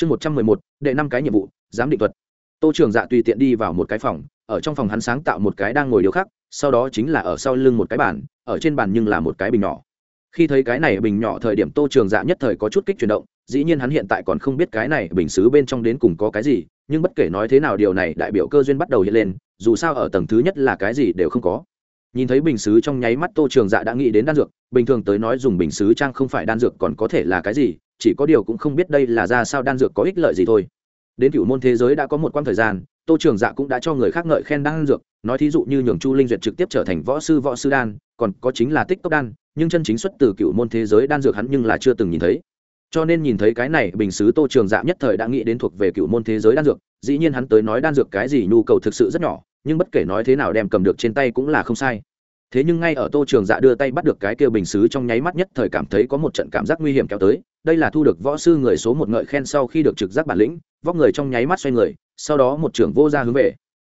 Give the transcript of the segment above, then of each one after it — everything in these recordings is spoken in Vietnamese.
chương một trăm mười một, đệ năm cái nhiệm vụ, giám định thuật. Tô trường dạ tùy tiện đi vào một cái phòng, ở trong phòng hắn sáng tạo một cái đang ngồi điều khác sau đó chính là ở sau lưng một cái bàn, ở trên bàn nhưng là một cái bình nhỏ. Khi thấy cái này bình nhỏ thời điểm tô trường dạ nhất thời có chút kích chuyển động, dĩ nhiên hắn hiện tại còn không biết cái này bình xứ bên trong đến cùng có cái gì, nhưng bất kể nói thế nào điều này đại biểu cơ duyên bắt đầu hiện lên, dù sao ở tầng thứ nhất là cái gì đều không có nhìn thấy bình xứ trong nháy mắt tô trường dạ đã nghĩ đến đan dược, bình thường tới nói dùng bình xứ trang không phải đan dược còn có thể là cái gì, chỉ có điều cũng không biết đây là ra sao đan dược có ích lợi gì thôi. Đến cựu môn thế giới đã có một quãng thời gian, tô trường dạ cũng đã cho người khác ngợi khen đan dược, nói thí dụ như nhường chu linh duyệt trực tiếp trở thành võ sư võ sư đan, còn có chính là tích cốc đan, nhưng chân chính xuất từ cựu môn thế giới đan dược hắn nhưng là chưa từng nhìn thấy. Cho nên nhìn thấy cái này, bình xứ tô trường dạ nhất thời đã nghĩ đến thuộc về cựu môn thế giới đan dược, dĩ nhiên hắn tới nói đan dược cái gì nhu cầu thực sự rất nhỏ, nhưng bất kể nói thế nào đem cầm được trên tay cũng là không sai thế nhưng ngay ở tô trường dạ đưa tay bắt được cái kia bình xứ trong nháy mắt nhất thời cảm thấy có một trận cảm giác nguy hiểm kéo tới. Đây là thu được võ sư người số một ngợi khen sau khi được trực giác bản lĩnh, vóc người trong nháy mắt xoay người, sau đó một trưởng vô ra hướng về.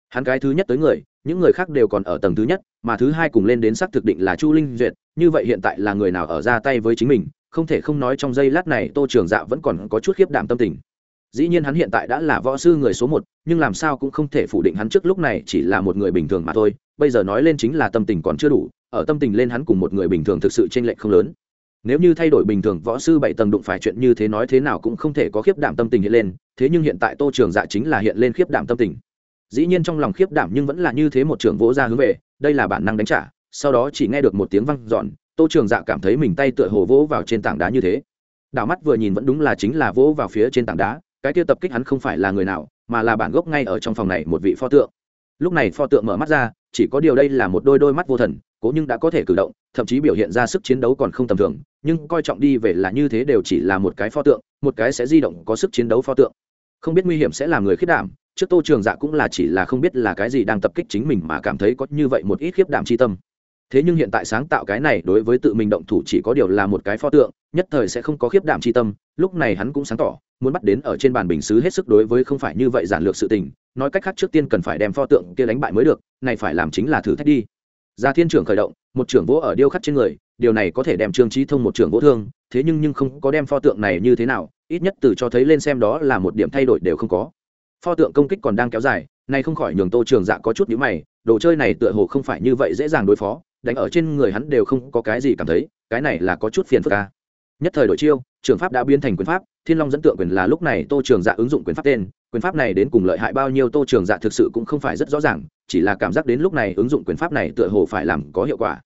Hắn cái thứ nhất tới người, những người khác đều còn ở tầng thứ nhất, mà thứ hai cùng lên đến xác thực định là chu linh duyệt, như vậy hiện tại là người nào ở ra tay với chính mình, không thể không nói trong giây lát này tô trường dạ vẫn còn có chút khiếp đảm tâm tình. Dĩ nhiên hắn hiện tại đã là võ sư người số một, nhưng làm sao cũng không thể phủ định hắn trước lúc này chỉ là một người bình thường mà thôi bây giờ nói lên chính là tâm tình còn chưa đủ, ở tâm tình lên hắn cùng một người bình thường thực sự t r ê n lệch không lớn. Nếu như thay đổi bình thường võ sư bảy tầng đụng phải chuyện như thế nói thế nào cũng không thể có khiếp đảm tâm tình hiện lên, thế nhưng hiện tại tô trường dạ chính là hiện lên khiếp đảm tâm tình. Dĩ nhiên trong lòng khiếp đảm nhưng vẫn là như thế một trường vỗ ra hướng về, đây là bản năng đánh trả, sau đó chỉ nghe được một tiếng văng giòn tô trường dạ cảm thấy mình tay tựa hồ vỗ vào trên tảng đá như thế. Đảo mắt vừa nhìn vẫn đúng là chính là vỗ vào phía trên tảng đá, cái kia tập kích hắn không phải là người nào, mà là bản gốc ngay ở trong phòng này một vị pho tượng. Lúc này pho tượng mở mắt ra chỉ có điều đây là một đôi đôi mắt vô thần, cố nhưng đã có thể cử động, thậm chí biểu hiện ra sức chiến đấu còn không tầm thường, nhưng coi trọng đi về là như thế đều chỉ là một cái pho tượng, một cái sẽ di động có sức chiến đấu pho tượng. Không biết nguy hiểm sẽ làm người khiết đảm, trước tô trường dạ cũng là chỉ là không biết là cái gì đang tập kích chính mình mà cảm thấy có như vậy một ít khiếp đảm chi tâm. Thế nhưng hiện tại sáng tạo cái này đối với tự mình động thủ chỉ có điều là một cái pho tượng, nhất thời sẽ không có khiếp đảm chi tâm lúc này hắn cũng sáng tỏ, muốn bắt đến ở trên bàn bình xứ hết sức đối với không phải như vậy giản lược sự tình, nói cách khác trước tiên cần phải đem pho tượng kia đánh bại mới được, này phải làm chính là thử thách đi. Ra thiên trưởng khởi động, một trưởng vỗ ở điêu khắc trên người, điều này có thể đem trương trí thông một trưởng vỗ thương, thế nhưng nhưng không có đem pho tượng này như thế nào, ít nhất từ cho thấy lên xem đó là một điểm thay đổi đều không có. Pho tượng công kích còn đang kéo dài này không khỏi nhường tô trường dạ có chút nhữ mày, đồ chơi này tựa hồ không phải như vậy dễ dàng đối phó, đánh ở trên người hắn đều không có cái gì cảm thấy, cái này là có chút phiền phức ca nhất thời đội chiêu, trường pháp đã biến thành quyền pháp, thiên long dẫn tượng quyền là lúc này tô trường dạ ứng dụng quyền pháp tên, quyền pháp này đến cùng lợi hại bao nhiêu tô trường dạ thực sự cũng không phải rất rõ ràng, chỉ là cảm giác đến lúc này ứng dụng quyền pháp này tựa hồ phải làm có hiệu quả.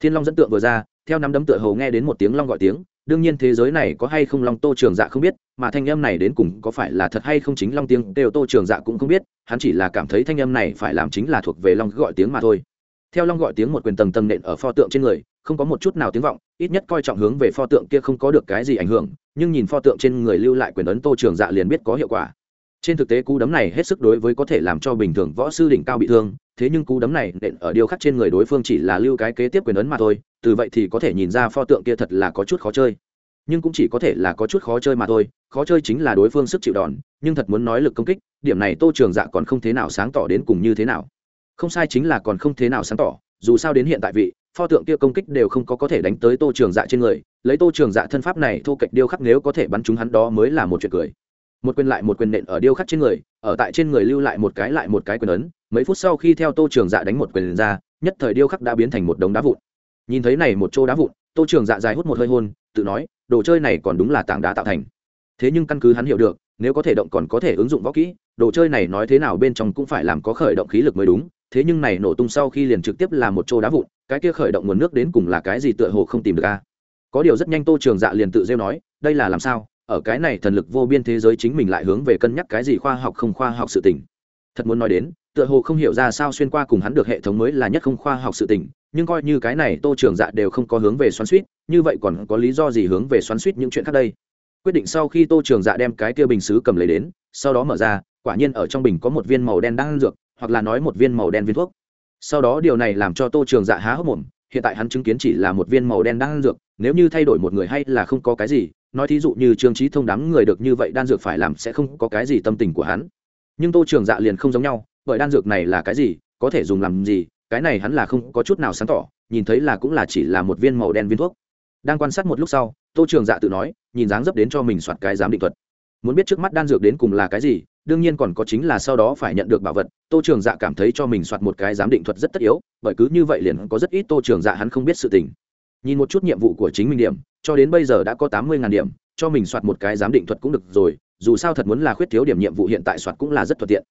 Thiên long dẫn tượng vừa ra, theo năm đấm tựa hồ nghe đến một tiếng long gọi tiếng, đương nhiên thế giới này có hay không long tô trường dạ không biết, mà thanh âm này đến cùng có phải là thật hay không chính long tiếng đều tô trường dạ cũng không biết, hắn chỉ là cảm thấy thanh âm này phải làm chính là thuộc về long gọi tiếng mà thôi. Theo long gọi tiếng một quyền tầng tầng nện ở pho tượng trên người không có một chút nào tiếng vọng, ít nhất coi trọng hướng về pho tượng kia không có được cái gì ảnh hưởng, nhưng nhìn pho tượng trên người lưu lại quyền ấn tô trường dạ liền biết có hiệu quả. Trên thực tế cú đấm này hết sức đối với có thể làm cho bình thường võ sư đỉnh cao bị thương, thế nhưng cú đấm này nện ở điêu khắc trên người đối phương chỉ là lưu cái kế tiếp quyền ấn mà thôi, từ vậy thì có thể nhìn ra pho tượng kia thật là có chút khó chơi. Nhưng cũng chỉ có thể là có chút khó chơi mà thôi, khó chơi chính là đối phương sức chịu đòn, nhưng thật muốn nói lực công kích, điểm này tô trường dạ còn không thế nào sáng tỏ đến cùng như thế nào. Không sai chính là còn không thế nào sáng tỏ, dù sao đến hiện tại vị pho tượng kia công kích đều không có có thể đánh tới tô trường dạ trên người, lấy tô trường dạ thân pháp này thô kệch điêu khắc nếu có thể bắn chúng hắn đó mới là một chuyện cười. Một quyền lại một quyền nện ở điêu khắc trên người, ở tại trên người lưu lại một cái lại một cái quyền ấn, mấy phút sau khi theo tô trường dạ đánh một quyền ra, nhất thời điêu khắc đã biến thành một đống đá vụn. Nhìn thấy này một chỗ đá vụn, tô trường dạ dài hút một hơi hôn, tự nói, đồ chơi này còn đúng là tảng đá tạo thành. Thế nhưng căn cứ hắn hiểu được, nếu có thể động còn có thể ứng dụng võ kỹ, đồ chơi này nói thế nào bên trong cũng phải làm có khởi động khí lực mới đúng thế nhưng này nổ tung sau khi liền trực tiếp là một chỗ đá vụn, cái kia khởi động nguồn nước đến cùng là cái gì tựa hồ không tìm được a? Có điều rất nhanh tô trường dạ liền tự rêu nói, đây là làm sao? Ở cái này thần lực vô biên thế giới chính mình lại hướng về cân nhắc cái gì khoa học không khoa học sự tình. Thật muốn nói đến, tựa hồ không hiểu ra sao xuyên qua cùng hắn được hệ thống mới là nhất không khoa học sự tình, nhưng coi như cái này tô trường dạ đều không có hướng về xoắn suýt như vậy còn có lý do gì hướng về xoắn suýt những chuyện khác đây? Quyết định sau khi tô trường dạ đem cái kia bình xứ cầm lấy đến, sau đó mở ra, quả nhiên ở trong bình có một viên màu đen đang ăn dược hoặc là nói một viên màu đen viên thuốc. Sau đó điều này làm cho tô trường dạ há hốc mồm, hiện tại hắn chứng kiến chỉ là một viên màu đen đang ăn dược, nếu như thay đổi một người hay là không có cái gì, nói thí dụ như trương trí thông đám người được như vậy đan dược phải làm sẽ không có cái gì tâm tình của hắn. Nhưng tô trường dạ liền không giống nhau, bởi đan dược này là cái gì, có thể dùng làm gì, cái này hắn là không có chút nào sáng tỏ, nhìn thấy là cũng là chỉ là một viên màu đen viên thuốc. Đang quan sát một lúc sau, tô trường dạ tự nói, nhìn dáng dấp đến cho mình soạt cái giám định thuật. Muốn biết trước mắt đan dược đến cùng là cái gì đương nhiên còn có chính là sau đó phải nhận được bảo vật, tô trường dạ cảm thấy cho mình soạt một cái giám định thuật rất tất yếu, bởi cứ như vậy liền có rất ít tô trường dạ hắn không biết sự tình. Nhìn một chút nhiệm vụ của chính mình điểm, cho đến bây giờ đã có tám mươi điểm, cho mình soạt một cái giám định thuật cũng được rồi, dù sao thật muốn là khuyết thiếu điểm nhiệm vụ hiện tại soạt cũng là rất thuận tiện.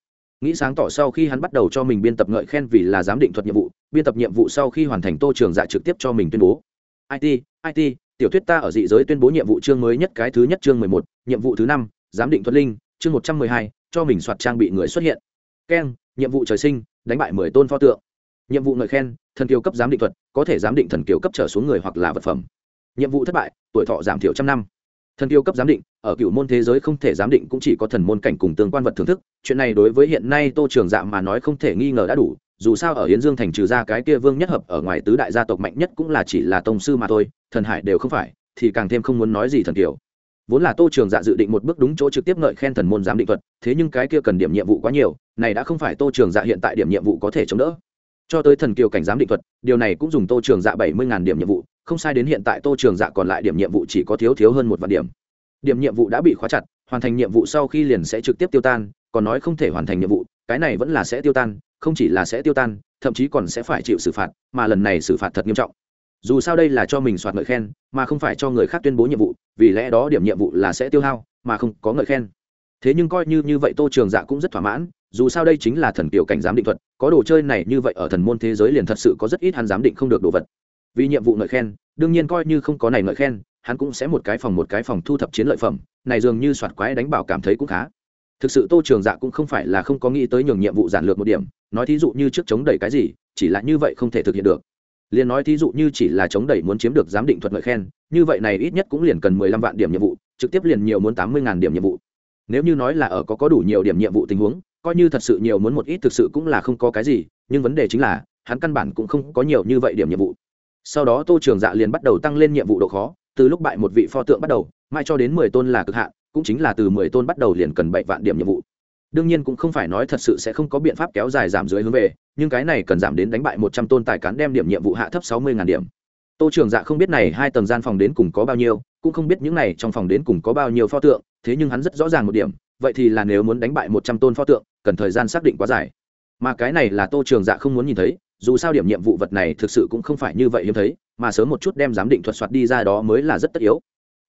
Nghĩ sáng tỏ sau khi hắn bắt đầu cho mình biên tập ngợi khen vì là giám định thuật nhiệm vụ, biên tập nhiệm vụ sau khi hoàn thành tô trường dạ trực tiếp cho mình tuyên bố. It it tiểu thuyết ta ở dị giới tuyên bố nhiệm vụ chương mới nhất cái thứ nhất chương mười một, nhiệm vụ thứ năm, giám định thuật linh chương một trăm mười hai, cho mình soạt trang bị người xuất hiện. Keng, nhiệm vụ trời sinh, đánh bại mười tôn pho tượng. Nhiệm vụ ngợi khen, thần kiều cấp giám định thuật, có thể giám định thần kiều cấp trở xuống người hoặc là vật phẩm. Nhiệm vụ thất bại, tuổi thọ giảm thiểu trăm năm. Thần kiều cấp giám định, ở cựu môn thế giới không thể giám định cũng chỉ có thần môn cảnh cùng tương quan vật thưởng thức. Chuyện này đối với hiện nay tô trường dạ mà nói không thể nghi ngờ đã đủ, dù sao ở hiến dương thành trừ ra cái kia vương nhất hợp ở ngoài tứ đại gia tộc mạnh nhất cũng là chỉ là tông sư mà thôi, thần hải đều không phải, thì càng thêm không muốn nói gì thần kiều vốn là tô trường dạ dự định một bước đúng chỗ trực tiếp ngợi khen thần môn giám định thuật, thế nhưng cái kia cần điểm nhiệm vụ quá nhiều, này đã không phải tô trường dạ hiện tại điểm nhiệm vụ có thể chống đỡ. Cho tới thần kiều cảnh giám định thuật, điều này cũng dùng tô trường dạ bảy mươi điểm nhiệm vụ, không sai đến hiện tại tô trường dạ còn lại điểm nhiệm vụ chỉ có thiếu thiếu hơn một vạn điểm. Điểm nhiệm vụ đã bị khóa chặt, hoàn thành nhiệm vụ sau khi liền sẽ trực tiếp tiêu tan, còn nói không thể hoàn thành nhiệm vụ, cái này vẫn là sẽ tiêu tan, không chỉ là sẽ tiêu tan, thậm chí còn sẽ phải chịu xử phạt, mà lần này xử phạt thật nghiêm trọng dù sao đây là cho mình soạt ngợi khen, mà không phải cho người khác tuyên bố nhiệm vụ, vì lẽ đó điểm nhiệm vụ là sẽ tiêu hao, mà không có ngợi khen. Thế nhưng coi như như vậy tô trường dạ cũng rất thỏa mãn, dù sao đây chính là thần kiểu cảnh giám định thuật, có đồ chơi này như vậy ở thần môn thế giới liền thật sự có rất ít hắn giám định không được đồ vật. Vì nhiệm vụ ngợi khen, đương nhiên coi như không có này ngợi khen, hắn cũng sẽ một cái phòng một cái phòng thu thập chiến lợi phẩm, này dường như soạt quái đánh bảo cảm thấy cũng khá. Thực sự tô trường dạ cũng không phải là không có nghĩ tới nhường nhiệm vụ giản lược một điểm, nói thí dụ như trước chống đẩy cái gì, chỉ là như vậy không thể thực hiện được liền nói thí dụ như chỉ là chống đẩy muốn chiếm được giám định thuật ngợi khen, như vậy này ít nhất cũng liền cần mười lăm vạn điểm nhiệm vụ, trực tiếp liền nhiều muốn tám mươi ngàn điểm nhiệm vụ. Nếu như nói là ở có có đủ nhiều điểm nhiệm vụ tình huống, coi như thật sự nhiều muốn một ít thực sự cũng là không có cái gì, nhưng vấn đề chính là, hắn căn bản cũng không có nhiều như vậy điểm nhiệm vụ. Sau đó tô trường dạ liền bắt đầu tăng lên nhiệm vụ độ khó, từ lúc bại một vị pho tượng bắt đầu mai cho đến mười tôn là cực hạn, cũng chính là từ mười tôn bắt đầu liền cần bảy vạn điểm nhiệm vụ đương nhiên cũng không phải nói thật sự sẽ không có biện pháp kéo dài giảm dưới hướng về, nhưng cái này cần giảm đến đánh bại một trăm tôn tài cán đem điểm nhiệm vụ hạ thấp sáu mươi điểm. Tô trường dạ không biết này hai tầng gian phòng đến cùng có bao nhiêu, cũng không biết những này trong phòng đến cùng có bao nhiêu pho tượng, thế nhưng hắn rất rõ ràng một điểm, vậy thì là nếu muốn đánh bại một trăm tôn pho tượng, cần thời gian xác định quá dài. Mà cái này là tô trường dạ không muốn nhìn thấy, dù sao điểm nhiệm vụ vật này thực sự cũng không phải như vậy hiếm thấy, mà sớm một chút đem giám định thuật soạt đi ra đó mới là rất tất yếu.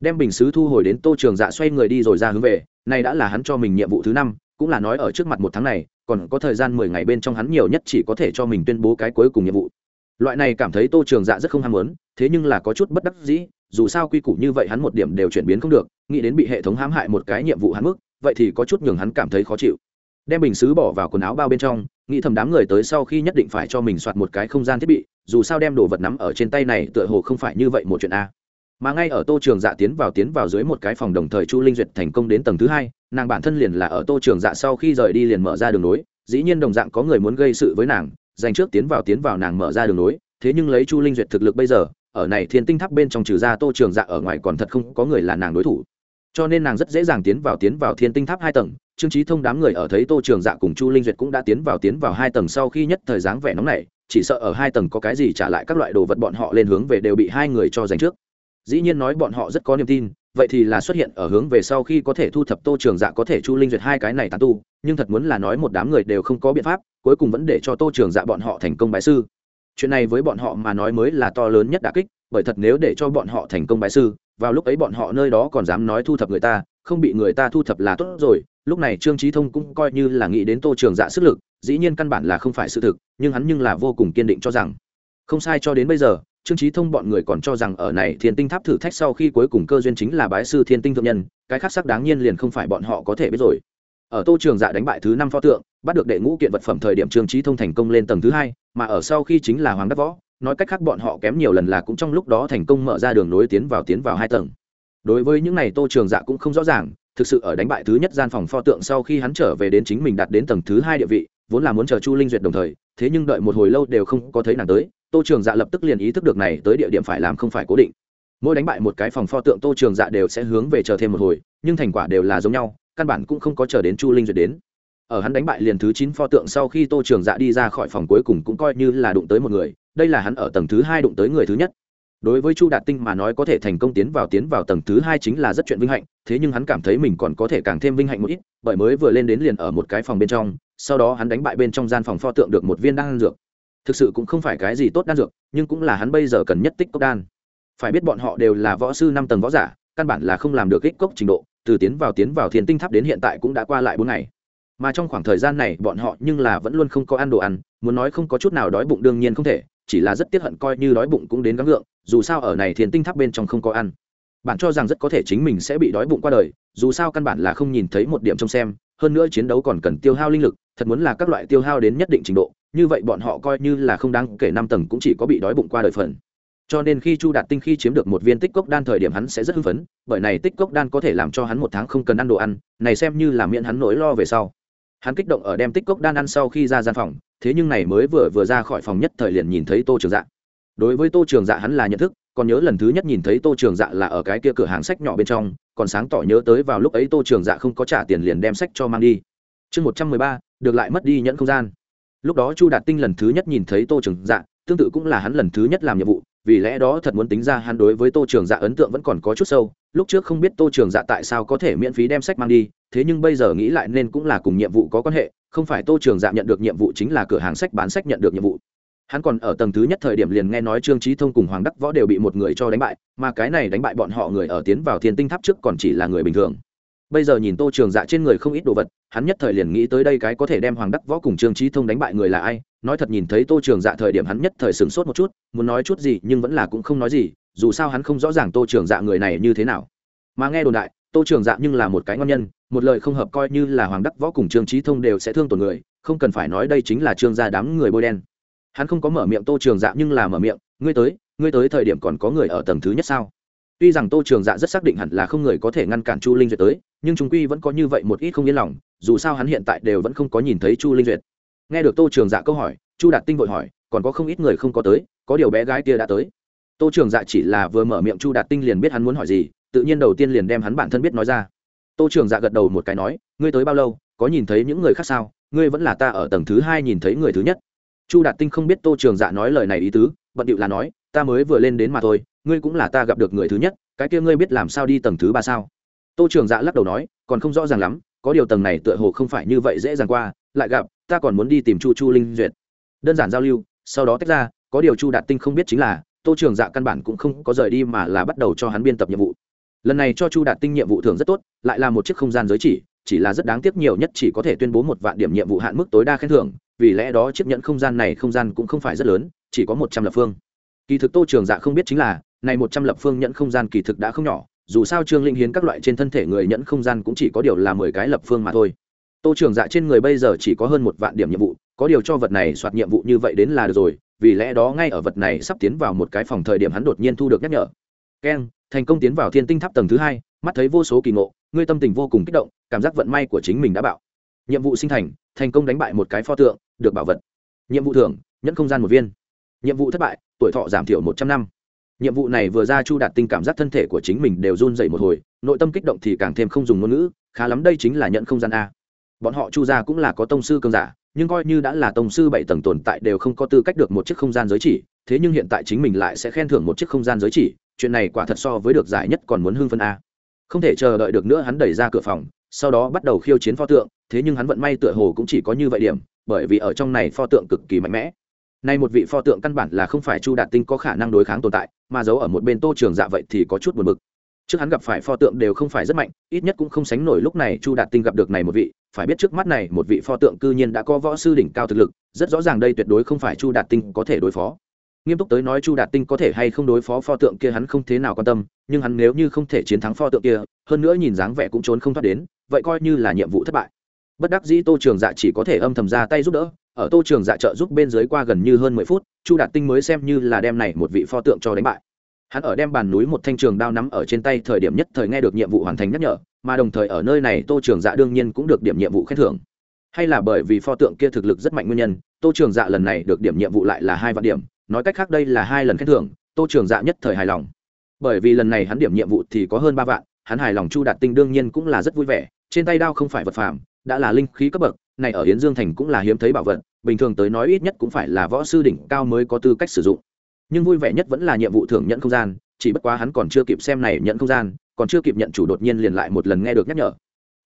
Đem bình xứ thu hồi đến tô trường dạ xoay người đi rồi ra hướng về nay đã là hắn cho mình nhiệm vụ thứ năm cũng là nói ở trước mặt một tháng này, còn có thời gian mười ngày bên trong hắn nhiều nhất chỉ có thể cho mình tuyên bố cái cuối cùng nhiệm vụ. Loại này cảm thấy tô trường dạ rất không ham muốn, thế nhưng là có chút bất đắc dĩ, dù sao quy củ như vậy hắn một điểm đều chuyển biến không được, nghĩ đến bị hệ thống hãm hại một cái nhiệm vụ hắn mức, vậy thì có chút nhường hắn cảm thấy khó chịu. Đem bình xứ bỏ vào quần áo bao bên trong, nghĩ thầm đám người tới sau khi nhất định phải cho mình soạt một cái không gian thiết bị, dù sao đem đồ vật nắm ở trên tay này tựa hồ không phải như vậy một chuyện a mà ngay ở tô trường dạ tiến vào tiến vào dưới một cái phòng đồng thời chu linh duyệt thành công đến tầng thứ hai, nàng bản thân liền là ở tô trường dạ sau khi rời đi liền mở ra đường nối, dĩ nhiên đồng dạng có người muốn gây sự với nàng, dành trước tiến vào tiến vào nàng mở ra đường nối, thế nhưng lấy chu linh duyệt thực lực bây giờ, ở này thiên tinh tháp bên trong trừ ra tô trường dạ ở ngoài còn thật không có người là nàng đối thủ. Cho nên nàng rất dễ dàng tiến vào tiến vào thiên tinh tháp hai tầng, trương trí thông đám người ở thấy tô trường dạ cùng chu linh duyệt cũng đã tiến vào tiến vào hai tầng sau khi nhất thời dáng vẻ nóng này chỉ sợ ở hai tầng có cái gì trả lại các loại đồ vật bọn họ lên hướng về đều bị hai người cho dành trước dĩ nhiên nói bọn họ rất có niềm tin, vậy thì là xuất hiện ở hướng về sau khi có thể thu thập tô trường dạ có thể chu linh duyệt hai cái này tàn tu, nhưng thật muốn là nói một đám người đều không có biện pháp, cuối cùng vẫn để cho tô trường dạ bọn họ thành công bái sư. Chuyện này với bọn họ mà nói mới là to lớn nhất đà kích, bởi thật nếu để cho bọn họ thành công bái sư, vào lúc ấy bọn họ nơi đó còn dám nói thu thập người ta, không bị người ta thu thập là tốt rồi, lúc này trương trí thông cũng coi như là nghĩ đến tô trường dạ sức lực, dĩ nhiên căn bản là không phải sự thực, nhưng hắn nhưng là vô cùng kiên định cho rằng, không sai cho đến bây giờ trương trí thông bọn người còn cho rằng ở này thiên tinh tháp thử thách sau khi cuối cùng cơ duyên chính là bái sư thiên tinh thượng nhân, cái khác sắc đáng nhiên liền không phải bọn họ có thể biết rồi. Ở tô trường dạ đánh bại thứ năm pho tượng, bắt được đệ ngũ kiện vật phẩm thời điểm trương trí thông thành công lên tầng thứ hai, mà ở sau khi chính là hoàng đắc võ, nói cách khác bọn họ kém nhiều lần là cũng trong lúc đó thành công mở ra đường nối tiến vào tiến vào hai tầng. Đối với những này tô trường dạ cũng không rõ ràng, thực sự ở đánh bại thứ nhất gian phòng pho tượng sau khi hắn trở về đến chính mình đạt đến tầng thứ hai địa vị, vốn là muốn chờ chu linh duyệt đồng thời, thế nhưng đợi một hồi lâu đều không có thấy nàng tới tô trường dạ lập tức liền ý thức được này tới địa điểm phải làm không phải cố định. Mỗi đánh bại một cái phòng pho tượng tô trường dạ đều sẽ hướng về chờ thêm một hồi, nhưng thành quả đều là giống nhau, căn bản cũng không có chờ đến chu linh duyệt đến. Ở hắn đánh bại liền thứ chín pho tượng sau khi tô trường dạ đi ra khỏi phòng cuối cùng cũng coi như là đụng tới một người, đây là hắn ở tầng thứ hai đụng tới người thứ nhất. Đối với chu đạt tinh mà nói có thể thành công tiến vào tiến vào tầng thứ hai chính là rất chuyện vinh hạnh, thế nhưng hắn cảm thấy mình còn có thể càng thêm vinh hạnh một ít, bởi mới vừa lên đến liền ở một cái phòng bên trong, sau đó hắn đánh bại bên trong gian phòng pho tượng được một viên đan dược thực sự cũng không phải cái gì tốt đan dược, nhưng cũng là hắn bây giờ cần nhất tích cốc đan. Phải biết bọn họ đều là võ sư năm tầng võ giả, căn bản là không làm được kích cốc trình độ, từ tiến vào tiến vào thiên tinh tháp đến hiện tại cũng đã qua lại bốn ngày. Mà trong khoảng thời gian này, bọn họ nhưng là vẫn luôn không có ăn đồ ăn, muốn nói không có chút nào đói bụng đương nhiên không thể, chỉ là rất tiếc hận coi như đói bụng cũng đến gắng gượng, dù sao ở này thiên tinh tháp bên trong không có ăn. Bạn cho rằng rất có thể chính mình sẽ bị đói bụng qua đời, dù sao căn bản là không nhìn thấy một điểm trong xem, hơn nữa chiến đấu còn cần tiêu hao linh lực, thật muốn là các loại tiêu hao đến nhất định trình độ như vậy bọn họ coi như là không đáng kể năm tầng cũng chỉ có bị đói bụng qua đời phần. Cho nên khi chu đạt tinh khi chiếm được một viên tích cốc đan thời điểm hắn sẽ rất hưng phấn, bởi này tích cốc đan có thể làm cho hắn một tháng không cần ăn đồ ăn, này xem như là miễn hắn nỗi lo về sau. Hắn kích động ở đem tích cốc đan ăn sau khi ra gian phòng, thế nhưng này mới vừa vừa ra khỏi phòng nhất thời liền nhìn thấy tô trường dạ. Đối với tô trường dạ hắn là nhận thức, còn nhớ lần thứ nhất nhìn thấy tô trường dạ là ở cái kia cửa hàng sách nhỏ bên trong, còn sáng tỏ nhớ tới vào lúc ấy tô trường dạ không có trả tiền liền đem sách cho mang đi. Chương một trăm mười ba, được lại mất đi nhẫn không gian lúc đó chu đạt tinh lần thứ nhất nhìn thấy tô trường dạ tương tự cũng là hắn lần thứ nhất làm nhiệm vụ, vì lẽ đó thật muốn tính ra hắn đối với tô trường dạ ấn tượng vẫn còn có chút sâu. Lúc trước không biết tô trường dạ tại sao có thể miễn phí đem sách mang đi, thế nhưng bây giờ nghĩ lại nên cũng là cùng nhiệm vụ có quan hệ, không phải tô trường dạ nhận được nhiệm vụ chính là cửa hàng sách bán sách nhận được nhiệm vụ. Hắn còn ở tầng thứ nhất thời điểm liền nghe nói trương trí thông cùng hoàng đắc võ đều bị một người cho đánh bại, mà cái này đánh bại bọn họ người ở tiến vào thiên tinh tháp trước còn chỉ là người bình thường bây giờ nhìn tô trường dạ trên người không ít đồ vật, hắn nhất thời liền nghĩ tới đây cái có thể đem hoàng đắc võ cùng trương trí thông đánh bại người là ai. Nói thật nhìn thấy tô trường dạ thời điểm hắn nhất thời sửng sốt một chút, muốn nói chút gì nhưng vẫn là cũng không nói gì, dù sao hắn không rõ ràng tô trường dạ người này như thế nào. Mà nghe đồn đại, tô trường dạ nhưng là một cái ngon nhân, một lời không hợp coi như là hoàng đắc võ cùng trương trí thông đều sẽ thương tổn người, không cần phải nói đây chính là trương gia đám người bôi đen. Hắn không có mở miệng tô trường dạ nhưng là mở miệng, ngươi tới ngươi tới thời điểm còn có người ở tầng thứ nhất sao? Tuy rằng tô trường dạ rất xác định hẳn là không người có thể ngăn cản chu linh duyệt tới, nhưng chúng quy vẫn có như vậy một ít không yên lòng, dù sao hắn hiện tại đều vẫn không có nhìn thấy chu linh duyệt. Nghe được tô trường dạ câu hỏi, chu đạt tinh vội hỏi, còn có không ít người không có tới, có điều bé gái kia đã tới. Tô trường dạ chỉ là vừa mở miệng chu đạt tinh liền biết hắn muốn hỏi gì, tự nhiên đầu tiên liền đem hắn bản thân biết nói ra. Tô trường dạ gật đầu một cái nói, ngươi tới bao lâu, có nhìn thấy những người khác sao? Ngươi vẫn là ta ở tầng thứ hai nhìn thấy người thứ nhất. Chu đạt tinh không biết tô trường dạ nói lời này ý tứ, bận điệu là nói, ta mới vừa lên đến mà thôi ngươi cũng là ta gặp được người thứ nhất, cái kia ngươi biết làm sao đi tầng thứ ba sao? Tô trường dạ lắc đầu nói, còn không rõ ràng lắm, có điều tầng này tựa hồ không phải như vậy dễ dàng qua, lại gặp, ta còn muốn đi tìm chu chu linh duyệt. Đơn giản giao lưu, sau đó tách ra, có điều chu đạt tinh không biết chính là, tô trường dạ căn bản cũng không có rời đi mà là bắt đầu cho hắn biên tập nhiệm vụ. Lần này cho chu đạt tinh nhiệm vụ thường rất tốt, lại là một chiếc không gian giới chỉ chỉ là rất đáng tiếc nhiều nhất chỉ có thể tuyên bố một vạn điểm nhiệm vụ hạn mức tối đa khen thưởng, vì lẽ đó chiếc nhẫn không gian này không gian cũng không phải rất lớn, chỉ có một trăm lập phương. Kỳ thực tô trường dạ không biết chính là này một trăm lập phương nhẫn không gian kỳ thực đã không nhỏ, dù sao trương linh hiến các loại trên thân thể người nhẫn không gian cũng chỉ có điều là mười cái lập phương mà thôi. Tô trường dạ trên người bây giờ chỉ có hơn một vạn điểm nhiệm vụ, có điều cho vật này soạt nhiệm vụ như vậy đến là được rồi, vì lẽ đó ngay ở vật này sắp tiến vào một cái phòng thời điểm hắn đột nhiên thu được nhắc nhở. Keng, thành công tiến vào thiên tinh tháp tầng thứ hai, mắt thấy vô số kỳ ngộ, ngươi tâm tình vô cùng kích động, cảm giác vận may của chính mình đã bạo. Nhiệm vụ sinh thành thành công đánh bại một cái pho tượng, được bảo vật. Nhiệm vụ thưởng, nhẫn không gian một viên. Nhiệm vụ thất bại, tuổi thọ giảm thiểu một trăm năm nhiệm vụ này vừa ra chu đạt tinh cảm giác thân thể của chính mình đều run dậy một hồi, nội tâm kích động thì càng thêm không dùng ngôn ngữ, khá lắm đây chính là nhận không gian a. Bọn họ chu gia cũng là có tông sư cơn giả, nhưng coi như đã là tông sư bảy tầng tồn tại đều không có tư cách được một chiếc không gian giới chỉ, thế nhưng hiện tại chính mình lại sẽ khen thưởng một chiếc không gian giới chỉ, chuyện này quả thật so với được giải nhất còn muốn hưng phân a. Không thể chờ đợi được nữa hắn đẩy ra cửa phòng, sau đó bắt đầu khiêu chiến pho tượng, thế nhưng hắn vận may tựa hồ cũng chỉ có như vậy điểm, bởi vì ở trong này pho tượng cực kỳ mạnh mẽ nay một vị pho tượng căn bản là không phải chu đạt tinh có khả năng đối kháng tồn tại, mà giấu ở một bên tô trường dạ vậy thì có chút buồn bực. Trước hắn gặp phải pho tượng đều không phải rất mạnh, ít nhất cũng không sánh nổi lúc này chu đạt tinh gặp được này một vị. Phải biết trước mắt này một vị pho tượng cư nhiên đã có võ sư đỉnh cao thực lực, rất rõ ràng đây tuyệt đối không phải chu đạt tinh có thể đối phó. Nghiêm túc tới nói chu đạt tinh có thể hay không đối phó pho tượng kia hắn không thế nào quan tâm, nhưng hắn nếu như không thể chiến thắng pho tượng kia, hơn nữa nhìn dáng vẻ cũng trốn không thoát đến, vậy coi như là nhiệm vụ thất bại. Bất đắc dĩ tô trường dạ chỉ có thể âm thầm ra tay giúp đỡ ở tô trường dạ trợ giúp bên dưới qua gần như hơn mười phút, chu đạt tinh mới xem như là đem này một vị pho tượng cho đánh bại. Hắn ở đem bàn núi một thanh trường đao nắm ở trên tay thời điểm nhất thời nghe được nhiệm vụ hoàn thành nhắc nhở, mà đồng thời ở nơi này tô trường dạ đương nhiên cũng được điểm nhiệm vụ khen thưởng. Hay là bởi vì pho tượng kia thực lực rất mạnh nguyên nhân, tô trường dạ lần này được điểm nhiệm vụ lại là hai vạn điểm, nói cách khác đây là hai lần khen thưởng, tô trường dạ nhất thời hài lòng. Bởi vì lần này hắn điểm nhiệm vụ thì có hơn ba vạn, hắn hài lòng chu đạt tinh đương nhiên cũng là rất vui vẻ, trên tay đao không phải vật phàm, đã là linh khí cấp bậc này ở Yến dương thành cũng là hiếm thấy bảo vật, bình thường tới nói ít nhất cũng phải là võ sư đỉnh cao mới có tư cách sử dụng. Nhưng vui vẻ nhất vẫn là nhiệm vụ thưởng nhận không gian, chỉ bất quá hắn còn chưa kịp xem này nhận không gian, còn chưa kịp nhận chủ đột nhiên liền lại một lần nghe được nhắc nhở.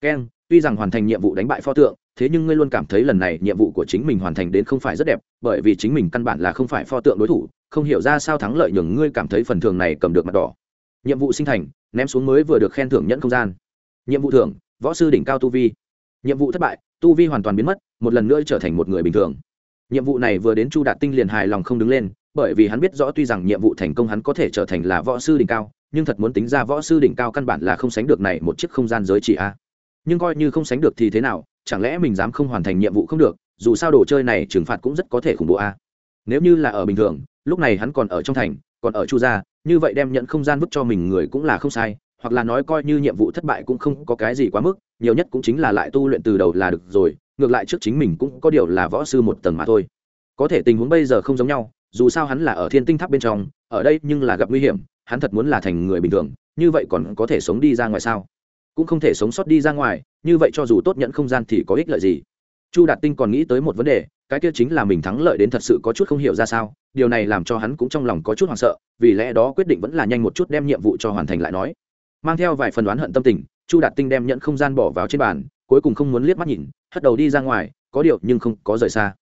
Keng tuy rằng hoàn thành nhiệm vụ đánh bại pho tượng, thế nhưng ngươi luôn cảm thấy lần này nhiệm vụ của chính mình hoàn thành đến không phải rất đẹp, bởi vì chính mình căn bản là không phải pho tượng đối thủ, không hiểu ra sao thắng lợi nhường ngươi cảm thấy phần thưởng này cầm được mặt đỏ. Nhiệm vụ sinh thành, ném xuống mới vừa được khen thưởng nhận không gian. Nhiệm vụ thưởng, võ sư đỉnh cao tu vi. Nhiệm vụ thất bại tu vi hoàn toàn biến mất, một lần nữa trở thành một người bình thường. Nhiệm vụ này vừa đến chu đạt tinh liền hài lòng không đứng lên, bởi vì hắn biết rõ tuy rằng nhiệm vụ thành công hắn có thể trở thành là võ sư đỉnh cao, nhưng thật muốn tính ra võ sư đỉnh cao căn bản là không sánh được này một chiếc không gian giới chỉ a. Nhưng coi như không sánh được thì thế nào, chẳng lẽ mình dám không hoàn thành nhiệm vụ không được, dù sao đồ chơi này trừng phạt cũng rất có thể khủng bố a. Nếu như là ở bình thường, lúc này hắn còn ở trong thành, còn ở chu gia, như vậy đem nhận không gian vứt cho mình người cũng là không sai, hoặc là nói coi như nhiệm vụ thất bại cũng không có cái gì quá mức nhiều nhất cũng chính là lại tu luyện từ đầu là được rồi, ngược lại trước chính mình cũng có điều là võ sư một tầng mà thôi. Có thể tình huống bây giờ không giống nhau, dù sao hắn là ở thiên tinh tháp bên trong, ở đây nhưng là gặp nguy hiểm, hắn thật muốn là thành người bình thường, như vậy còn có thể sống đi ra ngoài sao? Cũng không thể sống sót đi ra ngoài, như vậy cho dù tốt nhận không gian thì có ích lợi gì? Chu đạt tinh còn nghĩ tới một vấn đề, cái kia chính là mình thắng lợi đến thật sự có chút không hiểu ra sao, điều này làm cho hắn cũng trong lòng có chút hoảng sợ, vì lẽ đó quyết định vẫn là nhanh một chút đem nhiệm vụ cho hoàn thành lại nói. Mang theo vài phần đoán hận tâm tình chu đạt tinh đem nhận không gian bỏ vào trên bàn, cuối cùng không muốn liếc mắt nhìn, hất đầu đi ra ngoài, có điều nhưng không có rời xa.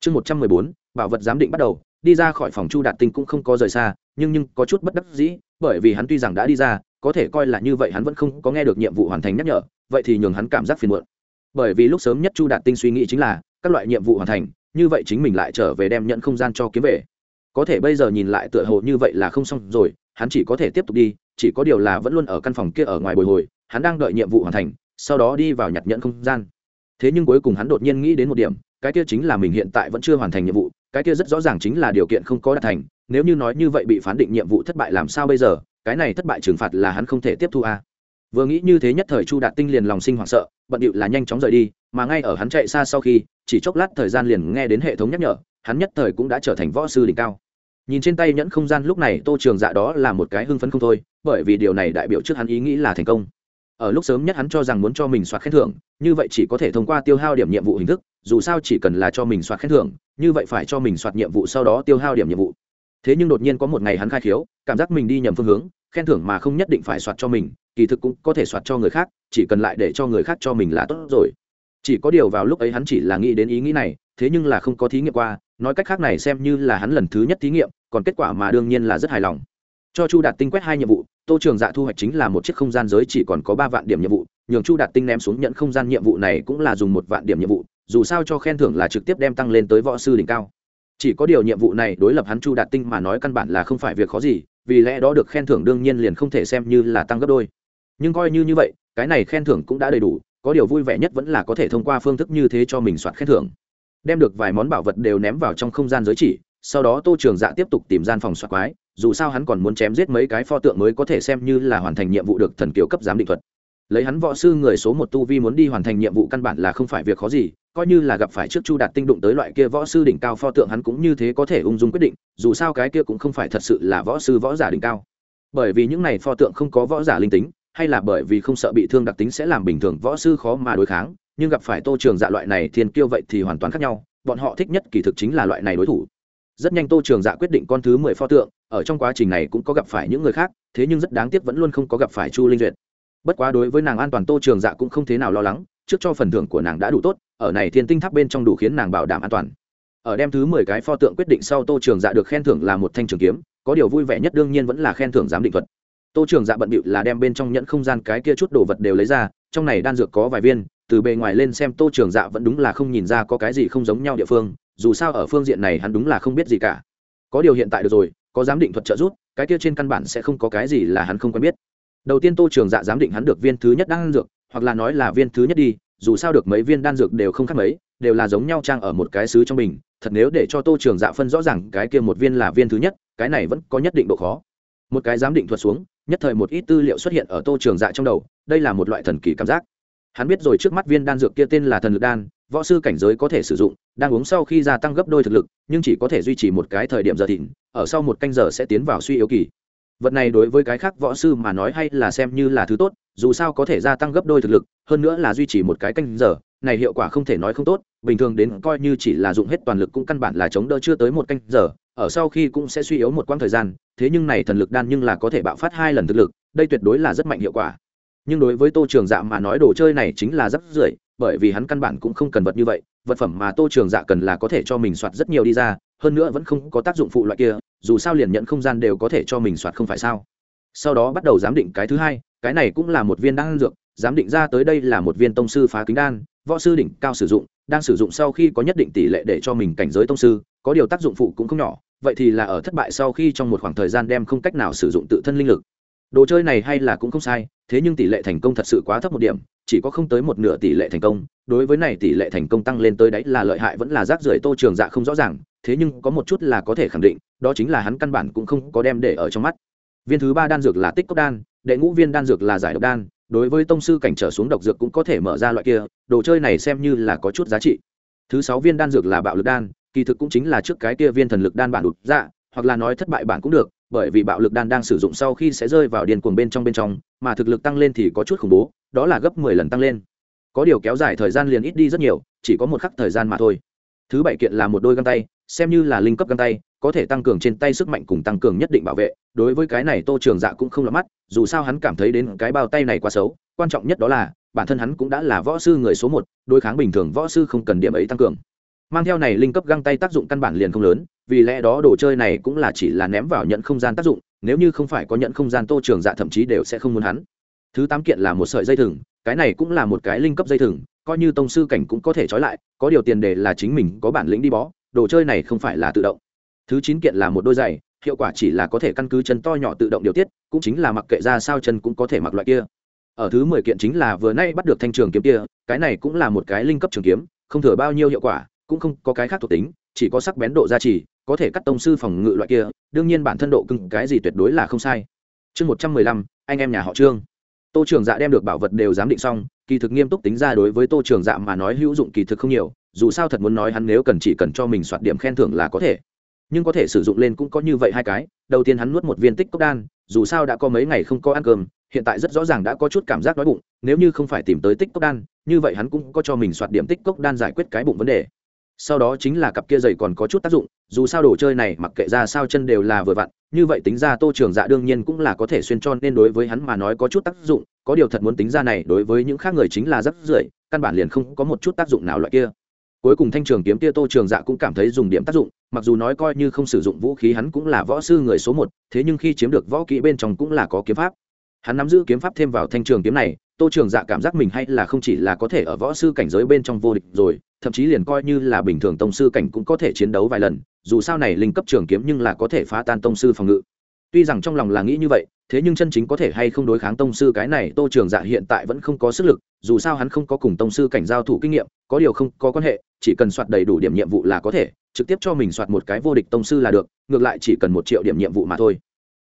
Chương một trăm mười bốn, bảo vật giám định bắt đầu, đi ra khỏi phòng chu đạt tinh cũng không có rời xa, nhưng nhưng có chút bất đắc dĩ, bởi vì hắn tuy rằng đã đi ra, có thể coi là như vậy hắn vẫn không có nghe được nhiệm vụ hoàn thành nhắc nhở, vậy thì nhường hắn cảm giác phiền muộn. Bởi vì lúc sớm nhất chu đạt tinh suy nghĩ chính là, các loại nhiệm vụ hoàn thành, như vậy chính mình lại trở về đem nhận không gian cho kiếm về. Có thể bây giờ nhìn lại tựa hồ như vậy là không xong rồi, hắn chỉ có thể tiếp tục đi, chỉ có điều là vẫn luôn ở căn phòng kia ở ngoài bồi hồi hắn đang đợi nhiệm vụ hoàn thành, sau đó đi vào nhặt nhẫn không gian. Thế nhưng cuối cùng hắn đột nhiên nghĩ đến một điểm, cái kia chính là mình hiện tại vẫn chưa hoàn thành nhiệm vụ, cái kia rất rõ ràng chính là điều kiện không có đạt thành, nếu như nói như vậy bị phán định nhiệm vụ thất bại làm sao bây giờ, cái này thất bại trừng phạt là hắn không thể tiếp thu à. vừa nghĩ như thế nhất thời chu đạt tinh liền lòng sinh hoảng sợ, bận điệu là nhanh chóng rời đi, mà ngay ở hắn chạy xa sau khi, chỉ chốc lát thời gian liền nghe đến hệ thống nhắc nhở, hắn nhất thời cũng đã trở thành võ sư đỉnh cao. Nhìn trên tay nhẫn không gian lúc này, tô trường dạ đó là một cái hưng phấn không thôi, bởi vì điều này đại biểu trước hắn ý nghĩ là thành công ở lúc sớm nhất hắn cho rằng muốn cho mình soạt khen thưởng, như vậy chỉ có thể thông qua tiêu hao điểm nhiệm vụ hình thức, dù sao chỉ cần là cho mình soạt khen thưởng, như vậy phải cho mình soạt nhiệm vụ sau đó tiêu hao điểm nhiệm vụ. Thế nhưng đột nhiên có một ngày hắn khai khiếu, cảm giác mình đi nhầm phương hướng, khen thưởng mà không nhất định phải soạt cho mình, kỳ thực cũng có thể soạt cho người khác, chỉ cần lại để cho người khác cho mình là tốt rồi. Chỉ có điều vào lúc ấy hắn chỉ là nghĩ đến ý nghĩ này, thế nhưng là không có thí nghiệm qua, nói cách khác này xem như là hắn lần thứ nhất thí nghiệm, còn kết quả mà đương nhiên là rất hài lòng cho chu đạt tinh quét hai nhiệm vụ, tô trường dạ thu hoạch chính là một chiếc không gian giới chỉ còn có ba vạn điểm nhiệm vụ, nhường chu đạt tinh ném xuống nhận không gian nhiệm vụ này cũng là dùng một vạn điểm nhiệm vụ, dù sao cho khen thưởng là trực tiếp đem tăng lên tới võ sư đỉnh cao. Chỉ có điều nhiệm vụ này đối lập hắn chu đạt tinh mà nói căn bản là không phải việc khó gì, vì lẽ đó được khen thưởng đương nhiên liền không thể xem như là tăng gấp đôi. Nhưng coi như như vậy, cái này khen thưởng cũng đã đầy đủ, có điều vui vẻ nhất vẫn là có thể thông qua phương thức như thế cho mình soạt khen thưởng. Đem được vài món bảo vật đều ném vào trong không gian giới chỉ, sau đó tô trường dạ tiếp tục tìm gian phòng soạt quái dù sao hắn còn muốn chém giết mấy cái pho tượng mới có thể xem như là hoàn thành nhiệm vụ được thần kiều cấp giám định thuật. Lấy hắn võ sư người số một tu vi muốn đi hoàn thành nhiệm vụ căn bản là không phải việc khó gì, coi như là gặp phải trước chu đạt tinh đụng tới loại kia võ sư đỉnh cao pho tượng hắn cũng như thế có thể ung dung quyết định, dù sao cái kia cũng không phải thật sự là võ sư võ giả đỉnh cao. Bởi vì những này pho tượng không có võ giả linh tính, hay là bởi vì không sợ bị thương đặc tính sẽ làm bình thường võ sư khó mà đối kháng, nhưng gặp phải tô trường dạ loại này thiên kiêu vậy thì hoàn toàn khác nhau, bọn họ thích nhất kỳ thực chính là loại này đối thủ rất nhanh tô trường dạ quyết định con thứ mười pho tượng, ở trong quá trình này cũng có gặp phải những người khác, thế nhưng rất đáng tiếc vẫn luôn không có gặp phải chu linh duyệt. Bất quá đối với nàng an toàn tô trường dạ cũng không thế nào lo lắng, trước cho phần thưởng của nàng đã đủ tốt, ở này thiên tinh tháp bên trong đủ khiến nàng bảo đảm an toàn. Ở đem thứ mười cái pho tượng quyết định sau tô trường dạ được khen thưởng là một thanh trường kiếm, có điều vui vẻ nhất đương nhiên vẫn là khen thưởng giám định thuật. Tô trường dạ bận bịu là đem bên trong nhẫn không gian cái kia chút đồ vật đều lấy ra, trong này đan dược có vài viên, từ bề ngoài lên xem tô trường dạ vẫn đúng là không nhìn ra có cái gì không giống nhau địa phương dù sao ở phương diện này hắn đúng là không biết gì cả. Có điều hiện tại được rồi, có giám định thuật trợ giúp, cái kia trên căn bản sẽ không có cái gì là hắn không quen biết. Đầu tiên tô trường dạ giám định hắn được viên thứ nhất đan dược, hoặc là nói là viên thứ nhất đi, dù sao được mấy viên đan dược đều không khác mấy, đều là giống nhau trang ở một cái xứ trong mình, thật nếu để cho tô trường dạ phân rõ ràng cái kia một viên là viên thứ nhất, cái này vẫn có nhất định độ khó. Một cái giám định thuật xuống, nhất thời một ít tư liệu xuất hiện ở tô trường dạ trong đầu, đây là một loại thần kỳ cảm giác. Hắn biết rồi trước mắt viên đan dược kia tên là thần lực đan võ sư cảnh giới có thể sử dụng, đang uống sau khi gia tăng gấp đôi thực lực, nhưng chỉ có thể duy trì một cái thời điểm giờ thịnh ở sau một canh giờ sẽ tiến vào suy yếu kỳ. Vật này đối với cái khác võ sư mà nói hay là xem như là thứ tốt, dù sao có thể gia tăng gấp đôi thực lực, hơn nữa là duy trì một cái canh giờ, này hiệu quả không thể nói không tốt, bình thường đến coi như chỉ là dụng hết toàn lực cũng căn bản là chống đỡ chưa tới một canh giờ, ở sau khi cũng sẽ suy yếu một quãng thời gian, thế nhưng này thần lực đan nhưng là có thể bạo phát hai lần thực lực, đây tuyệt đối là rất mạnh hiệu quả. Nhưng đối với tô trường dạ mà nói đồ chơi này chính là rất rưởi bởi vì hắn căn bản cũng không cần vật như vậy, vật phẩm mà tô trường dạ cần là có thể cho mình soạt rất nhiều đi ra, hơn nữa vẫn không có tác dụng phụ loại kia, dù sao liền nhận không gian đều có thể cho mình soạt không phải sao. Sau đó bắt đầu giám định cái thứ hai, cái này cũng là một viên đan dược, giám định ra tới đây là một viên tông sư phá kính đan, võ sư đỉnh cao sử dụng, đang sử dụng sau khi có nhất định tỷ lệ để cho mình cảnh giới tông sư, có điều tác dụng phụ cũng không nhỏ, vậy thì là ở thất bại sau khi trong một khoảng thời gian đem không cách nào sử dụng tự thân linh lực đồ chơi này hay là cũng không sai, thế nhưng tỷ lệ thành công thật sự quá thấp một điểm, chỉ có không tới một nửa tỷ lệ thành công. Đối với này tỷ lệ thành công tăng lên tới đấy là lợi hại vẫn là rác rưởi tô trường dạ không rõ ràng, thế nhưng có một chút là có thể khẳng định, đó chính là hắn căn bản cũng không có đem để ở trong mắt. Viên thứ ba đan dược là tích cốc đan, đệ ngũ viên đan dược là giải độc đan, đối với tông sư cảnh trở xuống độc dược cũng có thể mở ra loại kia, đồ chơi này xem như là có chút giá trị. Thứ sáu viên đan dược là bạo lực đan, kỳ thực cũng chính là trước cái kia viên thần lực đan bản đụt dạ hoặc là nói thất bại bản cũng được bởi vì bạo lực đan đang sử dụng sau khi sẽ rơi vào điên cuồng bên trong bên trong, mà thực lực tăng lên thì có chút khủng bố, đó là gấp mười lần tăng lên. Có điều kéo dài thời gian liền ít đi rất nhiều, chỉ có một khắc thời gian mà thôi. Thứ bảy kiện là một đôi găng tay, xem như là linh cấp găng tay, có thể tăng cường trên tay sức mạnh cùng tăng cường nhất định bảo vệ. Đối với cái này tô trường dạ cũng không lắm mắt, dù sao hắn cảm thấy đến cái bao tay này quá xấu, quan trọng nhất đó là, bản thân hắn cũng đã là võ sư người số một, đối kháng bình thường võ sư không cần điểm ấy tăng cường. Mang theo này linh cấp găng tay tác dụng căn bản liền không lớn vì lẽ đó đồ chơi này cũng là chỉ là ném vào nhận không gian tác dụng, nếu như không phải có nhận không gian tô trường dạ thậm chí đều sẽ không muốn hắn. Thứ tám kiện là một sợi dây thừng, cái này cũng là một cái linh cấp dây thừng, coi như tông sư cảnh cũng có thể trói lại, có điều tiền đề là chính mình có bản lĩnh đi bó, đồ chơi này không phải là tự động. Thứ chín kiện là một đôi giày, hiệu quả chỉ là có thể căn cứ chân to nhỏ tự động điều tiết, cũng chính là mặc kệ ra sao chân cũng có thể mặc loại kia. Ở thứ mười kiện chính là vừa nay bắt được thanh trường kiếm kia, cái này cũng là một cái linh cấp trường kiếm, không thừa bao nhiêu hiệu quả, cũng không có cái khác thuộc tính, chỉ có sắc bén độ gia trì có thể cắt tông sư phòng ngự loại kia, đương nhiên bản thân độ cưng cái gì tuyệt đối là không sai. Chương một trăm mười lăm, anh em nhà họ trương. Tô trường dạ đem được bảo vật đều giám định xong, kỳ thực nghiêm túc tính ra đối với tô trường dạ mà nói hữu dụng kỳ thực không nhiều, dù sao thật muốn nói hắn nếu cần chỉ cần cho mình soạt điểm khen thưởng là có thể. Nhưng có thể sử dụng lên cũng có như vậy hai cái, đầu tiên hắn nuốt một viên tích cốc đan, dù sao đã có mấy ngày không có ăn cơm, hiện tại rất rõ ràng đã có chút cảm giác đói bụng, nếu như không phải tìm tới tích cốc đan, như vậy hắn cũng có cho mình soạt điểm tích cốc đan giải quyết cái bụng vấn đề sau đó chính là cặp kia giày còn có chút tác dụng, dù sao đồ chơi này mặc kệ ra sao chân đều là vừa vặn, như vậy tính ra tô trường dạ đương nhiên cũng là có thể xuyên cho nên đối với hắn mà nói có chút tác dụng, có điều thật muốn tính ra này đối với những khác người chính là rất rưởi căn bản liền không có một chút tác dụng nào loại kia. Cuối cùng thanh trường kiếm kia tô trường dạ cũng cảm thấy dùng điểm tác dụng, mặc dù nói coi như không sử dụng vũ khí hắn cũng là võ sư người số một, thế nhưng khi chiếm được võ kỹ bên trong cũng là có kiếm pháp. Hắn nắm giữ kiếm pháp thêm vào thanh trường kiếm này, tô trường dạ cảm giác mình hay là không chỉ là có thể ở võ sư cảnh giới bên trong vô địch rồi thậm chí liền coi như là bình thường tông sư cảnh cũng có thể chiến đấu vài lần, dù sao này linh cấp trường kiếm nhưng là có thể phá tan tông sư phòng ngự. Tuy rằng trong lòng là nghĩ như vậy, thế nhưng chân chính có thể hay không đối kháng tông sư cái này tô trường dạ hiện tại vẫn không có sức lực, dù sao hắn không có cùng tông sư cảnh giao thủ kinh nghiệm, có điều không có quan hệ, chỉ cần soạt đầy đủ điểm nhiệm vụ là có thể, trực tiếp cho mình soạt một cái vô địch tông sư là được, ngược lại chỉ cần một triệu điểm nhiệm vụ mà thôi.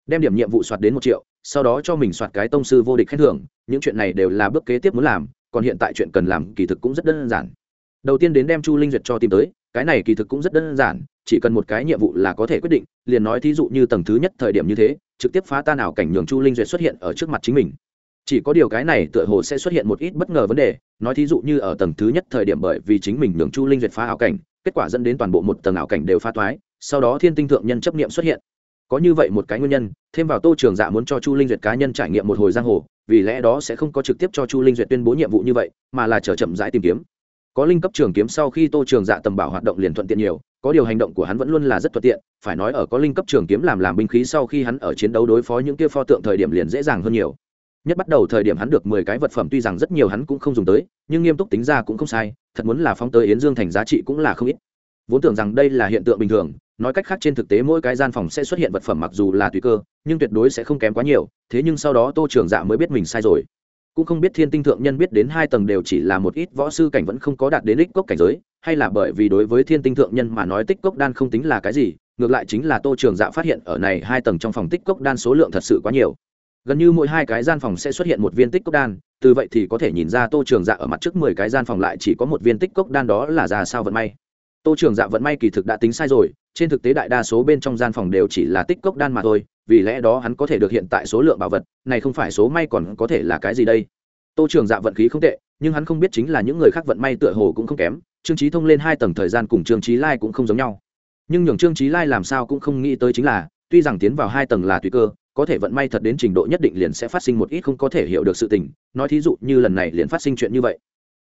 Đem điểm nhiệm vụ soạt đến một triệu, sau đó cho mình soạt cái tông sư vô địch khen thưởng, những chuyện này đều là bước kế tiếp muốn làm, còn hiện tại chuyện cần làm kỳ thực cũng rất đơn giản đầu tiên đến đem chu linh duyệt cho tìm tới, cái này kỳ thực cũng rất đơn giản, chỉ cần một cái nhiệm vụ là có thể quyết định, liền nói thí dụ như tầng thứ nhất thời điểm như thế, trực tiếp phá ta nào cảnh nhường chu linh duyệt xuất hiện ở trước mặt chính mình. Chỉ có điều cái này tựa hồ sẽ xuất hiện một ít bất ngờ vấn đề, nói thí dụ như ở tầng thứ nhất thời điểm bởi vì chính mình nhường chu linh duyệt phá ảo cảnh, kết quả dẫn đến toàn bộ một tầng ảo cảnh đều phá toái, sau đó thiên tinh thượng nhân chấp nghiệm xuất hiện. Có như vậy một cái nguyên nhân, thêm vào tô trường dạ muốn cho chu linh duyệt cá nhân trải nghiệm một hồi giang hồ, vì lẽ đó sẽ không có trực tiếp cho chu linh duyệt tuyên bố nhiệm vụ như vậy, mà là chờ chậm rãi tìm kiếm có linh cấp trường kiếm sau khi tô trường dạ tầm bảo hoạt động liền thuận tiện nhiều, có điều hành động của hắn vẫn luôn là rất thuận tiện, phải nói ở có linh cấp trường kiếm làm làm binh khí sau khi hắn ở chiến đấu đối phó những kia pho tượng thời điểm liền dễ dàng hơn nhiều. Nhất bắt đầu thời điểm hắn được mười cái vật phẩm tuy rằng rất nhiều hắn cũng không dùng tới, nhưng nghiêm túc tính ra cũng không sai, thật muốn là phóng tới yến dương thành giá trị cũng là không ít. Vốn tưởng rằng đây là hiện tượng bình thường, nói cách khác trên thực tế mỗi cái gian phòng sẽ xuất hiện vật phẩm mặc dù là tùy cơ, nhưng tuyệt đối sẽ không kém quá nhiều, thế nhưng sau đó tô trường dạ mới biết mình sai rồi cũng không biết thiên tinh thượng nhân biết đến hai tầng đều chỉ là một ít võ sư cảnh vẫn không có đạt đến ích cốc cảnh giới, hay là bởi vì đối với thiên tinh thượng nhân mà nói tích cốc đan không tính là cái gì, ngược lại chính là tô trường dạ phát hiện ở này hai tầng trong phòng tích cốc đan số lượng thật sự quá nhiều. Gần như mỗi hai cái gian phòng sẽ xuất hiện một viên tích cốc đan, từ vậy thì có thể nhìn ra tô trường dạ ở mặt trước mười cái gian phòng lại chỉ có một viên tích cốc đan đó là ra sao vận may. Tô trường dạ vận may kỳ thực đã tính sai rồi, trên thực tế đại đa số bên trong gian phòng đều chỉ là tích cốc đan mà thôi vì lẽ đó hắn có thể được hiện tại số lượng bảo vật, này không phải số may còn có thể là cái gì đây? Tô trường dạ vận khí không tệ, nhưng hắn không biết chính là những người khác vận may tựa hồ cũng không kém, trương trí thông lên hai tầng thời gian cùng trương trí lai cũng không giống nhau. Nhưng nhường trương trí lai làm sao cũng không nghĩ tới chính là, tuy rằng tiến vào hai tầng là tùy cơ, có thể vận may thật đến trình độ nhất định liền sẽ phát sinh một ít không có thể hiểu được sự tình, nói thí dụ như lần này liền phát sinh chuyện như vậy.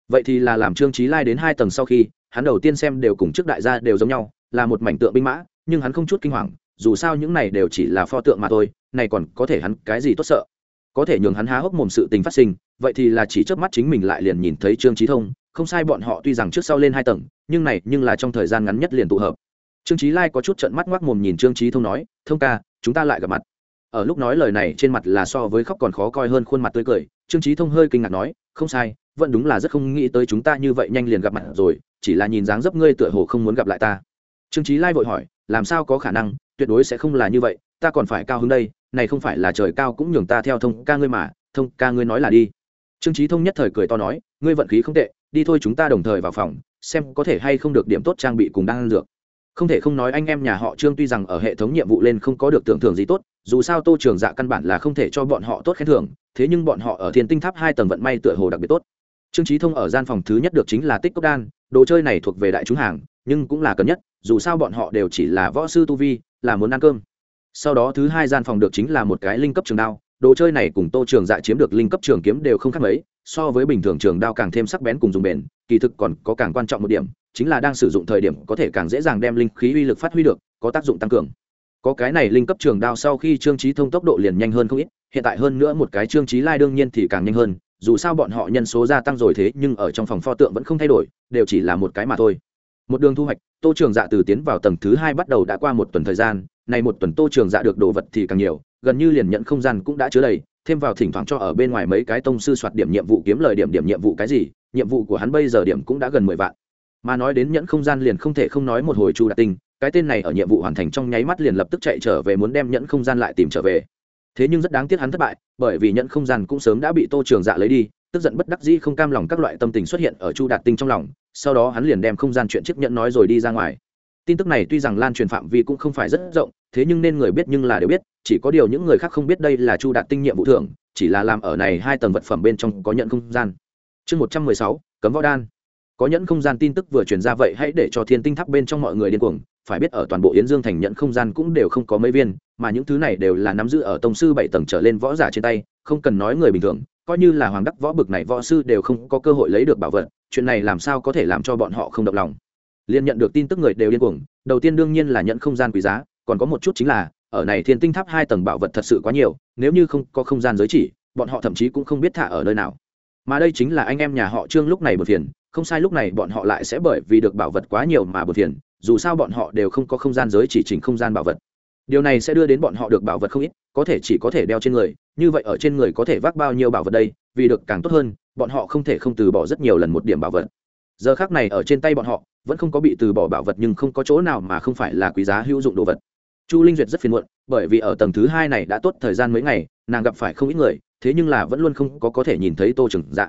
Vậy thì là làm trương trí lai đến hai tầng sau khi, hắn đầu tiên xem đều cùng trước đại gia đều giống nhau, là một mảnh tượng binh mã, nhưng hắn không chút kinh hoàng dù sao những này đều chỉ là pho tượng mà thôi, này còn có thể hắn cái gì tốt sợ? Có thể nhường hắn há hốc mồm sự tình phát sinh, vậy thì là chỉ trước mắt chính mình lại liền nhìn thấy trương trí thông, không sai bọn họ tuy rằng trước sau lên hai tầng, nhưng này, nhưng là trong thời gian ngắn nhất liền tụ hợp. Trương trí lai có chút trận mắt ngoác mồm nhìn trương trí thông nói, thông ca, chúng ta lại gặp mặt. Ở lúc nói lời này trên mặt là so với khóc còn khó coi hơn khuôn mặt tươi cười, trương trí thông hơi kinh ngạc nói, không sai, vẫn đúng là rất không nghĩ tới chúng ta như vậy nhanh liền gặp mặt rồi, chỉ là nhìn dáng dấp ngươi tựa hồ không muốn gặp lại ta. Trương trí lai vội hỏi, làm sao có khả năng? Tuyệt đối sẽ không là như vậy, ta còn phải cao hơn đây, này không phải là trời cao cũng nhường ta theo thông ca ngươi mà, thông ca ngươi nói là đi. Trương trí thông nhất thời cười to nói, ngươi vận khí không tệ, đi thôi chúng ta đồng thời vào phòng, xem có thể hay không được điểm tốt trang bị cùng đang dược. Không thể không nói anh em nhà họ trương tuy rằng ở hệ thống nhiệm vụ lên không có được tưởng thưởng gì tốt, dù sao tô trường dạ căn bản là không thể cho bọn họ tốt khen thưởng, thế nhưng bọn họ ở thiên tinh tháp hai tầng vận may tựa hồ đặc biệt tốt. Trương trí thông ở gian phòng thứ nhất được chính là tích cốc đan, đồ chơi này thuộc về đại chúng hàng, nhưng cũng là cần nhất, dù sao bọn họ đều chỉ là võ sư tu vi là muốn ăn cơm. Sau đó thứ hai gian phòng được chính là một cái linh cấp trường đao, đồ chơi này cùng tô trường dạ chiếm được linh cấp trường kiếm đều không khác mấy, so với bình thường trường đao càng thêm sắc bén cùng dùng bền, kỳ thực còn có càng quan trọng một điểm, chính là đang sử dụng thời điểm có thể càng dễ dàng đem linh khí uy lực phát huy được, có tác dụng tăng cường. Có cái này linh cấp trường đao sau khi trương trí thông tốc độ liền nhanh hơn không ít, hiện tại hơn nữa một cái trương trí lai đương nhiên thì càng nhanh hơn, dù sao bọn họ nhân số gia tăng rồi thế nhưng ở trong phòng pho tượng vẫn không thay đổi, đều chỉ là một cái mà thôi một đường thu hoạch, tô trường dạ từ tiến vào tầng thứ hai bắt đầu đã qua một tuần thời gian này một tuần tô trường dạ được đồ vật thì càng nhiều, gần như liền nhận không gian cũng đã chứa đầy, thêm vào thỉnh thoảng cho ở bên ngoài mấy cái tông sư soạt điểm nhiệm vụ kiếm lời điểm điểm nhiệm vụ cái gì, nhiệm vụ của hắn bây giờ điểm cũng đã gần mười vạn. Mà nói đến nhẫn không gian liền không thể không nói một hồi chu đạt tinh, cái tên này ở nhiệm vụ hoàn thành trong nháy mắt liền lập tức chạy trở về muốn đem nhẫn không gian lại tìm trở về. Thế nhưng rất đáng tiếc hắn thất bại, bởi vì nhẫn không gian cũng sớm đã bị tô trường dạ lấy đi, tức giận bất đắc dĩ không cam lòng các loại tâm tình xuất hiện ở chu đạt tinh trong lòng sau đó hắn liền đem không gian chuyện chiếc nhẫn nói rồi đi ra ngoài. Tin tức này tuy rằng lan truyền phạm vi cũng không phải rất rộng, thế nhưng nên người biết nhưng là đều biết, chỉ có điều những người khác không biết đây là chu đạt tinh nhiệm vụ thưởng, chỉ là làm ở này hai tầng vật phẩm bên trong có nhận không gian. Chương một trăm mười sáu, cấm võ đan. Có nhẫn không gian tin tức vừa truyền ra vậy hãy để cho thiên tinh tháp bên trong mọi người điên cuồng, phải biết ở toàn bộ yến dương thành nhẫn không gian cũng đều không có mấy viên, mà những thứ này đều là nắm giữ ở tông sư bảy tầng trở lên võ giả trên tay, không cần nói người bình thường, coi như là hoàng đắc võ bực này võ sư đều không có cơ hội lấy được bảo vật chuyện này làm sao có thể làm cho bọn họ không động lòng? Liền nhận được tin tức người đều điên cuồng, đầu tiên đương nhiên là nhận không gian quý giá, còn có một chút chính là, ở này thiên tinh tháp hai tầng bảo vật thật sự quá nhiều, nếu như không có không gian giới chỉ, bọn họ thậm chí cũng không biết thả ở nơi nào. Mà đây chính là anh em nhà họ trương lúc này bờ phiền không sai lúc này bọn họ lại sẽ bởi vì được bảo vật quá nhiều mà bờ phiền dù sao bọn họ đều không có không gian giới chỉ chỉnh không gian bảo vật. Điều này sẽ đưa đến bọn họ được bảo vật không ít, có thể chỉ có thể đeo trên người, như vậy ở trên người có thể vác bao nhiêu bảo vật đây, vì được càng tốt hơn bọn họ không thể không từ bỏ rất nhiều lần một điểm bảo vật giờ khác này ở trên tay bọn họ, vẫn không có bị từ bỏ bảo vật nhưng không có chỗ nào mà không phải là quý giá hữu dụng đồ vật chu linh duyệt rất phiền muộn, bởi vì ở tầng thứ hai này đã tốt thời gian mấy ngày, nàng gặp phải không ít người, thế nhưng là vẫn luôn không có có thể nhìn thấy tô trừng Dạ.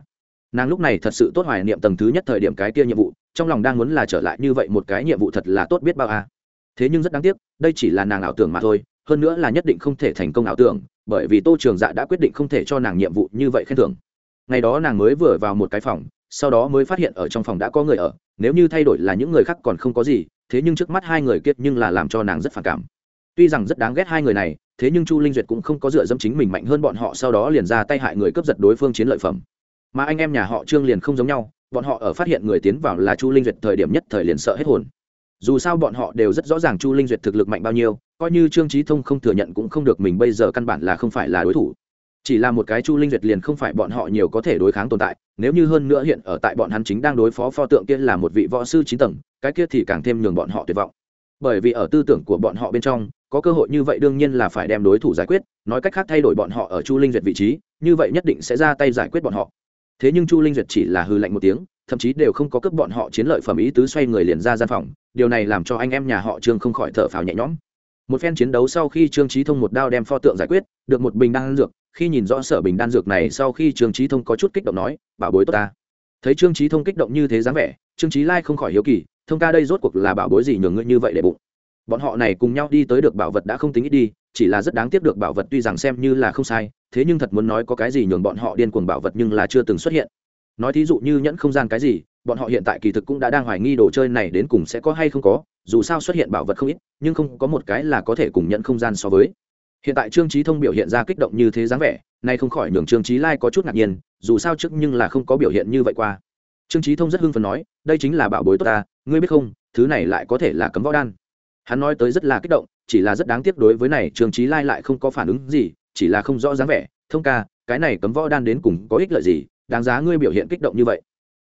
nàng lúc này thật sự tốt hoài niệm tầng thứ nhất thời điểm cái kia nhiệm vụ, trong lòng đang muốn là trở lại như vậy một cái nhiệm vụ thật là tốt biết bao à. thế nhưng rất đáng tiếc, đây chỉ là nàng ảo tưởng mà thôi, hơn nữa là nhất định không thể thành công ảo tưởng, bởi vì tô trường dạ đã quyết định không thể cho nàng nhiệm vụ như vậy khen thưởng ngày đó nàng mới vừa vào một cái phòng, sau đó mới phát hiện ở trong phòng đã có người ở, nếu như thay đổi là những người khác còn không có gì, thế nhưng trước mắt hai người kiệt nhưng là làm cho nàng rất phản cảm. Tuy rằng rất đáng ghét hai người này, thế nhưng chu linh duyệt cũng không có dựa dẫm chính mình mạnh hơn bọn họ, sau đó liền ra tay hại người cướp giật đối phương chiến lợi phẩm. Mà anh em nhà họ trương liền không giống nhau, bọn họ ở phát hiện người tiến vào là chu linh duyệt thời điểm nhất thời liền sợ hết hồn. Dù sao bọn họ đều rất rõ ràng chu linh duyệt thực lực mạnh bao nhiêu, coi như trương trí thông không thừa nhận cũng không được mình bây giờ căn bản là không phải là đối thủ chỉ là một cái chu linh duyệt liền không phải bọn họ nhiều có thể đối kháng tồn tại, nếu như hơn nữa hiện ở tại bọn hắn chính đang đối phó pho tượng kia là một vị võ sư chín tầng, cái kia thì càng thêm nhường bọn họ tuyệt vọng. Bởi vì ở tư tưởng của bọn họ bên trong, có cơ hội như vậy đương nhiên là phải đem đối thủ giải quyết, nói cách khác thay đổi bọn họ ở chu linh duyệt vị trí, như vậy nhất định sẽ ra tay giải quyết bọn họ. Thế nhưng chu linh duyệt chỉ là hư lạnh một tiếng, thậm chí đều không có cướp bọn họ chiến lợi phẩm ý tứ xoay người liền ra gian phòng, điều này làm cho anh em nhà họ trương không khỏi thở phào nhẹ nhõm. Một phen chiến đấu sau khi trương trí thông một đao đem pho tượng giải quyết, được một bình đan dược khi nhìn rõ sở bình đan dược này sau khi trương trí thông có chút kích động nói, bảo bối tốt ta. Thấy trương trí thông kích động như thế dáng vẻ, trương trí lai không khỏi hiếu kỳ, thông ca đây rốt cuộc là bảo bối gì nhường ngươi như vậy để bụng? Bọn họ này cùng nhau đi tới được bảo vật đã không tính ít đi, chỉ là rất đáng tiếc được bảo vật tuy rằng xem như là không sai, thế nhưng thật muốn nói có cái gì nhường bọn họ điên cuồng bảo vật nhưng là chưa từng xuất hiện. Nói thí dụ như nhẫn không gian cái gì, bọn họ hiện tại kỳ thực cũng đã đang hoài nghi đồ chơi này đến cùng sẽ có hay không có, dù sao xuất hiện bảo vật không ít, nhưng không có một cái là có thể cùng nhận không gian so với hiện tại trương trí thông biểu hiện ra kích động như thế dáng vẻ, nay không khỏi nhường trương trí lai có chút ngạc nhiên, dù sao trước nhưng là không có biểu hiện như vậy qua. Trương trí thông rất hưng phần nói, đây chính là bảo bối tốt ta, ngươi biết không, thứ này lại có thể là cấm võ đan. Hắn nói tới rất là kích động, chỉ là rất đáng tiếc đối với này trương trí lai lại không có phản ứng gì, chỉ là không rõ dáng vẻ. Thông ca, cái này cấm võ đan đến cùng có ích lợi gì, đáng giá ngươi biểu hiện kích động như vậy.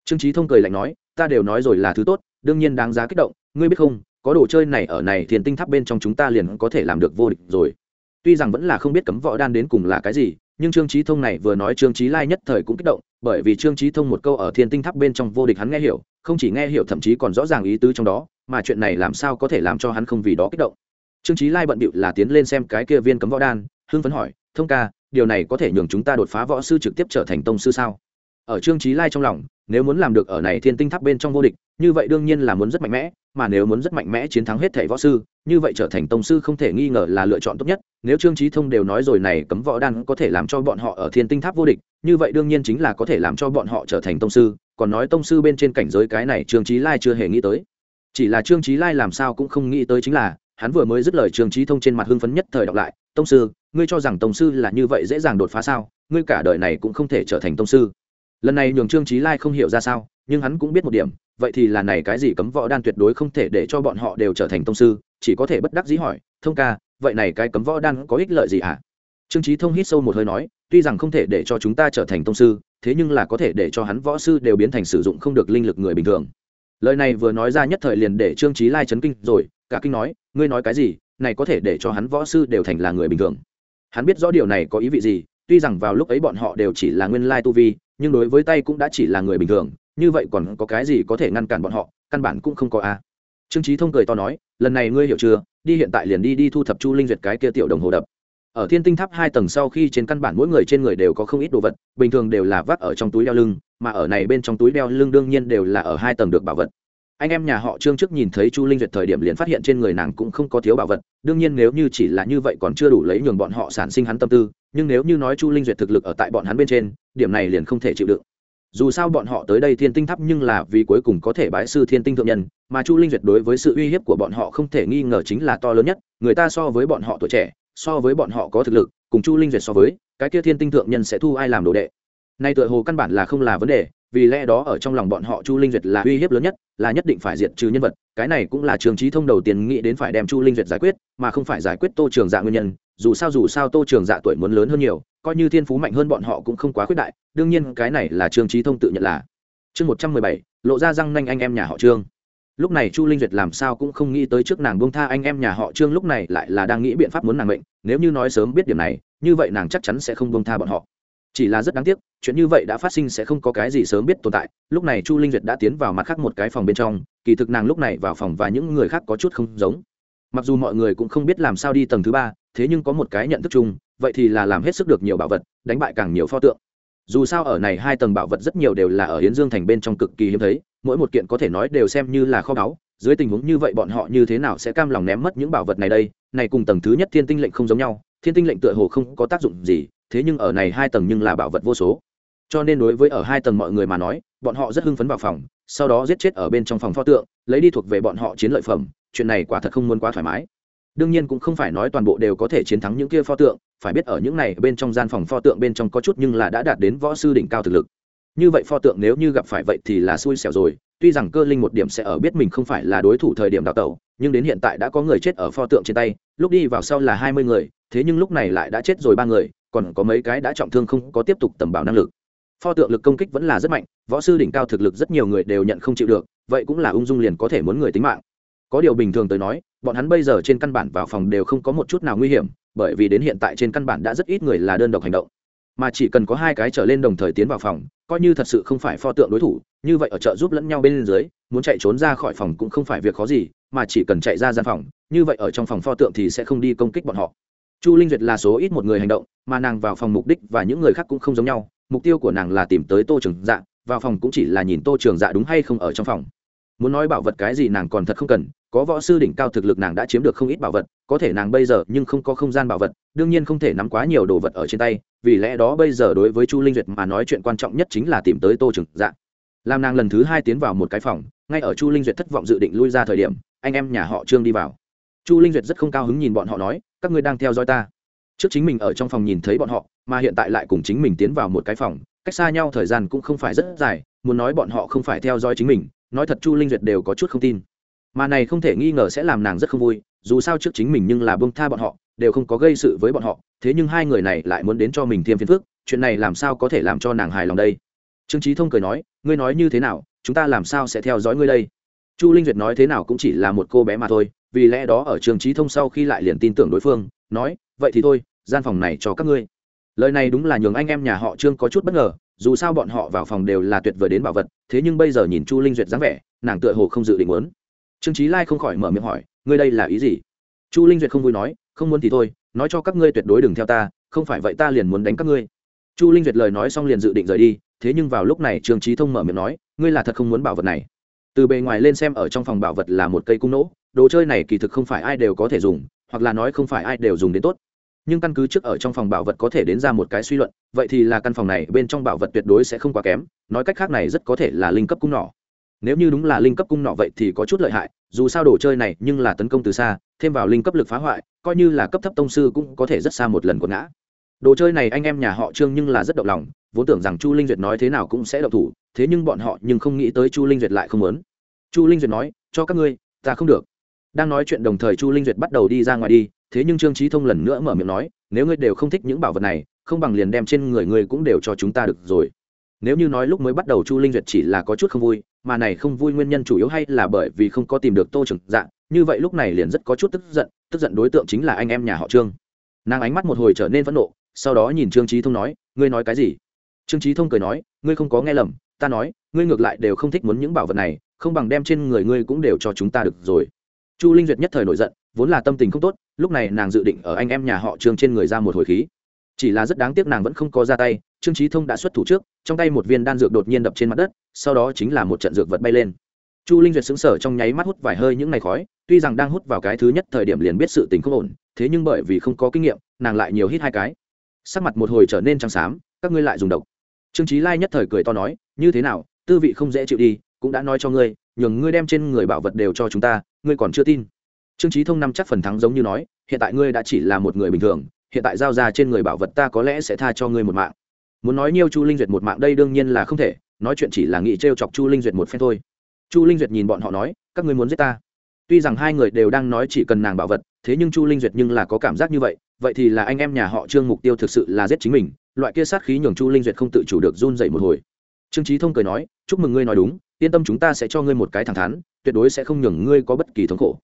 Trương trí thông cười lạnh nói, ta đều nói rồi là thứ tốt, đương nhiên đáng giá kích động, ngươi biết không, có đồ chơi này ở này thiền tinh tháp bên trong chúng ta liền có thể làm được vô địch rồi tuy rằng vẫn là không biết cấm võ đan đến cùng là cái gì, nhưng trương trí thông này vừa nói trương trí lai nhất thời cũng kích động, bởi vì trương trí thông một câu ở thiên tinh tháp bên trong vô địch hắn nghe hiểu, không chỉ nghe hiểu thậm chí còn rõ ràng ý tứ trong đó, mà chuyện này làm sao có thể làm cho hắn không vì đó kích động. Trương trí lai bận bịu là tiến lên xem cái kia viên cấm võ đan, hưng phấn hỏi, thông ca, điều này có thể nhường chúng ta đột phá võ sư trực tiếp trở thành tông sư sao? Ở trương trí lai trong lòng, nếu muốn làm được ở này thiên tinh tháp bên trong vô địch, như vậy đương nhiên là muốn rất mạnh mẽ, mà nếu muốn rất mạnh mẽ chiến thắng hết thảy võ sư, như vậy trở thành tông sư không thể nghi ngờ là lựa chọn tốt nhất. Nếu trương trí thông đều nói rồi này cấm võ đan có thể làm cho bọn họ ở thiên tinh tháp vô địch, như vậy đương nhiên chính là có thể làm cho bọn họ trở thành tông sư. Còn nói tông sư bên trên cảnh giới cái này trương trí lai chưa hề nghĩ tới. Chỉ là trương trí lai làm sao cũng không nghĩ tới chính là, hắn vừa mới dứt lời trương trí thông trên mặt hưng phấn nhất thời đọc lại, tông sư, ngươi cho rằng tông sư là như vậy dễ dàng đột phá sao? Ngươi cả đời này cũng không thể trở thành tông sư lần này nhường trương trí lai không hiểu ra sao, nhưng hắn cũng biết một điểm, vậy thì là này cái gì cấm võ đan tuyệt đối không thể để cho bọn họ đều trở thành tông sư, chỉ có thể bất đắc dĩ hỏi, thông ca, vậy này cái cấm võ đan có ích lợi gì ạ à? trương trí thông hít sâu một hơi nói, tuy rằng không thể để cho chúng ta trở thành tông sư, thế nhưng là có thể để cho hắn võ sư đều biến thành sử dụng không được linh lực người bình thường lời này vừa nói ra nhất thời liền để trương trí lai chấn kinh rồi, cả kinh nói, ngươi nói cái gì, này có thể để cho hắn võ sư đều thành là người bình thường hắn biết rõ điều này có ý vị gì tuy rằng vào lúc ấy bọn họ đều chỉ là nguyên lai tu vi, nhưng đối với tay cũng đã chỉ là người bình thường, như vậy còn có cái gì có thể ngăn cản bọn họ, căn bản cũng không có a. Trương trí thông cười to nói, lần này ngươi hiểu chưa, đi hiện tại liền đi đi thu thập chu linh duyệt cái kia tiểu đồng hồ đập. Ở thiên tinh tháp hai tầng sau khi trên căn bản mỗi người trên người đều có không ít đồ vật, bình thường đều là vác ở trong túi đeo lưng, mà ở này bên trong túi đeo lưng đương nhiên đều là ở hai tầng được bảo vật anh em nhà họ trương trước nhìn thấy chu linh duyệt thời điểm liền phát hiện trên người nàng cũng không có thiếu bảo vật. Đương nhiên nếu như chỉ là như vậy còn chưa đủ lấy nhường bọn họ sản sinh hắn tâm tư, nhưng nếu như nói chu linh duyệt thực lực ở tại bọn hắn bên trên, điểm này liền không thể chịu đựng. Dù sao bọn họ tới đây thiên tinh thắp nhưng là vì cuối cùng có thể bái sư thiên tinh thượng nhân, mà chu linh duyệt đối với sự uy hiếp của bọn họ không thể nghi ngờ chính là to lớn nhất, người ta so với bọn họ tuổi trẻ, so với bọn họ có thực lực, cùng chu linh duyệt so với, cái kia thiên tinh thượng nhân sẽ thu ai làm đồ đệ. Nay tựa hồ căn bản là không là vấn đề vì lẽ đó ở trong lòng bọn họ chu linh duyệt là uy hiếp lớn nhất, là nhất định phải diệt trừ nhân vật. Cái này cũng là trường trí thông đầu tiên nghĩ đến phải đem chu linh duyệt giải quyết, mà không phải giải quyết tô trường dạ nguyên nhân. Dù sao dù sao tô trường dạ tuổi muốn lớn hơn nhiều, coi như thiên phú mạnh hơn bọn họ cũng không quá khuyết đại, đương nhiên cái này là Trường trí thông tự nhận là. Chương một trăm mười bảy, lộ ra răng nanh anh em nhà họ trương. Lúc này chu linh duyệt làm sao cũng không nghĩ tới trước nàng buông tha anh em nhà họ trương lúc này lại là đang nghĩ biện pháp muốn nàng mệnh, nếu như nói sớm biết điểm này, như vậy nàng chắc chắn sẽ không buông tha bọn họ chỉ là rất đáng tiếc, chuyện như vậy đã phát sinh sẽ không có cái gì sớm biết tồn tại. Lúc này chu linh duyệt đã tiến vào mặt khác một cái phòng bên trong, kỳ thực nàng lúc này vào phòng và những người khác có chút không giống. Mặc dù mọi người cũng không biết làm sao đi tầng thứ ba, thế nhưng có một cái nhận thức chung, vậy thì là làm hết sức được nhiều bảo vật, đánh bại càng nhiều pho tượng. Dù sao ở này hai tầng bảo vật rất nhiều đều là ở hiến dương thành bên trong cực kỳ hiếm thấy, mỗi một kiện có thể nói đều xem như là kho báu. Dưới tình huống như vậy bọn họ như thế nào sẽ cam lòng ném mất những bảo vật này đây? Này cùng tầng thứ nhất thiên tinh lệnh không giống nhau, thiên tinh lệnh tựa hồ không có tác dụng gì thế nhưng ở này hai tầng nhưng là bảo vật vô số. Cho nên đối với ở hai tầng mọi người mà nói, bọn họ rất hưng phấn vào phòng, sau đó giết chết ở bên trong phòng pho tượng, lấy đi thuộc về bọn họ chiến lợi phẩm, chuyện này quả thật không muốn quá thoải mái. Đương nhiên cũng không phải nói toàn bộ đều có thể chiến thắng những kia pho tượng, phải biết ở những này bên trong gian phòng pho tượng bên trong có chút nhưng là đã đạt đến võ sư đỉnh cao thực lực. Như vậy pho tượng nếu như gặp phải vậy thì là xui xẻo rồi, tuy rằng cơ linh một điểm sẽ ở biết mình không phải là đối thủ thời điểm đào tẩu, nhưng đến hiện tại đã có người chết ở pho tượng trên tay lúc đi vào sau là hai mươi người, thế nhưng lúc này lại đã chết rồi ba người, còn có mấy cái đã trọng thương không có tiếp tục tầm bảo năng lực. Pho tượng lực công kích vẫn là rất mạnh, võ sư đỉnh cao thực lực rất nhiều người đều nhận không chịu được, vậy cũng là ung dung liền có thể muốn người tính mạng. Có điều bình thường tới nói, bọn hắn bây giờ trên căn bản vào phòng đều không có một chút nào nguy hiểm, bởi vì đến hiện tại trên căn bản đã rất ít người là đơn độc hành động. Mà chỉ cần có hai cái trở lên đồng thời tiến vào phòng, coi như thật sự không phải pho tượng đối thủ, như vậy ở chợ giúp lẫn nhau bên dưới, muốn chạy trốn ra khỏi phòng cũng không phải việc khó gì mà chỉ cần chạy ra gian phòng, như vậy ở trong phòng pho tượng thì sẽ không đi công kích bọn họ. Chu linh duyệt là số ít một người hành động, mà nàng vào phòng mục đích và những người khác cũng không giống nhau, mục tiêu của nàng là tìm tới tô trường dạ vào phòng cũng chỉ là nhìn tô trường dạ đúng hay không ở trong phòng. Muốn nói bảo vật cái gì nàng còn thật không cần, có võ sư đỉnh cao thực lực nàng đã chiếm được không ít bảo vật, có thể nàng bây giờ nhưng không có không gian bảo vật, đương nhiên không thể nắm quá nhiều đồ vật ở trên tay, vì lẽ đó bây giờ đối với chu linh duyệt mà nói chuyện quan trọng nhất chính là tìm tới tô trường dạ. Làm nàng lần thứ hai tiến vào một cái phòng, ngay ở chu linh duyệt thất vọng dự định lui ra thời điểm anh em nhà họ trương đi vào. Chu linh duyệt rất không cao hứng nhìn bọn họ nói, các ngươi đang theo dõi ta. Trước chính mình ở trong phòng nhìn thấy bọn họ, mà hiện tại lại cùng chính mình tiến vào một cái phòng, cách xa nhau thời gian cũng không phải rất dài, muốn nói bọn họ không phải theo dõi chính mình, nói thật chu linh duyệt đều có chút không tin. Mà này không thể nghi ngờ sẽ làm nàng rất không vui, dù sao trước chính mình nhưng là bông tha bọn họ, đều không có gây sự với bọn họ, thế nhưng hai người này lại muốn đến cho mình thêm phiền phức, chuyện này làm sao có thể làm cho nàng hài lòng đây? Trương trí thông cười nói, ngươi nói như thế nào, chúng ta làm sao sẽ theo dõi ngươi đây? Chu linh duyệt nói thế nào cũng chỉ là một cô bé mà thôi, vì lẽ đó ở trường trí thông sau khi lại liền tin tưởng đối phương, nói, vậy thì thôi, gian phòng này cho các ngươi. Lời này đúng là nhường anh em nhà họ trương có chút bất ngờ, dù sao bọn họ vào phòng đều là tuyệt vời đến bảo vật, thế nhưng bây giờ nhìn chu linh duyệt dáng vẻ, nàng tựa hồ không dự định muốn. Trương trí lai không khỏi mở miệng hỏi, ngươi đây là ý gì? Chu linh duyệt không vui nói, không muốn thì thôi, nói cho các ngươi tuyệt đối đừng theo ta, không phải vậy ta liền muốn đánh các ngươi. Chu linh duyệt lời nói xong liền dự định rời đi, thế nhưng vào lúc này trương trí thông mở miệng nói, ngươi là thật không muốn bảo vật này từ bề ngoài lên xem ở trong phòng bảo vật là một cây cung nỗ, đồ chơi này kỳ thực không phải ai đều có thể dùng, hoặc là nói không phải ai đều dùng đến tốt. Nhưng căn cứ trước ở trong phòng bảo vật có thể đến ra một cái suy luận, vậy thì là căn phòng này bên trong bảo vật tuyệt đối sẽ không quá kém, nói cách khác này rất có thể là linh cấp cung nỏ. Nếu như đúng là linh cấp cung nọ vậy thì có chút lợi hại, dù sao đồ chơi này nhưng là tấn công từ xa, thêm vào linh cấp lực phá hoại, coi như là cấp thấp tông sư cũng có thể rất xa một lần quật ngã. Đồ chơi này anh em nhà họ trương nhưng là rất động lòng, vốn tưởng rằng chu linh duyệt nói thế nào cũng sẽ động thủ thế nhưng bọn họ nhưng không nghĩ tới chu linh duyệt lại không muốn. Chu linh duyệt nói, cho các ngươi, ta không được. Đang nói chuyện đồng thời chu linh duyệt bắt đầu đi ra ngoài đi, thế nhưng trương trí thông lần nữa mở miệng nói, nếu ngươi đều không thích những bảo vật này, không bằng liền đem trên người ngươi cũng đều cho chúng ta được rồi. Nếu như nói lúc mới bắt đầu chu linh duyệt chỉ là có chút không vui, mà này không vui nguyên nhân chủ yếu hay là bởi vì không có tìm được tô trưởng dạng như vậy lúc này liền rất có chút tức giận tức giận đối tượng chính là anh em nhà họ trương. Nàng ánh mắt một hồi trở nên phẫn nộ, sau đó nhìn trương trí thông nói, ngươi nói cái gì? Trương trí thông cười nói, ngươi không có nghe lầm ta nói, ngươi ngược lại đều không thích muốn những bảo vật này, không bằng đem trên người ngươi cũng đều cho chúng ta được rồi. Chu linh duyệt nhất thời nổi giận, vốn là tâm tình không tốt, lúc này nàng dự định ở anh em nhà họ trương trên người ra một hồi khí. Chỉ là rất đáng tiếc nàng vẫn không có ra tay, trương trí thông đã xuất thủ trước, trong tay một viên đan dược đột nhiên đập trên mặt đất, sau đó chính là một trận dược vật bay lên. Chu linh duyệt xứng sở trong nháy mắt hút vài hơi những ngày khói, tuy rằng đang hút vào cái thứ nhất thời điểm liền biết sự tình không ổn, thế nhưng bởi vì không có kinh nghiệm, nàng lại nhiều hít hai cái. Sắc mặt một hồi trở nên trắng xám, các ngươi lại dùng độc trương trí lai nhất thời cười to nói, như thế nào, tư vị không dễ chịu đi, cũng đã nói cho ngươi, nhường ngươi đem trên người bảo vật đều cho chúng ta, ngươi còn chưa tin. Trương trí thông năm chắc phần thắng giống như nói, hiện tại ngươi đã chỉ là một người bình thường, hiện tại giao ra trên người bảo vật ta có lẽ sẽ tha cho ngươi một mạng. Muốn nói nhiêu chu linh duyệt một mạng đây đương nhiên là không thể, nói chuyện chỉ là nghĩ t r e o chọc chu linh duyệt một phen thôi. Chu linh duyệt nhìn bọn họ nói, các ngươi muốn giết ta? Tuy rằng hai người đều đang nói chỉ cần nàng bảo vật, thế nhưng chu linh duyệt nhưng là có cảm giác như vậy vậy thì là anh em nhà họ trương mục tiêu thực sự là giết chính mình, loại kia sát khí nhường chu linh duyệt không tự chủ được run dậy một hồi. Trương trí thông cười nói, chúc mừng ngươi nói đúng, yên tâm chúng ta sẽ cho ngươi một cái thẳng thắn, tuyệt đối sẽ không nhường ngươi có bất kỳ thống khổ.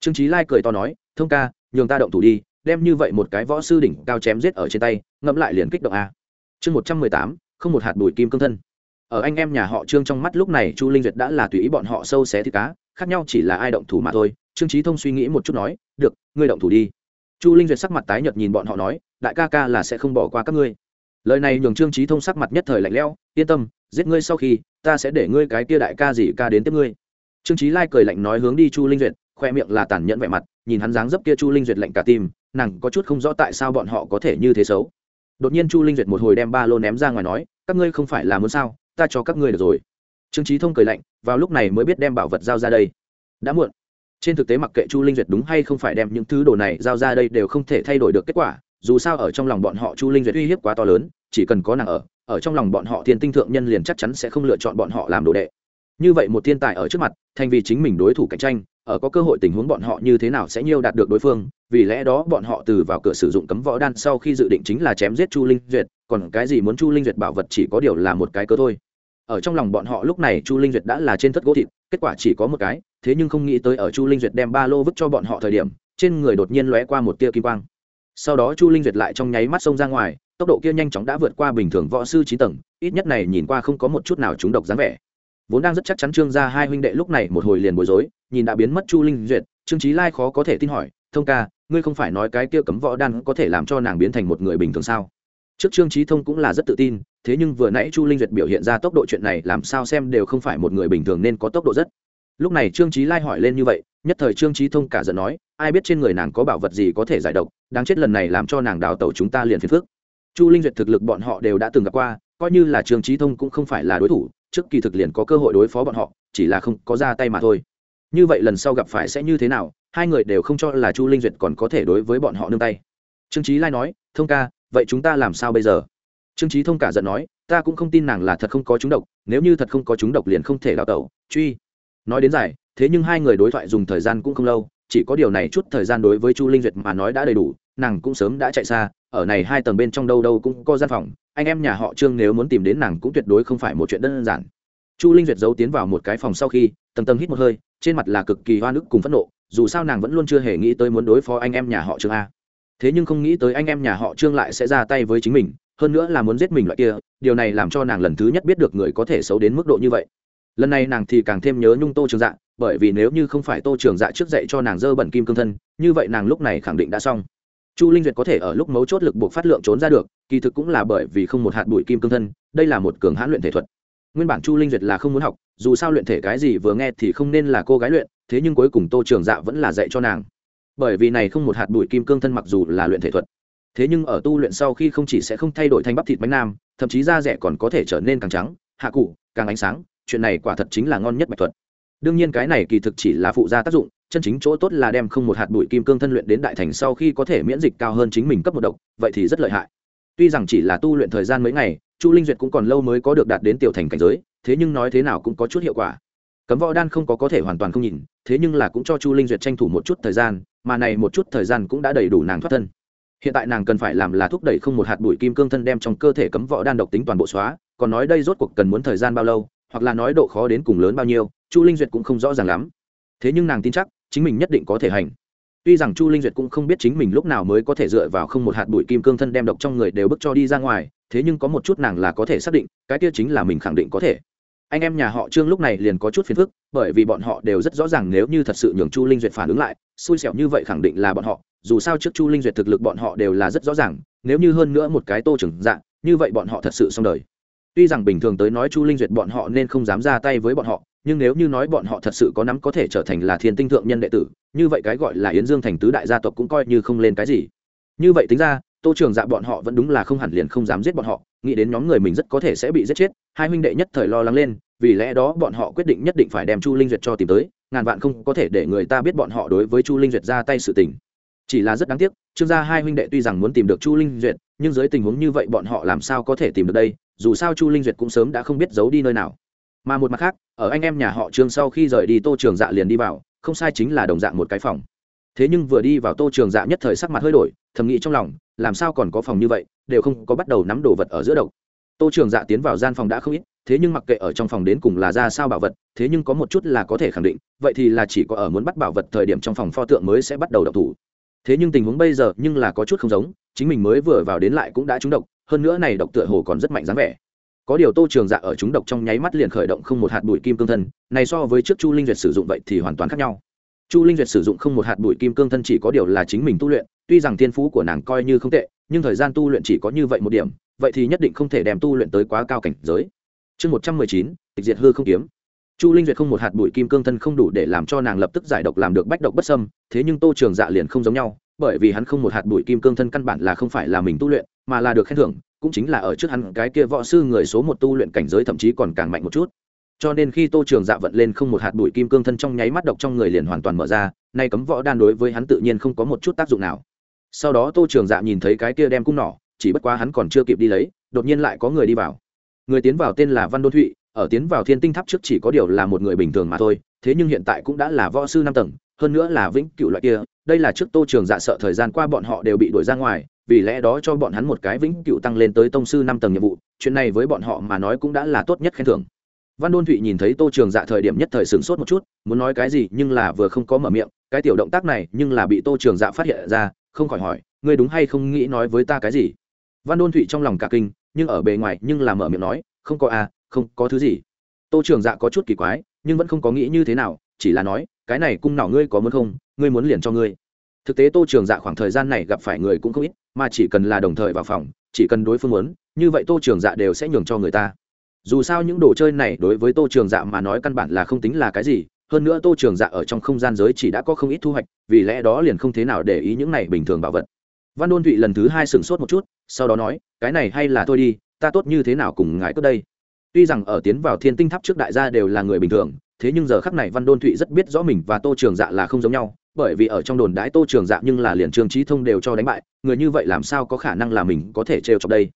Trương trí lai cười to nói, thông ca, nhường ta động thủ đi, đem như vậy một cái võ sư đỉnh cao chém giết ở trên tay, ngẫm lại liền kích động a. Chương một trăm mười tám, không một hạt bụi kim cương thân. Ở anh em nhà họ trương trong mắt lúc này chu linh duyệt đã là tùy ý bọn họ sâu xé thịt cá, khác nhau chỉ là ai động thủ mà thôi. Trương trí thông suy nghĩ một chút nói, được, ngươi động thủ đi chu linh duyệt sắc mặt tái nhợt nhìn bọn họ nói, đại ca ca là sẽ không bỏ qua các ngươi. Lời này nhường trương trí thông sắc mặt nhất thời lạnh lẽo, yên tâm, giết ngươi sau khi, ta sẽ để ngươi cái kia đại ca gì ca đến tiếp ngươi. Trương trí lai cười lạnh nói hướng đi chu linh duyệt, khoe miệng là tàn nhẫn vẻ mặt, nhìn hắn dáng dấp kia chu linh duyệt lạnh cả tim, nàng có chút không rõ tại sao bọn họ có thể như thế xấu. Đột nhiên chu linh duyệt một hồi đem ba lô ném ra ngoài nói, các ngươi không phải là muốn sao, ta cho các ngươi được rồi. Trương trí thông cười lạnh, vào lúc này mới biết đem bảo vật giao ra đây. Đã muộn trên thực tế mặc kệ chu linh duyệt đúng hay không phải đem những thứ đồ này giao ra đây đều không thể thay đổi được kết quả, dù sao ở trong lòng bọn họ chu linh duyệt uy hiếp quá to lớn, chỉ cần có nàng ở ở trong lòng bọn họ thiên tinh thượng nhân liền chắc chắn sẽ không lựa chọn bọn họ làm đồ đệ. Như vậy một thiên tài ở trước mặt, thành vì chính mình đối thủ cạnh tranh, ở có cơ hội tình huống bọn họ như thế nào sẽ nhiều đạt được đối phương, vì lẽ đó bọn họ từ vào cửa sử dụng cấm võ đan sau khi dự định chính là chém giết chu linh duyệt, còn cái gì muốn chu linh duyệt bảo vật chỉ có điều là một cái cơ thôi ở trong lòng bọn họ lúc này chu linh duyệt đã là trên thất gỗ thịt, kết quả chỉ có một cái, thế nhưng không nghĩ tới ở chu linh duyệt đem ba lô vứt cho bọn họ thời điểm, trên người đột nhiên lóe qua một tia kim quang. Sau đó chu linh duyệt lại trong nháy mắt xông ra ngoài, tốc độ kia nhanh chóng đã vượt qua bình thường võ sư trí tầng, ít nhất này nhìn qua không có một chút nào trúng độc dáng vẻ. Vốn đang rất chắc chắn trương gia hai huynh đệ lúc này một hồi liền bối rối, nhìn đã biến mất chu linh duyệt, trương trí lai khó có thể tin hỏi, thông ca, ngươi không phải nói cái kia cấm võ đan có thể làm cho nàng biến thành một người bình thường sao? Trước trương trí thông cũng là rất tự tin, thế nhưng vừa nãy chu linh duyệt biểu hiện ra tốc độ chuyện này làm sao xem đều không phải một người bình thường nên có tốc độ rất. Lúc này trương trí lai hỏi lên như vậy, nhất thời trương trí thông cả giận nói, ai biết trên người nàng có bảo vật gì có thể giải độc, đáng chết lần này làm cho nàng đào tẩu chúng ta liền phiền phước chu linh duyệt thực lực bọn họ đều đã từng gặp qua, coi như là trương trí thông cũng không phải là đối thủ, trước kỳ thực liền có cơ hội đối phó bọn họ, chỉ là không có ra tay mà thôi. Như vậy lần sau gặp phải sẽ như thế nào, hai người đều không cho là chu linh duyệt còn có thể đối với bọn họ nương tay. Trương trí lai nói, thông ca vậy chúng ta làm sao bây giờ? Trương trí thông cả giận nói, ta cũng không tin nàng là thật không có chúng độc, nếu như thật không có chúng độc liền không thể đào tẩu, truy. Nói đến giải, thế nhưng hai người đối thoại dùng thời gian cũng không lâu, chỉ có điều này chút thời gian đối với chu linh duyệt mà nói đã đầy đủ, nàng cũng sớm đã chạy xa, ở này hai tầng bên trong đâu đâu cũng có gian phòng, anh em nhà họ trương nếu muốn tìm đến nàng cũng tuyệt đối không phải một chuyện đơn giản. Chu linh duyệt giấu tiến vào một cái phòng sau khi, tầng tầng hít một hơi, trên mặt là cực kỳ hoa nước cùng phẫn nộ, dù sao nàng vẫn luôn chưa hề nghĩ tới muốn đối phó anh em nhà họ trương a thế nhưng không nghĩ tới anh em nhà họ trương lại sẽ ra tay với chính mình, hơn nữa là muốn giết mình loại kia, điều này làm cho nàng lần thứ nhất biết được người có thể xấu đến mức độ như vậy. Lần này nàng thì càng thêm nhớ nhung tô trường dạ bởi vì nếu như không phải tô trường dạ trước dậy cho nàng dơ bẩn kim cương thân, như vậy nàng lúc này khẳng định đã xong. Chu linh duyệt có thể ở lúc mấu chốt lực buộc phát lượng trốn ra được, kỳ thực cũng là bởi vì không một hạt bụi kim cương thân, đây là một cường hãn luyện thể thuật. Nguyên bản chu linh duyệt là không muốn học, dù sao luyện thể cái gì vừa nghe thì không nên là cô gái luyện, thế nhưng cuối cùng tô trường dạ vẫn là dạy cho nàng bởi vì này không một hạt bụi kim cương thân mặc dù là luyện thể thuật. Thế nhưng ở tu luyện sau khi không chỉ sẽ không thay đổi thành bắp thịt bánh nam, thậm chí da rẻ còn có thể trở nên càng trắng, hạ cụ càng ánh sáng, chuyện này quả thật chính là ngon nhất bạch thuật. Đương nhiên cái này kỳ thực chỉ là phụ gia tác dụng, chân chính chỗ tốt là đem không một hạt bụi kim cương thân luyện đến đại thành sau khi có thể miễn dịch cao hơn chính mình cấp một độc, vậy thì rất lợi hại. Tuy rằng chỉ là tu luyện thời gian mấy ngày, chu linh duyệt cũng còn lâu mới có được đạt đến tiểu thành cảnh giới, thế nhưng nói thế nào cũng có chút hiệu quả cấm võ đan không có có thể hoàn toàn không nhìn, thế nhưng là cũng cho chu linh duyệt tranh thủ một chút thời gian, mà này một chút thời gian cũng đã đầy đủ nàng thoát thân. Hiện tại nàng cần phải làm là thúc đẩy không một hạt bụi kim cương thân đem trong cơ thể cấm võ đan độc tính toàn bộ xóa, còn nói đây rốt cuộc cần muốn thời gian bao lâu, hoặc là nói độ khó đến cùng lớn bao nhiêu, chu linh duyệt cũng không rõ ràng lắm. Thế nhưng nàng tin chắc, chính mình nhất định có thể hành. Tuy rằng chu linh duyệt cũng không biết chính mình lúc nào mới có thể dựa vào không một hạt bụi kim cương thân đem độc trong người đều bức cho đi ra ngoài, thế nhưng có một chút nàng là có thể xác định, cái kia chính là mình khẳng định có thể anh em nhà họ trương lúc này liền có chút phiền phức, bởi vì bọn họ đều rất rõ ràng nếu như thật sự nhường chu linh duyệt phản ứng lại, xui xẻo như vậy khẳng định là bọn họ, dù sao trước chu linh duyệt thực lực bọn họ đều là rất rõ ràng, nếu như hơn nữa một cái tô trưởng dạng, như vậy bọn họ thật sự xong đời. Tuy rằng bình thường tới nói chu linh duyệt bọn họ nên không dám ra tay với bọn họ, nhưng nếu như nói bọn họ thật sự có nắm có thể trở thành là thiên tinh thượng nhân đệ tử, như vậy cái gọi là yến dương thành tứ đại gia tộc cũng coi như không lên cái gì. Như vậy tính ra tô trường dạ bọn họ vẫn đúng là không hẳn liền không dám giết bọn họ, nghĩ đến nhóm người mình rất có thể sẽ bị giết chết, hai huynh đệ nhất thời lo lắng lên, vì lẽ đó bọn họ quyết định nhất định phải đem chu linh duyệt cho tìm tới, ngàn vạn không có thể để người ta biết bọn họ đối với chu linh duyệt ra tay sự tình. Chỉ là rất đáng tiếc, trương gia hai huynh đệ tuy rằng muốn tìm được chu linh duyệt, nhưng dưới tình huống như vậy bọn họ làm sao có thể tìm được đây, dù sao chu linh duyệt cũng sớm đã không biết giấu đi nơi nào. Mà một mặt khác, ở anh em nhà họ trương sau khi rời đi tô trường dạ liền đi vào, không sai chính là đồng dạng một cái phòng thế nhưng vừa đi vào tô trường dạ nhất thời sắc mặt hơi đổi, thầm nghĩ trong lòng, làm sao còn có phòng như vậy, đều không có bắt đầu nắm đồ vật ở giữa độc. Tô trường dạ tiến vào gian phòng đã không ít, thế nhưng mặc kệ ở trong phòng đến cùng là ra sao bảo vật, thế nhưng có một chút là có thể khẳng định, vậy thì là chỉ có ở muốn bắt bảo vật thời điểm trong phòng pho tượng mới sẽ bắt đầu độc thủ. Thế nhưng tình huống bây giờ nhưng là có chút không giống, chính mình mới vừa vào đến lại cũng đã trúng độc, hơn nữa này độc tựa hồ còn rất mạnh dáng vẻ. Có điều tô trường dạ ở trúng độc trong nháy mắt liền khởi động không một hạt bụi kim cương thân, này so với trước chu linh duyệt sử dụng vậy thì hoàn toàn khác nhau chu linh duyệt sử dụng không một hạt bụi kim cương thân chỉ có điều là chính mình tu luyện, tuy rằng thiên phú của nàng coi như không tệ, nhưng thời gian tu luyện chỉ có như vậy một điểm, vậy thì nhất định không thể đem tu luyện tới quá cao cảnh giới. Chương một trăm mười chín, tịch diệt hư không kiếm. Chu linh duyệt không một hạt bụi kim cương thân không đủ để làm cho nàng lập tức giải độc làm được bách độc bất sâm thế nhưng tô trường dạ liền không giống nhau, bởi vì hắn không một hạt bụi kim cương thân căn bản là không phải là mình tu luyện, mà là được khen thưởng, cũng chính là ở trước hắn cái kia võ sư người số một tu luyện cảnh giới thậm chí còn càng mạnh một chút cho nên khi tô trường dạ vận lên không một hạt bụi kim cương thân trong nháy mắt độc trong người liền hoàn toàn mở ra, nay cấm võ đan đối với hắn tự nhiên không có một chút tác dụng nào. Sau đó tô trường dạ nhìn thấy cái kia đem cung nỏ, chỉ bất quá hắn còn chưa kịp đi lấy, đột nhiên lại có người đi vào. Người tiến vào tên là văn đô thụy, ở tiến vào thiên tinh tháp trước chỉ có điều là một người bình thường mà thôi, thế nhưng hiện tại cũng đã là võ sư năm tầng, hơn nữa là vĩnh cựu loại kia, đây là trước tô trường dạ sợ thời gian qua bọn họ đều bị đuổi ra ngoài, vì lẽ đó cho bọn hắn một cái vĩnh cựu tăng lên tới tông sư năm tầng nhiệm vụ, chuyện này với bọn họ mà nói cũng đã là tốt nhất khen thưởng văn đôn thụy nhìn thấy tô trường dạ thời điểm nhất thời sửng sốt một chút, muốn nói cái gì nhưng là vừa không có mở miệng, cái tiểu động tác này nhưng là bị tô trường dạ phát hiện ra, không khỏi hỏi, ngươi đúng hay không nghĩ nói với ta cái gì? Văn đôn thụy trong lòng cả kinh, nhưng ở bề ngoài nhưng là mở miệng nói, không có à không có thứ gì. Tô trường dạ có chút kỳ quái, nhưng vẫn không có nghĩ như thế nào, chỉ là nói, cái này cung nào ngươi có muốn không? Ngươi muốn liền cho ngươi. Thực tế tô trường dạ khoảng thời gian này gặp phải người cũng không ít, mà chỉ cần là đồng thời vào phòng, chỉ cần đối phương muốn, như vậy tô trường dạ đều sẽ nhường cho người ta dù sao những đồ chơi này đối với tô trường dạ mà nói căn bản là không tính là cái gì, hơn nữa tô trường dạ ở trong không gian giới chỉ đã có không ít thu hoạch, vì lẽ đó liền không thế nào để ý những này bình thường bảo vật. Văn đôn thụy lần thứ hai sửng sốt một chút, sau đó nói, cái này hay là thôi đi, ta tốt như thế nào cùng ngài cất đây? Tuy rằng ở tiến vào thiên tinh tháp trước đại gia đều là người bình thường, thế nhưng giờ khắc này văn đôn thụy rất biết rõ mình và tô trường dạ là không giống nhau, bởi vì ở trong đồn đái tô trường dạ nhưng là liền trương trí thông đều cho đánh bại, người như vậy làm sao có khả năng là mình có thể trêu chọc đây?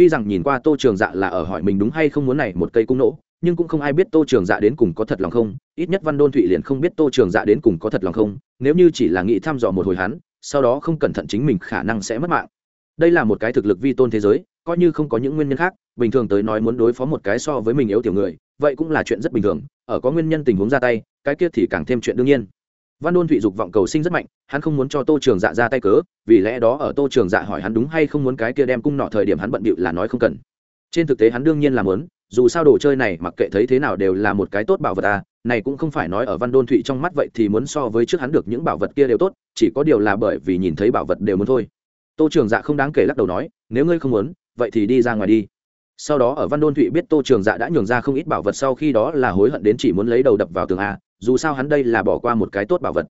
Tuy rằng nhìn qua tô trường dạ là ở hỏi mình đúng hay không muốn này một cây cung nỗ nhưng cũng không ai biết tô trường dạ đến cùng có thật lòng không. Ít nhất văn đôn thụy liền không biết tô trường dạ đến cùng có thật lòng không. Nếu như chỉ là nghĩ thăm dò một hồi hắn, sau đó không cẩn thận chính mình khả năng sẽ mất mạng. Đây là một cái thực lực vi tôn thế giới, coi như không có những nguyên nhân khác, bình thường tới nói muốn đối phó một cái so với mình yếu tiểu người, vậy cũng là chuyện rất bình thường. Ở có nguyên nhân tình huống ra tay, cái kia thì càng thêm chuyện đương nhiên văn đôn thụy dục vọng cầu sinh rất mạnh, hắn không muốn cho tô trường dạ ra tay cớ, vì lẽ đó ở tô trường dạ hỏi hắn đúng hay không muốn cái kia đem cung nọ thời điểm hắn bận bịu là nói không cần. Trên thực tế hắn đương nhiên là muốn, dù sao đồ chơi này mặc kệ thấy thế nào đều là một cái tốt bảo vật à này cũng không phải nói ở văn đôn thụy trong mắt vậy thì muốn so với trước hắn được những bảo vật kia đều tốt, chỉ có điều là bởi vì nhìn thấy bảo vật đều muốn thôi. Tô trường dạ không đáng kể lắc đầu nói, nếu ngươi không muốn, vậy thì đi ra ngoài đi. Sau đó ở văn đôn thụy biết tô trường dạ đã nhường ra không ít bảo vật sau khi đó là hối hận đến chỉ muốn lấy đầu đập vào tường a dù sao hắn đây là bỏ qua một cái tốt bảo vật.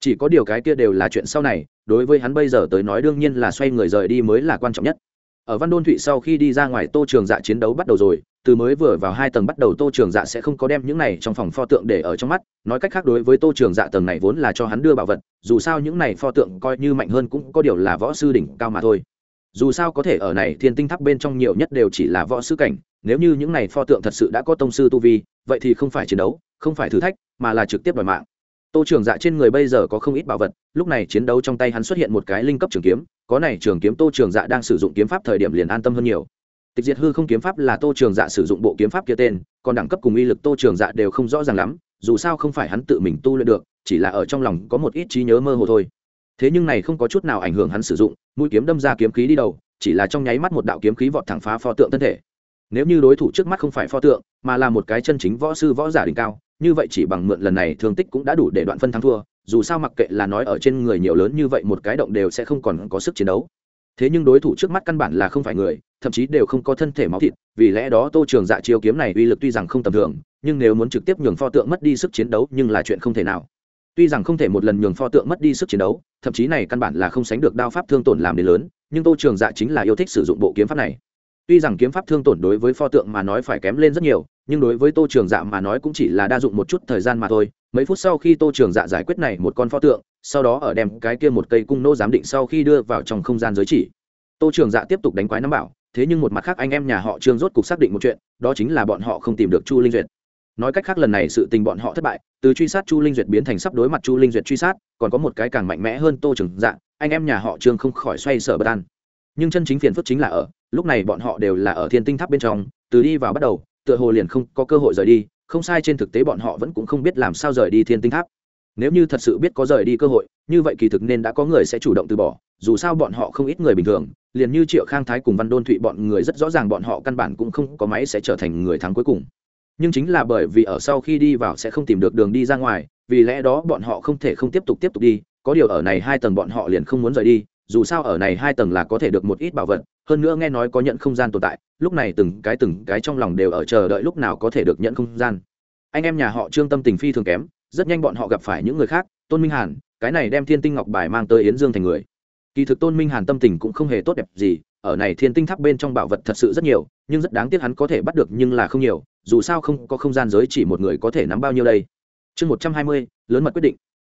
Chỉ có điều cái kia đều là chuyện sau này, đối với hắn bây giờ tới nói đương nhiên là xoay người rời đi mới là quan trọng nhất. Ở văn đôn thụy sau khi đi ra ngoài tô trường dạ chiến đấu bắt đầu rồi, từ mới vừa vào hai tầng bắt đầu tô trường dạ sẽ không có đem những này trong phòng pho tượng để ở trong mắt. Nói cách khác đối với tô trường dạ tầng này vốn là cho hắn đưa bảo vật, dù sao những này pho tượng coi như mạnh hơn cũng có điều là võ sư đỉnh cao mà thôi. Dù sao có thể ở này thiên tinh tháp bên trong nhiều nhất đều chỉ là võ sư cảnh, nếu như những này pho tượng thật sự đã có tông sư tu vi vậy thì không phải chiến đấu, không phải thử thách, mà là trực tiếp đòi mạng. Tô trường dạ trên người bây giờ có không ít bảo vật, lúc này chiến đấu trong tay hắn xuất hiện một cái linh cấp trường kiếm, có này trường kiếm tô trường dạ đang sử dụng kiếm pháp thời điểm liền an tâm hơn nhiều. Tịch diệt hư không kiếm pháp là tô trường dạ sử dụng bộ kiếm pháp kia tên, còn đẳng cấp cùng uy lực tô trường dạ đều không rõ ràng lắm, dù sao không phải hắn tự mình tu luyện được, chỉ là ở trong lòng có một ít trí nhớ mơ hồ thôi. Thế nhưng này không có chút nào ảnh hưởng hắn sử dụng, mũi kiếm đâm ra kiếm khí đi đầu, chỉ là trong nháy mắt một đạo kiếm khí vọt thẳng phá pho tượng thân thể nếu như đối thủ trước mắt không phải pho tượng, mà là một cái chân chính võ sư võ giả đỉnh cao, như vậy chỉ bằng mượn lần này thương tích cũng đã đủ để đoạn phân thắng thua, dù sao mặc kệ là nói ở trên người nhiều lớn như vậy một cái động đều sẽ không còn có sức chiến đấu. Thế nhưng đối thủ trước mắt căn bản là không phải người, thậm chí đều không có thân thể máu thịt, vì lẽ đó tô trường dạ chiêu kiếm này uy lực tuy rằng không tầm thường, nhưng nếu muốn trực tiếp nhường pho tượng mất đi sức chiến đấu nhưng là chuyện không thể nào. Tuy rằng không thể một lần nhường pho tượng mất đi sức chiến đấu, thậm chí này căn bản là không sánh được đao pháp thương tổn làm đến lớn, nhưng tô trường dạ chính là yêu thích sử dụng bộ kiếm pháp này tuy rằng kiếm pháp thương tổn đối với pho tượng mà nói phải kém lên rất nhiều, nhưng đối với tô trường dạ mà nói cũng chỉ là đa dụng một chút thời gian mà thôi. Mấy phút sau khi tô trường dạ giải quyết này một con pho tượng, sau đó ở đem cái kia một cây cung nô giám định sau khi đưa vào trong không gian giới chỉ. Tô trường dạ tiếp tục đánh quái nắm bảo, thế nhưng một mặt khác anh em nhà họ trương rốt cục xác định một chuyện, đó chính là bọn họ không tìm được chu linh duyệt. Nói cách khác lần này sự tình bọn họ thất bại, từ truy sát chu linh duyệt biến thành sắp đối mặt chu linh duyệt truy sát, còn có một cái càng mạnh mẽ hơn tô trường dạ anh em nhà họ trương không khỏi xoay sở bất an nhưng chân chính phiền phức chính là ở, lúc này bọn họ đều là ở thiên tinh tháp bên trong, từ đi vào bắt đầu, tựa hồ liền không có cơ hội rời đi, không sai trên thực tế bọn họ vẫn cũng không biết làm sao rời đi thiên tinh tháp. Nếu như thật sự biết có rời đi cơ hội, như vậy kỳ thực nên đã có người sẽ chủ động từ bỏ, dù sao bọn họ không ít người bình thường, liền như triệu khang thái cùng văn đôn thụy bọn người rất rõ ràng bọn họ căn bản cũng không có máy sẽ trở thành người thắng cuối cùng. Nhưng chính là bởi vì ở sau khi đi vào sẽ không tìm được đường đi ra ngoài, vì lẽ đó bọn họ không thể không tiếp tục tiếp tục đi, có điều ở này hai tầng bọn họ liền không muốn rời đi dù sao ở này hai tầng là có thể được một ít bảo vật, hơn nữa nghe nói có nhận không gian tồn tại, lúc này từng cái từng cái trong lòng đều ở chờ đợi lúc nào có thể được nhận không gian. Anh em nhà họ trương tâm tình phi thường kém, rất nhanh bọn họ gặp phải những người khác, tôn minh hàn, cái này đem thiên tinh ngọc bài mang tới yến dương thành người. Kỳ thực tôn minh hàn tâm tình cũng không hề tốt đẹp gì, ở này thiên tinh tháp bên trong bảo vật thật sự rất nhiều, nhưng rất đáng tiếc hắn có thể bắt được nhưng là không nhiều, dù sao không có không gian giới chỉ một người có thể nắm bao nhiêu đây. Chương một trăm hai mươi, lớn mật quyết định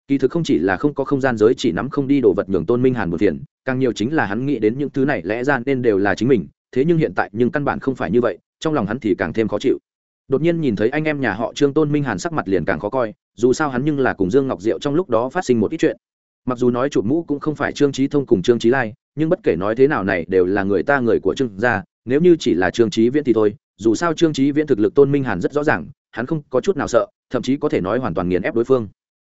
kỳ thực không chỉ là không có không gian giới chỉ nắm không đi đồ vật nhường tôn minh hàn một phiền, càng nhiều chính là hắn nghĩ đến những thứ này lẽ ra nên đều là chính mình, thế nhưng hiện tại nhưng căn bản không phải như vậy, trong lòng hắn thì càng thêm khó chịu. Đột nhiên nhìn thấy anh em nhà họ trương tôn minh hàn sắc mặt liền càng khó coi, dù sao hắn nhưng là cùng dương ngọc diệu trong lúc đó phát sinh một ít chuyện. Mặc dù nói chụp mũ cũng không phải trương trí thông cùng trương trí lai, nhưng bất kể nói thế nào này đều là người ta người của trương gia, nếu như chỉ là trương trí viễn thì thôi, dù sao trương trí viễn thực lực tôn minh hàn rất rõ ràng, hắn không có chút nào sợ, thậm chí có thể nói hoàn toàn nghiền ép đối phương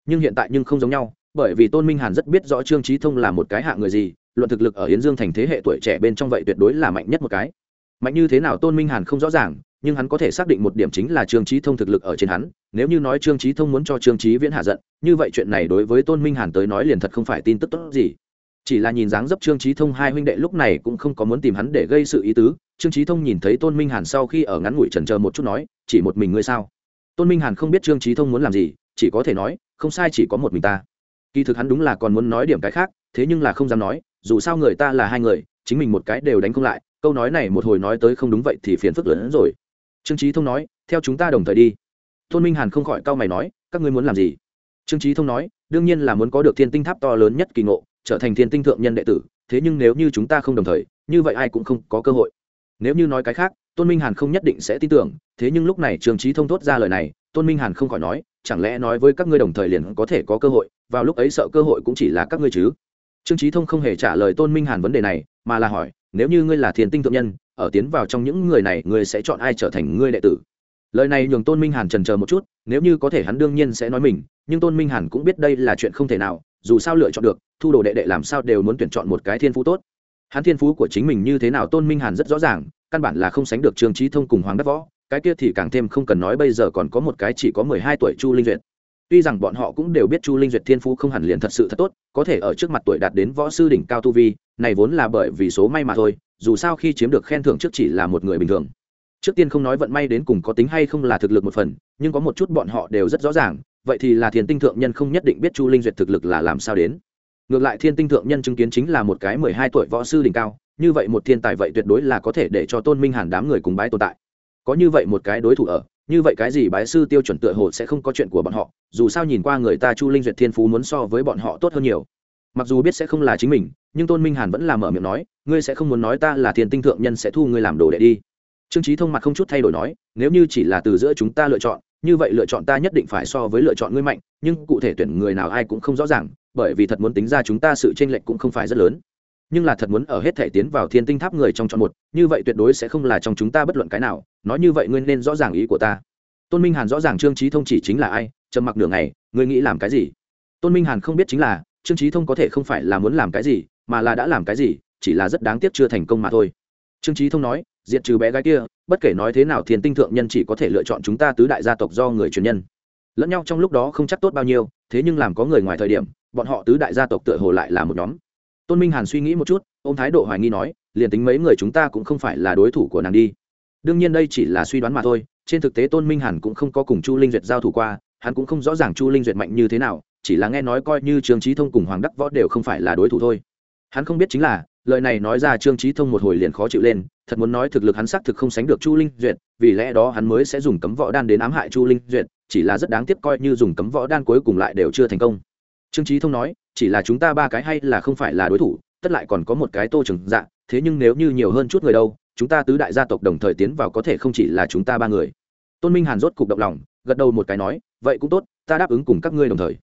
nhưng hiện tại nhưng không giống nhau, bởi vì tôn minh hàn rất biết rõ trương trí thông là một cái hạ người gì, luận thực lực ở yến dương thành thế hệ tuổi trẻ bên trong vậy tuyệt đối là mạnh nhất một cái. Mạnh như thế nào tôn minh hàn không rõ ràng, nhưng hắn có thể xác định một điểm chính là trương trí thông thực lực ở trên hắn, nếu như nói trương trí thông muốn cho trương trí viễn hạ giận, như vậy chuyện này đối với tôn minh hàn tới nói liền thật không phải tin tức tốt gì. Chỉ là nhìn dáng dấp trương trí thông hai huynh đệ lúc này cũng không có muốn tìm hắn để gây sự ý tứ, trương trí thông nhìn thấy tôn minh hàn sau khi ở ngắn ngủi trần chờ một chút nói, chỉ một mình ngươi sao? Tôn minh hàn không biết trương trí thông muốn làm gì chỉ có thể nói, không sai chỉ có một mình ta. Kỳ thực hắn đúng là còn muốn nói điểm cái khác, thế nhưng là không dám nói, dù sao người ta là hai người, chính mình một cái đều đánh không lại, câu nói này một hồi nói tới không đúng vậy thì phiền phức lớn hơn rồi. Trương trí thông nói, theo chúng ta đồng thời đi. Tôn minh hàn không khỏi cau mày nói, các ngươi muốn làm gì? Trương trí thông nói, đương nhiên là muốn có được thiên tinh tháp to lớn nhất kỳ ngộ, trở thành thiên tinh thượng nhân đệ tử, thế nhưng nếu như chúng ta không đồng thời, như vậy ai cũng không có cơ hội. Nếu như nói cái khác, tôn minh hàn không nhất định sẽ tin tưởng, thế nhưng lúc này trương trí thông thốt ra lời này, tôn minh hàn không khỏi nói chẳng lẽ nói với các ngươi đồng thời liền có thể có cơ hội, vào lúc ấy sợ cơ hội cũng chỉ là các ngươi chứ? Trương trí thông không hề trả lời tôn minh hàn vấn đề này, mà là hỏi, nếu như ngươi là thiên tinh thượng nhân, ở tiến vào trong những người này, ngươi sẽ chọn ai trở thành ngươi đệ tử? Lời này nhường tôn minh hàn trần chờ một chút, nếu như có thể hắn đương nhiên sẽ nói mình, nhưng tôn minh hàn cũng biết đây là chuyện không thể nào, dù sao lựa chọn được, thu đồ đệ đệ làm sao đều muốn tuyển chọn một cái thiên phú tốt. Hắn thiên phú của chính mình như thế nào tôn minh hàn rất rõ ràng, căn bản là không sánh được trương trí thông cùng hoàng đắc võ cái kia thì càng thêm không cần nói bây giờ còn có một cái chỉ có mười hai tuổi chu linh duyệt. Tuy rằng bọn họ cũng đều biết chu linh duyệt thiên phú không hẳn liền thật sự thật tốt, có thể ở trước mặt tuổi đạt đến võ sư đỉnh cao tu vi, này vốn là bởi vì số may mà thôi, dù sao khi chiếm được khen thưởng trước chỉ là một người bình thường. Trước tiên không nói vận may đến cùng có tính hay không là thực lực một phần, nhưng có một chút bọn họ đều rất rõ ràng, vậy thì là thiên tinh thượng nhân không nhất định biết chu linh duyệt thực lực là làm sao đến. Ngược lại thiên tinh thượng nhân chứng kiến chính là một cái mười hai tuổi võ sư đỉnh cao, như vậy một thiên tài vậy tuyệt đối là có thể để cho tôn minh hàn đám người cùng bái tồn tại có như vậy một cái đối thủ ở, như vậy cái gì bái sư tiêu chuẩn tựa hồ sẽ không có chuyện của bọn họ, dù sao nhìn qua người ta chu linh duyệt thiên phú muốn so với bọn họ tốt hơn nhiều. Mặc dù biết sẽ không là chính mình, nhưng tôn minh hàn vẫn là mở miệng nói, ngươi sẽ không muốn nói ta là thiên tinh thượng nhân sẽ thu ngươi làm đồ đệ đi. Trương trí thông mặt không chút thay đổi nói, nếu như chỉ là từ giữa chúng ta lựa chọn, như vậy lựa chọn ta nhất định phải so với lựa chọn ngươi mạnh, nhưng cụ thể tuyển người nào ai cũng không rõ ràng, bởi vì thật muốn tính ra chúng ta sự tranh lệch cũng không phải rất lớn nhưng là thật muốn ở hết thể tiến vào thiên tinh tháp người trong chọn một, như vậy tuyệt đối sẽ không là trong chúng ta bất luận cái nào. Nói như vậy ngươi nên rõ ràng ý của ta. Tôn minh hàn rõ ràng trương trí thông chỉ chính là ai, trầm mặc đường này ngươi nghĩ làm cái gì? Tôn minh hàn không biết chính là, trương trí thông có thể không phải là muốn làm cái gì, mà là đã làm cái gì, chỉ là rất đáng tiếc chưa thành công mà thôi. Trương trí thông nói diện trừ bé gái kia, bất kể nói thế nào thiên tinh thượng nhân chỉ có thể lựa chọn chúng ta tứ đại gia tộc do người truyền nhân. Lẫn nhau trong lúc đó không chắc tốt bao nhiêu, thế nhưng làm có người ngoài thời điểm, bọn họ tứ đại gia tộc tựa hồ lại là một nhóm tôn minh hàn suy nghĩ một chút ô m thái độ hoài nghi nói, liền tính mấy người chúng ta cũng không phải là đối thủ của nàng đi. Đương nhiên đây chỉ là suy đoán mà thôi, trên thực tế tôn minh hàn cũng không có cùng chu linh duyệt giao thủ qua, hắn cũng không rõ ràng chu linh duyệt mạnh như thế nào, chỉ là nghe nói coi như trương trí thông cùng hoàng đắc võ đều không phải là đối thủ thôi. Hắn không biết chính là, lời này nói ra trương trí thông một hồi liền khó chịu lên, thật muốn nói thực lực hắn xác thực không sánh được chu linh duyệt, vì lẽ đó hắn mới sẽ dùng cấm võ đan đến ám hại chu linh duyệt, chỉ là rất đáng tiếc coi như dùng cấm võ đan cuối cùng lại đều chưa thành công. Trương trí thông nói chỉ là chúng ta ba cái hay là không phải là đối thủ, tất lại còn có một cái tô trừng dạ thế nhưng nếu như nhiều hơn chút người đâu, chúng ta tứ đại gia tộc đồng thời tiến vào có thể không chỉ là chúng ta ba người. Tôn minh hàn rốt cục động lòng, gật đầu một cái nói, vậy cũng tốt, ta đáp ứng cùng các ngươi đồng thời.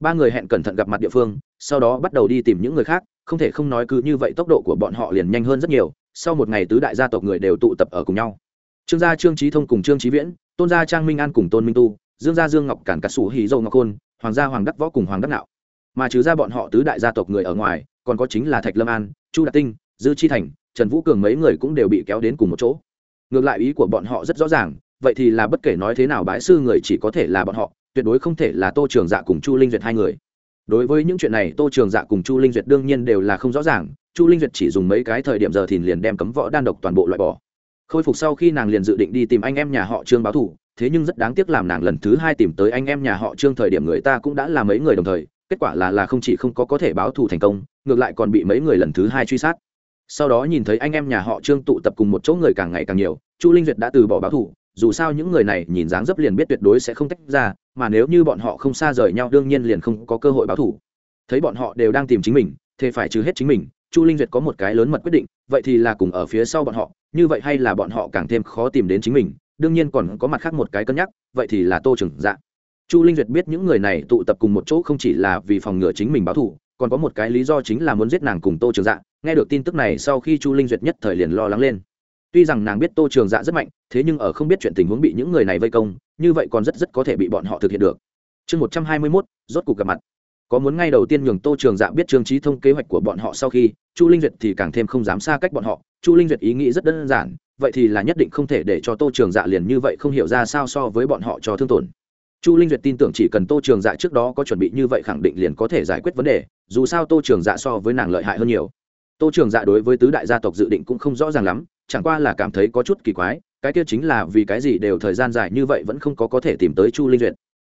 Ba người hẹn cẩn thận gặp mặt địa phương, sau đó bắt đầu đi tìm những người khác, không thể không nói cứ như vậy tốc độ của bọn họ liền nhanh hơn rất nhiều, sau một ngày tứ đại gia tộc người đều tụ tập ở cùng nhau. Trương gia trương trí thông cùng trương trí viễn, tôn gia trang minh an cùng tôn minh tu, dương gia dương ngọc cản cả sủ hì dâu ngọc khôn, hoàng gia hoàng đắc võ cùng hoàng đắc nạo mà trừ ra bọn họ tứ đại gia tộc người ở ngoài, còn có chính là thạch lâm an, chu đạt tinh, dư chi thành, trần vũ cường mấy người cũng đều bị kéo đến cùng một chỗ. Ngược lại ý của bọn họ rất rõ ràng, vậy thì là bất kể nói thế nào bái sư người chỉ có thể là bọn họ, tuyệt đối không thể là tô trường dạ cùng chu linh duyệt hai người. Đối với những chuyện này, tô trường dạ cùng chu linh duyệt đương nhiên đều là không rõ ràng, chu linh duyệt chỉ dùng mấy cái thời điểm giờ thì liền đem cấm võ đan độc toàn bộ loại bỏ. Khôi phục sau khi nàng liền dự định đi tìm anh em nhà họ trương báo thủ thế nhưng rất đáng tiếc làm nàng lần thứ hai tìm tới anh em nhà họ trương thời điểm người ta cũng đã là mấy người đồng thời kết quả là là không chỉ không có có thể báo thù thành công, ngược lại còn bị mấy người lần thứ hai truy sát. Sau đó nhìn thấy anh em nhà họ trương tụ tập cùng một chỗ người càng ngày càng nhiều, chu linh duyệt đã từ bỏ báo thù, dù sao những người này nhìn dáng dấp liền biết tuyệt đối sẽ không tách ra, mà nếu như bọn họ không xa rời nhau đương nhiên liền không có cơ hội báo thù. Thấy bọn họ đều đang tìm chính mình, thế phải trừ hết chính mình, chu linh duyệt có một cái lớn mật quyết định, vậy thì là cùng ở phía sau bọn họ, như vậy hay là bọn họ càng thêm khó tìm đến chính mình, đương nhiên còn có mặt khác một cái cân nhắc, vậy thì là tô trừng dạ chu linh duyệt biết những người này tụ tập cùng một chỗ không chỉ là vì phòng ngừa chính mình báo thù, còn có một cái lý do chính là muốn giết nàng cùng tô trường dạ. Nghe được tin tức này, sau khi chu linh duyệt nhất thời liền lo lắng lên. Tuy rằng nàng biết tô trường dạ rất mạnh, thế nhưng ở không biết chuyện tình huống bị những người này vây công, như vậy còn rất rất có thể bị bọn họ thực hiện được. Chương một trăm hai mươi mốt, rốt cuộc gặp mặt. Có muốn ngay đầu tiên nhường tô trường dạ biết trương trí thông kế hoạch của bọn họ sau khi, chu linh duyệt thì càng thêm không dám xa cách bọn họ. Chu linh duyệt ý nghĩ rất đơn giản, vậy thì là nhất định không thể để cho tô trường dạ liền như vậy không hiểu ra sao so với bọn họ cho thương tổn chu linh duyệt tin tưởng chỉ cần tô trường dạ trước đó có chuẩn bị như vậy khẳng định liền có thể giải quyết vấn đề, dù sao tô trường dạ so với nàng lợi hại hơn nhiều. Tô trường dạ đối với tứ đại gia tộc dự định cũng không rõ ràng lắm, chẳng qua là cảm thấy có chút kỳ quái, cái kia chính là vì cái gì đều thời gian dài như vậy vẫn không có có thể tìm tới chu linh duyệt.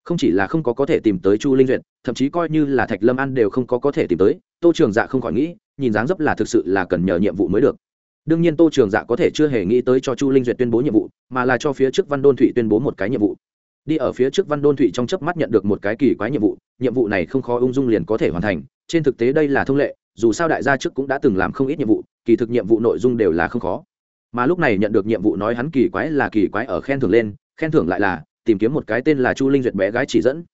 Không chỉ là không có có thể tìm tới chu linh duyệt, thậm chí coi như là thạch lâm an đều không có có thể tìm tới, tô trường dạ không khỏi nghĩ, nhìn dáng dấp là thực sự là cần nhờ nhiệm vụ mới được. Đương nhiên tô trường dạ có thể chưa hề nghĩ tới cho chu linh duyệt tuyên bố nhiệm vụ, mà là cho phía trước văn đôn thụy tuyên bố một cái nhiệm vụ đi ở phía trước văn đôn thụy trong chớp mắt nhận được một cái kỳ quái nhiệm vụ nhiệm vụ này không khó ung dung liền có thể hoàn thành, trên thực tế đây là thông lệ, dù sao đại gia trước cũng đã từng làm không ít nhiệm vụ, kỳ thực nhiệm vụ nội dung đều là không khó. Mà lúc này nhận được nhiệm vụ nói hắn kỳ quái là kỳ quái ở khen thưởng lên, khen thưởng lại là, tìm kiếm một cái tên là chu linh duyệt bé gái chỉ dẫn.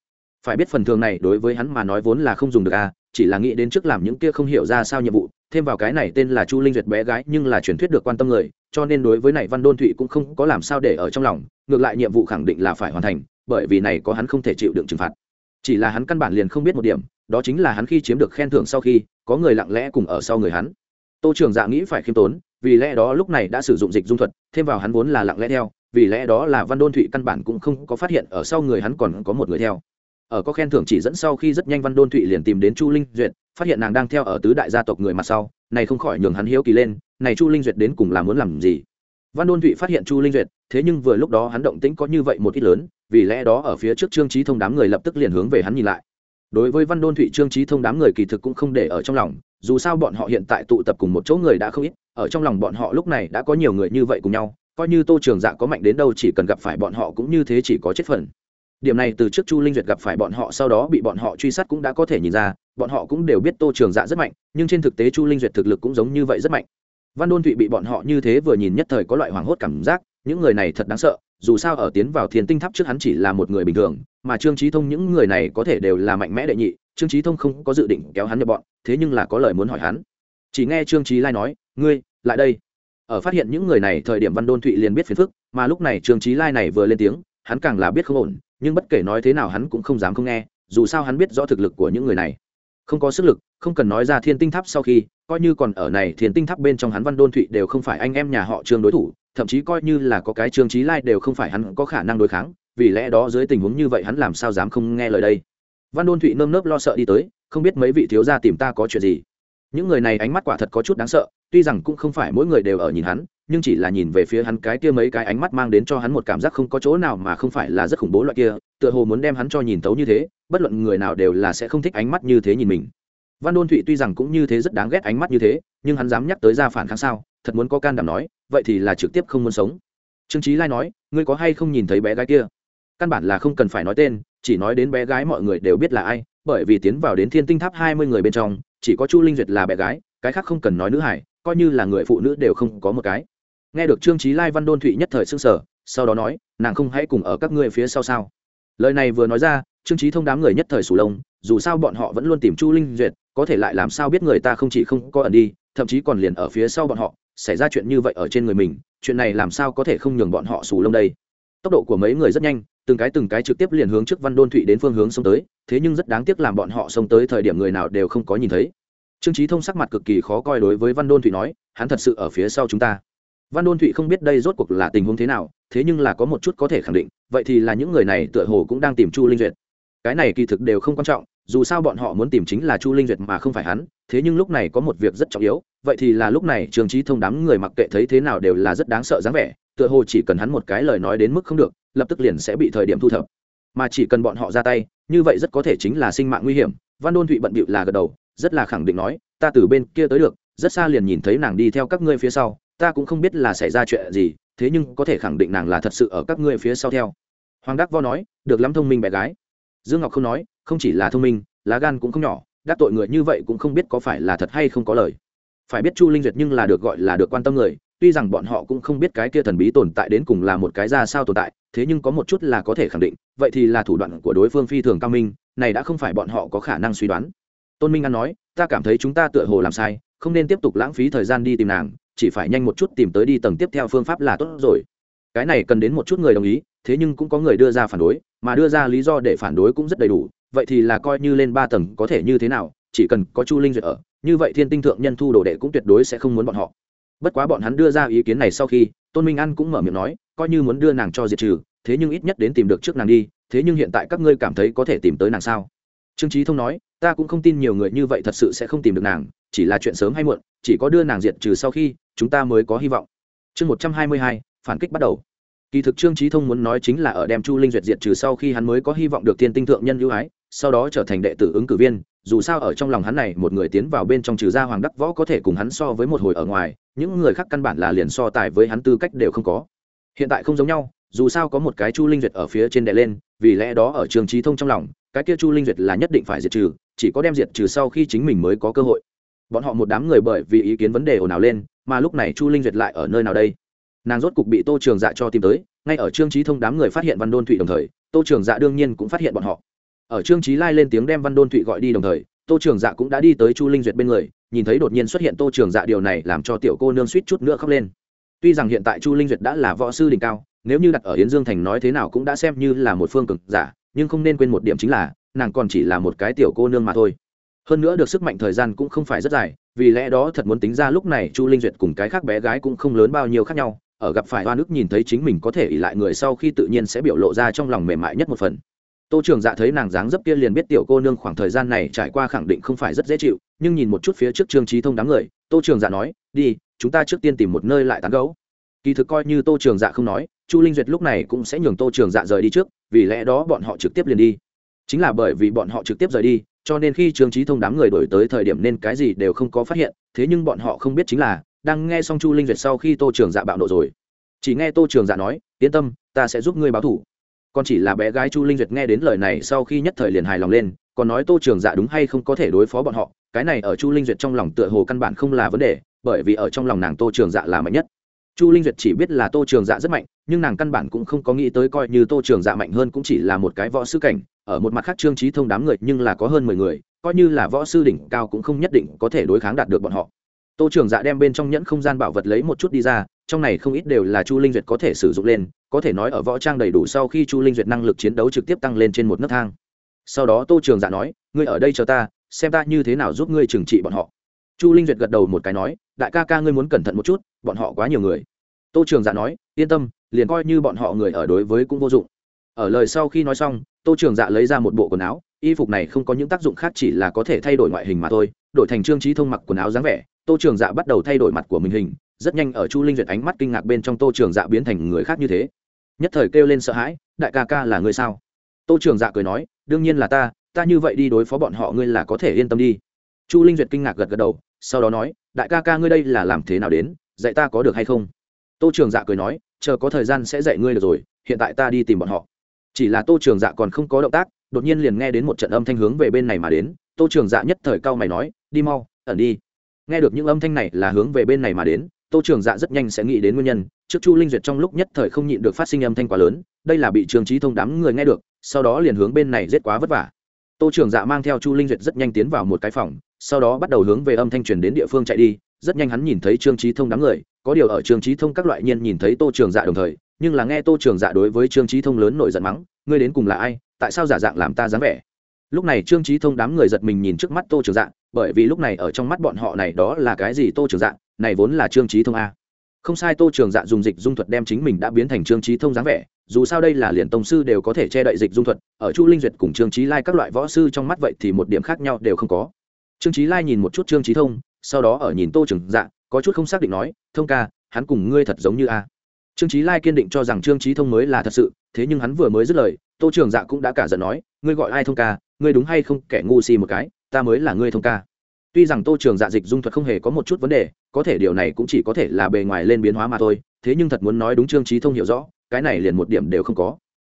Phải biết phần thường này đối với hắn mà nói vốn là không dùng được à chỉ là nghĩ đến trước làm những kia không hiểu ra sao nhiệm vụ thêm vào cái này tên là chu linh duyệt bé gái, nhưng là truyền thuyết được quan tâm người, cho nên đối với này văn đôn thụy cũng không có làm sao để ở trong lòng, ngược lại nhiệm vụ khẳng định là phải hoàn thành, bởi vì này có hắn không thể chịu đựng trừng phạt. Chỉ là hắn căn bản liền không biết một điểm, đó chính là hắn khi chiếm được khen thưởng sau khi, có người lặng lẽ cùng ở sau người hắn. Tô trường dạ nghĩ phải khiêm tốn, vì lẽ đó lúc này đã sử dụng dịch dung thuật, thêm vào hắn vốn là lặng lẽ theo, vì lẽ đó là văn đôn thụy căn bản cũng không có phát hiện ở sau người hắn còn có một người theo ở có khen thưởng chỉ dẫn sau khi rất nhanh văn đôn thụy liền tìm đến chu linh duyệt, phát hiện nàng đang theo ở tứ đại gia tộc người mặt sau, này không khỏi nhường hắn hiếu kỳ lên, này chu linh duyệt đến cùng là muốn làm gì? Văn đôn thụy phát hiện chu linh duyệt, thế nhưng vừa lúc đó hắn động tĩnh có như vậy một ít lớn, vì lẽ đó ở phía trước trương trí thông đám người lập tức liền hướng về hắn nhìn lại. Đối với văn đôn thụy, trương trí thông đám người kỳ thực cũng không để ở trong lòng, dù sao bọn họ hiện tại tụ tập cùng một chỗ người đã không ít, ở trong lòng bọn họ lúc này đã có nhiều người như vậy cùng nhau, coi như tô trường dạ có mạnh đến đâu chỉ cần gặp phải bọn họ cũng như thế chỉ có chết phần điểm này từ trước chu linh duyệt gặp phải bọn họ sau đó bị bọn họ truy sát cũng đã có thể nhìn ra, bọn họ cũng đều biết tô trường dạ rất mạnh, nhưng trên thực tế chu linh duyệt thực lực cũng giống như vậy rất mạnh. Văn đôn thụy bị bọn họ như thế vừa nhìn nhất thời có loại hoảng hốt cảm giác, những người này thật đáng sợ, dù sao ở tiến vào thiền tinh tháp trước hắn chỉ là một người bình thường, mà trương trí thông những người này có thể đều là mạnh mẽ đệ nhị, trương trí thông không có dự định kéo hắn nhập bọn, thế nhưng là có lời muốn hỏi hắn. Chỉ nghe trương trí lai nói, ngươi, lại đây. Ở phát hiện những người này thời điểm văn đôn thụy liền biết phiền phức, mà lúc này trương trí lai này vừa lên tiếng, hắn càng là biết không ổn nhưng bất kể nói thế nào hắn cũng không dám không nghe, dù sao hắn biết rõ thực lực của những người này. Không có sức lực, không cần nói ra thiên tinh tháp sau khi, coi như còn ở này thiên tinh tháp bên trong hắn văn đôn thụy đều không phải anh em nhà họ trương đối thủ, thậm chí coi như là có cái trương trí lai đều không phải hắn có khả năng đối kháng, vì lẽ đó dưới tình huống như vậy hắn làm sao dám không nghe lời đây? Văn đôn thụy nơm nớp lo sợ đi tới, không biết mấy vị thiếu gia tìm ta có chuyện gì. Những người này ánh mắt quả thật có chút đáng sợ, tuy rằng cũng không phải mỗi người đều ở nhìn hắn nhưng chỉ là nhìn về phía hắn cái kia mấy cái ánh mắt mang đến cho hắn một cảm giác không có chỗ nào mà không phải là rất khủng bố loại kia, tựa hồ muốn đem hắn cho nhìn tấu như thế, bất luận người nào đều là sẽ không thích ánh mắt như thế nhìn mình. Văn đôn thụy tuy rằng cũng như thế rất đáng ghét ánh mắt như thế, nhưng hắn dám nhắc tới ra phản kháng sao, thật muốn có can đảm nói, vậy thì là trực tiếp không muốn sống. Trương trí lai nói, ngươi có hay không nhìn thấy bé gái kia? Căn bản là không cần phải nói tên, chỉ nói đến bé gái mọi người đều biết là ai, bởi vì tiến vào đến thiên tinh tháp hai mươi người bên trong, chỉ có chu linh duyệt là bé gái, cái khác không cần nói nữ hải, coi như là người phụ nữ đều không có một cái nghe được trương trí lai văn đôn thụy nhất thời s ư n g sở, sau đó nói, nàng không hãy cùng ở các ngươi phía sau sao? Lời này vừa nói ra, trương trí thông đám người nhất thời sủ lông, dù sao bọn họ vẫn luôn tìm chu linh duyệt, có thể lại làm sao biết người ta không chỉ không có ẩn đi, thậm chí còn liền ở phía sau bọn họ, xảy ra chuyện như vậy ở trên người mình, chuyện này làm sao có thể không nhường bọn họ sủ lông đây? Tốc độ của mấy người rất nhanh, từng cái từng cái trực tiếp liền hướng trước văn đôn thụy đến phương hướng xông tới, thế nhưng rất đáng tiếc làm bọn họ xông tới thời điểm người nào đều không có nhìn thấy. Trương trí thông sắc mặt cực kỳ khó coi đối với văn đôn thụy nói, hắn thật sự ở phía sau chúng ta văn đôn thụy không biết đây rốt cuộc là tình huống thế nào, thế nhưng là có một chút có thể khẳng định, vậy thì là những người này tựa hồ cũng đang tìm chu linh duyệt. Cái này kỳ thực đều không quan trọng, dù sao bọn họ muốn tìm chính là chu linh duyệt mà không phải hắn, thế nhưng lúc này có một việc rất trọng yếu, vậy thì là lúc này trường trí thông đám người mặc kệ thấy thế nào đều là rất đáng sợ dáng vẻ, tựa hồ chỉ cần hắn một cái lời nói đến mức không được, lập tức liền sẽ bị thời điểm thu thập. Mà chỉ cần bọn họ ra tay, như vậy rất có thể chính là sinh mạng nguy hiểm, văn đôn thụy bận bịu là gật đầu, rất là khẳng định nói, ta từ bên kia tới được, rất xa liền nhìn thấy nàng đi theo các ngươi phía sau ta cũng không biết là xảy ra chuyện gì, thế nhưng có thể khẳng định nàng là thật sự ở các ngươi phía sau theo. Hoàng đắc vo nói, được lắm thông minh bé gái. Dương ngọc không nói, không chỉ là thông minh, lá gan cũng không nhỏ, đắc tội người như vậy cũng không biết có phải là thật hay không có lời. Phải biết chu linh duyệt nhưng là được gọi là được quan tâm người, tuy rằng bọn họ cũng không biết cái kia thần bí tồn tại đến cùng là một cái ra sao tồn tại, thế nhưng có một chút là có thể khẳng định, vậy thì là thủ đoạn của đối phương phi thường cao minh, này đã không phải bọn họ có khả năng suy đoán. Tôn minh an nói, ta cảm thấy chúng ta tựa hồ làm sai, không nên tiếp tục lãng phí thời gian đi tìm nàng chỉ phải nhanh một chút tìm tới đi tầng tiếp theo phương pháp là tốt rồi. Cái này cần đến một chút người đồng ý, thế nhưng cũng có người đưa ra phản đối, mà đưa ra lý do để phản đối cũng rất đầy đủ, vậy thì là coi như lên ba tầng có thể như thế nào, chỉ cần có chu linh duyệt ở, như vậy thiên tinh thượng nhân thu đồ đệ cũng tuyệt đối sẽ không muốn bọn họ. Bất quá bọn hắn đưa ra ý kiến này sau khi, tôn minh an cũng mở miệng nói, coi như muốn đưa nàng cho diệt trừ, thế nhưng ít nhất đến tìm được trước nàng đi, thế nhưng hiện tại các ngươi cảm thấy có thể tìm tới nàng sao? Trương trí thông nói, ta cũng không tin nhiều người như vậy thật sự sẽ không tìm được nàng chỉ là chuyện sớm hay muộn, chỉ có đưa nàng diệt trừ sau khi, chúng ta mới có hy vọng. Chương một trăm hai mươi hai, phản kích bắt đầu. Kỳ thực trương trí thông muốn nói chính là ở đem chu linh duyệt diệt trừ sau khi hắn mới có hy vọng được tiên tinh thượng nhân ưu ái, sau đó trở thành đệ tử ứng cử viên, dù sao ở trong lòng hắn này một người tiến vào bên trong trừ gia hoàng đắc võ có thể cùng hắn so với một hồi ở ngoài, những người khác căn bản là liền so tài với hắn tư cách đều không có. Hiện tại không giống nhau, dù sao có một cái chu linh duyệt ở phía trên đè lên, vì lẽ đó ở trường trí thông trong lòng, cái kia chu linh duyệt là nhất định phải diệt trừ, chỉ có đem diệt trừ sau khi chính mình mới có cơ hội bọn họ một đám người bởi vì ý kiến vấn đề ồn ào lên, mà lúc này chu linh duyệt lại ở nơi nào đây? Nàng rốt cục bị tô trường dạ cho tìm tới, ngay ở trương trí thông đám người phát hiện văn đôn thụy đồng thời, tô trường dạ đương nhiên cũng phát hiện bọn họ. Ở trương trí lai lên tiếng đem văn đôn thụy gọi đi đồng thời, tô trường dạ cũng đã đi tới chu linh duyệt bên người, nhìn thấy đột nhiên xuất hiện tô trường dạ điều này làm cho tiểu cô nương suýt chút nữa khóc lên. Tuy rằng hiện tại chu linh duyệt đã là võ sư đỉnh cao, nếu như đặt ở yến dương thành nói thế nào cũng đã xem như là một phương cực giả, nhưng không nên quên một điểm chính là, nàng còn chỉ là một cái tiểu cô nương mà thôi hơn nữa được sức mạnh thời gian cũng không phải rất dài, vì lẽ đó thật muốn tính ra lúc này chu linh duyệt cùng cái khác bé gái cũng không lớn bao nhiêu khác nhau, ở gặp phải hoa nước nhìn thấy chính mình có thể ỉ lại người sau khi tự nhiên sẽ biểu lộ ra trong lòng mềm mại nhất một phần. Tô trường dạ thấy nàng dáng dấp kia liền biết tiểu cô nương khoảng thời gian này trải qua khẳng định không phải rất dễ chịu, nhưng nhìn một chút phía trước trương trí thông đám người, tô trường dạ nói, đi, chúng ta trước tiên tìm một nơi lại tán gấu kỳ thực coi như tô trường dạ không nói, chu linh duyệt lúc này cũng sẽ nhường tô trường dạ rời đi trước, vì lẽ đó bọn họ trực tiếp liền đi. Chính là bởi vì bọn họ trực tiếp rời đi cho nên khi trương trí thông đám người đổi tới thời điểm nên cái gì đều không có phát hiện, thế nhưng bọn họ không biết chính là, đang nghe xong chu linh duyệt sau khi tô trường dạ bạo nộ rồi. Chỉ nghe tô trường dạ nói, yên tâm, ta sẽ giúp ngươi báo thủ. Còn chỉ là bé gái chu linh duyệt nghe đến lời này sau khi nhất thời liền hài lòng lên, còn nói tô trường dạ đúng hay không có thể đối phó bọn họ, cái này ở chu linh duyệt trong lòng tựa hồ căn bản không là vấn đề, bởi vì ở trong lòng nàng tô trường dạ là mạnh nhất chu linh duyệt chỉ biết là tô trường dạ rất mạnh, nhưng nàng căn bản cũng không có nghĩ tới coi như tô trường dạ mạnh hơn cũng chỉ là một cái võ sư cảnh. Ở một mặt khác trương trí thông đám người nhưng là có hơn mười người, coi như là võ sư đỉnh cao cũng không nhất định có thể đối kháng đạt được bọn họ. Tô trường dạ đem bên trong nhẫn không gian bảo vật lấy một chút đi ra, trong này không ít đều là chu linh duyệt có thể sử dụng lên, có thể nói ở võ trang đầy đủ sau khi chu linh duyệt năng lực chiến đấu trực tiếp tăng lên trên một nấc thang. Sau đó tô trường dạ nói, ngươi ở đây chờ ta, xem ta như thế nào giúp ngươi trừng trị bọn họ chu linh duyệt gật đầu một cái nói, đại ca ca ngươi muốn cẩn thận một chút, bọn họ quá nhiều người. Tô trường dạ nói, yên tâm, liền coi như bọn họ người ở đối với cũng vô dụng. Ở lời sau khi nói xong, tô trường dạ lấy ra một bộ quần áo, y phục này không có những tác dụng khác chỉ là có thể thay đổi ngoại hình mà thôi, đổi thành trương trí thông mặc quần áo dáng vẻ, tô trường dạ bắt đầu thay đổi mặt của mình hình, rất nhanh ở chu linh duyệt ánh mắt kinh ngạc bên trong tô trường dạ biến thành người khác như thế. Nhất thời kêu lên sợ hãi, đại ca ca là người sao? Tô trường dạ cười nói, đương nhiên là ta ta như vậy đi đối phó bọn họ ngươi là có thể yên tâm đi. Chu linh duyệt kinh ngạc gật gật đầu sau đó nói, đại ca ca ngươi đây là làm thế nào đến, dạy ta có được hay không? Tô trường dạ cười nói, chờ có thời gian sẽ dạy ngươi được rồi, hiện tại ta đi tìm bọn họ. Chỉ là tô trường dạ còn không có động tác, đột nhiên liền nghe đến một trận âm thanh hướng về bên này mà đến. Tô trường dạ nhất thời cao mày nói, đi mau, ẩn đi. Nghe được những âm thanh này là hướng về bên này mà đến, tô trường dạ rất nhanh sẽ nghĩ đến nguyên nhân. Trước chu linh duyệt trong lúc nhất thời không nhịn được phát sinh âm thanh quá lớn, đây là bị trường trí thông đám người nghe được, sau đó liền hướng bên này rét quá vất vả tô trường dạ mang theo chu linh duyệt rất nhanh tiến vào một cái phòng, sau đó bắt đầu hướng về âm thanh truyền đến địa phương chạy đi, rất nhanh hắn nhìn thấy trương trí thông đám người, có điều ở trương trí thông các loại nhiên nhìn thấy tô trường dạ đồng thời, nhưng là nghe tô trường dạ đối với trương trí thông lớn nổi giận mắng, ngươi đến cùng là ai? Tại sao giả dạng làm ta dáng vẻ? Lúc này trương trí thông đám người giật mình nhìn trước mắt tô trường dạ bởi vì lúc này ở trong mắt bọn họ này đó là cái gì tô trường dạ này vốn là trương trí thông a không sai, tô trường dạ dùng dịch dung thuật đem chính mình đã biến thành trương trí thông dáng vẻ, dù sao đây là liền tông sư đều có thể che đậy dịch dung thuật, ở chu linh duyệt cùng trương trí lai các loại võ sư trong mắt vậy thì một điểm khác nhau đều không có. Trương trí lai nhìn một chút trương trí thông, sau đó ở nhìn tô trường dạ có chút không xác định nói, thông ca, hắn cùng ngươi thật giống như a. Trương trí lai kiên định cho rằng trương trí thông mới là thật sự, thế nhưng hắn vừa mới dứt lời, tô trường dạ cũng đã cả giận nói, ngươi gọi ai thông ca, ngươi đúng hay không, kẻ ngu si một cái, ta mới là ngươi thông ca. Tuy rằng tô trường dạ dịch dung thuật không hề có một chút vấn đề có thể điều này cũng chỉ có thể là bề ngoài lên biến hóa mà thôi, thế nhưng thật muốn nói đúng trương trí thông hiểu rõ, cái này liền một điểm đều không có.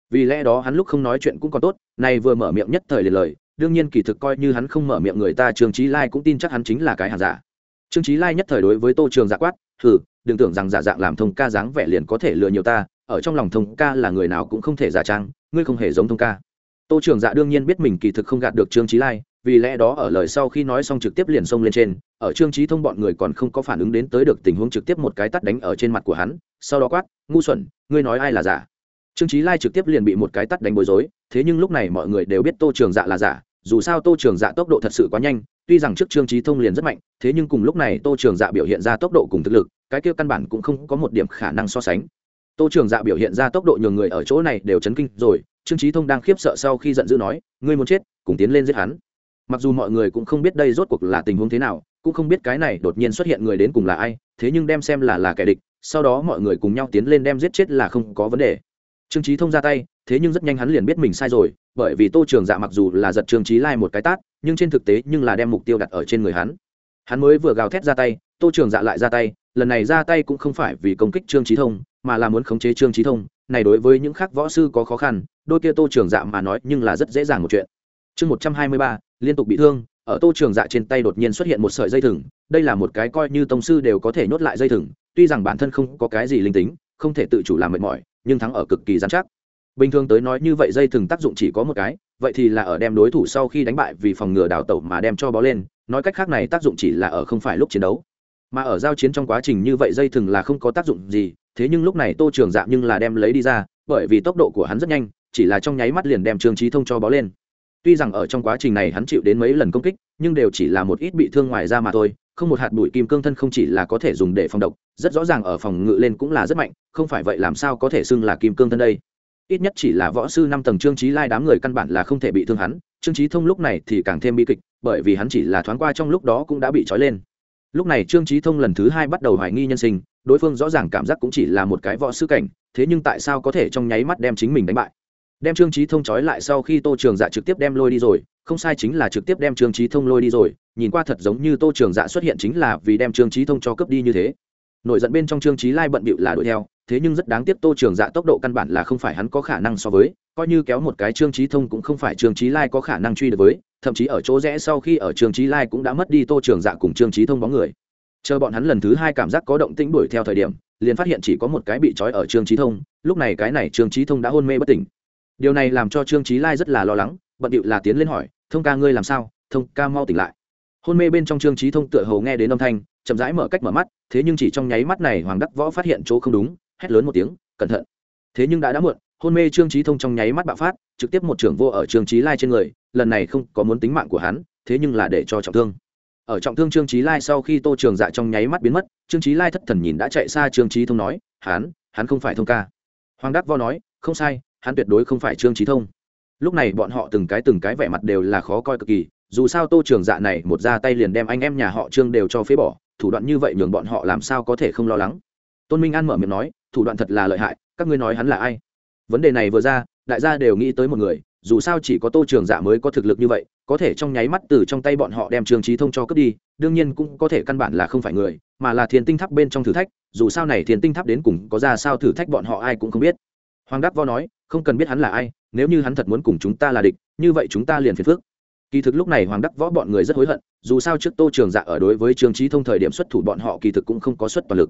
Vì lẽ đó hắn lúc không nói chuyện cũng còn tốt nay vừa mở miệng nhất thời liền lời, đương nhiên kỳ thực coi như hắn không mở miệng người ta trương trí lai cũng tin chắc hắn chính là cái hàng giả. Trương trí lai nhất thời đối với tô trường giả quát thử đừng tưởng rằng giả dạng làm thông ca dáng vẻ liền có thể lừa nhiều ta, ở trong lòng thông ca là người nào cũng không thể giả trang, ngươi không hề giống thông ca. Tô trường dạ đương nhiên biết mình kỳ thực không gạt được trương trí lai, vì lẽ đó ở lời sau khi nói xong trực tiếp liền xông lên trên ở trương trí thông bọn người còn không có phản ứng đến tới được tình huống trực tiếp một cái tắt đánh ở trên mặt của hắn, sau đó quát, ngu xuẩn, ngươi nói ai là giả? Trương trí lai trực tiếp liền bị một cái tắt đánh bối rối, thế nhưng lúc này mọi người đều biết tô trường dạ là giả, dù sao tô trường dạ tốc độ thật sự quá nhanh, tuy rằng trước trương trí thông liền rất mạnh, thế nhưng cùng lúc này tô trường dạ biểu hiện ra tốc độ cùng thực lực, cái kia căn bản cũng không có một điểm khả năng so sánh. Tô trường dạ biểu hiện ra tốc độ nhường người ở chỗ này đều chấn kinh rồi, trương trí thông đang khiếp sợ sau khi giận dữ nói, ngươi muốn chết, cùng tiến lên giết hắn. Mặc dù mọi người cũng không biết đây rốt cuộc là tình huống thế nào cũng không biết cái này đột nhiên xuất hiện người đến cùng là ai, thế nhưng đem xem là là kẻ địch, sau đó mọi người cùng nhau tiến lên đem giết chết là không có vấn đề. Trương trí thông ra tay, thế nhưng rất nhanh hắn liền biết mình sai rồi, bởi vì tô trường dạ mặc dù là giật trương trí lai một cái tát, nhưng trên thực tế nhưng là đem mục tiêu đặt ở trên người hắn. Hắn mới vừa gào thét ra tay, tô trường dạ lại ra tay, lần này ra tay cũng không phải vì công kích trương trí thông, mà là muốn khống chế trương trí thông, này đối với những khác võ sư có khó khăn, đôi kia tô trường dạ mà nói nhưng là rất dễ dàng một chuyện. Chương một trăm hai mươi ba, liên tục bị thương ở tô trường dạ trên tay đột nhiên xuất hiện một sợi dây thừng, đây là một cái coi như tông sư đều có thể nhốt lại dây thừng, tuy rằng bản thân không có cái gì linh tính, không thể tự chủ làm mệt mỏi, nhưng thắng ở cực kỳ giám chắc. Bình thường tới nói như vậy dây thừng tác dụng chỉ có một cái, vậy thì là ở đem đối thủ sau khi đánh bại vì phòng ngừa đào tẩu mà đem cho bó lên, nói cách khác này tác dụng chỉ là ở không phải lúc chiến đấu. Mà ở giao chiến trong quá trình như vậy dây thừng là không có tác dụng gì, thế nhưng lúc này tô trường dạ nhưng là đem lấy đi ra, bởi vì tốc độ của hắn rất nhanh, chỉ là trong nháy mắt liền đem trương trí thông cho bó lên tuy rằng ở trong quá trình này hắn chịu đến mấy lần công kích, nhưng đều chỉ là một ít bị thương ngoài ra mà thôi, không một hạt bụi kim cương thân không chỉ là có thể dùng để phòng độc, rất rõ ràng ở phòng ngự lên cũng là rất mạnh, không phải vậy làm sao có thể xưng là kim cương thân đây. Ít nhất chỉ là võ sư năm tầng trương trí lai đám người căn bản là không thể bị thương hắn, trương trí thông lúc này thì càng thêm bi kịch, bởi vì hắn chỉ là thoáng qua trong lúc đó cũng đã bị trói lên. Lúc này trương trí thông lần thứ hai bắt đầu hoài nghi nhân sinh, đối phương rõ ràng cảm giác cũng chỉ là một cái võ sư cảnh, thế nhưng tại sao có thể trong nháy mắt đem chính mình đánh bại? Đem trương trí thông trói lại sau khi tô trường dạ trực tiếp đem lôi đi rồi không sai chính là trực tiếp đem trương trí thông lôi đi rồi nhìn qua thật giống như tô trường dạ xuất hiện chính là vì đem trương trí thông cho cướp đi như thế nổi giận bên trong trương trí lai bận bịu là đuổi theo thế nhưng rất đáng tiếc tô trường dạ tốc độ căn bản là không phải hắn có khả năng so với coi như kéo một cái trương trí thông cũng không phải trương trí lai có khả năng truy được với thậm chí ở chỗ rẽ sau khi ở trương trí lai cũng đã mất đi tô trường dạ cùng trương trí thông bóng người chờ bọn hắn lần thứ hai cảm giác có động tĩnh đuổi theo thời điểm liền phát hiện chỉ có một cái bị trói ở trương trí thông lúc này cái này trương trí thông đã hôn mê bất tỉnh điều này làm cho trương trí lai rất là lo lắng, bận điệu là tiến lên hỏi, thông ca ngươi làm sao? Thông ca mau tỉnh lại. Hôn mê bên trong trương trí thông tựa hồ nghe đến âm thanh, chậm rãi mở cách mở mắt, thế nhưng chỉ trong nháy mắt này hoàng đắc võ phát hiện chỗ không đúng, hét lớn một tiếng, cẩn thận. Thế nhưng đã đã muộn, hôn mê trương trí thông trong nháy mắt bạo phát, trực tiếp một trưởng vô ở trương trí lai trên người, lần này không có muốn tính mạng của hắn, thế nhưng là để cho trọng thương. Ở trọng thương trương trí lai sau khi tô trường dạ trong nháy mắt biến mất, trương trí lai thất thần nhìn đã chạy xa trương trí thông nói, hắn hắn không phải thông ca. Hoàng đắc vo nói, không sai hắn tuyệt đối không phải trương trí thông. Lúc này bọn họ từng cái từng cái vẻ mặt đều là khó coi cực kỳ, dù sao tô trường dạ này một ra tay liền đem anh em nhà họ trương đều cho phế bỏ, thủ đoạn như vậy nhường bọn họ làm sao có thể không lo lắng. Tôn minh an mở miệng nói, thủ đoạn thật là lợi hại, các ngươi nói hắn là ai? Vấn đề này vừa ra, đại gia đều nghĩ tới một người, dù sao chỉ có tô trường dạ mới có thực lực như vậy, có thể trong nháy mắt từ trong tay bọn họ đem trường trí thông cho cướp đi, đương nhiên cũng có thể căn bản là không phải người, mà là thiên tinh tháp bên trong thử thách, dù sao này thiên tinh tháp đến cùng có ra sao thử thách bọn họ ai cũng không biết. Hoàng đáp vo nói không cần biết hắn là ai, nếu như hắn thật muốn cùng chúng ta là địch, như vậy chúng ta liền phiền phước kỳ thực lúc này hoàng đắc võ bọn người rất hối hận, dù sao trước tô trường dạ ở đối với trường trí thông thời điểm xuất thủ bọn họ kỳ thực cũng không có xuất toàn lực.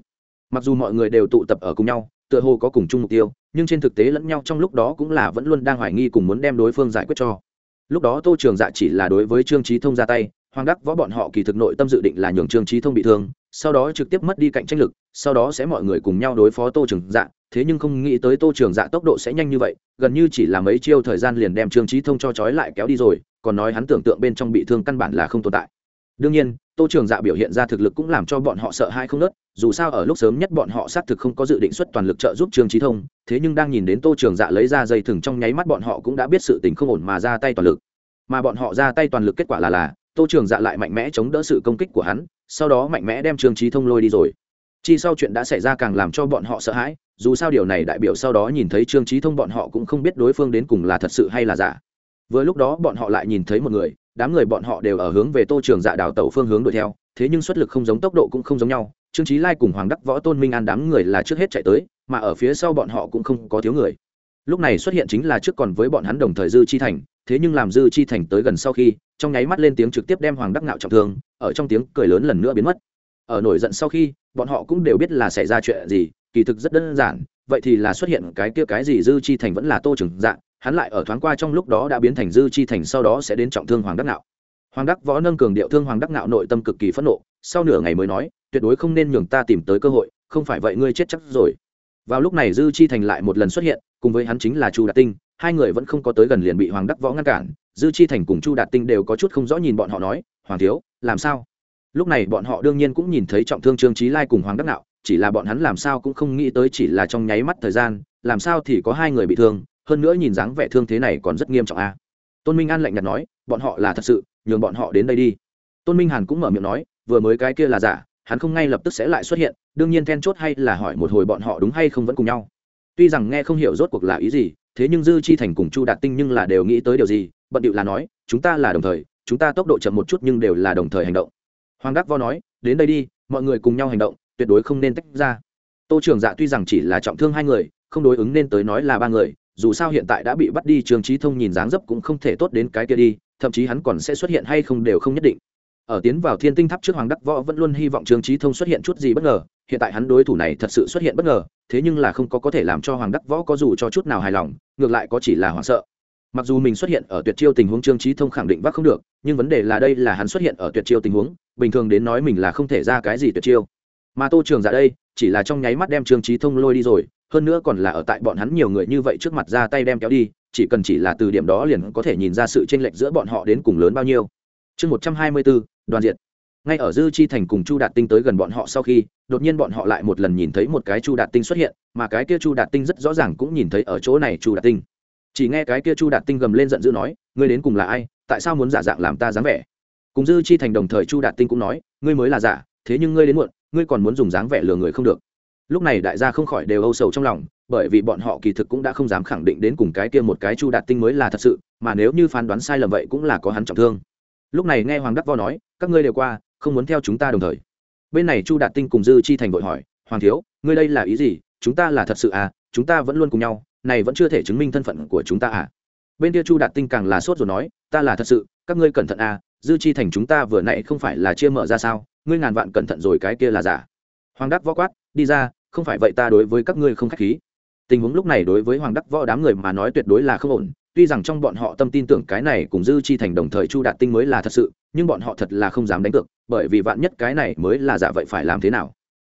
Mặc dù mọi người đều tụ tập ở cùng nhau, tựa hồ có cùng chung mục tiêu, nhưng trên thực tế lẫn nhau trong lúc đó cũng là vẫn luôn đang hoài nghi cùng muốn đem đối phương giải quyết cho. Lúc đó tô trường dạ chỉ là đối với trương trí thông ra tay, hoàng đắc võ bọn họ kỳ thực nội tâm dự định là nhường trương trí thông bị thương, sau đó trực tiếp mất đi cạnh tranh lực, sau đó sẽ mọi người cùng nhau đối phó tô trường dạ thế nhưng không nghĩ tới tô trường dạ tốc độ sẽ nhanh như vậy, gần như chỉ là mấy chiêu thời gian liền đem trương trí thông cho trói lại kéo đi rồi, còn nói hắn tưởng tượng bên trong bị thương căn bản là không tồn tại. Đương nhiên, tô trường dạ biểu hiện ra thực lực cũng làm cho bọn họ sợ hai không nớt, dù sao ở lúc sớm nhất bọn họ xác thực không có dự định xuất toàn lực trợ giúp trương trí thông, thế nhưng đang nhìn đến tô trường dạ lấy ra dây thừng trong nháy mắt bọn họ cũng đã biết sự tình không ổn mà ra tay toàn lực. Mà bọn họ ra tay toàn lực kết quả là là, tô trường dạ lại mạnh mẽ chống đỡ sự công kích của hắn, sau đó mạnh mẽ đem trương trí thông lôi đi rồi chi sau chuyện đã xảy ra càng làm cho bọn họ sợ hãi, dù sao điều này đại biểu sau đó nhìn thấy trương trí thông bọn họ cũng không biết đối phương đến cùng là thật sự hay là giả. Vừa lúc đó bọn họ lại nhìn thấy một người, đám người bọn họ đều ở hướng về tô trường dạ đào tẩu phương hướng đuổi theo, thế nhưng xuất lực không giống tốc độ cũng không giống nhau, trương trí lai cùng hoàng đắc võ tôn minh an đám người là trước hết chạy tới, mà ở phía sau bọn họ cũng không có thiếu người. Lúc này xuất hiện chính là trước còn với bọn hắn đồng thời dư chi thành, thế nhưng làm dư chi thành tới gần sau khi, trong nháy mắt lên tiếng trực tiếp đem hoàng đắc ngạo trọng thương, ở trong tiếng cười lớn lần nữa biến mất. Ở nổi giận sau khi bọn họ cũng đều biết là xảy ra chuyện gì kỳ thực rất đơn giản vậy thì là xuất hiện cái kia cái gì dư chi thành vẫn là tô trưởng dạng, hắn lại ở thoáng qua trong lúc đó đã biến thành dư chi thành sau đó sẽ đến trọng thương hoàng đắc nạo. Hoàng đắc võ nâng cường điệu thương hoàng đắc nạo nội tâm cực kỳ phẫn nộ sau nửa ngày mới nói tuyệt đối không nên nhường ta tìm tới cơ hội không phải vậy ngươi chết chắc rồi. Vào lúc này dư chi thành lại một lần xuất hiện cùng với hắn chính là chu đạt tinh hai người vẫn không có tới gần liền bị hoàng đắc võ ngăn cản dư chi thành cùng chu đạt tinh đều có chút không rõ nhìn bọn họ nói hoàng thiếu làm sao? Lúc này bọn họ đương nhiên cũng nhìn thấy trọng thương trương trí lai cùng hoàng đắc nạo, chỉ là bọn hắn làm sao cũng không nghĩ tới chỉ là trong nháy mắt thời gian, làm sao thì có hai người bị thương, hơn nữa nhìn dáng vẻ thương thế này còn rất nghiêm trọng a. Tôn minh an lạnh nhạt nói, bọn họ là thật sự, nhường bọn họ đến đây đi. Tôn minh hàn cũng mở miệng nói, vừa mới cái kia là giả, hắn không ngay lập tức sẽ lại xuất hiện, đương nhiên then chốt hay là hỏi một hồi bọn họ đúng hay không vẫn cùng nhau. Tuy rằng nghe không hiểu rốt cuộc là ý gì, thế nhưng dư chi thành cùng chu đạt tinh nhưng là đều nghĩ tới điều gì, bận điệu là nói, chúng ta là đồng thời, chúng ta tốc độ chậm một chút nhưng đều là đồng thời hành động hoàng đắc vo nói, đến đây đi, mọi người cùng nhau hành động, tuyệt đối không nên tách ra. Tô trường dạ tuy rằng chỉ là trọng thương hai người, không đối ứng nên tới nói là ba người, dù sao hiện tại đã bị bắt đi, trường trí thông nhìn dáng dấp cũng không thể tốt đến cái kia đi, thậm chí hắn còn sẽ xuất hiện hay không đều không nhất định. Ở tiến vào thiên tinh tháp trước hoàng đắc võ vẫn luôn hy vọng trường trí thông xuất hiện chút gì bất ngờ, hiện tại hắn đối thủ này thật sự xuất hiện bất ngờ, thế nhưng là không có có thể làm cho hoàng đắc võ có dù cho chút nào hài lòng, ngược lại có chỉ là hoảng sợ. Mặc dù mình xuất hiện ở tuyệt chiêu tình huống trương trí thông khẳng định vác không được, nhưng vấn đề là đây là hắn xuất hiện ở tuyệt chiêu tình huống bình thường đến nói mình là không thể ra cái gì tuyệt chiêu. Mà tô trường giả đây, chỉ là trong nháy mắt đem trương trí thông lôi đi rồi, hơn nữa còn là ở tại bọn hắn nhiều người như vậy trước mặt ra tay đem kéo đi, chỉ cần chỉ là từ điểm đó liền có thể nhìn ra sự chênh lệch giữa bọn họ đến cùng lớn bao nhiêu. Chương một trăm hai mươi bốn, đoàn diện. ngay ở dư chi thành cùng chu đạt tinh tới gần bọn họ sau khi, đột nhiên bọn họ lại một lần nhìn thấy một cái chu đạt tinh xuất hiện, mà cái kia chu đạt tinh rất rõ ràng cũng nhìn thấy ở chỗ này chu đạt tinh. Chỉ nghe cái kia chu đạt tinh gầm lên giận dữ nói, ngươi đến cùng là ai? Tại sao muốn giả dạng làm ta dáng vẻ? Cùng dư chi thành đồng thời chu đạt tinh cũng nói, ngươi mới là giả, thế nhưng ngươi đến muộn, ngươi còn muốn dùng dáng vẻ lừa người không được. Lúc này đại gia không khỏi đều âu sầu trong lòng, bởi vì bọn họ kỳ thực cũng đã không dám khẳng định đến cùng cái kia một cái chu đạt tinh mới là thật sự, mà nếu như phán đoán sai lầm vậy cũng là có hắn trọng thương. Lúc này nghe hoàng đắc vo nói, các ngươi đều qua, không muốn theo chúng ta đồng thời. Bên này chu đạt tinh cùng dư chi thành vội hỏi, hoàng thiếu, ngươi đây là ý gì? Chúng ta là thật sự à? Chúng ta vẫn luôn cùng nhau, này vẫn chưa thể chứng minh thân phận của chúng ta à? Bên kia chu đạt tinh càng là sốt rồi nói, ta là thật sự, các ngươi cẩn thận à? Dư chi thành chúng ta vừa nãy không phải là chia mở ra sao? Ngươi ngàn vạn cẩn thận rồi, cái kia là giả. Hoàng đắc võ quát, đi ra, không phải vậy ta đối với các ngươi không khách khí. Tình huống lúc này đối với hoàng đắc võ đám người mà nói tuyệt đối là không ổn. Tuy rằng trong bọn họ tâm tin tưởng cái này cùng dư chi thành đồng thời chu đạt tinh mới là thật sự, nhưng bọn họ thật là không dám đánh cược, bởi vì vạn nhất cái này mới là giả vậy phải làm thế nào?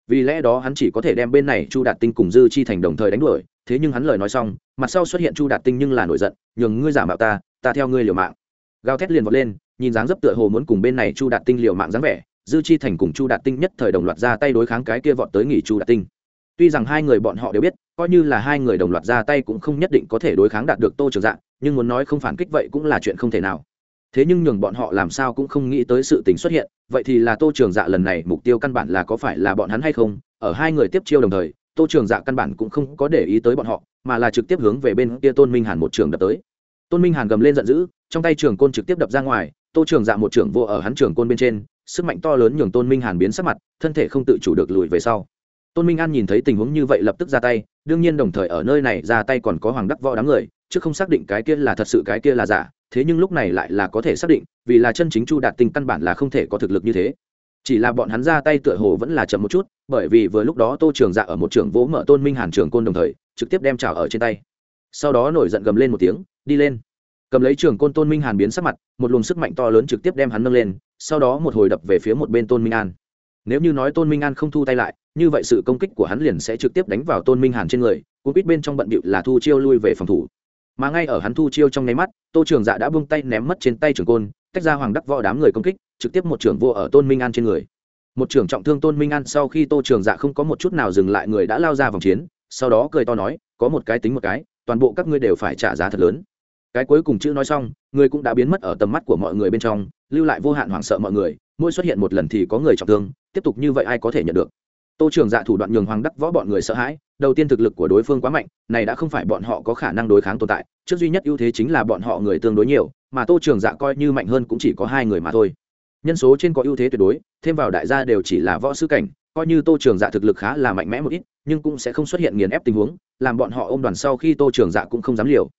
Vì lẽ đó hắn chỉ có thể đem bên này chu đạt tinh cùng dư chi thành đồng thời đánh đuổi. Thế nhưng hắn lời nói xong, mặt sau xuất hiện chu đạt tinh nhưng là nổi giận, nhường ngươi giả mạo ta ta theo ngươi liều mạng gào thét liền vọt lên, nhìn dáng dấp tựa hồ muốn cùng bên này chu đạt tinh liều mạng dáng vẻ, dư chi thành cùng chu đạt tinh nhất thời đồng loạt ra tay đối kháng cái kia vọt tới nghỉ chu đạt tinh. Tuy rằng hai người bọn họ đều biết, coi như là hai người đồng loạt ra tay cũng không nhất định có thể đối kháng đạt được tô trường dạng, nhưng muốn nói không phản kích vậy cũng là chuyện không thể nào. Thế nhưng nhường bọn họ làm sao cũng không nghĩ tới sự tình xuất hiện, vậy thì là tô trường dạ lần này mục tiêu căn bản là có phải là bọn hắn hay không, ở hai người tiếp chiêu đồng thời, tô trường dạ căn bản cũng không có để ý tới bọn họ, mà là trực tiếp hướng về bên kia tôn minh hàn một trường đập tới tôn minh hàn gầm lên giận dữ, trong tay trường côn trực tiếp đập ra ngoài, tô trường dạ một trường vô ở hắn trường côn bên trên, sức mạnh to lớn nhường tôn minh hàn biến sắc mặt, thân thể không tự chủ được lùi về sau. Tôn minh an nhìn thấy tình huống như vậy lập tức ra tay, đương nhiên đồng thời ở nơi này ra tay còn có hoàng đắc võ đám người, chứ không xác định cái kia là thật sự cái kia là giả, thế nhưng lúc này lại là có thể xác định, vì là chân chính chu đạt tinh căn bản là không thể có thực lực như thế. Chỉ là bọn hắn ra tay tựa hồ vẫn là chậm một chút, bởi vì vừa lúc đó tô trường dạ ở một trường vỗ mở tôn minh hàn trường côn đồng thời, trực tiếp đem trào ở trên tay sau đó nổi giận gầm lên một tiếng, đi lên. Cầm lấy trường côn tôn minh hàn biến sắc mặt, một luồng sức mạnh to lớn trực tiếp đem hắn nâng lên, sau đó một hồi đập về phía một bên tôn minh an nếu như nói tôn minh an không thu tay lại, như vậy sự công kích của hắn liền sẽ trực tiếp đánh vào tôn minh hàn trên người cú quýt bên trong bận bịu là thu chiêu lui về phòng thủ. Mà ngay ở hắn thu chiêu trong nháy mắt, tô trường dạ đã buông tay ném mất trên tay trường côn, tách ra hoàng đắc võ đám người công kích, trực tiếp một trưởng vô ở tôn minh an trên người. Một trưởng trọng thương tôn minh an sau khi tô trường dạ không có một chút nào dừng lại, người đã lao ra vòng chiến, sau đó cười to nói, có một cái tính một cái toàn bộ các ngươi đều phải trả giá thật lớn. Cái cuối cùng chữ nói xong, người cũng đã biến mất ở tầm mắt của mọi người bên trong, lưu lại vô hạn hoảng sợ mọi người, mỗi xuất hiện một lần thì có người trọng thương, tiếp tục như vậy ai có thể nhận được? Tô trường dạ thủ đoạn nhường hoàng đắc võ bọn người sợ hãi, đầu tiên thực lực của đối phương quá mạnh, này đã không phải bọn họ có khả năng đối kháng tồn tại, trước duy nhất ưu thế chính là bọn họ người tương đối nhiều, mà tô trường dạ coi như mạnh hơn cũng chỉ có hai người mà thôi. Nhân số trên có ưu thế tuyệt đối, thêm vào đại gia đều chỉ là võ sư cảnh, coi như tô trường dạ thực lực khá là mạnh mẽ một ít nhưng cũng sẽ không xuất hiện nghiền ép tình huống, làm bọn họ ôm đoàn sau khi tô trường dạ cũng không dám liều.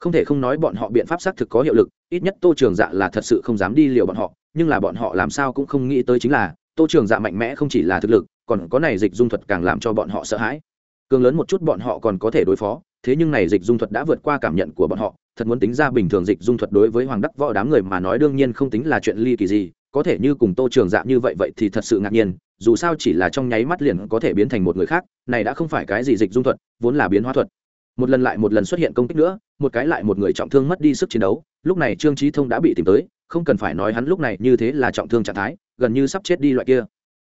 Không thể không nói bọn họ biện pháp xác thực có hiệu lực, ít nhất tô trường dạ là thật sự không dám đi liều bọn họ, nhưng là bọn họ làm sao cũng không nghĩ tới chính là, tô trường dạ mạnh mẽ không chỉ là thực lực, còn có này dịch dung thuật càng làm cho bọn họ sợ hãi. Cường lớn một chút bọn họ còn có thể đối phó, thế nhưng này dịch dung thuật đã vượt qua cảm nhận của bọn họ, thật muốn tính ra bình thường dịch dung thuật đối với hoàng đắc võ đám người mà nói đương nhiên không tính là chuyện ly kỳ gì, có thể như cùng tô trường dạ như vậy vậy thì thật sự ngạc nhiên dù sao chỉ là trong nháy mắt liền có thể biến thành một người khác, này đã không phải cái gì dịch dung thuật, vốn là biến hóa thuật. Một lần lại một lần xuất hiện công kích nữa, một cái lại một người trọng thương mất đi sức chiến đấu, lúc này trương trí thông đã bị tìm tới, không cần phải nói hắn lúc này như thế là trọng thương trạng thái, gần như sắp chết đi loại kia.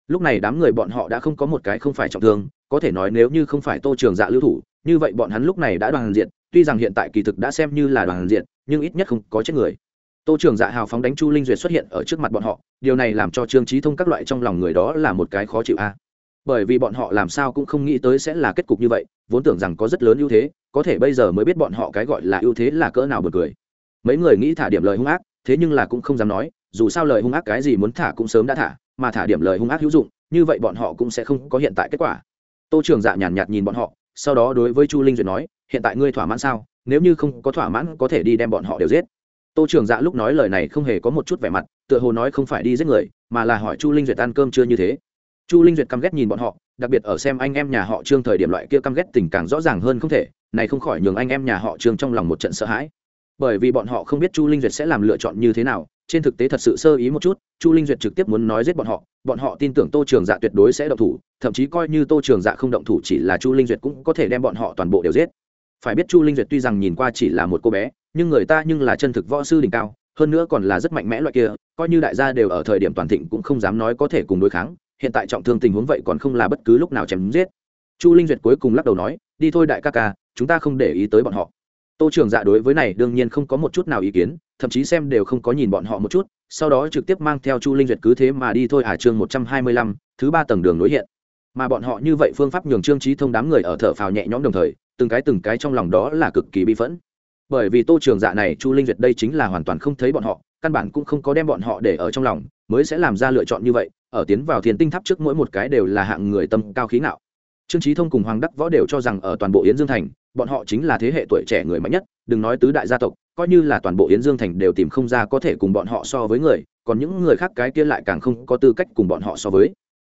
Lúc này đám người bọn họ đã không có một cái không phải trọng thương, có thể nói nếu như không phải tô trường dạ lưu thủ, như vậy bọn hắn lúc này đã đoàn diện, tuy rằng hiện tại kỳ thực đã xem như là đoàn diện, nhưng ít nhất không có chết người tô trường dạ hào phóng đánh chu linh duyệt xuất hiện ở trước mặt bọn họ điều này làm cho trương trí thông các loại trong lòng người đó là một cái khó chịu a. Bởi vì bọn họ làm sao cũng không nghĩ tới sẽ là kết cục như vậy vốn tưởng rằng có rất lớn ưu thế có thể bây giờ mới biết bọn họ cái gọi là ưu thế là cỡ nào bật cười. Mấy người nghĩ thả điểm lời hung ác thế nhưng là cũng không dám nói dù sao lời hung ác cái gì muốn thả cũng sớm đã thả mà thả điểm lời hung ác hữu dụng như vậy bọn họ cũng sẽ không có hiện tại kết quả. Tô trường dạ nhàn nhạt, nhìn bọn họ sau đó đối với chu linh duyệt nói hiện tại ngươi thỏa mãn sao? Nếu như không có thỏa mãn có thể đi đem bọn họ đều giết tô trường dạ lúc nói lời này không hề có một chút vẻ mặt, tựa hồ nói không phải đi giết người, mà là hỏi chu linh duyệt ăn cơm chưa như thế. Chu linh duyệt căm ghét nhìn bọn họ, đặc biệt ở xem anh em nhà họ trương thời điểm loại kia căm ghét tình càng rõ ràng hơn không thể, này không khỏi nhường anh em nhà họ trương trong lòng một trận sợ hãi. Bởi vì bọn họ không biết chu linh duyệt sẽ làm lựa chọn như thế nào, trên thực tế thật sự sơ ý một chút, chu linh duyệt trực tiếp muốn nói giết bọn họ bọn họ tin tưởng tô trường dạ tuyệt đối sẽ động thủ, thậm chí coi như tô trường dạ không động thủ chỉ là chu linh duyệt cũng có thể đem bọn họ toàn bộ đều giết. Phải biết chu linh duyệt tuy rằng nhìn qua chỉ là một cô bé nhưng người ta nhưng là chân thực võ sư đỉnh cao, hơn nữa còn là rất mạnh mẽ loại kia, coi như đại gia đều ở thời điểm toàn thịnh cũng không dám nói có thể cùng đối kháng, hiện tại trọng thương tình huống vậy còn không là bất cứ lúc nào chém giết. Chu linh duyệt cuối cùng lắc đầu nói, đi thôi đại ca ca, chúng ta không để ý tới bọn họ. Tô trường dạ đối với này đương nhiên không có một chút nào ý kiến, thậm chí xem đều không có nhìn bọn họ một chút, sau đó trực tiếp mang theo chu linh duyệt cứ thế mà đi thôi à chương một trăm hai mươi lăm, thứ ba tầng đường nối hiện. Mà bọn họ như vậy phương pháp nhường trương trí thông đám người ở thở phào nhẹ nhõm đồng thời, từng cái từng cái trong lòng đó là cực kỳ bi phẫn bởi vì tô trường dạ này chu linh duyệt đây chính là hoàn toàn không thấy bọn họ, căn bản cũng không có đem bọn họ để ở trong lòng, mới sẽ làm ra lựa chọn như vậy, ở tiến vào thiền tinh tháp trước mỗi một cái đều là hạng người tâm cao khí não trương trí thông cùng hoàng đắc võ đều cho rằng ở toàn bộ yến dương thành, bọn họ chính là thế hệ tuổi trẻ người mạnh nhất, đừng nói tứ đại gia tộc, coi như là toàn bộ yến dương thành đều tìm không ra có thể cùng bọn họ so với người, còn những người khác cái kia lại càng không có tư cách cùng bọn họ so với.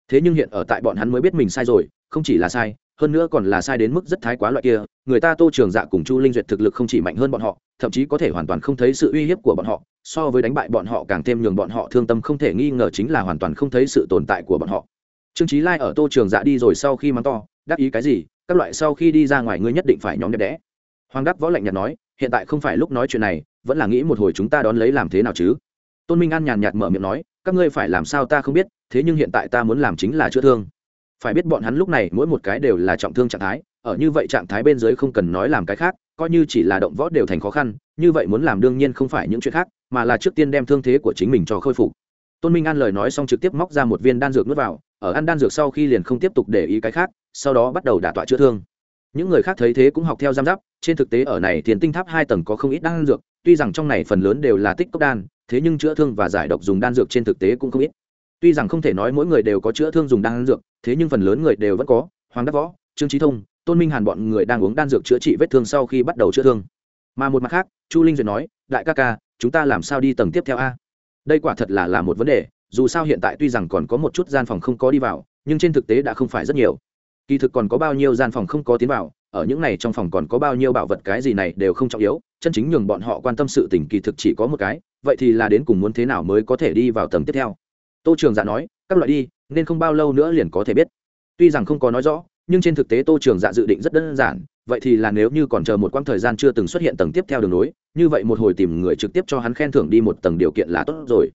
Thế nhưng hiện ở tại bọn hắn mới biết mình sai rồi, không chỉ là sai hơn nữa còn là sai đến mức rất thái quá loại kia, người ta tô trường dạ cùng chu linh duyệt thực lực không chỉ mạnh hơn bọn họ, thậm chí có thể hoàn toàn không thấy sự uy hiếp của bọn họ, so với đánh bại bọn họ càng thêm nhường bọn họ thương tâm không thể nghi ngờ chính là hoàn toàn không thấy sự tồn tại của bọn họ. Trương trí lai ở tô trường dạ đi rồi sau khi mắng to đắc ý cái gì, các loại sau khi đi ra ngoài ngươi nhất định phải nhóm đẹp đẽ. Hoàng đắc võ lạnh nhạt nói, hiện tại không phải lúc nói chuyện này, vẫn là nghĩ một hồi chúng ta đón lấy làm thế nào chứ? Tôn minh an nhàn nhạt mở miệng nói, các ngươi phải làm sao ta không biết, thế nhưng hiện tại ta muốn làm chính là chữa thương phải biết bọn hắn lúc này mỗi một cái đều là trọng thương trạng thái, ở như vậy trạng thái bên dưới không cần nói làm cái khác, coi như chỉ là động võ đều thành khó khăn, như vậy muốn làm đương nhiên không phải những chuyện khác, mà là trước tiên đem thương thế của chính mình cho khôi phục. Tôn minh an lời nói xong trực tiếp móc ra một viên đan dược nuốt vào, ở ăn đan dược sau khi liền không tiếp tục để ý cái khác, sau đó bắt đầu đả tọa chữa thương. Những người khác thấy thế cũng học theo giam giáp, trên thực tế ở này thiền tinh tháp hai tầng có không ít đan dược, tuy rằng trong này phần lớn đều là tích cốc đan, thế nhưng chữa thương và giải độc dùng đan dược trên thực tế cũng không ít tuy rằng không thể nói mỗi người đều có chữa thương dùng đan dược, thế nhưng phần lớn người đều vẫn có, hoàng đắc võ, trương trí thông, tôn minh hàn bọn người đang uống đan dược chữa trị vết thương sau khi bắt đầu chữa thương. Mà một mặt khác, chu linh duyệt nói, đại ca ca, chúng ta làm sao đi tầng tiếp theo a? Đây quả thật là là một vấn đề, dù sao hiện tại tuy rằng còn có một chút gian phòng không có đi vào, nhưng trên thực tế đã không phải rất nhiều. Kỳ thực còn có bao nhiêu gian phòng không có tiến vào, ở những này trong phòng còn có bao nhiêu bảo vật cái gì này đều không trọng yếu, chân chính nhường bọn họ quan tâm sự tình kỳ thực chỉ có một cái, vậy thì là đến cùng muốn thế nào mới có thể đi vào tầng tiếp theo? Tô trường dạ nói, các loại đi, nên không bao lâu nữa liền có thể biết. Tuy rằng không có nói rõ, nhưng trên thực tế tô trường dạ dự định rất đơn giản, vậy thì là nếu như còn chờ một quãng thời gian chưa từng xuất hiện tầng tiếp theo đường nối, như vậy một hồi tìm người trực tiếp cho hắn khen thưởng đi một tầng điều kiện là tốt rồi.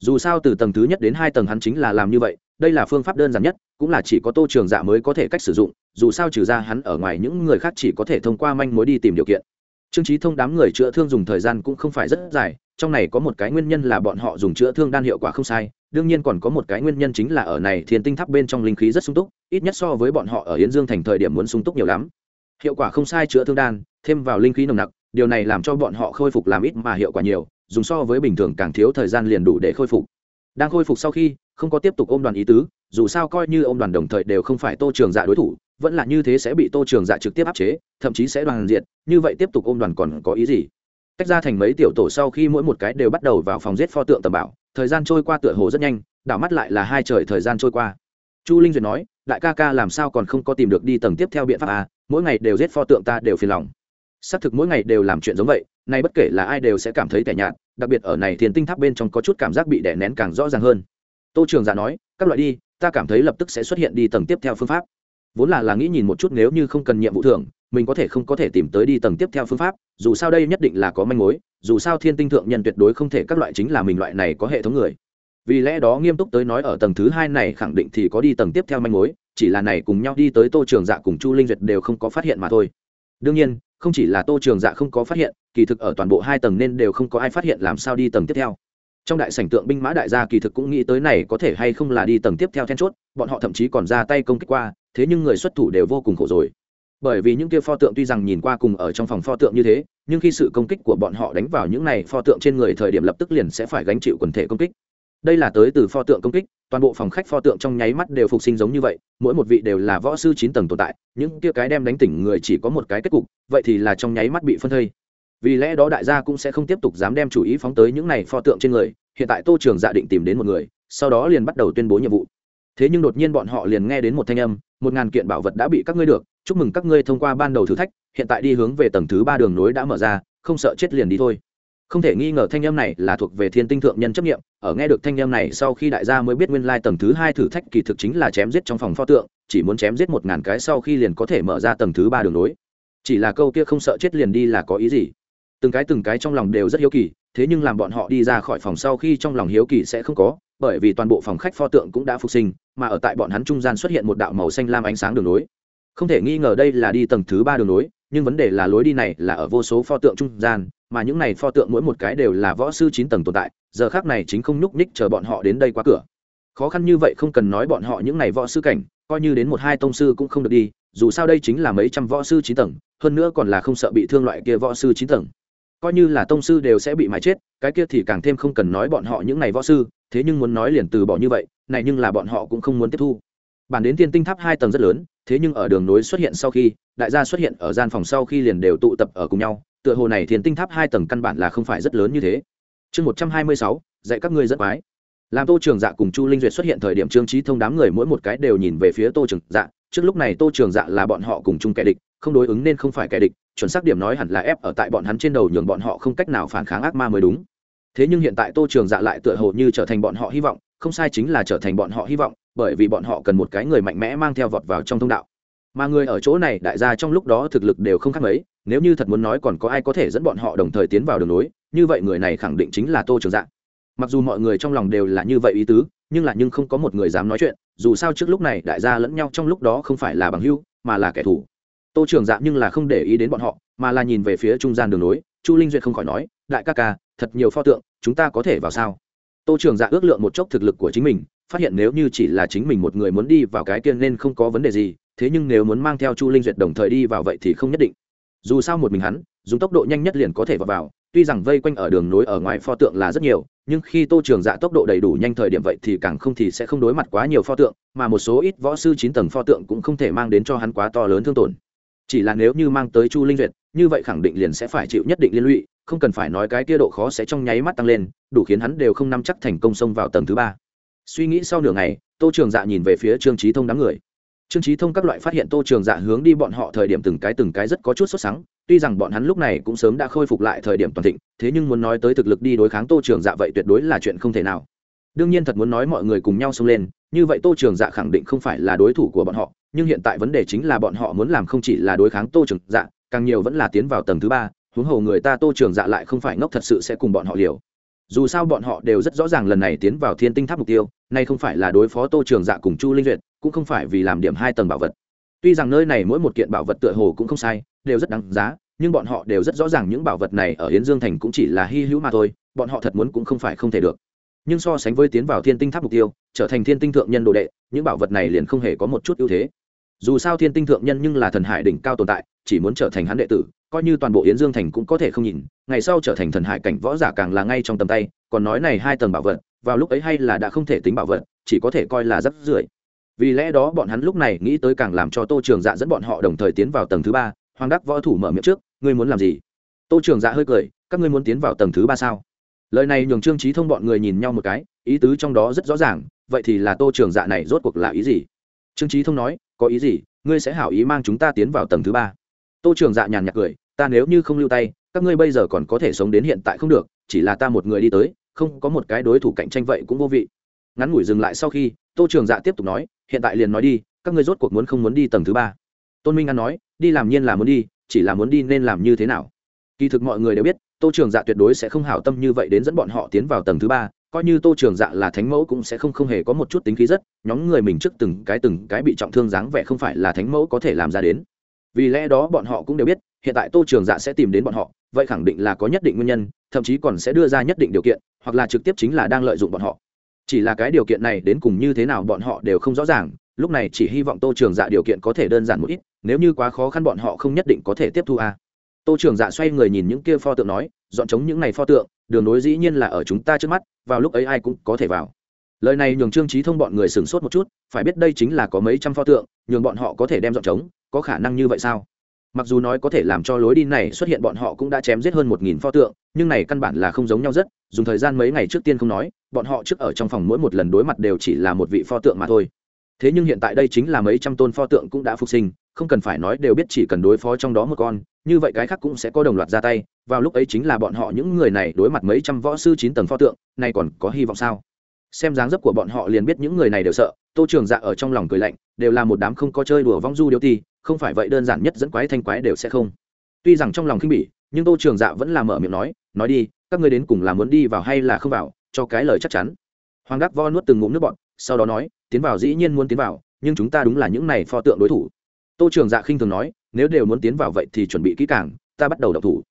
Dù sao từ tầng thứ nhất đến hai tầng hắn chính là làm như vậy, đây là phương pháp đơn giản nhất, cũng là chỉ có tô trường dạ mới có thể cách sử dụng, dù sao trừ ra hắn ở ngoài những người khác chỉ có thể thông qua manh mối đi tìm điều kiện. Trương trí thông đám người chữa thương dùng thời gian cũng không phải rất dài, trong này có một cái nguyên nhân là bọn họ dùng chữa thương đan hiệu quả không sai đương nhiên còn có một cái nguyên nhân chính là ở này thiên tinh tháp bên trong linh khí rất sung túc, ít nhất so với bọn họ ở yến dương thành thời điểm muốn sung túc nhiều lắm. Hiệu quả không sai chữa thương đan, thêm vào linh khí nồng nặc, điều này làm cho bọn họ khôi phục làm ít mà hiệu quả nhiều, dùng so với bình thường càng thiếu thời gian liền đủ để khôi phục. Đang khôi phục sau khi, không có tiếp tục ôm đoàn ý tứ, dù sao coi như ôm đoàn đồng thời đều không phải tô trường dạ đối thủ, vẫn là như thế sẽ bị tô trường dạ trực tiếp áp chế, thậm chí sẽ đoàn diện như vậy tiếp tục ôm đoàn còn có ý gì? Tách ra thành mấy tiểu tổ sau khi mỗi một cái đều bắt đầu vào phòng giết pho tượng tầm bảo thời gian trôi qua tựa hồ rất nhanh, đảo mắt lại là hai trời thời gian trôi qua. Chu linh duyệt nói, đại ca ca làm sao còn không có tìm được đi tầng tiếp theo biện pháp à? Mỗi ngày đều giết pho tượng ta đều phiền lòng. Xác thực mỗi ngày đều làm chuyện giống vậy, nay bất kể là ai đều sẽ cảm thấy tẻ nhạt, đặc biệt ở này thiền tinh tháp bên trong có chút cảm giác bị đè nén càng rõ ràng hơn. Tô trường giả nói, các loại đi, ta cảm thấy lập tức sẽ xuất hiện đi tầng tiếp theo phương pháp. Vốn là là nghĩ nhìn một chút nếu như không cần nhiệm vụ thưởng mình có thể không có thể tìm tới đi tầng tiếp theo phương pháp, dù sao đây nhất định là có manh mối, dù sao thiên tinh thượng nhân tuyệt đối không thể các loại chính là mình loại này có hệ thống người. Vì lẽ đó nghiêm túc tới nói ở tầng thứ hai này khẳng định thì có đi tầng tiếp theo manh mối, chỉ là này cùng nhau đi tới tô trường dạ cùng chu linh duyệt đều không có phát hiện mà thôi. Đương nhiên, không chỉ là tô trường dạ không có phát hiện, kỳ thực ở toàn bộ hai tầng nên đều không có ai phát hiện làm sao đi tầng tiếp theo. Trong đại sảnh tượng binh mã đại gia kỳ thực cũng nghĩ tới này có thể hay không là đi tầng tiếp theo then chốt, bọn họ thậm chí còn ra tay công kích qua, thế nhưng người xuất thủ đều vô cùng khổ rồi bởi vì những kia pho tượng tuy rằng nhìn qua cùng ở trong phòng pho tượng như thế, nhưng khi sự công kích của bọn họ đánh vào những này pho tượng trên người thời điểm lập tức liền sẽ phải gánh chịu quần thể công kích. Đây là tới từ pho tượng công kích, toàn bộ phòng khách pho tượng trong nháy mắt đều phục sinh giống như vậy, mỗi một vị đều là võ sư chín tầng tồn tại, những kia cái đem đánh tỉnh người chỉ có một cái kết cục, vậy thì là trong nháy mắt bị phân thây. Vì lẽ đó đại gia cũng sẽ không tiếp tục dám đem chủ ý phóng tới những này pho tượng trên người, hiện tại tô trường dạ định tìm đến một người, sau đó liền bắt đầu tuyên bố nhiệm vụ. Thế nhưng đột nhiên bọn họ liền nghe đến một thanh âm một ngàn kiện bảo vật đã bị các ngươi được, chúc mừng các ngươi thông qua ban đầu thử thách, hiện tại đi hướng về tầng thứ ba đường nối đã mở ra, không sợ chết liền đi thôi. Không thể nghi ngờ thanh em này là thuộc về thiên tinh thượng nhân chấp nghiệm ở nghe được thanh em này sau khi đại gia mới biết nguyên lai tầng thứ hai thử thách kỳ thực chính là chém giết trong phòng pho tượng, chỉ muốn chém giết một ngàn cái sau khi liền có thể mở ra tầng thứ ba đường nối. Chỉ là câu kia không sợ chết liền đi là có ý gì? Từng cái từng cái trong lòng đều rất hiếu kỳ, thế nhưng làm bọn họ đi ra khỏi phòng sau khi trong lòng hiếu kỳ sẽ không có bởi vì toàn bộ phòng khách pho tượng cũng đã phục sinh, mà ở tại bọn hắn trung gian xuất hiện một đạo màu xanh lam ánh sáng đường nối không thể nghi ngờ đây là đi tầng thứ ba đường nối nhưng vấn đề là lối đi này là ở vô số pho tượng trung gian, mà những này pho tượng mỗi một cái đều là võ sư chín tầng tồn tại, giờ khác này chính không nhúc nhích chờ bọn họ đến đây qua cửa. Khó khăn như vậy không cần nói bọn họ những này võ sư cảnh, coi như đến một hai tông sư cũng không được đi, dù sao đây chính là mấy trăm võ sư chín tầng, hơn nữa còn là không sợ bị thương loại kia võ sư chín tầng. Coi như là tông sư đều sẽ bị mái chết, cái kia thì càng thêm không cần nói bọn họ những này võ sư thế nhưng muốn nói liền từ bỏ như vậy, này nhưng là bọn họ cũng không muốn tiếp thu. Bản đến tiên tinh tháp hai tầng rất lớn, thế nhưng ở đường nối xuất hiện sau khi, đại gia xuất hiện ở gian phòng sau khi liền đều tụ tập ở cùng nhau, tựa hồ này thiên tinh tháp hai tầng căn bản là không phải rất lớn như thế. Chương một trăm hai mươi sáu, dạy các ngươi rất quái. Làm tô trường dạ cùng chu linh duyệt xuất hiện thời điểm trương trí thông đám người mỗi một cái đều nhìn về phía tô trường dạ trước lúc này tô trường dạ là bọn họ cùng chung kẻ địch, không đối ứng nên không phải kẻ địch, chuẩn xác điểm nói hẳn là ép ở tại bọn hắn trên đầu nhường bọn họ không cách nào phản kháng ác ma mới đúng thế nhưng hiện tại tô trường dạ lại tựa hồ như trở thành bọn họ hy vọng, không sai chính là trở thành bọn họ hy vọng, bởi vì bọn họ cần một cái người mạnh mẽ mang theo vọt vào trong thông đạo. Mà người ở chỗ này đại gia trong lúc đó thực lực đều không khác mấy, nếu như thật muốn nói còn có ai có thể dẫn bọn họ đồng thời tiến vào đường nối như vậy người này khẳng định chính là tô trường dạ. Mặc dù mọi người trong lòng đều là như vậy ý tứ, nhưng là nhưng không có một người dám nói chuyện, dù sao trước lúc này đại gia lẫn nhau trong lúc đó không phải là bằng hưu mà là kẻ thù. Tô trường dạ nhưng là không để ý đến bọn họ, mà là nhìn về phía trung gian đường nối chu linh duyệt không khỏi nói đại ca ca, thật nhiều pho tượng, chúng ta có thể vào sao? Tô trường dạ ước lượng một chốc thực lực của chính mình, phát hiện nếu như chỉ là chính mình một người muốn đi vào cái kia nên không có vấn đề gì, thế nhưng nếu muốn mang theo chu linh duyệt đồng thời đi vào vậy thì không nhất định. Dù sao một mình hắn, dùng tốc độ nhanh nhất liền có thể vào vào, tuy rằng vây quanh ở đường nối ở ngoài pho tượng là rất nhiều, nhưng khi tô trường dạ tốc độ đầy đủ nhanh thời điểm vậy thì càng không thì sẽ không đối mặt quá nhiều pho tượng, mà một số ít võ sư chín tầng pho tượng cũng không thể mang đến cho hắn quá to lớn thương tổn. Chỉ là nếu như mang tới chu linh duyệt, như vậy khẳng định liền sẽ phải chịu nhất định liên lụy không cần phải nói cái kia độ khó sẽ trong nháy mắt tăng lên, đủ khiến hắn đều không nắm chắc thành công xông vào tầng thứ ba. Suy nghĩ sau nửa ngày, tô trường dạ nhìn về phía trương trí thông đám người. Trương trí thông các loại phát hiện tô trường dạ hướng đi bọn họ thời điểm từng cái từng cái rất có chút sốt sắng, tuy rằng bọn hắn lúc này cũng sớm đã khôi phục lại thời điểm toàn thịnh, thế nhưng muốn nói tới thực lực đi đối kháng tô trường dạ vậy tuyệt đối là chuyện không thể nào. Đương nhiên thật muốn nói mọi người cùng nhau xông lên, như vậy tô trường dạ khẳng định không phải là đối thủ của bọn họ, nhưng hiện tại vấn đề chính là bọn họ muốn làm không chỉ là đối kháng tô trường dạ càng nhiều vẫn là tiến vào tầng thứ ba huống hồ người ta tô trường dạ lại không phải ngốc thật sự sẽ cùng bọn họ liều. Dù sao bọn họ đều rất rõ ràng lần này tiến vào thiên tinh tháp mục tiêu, nay không phải là đối phó tô trường dạ cùng chu linh duyệt, cũng không phải vì làm điểm hai tầng bảo vật. Tuy rằng nơi này mỗi một kiện bảo vật tựa hồ cũng không sai, đều rất đáng giá, nhưng bọn họ đều rất rõ ràng những bảo vật này ở yến dương thành cũng chỉ là hy hữu mà thôi, bọn họ thật muốn cũng không phải không thể được. Nhưng so sánh với tiến vào thiên tinh tháp mục tiêu, trở thành thiên tinh thượng nhân đồ đệ, những bảo vật này liền không hề có một chút ưu thế dù sao thiên tinh thượng nhân nhưng là thần hải đỉnh cao tồn tại, chỉ muốn trở thành hắn đệ tử, coi như toàn bộ yến dương thành cũng có thể không nhìn, ngày sau trở thành thần hải cảnh võ giả càng là ngay trong tầm tay, còn nói này hai tầng bảo vật, vào lúc ấy hay là đã không thể tính bảo vật, chỉ có thể coi là rất rưởi. Vì lẽ đó bọn hắn lúc này nghĩ tới càng làm cho tô trường dạ dẫn bọn họ đồng thời tiến vào tầng thứ ba, hoàng đắc võ thủ mở miệng trước, ngươi muốn làm gì? Tô trường dạ hơi cười, các ngươi muốn tiến vào tầng thứ ba sao? Lời này nhường trương trí thông bọn người nhìn nhau một cái, ý tứ trong đó rất rõ ràng, vậy thì là tô trường dạ này rốt cuộc là ý gì? Trương trí thông nói, có ý gì? Ngươi sẽ hảo ý mang chúng ta tiến vào tầng thứ ba. Tô trường dạ nhàn nhạt cười, ta nếu như không lưu tay, các ngươi bây giờ còn có thể sống đến hiện tại không được, chỉ là ta một người đi tới, không có một cái đối thủ cạnh tranh vậy cũng vô vị. Ngắn ngủi dừng lại sau khi, tô trường dạ tiếp tục nói, hiện tại liền nói đi, các ngươi rốt cuộc muốn không muốn đi tầng thứ ba? Tôn minh an nói, đi làm nhiên là muốn đi, chỉ là muốn đi nên làm như thế nào? Kỳ thực mọi người đều biết, tô trường dạ tuyệt đối sẽ không hảo tâm như vậy đến dẫn bọn họ tiến vào tầng thứ ba coi như tô trường dạ là thánh mẫu cũng sẽ không không hề có một chút tính khí rất, nhóm người mình trước từng cái từng cái bị trọng thương dáng vẻ không phải là thánh mẫu có thể làm ra đến. Vì lẽ đó bọn họ cũng đều biết, hiện tại tô trường dạ sẽ tìm đến bọn họ, vậy khẳng định là có nhất định nguyên nhân, thậm chí còn sẽ đưa ra nhất định điều kiện, hoặc là trực tiếp chính là đang lợi dụng bọn họ. Chỉ là cái điều kiện này đến cùng như thế nào bọn họ đều không rõ ràng, lúc này chỉ hy vọng tô trường dạ điều kiện có thể đơn giản một ít, nếu như quá khó khăn bọn họ không nhất định có thể tiếp thu a. Tô trường dạ xoay người nhìn những kia pho tượng nói, dọn chống những này pho tượng đường nối dĩ nhiên là ở chúng ta trước mắt, vào lúc ấy ai cũng có thể vào. Lời này nhường trương trí thông bọn người sửng sốt một chút, phải biết đây chính là có mấy trăm pho tượng, nhường bọn họ có thể đem dọn trống, có khả năng như vậy sao? Mặc dù nói có thể làm cho lối đi này xuất hiện bọn họ cũng đã chém giết hơn một nghìn pho tượng, nhưng này căn bản là không giống nhau rất, dùng thời gian mấy ngày trước tiên không nói, bọn họ trước ở trong phòng mỗi một lần đối mặt đều chỉ là một vị pho tượng mà thôi thế nhưng hiện tại đây chính là mấy trăm tôn pho tượng cũng đã phục sinh, không cần phải nói đều biết chỉ cần đối phó trong đó một con, như vậy cái khác cũng sẽ có đồng loạt ra tay. Vào lúc ấy chính là bọn họ những người này đối mặt mấy trăm võ sư chín tầng pho tượng, nay còn có hy vọng sao? Xem dáng dấp của bọn họ liền biết những người này đều sợ, tô trường dạ ở trong lòng cười lạnh, đều là một đám không có chơi đùa vong du điếu ti, không phải vậy đơn giản nhất dẫn quái thanh quái đều sẽ không. Tuy rằng trong lòng khinh bỉ, nhưng tô trường dạ vẫn là mở miệng nói nói đi, các ngươi đến cùng là muốn đi vào hay là không vào, cho cái lời chắc chắn. Hoàng đắc vo nuốt từng ngụm nước bọn sau đó nói tiến vào dĩ nhiên muốn tiến vào, nhưng chúng ta đúng là những này pho tượng đối thủ. Tô trường dạ khinh thường nói, nếu đều muốn tiến vào vậy thì chuẩn bị kỹ càng, ta bắt đầu đọc thủ.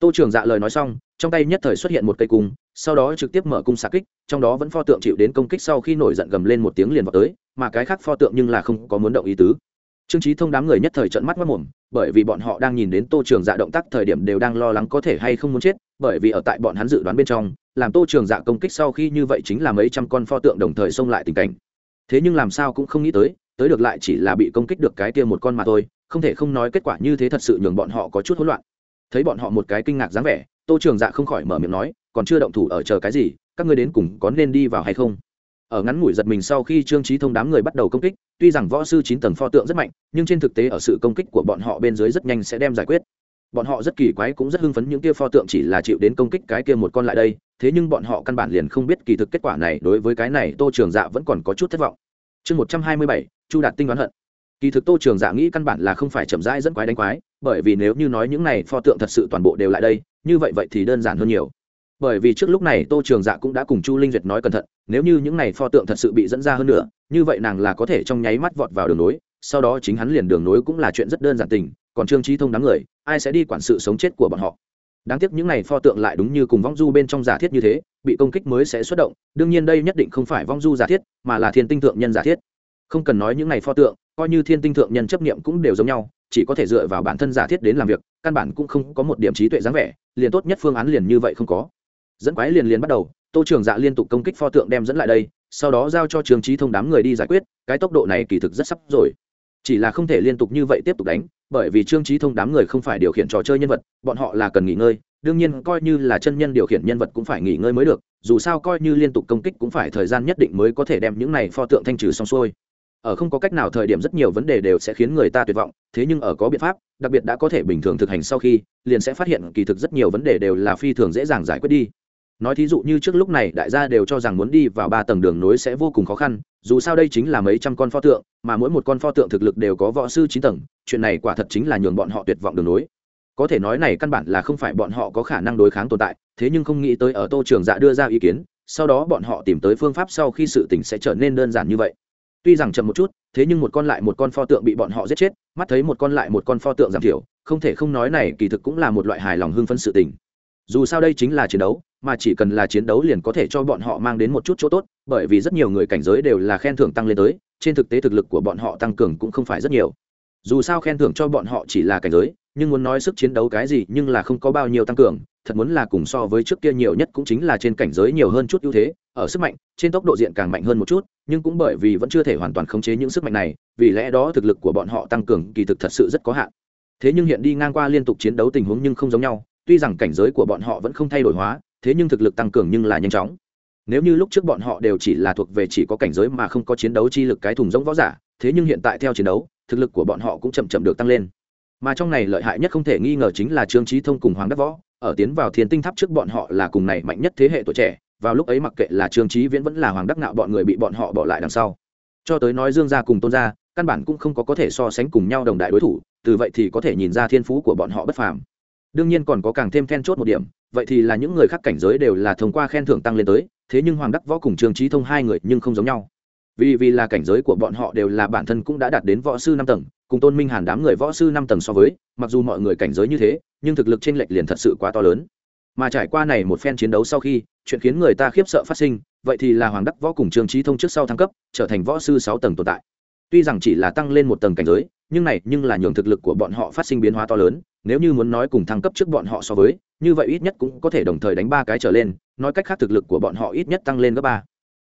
Tô trường dạ lời nói xong, trong tay nhất thời xuất hiện một cây cung, sau đó trực tiếp mở cung xạ kích, trong đó vẫn pho tượng chịu đến công kích sau khi nổi giận gầm lên một tiếng liền vào tới, mà cái khác pho tượng nhưng là không có muốn động ý tứ. Trương trí thông đám người nhất thời trận mắt mất mồm, bởi vì bọn họ đang nhìn đến tô trường dạ động tác thời điểm đều đang lo lắng có thể hay không muốn chết, bởi vì ở tại bọn hắn dự đoán bên trong, làm tô trường dạ công kích sau khi như vậy chính là mấy trăm con pho tượng đồng thời xông lại tình cảnh thế nhưng làm sao cũng không nghĩ tới tới được lại chỉ là bị công kích được cái kia một con mà thôi, không thể không nói kết quả như thế thật sự nhường bọn họ có chút hỗn loạn. Thấy bọn họ một cái kinh ngạc dáng vẻ, tô trường dạ không khỏi mở miệng nói, còn chưa động thủ ở chờ cái gì, các ngươi đến cùng có nên đi vào hay không? Ở ngắn ngủi giật mình sau khi trương trí thông đám người bắt đầu công kích, tuy rằng võ sư chín tầng pho tượng rất mạnh, nhưng trên thực tế ở sự công kích của bọn họ bên dưới rất nhanh sẽ đem giải quyết bọn họ rất kỳ quái cũng rất hưng phấn những kia pho tượng chỉ là chịu đến công kích cái kia một con lại đây, thế nhưng bọn họ căn bản liền không biết kỳ thực kết quả này đối với cái này tô trường dạ vẫn còn có chút thất vọng. Chương một trăm hai mươi bảy, chu đạt tinh đoán hận. Kỳ thực tô trường dạ nghĩ căn bản là không phải chậm rãi dẫn quái đánh quái, bởi vì nếu như nói những này pho tượng thật sự toàn bộ đều lại đây, như vậy vậy thì đơn giản hơn nhiều. Bởi vì trước lúc này tô trường dạ cũng đã cùng chu linh duyệt nói cẩn thận, nếu như những này pho tượng thật sự bị dẫn ra hơn nữa, như vậy nàng là có thể trong nháy mắt vọt vào đường nối, sau đó chính hắn liền đường nối cũng là chuyện rất đơn giản tình còn trương trí thông đám người, ai sẽ đi quản sự sống chết của bọn họ? Đáng tiếc những này pho tượng lại đúng như cùng vong du bên trong giả thiết như thế, bị công kích mới sẽ xuất động, đương nhiên đây nhất định không phải vong du giả thiết, mà là thiên tinh thượng nhân giả thiết. Không cần nói những này pho tượng, coi như thiên tinh thượng nhân chấp niệm cũng đều giống nhau, chỉ có thể dựa vào bản thân giả thiết đến làm việc, căn bản cũng không có một điểm trí tuệ dáng vẻ, liền tốt nhất phương án liền như vậy không có. Dẫn quái liền liền bắt đầu, tô trường dạ liên tục công kích pho tượng đem dẫn lại đây, sau đó giao cho trường trí thông đám người đi giải quyết, cái tốc độ này kỳ thực rất sắp rồi. Chỉ là không thể liên tục như vậy tiếp tục đánh bởi vì trương trí thông đám người không phải điều khiển trò chơi nhân vật, bọn họ là cần nghỉ ngơi, đương nhiên coi như là chân nhân điều khiển nhân vật cũng phải nghỉ ngơi mới được, dù sao coi như liên tục công kích cũng phải thời gian nhất định mới có thể đem những này pho tượng thanh trừ xong xuôi. Ở không có cách nào thời điểm rất nhiều vấn đề đều sẽ khiến người ta tuyệt vọng, thế nhưng ở có biện pháp, đặc biệt đã có thể bình thường thực hành sau khi, liền sẽ phát hiện kỳ thực rất nhiều vấn đề đều là phi thường dễ dàng giải quyết đi nói thí dụ như trước lúc này, đại gia đều cho rằng muốn đi vào ba tầng đường nối sẽ vô cùng khó khăn, dù sao đây chính là mấy trăm con pho tượng, mà mỗi một con pho tượng thực lực đều có võ sư chín tầng, chuyện này quả thật chính là nhường bọn họ tuyệt vọng đường nối. Có thể nói này căn bản là không phải bọn họ có khả năng đối kháng tồn tại, thế nhưng không nghĩ tới ở tô trường dạ đưa ra ý kiến, sau đó bọn họ tìm tới phương pháp sau khi sự tình sẽ trở nên đơn giản như vậy. Tuy rằng chậm một chút, thế nhưng một con lại một con pho tượng bị bọn họ giết chết, mắt thấy một con lại một con pho tượng giảm thiểu, không thể không nói này kỳ thực cũng là một loại hài lòng hưng phấn sự tình. Dù sao đây chính là chiến đấu mà chỉ cần là chiến đấu liền có thể cho bọn họ mang đến một chút chỗ tốt, bởi vì rất nhiều người cảnh giới đều là khen thưởng tăng lên tới, trên thực tế thực lực của bọn họ tăng cường cũng không phải rất nhiều. Dù sao khen thưởng cho bọn họ chỉ là cảnh giới, nhưng muốn nói sức chiến đấu cái gì nhưng là không có bao nhiêu tăng cường, thật muốn là cùng so với trước kia nhiều nhất cũng chính là trên cảnh giới nhiều hơn chút ưu thế, ở sức mạnh, trên tốc độ diện càng mạnh hơn một chút, nhưng cũng bởi vì vẫn chưa thể hoàn toàn khống chế những sức mạnh này, vì lẽ đó thực lực của bọn họ tăng cường kỳ thực thật sự rất có hạn. Thế nhưng hiện đi ngang qua liên tục chiến đấu tình huống nhưng không giống nhau, tuy rằng cảnh giới của bọn họ vẫn không thay đổi hóa thế nhưng thực lực tăng cường nhưng là nhanh chóng. Nếu như lúc trước bọn họ đều chỉ là thuộc về chỉ có cảnh giới mà không có chiến đấu chi lực cái thùng rỗng võ giả, thế nhưng hiện tại theo chiến đấu, thực lực của bọn họ cũng chậm chậm được tăng lên. Mà trong này lợi hại nhất không thể nghi ngờ chính là trương trí thông cùng hoàng đắc võ, ở tiến vào thiên tinh tháp trước bọn họ là cùng này mạnh nhất thế hệ tuổi trẻ, vào lúc ấy mặc kệ là trương trí viễn vẫn là hoàng đắc nạo bọn người bị bọn họ bỏ lại đằng sau. Cho tới nói dương gia cùng tôn gia, căn bản cũng không có có thể so sánh cùng nhau đồng đại đối thủ, từ vậy thì có thể nhìn ra thiên phú của bọn họ bất phàm. Đương nhiên còn có càng thêm then chốt một điểm vậy thì là những người khác cảnh giới đều là thông qua khen thưởng tăng lên tới, thế nhưng hoàng đắc võ cùng trương trí thông hai người nhưng không giống nhau. Vì vì là cảnh giới của bọn họ đều là bản thân cũng đã đạt đến võ sư năm tầng, cùng tôn minh hàn đám người võ sư năm tầng so với, mặc dù mọi người cảnh giới như thế, nhưng thực lực t r ê n lệch liền thật sự quá to lớn. Mà trải qua này một phen chiến đấu sau khi, chuyện khiến người ta khiếp sợ phát sinh, vậy thì là hoàng đắc võ cùng trương trí thông trước sau thăng cấp, trở thành võ sư sáu tầng tồn tại. Tuy rằng chỉ là tăng lên một tầng cảnh giới, nhưng này nhưng là nhường thực lực của bọn họ phát sinh biến hóa to lớn nếu như muốn nói cùng thăng cấp trước bọn họ so với, như vậy ít nhất cũng có thể đồng thời đánh ba cái trở lên, nói cách khác thực lực của bọn họ ít nhất tăng lên gấp ba.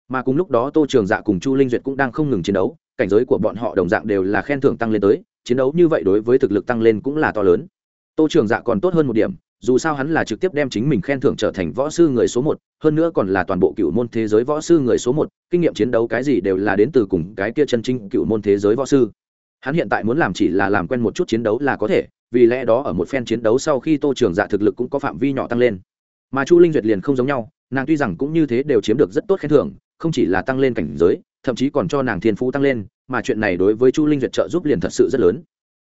Mà cùng lúc đó tô trường dạ cùng chu linh duyệt cũng đang không ngừng chiến đấu, cảnh giới của bọn họ đồng dạng đều là khen thưởng tăng lên tới, chiến đấu như vậy đối với thực lực tăng lên cũng là to lớn. Tô trường dạ còn tốt hơn một điểm, dù sao hắn là trực tiếp đem chính mình khen thưởng trở thành võ sư người số một, hơn nữa còn là toàn bộ cựu môn thế giới võ sư người số một, kinh nghiệm chiến đấu cái gì đều là đến từ cùng cái kia chân chính cựu môn thế giới võ sư. Hắn hiện tại muốn làm chỉ là làm quen một chút chiến đấu là có thể vì lẽ đó ở một phen chiến đấu sau khi tô trường dạ thực lực cũng có phạm vi nhỏ tăng lên. Mà chu linh duyệt liền không giống nhau, nàng tuy rằng cũng như thế đều chiếm được rất tốt khen thưởng, không chỉ là tăng lên cảnh giới, thậm chí còn cho nàng thiên phú tăng lên, mà chuyện này đối với chu linh duyệt trợ giúp liền thật sự rất lớn.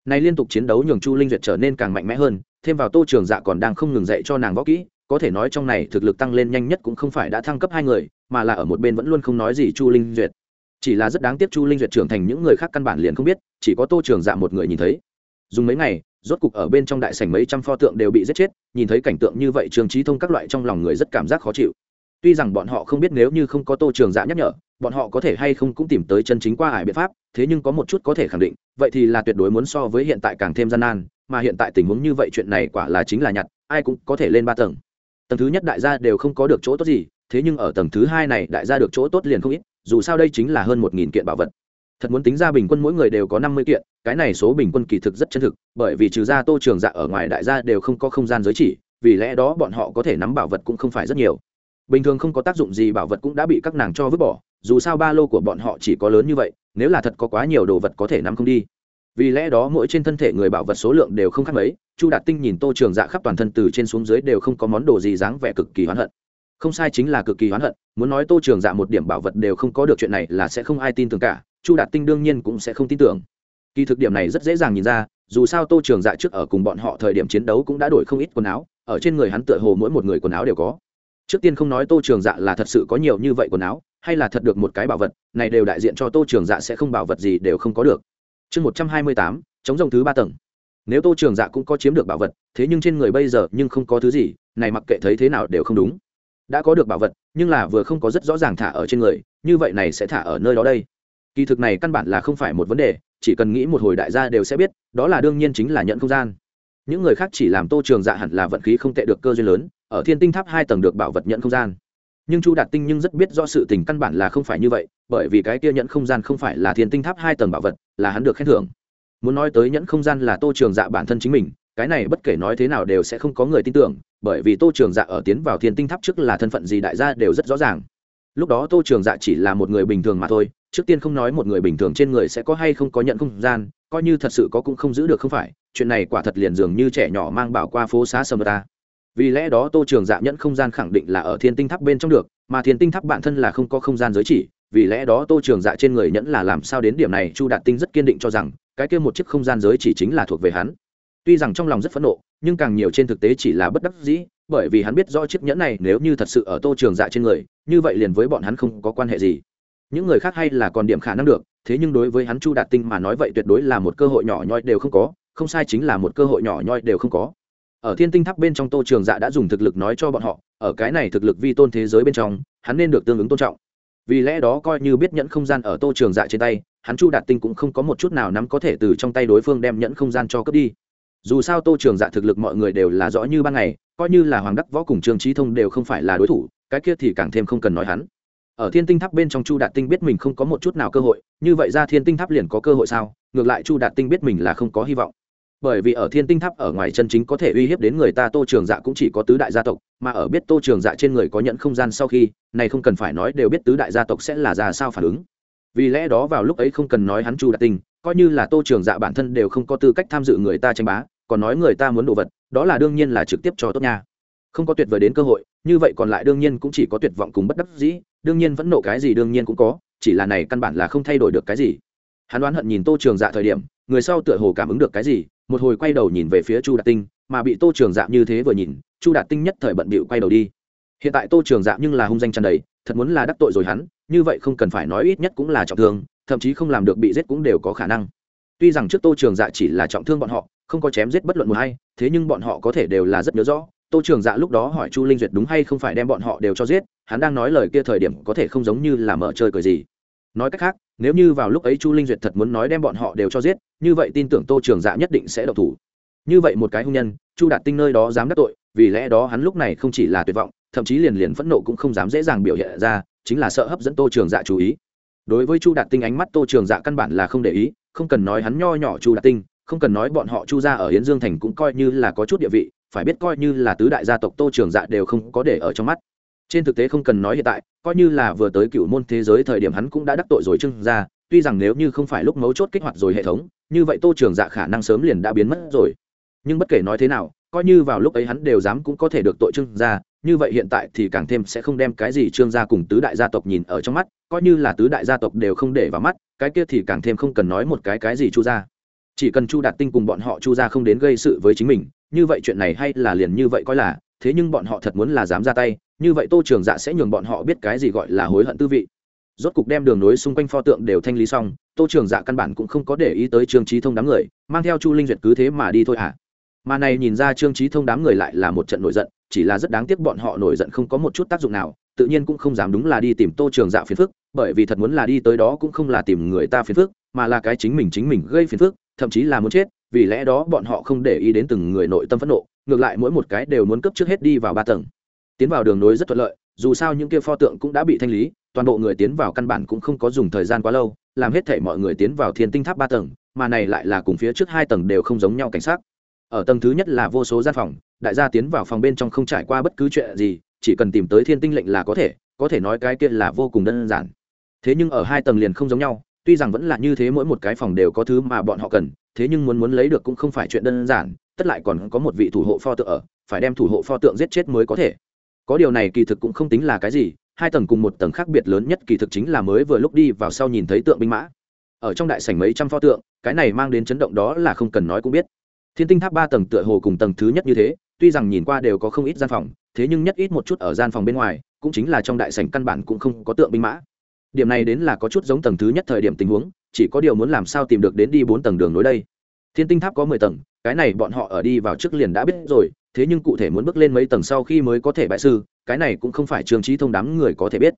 Này liên tục chiến đấu nhường chu linh duyệt trở nên càng mạnh mẽ hơn, thêm vào tô trường dạ còn đang không ngừng dạy cho nàng võ kỹ, có thể nói trong này thực lực tăng lên nhanh nhất cũng không phải đã thăng cấp hai người, mà là ở một bên vẫn luôn không nói gì chu linh duyệt. Chỉ là rất đáng tiếc chu linh duyệt trưởng thành những người khác căn bản liền không biết, chỉ có tô trường dạ một người nhìn thấy. Dùng mấy ngày rốt cục ở bên trong đại sảnh mấy trăm pho tượng đều bị giết chết, nhìn thấy cảnh tượng như vậy trường trí thông các loại trong lòng người rất cảm giác khó chịu. Tuy rằng bọn họ không biết nếu như không có tô trường dạ nhắc nhở, bọn họ có thể hay không cũng tìm tới chân chính qua ải biện pháp, thế nhưng có một chút có thể khẳng định, vậy thì là tuyệt đối muốn so với hiện tại càng thêm gian nan, mà hiện tại tình huống như vậy chuyện này quả là chính là nhặt, ai cũng có thể lên ba tầng. Tầng thứ nhất đại gia đều không có được chỗ tốt gì, thế nhưng ở tầng thứ hai này đại gia được chỗ tốt liền không ít, dù sao đây chính là hơn một nghìn kiện bảo vật thật muốn tính ra bình quân mỗi người đều có năm mươi kiện, cái này số bình quân kỳ thực rất chân thực, bởi vì trừ ra tô trường dạ ở ngoài đại gia đều không có không gian giới chỉ, vì lẽ đó bọn họ có thể nắm bảo vật cũng không phải rất nhiều. Bình thường không có tác dụng gì bảo vật cũng đã bị các nàng cho vứt bỏ, dù sao ba lô của bọn họ chỉ có lớn như vậy, nếu là thật có quá nhiều đồ vật có thể nắm không đi. Vì lẽ đó mỗi trên thân thể người bảo vật số lượng đều không khác mấy, chu đạt tinh nhìn tô trường dạ khắp toàn thân từ trên xuống dưới đều không có món đồ gì dáng vẻ cực kỳ hoán hận. Không sai chính là cực kỳ hoán hận, muốn nói tô trường dạ một điểm bảo vật đều không có được chuyện này là sẽ không ai tin tưởng cả chu đạt tinh đương nhiên cũng sẽ không tin tưởng. Kỳ thực điểm này rất dễ dàng nhìn ra, dù sao tô trường dạ trước ở cùng bọn họ thời điểm chiến đấu cũng đã đổi không ít quần áo, ở trên người hắn tựa hồ mỗi một người quần áo đều có. Trước tiên không nói tô trường dạ là thật sự có nhiều như vậy quần áo, hay là thật được một cái bảo vật, này đều đại diện cho tô trường dạ sẽ không bảo vật gì đều không có được. Chương một trăm hai mươi tám, chống rồng thứ ba tầng. Nếu tô trường dạ cũng có chiếm được bảo vật, thế nhưng trên người bây giờ nhưng không có thứ gì, này mặc kệ thấy thế nào đều không đúng. Đã có được bảo vật, nhưng là vừa không có rất rõ ràng thả ở trên người, như vậy này sẽ thả ở nơi đó đây kỳ thực này căn bản là không phải một vấn đề, chỉ cần nghĩ một hồi đại gia đều sẽ biết, đó là đương nhiên chính là nhận không gian. Những người khác chỉ làm tô trường dạ hẳn là vận khí không tệ được cơ duyên lớn, ở thiên tinh tháp hai tầng được bảo vật nhận không gian. Nhưng chu đạt tinh nhưng rất biết rõ sự tình căn bản là không phải như vậy, bởi vì cái kia nhận không gian không phải là thiên tinh tháp hai tầng bảo vật, là hắn được khen thưởng. Muốn nói tới nhẫn không gian là tô trường dạ bản thân chính mình, cái này bất kể nói thế nào đều sẽ không có người tin tưởng, bởi vì tô trường dạ ở tiến vào thiên tinh tháp trước là thân phận gì đại gia đều rất rõ ràng. Lúc đó tô trường dạ chỉ là một người bình thường mà thôi trước tiên không nói một người bình thường trên người sẽ có hay không có nhận không gian, coi như thật sự có cũng không giữ được không phải, chuyện này quả thật liền dường như trẻ nhỏ mang bảo qua phố xá sầm ta. Vì lẽ đó tô trường dạ nhẫn không gian khẳng định là ở thiên tinh tháp bên trong được, mà thiên tinh tháp bản thân là không có không gian giới chỉ, vì lẽ đó tô trường dạ trên người nhẫn là làm sao đến điểm này, chu đạt tinh rất kiên định cho rằng, cái kia một chiếc không gian giới chỉ chính là thuộc về hắn. Tuy rằng trong lòng rất phẫn nộ, nhưng càng nhiều trên thực tế chỉ là bất đắc dĩ, bởi vì hắn biết rõ chiếc nhẫn này nếu như thật sự ở tô trường dạ trên người, như vậy liền với bọn hắn không có quan hệ gì những người khác hay là còn điểm khả năng được, thế nhưng đối với hắn chu đạt tinh mà nói vậy tuyệt đối là một cơ hội nhỏ nhoi đều không có, không sai chính là một cơ hội nhỏ nhoi đều không có. Ở thiên tinh tháp bên trong tô trường dạ đã dùng thực lực nói cho bọn họ, ở cái này thực lực vi tôn thế giới bên trong, hắn nên được tương ứng tôn trọng. Vì lẽ đó coi như biết nhẫn không gian ở tô trường dạ trên tay, hắn chu đạt tinh cũng không có một chút nào nắm có thể từ trong tay đối phương đem nhẫn không gian cho cướp đi. Dù sao tô trường dạ thực lực mọi người đều là rõ như ban ngày, coi như là hoàng đắc võ cùng trương trí thông đều không phải là đối thủ, cái kia thì càng thêm không cần nói hắn ở thiên tinh tháp bên trong chu đạt tinh biết mình không có một chút nào cơ hội, như vậy ra thiên tinh tháp liền có cơ hội sao? Ngược lại chu đạt tinh biết mình là không có hy vọng. Bởi vì ở thiên tinh tháp ở ngoài chân chính có thể uy hiếp đến người ta tô trường dạ cũng chỉ có tứ đại gia tộc, mà ở biết tô trường dạ trên người có nhận không gian sau khi, này không cần phải nói đều biết tứ đại gia tộc sẽ là ra sao phản ứng. Vì lẽ đó vào lúc ấy không cần nói hắn chu đạt tinh, coi như là tô trường dạ bản thân đều không có tư cách tham dự người ta tranh bá, còn nói người ta muốn đồ vật, đó là đương nhiên là trực tiếp cho tốt nha. Không có tuyệt vời đến cơ hội, như vậy còn lại đương nhiên cũng chỉ có tuyệt vọng cùng bất đắc dĩ đương nhiên vẫn nộ cái gì đương nhiên cũng có, chỉ là này căn bản là không thay đổi được cái gì. Hắn đoán hận nhìn tô trường dạ thời điểm, người sau tựa hồ cảm ứng được cái gì, một hồi quay đầu nhìn về phía chu đạt tinh, mà bị tô trường dạ như thế vừa nhìn, chu đạt tinh nhất thời bận bịu quay đầu đi. Hiện tại tô trường dạ nhưng là hung danh tràn đầy, thật muốn là đắc tội rồi hắn, như vậy không cần phải nói ít nhất cũng là trọng thương, thậm chí không làm được bị giết cũng đều có khả năng. Tuy rằng trước tô trường dạ chỉ là trọng thương bọn họ, không có chém giết bất luận một hay thế nhưng bọn họ có thể đều là rất nhớ rõ tô trường dạ lúc đó hỏi chu linh duyệt đúng hay không phải đem bọn họ đều cho giết, hắn đang nói lời kia thời điểm có thể không giống như là mở chơi cười gì. Nói cách khác, nếu như vào lúc ấy chu linh duyệt thật muốn nói đem bọn họ đều cho giết, như vậy tin tưởng tô trường dạ nhất định sẽ độc thủ. Như vậy một cái hung nhân, chu đạt tinh nơi đó dám đắc tội, vì lẽ đó hắn lúc này không chỉ là tuyệt vọng, thậm chí liền liền phẫn nộ cũng không dám dễ dàng biểu hiện ra, chính là sợ hấp dẫn tô trường dạ chú ý. Đối với chu đạt tinh ánh mắt tô trường dạ căn bản là không để ý, không cần nói hắn nho nhỏ chu đạt tinh, không cần nói bọn họ chu ra ở hiến dương thành cũng coi như là có chút địa vị phải biết coi như là tứ đại gia tộc tô trường dạ đều không có để ở trong mắt trên thực tế không cần nói hiện tại, coi như là vừa tới cựu môn thế giới thời điểm hắn cũng đã đắc tội rồi trương gia. tuy rằng nếu như không phải lúc mấu chốt kích hoạt rồi hệ thống, như vậy tô trường dạ khả năng sớm liền đã biến mất rồi nhưng bất kể nói thế nào, coi như vào lúc ấy hắn đều dám cũng có thể được tội trương gia. như vậy hiện tại thì càng thêm sẽ không đem cái gì trương gia cùng tứ đại gia tộc nhìn ở trong mắt, coi như là tứ đại gia tộc đều không để vào mắt, cái kia thì càng thêm không cần nói một cái cái gì chu gia chỉ cần chu đạt tinh cùng bọn họ chu gia không đến gây sự với chính mình như vậy chuyện này hay là liền như vậy coi là, thế nhưng bọn họ thật muốn là dám ra tay, như vậy tô trường dạ sẽ nhường bọn họ biết cái gì gọi là hối hận tư vị. Rốt cục đem đường nối xung quanh pho tượng đều thanh lý xong, tô trường dạ căn bản cũng không có để ý tới trương trí thông đám người, mang theo chu linh duyệt cứ thế mà đi thôi à. Mà này nhìn ra trương trí thông đám người lại là một trận nổi giận, chỉ là rất đáng tiếc bọn họ nổi giận không có một chút tác dụng nào, tự nhiên cũng không dám đúng là đi tìm tô trường dạ phiền phức, bởi vì thật muốn là đi tới đó cũng không là tìm người ta phiền phức, mà là cái chính mình chính mình gây phiền phức, thậm chí là muốn chết vì lẽ đó bọn họ không để ý đến từng người nội tâm phẫn nộ, ngược lại mỗi một cái đều muốn cấp trước hết đi vào ba tầng. Tiến vào đường nối rất thuận lợi, dù sao những kia pho tượng cũng đã bị thanh lý, toàn bộ người tiến vào căn bản cũng không có dùng thời gian quá lâu, làm hết thể mọi người tiến vào thiên tinh tháp ba tầng, mà này lại là cùng phía trước hai tầng đều không giống nhau cảnh sát. Ở tầng thứ nhất là vô số gian phòng, đại gia tiến vào phòng bên trong không trải qua bất cứ chuyện gì, chỉ cần tìm tới thiên tinh lệnh là có thể có thể nói cái kia là vô cùng đơn giản. Thế nhưng ở hai tầng liền không giống nhau tuy rằng vẫn là như thế mỗi một cái phòng đều có thứ mà bọn họ cần, thế nhưng muốn muốn lấy được cũng không phải chuyện đơn giản, tất lại còn có một vị thủ hộ pho tượng ở, phải đem thủ hộ pho tượng giết chết mới có thể. Có điều này kỳ thực cũng không tính là cái gì, hai tầng cùng một tầng khác biệt lớn nhất kỳ thực chính là mới vừa lúc đi vào sau nhìn thấy tượng binh mã. Ở trong đại sảnh mấy trăm pho tượng, cái này mang đến chấn động đó là không cần nói cũng biết. Thiên tinh tháp ba tầng tựa hồ cùng tầng thứ nhất như thế, tuy rằng nhìn qua đều có không ít gian phòng, thế nhưng nhất ít một chút ở gian phòng bên ngoài, cũng chính là trong đại sảnh căn bản cũng không có tượng binh mã điểm này đến là có chút giống tầng thứ nhất thời điểm tình huống, chỉ có điều muốn làm sao tìm được đến đi bốn tầng đường nối đây. Thiên tinh tháp có mười tầng, cái này bọn họ ở đi vào trước liền đã biết rồi, thế nhưng cụ thể muốn bước lên mấy tầng sau khi mới có thể bại sư, cái này cũng không phải trường trí thông đám người có thể biết.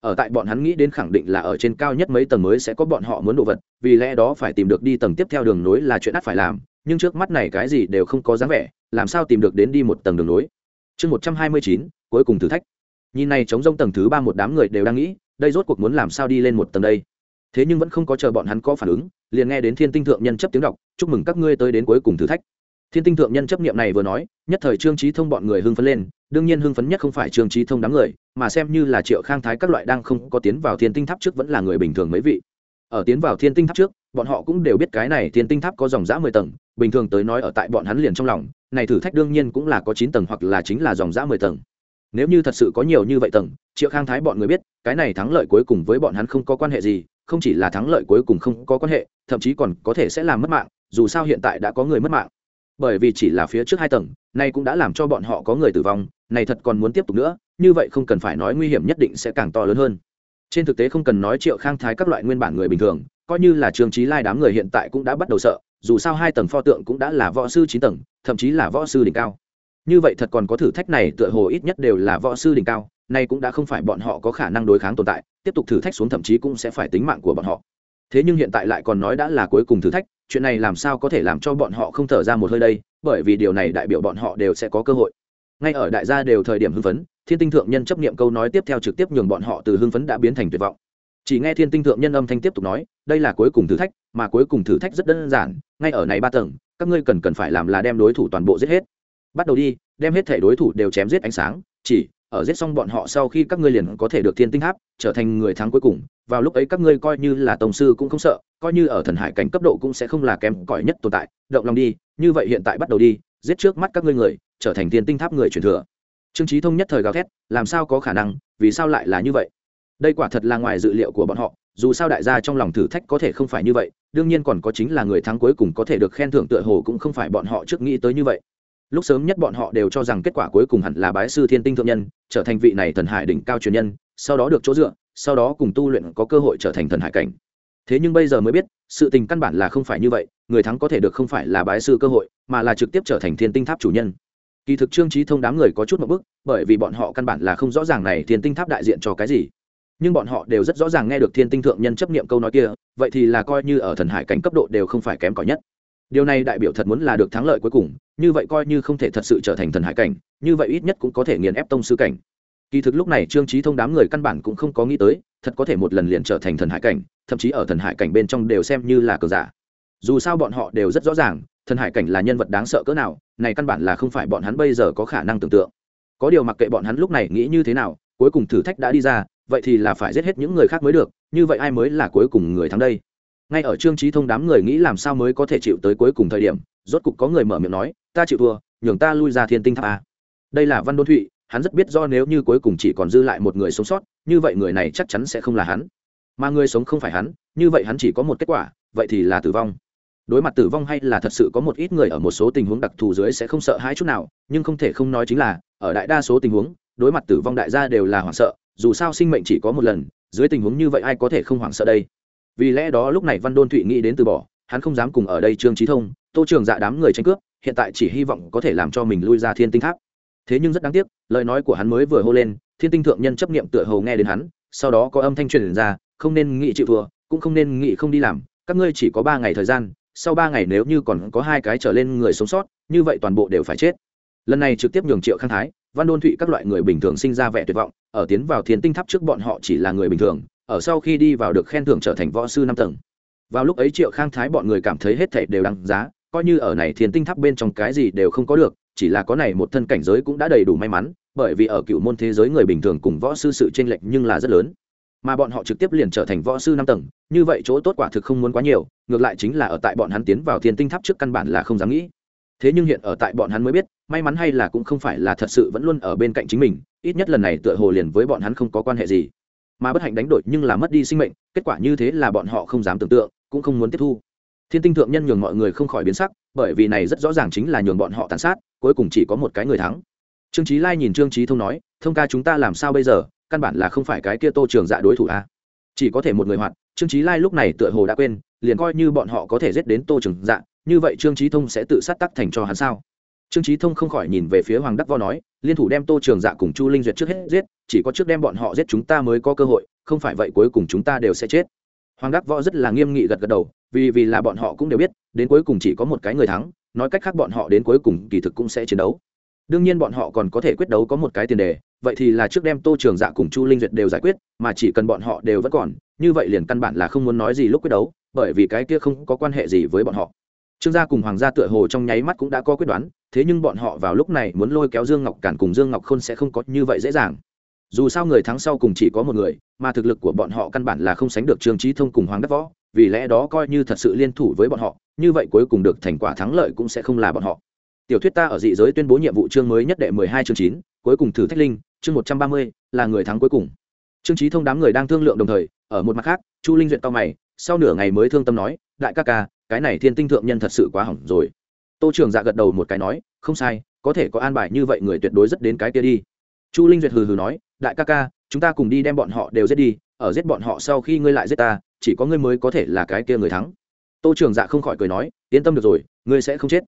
Ở tại bọn hắn nghĩ đến khẳng định là ở trên cao nhất mấy tầng mới sẽ có bọn họ muốn đồ vật, vì lẽ đó phải tìm được đi tầng tiếp theo đường nối là chuyện ắt phải làm, nhưng trước mắt này cái gì đều không có dáng vẻ, làm sao tìm được đến đi một tầng đường nối? Chương một trăm hai mươi chín, cuối cùng thử thách. Nhìn này chống rông tầng thứ ba một đám người đều đang nghĩ đây rốt cuộc muốn làm sao đi lên một tầng đây? Thế nhưng vẫn không có chờ bọn hắn có phản ứng, liền nghe đến thiên tinh thượng nhân chấp tiếng đọc, chúc mừng các ngươi tới đến cuối cùng thử thách. Thiên tinh thượng nhân chấp niệm này vừa nói, nhất thời trương trí thông bọn người hưng phấn lên, đương nhiên hưng phấn nhất không phải trương trí thông đám người, mà xem như là triệu khang thái các loại đang không có tiến vào thiên tinh tháp trước vẫn là người bình thường mấy vị. Ở tiến vào thiên tinh tháp trước, bọn họ cũng đều biết cái này thiên tinh tháp có dòng giã mười tầng, bình thường tới nói ở tại bọn hắn liền trong lòng, này thử thách đương nhiên cũng là có chín tầng hoặc là chính là dòng giã mười tầng. Nếu như thật sự có nhiều như vậy tầng, triệu khang thái bọn người biết cái này thắng lợi cuối cùng với bọn hắn không có quan hệ gì, không chỉ là thắng lợi cuối cùng không có quan hệ, thậm chí còn có thể sẽ làm mất mạng, dù sao hiện tại đã có người mất mạng. Bởi vì chỉ là phía trước hai tầng, nay cũng đã làm cho bọn họ có người tử vong này thật còn muốn tiếp tục nữa, như vậy không cần phải nói nguy hiểm nhất định sẽ càng to lớn hơn. Trên thực tế không cần nói triệu khang thái các loại nguyên bản người bình thường, coi như là trường trí lai đám người hiện tại cũng đã bắt đầu sợ, dù sao hai tầng pho tượng cũng đã là võ sư chín tầng, thậm chí là võ sư đỉnh cao như vậy thật còn có thử thách này tựa hồ ít nhất đều là võ sư đỉnh cao, nay cũng đã không phải bọn họ có khả năng đối kháng tồn tại, tiếp tục thử thách xuống thậm chí cũng sẽ phải tính mạng của bọn họ. Thế nhưng hiện tại lại còn nói đã là cuối cùng thử thách, chuyện này làm sao có thể làm cho bọn họ không thở ra một hơi đây, bởi vì điều này đại biểu bọn họ đều sẽ có cơ hội. Ngay ở đại gia đều thời điểm hưng phấn, thiên tinh thượng nhân chấp nghiệm câu nói tiếp theo trực tiếp nhường bọn họ từ hưng phấn đã biến thành tuyệt vọng. Chỉ nghe thiên tinh thượng nhân âm thanh tiếp tục nói, đây là cuối cùng thử thách, mà cuối cùng thử thách rất đơn giản, ngay ở này ba tầng, các ngươi cần cần phải làm là đem đối thủ toàn bộ giết hết bắt đầu đi, đem hết thể đối thủ đều chém giết ánh sáng, chỉ, ở giết xong bọn họ sau khi các ngươi liền có thể được thiên tinh tháp, trở thành người thắng cuối cùng. Vào lúc ấy các ngươi coi như là tổng sư cũng không sợ, coi như ở thần hải cảnh cấp độ cũng sẽ không là kém cỏi nhất tồn tại. Động lòng đi, như vậy hiện tại bắt đầu đi, giết trước mắt các ngươi người, trở thành thiên tinh tháp người truyền thừa. Trương trí thông nhất thời gào thét, làm sao có khả năng, vì sao lại là như vậy? Đây quả thật là ngoài dự liệu của bọn họ, dù sao đại gia trong lòng thử thách có thể không phải như vậy, đương nhiên còn có chính là người thắng cuối cùng có thể được khen thưởng tựa hồ cũng không phải bọn họ trước nghĩ tới như vậy lúc sớm nhất bọn họ đều cho rằng kết quả cuối cùng hẳn là bái sư thiên tinh thượng nhân, trở thành vị này thần hải đỉnh cao truyền nhân, sau đó được chỗ dựa, sau đó cùng tu luyện có cơ hội trở thành thần hải cảnh. Thế nhưng bây giờ mới biết, sự tình căn bản là không phải như vậy, người thắng có thể được không phải là bái sư cơ hội, mà là trực tiếp trở thành thiên tinh tháp chủ nhân. Kỳ thực trương trí thông đám người có chút một bức, bởi vì bọn họ căn bản là không rõ ràng này thiên tinh tháp đại diện cho cái gì. Nhưng bọn họ đều rất rõ ràng nghe được thiên tinh thượng nhân chấp niệm câu nói kia, vậy thì là coi như ở thần hải cảnh cấp độ đều không phải kém cỏi nhất điều này đại biểu thật muốn là được thắng lợi cuối cùng, như vậy coi như không thể thật sự trở thành thần hải cảnh, như vậy ít nhất cũng có thể nghiền ép tông sư cảnh. Kỳ thực lúc này trương trí thông đám người căn bản cũng không có nghĩ tới, thật có thể một lần liền trở thành thần hải cảnh, thậm chí ở thần hải cảnh bên trong đều xem như là cờ giả. Dù sao bọn họ đều rất rõ ràng, thần hải cảnh là nhân vật đáng sợ cỡ nào, này căn bản là không phải bọn hắn bây giờ có khả năng tưởng tượng. Có điều mặc kệ bọn hắn lúc này nghĩ như thế nào, cuối cùng thử thách đã đi ra, vậy thì là phải giết hết những người khác mới được, như vậy ai mới là cuối cùng người thắng đây? Ngay ở trương trí thông đám người nghĩ làm sao mới có thể chịu tới cuối cùng thời điểm, rốt cục có người mở miệng nói, ta chịu thua, nhường ta lui ra thiên tinh tháp a. Đây là văn đôn thụy, hắn rất biết do nếu như cuối cùng chỉ còn dư lại một người sống sót, như vậy người này chắc chắn sẽ không là hắn. Mà người sống không phải hắn, như vậy hắn chỉ có một kết quả, vậy thì là tử vong. Đối mặt tử vong hay là thật sự có một ít người ở một số tình huống đặc thù dưới sẽ không sợ hãi chút nào, nhưng không thể không nói chính là, ở đại đa số tình huống, đối mặt tử vong đại gia đều là hoảng sợ, dù sao sinh mệnh chỉ có một lần, dưới tình huống như vậy ai có thể không hoảng sợ đây? Vì lẽ đó lúc này văn đôn thụy nghĩ đến từ bỏ, hắn không dám cùng ở đây trương trí thông, tô trường dạ đám người tranh cướp, hiện tại chỉ hy vọng có thể làm cho mình lui ra thiên tinh tháp. Thế nhưng rất đáng tiếc, lời nói của hắn mới vừa hô lên, thiên tinh thượng nhân chấp niệm tựa hầu nghe đến hắn, sau đó có âm thanh truyền ra, không nên nghĩ chịu thua, cũng không nên nghĩ không đi làm, các ngươi chỉ có ba ngày thời gian, sau ba ngày nếu như còn có hai cái trở lên người sống sót, như vậy toàn bộ đều phải chết. Lần này trực tiếp nhường triệu khang thái, văn đôn thụy các loại người bình thường sinh ra vẻ tuyệt vọng, ở tiến vào thiên tinh tháp trước bọn họ chỉ là người bình thường ở sau khi đi vào được khen thưởng trở thành võ sư năm tầng. Vào lúc ấy triệu khang thái bọn người cảm thấy hết thảy đều đáng giá, coi như ở này thiên tinh tháp bên trong cái gì đều không có được, chỉ là có này một thân cảnh giới cũng đã đầy đủ may mắn, bởi vì ở cựu môn thế giới người bình thường cùng võ sư sự tranh lệch nhưng là rất lớn. Mà bọn họ trực tiếp liền trở thành võ sư năm tầng, như vậy chỗ tốt quả thực không muốn quá nhiều, ngược lại chính là ở tại bọn hắn tiến vào thiên tinh tháp trước căn bản là không dám nghĩ. Thế nhưng hiện ở tại bọn hắn mới biết, may mắn hay là cũng không phải là thật sự vẫn luôn ở bên cạnh chính mình, ít nhất lần này tựa hồ liền với bọn hắn không có quan hệ gì mà bất hạnh đánh đổi nhưng là mất đi sinh mệnh, kết quả như thế là bọn họ không dám tưởng tượng, cũng không muốn tiếp thu. Thiên tinh thượng nhân nhường mọi người không khỏi biến sắc, bởi vì này rất rõ ràng chính là nhường bọn họ tàn sát, cuối cùng chỉ có một cái người thắng. Trương trí lai nhìn trương trí thông nói, thông ca chúng ta làm sao bây giờ? Căn bản là không phải cái kia tô trường dạ đối thủ a à? chỉ có thể một người hoạt. Trương trí lai lúc này tựa hồ đã quên, liền coi như bọn họ có thể giết đến tô trường dạ như vậy trương trí thông sẽ tự sát tắc thành cho hắn sao? Trương trí thông không khỏi nhìn về phía hoàng đắc vo nói liên thủ đem tô trường dạ cùng chu linh duyệt trước hết giết, chỉ có trước đem bọn họ giết chúng ta mới có cơ hội, không phải vậy cuối cùng chúng ta đều sẽ chết. Hoàng đắc võ rất là nghiêm nghị gật gật đầu, vì vì là bọn họ cũng đều biết, đến cuối cùng chỉ có một cái người thắng, nói cách khác bọn họ đến cuối cùng kỳ thực cũng sẽ chiến đấu. Đương nhiên bọn họ còn có thể quyết đấu có một cái tiền đề, vậy thì là trước đem tô trường dạ cùng chu linh duyệt đều giải quyết, mà chỉ cần bọn họ đều vẫn còn, như vậy liền căn bản là không muốn nói gì lúc quyết đấu, bởi vì cái kia không có quan hệ gì với bọn họ trương gia cùng hoàng gia tựa hồ trong nháy mắt cũng đã có quyết đoán, thế nhưng bọn họ vào lúc này muốn lôi kéo dương ngọc cản cùng dương ngọc khôn sẽ không có như vậy dễ dàng. Dù sao người thắng sau cùng chỉ có một người, mà thực lực của bọn họ căn bản là không sánh được trương trí thông cùng hoàng đắc võ, vì lẽ đó coi như thật sự liên thủ với bọn họ, như vậy cuối cùng được thành quả thắng lợi cũng sẽ không là bọn họ. Tiểu thuyết ta ở dị giới tuyên bố nhiệm vụ chương mới nhất đệ mười hai chương chín, cuối cùng thử thách linh, chương một trăm ba mươi, là người thắng cuối cùng. Trương trí thông đám người đang thương lượng đồng thời, ở một mặt khác, chu linh duyệt to mày, sau nửa ngày mới thương tâm nói, đại ca ca cái này thiên tinh thượng nhân thật sự quá hỏng rồi. Tô trường dạ gật đầu một cái nói, không sai, có thể có an bài như vậy người tuyệt đối rất đến cái kia đi. Chu linh duyệt hừ hừ nói, đại ca ca, chúng ta cùng đi đem bọn họ đều giết đi, ở giết bọn họ sau khi ngươi lại giết ta, chỉ có ngươi mới có thể là cái kia người thắng. Tô trường dạ không khỏi cười nói, yên tâm được rồi, ngươi sẽ không chết.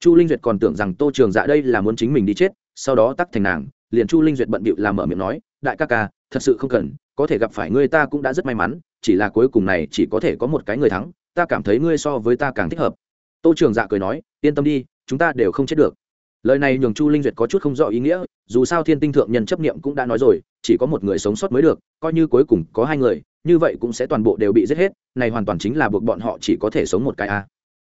Chu linh duyệt còn tưởng rằng tô trường dạ đây là muốn chính mình đi chết, sau đó tắc thành nàng, liền chu linh duyệt bận bịu làm mở miệng nói, đại ca ca, thật sự không cần, có thể gặp phải ngươi ta cũng đã rất may mắn, chỉ là cuối cùng này chỉ có thể có một cái người thắng ta cảm thấy ngươi so với ta càng thích hợp. Tô trường dạ cười nói, yên tâm đi, chúng ta đều không chết được. Lời này nhường chu linh duyệt có chút không rõ ý nghĩa, dù sao thiên tinh thượng nhân chấp niệm cũng đã nói rồi, chỉ có một người sống sót mới được, coi như cuối cùng có hai người, như vậy cũng sẽ toàn bộ đều bị giết hết, này hoàn toàn chính là buộc bọn họ chỉ có thể sống một cái a.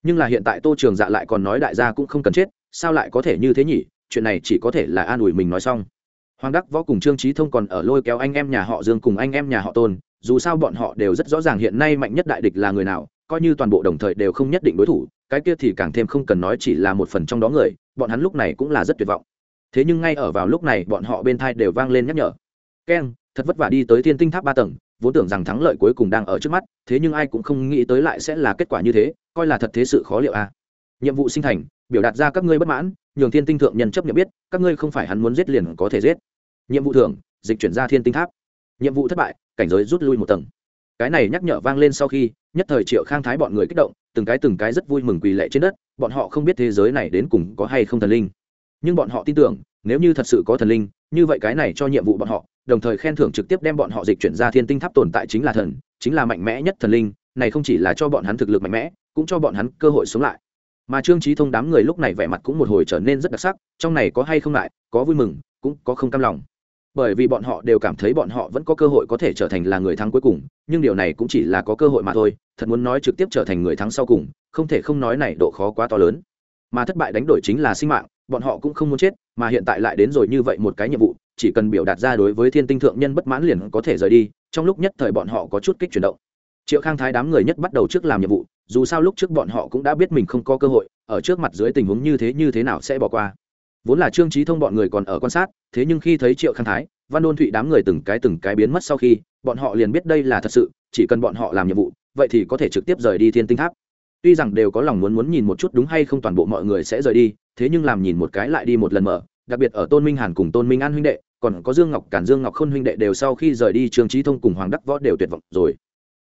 Nhưng là hiện tại tô trường dạ lại còn nói đại gia cũng không cần chết, sao lại có thể như thế nhỉ? Chuyện này chỉ có thể là an ủi mình nói xong. Hoàng đắc võ cùng trương trí thông còn ở lôi kéo anh em nhà họ dương cùng anh em nhà họ tôn, dù sao bọn họ đều rất rõ ràng hiện nay mạnh nhất đại địch là người nào coi như toàn bộ đồng thời đều không nhất định đối thủ, cái kia thì càng thêm không cần nói chỉ là một phần trong đó người, bọn hắn lúc này cũng là rất tuyệt vọng. Thế nhưng ngay ở vào lúc này, bọn họ bên thai đều vang lên nhắc nhở. Keng thật vất vả đi tới thiên tinh tháp ba tầng, vốn tưởng rằng thắng lợi cuối cùng đang ở trước mắt, thế nhưng ai cũng không nghĩ tới lại sẽ là kết quả như thế, coi là thật thế sự khó liệu a à. nhiệm vụ sinh thành, biểu đạt ra các ngươi bất mãn, nhường thiên tinh thượng nhân chấp nhận biết, các ngươi không phải hắn muốn giết liền có thể giết. Nhiệm vụ thưởng, dịch chuyển ra thiên tinh tháp. Nhiệm vụ thất bại, cảnh giới rút lui một tầng cái này nhắc nhở vang lên sau khi, nhất thời triệu khang thái bọn người kích động, từng cái từng cái rất vui mừng quỳ lệ trên đất, bọn họ không biết thế giới này đến cùng có hay không thần linh. Nhưng bọn họ tin tưởng, nếu như thật sự có thần linh, như vậy cái này cho nhiệm vụ bọn họ, đồng thời khen thưởng trực tiếp đem bọn họ dịch chuyển ra thiên tinh tháp tồn tại chính là thần, chính là mạnh mẽ nhất thần linh, này không chỉ là cho bọn hắn thực lực mạnh mẽ, cũng cho bọn hắn cơ hội sống lại. Mà trương trí thông đám người lúc này vẻ mặt cũng một hồi trở nên rất đặc sắc, trong này có hay không lại có vui mừng, cũng có không cam lòng bởi vì bọn họ đều cảm thấy bọn họ vẫn có cơ hội có thể trở thành là người thắng cuối cùng, nhưng điều này cũng chỉ là có cơ hội mà thôi, thật muốn nói trực tiếp trở thành người thắng sau cùng, không thể không nói này độ khó quá to lớn. Mà thất bại đánh đổi chính là sinh mạng, bọn họ cũng không muốn chết, mà hiện tại lại đến rồi như vậy một cái nhiệm vụ, chỉ cần biểu đạt ra đối với thiên tinh thượng nhân bất mãn liền có thể rời đi, trong lúc nhất thời bọn họ có chút kích chuyển động. Triệu khang thái đám người nhất bắt đầu trước làm nhiệm vụ, dù sao lúc trước bọn họ cũng đã biết mình không có cơ hội, ở trước mặt dưới tình huống như thế như thế nào sẽ bỏ qua vốn là trương trí thông bọn người còn ở quan sát, thế nhưng khi thấy triệu khang thái, văn đôn thụy đám người từng cái từng cái biến mất sau khi, bọn họ liền biết đây là thật sự, chỉ cần bọn họ làm nhiệm vụ, vậy thì có thể trực tiếp rời đi thiên tinh tháp. Tuy rằng đều có lòng muốn muốn nhìn một chút đúng hay không toàn bộ mọi người sẽ rời đi, thế nhưng làm nhìn một cái lại đi một lần mở, đặc biệt ở tôn minh hàn cùng tôn minh an huynh đệ, còn có dương ngọc cản dương ngọc khôn huynh đệ đều sau khi rời đi trương trí thông cùng hoàng đắc võ đều tuyệt vọng rồi.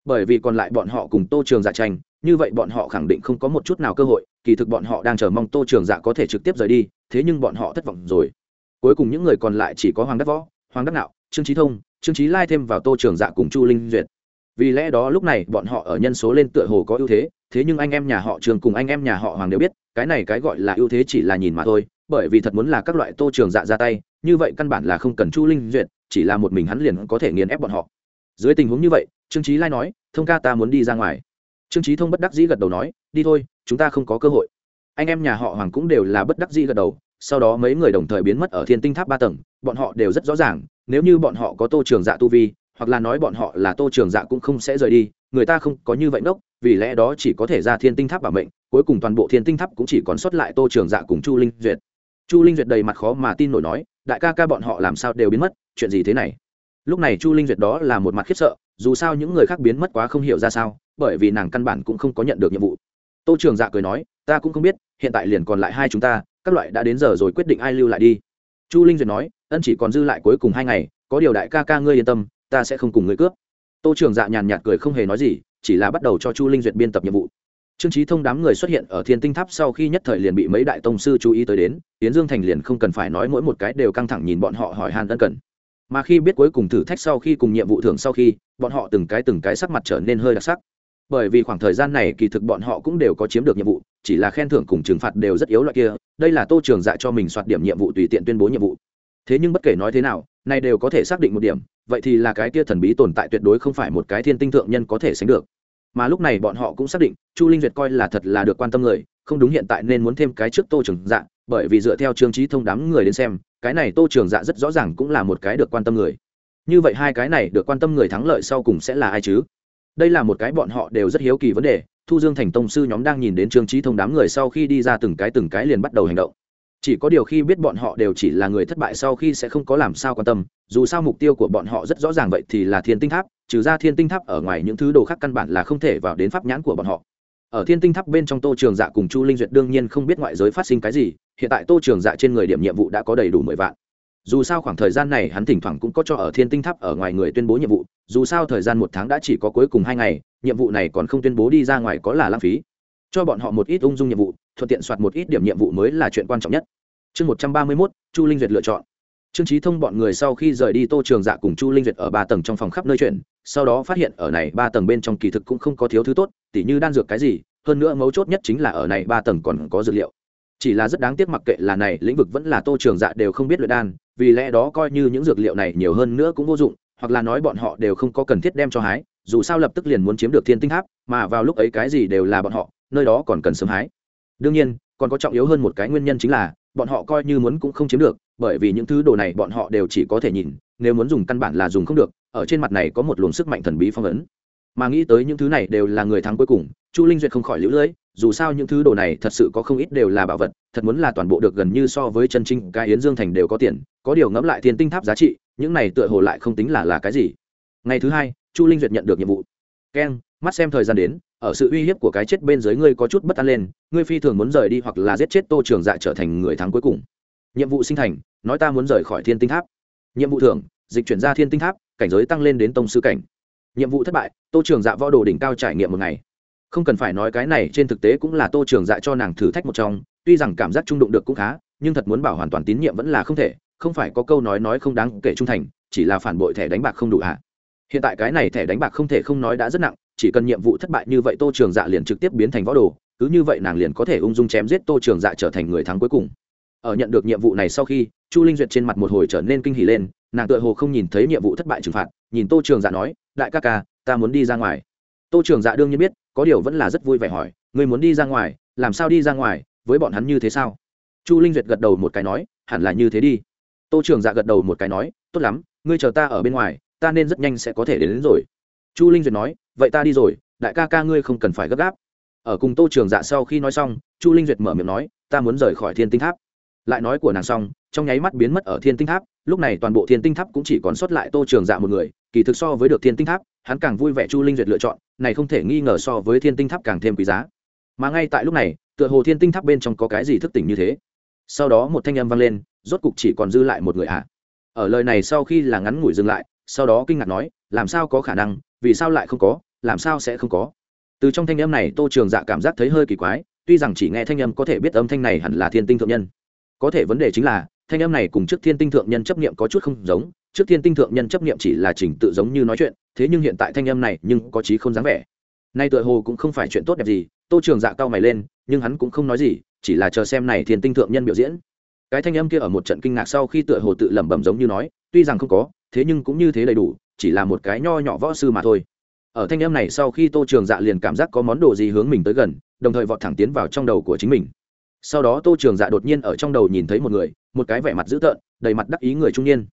Bởi vì còn lại bọn họ cùng tô trường dạ tranh như vậy bọn họ khẳng định không có một chút nào cơ hội, kỳ thực bọn họ đang chờ mong tô trường dạ có thể trực tiếp rời đi, thế nhưng bọn họ thất vọng rồi. Cuối cùng những người còn lại chỉ có hoàng đắc võ, hoàng đắc nạo, trương trí thông, trương trí lai thêm vào tô trường dạ cùng chu linh duyệt. Vì lẽ đó lúc này bọn họ ở nhân số lên tựa hồ có ưu thế thế nhưng anh em nhà họ trường cùng anh em nhà họ hoàng đều biết, cái này cái gọi là ưu thế chỉ là nhìn mà thôi, bởi vì thật muốn là các loại tô trường dạ ra tay, như vậy căn bản là không cần chu linh duyệt, chỉ là một mình hắn liền có thể nghiền ép bọn họ. Dưới tình huống như vậy, trương trí lai nói, thông ca ta muốn đi ra ngoài trương trí thông bất đắc dĩ gật đầu nói, đi thôi, chúng ta không có cơ hội. Anh em nhà họ hoàng cũng đều là bất đắc dĩ gật đầu, sau đó mấy người đồng thời biến mất ở thiên tinh tháp ba tầng, bọn họ đều rất rõ ràng, nếu như bọn họ có tô trường dạ tu vi, hoặc là nói bọn họ là tô trường dạ cũng không sẽ rời đi, người ta không có như vậy đốc vì lẽ đó chỉ có thể ra thiên tinh tháp bảo mệnh, cuối cùng toàn bộ thiên tinh tháp cũng chỉ còn sót lại tô trường dạ cùng chu linh duyệt. Chu linh duyệt đầy mặt khó mà tin nổi nói, đại ca ca bọn họ làm sao đều biến mất, chuyện gì thế này? Lúc này chu linh duyệt đó là một mặt khiếp sợ, dù sao những người khác biến mất quá không hiểu ra sao bởi vì nàng căn bản cũng không có nhận được nhiệm vụ. Tô trường dạ cười nói, ta cũng không biết, hiện tại liền còn lại hai chúng ta, các loại đã đến giờ rồi quyết định ai lưu lại đi. Chu linh duyệt nói, ân chỉ còn dư lại cuối cùng hai ngày, có điều đại ca ca ngươi yên tâm, ta sẽ không cùng ngươi cướp. Tô trường dạ nhàn nhạt cười không hề nói gì, chỉ là bắt đầu cho chu linh duyệt biên tập nhiệm vụ. Trương trí thông đám người xuất hiện ở thiên tinh tháp sau khi nhất thời liền bị mấy đại tông sư chú ý tới đến tiến dương thành liền không cần phải nói mỗi một cái đều căng thẳng nhìn bọn họ hỏi han ân cần. Mà khi biết cuối cùng thử thách sau khi cùng nhiệm vụ thưởng sau khi, bọn họ từng cái từng cái sắc mặt trở nên hơi đặc sắc bởi vì khoảng thời gian này kỳ thực bọn họ cũng đều có chiếm được nhiệm vụ, chỉ là khen thưởng cùng trừng phạt đều rất yếu loại kia, đây là tô trường dạ cho mình soạt điểm nhiệm vụ tùy tiện tuyên bố nhiệm vụ. Thế nhưng bất kể nói thế nào, này đều có thể xác định một điểm, vậy thì là cái kia thần bí tồn tại tuyệt đối không phải một cái thiên tinh thượng nhân có thể sánh được. Mà lúc này bọn họ cũng xác định, chu linh duyệt coi là thật là được quan tâm người, không đúng hiện tại nên muốn thêm cái trước tô trường dạ bởi vì dựa theo trương trí thông đám người đến xem, cái này tô trường dạ rất rõ ràng cũng là một cái được quan tâm người. Như vậy hai cái này được quan tâm người thắng lợi sau cùng sẽ là ai chứ? Đây là một cái bọn họ đều rất hiếu kỳ vấn đề, thu dương thành tông sư nhóm đang nhìn đến trương trí thông đám người sau khi đi ra từng cái từng cái liền bắt đầu hành động. Chỉ có điều khi biết bọn họ đều chỉ là người thất bại sau khi sẽ không có làm sao quan tâm, dù sao mục tiêu của bọn họ rất rõ ràng vậy thì là thiên tinh tháp, trừ ra thiên tinh tháp ở ngoài những thứ đồ khác căn bản là không thể vào đến pháp nhãn của bọn họ. Ở thiên tinh tháp bên trong tô trường dạ cùng chu linh duyệt đương nhiên không biết ngoại giới phát sinh cái gì, hiện tại tô trường dạ trên người điểm nhiệm vụ đã có đầy đủ mười vạn dù sao khoảng thời gian này hắn thỉnh thoảng cũng có cho ở thiên tinh tháp ở ngoài người tuyên bố nhiệm vụ, dù sao thời gian một tháng đã chỉ có cuối cùng hai ngày, nhiệm vụ này còn không tuyên bố đi ra ngoài có là lãng phí. Cho bọn họ một ít ung dung nhiệm vụ, thuận tiện soạt một ít điểm nhiệm vụ mới là chuyện quan trọng nhất. Chương một trăm ba mươi mốt, chu linh duyệt lựa chọn. Trương trí thông bọn người sau khi rời đi tô trường dạ cùng chu linh duyệt ở ba tầng trong phòng khắp nơi chuyển sau đó phát hiện ở này ba tầng bên trong kỳ thực cũng không có thiếu thứ tốt, tỉ như đan dược cái gì, hơn nữa mấu chốt nhất chính là ở này ba tầng còn có dược liệu. Chỉ là rất đáng tiếc mặc kệ là này, lĩnh vực vẫn là tô trường dạ đều không biết luyện đan vì lẽ đó coi như những dược liệu này nhiều hơn nữa cũng vô dụng, hoặc là nói bọn họ đều không có cần thiết đem cho hái, dù sao lập tức liền muốn chiếm được thiên tinh tháp, mà vào lúc ấy cái gì đều là bọn họ, nơi đó còn cần sớm hái. Đương nhiên, còn có trọng yếu hơn một cái nguyên nhân chính là, bọn họ coi như muốn cũng không chiếm được, bởi vì những thứ đồ này bọn họ đều chỉ có thể nhìn, nếu muốn dùng căn bản là dùng không được, ở trên mặt này có một luồng sức mạnh thần bí phong ấn. Mà nghĩ tới những thứ này đều là người thắng cuối cùng, chu linh duyệt không khỏi lũ lưỡi dù sao những thứ đồ này thật sự có không ít đều là bảo vật, thật muốn là toàn bộ được gần như so với chân trinh cái yến dương thành đều có tiền có điều ngẫm lại thiên tinh tháp giá trị, những này tựa hồ lại không tính là là cái gì. Ngày thứ hai, chu linh duyệt nhận được nhiệm vụ. Keng mắt xem thời gian đến, ở sự uy hiếp của cái chết bên dưới ngươi có chút bất an lên, ngươi phi thường muốn rời đi hoặc là giết chết tô trường dạ trở thành người thắng cuối cùng. Nhiệm vụ sinh thành, nói ta muốn rời khỏi thiên tinh tháp. Nhiệm vụ thưởng, dịch chuyển ra thiên tinh tháp, cảnh giới tăng lên đến tông sư cảnh. Nhiệm vụ thất bại, tô trường dạ võ đồ đỉnh cao trải nghiệm một ngày. Không cần phải nói cái này, trên thực tế cũng là tô trường dạ cho nàng thử thách một trong, tuy rằng cảm giác trung đụng được cũng khá, nhưng thật muốn bảo hoàn toàn tín nhiệm vẫn là không thể không phải có câu nói nói không đáng kể trung thành, chỉ là phản bội thẻ đánh bạc không đủ hạ hiện tại cái này thẻ đánh bạc không thể không nói đã rất nặng, chỉ cần nhiệm vụ thất bại như vậy tô trường dạ liền trực tiếp biến thành võ đồ, cứ như vậy nàng liền có thể ung dung chém giết tô trường dạ trở thành người thắng cuối cùng. Ở nhận được nhiệm vụ này sau khi, chu linh duyệt trên mặt một hồi trở nên kinh hỉ lên, nàng tựa hồ không nhìn thấy nhiệm vụ thất bại trừng phạt, nhìn tô trường dạ nói, đại ca ca, ta muốn đi ra ngoài. Tô trường dạ đương nhiên biết, có điều vẫn là rất vui vẻ hỏi, ngươi muốn đi ra ngoài, làm sao đi ra ngoài, với bọn hắn như thế sao? Chu linh duyệt gật đầu một cái nói, hẳn là như thế đi tô trường dạ gật đầu một cái nói tốt lắm ngươi chờ ta ở bên ngoài ta nên rất nhanh sẽ có thể đến, đến rồi. Chu linh duyệt nói vậy ta đi rồi đại ca ca ngươi không cần phải gấp gáp. Ở cùng tô trường dạ sau khi nói xong chu linh duyệt mở miệng nói ta muốn rời khỏi thiên tinh tháp. Lại nói của nàng xong trong nháy mắt biến mất ở thiên tinh tháp lúc này toàn bộ thiên tinh tháp cũng chỉ còn sót lại tô trường dạ một người kỳ thực so với được thiên tinh tháp hắn càng vui vẻ chu linh duyệt lựa chọn này không thể nghi ngờ so với thiên tinh tháp càng thêm quý giá. Mà ngay tại lúc này tựa hồ thiên tinh tháp bên trong có cái gì thức tỉnh như thế. Sau đó một thanh âm vang lên rốt cục chỉ còn dư lại một người ạ à. ở lời này sau khi là ngắn ngủi dừng lại, sau đó kinh ngạc nói, làm sao có khả năng, vì sao lại không có, làm sao sẽ không có? Từ trong thanh âm này, tô trường dạ cảm giác thấy hơi kỳ quái, tuy rằng chỉ nghe thanh âm có thể biết âm thanh này hẳn là thiên tinh thượng nhân. Có thể vấn đề chính là, thanh âm này cùng trước thiên tinh thượng nhân chấp niệm có chút không giống, trước thiên tinh thượng nhân chấp niệm chỉ là trình tự giống như nói chuyện, thế nhưng hiện tại thanh âm này nhưng có trí không dáng vẻ. Nay tựa hồ cũng không phải chuyện tốt đẹp gì, tô trường dạ cao mày lên, nhưng hắn cũng không nói gì, chỉ là chờ xem này thiên tinh thượng nhân biểu diễn cái thanh âm kia ở một trận kinh ngạc sau khi tựa hồ tự lẩm bẩm giống như nói, tuy rằng không có, thế nhưng cũng như thế đầy đủ, chỉ là một cái nho nhỏ võ sư mà thôi. Ở thanh âm này sau khi tô trường dạ liền cảm giác có món đồ gì hướng mình tới gần, đồng thời vọt thẳng tiến vào trong đầu của chính mình. Sau đó tô trường dạ đột nhiên ở trong đầu nhìn thấy một người, một cái vẻ mặt dữ tợn, đầy mặt đắc ý người trung niên.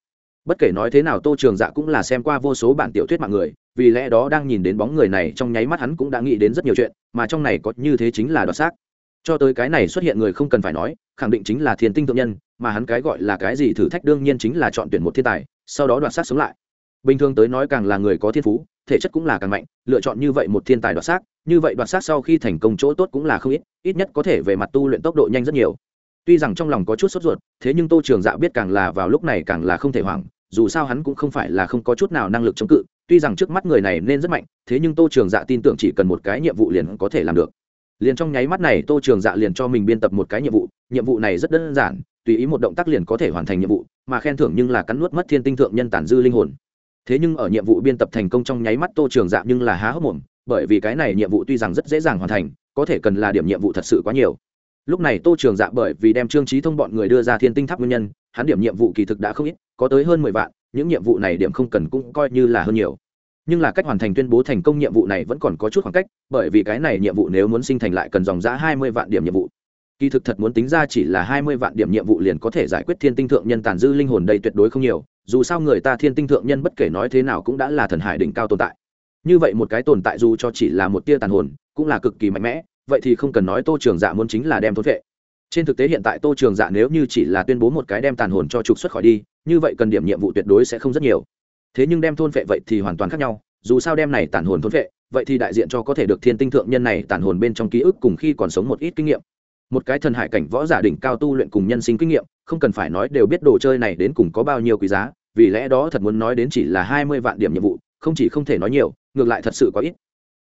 Bất kể nói thế nào tô trường dạ cũng là xem qua vô số bản tiểu thuyết mạng người, vì lẽ đó đang nhìn đến bóng người này trong nháy mắt hắn cũng đã nghĩ đến rất nhiều chuyện, mà trong này có như thế chính là đoạt xác cho tới cái này xuất hiện người không cần phải nói, khẳng định chính là thiên tinh thượng nhân, mà hắn cái gọi là cái gì thử thách đương nhiên chính là chọn tuyển một thiên tài, sau đó đoạt xác sống lại. Bình thường tới nói càng là người có thiên phú, thể chất cũng là càng mạnh, lựa chọn như vậy một thiên tài đoạt xác, như vậy đoạt xác sau khi thành công chỗ tốt cũng là không ít ít nhất có thể về mặt tu luyện tốc độ nhanh rất nhiều. Tuy rằng trong lòng có chút sốt ruột, thế nhưng tô trường dạ biết càng là vào lúc này càng là không thể hoảng, dù sao hắn cũng không phải là không có chút nào năng lực chống cự, tuy rằng trước mắt người này nên rất mạnh, thế nhưng tô trường dạ tin tưởng chỉ cần một cái nhiệm vụ liền có thể làm được liền trong nháy mắt này tô trường dạ liền cho mình biên tập một cái nhiệm vụ nhiệm vụ này rất đơn giản, tùy ý một động tác liền có thể hoàn thành nhiệm vụ, mà khen thưởng nhưng là cắn nuốt mất thiên tinh thượng nhân tản dư linh hồn. Thế nhưng ở nhiệm vụ biên tập thành công trong nháy mắt tô trường dạ nhưng là há hốc mồm, bởi vì cái này nhiệm vụ tuy rằng rất dễ dàng hoàn thành, có thể cần là điểm nhiệm vụ thật sự quá nhiều. Lúc này tô trường dạ bởi vì đem trương trí thông bọn người đưa ra thiên tinh tháp nguyên nhân, hắn điểm nhiệm vụ kỳ thực đã không ít, có tới hơn mười vạn, những nhiệm vụ này điểm không cần cũng coi như là hơn nhiều nhưng là cách hoàn thành tuyên bố thành công nhiệm vụ này vẫn còn có chút khoảng cách, bởi vì cái này nhiệm vụ nếu muốn sinh thành lại cần dòng giã hai mươi vạn điểm nhiệm vụ. Kỳ thực thật muốn tính ra chỉ là hai mươi vạn điểm nhiệm vụ liền có thể giải quyết thiên tinh thượng nhân tàn dư linh hồn đây tuyệt đối không nhiều, dù sao người ta thiên tinh thượng nhân bất kể nói thế nào cũng đã là thần hải đỉnh cao tồn tại. Như vậy một cái tồn tại dù cho chỉ là một tia tàn hồn, cũng là cực kỳ mạnh mẽ, vậy thì không cần nói tô trường dạ muốn chính là đem thốt vệ. Trên thực tế hiện tại tô trường dạ nếu như chỉ là tuyên bố một cái đem tàn hồn cho trục xuất khỏi đi, như vậy cần điểm nhiệm vụ tuyệt đối sẽ không rất nhiều thế nhưng đem thôn vệ vậy thì hoàn toàn khác nhau, dù sao đem này tàn hồn thôn vệ, vậy thì đại diện cho có thể được thiên tinh thượng nhân này tàn hồn bên trong ký ức cùng khi còn sống một ít kinh nghiệm. Một cái thần hải cảnh võ giả đỉnh cao tu luyện cùng nhân sinh kinh nghiệm, không cần phải nói đều biết đồ chơi này đến cùng có bao nhiêu quý giá, vì lẽ đó thật muốn nói đến chỉ là hai mươi vạn điểm nhiệm vụ, không chỉ không thể nói nhiều, ngược lại thật sự có ít.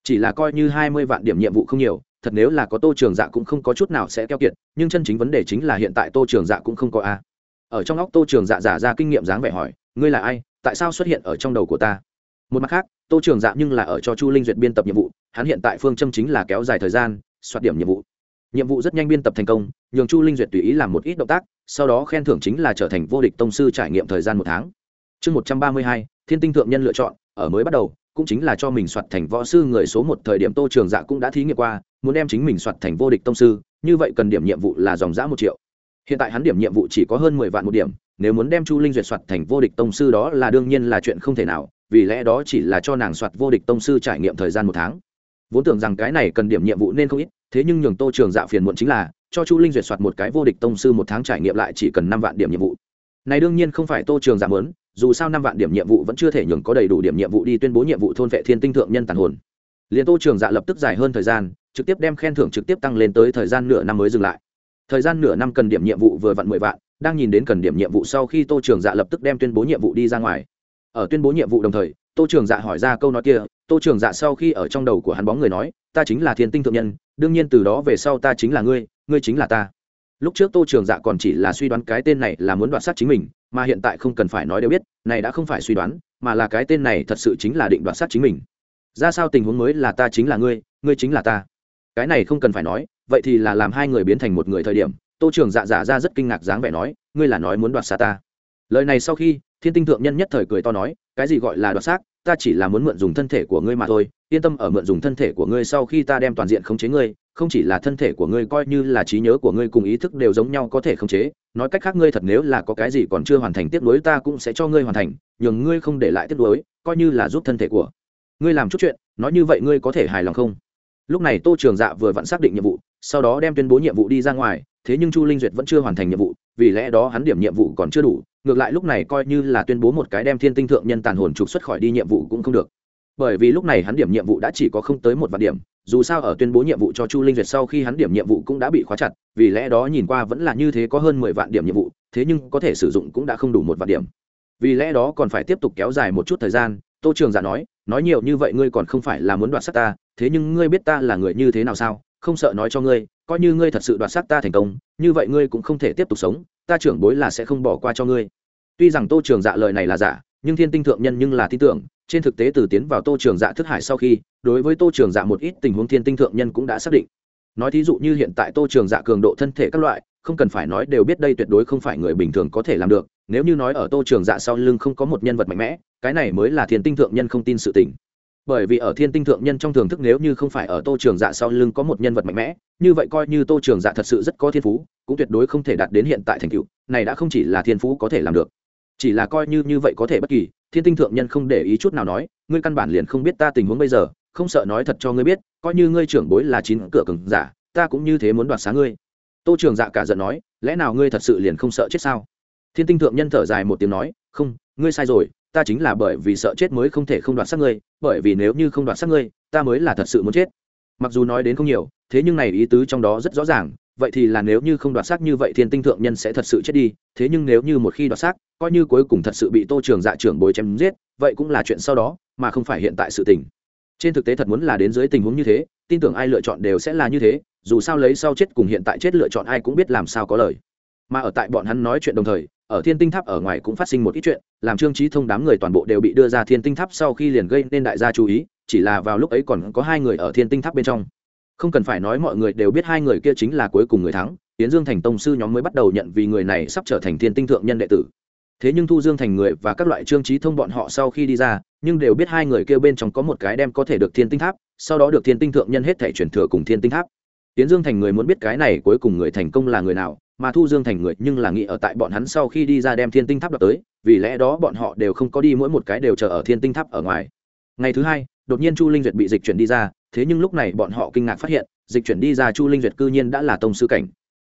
Chỉ là coi như hai mươi vạn điểm nhiệm vụ không nhiều, thật nếu là có tô trường dạ cũng không có chút nào sẽ keo kiệt, nhưng chân chính vấn đề chính là hiện tại tô trường dạ cũng không có a. Ở trong óc tô trường dạ giả ra kinh nghiệm dáng vẻ hỏi, ngươi là ai? Tại sao xuất hiện ở trong đầu của ta? Một mặt khác, tô trường dạ nhưng là ở cho chu linh duyệt biên tập nhiệm vụ, hắn hiện tại phương châm chính là kéo dài thời gian soạt điểm nhiệm vụ. Nhiệm vụ rất nhanh biên tập thành công, nhường chu linh duyệt tùy ý làm một ít động tác, sau đó khen thưởng chính là trở thành vô địch tông sư trải nghiệm thời gian một tháng. Chương một trăm ba mươi hai, thiên tinh thượng nhân lựa chọn, ở mới bắt đầu, cũng chính là cho mình soạt thành võ sư người số một thời điểm tô trường dạ cũng đã thí nghiệm qua, muốn đem chính mình soạt thành vô địch tông sư, như vậy cần điểm nhiệm vụ là dòng giã một triệu hiện tại hắn điểm nhiệm vụ chỉ có hơn mười vạn một điểm, nếu muốn đem chu linh duyệt soạt thành vô địch tông sư đó là đương nhiên là chuyện không thể nào, vì lẽ đó chỉ là cho nàng soạt vô địch tông sư trải nghiệm thời gian một tháng. Vốn tưởng rằng cái này cần điểm nhiệm vụ nên không ít, thế nhưng nhường tô trường dạ phiền muộn chính là, cho chu linh duyệt soạt một cái vô địch tông sư một tháng trải nghiệm lại chỉ cần năm vạn điểm nhiệm vụ. Này đương nhiên không phải tô trường dạ mớn dù sao năm vạn điểm nhiệm vụ vẫn chưa thể nhường có đầy đủ điểm nhiệm vụ đi tuyên bố nhiệm vụ thôn vệ thiên tinh thượng nhân tàn hồn. Liền tô trường dạ lập tức dài hơn thời gian, trực tiếp đem khen thưởng trực tiếp tăng lên tới thời gian nửa năm mới dừng lại thời gian nửa năm cần điểm nhiệm vụ vừa vặn mười vạn, đang nhìn đến cần điểm nhiệm vụ sau khi tô trường dạ lập tức đem tuyên bố nhiệm vụ đi ra ngoài. Ở tuyên bố nhiệm vụ đồng thời, tô trường dạ hỏi ra câu nói kia, tô trường dạ sau khi ở trong đầu của hắn bóng người nói, ta chính là thiên tinh thượng nhân, đương nhiên từ đó về sau ta chính là ngươi ngươi chính là ta. Lúc trước tô trường dạ còn chỉ là suy đoán cái tên này là muốn đoạt sát chính mình, mà hiện tại không cần phải nói đều biết, này đã không phải suy đoán, mà là cái tên này thật sự chính là định đoạt sát chính mình. Ra sao tình huống mới là ta chính là ngươi ngươi chính là ta? Cái này không cần phải nói vậy thì là làm hai người biến thành một người thời điểm, tô trường dạ giả ra rất kinh ngạc dáng vẻ nói, ngươi là nói muốn đoạt xa ta. Lời này sau khi, thiên tinh thượng nhân nhất thời cười to nói, cái gì gọi là đoạt xác, ta chỉ là muốn mượn dùng thân thể của ngươi mà thôi, yên tâm ở mượn dùng thân thể của ngươi sau khi ta đem toàn diện khống chế ngươi, không chỉ là thân thể của ngươi coi như là trí nhớ của ngươi cùng ý thức đều giống nhau có thể khống chế, nói cách khác ngươi thật nếu là có cái gì còn chưa hoàn thành tiếp nối ta cũng sẽ cho ngươi hoàn thành, nhường ngươi không để lại tiếp nối, coi như là giúp thân thể của ngươi làm chút chuyện, nói như vậy ngươi có thể hài lòng không? Lúc này tô trường dạ vừa vặn xác định nhiệm vụ sau đó đem tuyên bố nhiệm vụ đi ra ngoài, thế nhưng chu linh duyệt vẫn chưa hoàn thành nhiệm vụ, vì lẽ đó hắn điểm nhiệm vụ còn chưa đủ, ngược lại lúc này coi như là tuyên bố một cái đem thiên tinh thượng nhân tàn hồn trục xuất khỏi đi nhiệm vụ cũng không được. Bởi vì lúc này hắn điểm nhiệm vụ đã chỉ có không tới một vạn điểm, dù sao ở tuyên bố nhiệm vụ cho chu linh duyệt sau khi hắn điểm nhiệm vụ cũng đã bị khóa chặt, vì lẽ đó nhìn qua vẫn là như thế có hơn mười vạn điểm nhiệm vụ, thế nhưng có thể sử dụng cũng đã không đủ một vạn điểm. Vì lẽ đó còn phải tiếp tục kéo dài một chút thời gian, tô trường giả nói nói nhiều như vậy ngươi còn không phải là muốn đoạt sắt ta, thế nhưng ngươi biết ta là người như thế nào sao? Không sợ nói cho ngươi, coi như ngươi thật sự đoạt xác ta thành công, như vậy ngươi cũng không thể tiếp tục sống, ta trưởng bối là sẽ không bỏ qua cho ngươi. Tuy rằng tô trường dạ lời này là giả, nhưng thiên tinh thượng nhân nhưng là tin tưởng, trên thực tế từ tiến vào tô trường dạ thức hải sau khi, đối với tô trường dạ một ít tình huống thiên tinh thượng nhân cũng đã xác định. Nói thí dụ như hiện tại tô trường dạ cường độ thân thể các loại, không cần phải nói đều biết đây tuyệt đối không phải người bình thường có thể làm được, nếu như nói ở tô trường dạ sau lưng không có một nhân vật mạnh mẽ, cái này mới là thiên tinh thượng nhân không tin sự tình bởi vì ở thiên tinh thượng nhân trong thường thức nếu như không phải ở tô trường dạ sau lưng có một nhân vật mạnh mẽ, như vậy coi như tô trường dạ thật sự rất có thiên phú, cũng tuyệt đối không thể đạt đến hiện tại thành cựu này đã không chỉ là thiên phú có thể làm được, chỉ là coi như như vậy có thể bất kỳ, thiên tinh thượng nhân không để ý chút nào nói, ngươi căn bản liền không biết ta tình huống bây giờ, không sợ nói thật cho ngươi biết, coi như ngươi trưởng bối là chín cửa cừng giả, ta cũng như thế muốn đoạt xá ngươi. Tô trường dạ cả giận nói, lẽ nào ngươi thật sự liền không sợ chết sao? Thiên tinh thượng nhân thở dài một tiếng nói, không, ngươi sai rồi ta chính là bởi vì sợ chết mới không thể không đoạt xác ngươi, bởi vì nếu như không đoạt xác ngươi, ta mới là thật sự muốn chết. Mặc dù nói đến không nhiều, thế nhưng này ý tứ trong đó rất rõ ràng, vậy thì là nếu như không đoạt xác như vậy thiên tinh thượng nhân sẽ thật sự chết đi, thế nhưng nếu như một khi đoạt xác, coi như cuối cùng thật sự bị tô trường dạ trưởng bồi chém giết, vậy cũng là chuyện sau đó, mà không phải hiện tại sự tình. Trên thực tế thật muốn là đến dưới tình huống như thế, tin tưởng ai lựa chọn đều sẽ là như thế, dù sao lấy sau chết cùng hiện tại chết lựa chọn ai cũng biết làm sao có lời. Mà ở tại bọn hắn nói chuyện đồng thời ở thiên tinh tháp ở ngoài cũng phát sinh một ít chuyện, làm trương trí thông đám người toàn bộ đều bị đưa ra thiên tinh tháp sau khi liền gây nên đại gia chú ý, chỉ là vào lúc ấy còn có hai người ở thiên tinh tháp bên trong. Không cần phải nói mọi người đều biết hai người kia chính là cuối cùng người thắng tiến dương thành tông sư nhóm mới bắt đầu nhận vì người này sắp trở thành thiên tinh thượng nhân đệ tử. Thế nhưng thu dương thành người và các loại trương trí thông bọn họ sau khi đi ra, nhưng đều biết hai người kêu bên trong có một cái đem có thể được thiên tinh tháp, sau đó được thiên tinh thượng nhân hết thể chuyển thừa cùng thiên tinh tháp. Tiến dương thành người muốn biết cái này cuối cùng người thành công là người nào mà thu dương thành người nhưng là nghĩ ở tại bọn hắn sau khi đi ra đem thiên tinh tháp đập tới, vì lẽ đó bọn họ đều không có đi mỗi một cái đều chờ ở thiên tinh tháp ở ngoài. Ngày thứ hai, đột nhiên chu linh duyệt bị dịch chuyển đi ra, thế nhưng lúc này bọn họ kinh ngạc phát hiện, dịch chuyển đi ra chu linh duyệt cư nhiên đã là tông sư cảnh.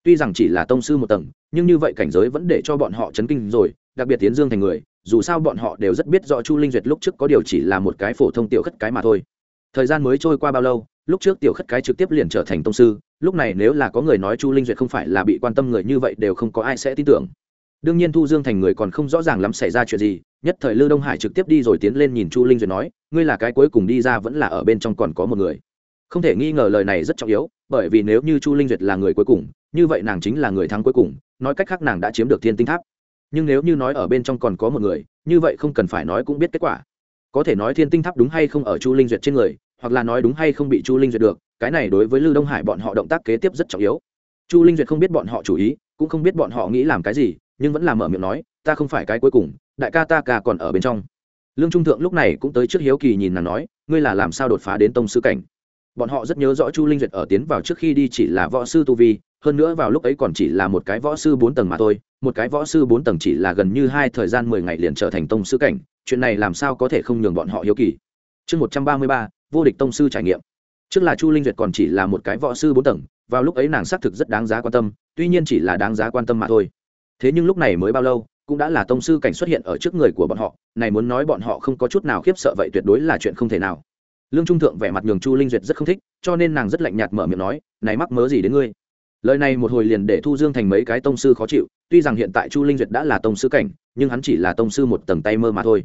Tuy rằng chỉ là tông sư một tầng, nhưng như vậy cảnh giới vẫn để cho bọn họ chấn kinh rồi, đặc biệt tiến dương thành người, dù sao bọn họ đều rất biết rõ chu linh duyệt lúc trước có điều chỉ là một cái phổ thông tiểu khất cái mà thôi. Thời gian mới trôi qua bao lâu lúc trước tiểu khất cái trực tiếp liền trở thành tông sư, lúc này nếu là có người nói chu linh duyệt không phải là bị quan tâm người như vậy đều không có ai sẽ tin tưởng. Đương nhiên thu dương thành người còn không rõ ràng lắm xảy ra chuyện gì, nhất thời lư đông hải trực tiếp đi rồi tiến lên nhìn chu linh duyệt nói, ngươi là cái cuối cùng đi ra vẫn là ở bên trong còn có một người. Không thể nghi ngờ lời này rất trọng yếu, bởi vì nếu như chu linh duyệt là người cuối cùng, như vậy nàng chính là người thắng cuối cùng, nói cách khác nàng đã chiếm được thiên tinh tháp. Nhưng nếu như nói ở bên trong còn có một người, như vậy không cần phải nói cũng biết kết quả. Có thể nói thiên tinh tháp đúng hay không ở chu linh duyệt trên người hoặc là nói đúng hay không bị chu linh duyệt được, cái này đối với lưu đông hải bọn họ động tác kế tiếp rất trọng yếu. Chu linh duyệt không biết bọn họ chủ ý, cũng không biết bọn họ nghĩ làm cái gì, nhưng vẫn là mở miệng nói, ta không phải cái cuối cùng, đại ca ta ca còn ở bên trong. Lương trung thượng lúc này cũng tới trước hiếu kỳ nhìn nàng nói, ngươi là làm sao đột phá đến tông sư cảnh? Bọn họ rất nhớ rõ chu linh duyệt ở tiến vào trước khi đi chỉ là võ sư tu vi, hơn nữa vào lúc ấy còn chỉ là một cái võ sư bốn tầng mà thôi, một cái võ sư bốn tầng chỉ là gần như hai thời gian mười ngày liền trở thành tông sư cảnh, chuyện này làm sao có thể không nhường bọn họ hiếu kỳ? Chương một trăm ba mươi ba vô địch tông sư trải nghiệm. Trước là chu linh duyệt còn chỉ là một cái võ sư bốn tầng, vào lúc ấy nàng xác thực rất đáng giá quan tâm, tuy nhiên chỉ là đáng giá quan tâm mà thôi. Thế nhưng lúc này mới bao lâu, cũng đã là tông sư cảnh xuất hiện ở trước người của bọn họ, này muốn nói bọn họ không có chút nào khiếp sợ vậy tuyệt đối là chuyện không thể nào. Lương trung thượng vẻ mặt nhường chu linh duyệt rất không thích, cho nên nàng rất lạnh nhạt mở miệng nói, này mắc mớ gì đến ngươi? Lời này một hồi liền để thu dương thành mấy cái tông sư khó chịu, tuy rằng hiện tại chu linh duyệt đã là tông sư cảnh, nhưng hắn chỉ là tông sư một tầng tay mơ mà thôi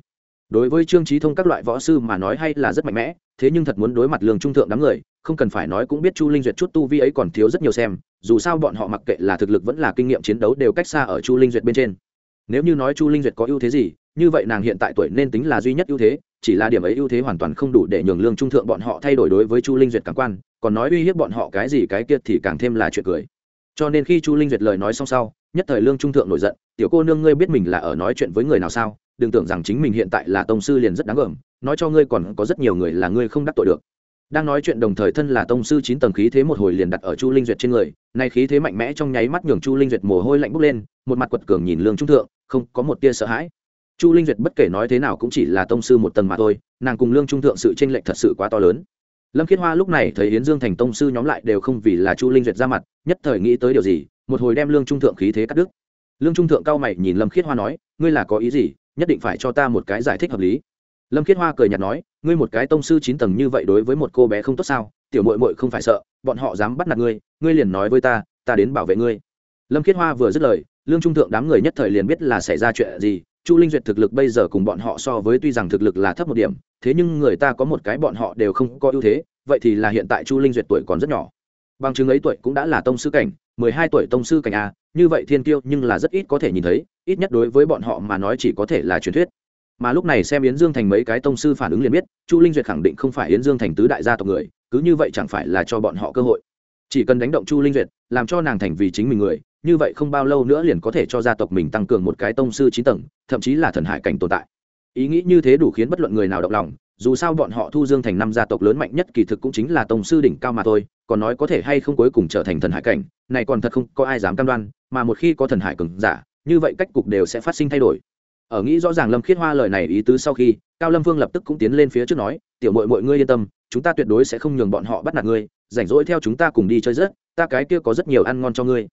đối với trương trí thông các loại võ sư mà nói hay là rất mạnh mẽ, thế nhưng thật muốn đối mặt lương trung thượng đám người, không cần phải nói cũng biết chu linh duyệt chút tu vi ấy còn thiếu rất nhiều xem, dù sao bọn họ mặc kệ là thực lực vẫn là kinh nghiệm chiến đấu đều cách xa ở chu linh duyệt bên trên. Nếu như nói chu linh duyệt có ưu thế gì, như vậy nàng hiện tại tuổi nên tính là duy nhất ưu thế, chỉ là điểm ấy ưu thế hoàn toàn không đủ để nhường lương trung thượng bọn họ thay đổi đối với chu linh duyệt cảm quan, còn nói uy hiếp bọn họ cái gì cái kia thì càng thêm là chuyện cười. Cho nên khi chu linh duyệt lời nói xong sau, nhất thời lương trung thượng nổi giận, tiểu cô nương ngươi biết mình là ở nói chuyện với người nào sao? Đừng tưởng rằng chính mình hiện tại là tông sư liền rất đáng gờm, nói cho ngươi còn có rất nhiều người là ngươi không đắc tội được. Đang nói chuyện đồng thời thân là tông sư chín tầng khí thế một hồi liền đặt ở chu linh duyệt trên người, nay khí thế mạnh mẽ trong nháy mắt nhường chu linh duyệt mồ hôi lạnh bốc lên, một mặt quật cường nhìn lương trung thượng, không có một tia sợ hãi. Chu linh duyệt bất kể nói thế nào cũng chỉ là tông sư một tầng mà thôi, nàng cùng lương trung thượng sự tranh lệch thật sự quá to lớn. Lâm khiết hoa lúc này thấy yến dương thành tông sư nhóm lại đều không vì là chu linh duyệt ra mặt, nhất thời nghĩ tới điều gì, một hồi đem lương trung thượng khí thế cắt đứt. Lương trung thượng cao mày nhìn lâm khiết hoa nói, ngươi là có ý gì? Nhất định phải cho ta một cái giải thích hợp lý. Lâm khiết hoa cười nhạt nói, ngươi một cái tông sư chín tầng như vậy đối với một cô bé không tốt sao? Tiểu mội mội không phải sợ, bọn họ dám bắt nạt ngươi ngươi liền nói với ta ta đến bảo vệ ngươi. Lâm khiết hoa vừa dứt lời, lương trung thượng đám người nhất thời liền biết là xảy ra chuyện gì, chu linh duyệt thực lực bây giờ cùng bọn họ so với tuy rằng thực lực là thấp một điểm, thế nhưng người ta có một cái bọn họ đều không có ưu thế, vậy thì là hiện tại chu linh duyệt tuổi còn rất nhỏ. Bằng chứng ấy tuổi cũng đã là tông sư cảnh, mười hai tuổi tông sư cảnh a, như vậy thiên kiêu nhưng là rất ít có thể nhìn thấy ít nhất đối với bọn họ mà nói chỉ có thể là truyền thuyết. Mà lúc này xem yến dương thành mấy cái tông sư phản ứng liền biết, chu linh duyệt khẳng định không phải yến dương thành tứ đại gia tộc người, cứ như vậy chẳng phải là cho bọn họ cơ hội. Chỉ cần đánh động chu linh duyệt, làm cho nàng thành vì chính mình người, như vậy không bao lâu nữa liền có thể cho gia tộc mình tăng cường một cái tông sư chín tầng, thậm chí là thần hải cảnh tồn tại. Ý nghĩ như thế đủ khiến bất luận người nào động lòng, dù sao bọn họ thu dương thành năm gia tộc lớn mạnh nhất kỳ thực cũng chính là tông sư đỉnh cao mà thôi, còn nói có thể hay không cuối cùng trở thành thần hải cảnh, này còn thật không có ai dám cam đoan, mà một khi có thần hải cường giả như vậy cách cục đều sẽ phát sinh thay đổi. Ở nghĩ rõ ràng lâm khiết hoa lời này ý tứ sau khi, cao lâm vương lập tức cũng tiến lên phía trước nói, tiểu mội mọi ngươi yên tâm, chúng ta tuyệt đối sẽ không nhường bọn họ bắt nạt ngươi, rảnh rỗi theo chúng ta cùng đi chơi rất, ta cái kia có rất nhiều ăn ngon cho ngươi.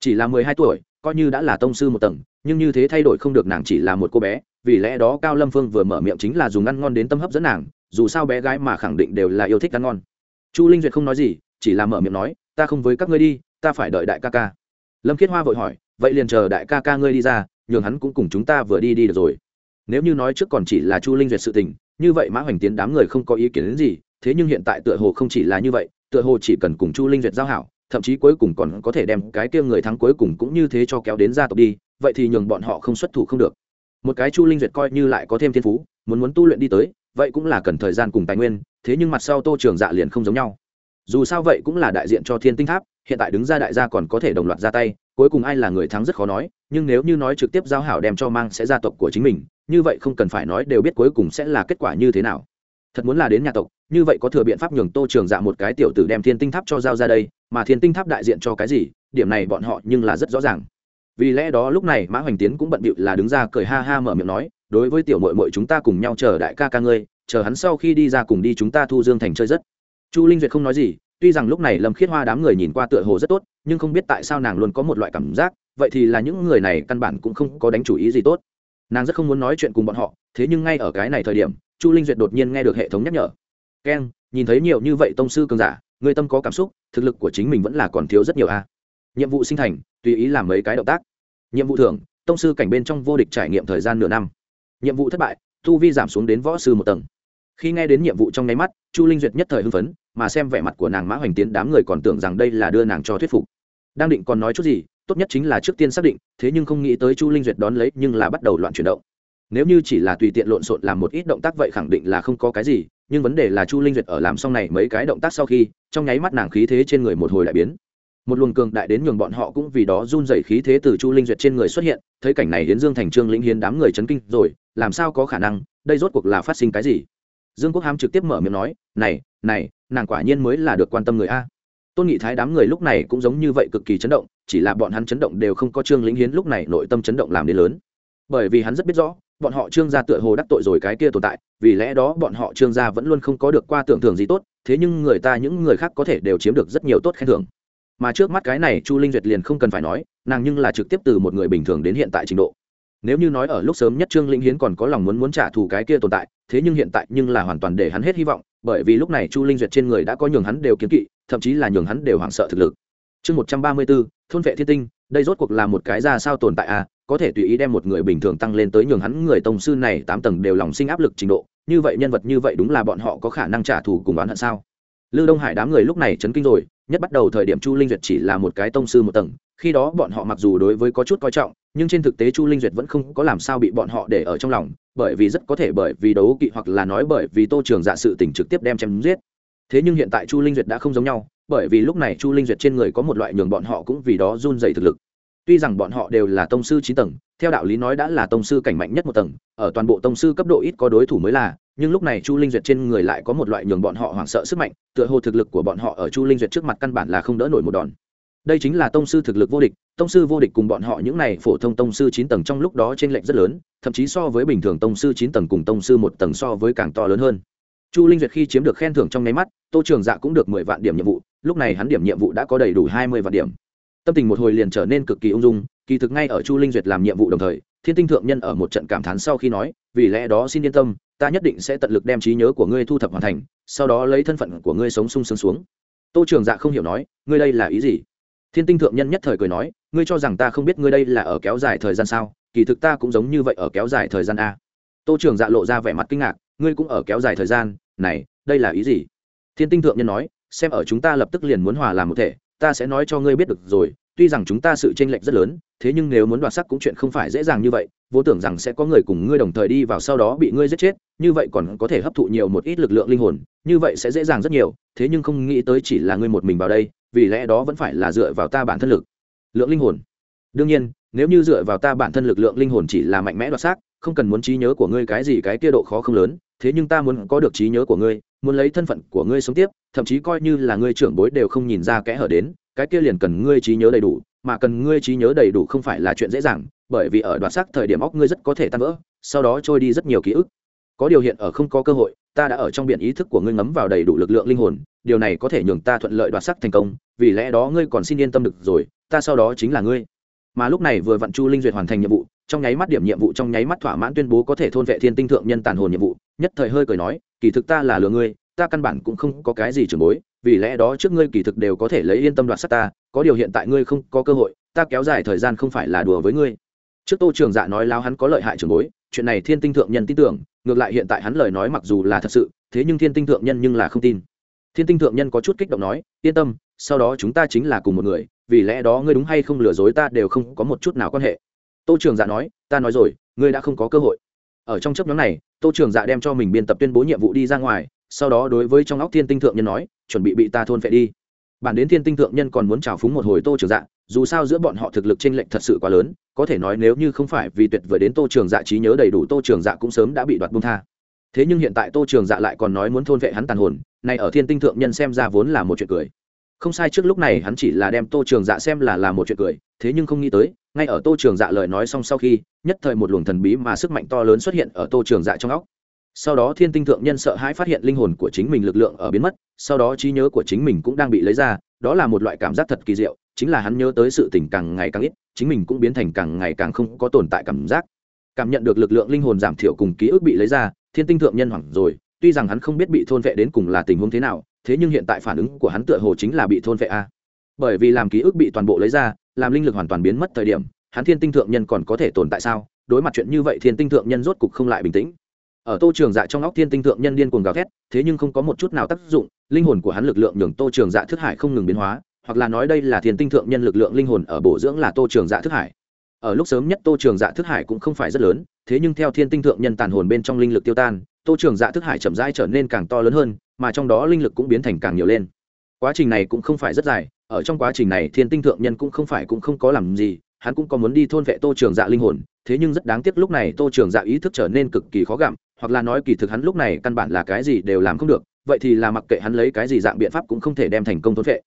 Chỉ là mười hai tuổi, coi như đã là tông sư một tầng, nhưng như thế thay đổi không được nàng chỉ là một cô bé, vì lẽ đó cao lâm phương vừa mở miệng chính là dùng ăn ngon đến tâm hấp dẫn nàng, dù sao bé gái mà khẳng định đều là yêu thích ăn ngon. Chu linh duyệt không nói gì, chỉ là mở miệng nói, ta không với các ngươi đi, ta phải đợi đại ca ca lâm khiết hoa vội hỏi, vậy liền chờ đại ca ca ngươi đi ra, nhường hắn cũng cùng chúng ta vừa đi đi được rồi. Nếu như nói trước còn chỉ là chu linh duyệt sự tình, như vậy mã hoành tiến đám người không có ý kiến đến gì, thế nhưng hiện tại tựa hồ không chỉ là như vậy, tựa hồ chỉ cần cùng chu linh duyệt giao hảo, thậm chí cuối cùng còn có thể đem cái kia người thắng cuối cùng cũng như thế cho kéo đến gia tộc đi, vậy thì nhường bọn họ không xuất thủ không được. Một cái chu linh duyệt coi như lại có thêm thiên phú, muốn muốn tu luyện đi tới, vậy cũng là cần thời gian cùng tài nguyên, thế nhưng mặt sau tô trường dạ liền không giống nhau. Dù sao vậy cũng là đại diện cho thiên tinh tháp hiện tại đứng ra đại gia còn có thể đồng loạt ra tay, cuối cùng ai là người thắng rất khó nói, nhưng nếu như nói trực tiếp giao hảo đem cho mang sẽ gia tộc của chính mình, như vậy không cần phải nói đều biết cuối cùng sẽ là kết quả như thế nào. Thật muốn là đến nhà tộc, như vậy có thừa biện pháp nhường tô trường dạ một cái tiểu tử đem thiên tinh tháp cho giao ra đây, mà thiên tinh tháp đại diện cho cái gì, điểm này bọn họ nhưng là rất rõ ràng. Vì lẽ đó lúc này mã hoành tiến cũng bận bịu là đứng ra cười ha ha mở miệng nói, đối với tiểu mội mội chúng ta cùng nhau chờ đại ca ca ngươi, chờ hắn sau khi đi ra cùng đi chúng ta thu dương thành chơi rất. Chu linh duyệt không nói gì tuy rằng lúc này lâm khiết hoa đám người nhìn qua tựa hồ rất tốt, nhưng không biết tại sao nàng luôn có một loại cảm giác, vậy thì là những người này căn bản cũng không có đánh chủ ý gì tốt. Nàng rất không muốn nói chuyện cùng bọn họ, thế nhưng ngay ở cái này thời điểm, chu linh duyệt đột nhiên nghe được hệ thống nhắc nhở. Keng nhìn thấy nhiều như vậy tông sư cường giả người tâm có cảm xúc, thực lực của chính mình vẫn là còn thiếu rất nhiều a. Nhiệm vụ sinh thành, tùy ý làm mấy cái động tác. Nhiệm vụ thưởng, tông sư cảnh bên trong vô địch trải nghiệm thời gian nửa năm. Nhiệm vụ thất bại thu vi giảm xuống đến võ sư một tầng. Khi nghe đến nhiệm vụ trong nháy mắt, chu linh duyệt nhất thời hưng phấn mà xem vẻ mặt của nàng mã hoành tiến đám người còn tưởng rằng đây là đưa nàng cho thuyết phục. Đang định còn nói chút gì, tốt nhất chính là trước tiên xác định, thế nhưng không nghĩ tới chu linh duyệt đón lấy nhưng là bắt đầu loạn chuyển động. Nếu như chỉ là tùy tiện lộn xộn làm một ít động tác vậy khẳng định là không có cái gì, nhưng vấn đề là chu linh duyệt ở làm xong này mấy cái động tác sau khi, trong nháy mắt nàng khí thế trên người một hồi lại biến. Một luồng cường đại đến nhường bọn họ cũng vì đó run dày khí thế từ chu linh duyệt trên người xuất hiện, thấy cảnh này hiến dương thành trương lĩnh hiến đám người chấn kinh rồi, làm sao có khả năng, đây rốt cuộc là phát sinh cái gì? Dương quốc hám trực tiếp mở miệng nói, này này, nàng quả nhiên mới là được quan tâm người a. Tôn nghị thái đám người lúc này cũng giống như vậy cực kỳ chấn động, chỉ là bọn hắn chấn động đều không có trương lĩnh hiến lúc này nội tâm chấn động làm đến lớn. Bởi vì hắn rất biết rõ, bọn họ trương gia tựa hồ đắc tội rồi cái kia tồn tại, vì lẽ đó bọn họ trương gia vẫn luôn không có được qua tưởng thưởng gì tốt, thế nhưng người ta những người khác có thể đều chiếm được rất nhiều tốt khen thưởng. Mà trước mắt cái này chu linh duyệt liền không cần phải nói, nàng nhưng là trực tiếp từ một người bình thường đến hiện tại trình độ nếu như nói ở lúc sớm nhất trương linh hiến còn có lòng muốn muốn trả thù cái kia tồn tại, thế nhưng hiện tại nhưng là hoàn toàn để hắn hết hy vọng, bởi vì lúc này chu linh duyệt trên người đã có nhường hắn đều kiến kỵ, thậm chí là nhường hắn đều hoảng sợ thực lực. Chương một trăm ba mươi bốn, thôn vệ thiên tinh, đây rốt cuộc là một cái ra sao tồn tại à có thể tùy ý đem một người bình thường tăng lên tới nhường hắn người tông sư này tám tầng đều lòng sinh áp lực trình độ, như vậy nhân vật như vậy đúng là bọn họ có khả năng trả thù cùng oán hận sao? Lưu Đông Hải đám người lúc này chấn kinh rồi, nhất bắt đầu thời điểm Chu Linh Duyệt chỉ là một cái tông sư một tầng, khi đó bọn họ mặc dù đối với có chút coi trọng, nhưng trên thực tế Chu Linh Duyệt vẫn không có làm sao bị bọn họ để ở trong lòng, bởi vì rất có thể bởi vì đấu kỵ hoặc là nói bởi vì Tô Trường Dạ sự tình trực tiếp đem chém giết. Thế nhưng hiện tại Chu Linh Duyệt đã không giống nhau, bởi vì lúc này Chu Linh Duyệt trên người có một loại nhường bọn họ cũng vì đó run rẩy thực lực tuy rằng bọn họ đều là tông sư chín tầng, theo đạo lý nói đã là tông sư cảnh mạnh nhất một tầng, ở toàn bộ tông sư cấp độ ít có đối thủ mới là, nhưng lúc này chu linh duyệt trên người lại có một loại nhường bọn họ hoảng sợ sức mạnh, tựa hồ thực lực của bọn họ ở chu linh duyệt trước mặt căn bản là không đỡ nổi một đòn. Đây chính là tông sư thực lực vô địch, tông sư vô địch cùng bọn họ những này phổ thông tông sư chín tầng trong lúc đó t r ê n lệch rất lớn, thậm chí so với bình thường tông sư chín tầng cùng tông sư một tầng so với càng to lớn hơn. Chu linh duyệt khi chiếm được khen thưởng trong nháy mắt, tô trường dạ cũng được mười vạn điểm nhiệm vụ, lúc này hắn điểm nhiệm vụ đã có đầy đủ hai mươi vạn điểm tâm tình một hồi liền trở nên cực kỳ ung dung, kỳ thực ngay ở chu linh duyệt làm nhiệm vụ đồng thời, thiên tinh thượng nhân ở một trận cảm thán sau khi nói, vì lẽ đó xin yên tâm, ta nhất định sẽ tận lực đem trí nhớ của ngươi thu thập hoàn thành, sau đó lấy thân phận của ngươi sống sung sướng xuống. Tô trường dạ không hiểu nói, ngươi đây là ý gì? Thiên tinh thượng nhân nhất thời cười nói, ngươi cho rằng ta không biết ngươi đây là ở kéo dài thời gian sao? Kỳ thực ta cũng giống như vậy ở kéo dài thời gian a. Tô trường dạ lộ ra vẻ mặt kinh ngạc, ngươi cũng ở kéo dài thời gian, này, đây là ý gì? Thiên tinh thượng nhân nói, xem ở chúng ta lập tức liền muốn hòa làm một thể ta sẽ nói cho ngươi biết được rồi, tuy rằng chúng ta sự tranh lệch rất lớn, thế nhưng nếu muốn đoạt sắc cũng chuyện không phải dễ dàng như vậy, vô tưởng rằng sẽ có người cùng ngươi đồng thời đi vào sau đó bị ngươi giết chết, như vậy còn có thể hấp thụ nhiều một ít lực lượng linh hồn, như vậy sẽ dễ dàng rất nhiều, thế nhưng không nghĩ tới chỉ là ngươi một mình vào đây, vì lẽ đó vẫn phải là dựa vào ta bản thân lực, lượng linh hồn. Đương nhiên, nếu như dựa vào ta bản thân lực lượng linh hồn chỉ là mạnh mẽ đoạt xác không cần muốn trí nhớ của ngươi cái gì cái kia độ khó không lớn thế nhưng ta muốn có được trí nhớ của ngươi, muốn lấy thân phận của ngươi sống tiếp, thậm chí coi như là ngươi trưởng bối đều không nhìn ra kẽ hở đến, cái kia liền cần ngươi trí nhớ đầy đủ, mà cần ngươi trí nhớ đầy đủ không phải là chuyện dễ dàng, bởi vì ở đoạt xác thời điểm óc ngươi rất có thể tan vỡ, sau đó trôi đi rất nhiều ký ức. Có điều hiện ở không có cơ hội, ta đã ở trong biển ý thức của ngươi ngấm vào đầy đủ lực lượng linh hồn, điều này có thể nhường ta thuận lợi đoạt sắc thành công, vì lẽ đó ngươi còn xin yên tâm được rồi, ta sau đó chính là ngươi. Mà lúc này vừa vặn chu linh duyệt hoàn thành nhiệm vụ trong nháy mắt điểm nhiệm vụ trong nháy mắt thỏa mãn tuyên bố có thể thôn vệ thiên tinh thượng nhân tàn hồn nhiệm vụ, nhất thời hơi cười nói, kỳ thực ta là lừa ngươi, ta căn bản cũng không có cái gì trưởng bối, vì lẽ đó trước ngươi kỳ thực đều có thể lấy yên tâm đoạt sắt ta, có điều hiện tại ngươi không có cơ hội, ta kéo dài thời gian không phải là đùa với ngươi. Trước tô trường dạ nói lao hắn có lợi hại trưởng bối, chuyện này thiên tinh thượng nhân tin tưởng, ngược lại hiện tại hắn lời nói mặc dù là thật sự, thế nhưng thiên tinh thượng nhân nhưng là không tin. Thiên tinh thượng nhân có chút kích động nói, yên tâm, sau đó chúng ta chính là cùng một người, vì lẽ đó ngươi đúng hay không lừa dối ta đều không có một chút nào quan hệ tô trường dạ nói, ta nói rồi, ngươi đã không có cơ hội. Ở trong chấp nhóm này, tô trường dạ đem cho mình biên tập tuyên bố nhiệm vụ đi ra ngoài, sau đó đối với trong óc thiên tinh thượng nhân nói, chuẩn bị bị ta thôn phệ đi. Bản đến thiên tinh thượng nhân còn muốn trào phúng một hồi tô trường dạ dù sao giữa bọn họ thực lực trên lệnh thật sự quá lớn, có thể nói nếu như không phải vì tuyệt vời đến tô trường dạ trí nhớ đầy đủ, tô trường dạ cũng sớm đã bị đoạt bung tha. Thế nhưng hiện tại tô trường dạ lại còn nói muốn thôn vệ hắn tàn hồn, này ở thiên tinh thượng nhân xem ra vốn là một chuyện cười không sai trước lúc này hắn chỉ là đem tô trường dạ xem là là một chuyện cười, thế nhưng không nghĩ tới, ngay ở tô trường dạ lời nói xong sau khi, nhất thời một luồng thần bí mà sức mạnh to lớn xuất hiện ở tô trường dạ trong óc. Sau đó thiên tinh thượng nhân sợ hãi phát hiện linh hồn của chính mình lực lượng ở biến mất, sau đó trí nhớ của chính mình cũng đang bị lấy ra, đó là một loại cảm giác thật kỳ diệu, chính là hắn nhớ tới sự tình càng ngày càng ít, chính mình cũng biến thành càng ngày càng không có tồn tại cảm giác. Cảm nhận được lực lượng linh hồn giảm thiểu cùng ký ức bị lấy ra, thiên tinh thượng nhân hoảng rồi, tuy rằng hắn không biết bị thôn vệ đến cùng là tình huống thế nào thế nhưng hiện tại phản ứng của hắn tựa hồ chính là bị thôn vệ a. Bởi vì làm ký ức bị toàn bộ lấy ra, làm linh lực hoàn toàn biến mất thời điểm, hắn thiên tinh thượng nhân còn có thể tồn tại sao? Đối mặt chuyện như vậy thiên tinh thượng nhân rốt cục không lại bình tĩnh. Ở tô trường dạ trong óc thiên tinh thượng nhân điên cuồng gào thét, thế nhưng không có một chút nào tác dụng, linh hồn của hắn lực lượng nhường tô trường dạ thức hải không ngừng biến hóa, hoặc là nói đây là thiên tinh thượng nhân lực lượng linh hồn ở bổ dưỡng là tô trường dạ thức hải. Ở lúc sớm nhất tô trường dạ thức hải cũng không phải rất lớn, thế nhưng theo thiên tinh thượng nhân tàn hồn bên trong linh lực tiêu tan tô trường dạ thức hải chậm rãi trở nên càng to lớn hơn, mà trong đó linh lực cũng biến thành càng nhiều lên. Quá trình này cũng không phải rất dài, ở trong quá trình này thiên tinh thượng nhân cũng không phải cũng không có làm gì, hắn cũng có muốn đi thôn vệ tô trường dạ linh hồn, thế nhưng rất đáng tiếc lúc này tô trường dạ ý thức trở nên cực kỳ khó gặm, hoặc là nói kỳ thực hắn lúc này căn bản là cái gì đều làm không được, vậy thì là mặc kệ hắn lấy cái gì dạng biện pháp cũng không thể đem thành công thôn vệ.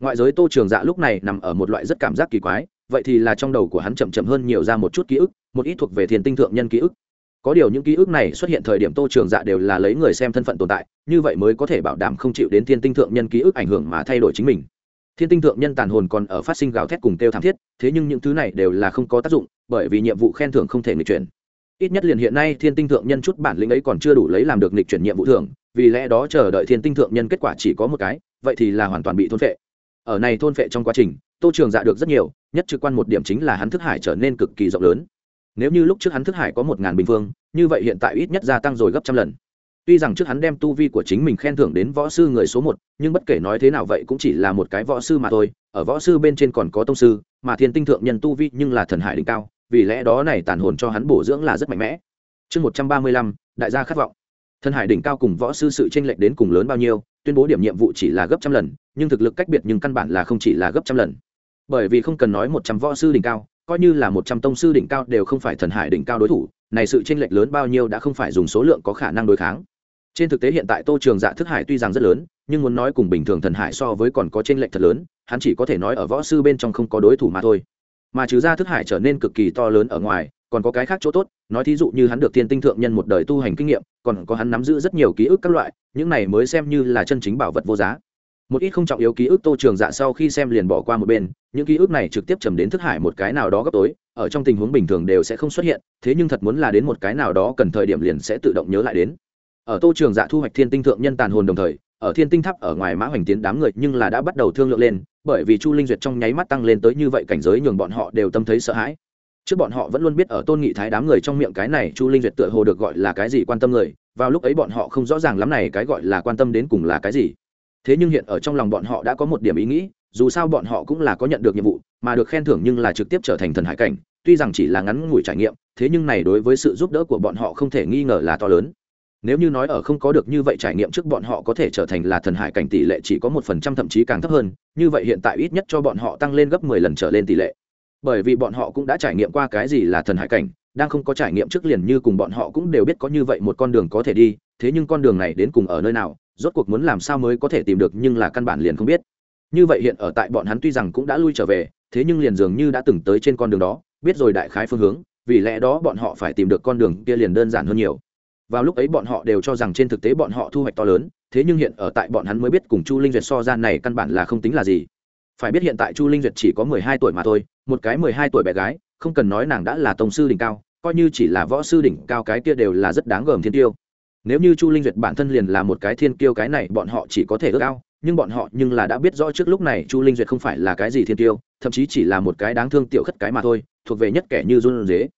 Ngoại giới tô trường dạ lúc này nằm ở một loại rất cảm giác kỳ quái, vậy thì là trong đầu của hắn chậm chậm hơn nhiều ra một chút ký ức, một ít thuộc về thiền tinh thượng nhân ký ức có điều những ký ức này xuất hiện thời điểm tô trường dạ đều là lấy người xem thân phận tồn tại, như vậy mới có thể bảo đảm không chịu đến thiên tinh thượng nhân ký ức ảnh hưởng mà thay đổi chính mình. Thiên tinh thượng nhân tàn hồn còn ở phát sinh gào thét cùng kêu thảm thiết, thế nhưng những thứ này đều là không có tác dụng, bởi vì nhiệm vụ khen thưởng không thể nghịch chuyển. Ít nhất liền hiện nay, thiên tinh thượng nhân chút bản lĩnh ấy còn chưa đủ lấy làm được nghịch chuyển nhiệm vụ thưởng, vì lẽ đó chờ đợi thiên tinh thượng nhân kết quả chỉ có một cái, vậy thì là hoàn toàn bị thôn phệ. Ở này thôn phệ trong quá trình, tô trường dạ được rất nhiều, nhất trực quan một điểm chính là hắn thức hải trở nên cực kỳ rộng lớn nếu như lúc trước hắn thức hải có một ngàn bình phương, như vậy hiện tại ít nhất gia tăng rồi gấp trăm lần. Tuy rằng trước hắn đem tu vi của chính mình khen thưởng đến võ sư người số một, nhưng bất kể nói thế nào vậy cũng chỉ là một cái võ sư mà thôi, ở võ sư bên trên còn có tông sư, mà thiên tinh thượng nhân tu vi nhưng là thần hải đỉnh cao, vì lẽ đó này tàn hồn cho hắn bổ dưỡng là rất mạnh mẽ. Chương một trăm ba mươi lăm, đại gia khát vọng. Thần hải đỉnh cao cùng võ sư sự tranh lệch đến cùng lớn bao nhiêu, tuyên bố điểm nhiệm vụ chỉ là gấp trăm lần, nhưng thực lực cách biệt nhưng căn bản là không chỉ là gấp trăm lần. Bởi vì không cần nói một trăm võ sư đỉnh cao coi như là một trăm tông sư đỉnh cao đều không phải thần hải đỉnh cao đối thủ, này sự chênh lệch lớn bao nhiêu đã không phải dùng số lượng có khả năng đối kháng. Trên thực tế hiện tại tô trường dạ thức hải tuy rằng rất lớn, nhưng muốn nói cùng bình thường thần hải so với còn có chênh lệch thật lớn, hắn chỉ có thể nói ở võ sư bên trong không có đối thủ mà thôi. Mà trừ ra thức hải trở nên cực kỳ to lớn ở ngoài, còn có cái khác chỗ tốt, nói thí dụ như hắn được thiên tinh thượng nhân một đời tu hành kinh nghiệm, còn có hắn nắm giữ rất nhiều ký ức các loại, những này mới xem như là chân chính bảo vật vô giá một ít không trọng yếu ký ức tô trường dạ sau khi xem liền bỏ qua một bên, những ký ức này trực tiếp trầm đến thức hải một cái nào đó gấp tối, ở trong tình huống bình thường đều sẽ không xuất hiện, thế nhưng thật muốn là đến một cái nào đó cần thời điểm liền sẽ tự động nhớ lại đến. Ở tô trường dạ thu hoạch thiên tinh thượng nhân tàn hồn đồng thời, ở thiên tinh tháp ở ngoài mã hoành tiến đám người nhưng là đã bắt đầu thương lượng lên, bởi vì chu linh duyệt trong nháy mắt tăng lên tới như vậy cảnh giới nhường bọn họ đều tâm thấy sợ hãi. Trước bọn họ vẫn luôn biết ở tôn nghị thái đám người trong miệng cái này chu linh duyệt tựa hồ được gọi là cái gì quan tâm người, vào lúc ấy bọn họ không rõ ràng lắm này cái gọi là quan tâm đến cùng là cái gì thế nhưng hiện ở trong lòng bọn họ đã có một điểm ý nghĩ, dù sao bọn họ cũng là có nhận được nhiệm vụ, mà được khen thưởng nhưng là trực tiếp trở thành thần hải cảnh, tuy rằng chỉ là ngắn ngủi trải nghiệm, thế nhưng này đối với sự giúp đỡ của bọn họ không thể nghi ngờ là to lớn. Nếu như nói ở không có được như vậy trải nghiệm trước bọn họ có thể trở thành là thần hải cảnh tỷ lệ chỉ có một phần trăm thậm chí càng thấp hơn, như vậy hiện tại ít nhất cho bọn họ tăng lên gấp mười lần trở lên tỷ lệ. Bởi vì bọn họ cũng đã trải nghiệm qua cái gì là thần hải cảnh, đang không có trải nghiệm trước liền như cùng bọn họ cũng đều biết có như vậy một con đường có thể đi, thế nhưng con đường này đến cùng ở nơi nào rốt cuộc muốn làm sao mới có thể tìm được nhưng là căn bản liền không biết. Như vậy hiện ở tại bọn hắn tuy rằng cũng đã lui trở về, thế nhưng liền dường như đã từng tới trên con đường đó, biết rồi đại khái phương hướng, vì lẽ đó bọn họ phải tìm được con đường kia liền đơn giản hơn nhiều. Vào lúc ấy bọn họ đều cho rằng trên thực tế bọn họ thu hoạch to lớn, thế nhưng hiện ở tại bọn hắn mới biết cùng chu linh duyệt so ra này căn bản là không tính là gì. Phải biết hiện tại chu linh duyệt chỉ có mười hai tuổi mà thôi, một cái mười hai tuổi bé gái, không cần nói nàng đã là tổng sư đỉnh cao, coi như chỉ là võ sư đỉnh cao cái kia đều là rất đáng gờm thiên tiêu nếu như chu linh duyệt bản thân liền là một cái thiên kiêu cái này, bọn họ chỉ có thể ước ao, nhưng bọn họ nhưng là đã biết rõ trước lúc này chu linh duyệt không phải là cái gì thiên kiêu, thậm chí chỉ là một cái đáng thương tiểu khất cái mà thôi, thuộc về nhất kẻ như run dế.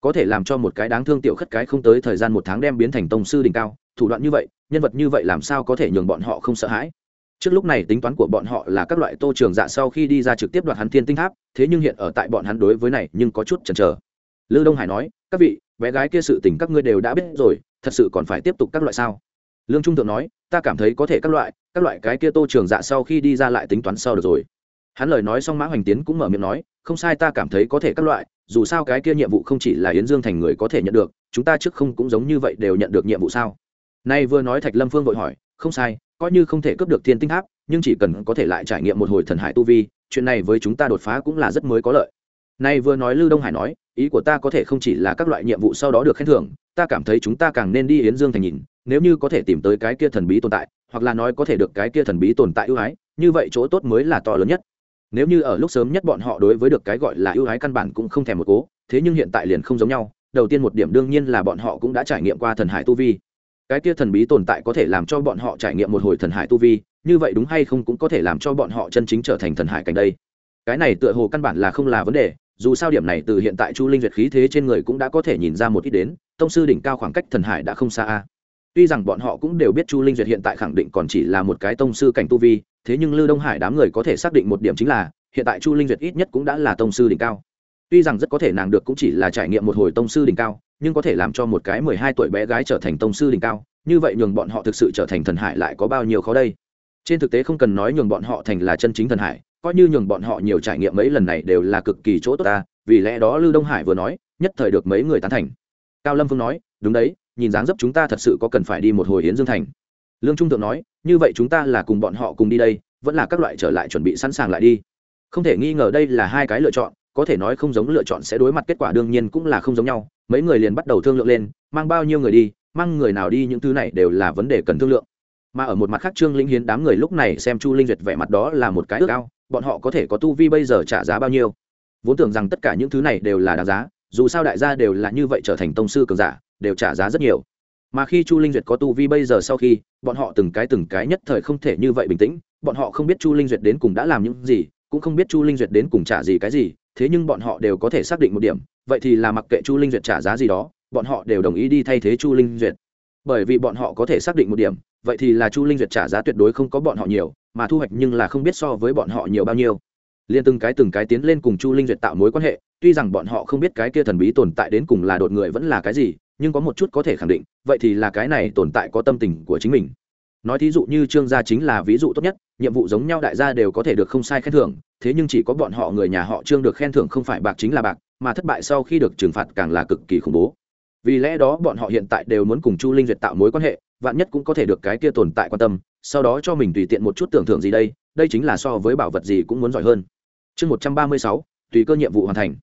Có thể làm cho một cái đáng thương tiểu khất cái không tới thời gian một tháng đem biến thành tông sư đỉnh cao, thủ đoạn như vậy, nhân vật như vậy làm sao có thể nhường bọn họ không sợ hãi? Trước lúc này tính toán của bọn họ là các loại tô trường dạ sau khi đi ra trực tiếp đoạt hắn thiên tinh tháp, thế nhưng hiện ở tại bọn hắn đối với này nhưng có chút chần chờ. Lư đông hải nói, các vị, bé gái kia sự tình các ngươi đều đã biết rồi thật sự còn phải tiếp tục các loại sao? Lương trung thượng nói, ta cảm thấy có thể các loại các loại cái kia tô trường dạ sau khi đi ra lại tính toán sau được rồi. Hắn lời nói xong mã hoành tiến cũng mở miệng nói, không sai ta cảm thấy có thể các loại, dù sao cái kia nhiệm vụ không chỉ là yến dương thành người có thể nhận được, chúng ta trước không cũng giống như vậy đều nhận được nhiệm vụ sao? Nay vừa nói thạch lâm phương vội hỏi, không sai, coi như không thể cướp được thiên tinh tháp, nhưng chỉ cần có thể lại trải nghiệm một hồi thần hải tu vi, chuyện này với chúng ta đột phá cũng là rất mới có lợi. Nay vừa nói lưu đông hải nói ý của ta có thể không chỉ là các loại nhiệm vụ sau đó được khen thưởng, ta cảm thấy chúng ta càng nên đi yến dương thành nhìn, nếu như có thể tìm tới cái kia thần bí tồn tại, hoặc là nói có thể được cái kia thần bí tồn tại ưu ái, như vậy chỗ tốt mới là to lớn nhất. Nếu như ở lúc sớm nhất bọn họ đối với được cái gọi là ưu ái căn bản cũng không thèm một cố, thế nhưng hiện tại liền không giống nhau, đầu tiên một điểm đương nhiên là bọn họ cũng đã trải nghiệm qua thần hải tu vi. Cái kia thần bí tồn tại có thể làm cho bọn họ trải nghiệm một hồi thần hải tu vi, như vậy đúng hay không cũng có thể làm cho bọn họ chân chính trở thành thần hải cảnh đây. Cái này tựa hồ căn bản là không là vấn đề dù sao điểm này từ hiện tại chu linh duyệt khí thế trên người cũng đã có thể nhìn ra một ít đến, tông sư đỉnh cao khoảng cách thần hải đã không xa a. Tuy rằng bọn họ cũng đều biết chu linh duyệt hiện tại khẳng định còn chỉ là một cái tông sư cảnh tu vi, thế nhưng lư đông hải đám người có thể xác định một điểm chính là, hiện tại chu linh duyệt ít nhất cũng đã là tông sư đỉnh cao. Tuy rằng rất có thể nàng được cũng chỉ là trải nghiệm một hồi tông sư đỉnh cao, nhưng có thể làm cho một cái mười hai tuổi bé gái trở thành tông sư đỉnh cao, như vậy nhường bọn họ thực sự trở thành thần hải lại có bao nhiêu khó đây? Trên thực tế không cần nói nhường bọn họ thành là chân chính thần hải coi như nhường bọn họ nhiều trải nghiệm mấy lần này đều là cực kỳ chỗ tốt ta, vì lẽ đó lưu đông hải vừa nói, nhất thời được mấy người tán thành. Cao lâm phương nói, đúng đấy, nhìn dáng dấp chúng ta thật sự có cần phải đi một hồi hiến dương thành. Lương trung thượng nói, như vậy chúng ta là cùng bọn họ cùng đi đây, vẫn là các loại trở lại chuẩn bị sẵn sàng lại đi. Không thể nghi ngờ đây là hai cái lựa chọn, có thể nói không giống lựa chọn sẽ đối mặt kết quả đương nhiên cũng là không giống nhau. Mấy người liền bắt đầu thương lượng lên, mang bao nhiêu người đi, mang người nào đi những thứ này đều là vấn đề cần thương lượng. Mà ở một mặt khác trương linh hiến đám người lúc này xem chu linh duyệt vẻ mặt đó là một cái ước ao bọn họ có thể có tu vi bây giờ trả giá bao nhiêu? Vốn tưởng rằng tất cả những thứ này đều là đáng giá, dù sao đại gia đều là như vậy trở thành tông sư cường giả, đều trả giá rất nhiều. Mà khi chu linh duyệt có tu vi bây giờ sau khi, bọn họ từng cái từng cái nhất thời không thể như vậy bình tĩnh, bọn họ không biết chu linh duyệt đến cùng đã làm những gì, cũng không biết chu linh duyệt đến cùng trả gì cái gì, thế nhưng bọn họ đều có thể xác định một điểm, vậy thì là mặc kệ chu linh duyệt trả giá gì đó, bọn họ đều đồng ý đi thay thế chu linh duyệt bởi vì bọn họ có thể xác định một điểm, vậy thì là chu linh duyệt trả giá tuyệt đối không có bọn họ nhiều, mà thu hoạch nhưng là không biết so với bọn họ nhiều bao nhiêu. Liên từng cái từng cái tiến lên cùng chu linh duyệt tạo mối quan hệ, tuy rằng bọn họ không biết cái kia thần bí tồn tại đến cùng là đột người vẫn là cái gì, nhưng có một chút có thể khẳng định, vậy thì là cái này tồn tại có tâm tình của chính mình. Nói thí dụ như trương gia chính là ví dụ tốt nhất, nhiệm vụ giống nhau đại gia đều có thể được không sai khen thưởng, thế nhưng chỉ có bọn họ người nhà họ trương được khen thưởng không phải bạc chính là bạc, mà thất bại sau khi được trừng phạt càng là cực kỳ khủng bố vì lẽ đó bọn họ hiện tại đều muốn cùng chu linh duyệt tạo mối quan hệ, vạn nhất cũng có thể được cái kia tồn tại quan tâm, sau đó cho mình tùy tiện một chút tưởng thưởng gì đây đây chính là so với bảo vật gì cũng muốn giỏi hơn. Chương một trăm ba mươi sáu, tùy cơ nhiệm vụ hoàn thành.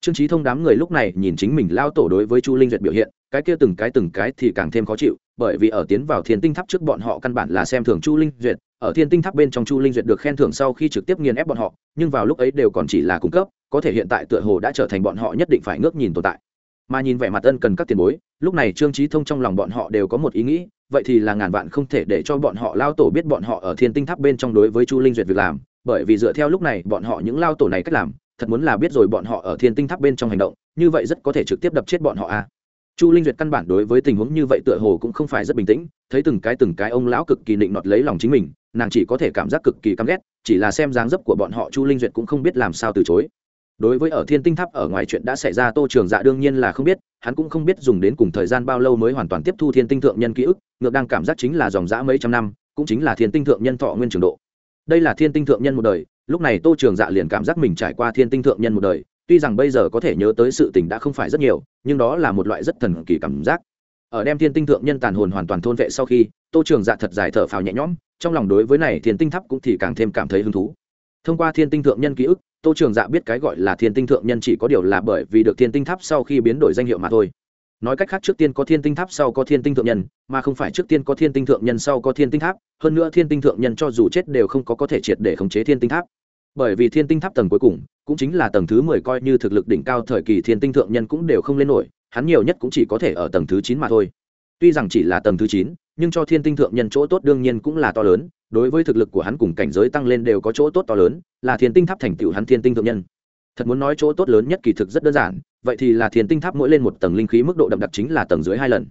Trương trí thông đám người lúc này nhìn chính mình lao tổ đối với chu linh duyệt biểu hiện, cái kia từng cái từng cái thì càng thêm khó chịu, bởi vì ở tiến vào thiên tinh tháp trước bọn họ căn bản là xem thường chu linh duyệt, ở thiên tinh tháp bên trong chu linh duyệt được khen thưởng sau khi trực tiếp nghiền ép bọn họ, nhưng vào lúc ấy đều còn chỉ là cung cấp, có thể hiện tại tựa hồ đã trở thành bọn họ nhất định phải ngước nhìn tồn tại mà nhìn vẻ mặt ân cần các tiền bối, lúc này trương trí thông trong lòng bọn họ đều có một ý nghĩ, vậy thì là ngàn vạn không thể để cho bọn họ lao tổ biết bọn họ ở thiên tinh tháp bên trong đối với chu linh duyệt việc làm, bởi vì dựa theo lúc này bọn họ những lao tổ này cách làm, thật muốn là biết rồi bọn họ ở thiên tinh tháp bên trong hành động, như vậy rất có thể trực tiếp đập chết bọn họ a chu linh duyệt căn bản đối với tình huống như vậy tựa hồ cũng không phải rất bình tĩnh, thấy từng cái từng cái ông lão cực kỳ định nọt lấy lòng chính mình, nàng chỉ có thể cảm giác cực kỳ căm ghét, chỉ là xem dáng dấp của bọn họ chu linh duyệt cũng không biết làm sao từ chối đối với ở thiên tinh tháp ở ngoài chuyện đã xảy ra, tô trường dạ đương nhiên là không biết, hắn cũng không biết dùng đến cùng thời gian bao lâu mới hoàn toàn tiếp thu thiên tinh thượng nhân ký ức, ngược đang cảm giác chính là dòng dã mấy trăm năm, cũng chính là thiên tinh thượng nhân thọ nguyên trường độ. Đây là thiên tinh thượng nhân một đời, lúc này tô trường dạ liền cảm giác mình trải qua thiên tinh thượng nhân một đời, tuy rằng bây giờ có thể nhớ tới sự tình đã không phải rất nhiều, nhưng đó là một loại rất thần kỳ cảm giác. Ở đem thiên tinh thượng nhân tàn hồn hoàn toàn thôn vệ sau khi, tô trường dạ thật dài thở phào nhẹ nhõm, trong lòng đối với này thiên tinh tháp cũng thì càng thêm cảm thấy hứng thú. Thông qua thiên tinh thượng nhân ký ức tô trường dạ biết cái gọi là thiên tinh thượng nhân chỉ có điều là bởi vì được thiên tinh tháp sau khi biến đổi danh hiệu mà thôi nói cách khác trước tiên có thiên tinh tháp sau có thiên tinh thượng nhân mà không phải trước tiên có thiên tinh thượng nhân sau có thiên tinh tháp hơn nữa thiên tinh thượng nhân cho dù chết đều không có có thể triệt để khống chế thiên tinh tháp bởi vì thiên tinh tháp tầng cuối cùng cũng chính là tầng thứ mười coi như thực lực đỉnh cao thời kỳ thiên tinh thượng nhân cũng đều không lên nổi hắn nhiều nhất cũng chỉ có thể ở tầng thứ chín mà thôi tuy rằng chỉ là tầng thứ chín nhưng cho thiên tinh thượng nhân chỗ tốt đương nhiên cũng là to lớn đối với thực lực của hắn cùng cảnh giới tăng lên đều có chỗ tốt to lớn, là thiên tinh tháp thành tựu hắn thiên tinh thượng nhân. Thật muốn nói chỗ tốt lớn nhất kỳ thực rất đơn giản, vậy thì là thiên tinh tháp mỗi lên một tầng linh khí mức độ đậm đặc chính là tầng dưới hai lần.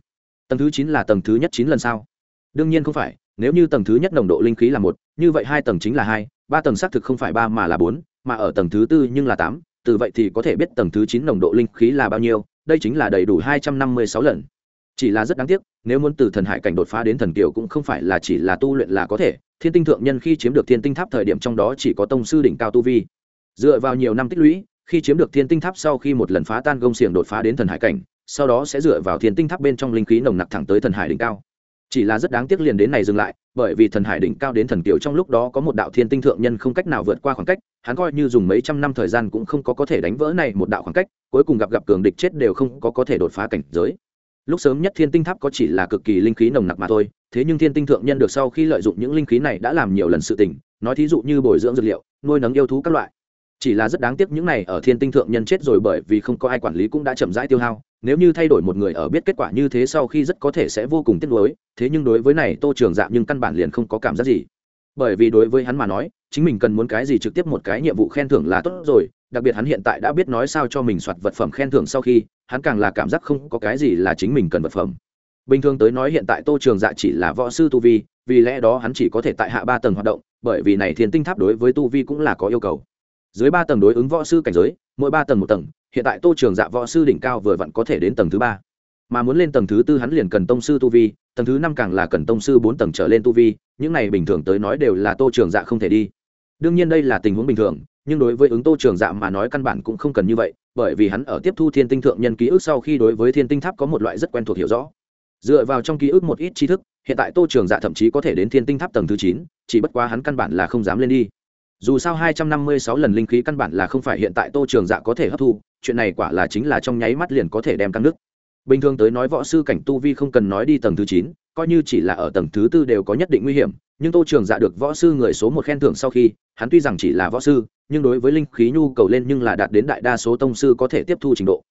Tầng thứ chín là tầng thứ nhất chín lần sao? Đương nhiên không phải, nếu như tầng thứ nhất nồng độ linh khí là một, như vậy hai tầng chính là hai, ba tầng xác thực không phải ba mà là bốn, mà ở tầng thứ tư nhưng là tám, từ vậy thì có thể biết tầng thứ chín nồng độ linh khí là bao nhiêu, đây chính là đầy đủ hai trăm năm mươi sáu lần. Chỉ là rất đáng tiếc, nếu muốn từ thần hải cảnh đột phá đến thần kiều cũng không phải là chỉ là tu luyện là có thể thiên tinh thượng nhân khi chiếm được thiên tinh tháp thời điểm trong đó chỉ có tông sư đỉnh cao tu vi. Dựa vào nhiều năm tích lũy, khi chiếm được thiên tinh tháp sau khi một lần phá tan gông xiềng đột phá đến thần hải cảnh, sau đó sẽ dựa vào thiên tinh tháp bên trong linh khí nồng nặc thẳng tới thần hải đỉnh cao. Chỉ là rất đáng tiếc liền đến này dừng lại, bởi vì thần hải đỉnh cao đến thần kiều trong lúc đó có một đạo thiên tinh thượng nhân không cách nào vượt qua khoảng cách, hắn coi như dùng mấy trăm năm thời gian cũng không có có thể đánh vỡ này một đạo khoảng cách, cuối cùng gặp gặp cường địch chết đều không có có thể đột phá cảnh giới. Lúc sớm nhất thiên tinh tháp có chỉ là cực kỳ linh khí nồng nặc mà thôi thế nhưng thiên tinh thượng nhân được sau khi lợi dụng những linh khí này đã làm nhiều lần sự tình, nói thí dụ như bồi dưỡng dược liệu, nuôi nấng yêu thú các loại. Chỉ là rất đáng tiếc những này ở thiên tinh thượng nhân chết rồi bởi vì không có ai quản lý cũng đã chậm rãi tiêu hao, nếu như thay đổi một người ở biết kết quả như thế sau khi rất có thể sẽ vô cùng tiếc nuối, thế nhưng đối với này tô trường dạng nhưng căn bản liền không có cảm giác gì. Bởi vì đối với hắn mà nói, chính mình cần muốn cái gì trực tiếp một cái nhiệm vụ khen thưởng là tốt rồi, đặc biệt hắn hiện tại đã biết nói sao cho mình soạt vật phẩm khen thưởng sau khi, hắn càng là cảm giác không có cái gì là chính mình cần vật phẩm bình thường tới nói hiện tại tô trường dạ chỉ là võ sư tu vi, vì lẽ đó hắn chỉ có thể tại hạ ba tầng hoạt động, bởi vì này thiên tinh tháp đối với tu vi cũng là có yêu cầu. Dưới ba tầng đối ứng võ sư cảnh giới, mỗi ba tầng một tầng, hiện tại tô trường dạ võ sư đỉnh cao vừa vặn có thể đến tầng thứ ba. Mà muốn lên tầng thứ tư hắn liền cần tông sư tu vi, tầng thứ năm càng là cần tông sư bốn tầng trở lên tu vi, những này bình thường tới nói đều là tô trường dạ không thể đi. Đương nhiên đây là tình huống bình thường, nhưng đối với ứng tô trường dạ mà nói căn bản cũng không cần như vậy, bởi vì hắn ở tiếp thu thiên tinh thượng nhân ký ức sau khi đối với thiên tinh tháp có một loại rất quen thuộc hiểu rõ dựa vào trong ký ức một ít tri thức, hiện tại tô trường dạ thậm chí có thể đến thiên tinh tháp tầng thứ chín, chỉ bất quá hắn căn bản là không dám lên đi. Dù sao hai trăm năm mươi sáu lần linh khí căn bản là không phải hiện tại tô trường dạ có thể hấp thu, chuyện này quả là chính là trong nháy mắt liền có thể đem căng nước. Bình thường tới nói võ sư cảnh tu vi không cần nói đi tầng thứ chín, coi như chỉ là ở tầng thứ tư đều có nhất định nguy hiểm, nhưng tô trường dạ được võ sư người số một khen thưởng sau khi, hắn tuy rằng chỉ là võ sư, nhưng đối với linh khí nhu cầu lên nhưng là đạt đến đại đa số tông sư có thể tiếp thu trình độ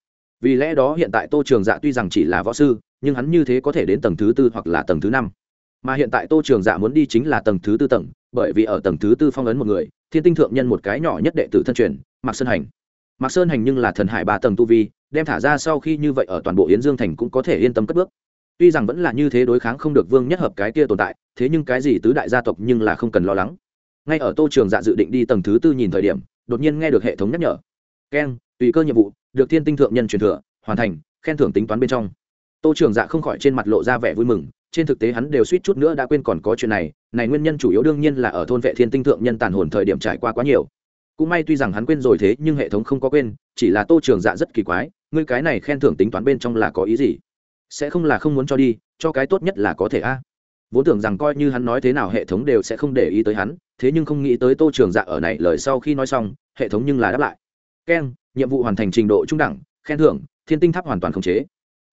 vì lẽ đó hiện tại tô trường dạ tuy rằng chỉ là võ sư, nhưng hắn như thế có thể đến tầng thứ tư hoặc là tầng thứ năm. Mà hiện tại tô trường dạ muốn đi chính là tầng thứ tư tầng, bởi vì ở tầng thứ tư phong ấn một người, thiên tinh thượng nhân một cái nhỏ nhất đệ tử thân truyền, mạc sơn hành. Mạc sơn hành nhưng là thần hải ba tầng tu vi, đem thả ra sau khi như vậy ở toàn bộ yến dương thành cũng có thể yên tâm cất bước. Tuy rằng vẫn là như thế đối kháng không được vương nhất hợp cái kia tồn tại, thế nhưng cái gì tứ đại gia tộc nhưng là không cần lo lắng. Ngay ở tô trường dạ dự định đi tầng thứ tư nhìn thời điểm, đột nhiên nghe được hệ thống nhắc nhở. Keng tùy cơ nhiệm vụ, được thiên tinh thượng nhân truyền thừa, hoàn thành, khen thưởng tính toán bên trong. Tô trường dạ không khỏi trên mặt lộ ra vẻ vui mừng, trên thực tế hắn đều suýt chút nữa đã quên còn có chuyện này này nguyên nhân chủ yếu đương nhiên là ở thôn vệ thiên tinh thượng nhân tàn hồn thời điểm trải qua quá nhiều. Cũng may tuy rằng hắn quên rồi thế, nhưng hệ thống không có quên, chỉ là tô trường dạ rất kỳ quái, ngươi cái này khen thưởng tính toán bên trong là có ý gì? Sẽ không là không muốn cho đi, cho cái tốt nhất là có thể a. Vốn tưởng rằng coi như hắn nói thế nào hệ thống đều sẽ không để ý tới hắn, thế nhưng không nghĩ tới tô trường dạ ở này lời sau khi nói xong, hệ thống nhưng là đáp lại. Keng nhiệm vụ hoàn thành trình độ trung đẳng, khen thưởng, thiên tinh tháp hoàn toàn khống chế.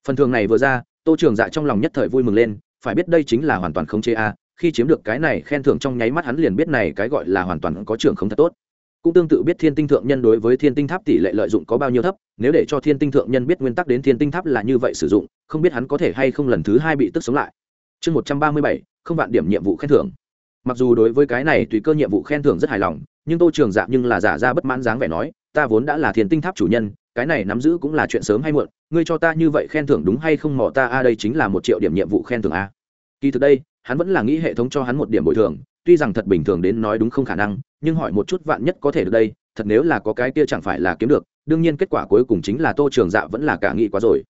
Phần thưởng này vừa ra, tô trường dạ trong lòng nhất thời vui mừng lên, phải biết đây chính là hoàn toàn khống chế a, khi chiếm được cái này khen thưởng trong nháy mắt hắn liền biết này cái gọi là hoàn toàn có trưởng không thật tốt. Cũng tương tự biết thiên tinh thượng nhân đối với thiên tinh tháp tỷ lệ lợi dụng có bao nhiêu thấp, nếu để cho thiên tinh thượng nhân biết nguyên tắc đến thiên tinh tháp là như vậy sử dụng, không biết hắn có thể hay không lần thứ hai bị tức sống lại. Chương một trăm ba mươi bảy, không vạn điểm nhiệm vụ khen thưởng. Mặc dù đối với cái này tùy cơ nhiệm vụ khen thưởng rất hài lòng, nhưng tô trường dạ nhưng là giả ra bất mãn dáng vẻ nói ta vốn đã là thiên tinh tháp chủ nhân, cái này nắm giữ cũng là chuyện sớm hay muộn, ngươi cho ta như vậy khen thưởng đúng hay không mỏ ta? A, đây chính là một triệu điểm nhiệm vụ khen thưởng a. Kỳ thực đây, hắn vẫn là nghĩ hệ thống cho hắn một điểm bồi thường, tuy rằng thật bình thường đến nói đúng không khả năng, nhưng hỏi một chút vạn nhất có thể được đây, thật nếu là có cái kia chẳng phải là kiếm được, đương nhiên kết quả cuối cùng chính là tô trường dạ vẫn là cả nghĩ quá rồi.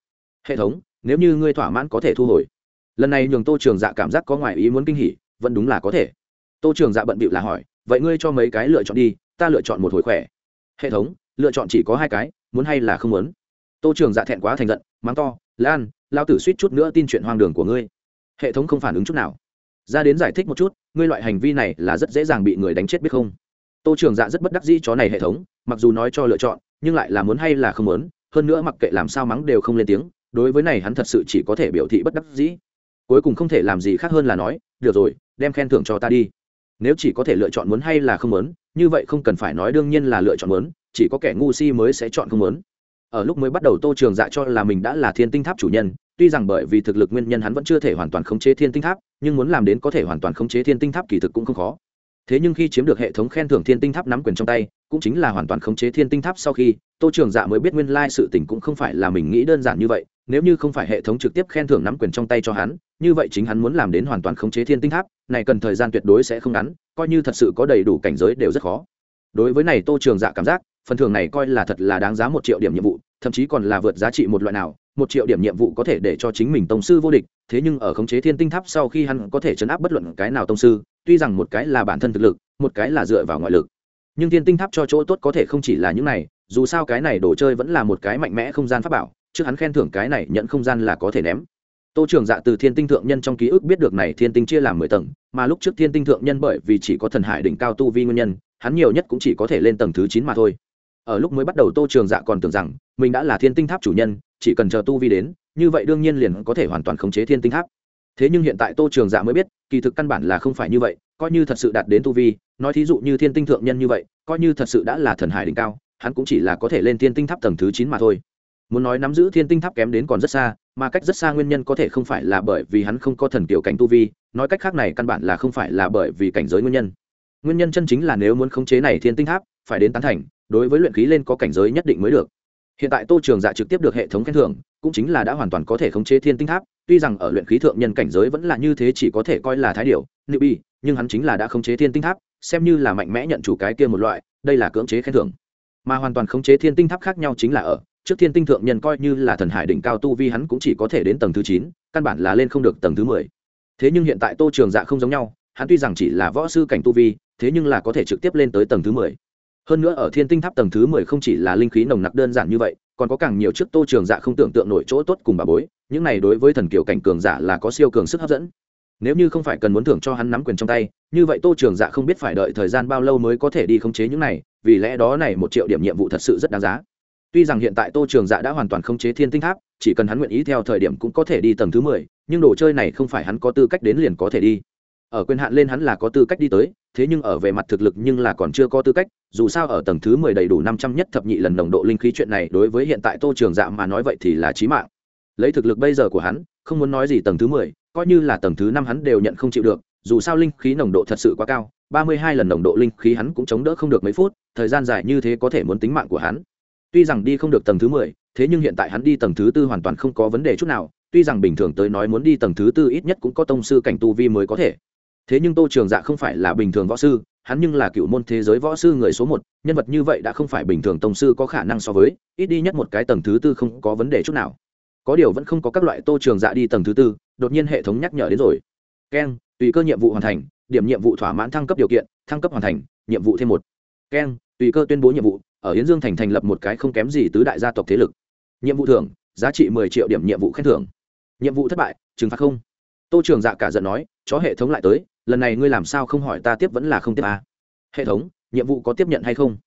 Hệ thống, nếu như ngươi thỏa mãn có thể thu hồi. Lần này nhường tô trường dạ cảm giác có ngoài ý muốn kinh hỉ, vẫn đúng là có thể. Tô trường dạ bận bịu là hỏi, vậy ngươi cho mấy cái lựa chọn đi, ta lựa chọn một hồi khỏe hệ thống, lựa chọn chỉ có hai cái, muốn hay là không muốn. Tô trường dạ thẹn quá thành giận, mắng to, lan, lao tử suýt chút nữa tin chuyện hoang đường của ngươi. Hệ thống không phản ứng chút nào. Ra đến giải thích một chút, ngươi loại hành vi này là rất dễ dàng bị người đánh chết biết không? Tô trường dạ rất bất đắc dĩ chó này hệ thống, mặc dù nói cho lựa chọn, nhưng lại là muốn hay là không muốn, hơn nữa mặc kệ làm sao mắng đều không lên tiếng, đối với này hắn thật sự chỉ có thể biểu thị bất đắc dĩ. Cuối cùng không thể làm gì khác hơn là nói, được rồi, đem khen thưởng cho ta đi. Nếu chỉ có thể lựa chọn muốn hay là không muốn như vậy không cần phải nói đương nhiên là lựa chọn muốn, chỉ có kẻ ngu si mới sẽ chọn không muốn. Ở lúc mới bắt đầu tô trường dạ cho là mình đã là thiên tinh tháp chủ nhân, tuy rằng bởi vì thực lực nguyên nhân hắn vẫn chưa thể hoàn toàn khống chế thiên tinh tháp, nhưng muốn làm đến có thể hoàn toàn khống chế thiên tinh tháp kỳ thực cũng không khó thế nhưng khi chiếm được hệ thống khen thưởng thiên tinh tháp nắm quyền trong tay, cũng chính là hoàn toàn khống chế thiên tinh tháp sau khi, tô trường dạ mới biết nguyên lai sự tình cũng không phải là mình nghĩ đơn giản như vậy, nếu như không phải hệ thống trực tiếp khen thưởng nắm quyền trong tay cho hắn, như vậy chính hắn muốn làm đến hoàn toàn khống chế thiên tinh tháp, này cần thời gian tuyệt đối sẽ không ngắn, coi như thật sự có đầy đủ cảnh giới đều rất khó. Đối với này tô trường dạ cảm giác, phần thưởng này coi là thật là đáng giá một triệu điểm nhiệm vụ, thậm chí còn là vượt giá trị một loại nào, một triệu điểm nhiệm vụ có thể để cho chính mình tông sư vô địch, thế nhưng ở khống chế thiên tinh tháp sau khi hắn có thể chấn áp bất luận cái nào tông sư tuy rằng một cái là bản thân thực lực, một cái là dựa vào ngoại lực. Nhưng thiên tinh tháp cho chỗ tốt có thể không chỉ là những này, dù sao cái này đồ chơi vẫn là một cái mạnh mẽ không gian pháp bảo, trước hắn khen thưởng cái này nhận không gian là có thể ném. Tô trường dạ từ thiên tinh thượng nhân trong ký ức biết được này thiên tinh chia làm mười tầng, mà lúc trước thiên tinh thượng nhân bởi vì chỉ có thần hải đỉnh cao tu vi nguyên nhân, hắn nhiều nhất cũng chỉ có thể lên tầng thứ chín mà thôi. Ở lúc mới bắt đầu tô trường dạ còn tưởng rằng mình đã là thiên tinh tháp chủ nhân, chỉ cần chờ tu vi đến, như vậy đương nhiên liền có thể hoàn toàn khống chế thiên tinh tháp thế nhưng hiện tại tô trường dạ mới biết, kỳ thực căn bản là không phải như vậy, coi như thật sự đạt đến tu vi, nói thí dụ như thiên tinh thượng nhân như vậy, coi như thật sự đã là thần hải đỉnh cao, hắn cũng chỉ là có thể lên thiên tinh tháp tầng thứ chín mà thôi. Muốn nói nắm giữ thiên tinh tháp kém đến còn rất xa, mà cách rất xa nguyên nhân có thể không phải là bởi vì hắn không có thần kiểu cảnh tu vi, nói cách khác này căn bản là không phải là bởi vì cảnh giới nguyên nhân. Nguyên nhân chân chính là nếu muốn khống chế này thiên tinh tháp, phải đến tán thành, đối với luyện khí lên có cảnh giới nhất định mới được hiện tại tô trường dạ trực tiếp được hệ thống khen thưởng, cũng chính là đã hoàn toàn có thể khống chế thiên tinh tháp, tuy rằng ở luyện khí thượng nhân cảnh giới vẫn là như thế chỉ có thể coi là thái điệu nữ bi nhưng hắn chính là đã khống chế thiên tinh tháp, xem như là mạnh mẽ nhận chủ cái kia một loại, đây là cưỡng chế khen thưởng. Mà hoàn toàn khống chế thiên tinh tháp khác nhau chính là ở, trước thiên tinh thượng nhân coi như là thần hải đỉnh cao tu vi hắn cũng chỉ có thể đến tầng thứ chín, căn bản là lên không được tầng thứ mười. Thế nhưng hiện tại tô trường dạ không giống nhau, hắn tuy rằng chỉ là võ sư cảnh tu vi, thế nhưng là có thể trực tiếp lên tới tầng thứ mười hơn nữa ở thiên tinh tháp tầng thứ mười không chỉ là linh khí nồng nặc đơn giản như vậy, còn có càng nhiều chiếc tô trường dạ không tưởng tượng nổi chỗ tốt cùng bà bối, những này đối với thần kiều cảnh cường giả là có siêu cường sức hấp dẫn. Nếu như không phải cần muốn thưởng cho hắn nắm quyền trong tay, như vậy tô trường dạ không biết phải đợi thời gian bao lâu mới có thể đi khống chế những này, vì lẽ đó này một triệu điểm nhiệm vụ thật sự rất đáng giá. Tuy rằng hiện tại tô trường dạ đã hoàn toàn khống chế thiên tinh tháp, chỉ cần hắn nguyện ý theo thời điểm cũng có thể đi tầng thứ mười, nhưng đồ chơi này không phải hắn có tư cách đến liền có thể đi. Ở quyền hạn lên hắn là có tư cách đi tới thế nhưng ở về mặt thực lực nhưng là còn chưa có tư cách, dù sao ở tầng thứ mười đầy đủ năm trăm nhất thập nhị lần nồng độ linh khí chuyện này đối với hiện tại tô trường dạ mà nói vậy thì là chí mạng. Lấy thực lực bây giờ của hắn, không muốn nói gì tầng thứ mười, coi như là tầng thứ năm hắn đều nhận không chịu được, dù sao linh khí nồng độ thật sự quá cao, ba mươi hai lần nồng độ linh khí hắn cũng chống đỡ không được mấy phút, thời gian dài như thế có thể muốn tính mạng của hắn. Tuy rằng đi không được tầng thứ mười, thế nhưng hiện tại hắn đi tầng thứ tư hoàn toàn không có vấn đề chút nào, tuy rằng bình thường tới nói muốn đi tầng thứ tư ít nhất cũng có tông sư cảnh tu vi mới có thể thế nhưng tô trường dạ không phải là bình thường võ sư, hắn nhưng là cựu môn thế giới võ sư người số một, nhân vật như vậy đã không phải bình thường tổng sư có khả năng so với, ít đi nhất một cái tầng thứ tư không có vấn đề chút nào. Có điều vẫn không có các loại tô trường dạ đi tầng thứ tư, đột nhiên hệ thống nhắc nhở đến rồi. Keng tùy cơ nhiệm vụ hoàn thành, điểm nhiệm vụ thỏa mãn thăng cấp điều kiện, thăng cấp hoàn thành, nhiệm vụ thêm một. Keng tùy cơ tuyên bố nhiệm vụ, ở hiến dương thành thành lập một cái không kém gì tứ đại gia tộc thế lực. Nhiệm vụ thưởng, giá trị mười triệu điểm nhiệm vụ khen thưởng. Nhiệm vụ thất bại, trừng phạt không tô trường dạ cả giận nói, chó hệ thống lại tới, lần này ngươi làm sao không hỏi ta tiếp vẫn là không tiếp à? hệ thống, nhiệm vụ có tiếp nhận hay không?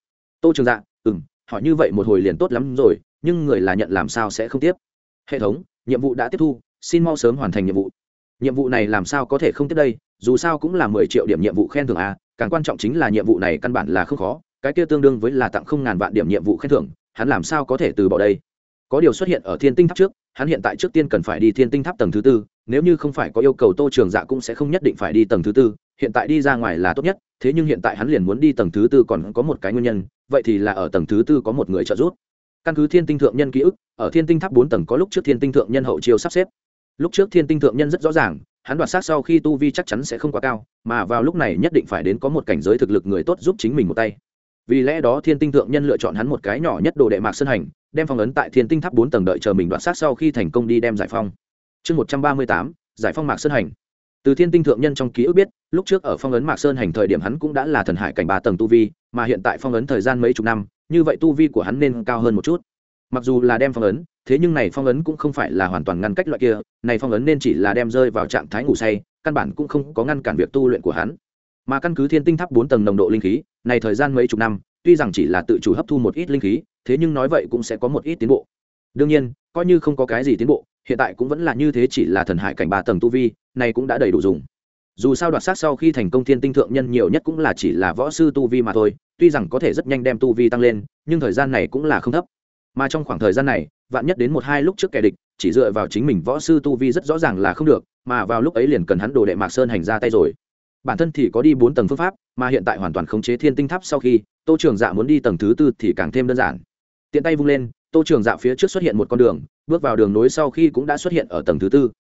Tô trường dạ ừ m hỏi như vậy một hồi liền tốt lắm rồi, nhưng người là nhận làm sao sẽ không tiếp? Hệ thống, nhiệm vụ đã tiếp thu, xin mau sớm hoàn thành nhiệm vụ. Nhiệm vụ này làm sao có thể không tiếp đây, dù sao cũng là mười triệu điểm nhiệm vụ khen thưởng à càng quan trọng chính là nhiệm vụ này căn bản là không khó, cái kia tương đương với là tặng không ngàn vạn điểm nhiệm vụ khen thưởng, hắn làm sao có thể từ bỏ đây? Có điều xuất hiện ở thiên tinh tháp trước hắn hiện tại trước tiên cần phải đi thiên tinh tháp tầng thứ tư, nếu như không phải có yêu cầu tô trường dạ cũng sẽ không nhất định phải đi tầng thứ tư, hiện tại đi ra ngoài là tốt nhất, thế nhưng hiện tại hắn liền muốn đi tầng thứ tư còn có một cái nguyên nhân, vậy thì là ở tầng thứ tư có một người trợ giúp. Căn cứ thiên tinh thượng nhân ký ức, ở thiên tinh tháp bốn tầng có lúc trước thiên tinh thượng nhân hậu chiêu sắp xếp. Lúc trước thiên tinh thượng nhân rất rõ ràng, hắn đoạt sát sau khi tu vi chắc chắn sẽ không quá cao, mà vào lúc này nhất định phải đến có một cảnh giới thực lực người tốt giúp chính mình một tay. Vì lẽ đó thiên tinh thượng nhân lựa chọn hắn một cái nhỏ nhất đồ đệ mạc sơn hành đem phong ấn tại thiên tinh tháp bốn tầng đợi chờ mình đoạn sát sau khi thành công đi đem giải phong. Chương một trăm ba mươi tám, giải phong mạc sơn hành. Từ thiên tinh thượng nhân trong ký ức biết, lúc trước ở phong ấn mạc sơn hành thời điểm hắn cũng đã là thần hải cảnh ba tầng tu vi, mà hiện tại phong ấn thời gian mấy chục năm, như vậy tu vi của hắn nên cao hơn một chút. Mặc dù là đem phong ấn, thế nhưng này phong ấn cũng không phải là hoàn toàn ngăn cách loại kia, này phong ấn nên chỉ là đem rơi vào trạng thái ngủ say, căn bản cũng không có ngăn cản việc tu luyện của hắn. Mà căn cứ thiên tinh tháp bốn tầng nồng độ linh khí, này thời gian mấy chục năm, tuy rằng chỉ là tự chủ hấp thu một ít linh khí thế nhưng nói vậy cũng sẽ có một ít tiến bộ. Đương nhiên, coi như không có cái gì tiến bộ, hiện tại cũng vẫn là như thế chỉ là thần hải cảnh ba tầng tu vi, này cũng đã đầy đủ dùng. Dù sao đoạt sát sau khi thành công thiên tinh thượng nhân nhiều nhất cũng là chỉ là võ sư tu vi mà thôi, tuy rằng có thể rất nhanh đem tu vi tăng lên, nhưng thời gian này cũng là không thấp. Mà trong khoảng thời gian này, vạn nhất đến một hai lúc trước kẻ địch, chỉ dựa vào chính mình võ sư tu vi rất rõ ràng là không được, mà vào lúc ấy liền cần hắn đồ đệ mạc sơn hành ra tay rồi. Bản thân thì có đi bốn tầng phương pháp, mà hiện tại hoàn toàn khống chế thiên tinh tháp sau khi, tô trường dạ muốn đi tầng thứ tư thì càng thêm đơn giản tiện tay vung lên, tô trường dạ phía trước xuất hiện một con đường, bước vào đường nối sau khi cũng đã xuất hiện ở tầng thứ tư.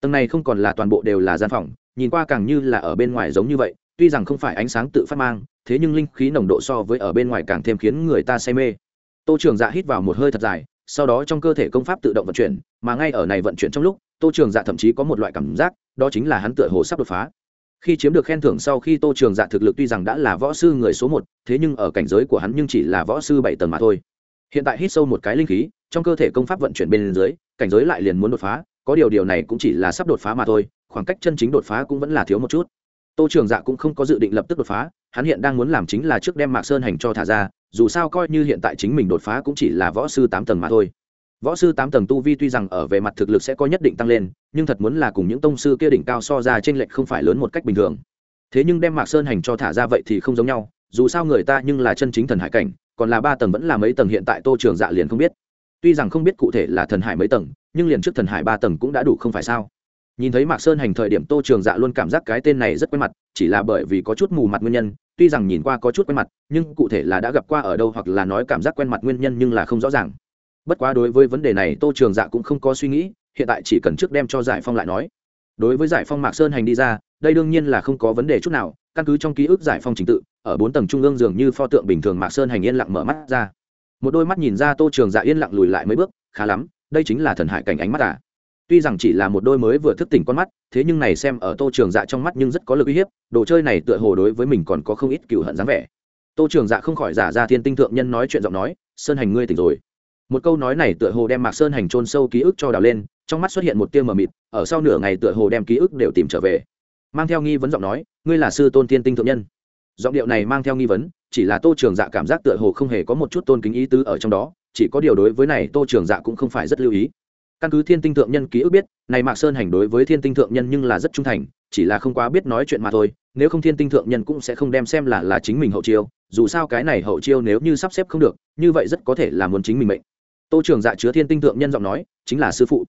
Tầng này không còn là toàn bộ đều là gian phòng, nhìn qua càng như là ở bên ngoài giống như vậy, tuy rằng không phải ánh sáng tự phát mang, thế nhưng linh khí nồng độ so với ở bên ngoài càng thêm khiến người ta say mê. Tô trường dạ hít vào một hơi thật dài, sau đó trong cơ thể công pháp tự động vận chuyển, mà ngay ở này vận chuyển trong lúc, tô trường dạ thậm chí có một loại cảm giác, đó chính là hắn tựa hồ sắp đột phá. Khi chiếm được khen thưởng sau khi tô trường dạ thực lực tuy rằng đã là võ sư người số một, thế nhưng ở cảnh giới của hắn nhưng chỉ là võ sư bảy tầng mà thôi hiện tại hít sâu một cái linh khí, trong cơ thể công pháp vận chuyển bên dưới, cảnh giới lại liền muốn đột phá, có điều điều này cũng chỉ là sắp đột phá mà thôi, khoảng cách chân chính đột phá cũng vẫn là thiếu một chút. Tô trường dạ cũng không có dự định lập tức đột phá, hắn hiện đang muốn làm chính là trước đem mạc sơn hành cho thả ra, dù sao coi như hiện tại chính mình đột phá cũng chỉ là võ sư tám tầng mà thôi. Võ sư tám tầng tu vi tuy rằng ở về mặt thực lực sẽ có nhất định tăng lên, nhưng thật muốn là cùng những tông sư kia đỉnh cao so ra t r ê n lệch không phải lớn một cách bình thường. Thế nhưng đem mạc sơn hành cho thả ra vậy thì không giống nhau, dù sao người ta nhưng là chân chính thần hải cảnh còn là ba tầng vẫn là mấy tầng hiện tại tô trường dạ liền không biết. Tuy rằng không biết cụ thể là thần hải mấy tầng, nhưng liền trước thần hải ba tầng cũng đã đủ không phải sao? Nhìn thấy mạc sơn hành thời điểm tô trường dạ luôn cảm giác cái tên này rất quen mặt, chỉ là bởi vì có chút mù mặt nguyên nhân, tuy rằng nhìn qua có chút quen mặt, nhưng cụ thể là đã gặp qua ở đâu hoặc là nói cảm giác quen mặt nguyên nhân nhưng là không rõ ràng. Bất quá đối với vấn đề này tô trường dạ cũng không có suy nghĩ, hiện tại chỉ cần trước đem cho giải phong lại nói. Đối với giải phong mạc sơn hành đi ra, đây đương nhiên là không có vấn đề chút nào, căn cứ trong ký ức giải phong trình tự ở bốn tầng trung ương dường như pho tượng bình thường mạc sơn hành yên lặng mở mắt ra. Một đôi mắt nhìn ra tô trường dạ yên lặng lùi lại mấy bước, khá lắm, đây chính là thần hải cảnh ánh mắt à? Tuy rằng chỉ là một đôi mới vừa thức tỉnh con mắt, thế nhưng này xem ở tô trường dạ trong mắt nhưng rất có lực uy hiếp, đồ chơi này tựa hồ đối với mình còn có không ít cựu hận dáng vẻ. Tô trường dạ không khỏi giả ra thiên tinh thượng nhân nói chuyện giọng nói, sơn hành ngươi tỉnh rồi. Một câu nói này tựa hồ đem mạc sơn hành trôn sâu ký ức cho đào lên, trong mắt xuất hiện một tia mờ mịt, ở sau nửa ngày tựa hồ đem ký ức đều tìm trở về. Mang theo nghi vấn giọng nói, ngươi là sư tôn thiên tinh thượng nhân? Giọng điệu này mang theo nghi vấn, chỉ là tô trường dạ cảm giác tựa hồ không hề có một chút tôn kính ý tứ ở trong đó, chỉ có điều đối với này tô trường dạ cũng không phải rất lưu ý. Căn cứ thiên tinh thượng nhân ký ức biết, này mạc sơn hành đối với thiên tinh thượng nhân nhưng là rất trung thành, chỉ là không quá biết nói chuyện mà thôi, nếu không thiên tinh thượng nhân cũng sẽ không đem xem là là chính mình hậu chiêu, dù sao cái này hậu chiêu nếu như sắp xếp không được, như vậy rất có thể là muốn chính mình mệnh. Tô trường dạ chứa thiên tinh thượng nhân giọng nói, chính là sư phụ.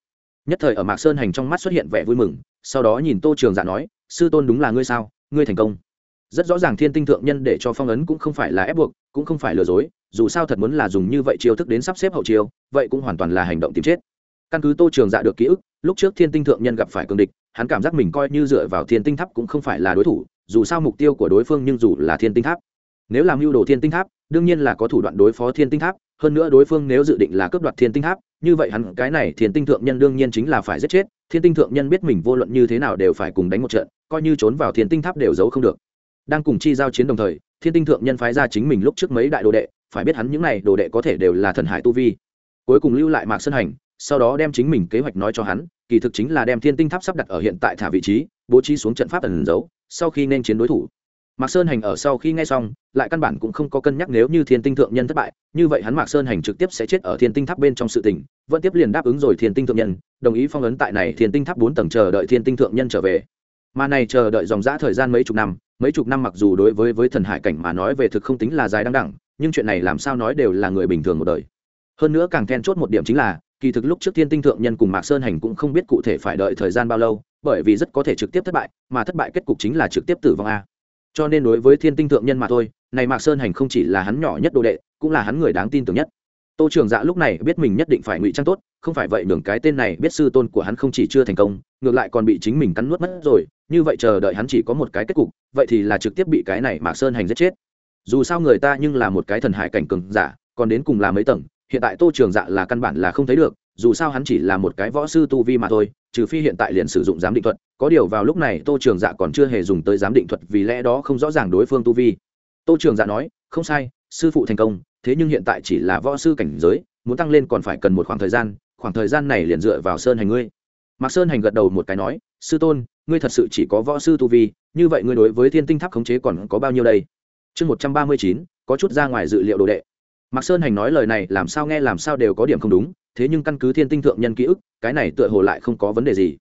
Nhất thời ở mạc sơn hành trong mắt xuất hiện vẻ vui mừng, sau đó nhìn tô trường dạ nói, sư tôn đúng là ngươi sao? Ngươi thành công rất rõ ràng thiên tinh thượng nhân để cho phong ấn cũng không phải là ép buộc cũng không phải lừa dối dù sao thật muốn là dùng như vậy chiêu thức đến sắp xếp hậu chiêu vậy cũng hoàn toàn là hành động tìm chết căn cứ tô trường dạ được ký ức lúc trước thiên tinh thượng nhân gặp phải cường địch hắn cảm giác mình coi như dựa vào thiên tinh tháp cũng không phải là đối thủ dù sao mục tiêu của đối phương nhưng dù là thiên tinh tháp nếu làm mưu đồ thiên tinh tháp đương nhiên là có thủ đoạn đối phó thiên tinh tháp hơn nữa đối phương nếu dự định là cướp đoạt thiên tinh tháp như vậy hắn cái này thiên tinh thượng nhân đương nhiên chính là phải giết chết thiên tinh thượng nhân biết mình vô luận như thế nào đều phải cùng đánh một trận coi như trốn vào thiên tinh tháp đều giấu không được đang cùng chi giao chiến đồng thời, thiên tinh thượng nhân phái ra chính mình lúc trước mấy đại đồ đệ, phải biết hắn những này đồ đệ có thể đều là thần hải tu vi. Cuối cùng lưu lại mạc sơn hành, sau đó đem chính mình kế hoạch nói cho hắn, kỳ thực chính là đem thiên tinh tháp sắp đặt ở hiện tại thả vị trí, bố trí xuống trận pháp ẩn giấu, sau khi nên chiến đối thủ. Mạc sơn hành ở sau khi nghe xong, lại căn bản cũng không có cân nhắc nếu như thiên tinh thượng nhân thất bại, như vậy hắn mạc sơn hành trực tiếp sẽ chết ở thiên tinh tháp bên trong sự tình, vẫn tiếp liền đáp ứng rồi thiên tinh thượng nhân, đồng ý phong ấn tại này thiên tinh tháp bốn tầng chờ đợi thiên tinh thượng nhân trở về mà này chờ đợi dòng dã thời gian mấy chục năm, mấy chục năm mặc dù đối với với thần hải cảnh mà nói về thực không tính là dài đăng đẳng nhưng chuyện này làm sao nói đều là người bình thường một đời. Hơn nữa càng then chốt một điểm chính là, kỳ thực lúc trước thiên tinh thượng nhân cùng mạc sơn hành cũng không biết cụ thể phải đợi thời gian bao lâu, bởi vì rất có thể trực tiếp thất bại, mà thất bại kết cục chính là trực tiếp tử vong a. Cho nên đối với thiên tinh thượng nhân mà thôi, này mạc sơn hành không chỉ là hắn nhỏ nhất đồ đệ, cũng là hắn người đáng tin tưởng nhất tô trường dạ lúc này biết mình nhất định phải ngụy trang tốt, không phải vậy đường cái tên này biết sư tôn của hắn không chỉ chưa thành công, ngược lại còn bị chính mình cắn nuốt mất rồi, như vậy chờ đợi hắn chỉ có một cái kết cục, vậy thì là trực tiếp bị cái này mạc sơn hành giết chết. Dù sao người ta nhưng là một cái thần hải cảnh cường giả, còn đến cùng là mấy tầng, hiện tại tô trường dạ là căn bản là không thấy được, dù sao hắn chỉ là một cái võ sư tu vi mà thôi, trừ phi hiện tại liền sử dụng giám định thuật, có điều vào lúc này tô trường dạ còn chưa hề dùng tới giám định thuật vì lẽ đó không rõ ràng đối phương tu vi. Tô trường dạ nói, không sai, sư phụ thành công thế nhưng hiện tại chỉ là võ sư cảnh giới, muốn tăng lên còn phải cần một khoảng thời gian, khoảng thời gian này liền dựa vào sơn hành ngươi. Mạc sơn hành gật đầu một cái nói, sư tôn, ngươi thật sự chỉ có võ sư tu vi, như vậy ngươi đối với thiên tinh tháp khống chế còn có bao nhiêu đây? Chương một trăm ba mươi chín, có chút ra ngoài dự liệu đồ đệ. Mạc sơn hành nói lời này, làm sao nghe làm sao đều có điểm không đúng, thế nhưng căn cứ thiên tinh thượng nhân ký ức, cái này tựa hồ lại không có vấn đề gì.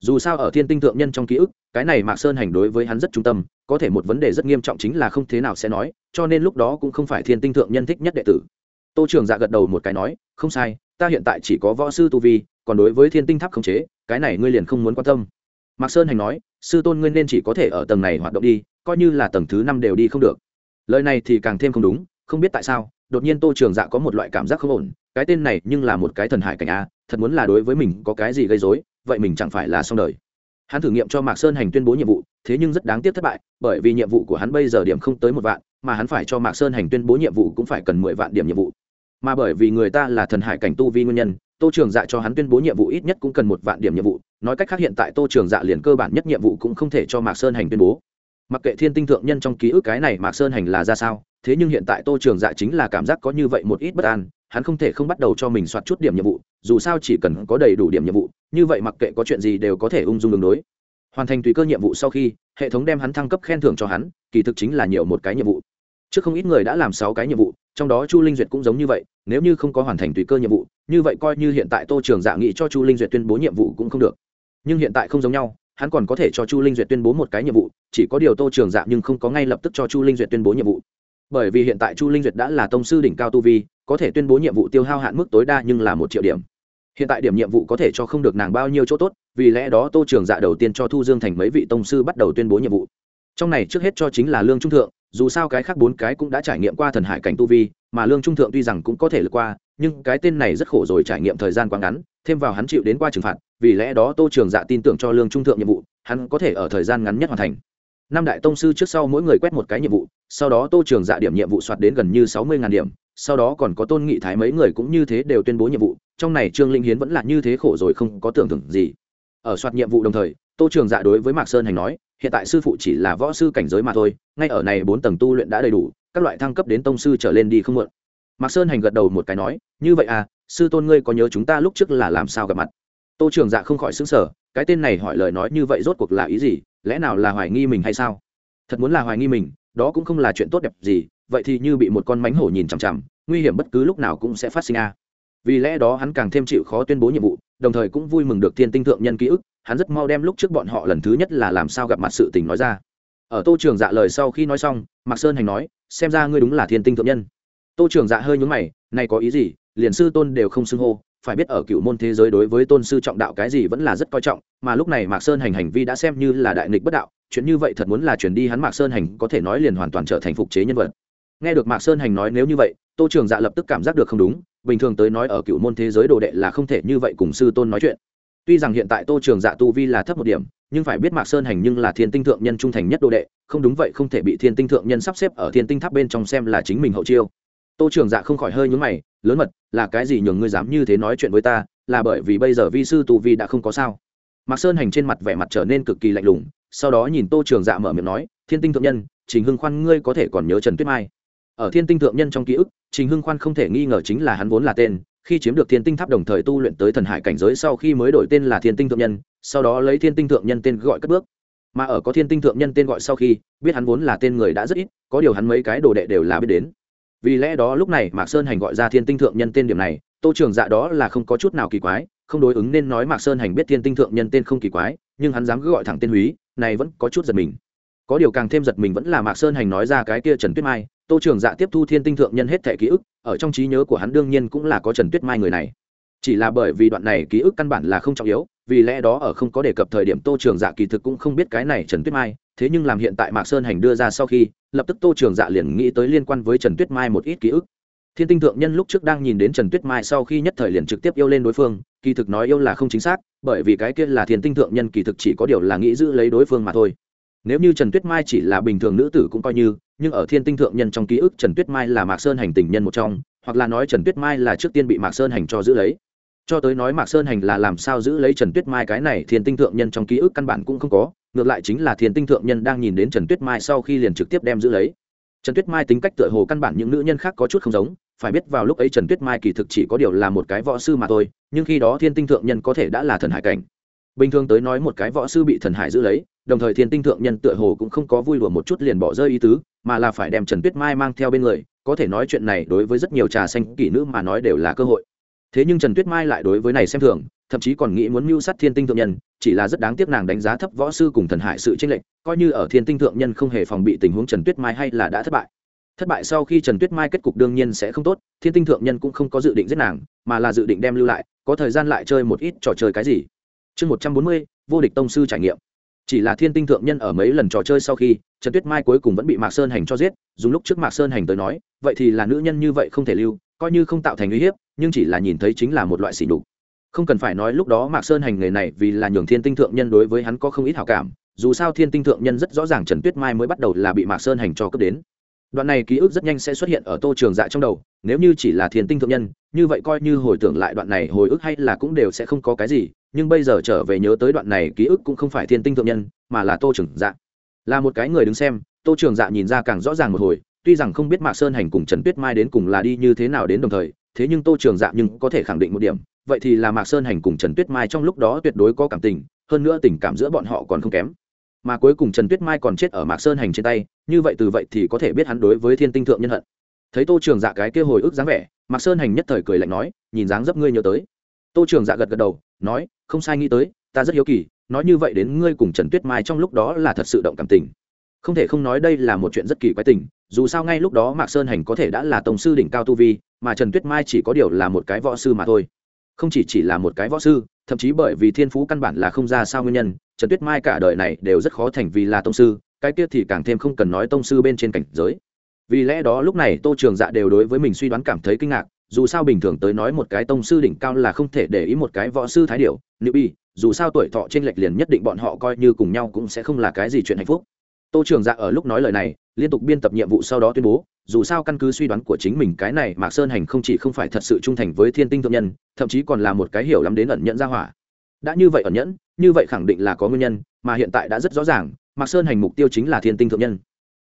Dù sao ở thiên tinh thượng nhân trong ký ức, cái này mạc sơn hành đối với hắn rất trung tâm có thể một vấn đề rất nghiêm trọng chính là không thế nào sẽ nói, cho nên lúc đó cũng không phải thiên tinh thượng nhân thích nhất đệ tử. Tô trường dạ gật đầu một cái nói, không sai, ta hiện tại chỉ có võ sư tu vi, còn đối với thiên tinh tháp khống chế, cái này ngươi liền không muốn quan tâm. Mạc sơn hành nói, sư tôn ngươi nên chỉ có thể ở tầng này hoạt động đi, coi như là tầng thứ năm đều đi không được. Lời này thì càng thêm không đúng, không biết tại sao, đột nhiên tô trường dạ có một loại cảm giác không ổn, cái tên này nhưng là một cái thần hải cảnh a, thật muốn là đối với mình có cái gì gây dối vậy mình chẳng phải là xong đời hắn thử nghiệm cho mạc sơn hành tuyên bố nhiệm vụ, thế nhưng rất đáng tiếc thất bại, bởi vì nhiệm vụ của hắn bây giờ điểm không tới một vạn, mà hắn phải cho mạc sơn hành tuyên bố nhiệm vụ cũng phải cần mười vạn điểm nhiệm vụ. Mà bởi vì người ta là thần hải cảnh tu vi nguyên nhân, tô trường dạ cho hắn tuyên bố nhiệm vụ ít nhất cũng cần một vạn điểm nhiệm vụ, nói cách khác hiện tại tô trường dạ liền cơ bản nhất nhiệm vụ cũng không thể cho mạc sơn hành tuyên bố. Mặc kệ thiên tinh thượng nhân trong ký ức cái này mạc sơn hành là ra sao thế nhưng hiện tại tô trường dạ chính là cảm giác có như vậy một ít bất an, hắn không thể không bắt đầu cho mình soạt chút điểm nhiệm vụ, dù sao chỉ cần có đầy đủ điểm nhiệm vụ, như vậy mặc kệ có chuyện gì đều có thể ung dung đường đối. Hoàn thành tùy cơ nhiệm vụ sau khi, hệ thống đem hắn thăng cấp khen thưởng cho hắn, kỳ thực chính là nhiều một cái nhiệm vụ. Trước không ít người đã làm sáu cái nhiệm vụ, trong đó chu linh duyệt cũng giống như vậy, nếu như không có hoàn thành tùy cơ nhiệm vụ, như vậy coi như hiện tại tô trường dạ nghị cho chu linh duyệt tuyên bố nhiệm vụ cũng không được. Nhưng hiện tại không giống nhau, hắn còn có thể cho chu linh duyệt tuyên bố một cái nhiệm vụ, chỉ có điều tô trường dạ nhưng không có ngay lập tức cho chu linh duyệt tuyên bố nhiệm vụ bởi vì hiện tại chu linh duyệt đã là tông sư đỉnh cao tu vi, có thể tuyên bố nhiệm vụ tiêu hao hạn mức tối đa nhưng là một triệu điểm. Hiện tại điểm nhiệm vụ có thể cho không được nàng bao nhiêu chỗ tốt, vì lẽ đó tô trường dạ đầu tiên cho thu dương thành mấy vị tông sư bắt đầu tuyên bố nhiệm vụ. Trong này trước hết cho chính là lương trung thượng, dù sao cái khác bốn cái cũng đã trải nghiệm qua thần hải cảnh tu vi, mà lương trung thượng tuy rằng cũng có thể lượt qua, nhưng cái tên này rất khổ rồi trải nghiệm thời gian quá ngắn, thêm vào hắn chịu đến qua trừng phạt, vì lẽ đó tô trường dạ tin tưởng cho lương trung thượng nhiệm vụ, hắn có thể ở thời gian ngắn nhất hoàn thành năm đại tông sư trước sau mỗi người quét một cái nhiệm vụ, sau đó tô trường dạ điểm nhiệm vụ soạt đến gần như sáu mươi điểm, sau đó còn có tôn nghị thái mấy người cũng như thế đều tuyên bố nhiệm vụ, trong này trương linh hiến vẫn là như thế khổ rồi không có tưởng tượng gì. Ở soạt nhiệm vụ đồng thời, tô trường dạ đối với mạc sơn hành nói, hiện tại sư phụ chỉ là võ sư cảnh giới mà thôi, ngay ở này bốn tầng tu luyện đã đầy đủ, các loại thăng cấp đến tông sư trở lên đi không mượn mạc sơn hành gật đầu một cái nói, như vậy à sư tôn ngươi có nhớ chúng ta lúc trước là làm sao gặp mặt? Tô trường dạ không khỏi xứng sở cái tên này hỏi lời nói như vậy rốt cuộc là ý gì? Lẽ nào là hoài nghi mình hay sao? Thật muốn là hoài nghi mình, đó cũng không là chuyện tốt đẹp gì, vậy thì như bị một con mánh hổ nhìn chằm chằm, nguy hiểm bất cứ lúc nào cũng sẽ phát sinh a. Vì lẽ đó hắn càng thêm chịu khó tuyên bố nhiệm vụ, đồng thời cũng vui mừng được thiên tinh thượng nhân ký ức, hắn rất mau đem lúc trước bọn họ lần thứ nhất là làm sao gặp mặt sự tình nói ra. Ở tô trường dạ lời sau khi nói xong, mạc sơn hành nói, xem ra ngươi đúng là thiên tinh thượng nhân. Tô trường dạ hơi nhúng mày, này có ý gì? Liền sư tôn đều không xưng hô phải biết ở cựu môn thế giới đối với tôn sư trọng đạo cái gì vẫn là rất coi trọng, mà lúc này mạc sơn hành hành vi đã xem như là đại nghịch bất đạo, chuyện như vậy thật muốn là chuyển đi hắn mạc sơn hành có thể nói liền hoàn toàn trở thành phục chế nhân vật. Nghe được mạc sơn hành nói nếu như vậy, tô trường dạ lập tức cảm giác được không đúng, bình thường tới nói ở cựu môn thế giới đồ đệ là không thể như vậy cùng sư tôn nói chuyện. Tuy rằng hiện tại tô trường dạ tu vi là thấp một điểm, nhưng phải biết mạc sơn hành nhưng là thiên tinh thượng nhân trung thành nhất đồ đệ, không đúng vậy không thể bị thiên tinh thượng nhân sắp xếp ở thiên tinh tháp bên trong xem là chính mình hậu chiêu tô trường dạ không khỏi hơi nhúng mày, lớn mật, là cái gì nhường ngươi dám như thế nói chuyện với ta, là bởi vì bây giờ vi sư tù vi đã không có sao. Mạc sơn hành trên mặt vẻ mặt trở nên cực kỳ lạnh lùng, sau đó nhìn tô trường dạ mở miệng nói, thiên tinh thượng nhân, trình hưng khoan ngươi có thể còn nhớ trần tuyết mai? Ở thiên tinh thượng nhân trong ký ức, trình hưng khoan không thể nghi ngờ chính là hắn vốn là tên, khi chiếm được thiên tinh tháp đồng thời tu luyện tới thần hải cảnh giới sau khi mới đổi tên là thiên tinh thượng nhân, sau đó lấy thiên tinh thượng nhân tên gọi cất bước. Mà ở có thiên tinh thượng nhân tên gọi sau khi, biết hắn vốn là tên người đã rất ít, có điều hắn mấy cái đồ đệ đều là biết đến vì lẽ đó lúc này mạc sơn hành gọi ra thiên tinh thượng nhân tên điểm này, tô trường dạ đó là không có chút nào kỳ quái, không đối ứng nên nói mạc sơn hành biết thiên tinh thượng nhân tên không kỳ quái, nhưng hắn dám cứ gọi thẳng tên húy, này vẫn có chút giật mình. Có điều càng thêm giật mình vẫn là mạc sơn hành nói ra cái kia trần tuyết mai, tô trường dạ tiếp thu thiên tinh thượng nhân hết thẻ ký ức, ở trong trí nhớ của hắn đương nhiên cũng là có trần tuyết mai người này. Chỉ là bởi vì đoạn này ký ức căn bản là không trọng yếu, vì lẽ đó ở không có đề cập thời điểm tô trường dạ kỳ thực cũng không biết cái này trần tuyết mai thế nhưng làm hiện tại mạc sơn hành đưa ra sau khi, lập tức tô trường dạ liền nghĩ tới liên quan với trần tuyết mai một ít ký ức. Thiên tinh thượng nhân lúc trước đang nhìn đến trần tuyết mai sau khi nhất thời liền trực tiếp yêu lên đối phương, kỳ thực nói yêu là không chính xác, bởi vì cái kia là thiên tinh thượng nhân kỳ thực chỉ có điều là nghĩ giữ lấy đối phương mà thôi. Nếu như trần tuyết mai chỉ là bình thường nữ tử cũng coi như, nhưng ở thiên tinh thượng nhân trong ký ức trần tuyết mai là mạc sơn hành tình nhân một trong, hoặc là nói trần tuyết mai là trước tiên bị mạc sơn hành cho giữ lấy. Cho tới nói mạc sơn hành là làm sao giữ lấy trần tuyết mai cái này, thiên tinh thượng nhân trong ký ức căn bản cũng không có ngược lại chính là thiên tinh thượng nhân đang nhìn đến trần tuyết mai sau khi liền trực tiếp đem giữ lấy. Trần tuyết mai tính cách tựa hồ căn bản những nữ nhân khác có chút không giống, phải biết vào lúc ấy trần tuyết mai kỳ thực chỉ có điều là một cái võ sư mà thôi, nhưng khi đó thiên tinh thượng nhân có thể đã là thần hải cảnh. Bình thường tới nói một cái võ sư bị thần hải giữ lấy, đồng thời thiên tinh thượng nhân tựa hồ cũng không có vui lùa một chút liền bỏ rơi ý tứ, mà là phải đem trần tuyết mai mang theo bên người, có thể nói chuyện này đối với rất nhiều trà xanh kỷ nữ mà nói đều là cơ hội thế nhưng trần tuyết mai lại đối với này xem thường, thậm chí còn nghĩ muốn mưu sát thiên tinh thượng nhân, chỉ là rất đáng tiếc nàng đánh giá thấp võ sư cùng thần hải sự tranh lệch, coi như ở thiên tinh thượng nhân không hề phòng bị tình huống trần tuyết mai hay là đã thất bại. Thất bại sau khi trần tuyết mai kết cục đương nhiên sẽ không tốt, thiên tinh thượng nhân cũng không có dự định giết nàng, mà là dự định đem lưu lại, có thời gian lại chơi một ít trò chơi cái gì. Chương một trăm bốn mươi, vô địch tông sư trải nghiệm. Chỉ là thiên tinh thượng nhân ở mấy lần trò chơi sau khi, trần tuyết mai cuối cùng vẫn bị mạc sơn hành cho giết, dùng lúc trước mạc sơn hành tới nói, vậy thì là nữ nhân như vậy không thể lưu, coi như không tạo thành uy hiếp nhưng chỉ là nhìn thấy chính là một loại sỉ nhục. Không cần phải nói lúc đó mạc sơn hành nghề này vì là nhường thiên tinh thượng nhân đối với hắn có không ít hảo cảm, dù sao thiên tinh thượng nhân rất rõ ràng trần tuyết mai mới bắt đầu là bị mạc sơn hành cho cấp đến. Đoạn này ký ức rất nhanh sẽ xuất hiện ở tô trường dạ trong đầu, nếu như chỉ là thiên tinh thượng nhân, như vậy coi như hồi tưởng lại đoạn này hồi ức hay là cũng đều sẽ không có cái gì, nhưng bây giờ trở về nhớ tới đoạn này ký ức cũng không phải thiên tinh thượng nhân, mà là tô trường dạ. Là một cái người đứng xem, tô trường dạ nhìn ra càng rõ ràng một hồi, tuy rằng không biết mạc sơn hành cùng trần tuyết mai đến cùng là đi như thế nào đến đồng thời thế nhưng tô trường dạ nhưng có thể khẳng định một điểm, vậy thì là mạc sơn hành cùng trần tuyết mai trong lúc đó tuyệt đối có cảm tình, hơn nữa tình cảm giữa bọn họ còn không kém. Mà cuối cùng trần tuyết mai còn chết ở mạc sơn hành trên tay, như vậy từ vậy thì có thể biết hắn đối với thiên tinh thượng nhân hận. Thấy tô trường dạ cái kia hồi ức dáng vẻ, mạc sơn hành nhất thời cười lạnh nói, nhìn dáng dấp ngươi nhớ tới. Tô trường dạ gật gật đầu, nói, không sai nghĩ tới, ta rất hiếu kỳ, nói như vậy đến ngươi cùng trần tuyết mai trong lúc đó là thật sự động cảm tình. Không thể không nói đây là một chuyện rất kỳ quái tình dù sao ngay lúc đó mạc sơn hành có thể đã là tổng sư đỉnh cao tu vi, mà trần tuyết mai chỉ có điều là một cái võ sư mà thôi. không chỉ chỉ là một cái võ sư, thậm chí bởi vì thiên phú căn bản là không ra sao nguyên nhân, trần tuyết mai cả đời này đều rất khó thành vì là tông sư, cái kia thì càng thêm không cần nói tông sư bên trên cảnh giới. vì lẽ đó lúc này tô trường dạ đều đối với mình suy đoán cảm thấy kinh ngạc, dù sao bình thường tới nói một cái tông sư đỉnh cao là không thể để ý một cái võ sư thái điệu nữ bi, dù sao tuổi thọ trên lệch liền nhất định bọn họ coi như cùng nhau cũng sẽ không là cái gì chuyện hạnh phúc tô trường dạ ở lúc nói lời này, liên tục biên tập nhiệm vụ sau đó tuyên bố, dù sao căn cứ suy đoán của chính mình cái này mạc sơn hành không chỉ không phải thật sự trung thành với thiên tinh thượng nhân, thậm chí còn là một cái hiểu lắm đến ẩn nhẫn ra hỏa. Đã như vậy ẩn nhẫn, như vậy khẳng định là có nguyên nhân, mà hiện tại đã rất rõ ràng, mạc sơn hành mục tiêu chính là thiên tinh thượng nhân.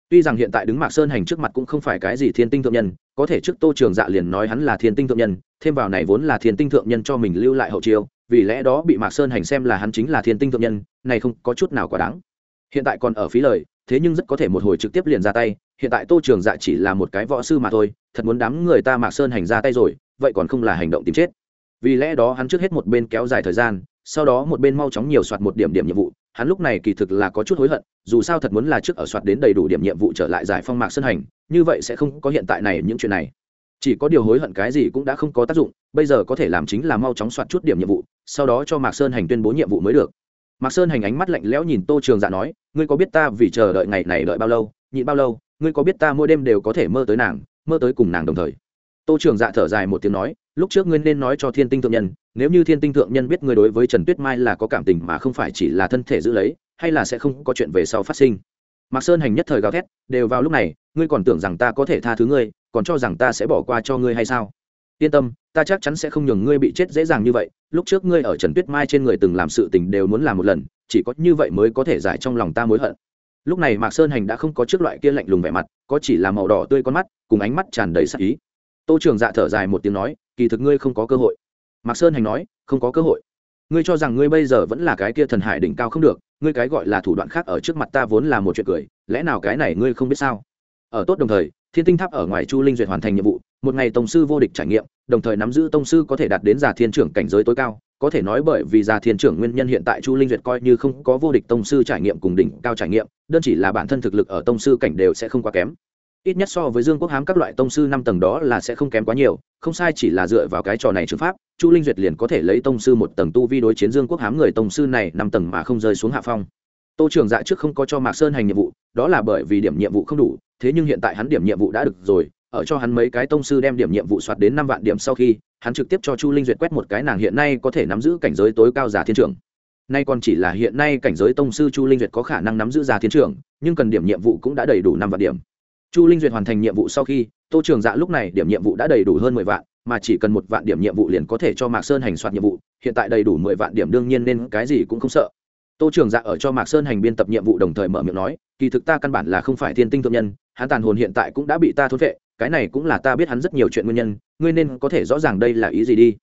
Tuy rằng hiện tại đứng mạc sơn hành trước mặt cũng không phải cái gì thiên tinh thượng nhân, có thể trước tô trường dạ liền nói hắn là thiên tinh thượng nhân, thêm vào này vốn là thiên tinh thượng nhân cho mình lưu lại hậu chiêu, vì lẽ đó bị mạc sơn hành xem là hắn chính là thiên tinh thượng nhân, này không có chút nào quá đáng. Hiện tại còn ở phí lời thế nhưng rất có thể một hồi trực tiếp liền ra tay, hiện tại tô trường dạ chỉ là một cái võ sư mà thôi, thật muốn đám người ta mạc sơn hành ra tay rồi, vậy còn không là hành động tìm chết. Vì lẽ đó hắn trước hết một bên kéo dài thời gian, sau đó một bên mau chóng nhiều soạt một điểm điểm nhiệm vụ, hắn lúc này kỳ thực là có chút hối hận, dù sao thật muốn là trước ở soạt đến đầy đủ điểm nhiệm vụ trở lại giải phong mạc sơn hành, như vậy sẽ không có hiện tại này những chuyện này. Chỉ có điều hối hận cái gì cũng đã không có tác dụng, bây giờ có thể làm chính là mau chóng soạt chút điểm nhiệm vụ, sau đó cho mạc sơn hành tuyên bố nhiệm vụ mới được mạc sơn hành ánh mắt lạnh lẽo nhìn tô trường dạ nói, ngươi có biết ta vì chờ đợi ngày này đợi bao lâu, nhịn bao lâu? Ngươi có biết ta mỗi đêm đều có thể mơ tới nàng, mơ tới cùng nàng đồng thời? Tô trường dạ thở dài một tiếng nói, lúc trước ngươi nên nói cho thiên tinh thượng nhân, nếu như thiên tinh thượng nhân biết ngươi đối với trần tuyết mai là có cảm tình mà không phải chỉ là thân thể giữ lấy, hay là sẽ không có chuyện về sau phát sinh? Mạc sơn hành nhất thời gào thét, đều vào lúc này, ngươi còn tưởng rằng ta có thể tha thứ ngươi, còn cho rằng ta sẽ bỏ qua cho ngươi hay sao? Yên tâm, ta chắc chắn sẽ không nhường ngươi bị chết dễ dàng như vậy. Lúc trước ngươi ở trần tuyết mai trên người từng làm sự tình đều muốn làm một lần, chỉ có như vậy mới có thể giải trong lòng ta mối hận. Lúc này mạc sơn hành đã không có trước loại kia lạnh lùng vẻ mặt, có chỉ là màu đỏ tươi con mắt, cùng ánh mắt tràn đầy sắc ý. Tô trường dạ thở dài một tiếng nói, kỳ thực ngươi không có cơ hội. Mạc sơn hành nói, không có cơ hội. Ngươi cho rằng ngươi bây giờ vẫn là cái kia thần hải đỉnh cao không được, ngươi cái gọi là thủ đoạn khác ở trước mặt ta vốn là một chuyện cười, lẽ nào cái này ngươi không biết sao? Ở tốt đồng thời, thiên tinh tháp ở ngoài chu linh duyệt hoàn thành nhiệm vụ một ngày tổng sư vô địch trải nghiệm, đồng thời nắm giữ tông sư có thể đạt đến giả thiên trưởng cảnh giới tối cao, có thể nói bởi vì giả thiên trưởng nguyên nhân hiện tại chu linh duyệt coi như không có vô địch tông sư trải nghiệm cùng đỉnh cao trải nghiệm, đơn chỉ là bản thân thực lực ở tông sư cảnh đều sẽ không quá kém. Ít nhất so với dương quốc hám các loại tông sư năm tầng đó là sẽ không kém quá nhiều, không sai chỉ là dựa vào cái trò này trường pháp, chu linh duyệt liền có thể lấy tông sư một tầng tu vi đối chiến dương quốc hám người tông sư này năm tầng mà không rơi xuống hạ phong. Tô trường dạ trước không có cho mạc sơn hành nhiệm vụ, đó là bởi vì điểm nhiệm vụ không đủ, thế nhưng hiện tại hắn điểm nhiệm vụ đã được rồi ở cho hắn mấy cái tông sư đem điểm nhiệm vụ soạt đến năm vạn điểm sau khi, hắn trực tiếp cho chu linh duyệt quét một cái nàng hiện nay có thể nắm giữ cảnh giới tối cao giả thiên trưởng. Nay còn chỉ là hiện nay cảnh giới tông sư chu linh duyệt có khả năng nắm giữ giả thiên trưởng, nhưng cần điểm nhiệm vụ cũng đã đầy đủ năm vạn điểm. Chu linh duyệt hoàn thành nhiệm vụ sau khi, tô trường dạ lúc này điểm nhiệm vụ đã đầy đủ hơn mười vạn, mà chỉ cần một vạn điểm nhiệm vụ liền có thể cho mạc sơn hành soạt nhiệm vụ, hiện tại đầy đủ mười vạn điểm đương nhiên nên cái gì cũng không sợ. Tô trường dạ ở cho mạc sơn hành biên tập nhiệm vụ đồng thời mở miệng nói, kỳ thực ta căn bản là không phải thiên tinh thượng nhân, hắn tàn hồn hiện tại cũng đã bị ta thốt vệ cái này cũng là ta biết hắn rất nhiều chuyện nguyên nhân, ngươi nên có thể rõ ràng đây là ý gì đi.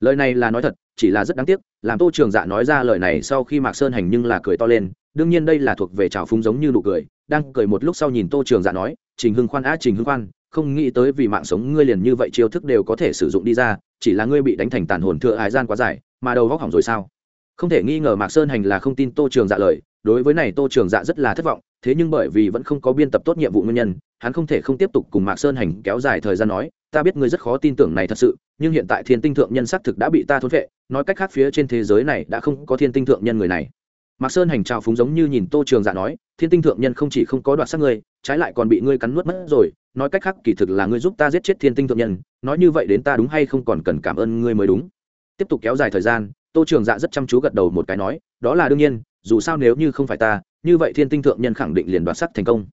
Lời này là nói thật, chỉ là rất đáng tiếc, làm tô trường dạ nói ra lời này sau khi mạc sơn hành nhưng là cười to lên, đương nhiên đây là thuộc về trào phúng giống như nụ cười, đang cười một lúc sau nhìn tô trường dạ nói, trình hưng khoan á, trình hưng khoan, không nghĩ tới vì mạng sống ngươi liền như vậy chiêu thức đều có thể sử dụng đi ra, chỉ là ngươi bị đánh thành tàn hồn thừa hải gian quá dài, mà đầu vóc hỏng rồi sao? Không thể nghi ngờ mạc sơn hành là không tin tô trường dạ lời, đối với này tô trường dạ rất là thất vọng thế nhưng bởi vì vẫn không có biên tập tốt nhiệm vụ nguyên nhân, hắn không thể không tiếp tục cùng mạc sơn hành kéo dài thời gian nói, ta biết ngươi rất khó tin tưởng này thật sự, nhưng hiện tại thiên tinh thượng nhân xác thực đã bị ta thốn vệ, nói cách khác phía trên thế giới này đã không có thiên tinh thượng nhân người này. Mạc sơn hành trào phúng giống như nhìn tô trường dạ nói, thiên tinh thượng nhân không chỉ không có đoạt xác ngươi, trái lại còn bị ngươi cắn nuốt mất rồi, nói cách khác kỳ thực là ngươi giúp ta giết chết thiên tinh thượng nhân, nói như vậy đến ta đúng hay không còn cần cảm ơn ngươi mới đúng. Tiếp tục kéo dài thời gian, tô trường dạ rất chăm chú gật đầu một cái nói, đó là đương nhiên, dù sao nếu như không phải ta như vậy thiên tinh thượng nhân khẳng định liền đoạt sắc thành công.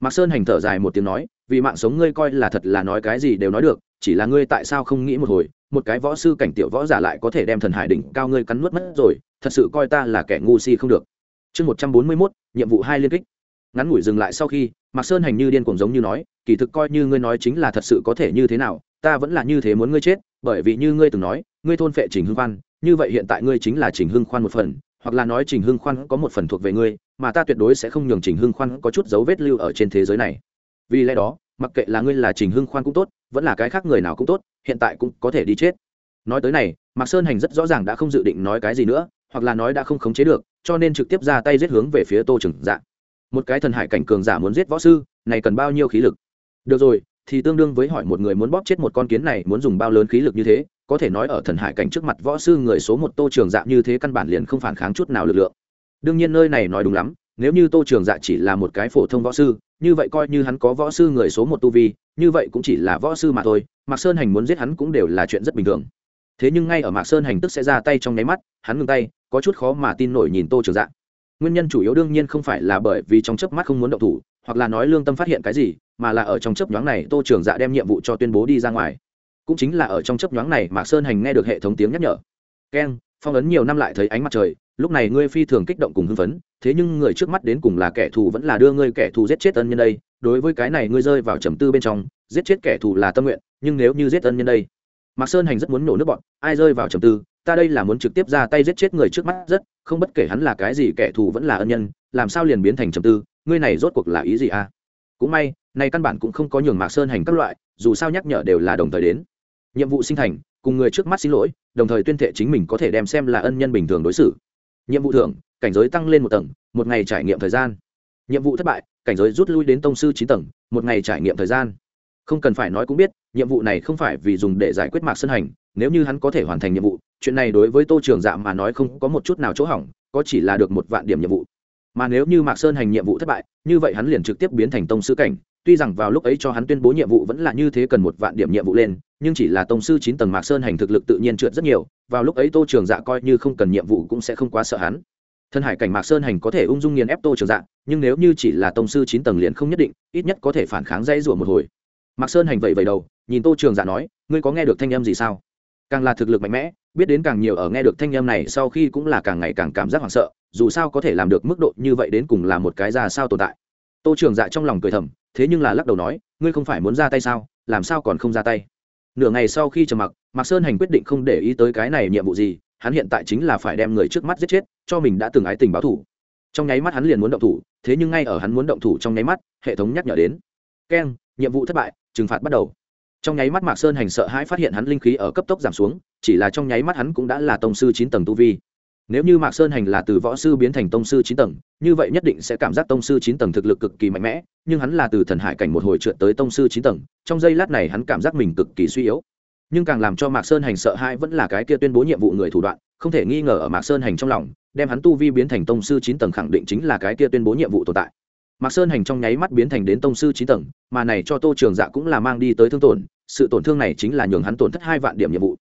Mạc sơn hành thở dài một tiếng nói, vì mạng sống ngươi coi là thật là nói cái gì đều nói được, chỉ là ngươi tại sao không nghĩ một hồi, một cái võ sư cảnh tiểu võ giả lại có thể đem thần hải đỉnh cao ngươi cắn nuốt mất rồi, thật sự coi ta là kẻ ngu si không được. Chương một trăm bốn mươi mốt, nhiệm vụ hai liên kích. Ngắn ngủi dừng lại sau khi, mạc sơn hành như điên cuồng giống như nói, kỳ thực coi như ngươi nói chính là thật sự có thể như thế nào, ta vẫn là như thế muốn ngươi chết, bởi vì như ngươi từng nói, ngươi thôn phệ trình hưng khoan, như vậy hiện tại ngươi chính là trình hưng khoan một phần hoặc là nói trình hưng khoan có một phần thuộc về ngươi, mà ta tuyệt đối sẽ không nhường trình hưng khoan có chút dấu vết lưu ở trên thế giới này. Vì lẽ đó, mặc kệ là ngươi là trình hưng khoan cũng tốt, vẫn là cái khác người nào cũng tốt, hiện tại cũng có thể đi chết. Nói tới này, mạc sơn hành rất rõ ràng đã không dự định nói cái gì nữa, hoặc là nói đã không khống chế được, cho nên trực tiếp ra tay giết hướng về phía tô trừng dạ. Một cái thần hải cảnh cường giả muốn giết võ sư, này cần bao nhiêu khí lực? Được rồi, thì tương đương với hỏi một người muốn bóp chết một con kiến này muốn dùng bao lớn khí lực như thế có thể nói ở thần hải cảnh trước mặt võ sư người số một tô trường dạ như thế căn bản liền không phản kháng chút nào lực lượng. Đương nhiên nơi này nói đúng lắm, nếu như tô trường dạ chỉ là một cái phổ thông võ sư, như vậy coi như hắn có võ sư người số một tu vi, như vậy cũng chỉ là võ sư mà thôi, mạc sơn hành muốn giết hắn cũng đều là chuyện rất bình thường. Thế nhưng ngay ở mạc sơn hành tức sẽ ra tay trong nháy mắt, hắn ngừng tay, có chút khó mà tin nổi nhìn tô trường dạ. Nguyên nhân chủ yếu đương nhiên không phải là bởi vì trong chớp mắt không muốn động thủ, hoặc là nói lương tâm phát hiện cái gì, mà là ở trong chớp nhoáng này tô trường dạ đem nhiệm vụ cho tuyên bố đi ra ngoài cũng chính là ở trong chấp nhoáng này mạc sơn hành nghe được hệ thống tiếng nhắc nhở. Keng phong ấn nhiều năm lại thấy ánh mặt trời, lúc này ngươi phi thường kích động cùng hưng phấn, thế nhưng người trước mắt đến cùng là kẻ thù vẫn là đưa ngươi kẻ thù giết chết ân nhân đây. Đối với cái này ngươi rơi vào trầm tư bên trong, giết chết kẻ thù là tâm nguyện, nhưng nếu như giết ân nhân đây, mạc sơn hành rất muốn nổ nước bọn, ai rơi vào trầm tư, ta đây là muốn trực tiếp ra tay giết chết người trước mắt rất, không bất kể hắn là cái gì kẻ thù vẫn là ân nhân, làm sao liền biến thành trầm tư, ngươi này rốt cuộc là ý gì à? Cũng may, này căn bản cũng không có nhường mạc sơn hành các loại, dù sao nhắc nhở đều là đồng thời đến nhiệm vụ sinh thành, cùng người trước mắt xin lỗi, đồng thời tuyên thệ chính mình có thể đem xem là ân nhân bình thường đối xử. Nhiệm vụ thưởng, cảnh giới tăng lên một tầng, một ngày trải nghiệm thời gian. Nhiệm vụ thất bại, cảnh giới rút lui đến tông sư chín tầng, một ngày trải nghiệm thời gian. Không cần phải nói cũng biết, nhiệm vụ này không phải vì dùng để giải quyết mạc sân hành, nếu như hắn có thể hoàn thành nhiệm vụ, chuyện này đối với tô trường dạ mà nói không có một chút nào chỗ hỏng, có chỉ là được một vạn điểm nhiệm vụ. Mà nếu như mạc sơn hành nhiệm vụ thất bại, như vậy hắn liền trực tiếp biến thành tông sư cảnh tuy rằng vào lúc ấy cho hắn tuyên bố nhiệm vụ vẫn là như thế cần một vạn điểm nhiệm vụ lên, nhưng chỉ là tông sư chín tầng mạc sơn hành thực lực tự nhiên trượt rất nhiều, vào lúc ấy tô trường dạ coi như không cần nhiệm vụ cũng sẽ không quá sợ hắn. Thân hải cảnh mạc sơn hành có thể ung dung nghiền ép tô trường dạ nhưng nếu như chỉ là tông sư chín tầng liền không nhất định, ít nhất có thể phản kháng dãy rủa một hồi. Mạc sơn hành vậy vậy đầu, nhìn tô trường dạ nói, ngươi có nghe được thanh âm gì sao? Càng là thực lực mạnh mẽ, biết đến càng nhiều ở nghe được thanh âm này sau khi cũng là càng ngày càng cảm giác hoảng sợ, dù sao có thể làm được mức độ như vậy đến cùng là một cái ra sao tồn tại. Tô trường dạ trong lòng cười thầm thế nhưng là lắc đầu nói, ngươi không phải muốn ra tay sao? Làm sao còn không ra tay? Nửa ngày sau khi trầm mặc, mạc sơn hành quyết định không để ý tới cái này nhiệm vụ gì, hắn hiện tại chính là phải đem người trước mắt giết chết, cho mình đã từng ái tình báo thủ. Trong nháy mắt hắn liền muốn động thủ, thế nhưng ngay ở hắn muốn động thủ trong nháy mắt, hệ thống nhắc nhở đến. Keng, nhiệm vụ thất bại, trừng phạt bắt đầu. Trong nháy mắt mạc sơn hành sợ hãi phát hiện hắn linh khí ở cấp tốc giảm xuống, chỉ là trong nháy mắt hắn cũng đã là tông sư chín tầng tu vi nếu như mạc sơn hành là từ võ sư biến thành tông sư chín tầng, như vậy nhất định sẽ cảm giác tông sư chín tầng thực lực cực kỳ mạnh mẽ, nhưng hắn là từ thần hải cảnh một hồi trượt tới tông sư chín tầng, trong giây lát này hắn cảm giác mình cực kỳ suy yếu. Nhưng càng làm cho mạc sơn hành sợ hãi vẫn là cái kia tuyên bố nhiệm vụ người thủ đoạn, không thể nghi ngờ ở mạc sơn hành trong lòng, đem hắn tu vi biến thành tông sư chín tầng khẳng định chính là cái kia tuyên bố nhiệm vụ tồn tại. Mạc sơn hành trong nháy mắt biến thành đến tông sư chín tầng, mà này cho tô trường dạ cũng là mang đi tới thương tổn, sự tổn thương này chính là nhường hắn tổn thất hai vạn điểm nhiệm vụ.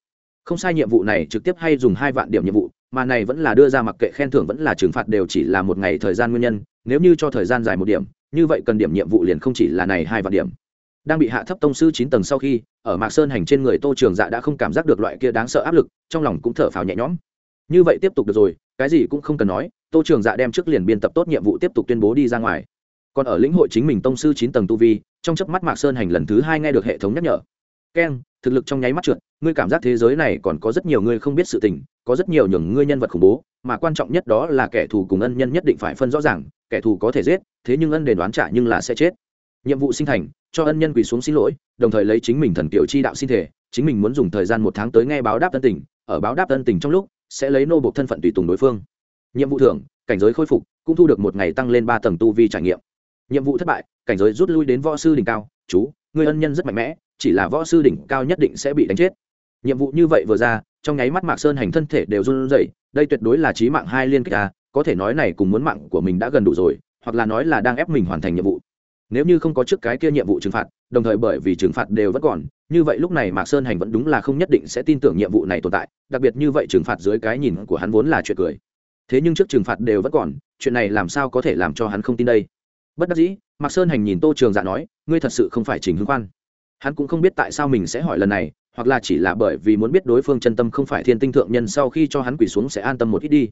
Không sai, nhiệm vụ này trực tiếp hay dùng hai vạn điểm nhiệm vụ mà này vẫn là đưa ra mặc kệ khen thưởng vẫn là trừng phạt đều chỉ là một ngày thời gian nguyên nhân, nếu như cho thời gian dài một điểm, như vậy cần điểm nhiệm vụ liền không chỉ là này hai vạn điểm. Đang bị hạ thấp tông sư chín tầng sau khi, ở mạc sơn hành trên người tô trường dạ đã không cảm giác được loại kia đáng sợ áp lực, trong lòng cũng thở phào nhẹ nhõm. Như vậy tiếp tục được rồi, cái gì cũng không cần nói, tô trường dạ đem trước liền biên tập tốt nhiệm vụ tiếp tục tuyên bố đi ra ngoài. Còn ở lĩnh hội chính mình tông sư chín tầng tu vi, trong chớp mắt mạc sơn hành lần thứ hai nghe được hệ thống nhắc nhở. Keng thực lực trong nháy mắt trượt, ngươi cảm giác thế giới này còn có rất nhiều người không biết sự tình, có rất nhiều nhường ngươi nhân vật khủng bố, mà quan trọng nhất đó là kẻ thù cùng ân nhân nhất định phải phân rõ ràng, kẻ thù có thể giết, thế nhưng ân đền đoán trả nhưng là sẽ chết. Nhiệm vụ sinh thành, cho ân nhân quỳ xuống xin lỗi, đồng thời lấy chính mình thần kiểu chi đạo sinh thể, chính mình muốn dùng thời gian một tháng tới nghe báo đáp tân tình, ở báo đáp tân tình trong lúc, sẽ lấy nô bộc thân phận tùy tùng đối phương. Nhiệm vụ thưởng, cảnh giới khôi phục, cũng thu được một ngày tăng lên ba tầng tu vi trải nghiệm. Nhiệm vụ thất bại, cảnh giới rút lui đến võ sư đỉnh cao, chú người ân nhân rất mạnh mẽ chỉ là võ sư đỉnh cao nhất định sẽ bị đánh chết. Nhiệm vụ như vậy vừa ra, trong nháy mắt mạc sơn hành thân thể đều run rẩy, đây tuyệt đối là trí mạng hai liên kết a, có thể nói này cùng muốn mạng của mình đã gần đủ rồi, hoặc là nói là đang ép mình hoàn thành nhiệm vụ. Nếu như không có trước cái kia nhiệm vụ trừng phạt, đồng thời bởi vì trừng phạt đều vẫn còn, như vậy lúc này mạc sơn hành vẫn đúng là không nhất định sẽ tin tưởng nhiệm vụ này tồn tại, đặc biệt như vậy trừng phạt dưới cái nhìn của hắn vốn là chuyện cười. Thế nhưng trước trừng phạt đều vẫn còn, chuyện này làm sao có thể làm cho hắn không tin đây? Bất đắc dĩ, mạc sơn hành nhìn tô trường dạ nói, ngươi thật sự không phải trình hưng khoan hắn cũng không biết tại sao mình sẽ hỏi lần này, hoặc là chỉ là bởi vì muốn biết đối phương chân tâm không phải thiên tinh thượng nhân sau khi cho hắn quỳ xuống sẽ an tâm một ít đi.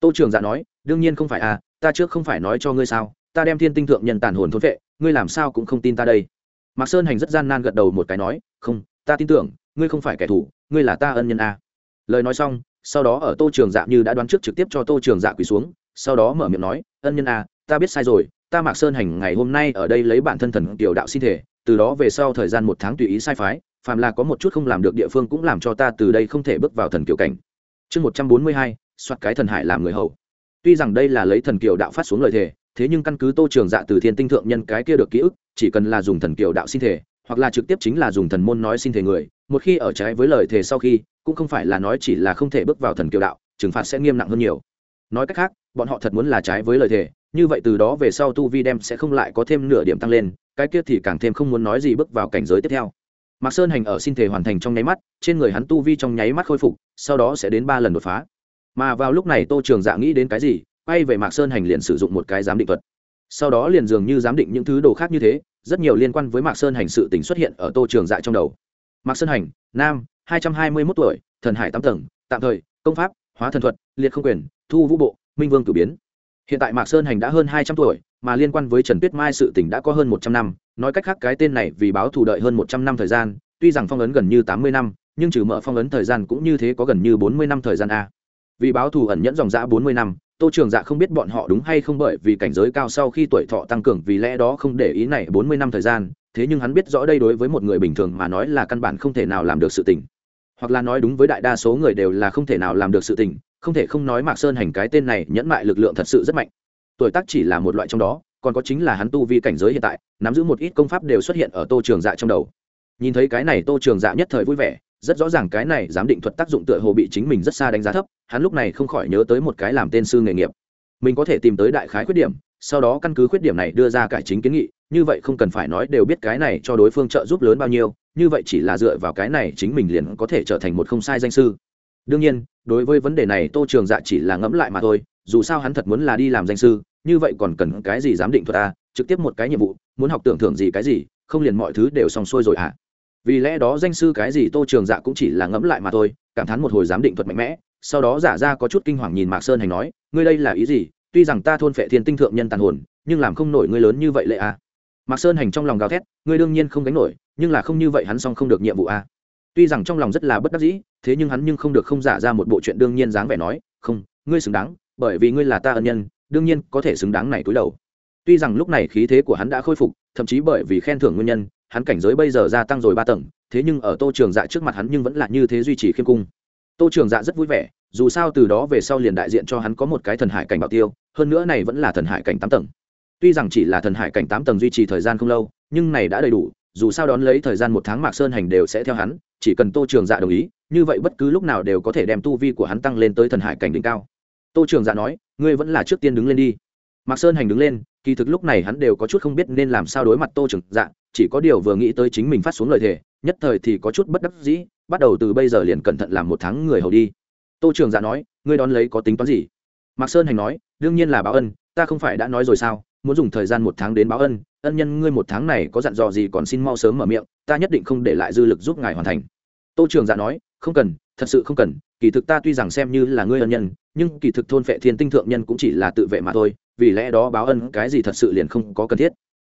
Tô trường dạ nói, đương nhiên không phải à ta trước không phải nói cho ngươi sao, ta đem thiên tinh thượng nhân tàn hồn thốn vệ, ngươi làm sao cũng không tin ta đây. Mạc sơn hành rất gian nan gật đầu một cái nói, không, ta tin tưởng, ngươi không phải kẻ thù, ngươi là ta ân nhân a. Lời nói xong, sau đó ở tô trường dạ như đã đoán trước trực tiếp cho tô trường dạ quỳ xuống, sau đó mở miệng nói, ân nhân a, ta biết sai rồi, ta mạc sơn hành ngày hôm nay ở đây lấy bản thân thần tiểu đạo sinh thể từ đó về sau thời gian một tháng tùy ý sai phái, phàm là có một chút không làm được địa phương cũng làm cho ta từ đây không thể bước vào thần kiểu cảnh. Chương một trăm bốn mươi hai, soạt cái thần hải làm người hầu. Tuy rằng đây là lấy thần kiều đạo phát xuống lời thề, thế nhưng căn cứ tô trường dạ từ thiên tinh thượng nhân cái kia được ký ức, chỉ cần là dùng thần kiều đạo xin thể hoặc là trực tiếp chính là dùng thần môn nói xin thể người, một khi ở trái với lời thề sau khi, cũng không phải là nói chỉ là không thể bước vào thần kiều đạo, trừng phạt sẽ nghiêm nặng hơn nhiều. Nói cách khác, bọn họ thật muốn là trái với lời thề như vậy từ đó về sau tu vi đem sẽ không lại có thêm nửa điểm tăng lên, cái kia thì càng thêm không muốn nói gì bước vào cảnh giới tiếp theo. Mạc sơn hành ở xin thể hoàn thành trong nháy mắt, trên người hắn tu vi trong nháy mắt khôi phục, sau đó sẽ đến ba lần đột phá. Mà vào lúc này tô trường dạ nghĩ đến cái gì, quay về mạc sơn hành liền sử dụng một cái giám định thuật. Sau đó liền dường như giám định những thứ đồ khác như thế, rất nhiều liên quan với mạc sơn hành sự tình xuất hiện ở tô trường dạ trong đầu. Mạc sơn hành, nam, hai trăm hai mươi mốt tuổi, thần hải tám tầng, tạm thời, công pháp, hóa thần thuật, liệt không quyền, thu vũ bộ, minh vương cử biến hiện tại mạc sơn hành đã hơn hai trăm tuổi, mà liên quan với trần tuyết mai sự tình đã có hơn một trăm năm, nói cách khác cái tên này vì báo thù đợi hơn một trăm năm thời gian, tuy rằng phong ấn gần như tám mươi năm, nhưng trừ mở phong ấn thời gian cũng như thế có gần như bốn mươi năm thời gian a. Vì báo thù ẩn nhẫn dòng dã bốn mươi năm, tô trường dạ không biết bọn họ đúng hay không bởi vì cảnh giới cao sau khi tuổi thọ tăng cường vì lẽ đó không để ý này bốn mươi năm thời gian, thế nhưng hắn biết rõ đây đối với một người bình thường mà nói là căn bản không thể nào làm được sự tình. Hoặc là nói đúng với đại đa số người đều là không thể nào làm được sự tình không thể không nói mạc sơn hành cái tên này nhẫn mại lực lượng thật sự rất mạnh. Tuổi tác chỉ là một loại trong đó, còn có chính là hắn tu vi cảnh giới hiện tại, nắm giữ một ít công pháp đều xuất hiện ở tô trường dạ trong đầu. Nhìn thấy cái này tô trường dạ nhất thời vui vẻ, rất rõ ràng cái này giám định thuật tác dụng tựa hồ bị chính mình rất xa đánh giá thấp, hắn lúc này không khỏi nhớ tới một cái làm tên sư nghề nghiệp. Mình có thể tìm tới đại khái khuyết điểm, sau đó căn cứ khuyết điểm này đưa ra cải chính kiến nghị, như vậy không cần phải nói đều biết cái này cho đối phương trợ giúp lớn bao nhiêu, như vậy chỉ là dựa vào cái này chính mình liền có thể trở thành một không sai danh sư đương nhiên, đối với vấn đề này tô trường dạ chỉ là ngẫm lại mà thôi, dù sao hắn thật muốn là đi làm danh sư, như vậy còn cần cái gì giám định thuật ta trực tiếp một cái nhiệm vụ, muốn học tưởng thưởng gì cái gì, không liền mọi thứ đều xong xuôi rồi à? Vì lẽ đó danh sư cái gì tô trường dạ cũng chỉ là ngẫm lại mà thôi, cảm thán một hồi giám định thuật mạnh mẽ, sau đó giả ra có chút kinh hoàng nhìn mạc sơn hành nói, ngươi đây là ý gì? Tuy rằng ta thôn phệ thiên tinh thượng nhân tàn hồn, nhưng làm không nổi ngươi lớn như vậy lệ à? Mạc sơn hành trong lòng gào thét, ngươi đương nhiên không gánh nổi, nhưng là không như vậy hắn xong không được nhiệm vụ à? Tuy rằng trong lòng rất là bất đắc dĩ thế nhưng hắn nhưng không được không giả ra một bộ chuyện đương nhiên dáng vẻ nói, không, ngươi xứng đáng, bởi vì ngươi là ta ân nhân, đương nhiên có thể xứng đáng này túi đầu. Tuy rằng lúc này khí thế của hắn đã khôi phục, thậm chí bởi vì khen thưởng nguyên nhân, hắn cảnh giới bây giờ gia tăng rồi ba tầng, thế nhưng ở tô trường dạ trước mặt hắn nhưng vẫn là như thế duy trì khiêm cung. Tô trường dạ rất vui vẻ, dù sao từ đó về sau liền đại diện cho hắn có một cái thần hải cảnh bảo tiêu, hơn nữa này vẫn là thần hải cảnh tám tầng. Tuy rằng chỉ là thần hải cảnh tám tầng duy trì thời gian không lâu, nhưng này đã đầy đủ, dù sao đón lấy thời gian một tháng mạc sơn hành đều sẽ theo hắn chỉ cần tô trường dạ đồng ý, như vậy bất cứ lúc nào đều có thể đem tu vi của hắn tăng lên tới thần hải cảnh đỉnh cao. Tô trường dạ nói, ngươi vẫn là trước tiên đứng lên đi. Mạc sơn hành đứng lên, kỳ thực lúc này hắn đều có chút không biết nên làm sao đối mặt tô trường dạ chỉ có điều vừa nghĩ tới chính mình phát xuống lời thề, nhất thời thì có chút bất đắc dĩ, bắt đầu từ bây giờ liền cẩn thận làm một tháng người hầu đi. Tô trường dạ nói, ngươi đón lấy có tính toán gì? Mạc sơn hành nói, đương nhiên là báo ân, ta không phải đã nói rồi sao, muốn dùng thời gian một tháng đến báo ân ân nhân ngươi một tháng này có dặn dò gì còn xin mau sớm mở miệng ta nhất định không để lại dư lực giúp ngài hoàn thành. Tô trường dạ nói, không cần, thật sự không cần, kỳ thực ta tuy rằng xem như là ngươi ân nhân, nhưng kỳ thực thôn vệ thiên tinh thượng nhân cũng chỉ là tự vệ mà thôi, vì lẽ đó báo ân cái gì thật sự liền không có cần thiết.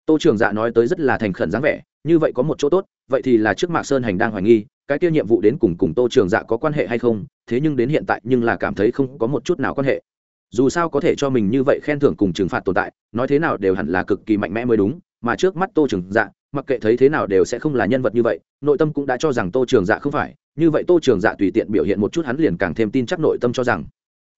Tô trường dạ nói tới rất là thành khẩn dáng vẻ, như vậy có một chỗ tốt, vậy thì là trước mạc sơn hành đang hoài nghi, cái kia nhiệm vụ đến cùng cùng tô trường dạ có quan hệ hay không, thế nhưng đến hiện tại nhưng là cảm thấy không có một chút nào quan hệ. Dù sao có thể cho mình như vậy khen thưởng cùng trừng phạt tồn tại, nói thế nào đều hẳn là cực kỳ mạnh mẽ mới đúng, mà trước mắt tô trường dạ mặc kệ thấy thế nào đều sẽ không là nhân vật như vậy, nội tâm cũng đã cho rằng tô trường dạ không phải, như vậy tô trường dạ tùy tiện biểu hiện một chút hắn liền càng thêm tin chắc nội tâm cho rằng.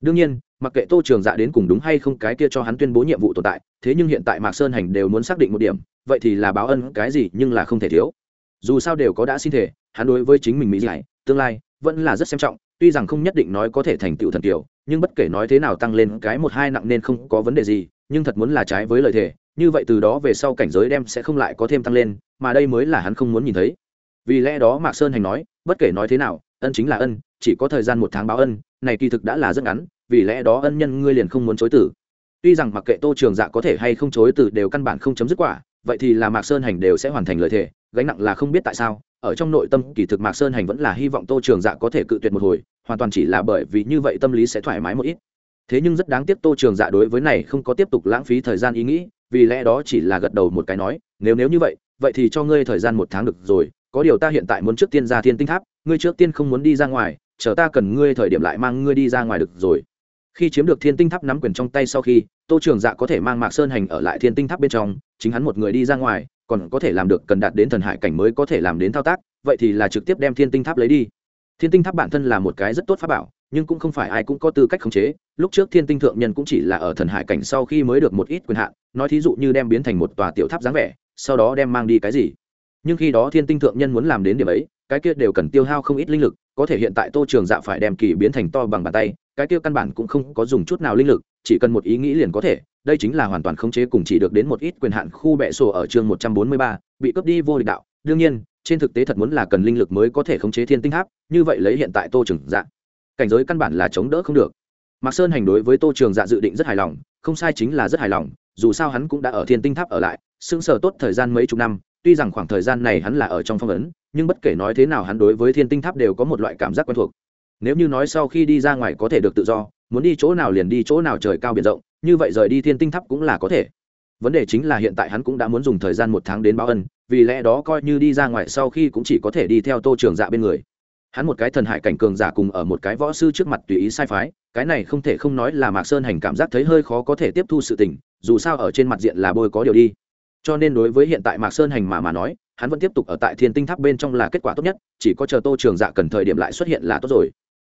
Đương nhiên, mặc kệ tô trường dạ đến cùng đúng hay không cái kia cho hắn tuyên bố nhiệm vụ tồn tại, thế nhưng hiện tại mạc sơn hành đều muốn xác định một điểm, vậy thì là báo ân cái gì nhưng là không thể thiếu. Dù sao đều có đã xin thể, hắn đối với chính mình mỹ giải tương lai vẫn là rất xem trọng, tuy rằng không nhất định nói có thể thành tựu thần kiều, nhưng bất kể nói thế nào tăng lên cái một hai nặng nên không có vấn đề gì, nhưng thật muốn là trái với lời thề như vậy từ đó về sau cảnh giới đem sẽ không lại có thêm tăng lên, mà đây mới là hắn không muốn nhìn thấy. Vì lẽ đó mạc sơn hành nói, bất kể nói thế nào, ân chính là ân, chỉ có thời gian một tháng báo ân, này kỳ thực đã là rất ngắn, vì lẽ đó ân nhân ngươi liền không muốn chối tử tuy rằng mặc kệ tô trường dạ có thể hay không chối từ đều căn bản không chấm dứt quả, vậy thì là mạc sơn hành đều sẽ hoàn thành lời thề, gánh nặng là không biết tại sao, ở trong nội tâm kỳ thực mạc sơn hành vẫn là hy vọng tô trường dạ có thể cự tuyệt một hồi, hoàn toàn chỉ là bởi vì như vậy tâm lý sẽ thoải mái một ít. Thế nhưng rất đáng tiếc tô trường dạ đối với này không có tiếp tục lãng phí thời gian ý nghĩ vì lẽ đó chỉ là gật đầu một cái nói, nếu nếu như vậy vậy thì cho ngươi thời gian một tháng được rồi, có điều ta hiện tại muốn trước tiên ra thiên tinh tháp, ngươi trước tiên không muốn đi ra ngoài, chờ ta cần ngươi thời điểm lại mang ngươi đi ra ngoài được rồi. Khi chiếm được thiên tinh tháp nắm quyền trong tay sau khi, tô trường dạ có thể mang mạc sơn hành ở lại thiên tinh tháp bên trong, chính hắn một người đi ra ngoài, còn có thể làm được cần đạt đến thần hải cảnh mới có thể làm đến thao tác, vậy thì là trực tiếp đem thiên tinh tháp lấy đi. Thiên tinh tháp bản thân là một cái rất tốt pháp bảo nhưng cũng không phải ai cũng có tư cách khống chế. Lúc trước thiên tinh thượng nhân cũng chỉ là ở thần hải cảnh sau khi mới được một ít quyền hạn, nói thí dụ như đem biến thành một tòa tiểu tháp dáng vẻ, sau đó đem mang đi cái gì. Nhưng khi đó thiên tinh thượng nhân muốn làm đến điểm ấy, cái kia đều cần tiêu hao không ít linh lực, có thể hiện tại tô trường dạ phải đem kỳ biến thành to bằng bàn tay, cái kia căn bản cũng không có dùng chút nào linh lực, chỉ cần một ý nghĩ liền có thể, đây chính là hoàn toàn khống chế cùng chỉ được đến một ít quyền hạn khu bệ sổ ở chương một trăm bốn mươi ba, bị cướp đi vô địch đạo. Đương nhiên, trên thực tế thật muốn là cần linh lực mới có thể khống chế thiên tinh tháp, như vậy lấy hiện tại tô trường dạ cảnh giới căn bản là chống đỡ không được. Mạc sơn hành đối với tô trường dạ dự định rất hài lòng, không sai chính là rất hài lòng, dù sao hắn cũng đã ở thiên tinh tháp ở lại, sững sờ tốt thời gian mấy chục năm, tuy rằng khoảng thời gian này hắn là ở trong phong ấn, nhưng bất kể nói thế nào hắn đối với thiên tinh tháp đều có một loại cảm giác quen thuộc. Nếu như nói sau khi đi ra ngoài có thể được tự do, muốn đi chỗ nào liền đi chỗ nào trời cao biển rộng, như vậy rời đi thiên tinh tháp cũng là có thể. Vấn đề chính là hiện tại hắn cũng đã muốn dùng thời gian một tháng đến báo ân, vì lẽ đó coi như đi ra ngoài sau khi cũng chỉ có thể đi theo tô trường dạ bên người hắn một cái thần hải cảnh cường giả cùng ở một cái võ sư trước mặt tùy ý sai phái, cái này không thể không nói là mạc sơn hành cảm giác thấy hơi khó có thể tiếp thu sự tình, dù sao ở trên mặt diện là bôi có điều đi. Cho nên đối với hiện tại mạc sơn hành mà mà nói, hắn vẫn tiếp tục ở tại thiên tinh tháp bên trong là kết quả tốt nhất, chỉ có chờ tô trường dạ cần thời điểm lại xuất hiện là tốt rồi.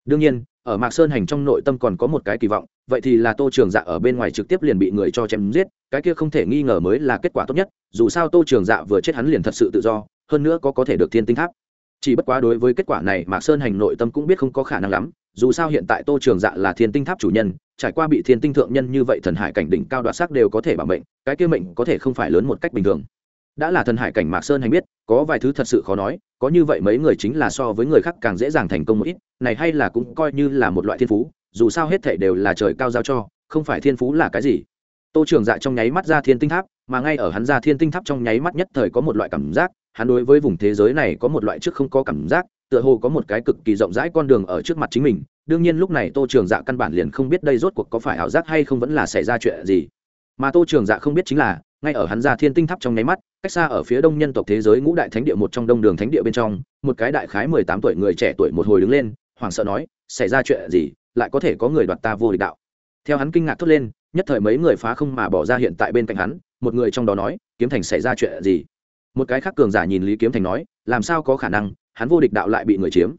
Đương nhiên, ở mạc sơn hành trong nội tâm còn có một cái kỳ vọng, vậy thì là tô trường dạ ở bên ngoài trực tiếp liền bị người cho chém giết, cái kia không thể nghi ngờ mới là kết quả tốt nhất, dù sao tô trường dạ vừa chết hắn liền thật sự tự do, hơn nữa có có thể được thiên tinh tháp chỉ bất quá đối với kết quả này mạc sơn hành nội tâm cũng biết không có khả năng lắm, dù sao hiện tại tô trường dạ là thiên tinh tháp chủ nhân, trải qua bị thiên tinh thượng nhân như vậy thần hải cảnh đỉnh cao đoạt sắc đều có thể bảo mệnh, cái kia mệnh có thể không phải lớn một cách bình thường. Đã là thần hải cảnh mạc sơn hành biết, có vài thứ thật sự khó nói, có như vậy mấy người chính là so với người khác càng dễ dàng thành công một ít, này hay là cũng coi như là một loại thiên phú, dù sao hết thể đều là trời cao giao cho, không phải thiên phú là cái gì tô trường dạ trong nháy mắt ra thiên tinh tháp, mà ngay ở hắn ra thiên tinh tháp trong nháy mắt nhất thời có một loại cảm giác, hắn đối với vùng thế giới này có một loại trước không có cảm giác, tựa hồ có một cái cực kỳ rộng rãi con đường ở trước mặt chính mình. Đương nhiên lúc này tô trường dạ căn bản liền không biết đây rốt cuộc có phải ảo giác hay không vẫn là xảy ra chuyện gì. Mà tô trường dạ không biết chính là, ngay ở hắn ra thiên tinh tháp trong nháy mắt, cách xa ở phía đông nhân tộc thế giới ngũ đại thánh địa một trong đông đường thánh địa bên trong, một cái đại khái mười tám tuổi người trẻ tuổi một hồi đứng lên, hoảng sợ nói, xảy ra chuyện gì, lại có thể có người đoạt ta vô địch đạo? Theo hắn kinh ngạc thốt lên nhất thời mấy người phá không mà bỏ ra hiện tại bên cạnh hắn, một người trong đó nói, kiếm thành xảy ra chuyện gì? Một cái khác cường giả nhìn lý kiếm thành nói, làm sao có khả năng, hắn vô địch đạo lại bị người chiếm.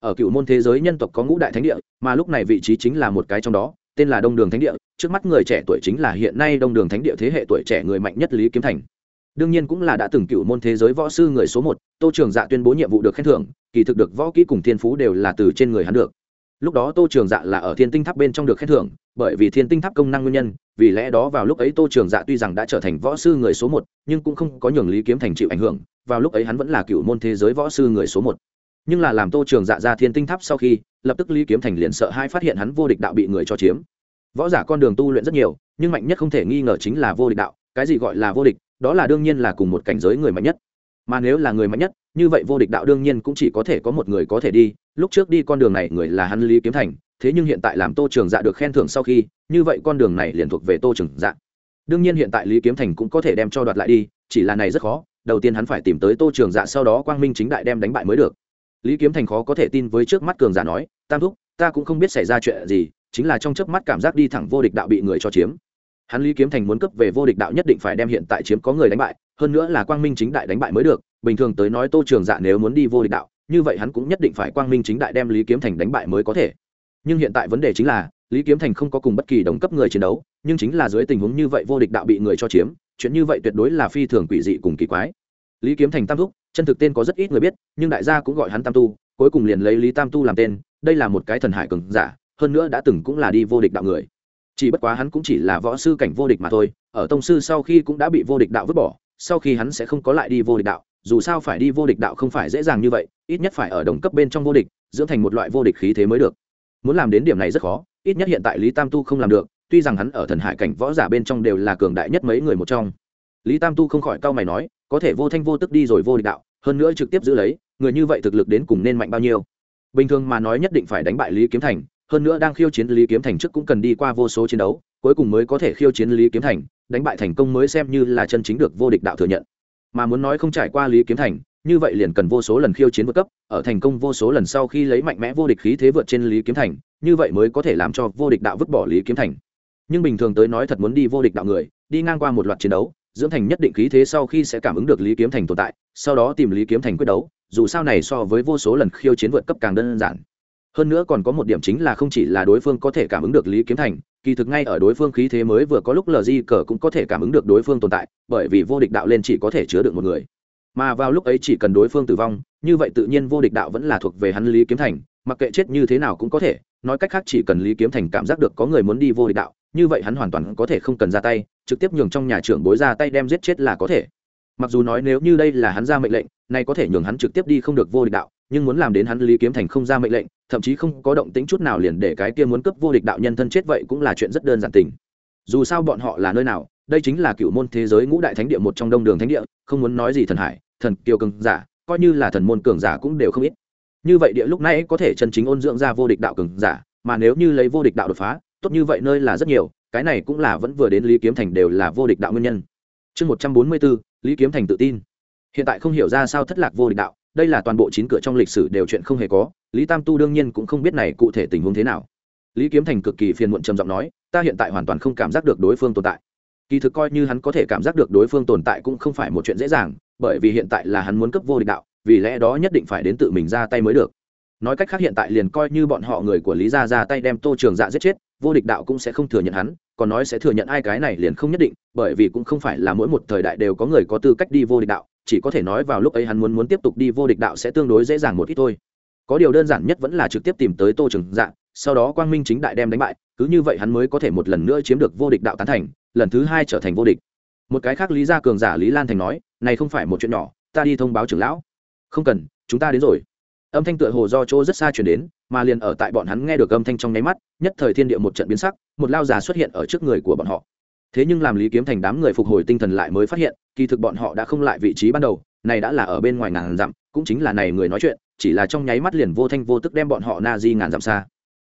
Ở cựu môn thế giới nhân tộc có ngũ đại thánh địa, mà lúc này vị trí chính là một cái trong đó, tên là đông đường thánh địa, trước mắt người trẻ tuổi chính là hiện nay đông đường thánh địa thế hệ tuổi trẻ người mạnh nhất lý kiếm thành. Đương nhiên cũng là đã từng cựu môn thế giới võ sư người số một, tô trường dạ tuyên bố nhiệm vụ được khen thưởng, kỳ thực được võ kỹ cùng thiên phú đều là từ trên người hắn được lúc đó tô trường dạ là ở thiên tinh tháp bên trong được khen thưởng, bởi vì thiên tinh tháp công năng nguyên nhân, vì lẽ đó vào lúc ấy tô trường dạ tuy rằng đã trở thành võ sư người số một, nhưng cũng không có nhường lý kiếm thành chịu ảnh hưởng, vào lúc ấy hắn vẫn là cựu môn thế giới võ sư người số một. Nhưng là làm tô trường dạ ra thiên tinh tháp sau khi, lập tức lý kiếm thành liền sợ hai phát hiện hắn vô địch đạo bị người cho chiếm. Võ giả con đường tu luyện rất nhiều, nhưng mạnh nhất không thể nghi ngờ chính là vô địch đạo, cái gì gọi là vô địch, đó là đương nhiên là cùng một cảnh giới người mạnh nhất. Mà nếu là người mạnh nhất, như vậy vô địch đạo đương nhiên cũng chỉ có thể có một người có thể đi lúc trước đi con đường này người là hắn lý kiếm thành, thế nhưng hiện tại làm tô trường dạ được khen thưởng sau khi, như vậy con đường này liền thuộc về tô trường dạ. Đương nhiên hiện tại lý kiếm thành cũng có thể đem cho đoạt lại đi, chỉ là này rất khó, đầu tiên hắn phải tìm tới tô trường dạ sau đó quang minh chính đại đem đánh bại mới được. Lý kiếm thành khó có thể tin với trước mắt cường giả nói, tam thúc, ta cũng không biết xảy ra chuyện gì, chính là trong chớp mắt cảm giác đi thẳng vô địch đạo bị người cho chiếm. Hắn lý kiếm thành muốn cấp về vô địch đạo nhất định phải đem hiện tại chiếm có người đánh bại, hơn nữa là quang minh chính đại đánh bại mới được, bình thường tới nói tô trường dạ nếu muốn đi vô địch đạo như vậy hắn cũng nhất định phải quang minh chính đại đem lý kiếm thành đánh bại mới có thể. Nhưng hiện tại vấn đề chính là, lý kiếm thành không có cùng bất kỳ đồng cấp người chiến đấu, nhưng chính là dưới tình huống như vậy vô địch đạo bị người cho chiếm, chuyện như vậy tuyệt đối là phi thường quỷ dị cùng kỳ quái. Lý kiếm thành tam thúc, chân thực tên có rất ít người biết, nhưng đại gia cũng gọi hắn tam tu, cuối cùng liền lấy lý tam tu làm tên, đây là một cái thần hải cường giả, hơn nữa đã từng cũng là đi vô địch đạo người. Chỉ bất quá hắn cũng chỉ là võ sư cảnh vô địch mà thôi, ở tông sư sau khi cũng đã bị vô địch đạo vứt bỏ, sau khi hắn sẽ không có lại đi vô địch đạo dù sao phải đi vô địch đạo không phải dễ dàng như vậy, ít nhất phải ở đồng cấp bên trong vô địch, dưỡng thành một loại vô địch khí thế mới được. Muốn làm đến điểm này rất khó, ít nhất hiện tại lý tam tu không làm được, tuy rằng hắn ở thần hải cảnh võ giả bên trong đều là cường đại nhất mấy người một trong. Lý tam tu không khỏi cau mày nói, có thể vô thanh vô tức đi rồi vô địch đạo, hơn nữa trực tiếp giữ lấy, người như vậy thực lực đến cùng nên mạnh bao nhiêu. Bình thường mà nói nhất định phải đánh bại lý kiếm thành, hơn nữa đang khiêu chiến lý kiếm thành trước cũng cần đi qua vô số chiến đấu, cuối cùng mới có thể khiêu chiến lý kiếm thành, đánh bại thành công mới xem như là chân chính được vô địch đạo thừa nhận mà muốn nói không trải qua lý kiếm thành, như vậy liền cần vô số lần khiêu chiến vượt cấp, ở thành công vô số lần sau khi lấy mạnh mẽ vô địch khí thế vượt trên lý kiếm thành, như vậy mới có thể làm cho vô địch đạo vứt bỏ lý kiếm thành. Nhưng bình thường tới nói thật muốn đi vô địch đạo người, đi ngang qua một loạt chiến đấu, dưỡng thành nhất định khí thế sau khi sẽ cảm ứng được lý kiếm thành tồn tại, sau đó tìm lý kiếm thành quyết đấu, dù sao này so với vô số lần khiêu chiến vượt cấp càng đơn giản. Hơn nữa còn có một điểm chính là không chỉ là đối phương có thể cảm ứng được lý kiếm thành kỳ thực ngay ở đối phương khí thế mới vừa có lúc lg cờ cũng có thể cảm ứng được đối phương tồn tại, bởi vì vô địch đạo lên chỉ có thể chứa được một người. Mà vào lúc ấy chỉ cần đối phương tử vong, như vậy tự nhiên vô địch đạo vẫn là thuộc về hắn lý kiếm thành, mặc kệ chết như thế nào cũng có thể. Nói cách khác chỉ cần lý kiếm thành cảm giác được có người muốn đi vô địch đạo, như vậy hắn hoàn toàn có thể không cần ra tay, trực tiếp nhường trong nhà trưởng bối ra tay đem giết chết là có thể. Mặc dù nói nếu như đây là hắn ra mệnh lệnh, nay có thể nhường hắn trực tiếp đi không được vô địch đạo nhưng muốn làm đến hắn lý kiếm thành không ra mệnh lệnh, thậm chí không có động tính chút nào liền để cái kia muốn cướp vô địch đạo nhân thân chết vậy cũng là chuyện rất đơn giản tình. Dù sao bọn họ là nơi nào, đây chính là cựu môn thế giới ngũ đại thánh địa một trong đông đường thánh địa, không muốn nói gì thần hải, thần kiều cường giả, coi như là thần môn cường giả cũng đều không ít. Như vậy địa lúc này có thể chân chính ôn dưỡng ra vô địch đạo cường giả, mà nếu như lấy vô địch đạo đột phá, tốt như vậy nơi là rất nhiều, cái này cũng là vẫn vừa đến lý kiếm thành đều là vô địch đạo nguyên nhân. Chương một trăm bốn mươi bốn, lý kiếm thành tự tin. Hiện tại không hiểu ra sao thất lạc vô địch đạo đây là toàn bộ chín cửa trong lịch sử đều chuyện không hề có, lý tam tu đương nhiên cũng không biết này cụ thể tình huống thế nào. Lý kiếm thành cực kỳ phiền muộn trầm giọng nói, ta hiện tại hoàn toàn không cảm giác được đối phương tồn tại. Kỳ thực coi như hắn có thể cảm giác được đối phương tồn tại cũng không phải một chuyện dễ dàng, bởi vì hiện tại là hắn muốn cấp vô địch đạo, vì lẽ đó nhất định phải đến tự mình ra tay mới được. Nói cách khác hiện tại liền coi như bọn họ người của lý gia ra tay đem tô trường dạ giết chết, vô địch đạo cũng sẽ không thừa nhận hắn, còn nói sẽ thừa nhận ai cái này liền không nhất định, bởi vì cũng không phải là mỗi một thời đại đều có người có tư cách đi vô địch đạo chỉ có thể nói vào lúc ấy hắn muốn muốn tiếp tục đi vô địch đạo sẽ tương đối dễ dàng một ít thôi. Có điều đơn giản nhất vẫn là trực tiếp tìm tới tô trường dạ sau đó quang minh chính đại đem đánh bại, cứ như vậy hắn mới có thể một lần nữa chiếm được vô địch đạo tán thành, lần thứ hai trở thành vô địch. Một cái khác lý gia cường giả lý lan thành nói, này không phải một chuyện nhỏ, ta đi thông báo trưởng lão. Không cần, chúng ta đến rồi. Âm thanh tựa hồ do chỗ rất xa chuyển đến, mà liền ở tại bọn hắn nghe được âm thanh trong nháy mắt, nhất thời thiên địa một trận biến sắc, một lao già xuất hiện ở trước người của bọn họ thế nhưng làm lý kiếm thành đám người phục hồi tinh thần lại mới phát hiện, kỳ thực bọn họ đã không lại vị trí ban đầu, này đã là ở bên ngoài ngàn dặm, cũng chính là này người nói chuyện, chỉ là trong nháy mắt liền vô thanh vô tức đem bọn họ na di ngàn dặm xa.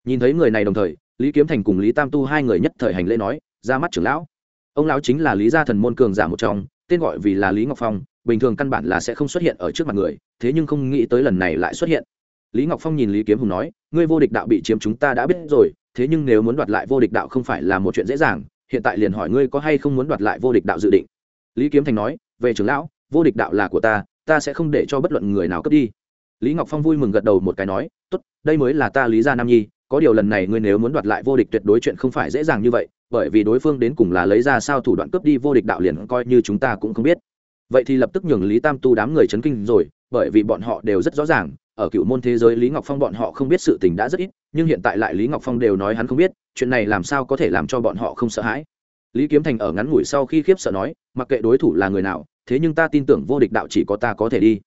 Nhìn thấy người này đồng thời, lý kiếm thành cùng lý tam tu hai người nhất thời hành lễ nói, ra mắt trưởng lão. Ông lão chính là lý gia thần môn cường giả một trong, tên gọi vì là lý ngọc phong, bình thường căn bản là sẽ không xuất hiện ở trước mặt người, thế nhưng không nghĩ tới lần này lại xuất hiện. Lý ngọc phong nhìn lý kiếm hùng nói, ngươi vô địch đạo bị chiếm chúng ta đã biết rồi, thế nhưng nếu muốn đoạt lại vô địch đạo không phải là một chuyện dễ dàng hiện tại liền hỏi ngươi có hay không muốn đoạt lại vô địch đạo dự định. Lý kiếm thành nói, về trưởng lão, vô địch đạo là của ta ta sẽ không để cho bất luận người nào cướp đi. Lý ngọc phong vui mừng gật đầu một cái nói, tốt, đây mới là ta lý gia nam nhi, có điều lần này ngươi nếu muốn đoạt lại vô địch tuyệt đối chuyện không phải dễ dàng như vậy, bởi vì đối phương đến cùng là lấy ra sao thủ đoạn cướp đi vô địch đạo liền coi như chúng ta cũng không biết. Vậy thì lập tức nhường lý tam tu đám người chấn kinh rồi, bởi vì bọn họ đều rất rõ ràng ở cựu môn thế giới lý ngọc phong bọn họ không biết sự tình đã rất ít, nhưng hiện tại lại lý ngọc phong đều nói hắn không biết, chuyện này làm sao có thể làm cho bọn họ không sợ hãi. Lý kiếm thành ở ngắn ngủi sau khi khiếp sợ nói, mặc kệ đối thủ là người nào, thế nhưng ta tin tưởng vô địch đạo chỉ có ta có thể đi.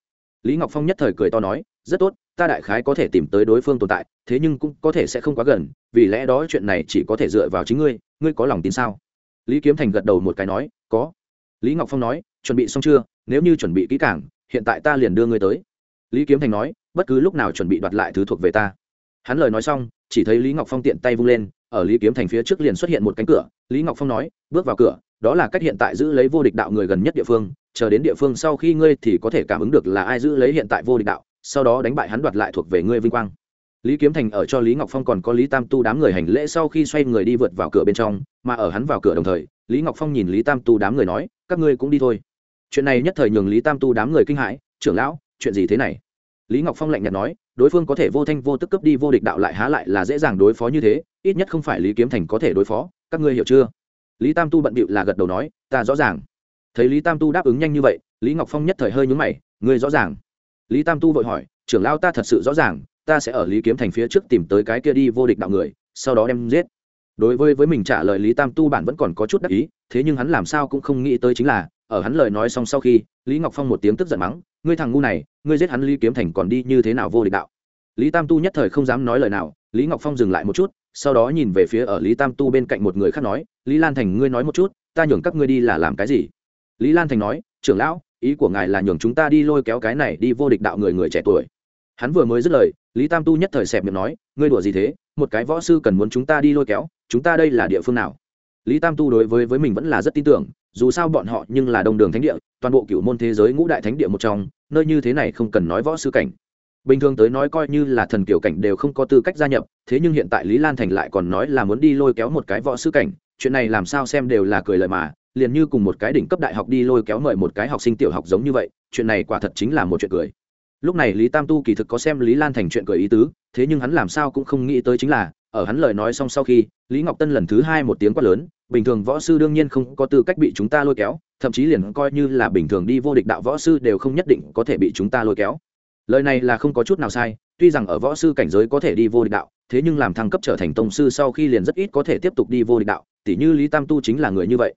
Lý ngọc phong nhất thời cười to nói, rất tốt, ta đại khái có thể tìm tới đối phương tồn tại, thế nhưng cũng có thể sẽ không quá gần, vì lẽ đó chuyện này chỉ có thể dựa vào chính ngươi ngươi có lòng tin sao? Lý kiếm thành gật đầu một cái nói, có. Lý ngọc phong nói, chuẩn bị xong chưa? Nếu như chuẩn bị kỹ càng, hiện tại ta liền đưa ngươi tới. Lý kiếm thành nói bất cứ lúc nào chuẩn bị đoạt lại thứ thuộc về ta. Hắn lời nói xong, chỉ thấy lý ngọc phong tiện tay vung lên, ở lý kiếm thành phía trước liền xuất hiện một cánh cửa. Lý ngọc phong nói, bước vào cửa, đó là cách hiện tại giữ lấy vô địch đạo người gần nhất địa phương, chờ đến địa phương sau khi ngươi thì có thể cảm ứng được là ai giữ lấy hiện tại vô địch đạo, sau đó đánh bại hắn đoạt lại thuộc về ngươi vinh quang. Lý kiếm thành ở cho lý ngọc phong còn có lý tam tu đám người hành lễ sau khi xoay người đi vượt vào cửa bên trong, mà ở hắn vào cửa đồng thời, lý ngọc phong nhìn lý tam tu đám người nói, các ngươi cũng đi thôi. Chuyện này nhất thời nhường lý tam tu đám người kinh hãi, trưởng lão, chuyện gì thế này? Lý ngọc phong lạnh nhạt nói, đối phương có thể vô thanh vô tức cấp đi vô địch đạo lại há lại là dễ dàng đối phó như thế, ít nhất không phải lý kiếm thành có thể đối phó, các ngươi hiểu chưa? Lý tam tu bận bịu là gật đầu nói, ta rõ ràng. Thấy lý tam tu đáp ứng nhanh như vậy, lý ngọc phong nhất thời hơi nhúng mày, ngươi rõ ràng. Lý tam tu vội hỏi, trưởng lao ta thật sự rõ ràng, ta sẽ ở lý kiếm thành phía trước tìm tới cái kia đi vô địch đạo người, sau đó đem giết. Đối với với mình trả lời lý tam tu bản vẫn còn có chút đắc ý, thế nhưng hắn làm sao cũng không nghĩ tới chính là, ở hắn lời nói xong sau khi, lý ngọc phong một tiếng tức giận mắng, ngươi thằng ngu này ngươi giết hắn lý kiếm thành còn đi như thế nào vô địch đạo? Lý tam tu nhất thời không dám nói lời nào, lý ngọc phong dừng lại một chút, sau đó nhìn về phía ở lý tam tu bên cạnh một người khác nói, lý lan thành, ngươi nói một chút, ta nhường các ngươi đi là làm cái gì? Lý lan thành nói, trưởng lão, ý của ngài là nhường chúng ta đi lôi kéo cái này đi vô địch đạo người người trẻ tuổi. Hắn vừa mới dứt lời, lý tam tu nhất thời xẹp miệng nói, ngươi đùa gì thế? Một cái võ sư cần muốn chúng ta đi lôi kéo, chúng ta đây là địa phương nào? Lý tam tu đối với với mình vẫn là rất tin tưởng, dù sao bọn họ nhưng là đông đường thánh địa, toàn bộ cựu môn thế giới ngũ đại thánh địa một trong, nơi như thế này không cần nói võ sư cảnh. Bình thường tới nói coi như là thần kiểu cảnh đều không có tư cách gia nhập, thế nhưng hiện tại lý lan thành lại còn nói là muốn đi lôi kéo một cái võ sư cảnh, chuyện này làm sao xem đều là cười lời mà, liền như cùng một cái đỉnh cấp đại học đi lôi kéo mời một cái học sinh tiểu học giống như vậy, chuyện này quả thật chính là một chuyện cười. Lúc này lý tam tu kỳ thực có xem lý lan thành chuyện cười ý tứ, thế nhưng hắn làm sao cũng không nghĩ tới chính là, ở hắn lời nói xong sau khi, lý ngọc tân lần thứ hai một tiếng quát lớn bình thường võ sư đương nhiên không có tư cách bị chúng ta lôi kéo, thậm chí liền coi như là bình thường đi vô địch đạo võ sư đều không nhất định có thể bị chúng ta lôi kéo. Lời này là không có chút nào sai, tuy rằng ở võ sư cảnh giới có thể đi vô địch đạo, thế nhưng làm thăng cấp trở thành tông sư sau khi liền rất ít có thể tiếp tục đi vô địch đạo, tỉ như lý tam tu chính là người như vậy.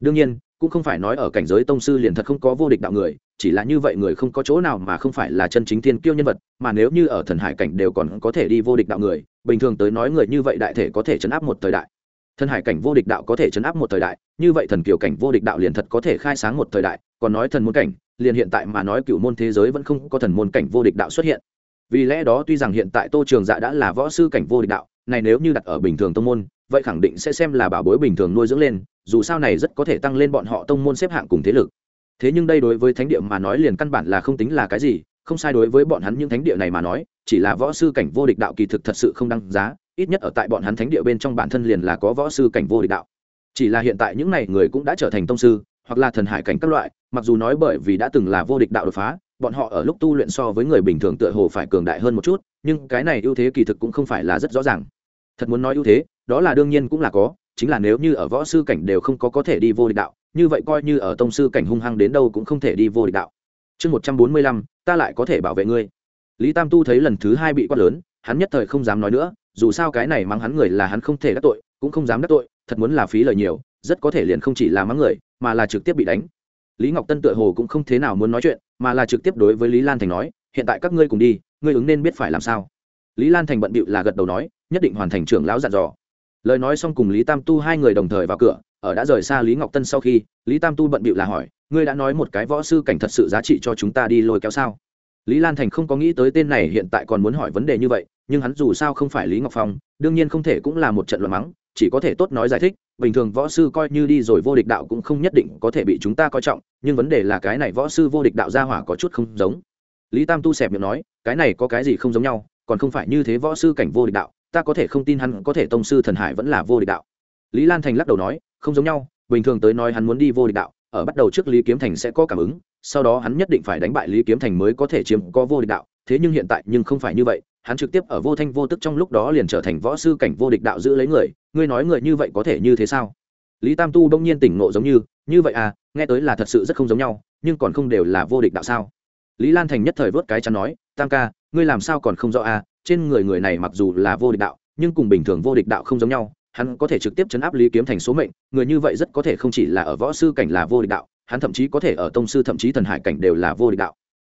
Đương nhiên, cũng không phải nói ở cảnh giới tông sư liền thật không có vô địch đạo người, chỉ là như vậy người không có chỗ nào mà không phải là chân chính thiên kiêu nhân vật, mà nếu như ở thần hải cảnh đều còn có thể đi vô địch đạo người, bình thường tới nói người như vậy đại thể có thể chấn áp một thời đại thần hải cảnh vô địch đạo có thể chấn áp một thời đại, như vậy thần kiều cảnh vô địch đạo liền thật có thể khai sáng một thời đại, còn nói thần môn cảnh, liền hiện tại mà nói cựu môn thế giới vẫn không có thần môn cảnh vô địch đạo xuất hiện. Vì lẽ đó tuy rằng hiện tại tô trường dạ đã là võ sư cảnh vô địch đạo, này nếu như đặt ở bình thường tông môn, vậy khẳng định sẽ xem là bảo bối bình thường nuôi dưỡng lên, dù sao này rất có thể tăng lên bọn họ tông môn xếp hạng cùng thế lực. Thế nhưng đây đối với thánh địa mà nói liền căn bản là không tính là cái gì, không sai đối với bọn hắn những thánh địa này mà nói, chỉ là võ sư cảnh vô địch đạo kỳ thực thật sự không đăng giá ít nhất ở tại bọn hắn thánh địa bên trong bản thân liền là có võ sư cảnh vô địch đạo. Chỉ là hiện tại những này người cũng đã trở thành tông sư, hoặc là thần hải cảnh các loại, mặc dù nói bởi vì đã từng là vô địch đạo đột phá, bọn họ ở lúc tu luyện so với người bình thường tựa hồ phải cường đại hơn một chút, nhưng cái này ưu thế kỳ thực cũng không phải là rất rõ ràng. Thật muốn nói ưu thế, đó là đương nhiên cũng là có, chính là nếu như ở võ sư cảnh đều không có có thể đi vô địch đạo, như vậy coi như ở tông sư cảnh hung hăng đến đâu cũng không thể đi vô địch đạo. Chương một trăm bốn mươi lăm, ta lại có thể bảo vệ ngươi. Lý tam tu thấy lần thứ hai bị quát lớn, hắn nhất thời không dám nói nữa dù sao cái này mắng hắn người là hắn không thể đắc tội, cũng không dám đắc tội, thật muốn là phí lời nhiều, rất có thể liền không chỉ là mắng người, mà là trực tiếp bị đánh. Lý ngọc tân tựa hồ cũng không thế nào muốn nói chuyện, mà là trực tiếp đối với lý lan thành nói, hiện tại các ngươi cùng đi, ngươi ứng nên biết phải làm sao. Lý lan thành bận bịu là gật đầu nói, nhất định hoàn thành trưởng lão dặn dò. Lời nói xong cùng lý tam tu hai người đồng thời vào cửa, ở đã rời xa lý ngọc tân sau khi, lý tam tu bận bịu là hỏi, ngươi đã nói một cái võ sư cảnh thật sự giá trị cho chúng ta đi lôi kéo sao? Lý lan thành không có nghĩ tới tên này hiện tại còn muốn hỏi vấn đề như vậy nhưng hắn dù sao không phải lý ngọc phong đương nhiên không thể cũng là một trận luận mắng chỉ có thể tốt nói giải thích bình thường võ sư coi như đi rồi vô địch đạo cũng không nhất định có thể bị chúng ta coi trọng nhưng vấn đề là cái này võ sư vô địch đạo gia hỏa có chút không giống lý tam tu xẹp miệng nói cái này có cái gì không giống nhau còn không phải như thế võ sư cảnh vô địch đạo ta có thể không tin hắn có thể tông sư thần hải vẫn là vô địch đạo lý lan thành lắc đầu nói không giống nhau bình thường tới nói hắn muốn đi vô địch đạo ở bắt đầu trước lý kiếm thành sẽ có cảm ứng sau đó hắn nhất định phải đánh bại lý kiếm thành mới có thể chiếm có vô địch đạo thế nhưng hiện tại nhưng không phải như vậy hắn trực tiếp ở vô thanh vô tức trong lúc đó liền trở thành võ sư cảnh vô địch đạo giữ lấy người, ngươi nói người như vậy có thể như thế sao? Lý tam tu đông nhiên tỉnh ngộ giống như như vậy à nghe tới là thật sự rất không giống nhau, nhưng còn không đều là vô địch đạo sao? Lý lan thành nhất thời vớt cái chắn nói, tam ca, ngươi làm sao còn không rõ à trên người người này mặc dù là vô địch đạo, nhưng cùng bình thường vô địch đạo không giống nhau, hắn có thể trực tiếp chấn áp lý kiếm thành số mệnh, người như vậy rất có thể không chỉ là ở võ sư cảnh là vô địch đạo, hắn thậm chí có thể ở tông sư thậm chí thần hải cảnh đều là vô địch đạo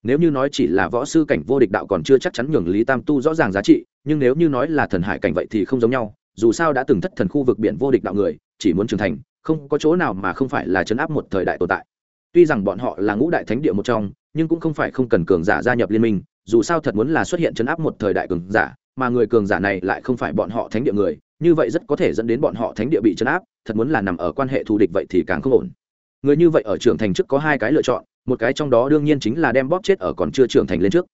nếu như nói chỉ là võ sư cảnh vô địch đạo còn chưa chắc chắn nhường lý tam tu rõ ràng giá trị, nhưng nếu như nói là thần hải cảnh vậy thì không giống nhau, dù sao đã từng thất thần khu vực biển vô địch đạo người, chỉ muốn trưởng thành, không có chỗ nào mà không phải là chấn áp một thời đại tồn tại. Tuy rằng bọn họ là ngũ đại thánh địa một trong, nhưng cũng không phải không cần cường giả gia nhập liên minh, dù sao thật muốn là xuất hiện chấn áp một thời đại cường giả, mà người cường giả này lại không phải bọn họ thánh địa người, như vậy rất có thể dẫn đến bọn họ thánh địa bị chấn áp, thật muốn là nằm ở quan hệ thù địch vậy thì càng không ổn. Người như vậy ở trưởng thành trước có hai cái lựa chọn một cái trong đó đương nhiên chính là đem bóp chết ở còn chưa trưởng thành lên trước.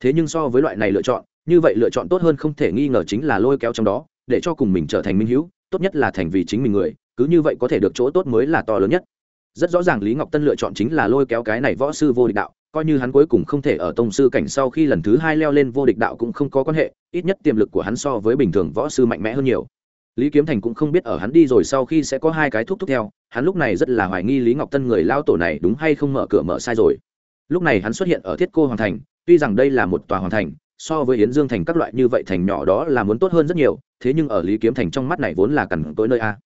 Thế nhưng so với loại này lựa chọn, như vậy lựa chọn tốt hơn không thể nghi ngờ chính là lôi kéo trong đó, để cho cùng mình trở thành minh hữu, tốt nhất là thành vì chính mình người, cứ như vậy có thể được chỗ tốt mới là to lớn nhất. Rất rõ ràng lý ngọc tân lựa chọn chính là lôi kéo cái này võ sư vô địch đạo, coi như hắn cuối cùng không thể ở tông sư cảnh sau khi lần thứ hai leo lên vô địch đạo cũng không có quan hệ, ít nhất tiềm lực của hắn so với bình thường võ sư mạnh mẽ hơn nhiều lý kiếm thành cũng không biết ở hắn đi rồi sau khi sẽ có hai cái thuốc thúc theo, hắn lúc này rất là hoài nghi lý ngọc tân người lao tổ này đúng hay không mở cửa mở sai rồi. Lúc này hắn xuất hiện ở thiết cô hoàng thành, tuy rằng đây là một tòa hoàng thành, so với yến dương thành các loại như vậy thành nhỏ đó là muốn tốt hơn rất nhiều, thế nhưng ở lý kiếm thành trong mắt này vốn là cằn tối nơi a.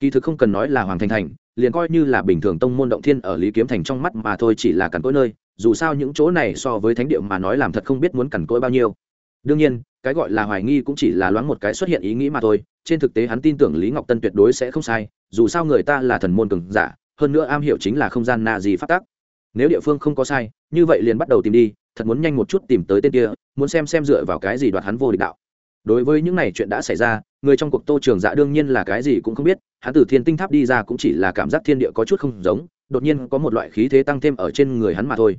Kỳ thực không cần nói là hoàng thành thành, liền coi như là bình thường tông môn động thiên ở lý kiếm thành trong mắt mà thôi chỉ là cằn tối nơi, dù sao những chỗ này so với thánh địa mà nói làm thật không biết muốn cằn cỗi bao nhiêu đương nhiên, cái gọi là hoài nghi cũng chỉ là loáng một cái xuất hiện ý nghĩ mà thôi, trên thực tế hắn tin tưởng lý ngọc tân tuyệt đối sẽ không sai, dù sao người ta là thần môn cường giả, hơn nữa am hiểu chính là không gian na gì phát tác nếu địa phương không có sai, như vậy liền bắt đầu tìm đi, thật muốn nhanh một chút tìm tới tên kia, muốn xem xem dựa vào cái gì đoạt hắn vô địch đạo. Đối với những này chuyện đã xảy ra, người trong cuộc tô trường dạ đương nhiên là cái gì cũng không biết, hắn từ thiên tinh tháp đi ra cũng chỉ là cảm giác thiên địa có chút không giống, đột nhiên có một loại khí thế tăng thêm ở trên người hắn mà thôi.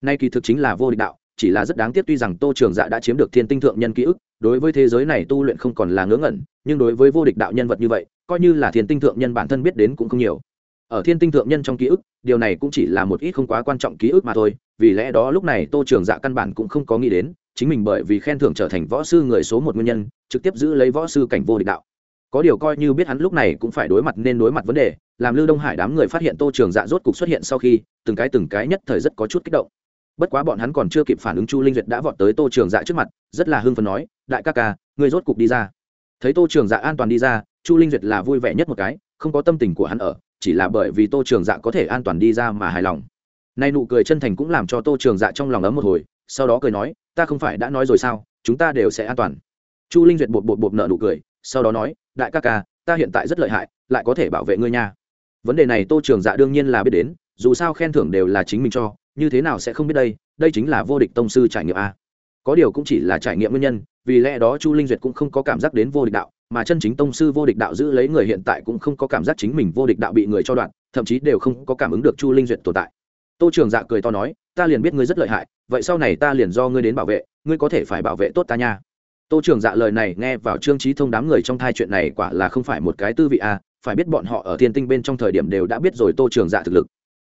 Nay kỳ thực chính là vô địch đạo chỉ là rất đáng tiếc tuy rằng tô trường dạ đã chiếm được thiên tinh thượng nhân ký ức, đối với thế giới này tu luyện không còn là ngớ ngẩn, nhưng đối với vô địch đạo nhân vật như vậy, coi như là thiên tinh thượng nhân bản thân biết đến cũng không nhiều. Ở thiên tinh thượng nhân trong ký ức, điều này cũng chỉ là một ít không quá quan trọng ký ức mà thôi, vì lẽ đó lúc này tô trường dạ căn bản cũng không có nghĩ đến, chính mình bởi vì khen thưởng trở thành võ sư người số một nguyên nhân, trực tiếp giữ lấy võ sư cảnh vô địch đạo. Có điều coi như biết hắn lúc này cũng phải đối mặt nên đối mặt vấn đề, làm lưu đông hải đám người phát hiện tô trường dạ rốt cục xuất hiện sau khi, từng cái từng cái nhất thời rất có chút kích động bất quá bọn hắn còn chưa kịp phản ứng chu linh duyệt đã vọt tới tô trường dạ trước mặt, rất là hưng phấn nói, đại ca ca người rốt cục đi ra. Thấy tô trường dạ an toàn đi ra, chu linh duyệt là vui vẻ nhất một cái, không có tâm tình của hắn ở, chỉ là bởi vì tô trường dạ có thể an toàn đi ra mà hài lòng. Nay nụ cười chân thành cũng làm cho tô trường dạ trong lòng ấm một hồi, sau đó cười nói, ta không phải đã nói rồi sao, chúng ta đều sẽ an toàn. Chu linh duyệt bột bột bột nợ nụ cười, sau đó nói, đại ca ca, ta hiện tại rất lợi hại, lại có thể bảo vệ ngươi nha. Vấn đề này tô trường dạ đương nhiên là biết đến, dù sao khen thưởng đều là chính mình cho như thế nào sẽ không biết đây đây chính là vô địch tông sư trải nghiệm a. Có điều cũng chỉ là trải nghiệm nguyên nhân, vì lẽ đó chu linh duyệt cũng không có cảm giác đến vô địch đạo, mà chân chính tông sư vô địch đạo giữ lấy người hiện tại cũng không có cảm giác chính mình vô địch đạo bị người cho đoạn, thậm chí đều không có cảm ứng được chu linh duyệt tồn tại. Tô trường dạ cười to nói, ta liền biết ngươi rất lợi hại, vậy sau này ta liền do ngươi đến bảo vệ, ngươi có thể phải bảo vệ tốt ta nha. Tô trường dạ lời này nghe vào trương trí thông đám người trong thai chuyện này quả là không phải một cái tư vị a, phải biết bọn họ ở thiên tinh bên trong thời điểm đều đã biết rồi tô trường dạ thực lực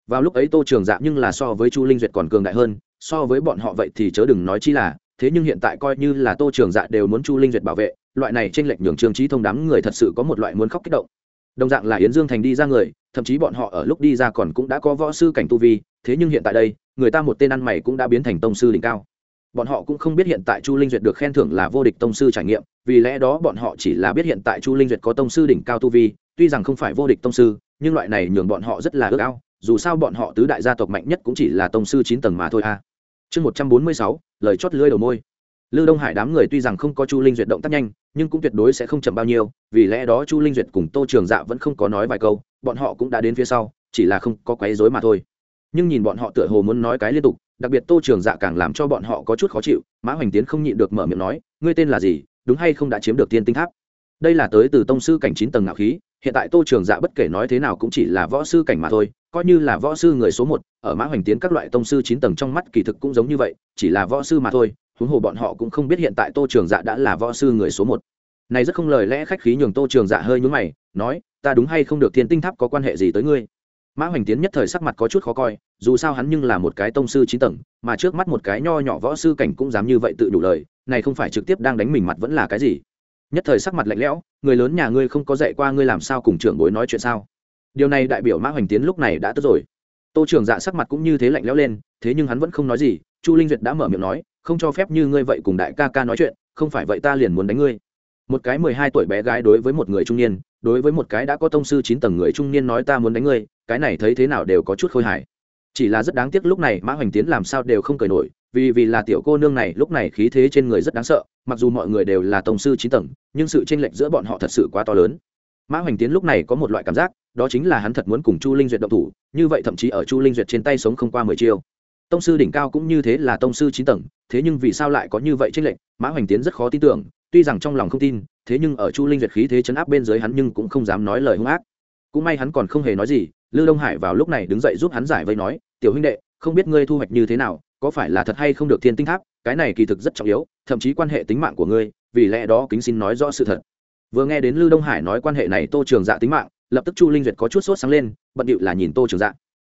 vào lúc ấy tô trường dạ nhưng là so với chu linh duyệt còn cường đại hơn, so với bọn họ vậy thì chớ đừng nói chi là, thế nhưng hiện tại coi như là tô trường dạ đều muốn chu linh duyệt bảo vệ, loại này t r ê n lệch nhường trương trí thông đám người thật sự có một loại muốn khóc kích động. Đồng dạng là yến dương thành đi ra người, thậm chí bọn họ ở lúc đi ra còn cũng đã có võ sư cảnh tu vi, thế nhưng hiện tại đây, người ta một tên ăn mày cũng đã biến thành tông sư đỉnh cao. Bọn họ cũng không biết hiện tại chu linh duyệt được khen thưởng là vô địch tông sư trải nghiệm, vì lẽ đó bọn họ chỉ là biết hiện tại chu linh duyệt có tông sư đỉnh cao tu vi, tuy rằng không phải vô địch tông sư, nhưng loại này nhường bọn họ rất là ước ao dù sao bọn họ tứ đại gia tộc mạnh nhất cũng chỉ là tông sư chín tầng mà thôi a chương một trăm bốn mươi sáu, lời chót lưỡi đầu môi. Lưu đông hải đám người tuy rằng không có chu linh duyệt động tác nhanh, nhưng cũng tuyệt đối sẽ không chậm bao nhiêu, vì lẽ đó chu linh duyệt cùng tô trường dạ vẫn không có nói vài câu, bọn họ cũng đã đến phía sau, chỉ là không có quấy rối mà thôi. Nhưng nhìn bọn họ tựa hồ muốn nói cái liên tục, đặc biệt tô trường dạ càng làm cho bọn họ có chút khó chịu, mã hoành tiến không nhịn được mở miệng nói, ngươi tên là gì, đúng hay không đã chiếm được tiên tinh tháp? Đây là tới từ tông sư cảnh chín tầng ngạo khí hiện tại tô trường dạ bất kể nói thế nào cũng chỉ là võ sư cảnh mà thôi, coi như là võ sư người số một, ở mã hoành tiến các loại tông sư chín tầng trong mắt kỳ thực cũng giống như vậy, chỉ là võ sư mà thôi, huống hồ bọn họ cũng không biết hiện tại tô trường dạ đã là võ sư người số một. Này rất không lời lẽ khách khí nhường tô trường dạ hơi nhún mày, nói, ta đúng hay không được thiên tinh tháp có quan hệ gì tới ngươi? Mã hoành tiến nhất thời sắc mặt có chút khó coi, dù sao hắn nhưng là một cái tông sư chín tầng, mà trước mắt một cái nho nhỏ võ sư cảnh cũng dám như vậy tự đủ lời, này không phải trực tiếp đang đánh mình mặt vẫn là cái gì? Nhất thời sắc mặt lạnh lẽo, người lớn nhà ngươi không có dạy qua ngươi làm sao cùng trưởng bối nói chuyện sao? Điều này đại biểu mã hoành tiến lúc này đã tức rồi. Tô trường dạ sắc mặt cũng như thế lạnh lẽo lên, thế nhưng hắn vẫn không nói gì, chu linh duyệt đã mở miệng nói, không cho phép như ngươi vậy cùng đại ca ca nói chuyện, không phải vậy ta liền muốn đánh ngươi. Một cái mười hai tuổi bé gái đối với một người trung niên, đối với một cái đã có tông sư chín tầng người trung niên nói ta muốn đánh ngươi, cái này thấy thế nào đều có chút khôi hài. Chỉ là rất đáng tiếc lúc này mã hoành tiến làm sao đều không cười nổi vì vì là tiểu cô nương này, lúc này khí thế trên người rất đáng sợ, mặc dù mọi người đều là tông sư chín tầng, nhưng sự chênh lệch giữa bọn họ thật sự quá to lớn. Mã hoành tiến lúc này có một loại cảm giác, đó chính là hắn thật muốn cùng chu linh duyệt động thủ, như vậy thậm chí ở chu linh duyệt trên tay sống không qua mười chiêu. Tông sư đỉnh cao cũng như thế là tông sư chín tầng, thế nhưng vì sao lại có như vậy chênh lệch, mã hoành tiến rất khó tin tưởng, tuy rằng trong lòng không tin, thế nhưng ở chu linh duyệt khí thế chấn áp bên dưới hắn nhưng cũng không dám nói lời hung ác. Cũng may hắn còn không hề nói gì lư đông hải vào lúc này đứng dậy giúp hắn giải vây nói, tiểu huynh đệ, không biết ngươi thu hoạch như thế nào có phải là thật hay không được thiên tinh tháp cái này kỳ thực rất trọng yếu thậm chí quan hệ tính mạng của ngươi vì lẽ đó kính xin nói rõ sự thật. Vừa nghe đến lư đông hải nói quan hệ này tô trường dạ tính mạng lập tức chu linh duyệt có chút sốt sáng lên bận điệu là nhìn tô trường dạ.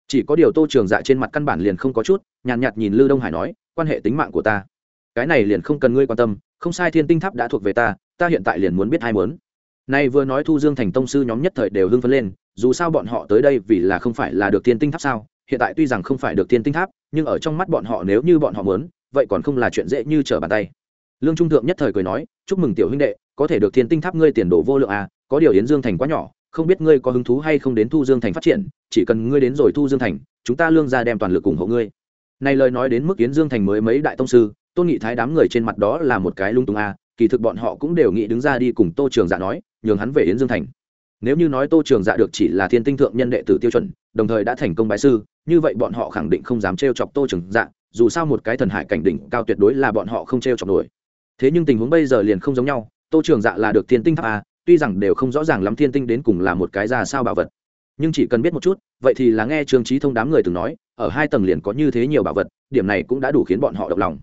Chỉ có điều tô trường dạ trên mặt căn bản liền không có chút nhàn nhạt, nhạt nhìn lư đông hải nói quan hệ tính mạng của ta. Cái này liền không cần ngươi quan tâm không sai thiên tinh tháp đã thuộc về ta ta hiện tại liền muốn biết hai muốn. Nay vừa nói thu dương thành tông sư nhóm nhất thời đều hưng phấn lên dù sao bọn họ tới đây vì là không phải là được thiên tinh tháp sao hiện tại tuy rằng không phải được thiên tinh tháp nhưng ở trong mắt bọn họ nếu như bọn họ muốn, vậy còn không là chuyện dễ như trở bàn tay. Lương trung thượng nhất thời cười nói, chúc mừng tiểu huynh đệ, có thể được thiên tinh tháp ngươi tiền đồ vô lượng à có điều yến dương thành quá nhỏ, không biết ngươi có hứng thú hay không đến thu dương thành phát triển, chỉ cần ngươi đến rồi thu dương thành, chúng ta lương ra đem toàn lực ủng hộ ngươi. Này lời nói đến mức yến dương thành mới mấy đại tông sư, tôn nghị thái đám người trên mặt đó là một cái lung tung à kỳ thực bọn họ cũng đều nghĩ đứng ra đi cùng tô trường dạ nói, nhường hắn về yến dương thành nếu như nói tô trường dạ được chỉ là thiên tinh thượng nhân đệ tử tiêu chuẩn, đồng thời đã thành công bái sư, như vậy bọn họ khẳng định không dám trêu chọc tô trường dạ dù sao một cái thần hải cảnh đỉnh cao tuyệt đối là bọn họ không trêu chọc nổi. Thế nhưng tình huống bây giờ liền không giống nhau, tô trường dạ là được thiên tinh tháp a, tuy rằng đều không rõ ràng lắm thiên tinh đến cùng là một cái ra sao bảo vật. Nhưng chỉ cần biết một chút, vậy thì là nghe trương trí thông đám người từng nói, ở hai tầng liền có như thế nhiều bảo vật, điểm này cũng đã đủ khiến bọn họ động lòng.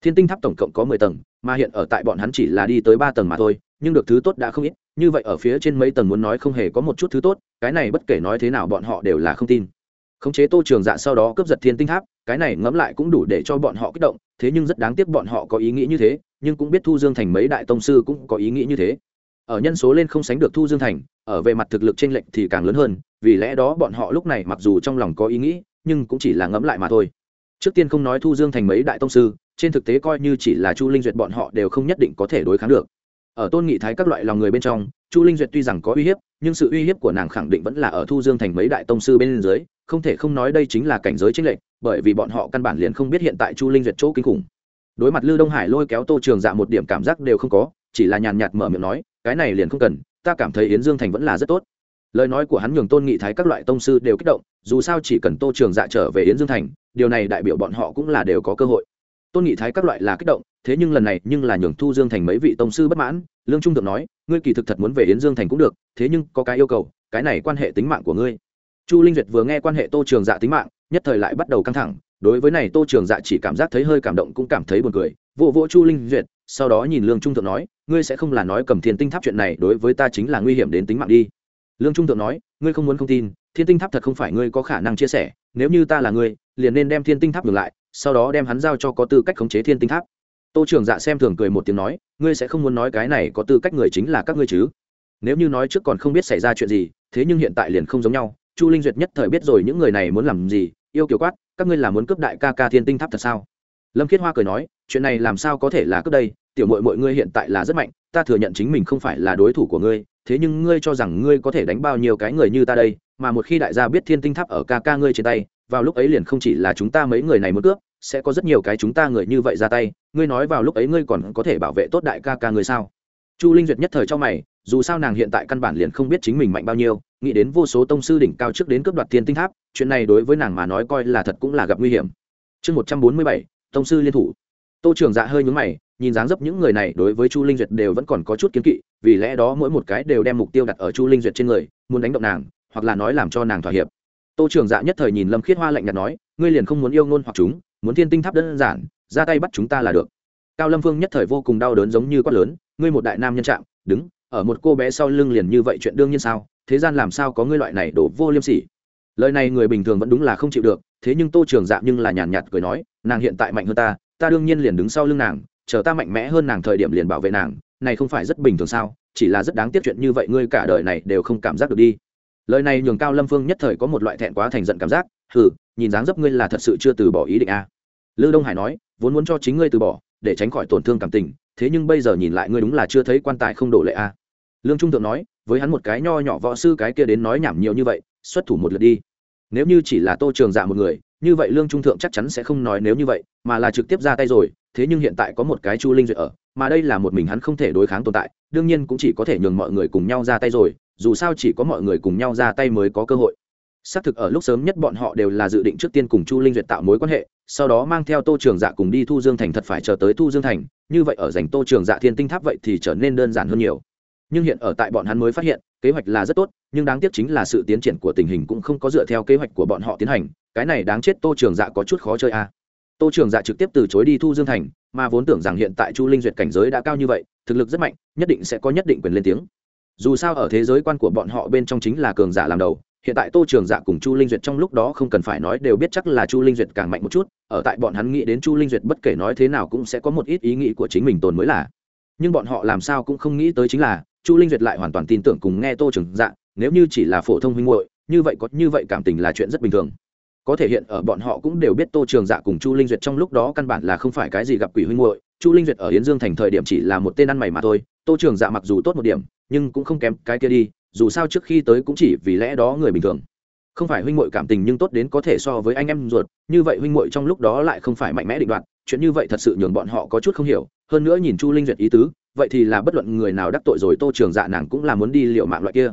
Thiên tinh tháp tổng cộng có mười tầng, mà hiện ở tại bọn hắn chỉ là đi tới ba tầng mà thôi, nhưng được thứ tốt đã không ít như vậy ở phía trên mấy tầng muốn nói không hề có một chút thứ tốt, cái này bất kể nói thế nào bọn họ đều là không tin. Khống chế tô trường dạ sau đó cướp giật thiên tinh tháp, cái này ngẫm lại cũng đủ để cho bọn họ kích động, thế nhưng rất đáng tiếc bọn họ có ý nghĩ như thế, nhưng cũng biết thu dương thành mấy đại tông sư cũng có ý nghĩ như thế. Ở nhân số lên không sánh được thu dương thành, ở về mặt thực lực t r ê n lệch thì càng lớn hơn, vì lẽ đó bọn họ lúc này mặc dù trong lòng có ý nghĩ, nhưng cũng chỉ là ngẫm lại mà thôi. Trước tiên không nói thu dương thành mấy đại tông sư, trên thực tế coi như chỉ là chu linh duyệt bọn họ đều không nhất định có thể đối kháng được ở tôn nghị thái các loại lòng người bên trong, chu linh duyệt tuy rằng có uy hiếp, nhưng sự uy hiếp của nàng khẳng định vẫn là ở thu dương thành mấy đại tông sư bên dưới, không thể không nói đây chính là cảnh giới chính lệch, bởi vì bọn họ căn bản liền không biết hiện tại chu linh duyệt chỗ kinh khủng. Đối mặt lư đông hải lôi kéo tô trường dạ một điểm cảm giác đều không có, chỉ là nhàn nhạt mở miệng nói, cái này liền không cần, ta cảm thấy yến dương thành vẫn là rất tốt. Lời nói của hắn nhường tôn nghị thái các loại tông sư đều kích động, dù sao chỉ cần tô trường dạ trở về yến dương thành, điều này đại biểu bọn họ cũng là đều có cơ hội. Tôn nghị thái các loại là kích động thế nhưng lần này nhưng là nhường thu dương thành mấy vị tông sư bất mãn, lương trung thượng nói, ngươi kỳ thực thật muốn về yến dương thành cũng được, thế nhưng có cái yêu cầu, cái này quan hệ tính mạng của ngươi. Chu linh duyệt vừa nghe quan hệ tô trường dạ tính mạng, nhất thời lại bắt đầu căng thẳng, đối với này tô trường dạ chỉ cảm giác thấy hơi cảm động cũng cảm thấy buồn cười. Vụ vỗ chu linh duyệt, sau đó nhìn lương trung thượng nói, ngươi sẽ không là nói cầm thiên tinh tháp chuyện này đối với ta chính là nguy hiểm đến tính mạng đi. Lương trung thượng nói, ngươi không muốn không tin, thiên tinh tháp thật không phải ngươi có khả năng chia sẻ, nếu như ta là ngươi, liền nên đem thiên tinh tháp ngược lại, sau đó đem hắn giao cho có tư cách khống chế thiên tinh tháp tô trường dạ xem thường cười một tiếng nói, ngươi sẽ không muốn nói cái này có tư cách người chính là các ngươi chứ? Nếu như nói trước còn không biết xảy ra chuyện gì, thế nhưng hiện tại liền không giống nhau, chu linh duyệt nhất thời biết rồi những người này muốn làm gì, yêu kiểu quát, các ngươi là muốn cướp đại ca ca thiên tinh tháp thật sao? Lâm khiết hoa cười nói, chuyện này làm sao có thể là cướp đây, tiểu mội mọi ngươi hiện tại là rất mạnh, ta thừa nhận chính mình không phải là đối thủ của ngươi, thế nhưng ngươi cho rằng ngươi có thể đánh bao nhiêu cái người như ta đây, mà một khi đại gia biết thiên tinh tháp ở ca ca ngươi trên tay, vào lúc ấy liền không chỉ là chúng ta mấy người này muốn cướp sẽ có rất nhiều cái chúng ta người như vậy ra tay, ngươi nói vào lúc ấy ngươi còn có thể bảo vệ tốt đại ca ca ngươi sao? Chu linh duyệt nhất thời cho mày, dù sao nàng hiện tại căn bản liền không biết chính mình mạnh bao nhiêu, nghĩ đến vô số tông sư đỉnh cao trước đến cướp đoạt thiên tinh tháp, chuyện này đối với nàng mà nói coi là thật cũng là gặp nguy hiểm. Chương một trăm bốn mươi bảy, tông sư liên thủ. Tô trường dạ hơi nhúng mày, nhìn dáng dấp những người này đối với chu linh duyệt đều vẫn còn có chút kiến kỵ, vì lẽ đó mỗi một cái đều đem mục tiêu đặt ở chu linh duyệt trên người, muốn đánh động nàng, hoặc là nói làm cho nàng thỏa hiệp. Tô trường dạ nhất thời nhìn lâm khiết hoa lạnh nhạt nói, ngươi liền không muốn yêu ngôn hoặc chúng muốn thiên tinh tháp đơn giản, ra tay bắt chúng ta là được. Cao lâm phương nhất thời vô cùng đau đớn giống như quát lớn, ngươi một đại nam nhân trạng, đứng, ở một cô bé sau lưng liền như vậy chuyện đương nhiên sao? Thế gian làm sao có ngươi loại này đổ vô liêm sỉ? Lời này người bình thường vẫn đúng là không chịu được, thế nhưng tô trường dạ nhưng là nhàn nhạt cười nói, nàng hiện tại mạnh hơn ta ta đương nhiên liền đứng sau lưng nàng, chờ ta mạnh mẽ hơn nàng thời điểm liền bảo vệ nàng, này không phải rất bình thường sao? Chỉ là rất đáng tiếc chuyện như vậy ngươi cả đời này đều không cảm giác được đi. Lời này nhường cao lâm phương nhất thời có một loại thẹn quá thành giận cảm giác, hừ nhìn dáng dấp ngươi là thật sự chưa từ bỏ ý định a à. lư đông hải nói, vốn muốn cho chính ngươi từ bỏ, để tránh khỏi tổn thương cảm tình, thế nhưng bây giờ nhìn lại ngươi đúng là chưa thấy quan tài không đổ lệ a à. lương trung thượng nói, với hắn một cái nho nhỏ võ sư cái kia đến nói nhảm nhiều như vậy, xuất thủ một lượt đi nếu như chỉ là tô trường dạ một người, như vậy lương trung thượng chắc chắn sẽ không nói nếu như vậy, mà là trực tiếp ra tay rồi, thế nhưng hiện tại có một cái chu linh duyệt ở, mà đây là một mình hắn không thể đối kháng tồn tại, đương nhiên cũng chỉ có thể nhường mọi người cùng nhau ra tay rồi, dù sao chỉ có mọi người cùng nhau ra tay mới có cơ hội xác thực ở lúc sớm nhất bọn họ đều là dự định trước tiên cùng chu linh duyệt tạo mối quan hệ, sau đó mang theo tô trường dạ cùng đi thu dương thành thật phải chờ tới thu dương thành, như vậy ở dành tô trường dạ thiên tinh tháp vậy thì trở nên đơn giản hơn nhiều nhưng hiện ở tại bọn hắn mới phát hiện, kế hoạch là rất tốt, nhưng đáng tiếc chính là sự tiến triển của tình hình cũng không có dựa theo kế hoạch của bọn họ tiến hành, cái này đáng chết tô trường dạ có chút khó chơi a à. tô trường dạ trực tiếp từ chối đi thu dương thành, mà vốn tưởng rằng hiện tại chu linh duyệt cảnh giới đã cao như vậy, thực lực rất mạnh, nhất định sẽ có nhất định quyền lên tiếng dù sao ở thế giới quan của bọn họ bên trong chính là cường giả làm đầu hiện tại tô trường dạ cùng chu linh duyệt trong lúc đó không cần phải nói đều biết chắc là chu linh duyệt càng mạnh một chút, ở tại bọn hắn nghĩ đến chu linh duyệt bất kể nói thế nào cũng sẽ có một ít ý nghĩ của chính mình tồn mới là. Nhưng bọn họ làm sao cũng không nghĩ tới chính là, chu linh duyệt lại hoàn toàn tin tưởng cùng nghe tô trường dạ nếu như chỉ là phổ thông huynh hội như vậy có như vậy cảm tình là chuyện rất bình thường. Có thể hiện ở bọn họ cũng đều biết tô trường dạ cùng chu linh duyệt trong lúc đó căn bản là không phải cái gì gặp quỷ huynh hội chu linh duyệt ở yến dương thành thời điểm chỉ là một tên ăn mày mà thôi, tô trường dạ mặc dù tốt một điểm, nhưng cũng không kém cái kia đi dù sao trước khi tới cũng chỉ vì lẽ đó người bình thường. Không phải huynh muội cảm tình nhưng tốt đến có thể so với anh em ruột, như vậy huynh muội trong lúc đó lại không phải mạnh mẽ định đoạt, chuyện như vậy thật sự nhường bọn họ có chút không hiểu. Hơn nữa nhìn chu linh duyệt ý tứ, vậy thì là bất luận người nào đắc tội rồi tô trường dạ nàng cũng là muốn đi liệu mạng loại kia.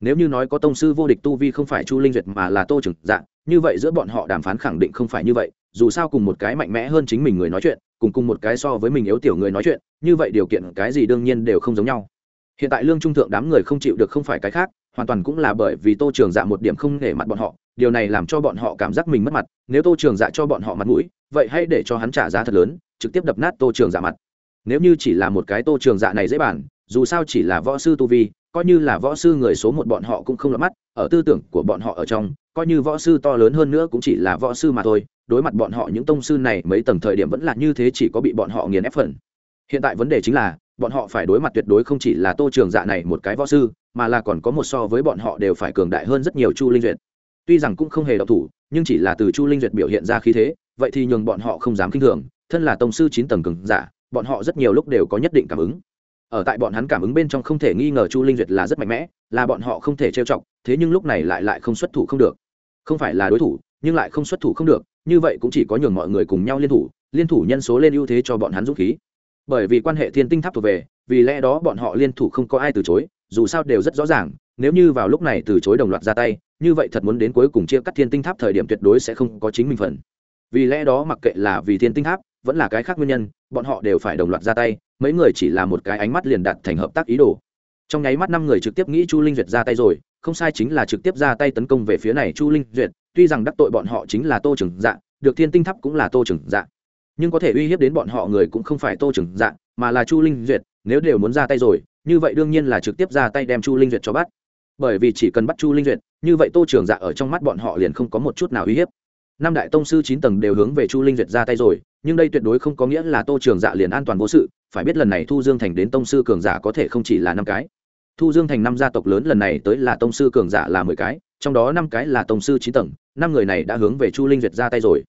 Nếu như nói có tông sư vô địch tu vi không phải chu linh duyệt mà là tô trường dạ như vậy giữa bọn họ đàm phán khẳng định không phải như vậy, dù sao cùng một cái mạnh mẽ hơn chính mình người nói chuyện, cùng cùng một cái so với mình yếu tiểu người nói chuyện, như vậy điều kiện cái gì đương nhiên đều không giống nhau hiện tại lương trung thượng đám người không chịu được không phải cái khác, hoàn toàn cũng là bởi vì tô trường dạ một điểm không nể mặt bọn họ, điều này làm cho bọn họ cảm giác mình mất mặt, nếu tô trường dạ cho bọn họ mặt mũi, vậy hãy để cho hắn trả giá thật lớn, trực tiếp đập nát tô trường dạ mặt. Nếu như chỉ là một cái tô trường dạ này dễ bàn dù sao chỉ là võ sư tu vi, coi như là võ sư người số một bọn họ cũng không lọt mắt, ở tư tưởng của bọn họ ở trong, coi như võ sư to lớn hơn nữa cũng chỉ là võ sư mà thôi, đối mặt bọn họ những tông sư này mấy tầng thời điểm vẫn là như thế chỉ có bị bọn họ nghiền ép phần. Hiện tại vấn đề chính là bọn họ phải đối mặt tuyệt đối không chỉ là tô trường dạ này một cái võ sư, mà là còn có một so với bọn họ đều phải cường đại hơn rất nhiều chu linh duyệt. Tuy rằng cũng không hề độc thủ, nhưng chỉ là từ chu linh duyệt biểu hiện ra khí thế, vậy thì nhường bọn họ không dám k i n h thường, thân là tông sư chín tầng cường giả, bọn họ rất nhiều lúc đều có nhất định cảm ứng. Ở tại bọn hắn cảm ứng bên trong không thể nghi ngờ chu linh duyệt là rất mạnh mẽ, là bọn họ không thể trêu chọc, thế nhưng lúc này lại lại không xuất thủ không được. Không phải là đối thủ, nhưng lại không xuất thủ không được, như vậy cũng chỉ có nhường mọi người cùng nhau liên thủ liên thủ nhân số lên ưu thế cho bọn hắn dũng khí bởi vì quan hệ thiên tinh tháp thuộc về, vì lẽ đó bọn họ liên thủ không có ai từ chối, dù sao đều rất rõ ràng, nếu như vào lúc này từ chối đồng loạt ra tay, như vậy thật muốn đến cuối cùng chia cắt thiên tinh tháp thời điểm tuyệt đối sẽ không có chính mình phần. Vì lẽ đó mặc kệ là vì thiên tinh tháp, vẫn là cái khác nguyên nhân, bọn họ đều phải đồng loạt ra tay, mấy người chỉ là một cái ánh mắt liền đặt thành hợp tác ý đồ. Trong nháy mắt năm người trực tiếp nghĩ chu linh duyệt ra tay rồi, không sai chính là trực tiếp ra tay tấn công về phía này chu linh duyệt, tuy rằng đắc tội bọn họ chính là tô trừng dạ được thiên tinh tháp cũng là tô trừng dạ nhưng có thể uy hiếp đến bọn họ người cũng không phải tô trừng dạng, mà là chu linh duyệt, nếu đều muốn ra tay rồi, như vậy đương nhiên là trực tiếp ra tay đem chu linh duyệt cho bắt. Bởi vì chỉ cần bắt chu linh duyệt, như vậy tô trường dạ ở trong mắt bọn họ liền không có một chút nào uy hiếp. Năm đại tông sư chín tầng đều hướng về chu linh duyệt ra tay rồi, nhưng đây tuyệt đối không có nghĩa là tô trường dạ liền an toàn vô sự, phải biết lần này thu dương thành đến tông sư cường giả có thể không chỉ là năm cái. Thu dương thành năm gia tộc lớn lần này tới là tông sư cường giả là mười cái, trong đó năm cái là tông sư chín tầng, năm người này đã hướng về chu linh duyệt ra tay rồi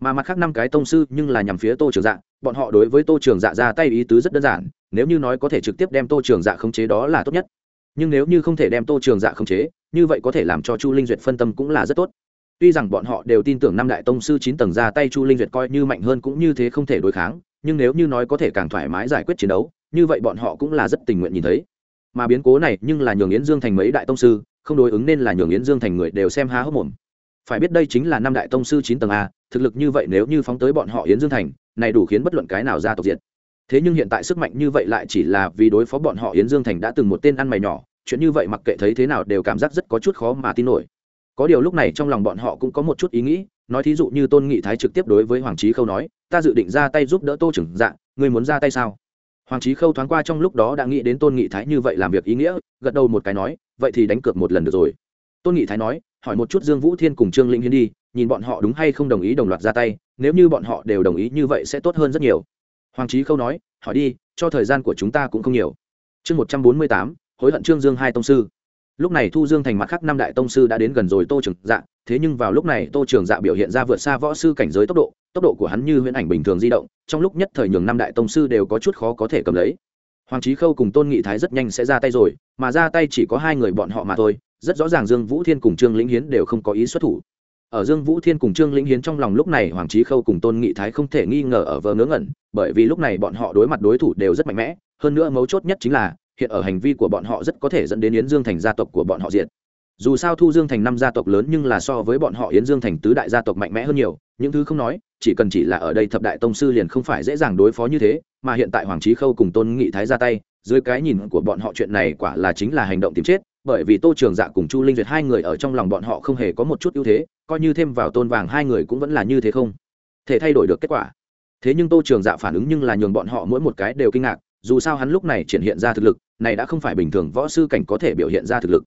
mà mặt khác năm cái tông sư nhưng là nhằm phía tô trường dạ bọn họ đối với tô trường dạ ra tay ý tứ rất đơn giản, nếu như nói có thể trực tiếp đem tô trường dạ khống chế đó là tốt nhất. Nhưng nếu như không thể đem tô trường dạ khống chế, như vậy có thể làm cho chu linh duyệt phân tâm cũng là rất tốt. Tuy rằng bọn họ đều tin tưởng năm đại tông sư chín tầng ra tay chu linh duyệt coi như mạnh hơn cũng như thế không thể đối kháng, nhưng nếu như nói có thể càng thoải mái giải quyết chiến đấu, như vậy bọn họ cũng là rất tình nguyện nhìn thấy. Mà biến cố này nhưng là nhường yến dương thành mấy đại tông sư, không đối ứng nên là nhường yến dương thành người đều xem há hốc mồm. Phải biết đây chính là năm đại tông sư chín tầng a thực lực như vậy nếu như phóng tới bọn họ yến dương thành này đủ khiến bất luận cái nào ra tộc diệt. Thế nhưng hiện tại sức mạnh như vậy lại chỉ là vì đối phó bọn họ yến dương thành đã từng một tên ăn mày nhỏ chuyện như vậy mặc kệ thấy thế nào đều cảm giác rất có chút khó mà tin nổi. Có điều lúc này trong lòng bọn họ cũng có một chút ý nghĩ nói thí dụ như tôn nghị thái trực tiếp đối với hoàng trí khâu nói ta dự định ra tay giúp đỡ tô trưởng dạng, ngươi muốn ra tay sao? Hoàng trí khâu thoáng qua trong lúc đó đã nghĩ đến tôn nghị thái như vậy làm việc ý nghĩa gật đầu một cái nói vậy thì đánh cược một lần được rồi. Tôn nghị thái nói hỏi một chút dương vũ thiên cùng trương linh hiến đi nhìn bọn họ đúng hay không đồng ý đồng loạt ra tay, nếu như bọn họ đều đồng ý như vậy sẽ tốt hơn rất nhiều. Hoàng trí khâu nói, hỏi đi, cho thời gian của chúng ta cũng không nhiều. Chương một trăm bốn mươi tám, hối hận trương dương hai tông sư. Lúc này thu dương thành mặt khác năm đại tông sư đã đến gần rồi tô trường dạ thế nhưng vào lúc này tô trường dạ biểu hiện ra vượt xa võ sư cảnh giới tốc độ tốc độ của hắn như huyễn ảnh bình thường di động, trong lúc nhất thời nhường năm đại tông sư đều có chút khó có thể cầm lấy. Hoàng trí khâu cùng tôn nghị thái rất nhanh sẽ ra tay rồi, mà ra tay chỉ có hai người bọn họ mà thôi, rất rõ ràng dương vũ thiên cùng trương lĩnh hiến đều không có ý xuất thủ ở dương vũ thiên cùng trương lĩnh hiến trong lòng lúc này hoàng trí khâu cùng tôn nghị thái không thể nghi ngờ ở vờ ngớ ngẩn, bởi vì lúc này bọn họ đối mặt đối thủ đều rất mạnh mẽ, hơn nữa mấu chốt nhất chính là, hiện ở hành vi của bọn họ rất có thể dẫn đến yến dương thành gia tộc của bọn họ diệt. Dù sao thu dương thành năm gia tộc lớn nhưng là so với bọn họ yến dương thành tứ đại gia tộc mạnh mẽ hơn nhiều những thứ không nói, chỉ cần chỉ là ở đây thập đại tông sư liền không phải dễ dàng đối phó như thế, mà hiện tại hoàng trí khâu cùng tôn nghị thái ra tay, dưới cái nhìn của bọn họ chuyện này quả là chính là hành động tìm chết, bởi vì tô trường dạ cùng chu linh duyệt hai người ở trong lòng bọn họ không hề có một chút ưu thế, coi như thêm vào tôn vàng hai người cũng vẫn là như thế không thể thay đổi được kết quả. Thế nhưng tô trường dạ phản ứng nhưng là nhường bọn họ mỗi một cái đều kinh ngạc, dù sao hắn lúc này triển hiện ra thực lực, này đã không phải bình thường võ sư cảnh có thể biểu hiện ra thực lực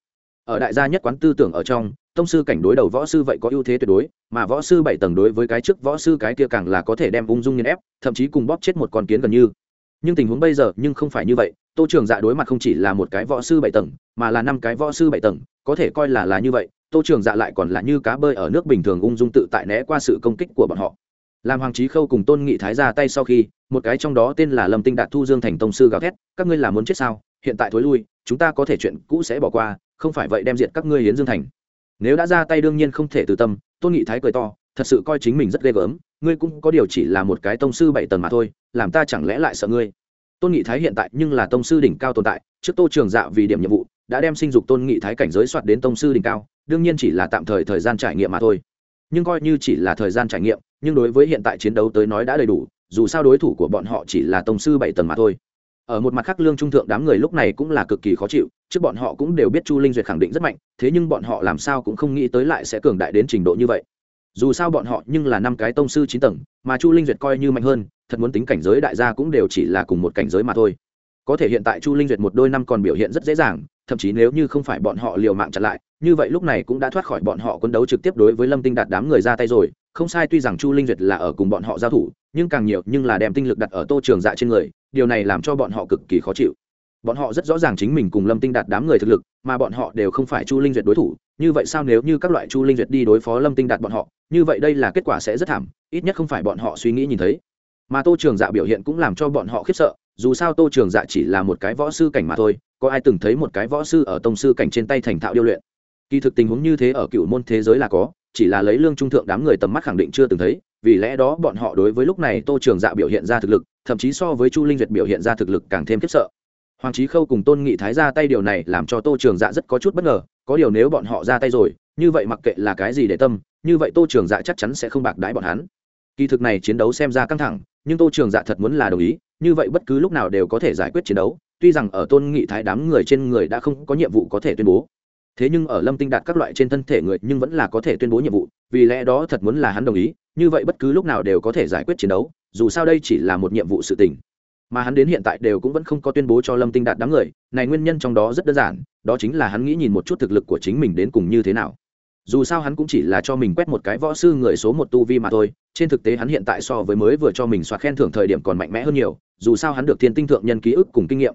ở đại gia nhất quán tư tưởng ở trong, tông sư cảnh đối đầu võ sư vậy có ưu thế tuyệt đối, mà võ sư bảy tầng đối với cái trước võ sư cái kia càng là có thể đem ung dung nghiên ép, thậm chí cùng bóp chết một con kiến gần như. Nhưng tình huống bây giờ nhưng không phải như vậy, tô trường dạ đối mặt không chỉ là một cái võ sư bảy tầng, mà là năm cái võ sư bảy tầng, có thể coi là là như vậy, tô trường dạ lại còn là như cá bơi ở nước bình thường ung dung tự tại né qua sự công kích của bọn họ. Làm hoàng trí khâu cùng tôn nghị thái ra tay sau khi, một cái trong đó tên là lâm tinh đạt thu dương thành tông sư gào thét, các ngươi là muốn chết sao? Hiện tại thối lui, chúng ta có thể chuyện cũ sẽ bỏ qua không phải vậy đem diện các ngươi hiến dương thành. Nếu đã ra tay đương nhiên không thể từ tâm, tôn nghị thái cười to, thật sự coi chính mình rất ghê gớm, ngươi cũng có điều chỉ là một cái tông sư bảy tầng mà thôi, làm ta chẳng lẽ lại sợ ngươi? Tôn nghị thái hiện tại nhưng là tông sư đỉnh cao tồn tại, trước tô trường dạ vì điểm nhiệm vụ, đã đem sinh dục tôn nghị thái cảnh giới soạt đến tông sư đỉnh cao, đương nhiên chỉ là tạm thời thời gian trải nghiệm mà thôi. Nhưng coi như chỉ là thời gian trải nghiệm, nhưng đối với hiện tại chiến đấu tới nói đã đầy đủ, dù sao đối thủ của bọn họ chỉ là tông sư bảy tầng mà thôi ở một mặt khác lương trung thượng đám người lúc này cũng là cực kỳ khó chịu, trước bọn họ cũng đều biết chu linh duyệt khẳng định rất mạnh, thế nhưng bọn họ làm sao cũng không nghĩ tới lại sẽ cường đại đến trình độ như vậy. Dù sao bọn họ nhưng là năm cái tông sư chín tầng, mà chu linh duyệt coi như mạnh hơn, thật muốn tính cảnh giới đại gia cũng đều chỉ là cùng một cảnh giới mà thôi. Có thể hiện tại chu linh duyệt một đôi năm còn biểu hiện rất dễ dàng, thậm chí nếu như không phải bọn họ liều mạng chặn lại, như vậy lúc này cũng đã thoát khỏi bọn họ quân đấu trực tiếp đối với lâm tinh đạt đám người ra tay rồi. Không sai, tuy rằng chu linh duyệt là ở cùng bọn họ giao thủ, nhưng càng nhiều nhưng là đem tinh lực đặt ở tô trường dạ trên người điều này làm cho bọn họ cực kỳ khó chịu. Bọn họ rất rõ ràng chính mình cùng lâm tinh đạt đám người thực lực, mà bọn họ đều không phải chu linh duyệt đối thủ, như vậy sao nếu như các loại chu linh duyệt đi đối phó lâm tinh đạt bọn họ, như vậy đây là kết quả sẽ rất thảm, ít nhất không phải bọn họ suy nghĩ nhìn thấy. Mà tô trường dạ biểu hiện cũng làm cho bọn họ khiếp sợ, dù sao tô trường dạ chỉ là một cái võ sư cảnh mà thôi, có ai từng thấy một cái võ sư ở tông sư cảnh trên tay thành thạo điêu luyện? Kỳ thực tình huống như thế ở cựu môn thế giới là có, chỉ là lấy lương trung thượng đám người tầm mắt khẳng định chưa từng thấy, vì lẽ đó bọn họ đối với lúc này tô trường dạ biểu hiện ra thực lực thậm chí so với chu linh duyệt biểu hiện ra thực lực càng thêm khiếp sợ. Hoàng trí khâu cùng tôn nghị thái ra tay điều này làm cho tô trường dạ rất có chút bất ngờ, có điều nếu bọn họ ra tay rồi, như vậy mặc kệ là cái gì để tâm, như vậy tô trường dạ chắc chắn sẽ không bạc đái bọn hắn. Kỳ thực này chiến đấu xem ra căng thẳng, nhưng tô trường dạ thật muốn là đồng ý, như vậy bất cứ lúc nào đều có thể giải quyết chiến đấu, tuy rằng ở tôn nghị thái đám người trên người đã không có nhiệm vụ có thể tuyên bố. Thế nhưng ở lâm tinh đạt các loại trên thân thể người nhưng vẫn là có thể tuyên bố nhiệm vụ, vì lẽ đó thật muốn là hắn đồng ý, như vậy bất cứ lúc nào đều có thể giải quyết chiến đấu dù sao đây chỉ là một nhiệm vụ sự tình. Mà hắn đến hiện tại đều cũng vẫn không có tuyên bố cho lâm tinh đạt đám người, này nguyên nhân trong đó rất đơn giản, đó chính là hắn nghĩ nhìn một chút thực lực của chính mình đến cùng như thế nào. Dù sao hắn cũng chỉ là cho mình quét một cái võ sư người số một tu vi mà thôi, trên thực tế hắn hiện tại so với mới vừa cho mình xoa khen thưởng thời điểm còn mạnh mẽ hơn nhiều, dù sao hắn được thiên tinh thượng nhân ký ức cùng kinh nghiệm.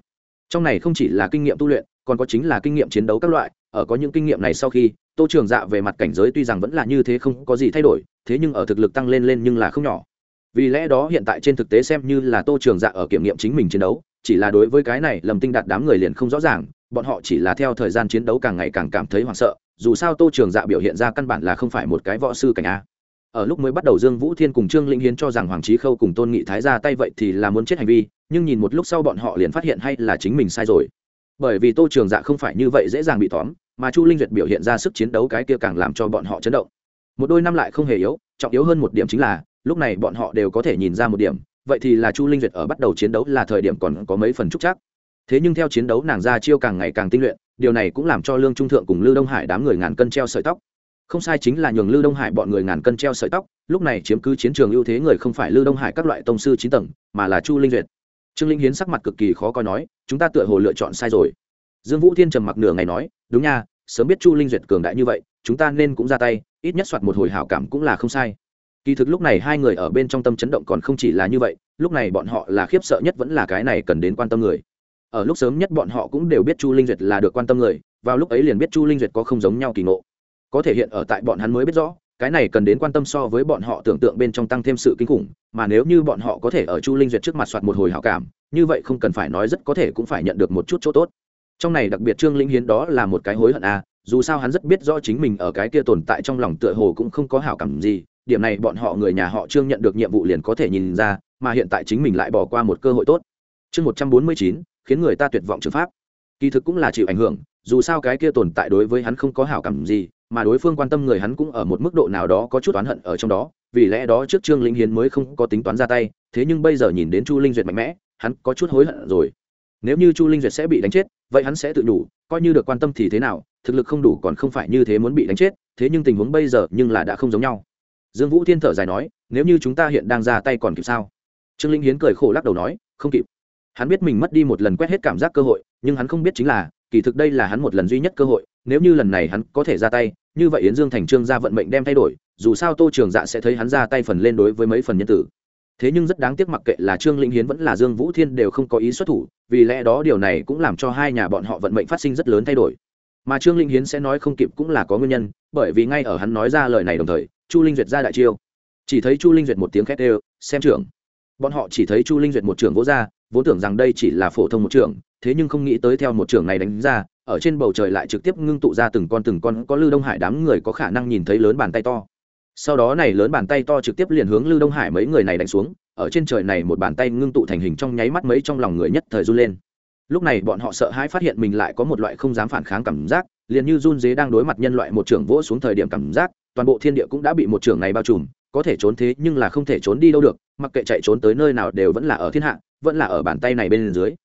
Trong này không chỉ là kinh nghiệm tu luyện, còn có chính là kinh nghiệm chiến đấu các loại, ở có những kinh nghiệm này sau khi, tô trường dạ về mặt cảnh giới tuy rằng vẫn là như thế không có gì thay đổi, thế nhưng ở thực lực tăng lên lên nhưng là không nhỏ vì lẽ đó hiện tại trên thực tế xem như là tô trường dạ ở kiểm nghiệm chính mình chiến đấu, chỉ là đối với cái này lầm tinh đạt đám người liền không rõ ràng, bọn họ chỉ là theo thời gian chiến đấu càng ngày càng cảm thấy hoảng sợ, dù sao tô trường dạ biểu hiện ra căn bản là không phải một cái võ sư cảnh a. Ở lúc mới bắt đầu dương vũ thiên cùng trương linh hiến cho rằng hoàng trí khâu cùng tôn nghị thái ra tay vậy thì là muốn chết hành vi, nhưng nhìn một lúc sau bọn họ liền phát hiện hay là chính mình sai rồi. Bởi vì tô trường dạ không phải như vậy dễ dàng bị tóm, mà chu linh duyệt biểu hiện ra sức chiến đấu cái kia càng làm cho bọn họ chấn động. Một đôi năm lại không hề yếu, trọng yếu hơn một điểm chính là lúc này bọn họ đều có thể nhìn ra một điểm, vậy thì là chu linh duyệt ở bắt đầu chiến đấu là thời điểm còn có mấy phần trúc chắc. Thế nhưng theo chiến đấu nàng ra chiêu càng ngày càng tinh luyện, điều này cũng làm cho lương trung thượng cùng lưu đông hải đám người ngàn cân treo sợi tóc. Không sai chính là nhường lưu đông hải bọn người ngàn cân treo sợi tóc, lúc này chiếm cứ chiến trường ưu thế người không phải lưu đông hải các loại tông sư chín tầng, mà là chu linh duyệt. Trương linh hiến sắc mặt cực kỳ khó coi nói, chúng ta tựa hồ lựa chọn sai rồi. Dương vũ thiên trầm mặc nửa ngày nói, đúng nha, sớm biết chu linh duyệt cường đại như vậy, chúng ta nên cũng ra tay, ít nhất soạt một hồi hảo cảm cũng là không sai kỳ thực lúc này hai người ở bên trong tâm chấn động còn không chỉ là như vậy lúc này bọn họ là khiếp sợ nhất vẫn là cái này cần đến quan tâm người. Ở lúc sớm nhất bọn họ cũng đều biết chu linh duyệt là được quan tâm người vào lúc ấy liền biết chu linh duyệt có không giống nhau kỳ ngộ. Có thể hiện ở tại bọn hắn mới biết rõ cái này cần đến quan tâm so với bọn họ tưởng tượng bên trong tăng thêm sự kinh khủng mà nếu như bọn họ có thể ở chu linh duyệt trước mặt soạt một hồi hảo cảm như vậy không cần phải nói rất có thể cũng phải nhận được một chút chỗ tốt. Trong này đặc biệt trương linh hiến đó là một cái hối hận a à, dù sao hắn rất biết rõ chính mình ở cái kia tồn tại trong lòng tựa hồ cũng không có hảo cảm gì điểm này bọn họ người nhà họ trương nhận được nhiệm vụ liền có thể nhìn ra, mà hiện tại chính mình lại bỏ qua một cơ hội tốt. Chương một trăm bốn mươi chín, khiến người ta tuyệt vọng trừng pháp. Kỳ thực cũng là chịu ảnh hưởng, dù sao cái kia tồn tại đối với hắn không có hảo cảm gì, mà đối phương quan tâm người hắn cũng ở một mức độ nào đó có chút oán hận ở trong đó, vì lẽ đó trước trương linh hiến mới không có tính toán ra tay, thế nhưng bây giờ nhìn đến chu linh duyệt mạnh mẽ, hắn có chút hối hận rồi. Nếu như chu linh duyệt sẽ bị đánh chết, vậy hắn sẽ tự đủ, coi như được quan tâm thì thế nào, thực lực không đủ còn không phải như thế muốn bị đánh chết, thế nhưng tình huống bây giờ nhưng là đã không giống nhau dương vũ thiên thở dài nói, nếu như chúng ta hiện đang ra tay còn kịp sao? Trương linh hiến cười khổ lắc đầu nói, không kịp. Hắn biết mình mất đi một lần quét hết cảm giác cơ hội, nhưng hắn không biết chính là, kỳ thực đây là hắn một lần duy nhất cơ hội, nếu như lần này hắn có thể ra tay, như vậy yến dương thành trương gia vận mệnh đem thay đổi, dù sao tô trường dạ sẽ thấy hắn ra tay phần lên đối với mấy phần nhân tử. Thế nhưng rất đáng tiếc mặc kệ là trương linh hiến vẫn là dương vũ thiên đều không có ý xuất thủ, vì lẽ đó điều này cũng làm cho hai nhà bọn họ vận mệnh phát sinh rất lớn thay đổi. Mà trương linh hiến sẽ nói không kịp cũng là có nguyên nhân, bởi vì ngay ở hắn nói ra lời này đồng thời chu linh duyệt ra đại chiêu. Chỉ thấy chu linh duyệt một tiếng khét đều xem trưởng. Bọn họ chỉ thấy chu linh duyệt một trưởng vỗ ra, vốn tưởng rằng đây chỉ là phổ thông một trưởng, thế nhưng không nghĩ tới theo một trưởng này đánh ra, ở trên bầu trời lại trực tiếp ngưng tụ ra từng con từng con, có lưu đông hải đám người có khả năng nhìn thấy lớn bàn tay to. Sau đó này lớn bàn tay to trực tiếp liền hướng lưu đông hải mấy người này đánh xuống, ở trên trời này một bàn tay ngưng tụ thành hình trong nháy mắt mấy trong lòng người nhất thời run lên. Lúc này bọn họ sợ hãi phát hiện mình lại có một loại không dám phản kháng cảm giác, liền như run dế đang đối mặt nhân loại một trưởng vỗ xuống thời điểm cảm giác toàn bộ thiên địa cũng đã bị một trưởng này bao trùm, có thể trốn thế nhưng là không thể trốn đi đâu được, mặc kệ chạy trốn tới nơi nào đều vẫn là ở thiên hạ, vẫn là ở bàn tay này bên dưới.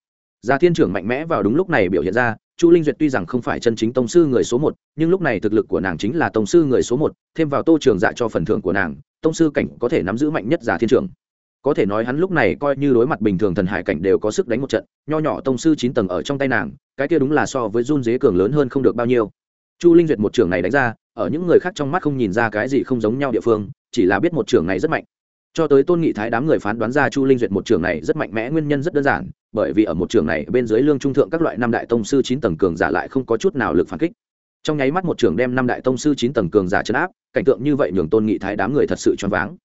Gia thiên trưởng mạnh mẽ vào đúng lúc này biểu hiện ra, chu linh duyệt tuy rằng không phải chân chính tông sư người số một, nhưng lúc này thực lực của nàng chính là tông sư người số một, thêm vào tô trường dạ cho phần thưởng của nàng, tông sư cảnh có thể nắm giữ mạnh nhất giả thiên trưởng. Có thể nói hắn lúc này coi như đối mặt bình thường thần hải cảnh đều có sức đánh một trận, nho nhỏ tông sư chín tầng ở trong tay nàng, cái kia đúng là so với run dế cường lớn hơn không được bao nhiêu chu linh duyệt một trưởng này đánh ra, ở những người khác trong mắt không nhìn ra cái gì không giống nhau địa phương, chỉ là biết một trưởng này rất mạnh. Cho tới tôn nghị thái đám người phán đoán ra chu linh duyệt một trường này rất mạnh mẽ, nguyên nhân rất đơn giản, bởi vì ở một trường này bên dưới lương trung thượng các loại năm đại tông sư chín tầng cường giả lại không có chút nào lực phản kích. Trong nháy mắt một trường đem năm đại tông sư chín tầng cường giả chấn áp, cảnh tượng như vậy nhường tôn nghị thái đám người thật sự choáng váng.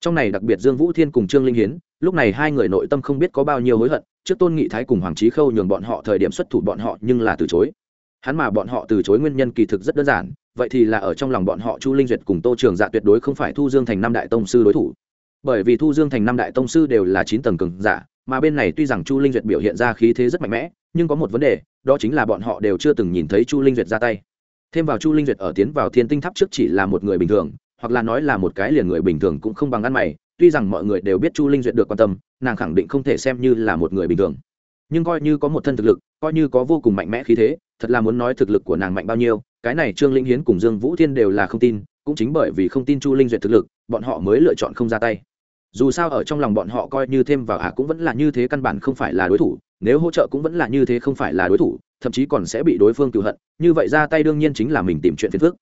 Trong này đặc biệt dương vũ thiên cùng trương linh hiến, lúc này hai người nội tâm không biết có bao nhiêu hối hận, trước tôn nghị thái cùng hoàng trí khâu nhường bọn họ thời điểm xuất thủ bọn họ nhưng là từ chối hắn mà bọn họ từ chối nguyên nhân kỳ thực rất đơn giản, vậy thì là ở trong lòng bọn họ chu linh duyệt cùng tô trường dạ tuyệt đối không phải thu dương thành năm đại tông sư đối thủ. Bởi vì thu dương thành năm đại tông sư đều là chín tầng cường giả, mà bên này tuy rằng chu linh duyệt biểu hiện ra khí thế rất mạnh mẽ, nhưng có một vấn đề, đó chính là bọn họ đều chưa từng nhìn thấy chu linh duyệt ra tay. Thêm vào chu linh duyệt ở tiến vào thiên tinh tháp trước chỉ là một người bình thường, hoặc là nói là một cái liền người bình thường cũng không bằng ăn mày, tuy rằng mọi người đều biết chu linh duyệt được quan tâm, nàng khẳng định không thể xem như là một người bình thường. Nhưng coi như có một thân thực lực, coi như có vô cùng mạnh mẽ khí thế thật là muốn nói thực lực của nàng mạnh bao nhiêu, cái này trương linh hiến cùng dương vũ thiên đều là không tin, cũng chính bởi vì không tin chu linh duyệt thực lực, bọn họ mới lựa chọn không ra tay. Dù sao ở trong lòng bọn họ coi như thêm vào ạ cũng vẫn là như thế căn bản không phải là đối thủ, nếu hỗ trợ cũng vẫn là như thế không phải là đối thủ, thậm chí còn sẽ bị đối phương cựu hận, như vậy ra tay đương nhiên chính là mình tìm chuyện phiền phức.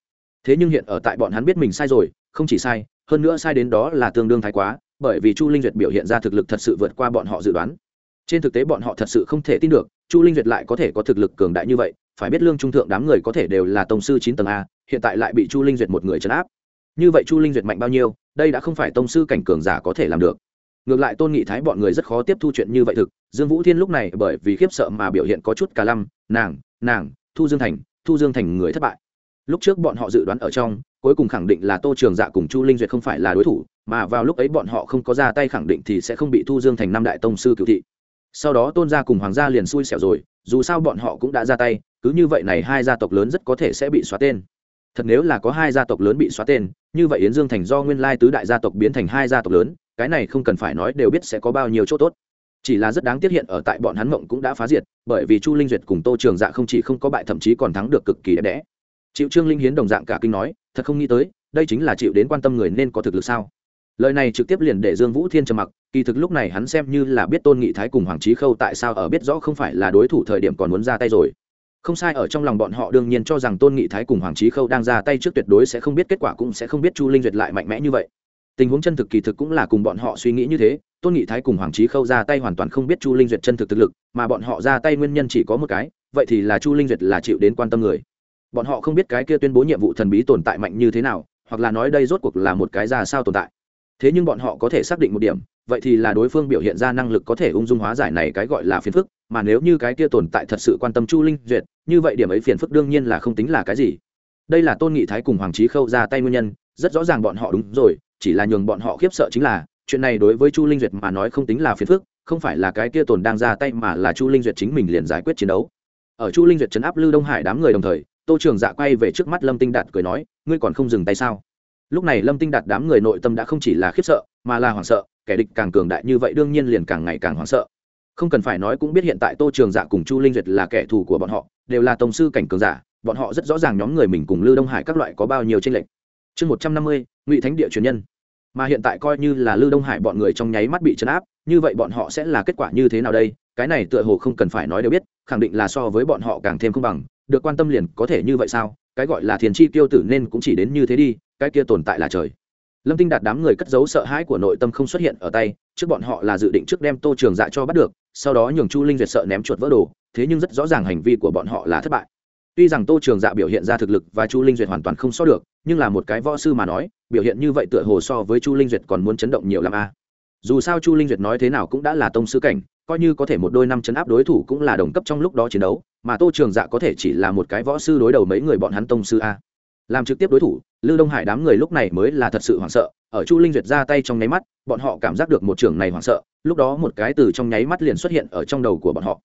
Thế nhưng hiện ở tại bọn hắn biết mình sai rồi, không chỉ sai, hơn nữa sai đến đó là tương đương thái quá, bởi vì chu linh duyệt biểu hiện ra thực lực thật sự vượt qua bọn họ dự đoán. Trên thực tế bọn họ thật sự không thể tin được, chu linh duyệt lại có thể có thực lực cường đại như vậy phải biết lương trung thượng đám người có thể đều là tổng sư chín tầng a, hiện tại lại bị chu linh duyệt một người chấn áp. Như vậy chu linh duyệt mạnh bao nhiêu, đây đã không phải tông sư cảnh cường giả có thể làm được. Ngược lại tôn nghị thái bọn người rất khó tiếp thu chuyện như vậy thực, dương vũ thiên lúc này bởi vì khiếp sợ mà biểu hiện có chút cả lăm, nàng nàng, thu dương thành, thu dương thành người thất bại. Lúc trước bọn họ dự đoán ở trong, cuối cùng khẳng định là tô trường dạ cùng chu linh duyệt không phải là đối thủ, mà vào lúc ấy bọn họ không có ra tay khẳng định thì sẽ không bị thu dương thành năm đại tông sư cựu thị sau đó tôn gia cùng hoàng gia liền xui xẻo rồi, dù sao bọn họ cũng đã ra tay, cứ như vậy này hai gia tộc lớn rất có thể sẽ bị xóa tên. Thật nếu là có hai gia tộc lớn bị xóa tên, như vậy yến dương thành do nguyên lai tứ đại gia tộc biến thành hai gia tộc lớn, cái này không cần phải nói đều biết sẽ có bao nhiêu chỗ tốt. Chỉ là rất đáng tiếc hiện ở tại bọn hắn mộng cũng đã phá diệt, bởi vì chu linh duyệt cùng tô trường dạ không chỉ không có bại thậm chí còn thắng được cực kỳ đẹp đẽ. Chịu trương linh hiến đồng dạng cả kinh nói, thật không nghĩ tới, đây chính là chịu đến quan tâm người nên có thực lực sao? Lời này trực tiếp liền để dương vũ thiên trầm mặc, kỳ thực lúc này hắn xem như là biết tôn nghị thái cùng hoàng trí khâu tại sao ở biết rõ không phải là đối thủ thời điểm còn muốn ra tay rồi. Không sai, ở trong lòng bọn họ đương nhiên cho rằng tôn nghị thái cùng hoàng trí khâu đang ra tay trước tuyệt đối sẽ không biết kết quả cũng sẽ không biết chu linh duyệt lại mạnh mẽ như vậy. Tình huống chân thực kỳ thực cũng là cùng bọn họ suy nghĩ như thế, tôn nghị thái cùng hoàng trí khâu ra tay hoàn toàn không biết chu linh duyệt chân thực thực lực, mà bọn họ ra tay nguyên nhân chỉ có một cái, vậy thì là chu linh duyệt là chịu đến quan tâm người. Bọn họ không biết cái kia tuyên bố nhiệm vụ thần bí tồn tại mạnh như thế nào, hoặc là nói đây rốt cuộc là một cái ra sao tồn tại thế nhưng bọn họ có thể xác định một điểm, vậy thì là đối phương biểu hiện ra năng lực có thể ung dung hóa giải này cái gọi là phiền phức, mà nếu như cái kia tồn tại thật sự quan tâm chu linh duyệt, như vậy điểm ấy phiền phức đương nhiên là không tính là cái gì. Đây là tôn nghị thái cùng hoàng trí khâu ra tay nguyên nhân, rất rõ ràng bọn họ đúng rồi, chỉ là nhường bọn họ khiếp sợ chính là, chuyện này đối với chu linh duyệt mà nói không tính là phiền phức, không phải là cái kia tồn đang ra tay mà là chu linh duyệt chính mình liền giải quyết chiến đấu. Ở chu linh duyệt chấn áp lưu đông hải đám người đồng thời, tô trường dạ quay về trước mắt lâm tinh đạt cười nói, ngươi còn không dừng tay sao? Lúc này lâm tinh đạt đám người nội tâm đã không chỉ là khiếp sợ, mà là hoảng sợ, kẻ địch càng cường đại như vậy đương nhiên liền càng ngày càng hoảng sợ. Không cần phải nói cũng biết hiện tại tô trường dạ cùng chu linh duyệt là kẻ thù của bọn họ, đều là tổng sư cảnh cường giả, bọn họ rất rõ ràng nhóm người mình cùng lưu đông hải các loại có bao nhiêu tranh lệch. Chương một trăm năm mươi, ngụy thánh địa truyền nhân. Mà hiện tại coi như là lưu đông hải bọn người trong nháy mắt bị chấn áp, như vậy bọn họ sẽ là kết quả như thế nào đây? Cái này tựa hồ không cần phải nói đều biết, khẳng định là so với bọn họ càng thêm không bằng, được quan tâm liền có thể như vậy sao? Cái gọi là thiền chi tiêu tử nên cũng chỉ đến như thế đi, cái kia tồn tại là trời. Lâm tinh đạt đám người cất giấu sợ hãi của nội tâm không xuất hiện ở tay, trước bọn họ là dự định trước đem tô trường dạ cho bắt được, sau đó nhường chu linh duyệt sợ ném chuột vỡ đồ, thế nhưng rất rõ ràng hành vi của bọn họ là thất bại. Tuy rằng tô trường dạ biểu hiện ra thực lực và chu linh duyệt hoàn toàn không so được, nhưng là một cái võ sư mà nói, biểu hiện như vậy tựa hồ so với chu linh duyệt còn muốn chấn động nhiều l a. Dù sao chu linh duyệt nói thế nào cũng đã là tông sư cảnh coi như có thể một đôi năm chấn áp đối thủ cũng là đồng cấp trong lúc đó chiến đấu, mà tô trường dạ có thể chỉ là một cái võ sư đối đầu mấy người bọn hắn tông sư a. Làm trực tiếp đối thủ, lưu đông hải đám người lúc này mới là thật sự hoảng sợ, ở chu linh duyệt ra tay trong nháy mắt, bọn họ cảm giác được một trường này hoảng sợ, lúc đó một cái từ trong nháy mắt liền xuất hiện ở trong đầu của bọn họ.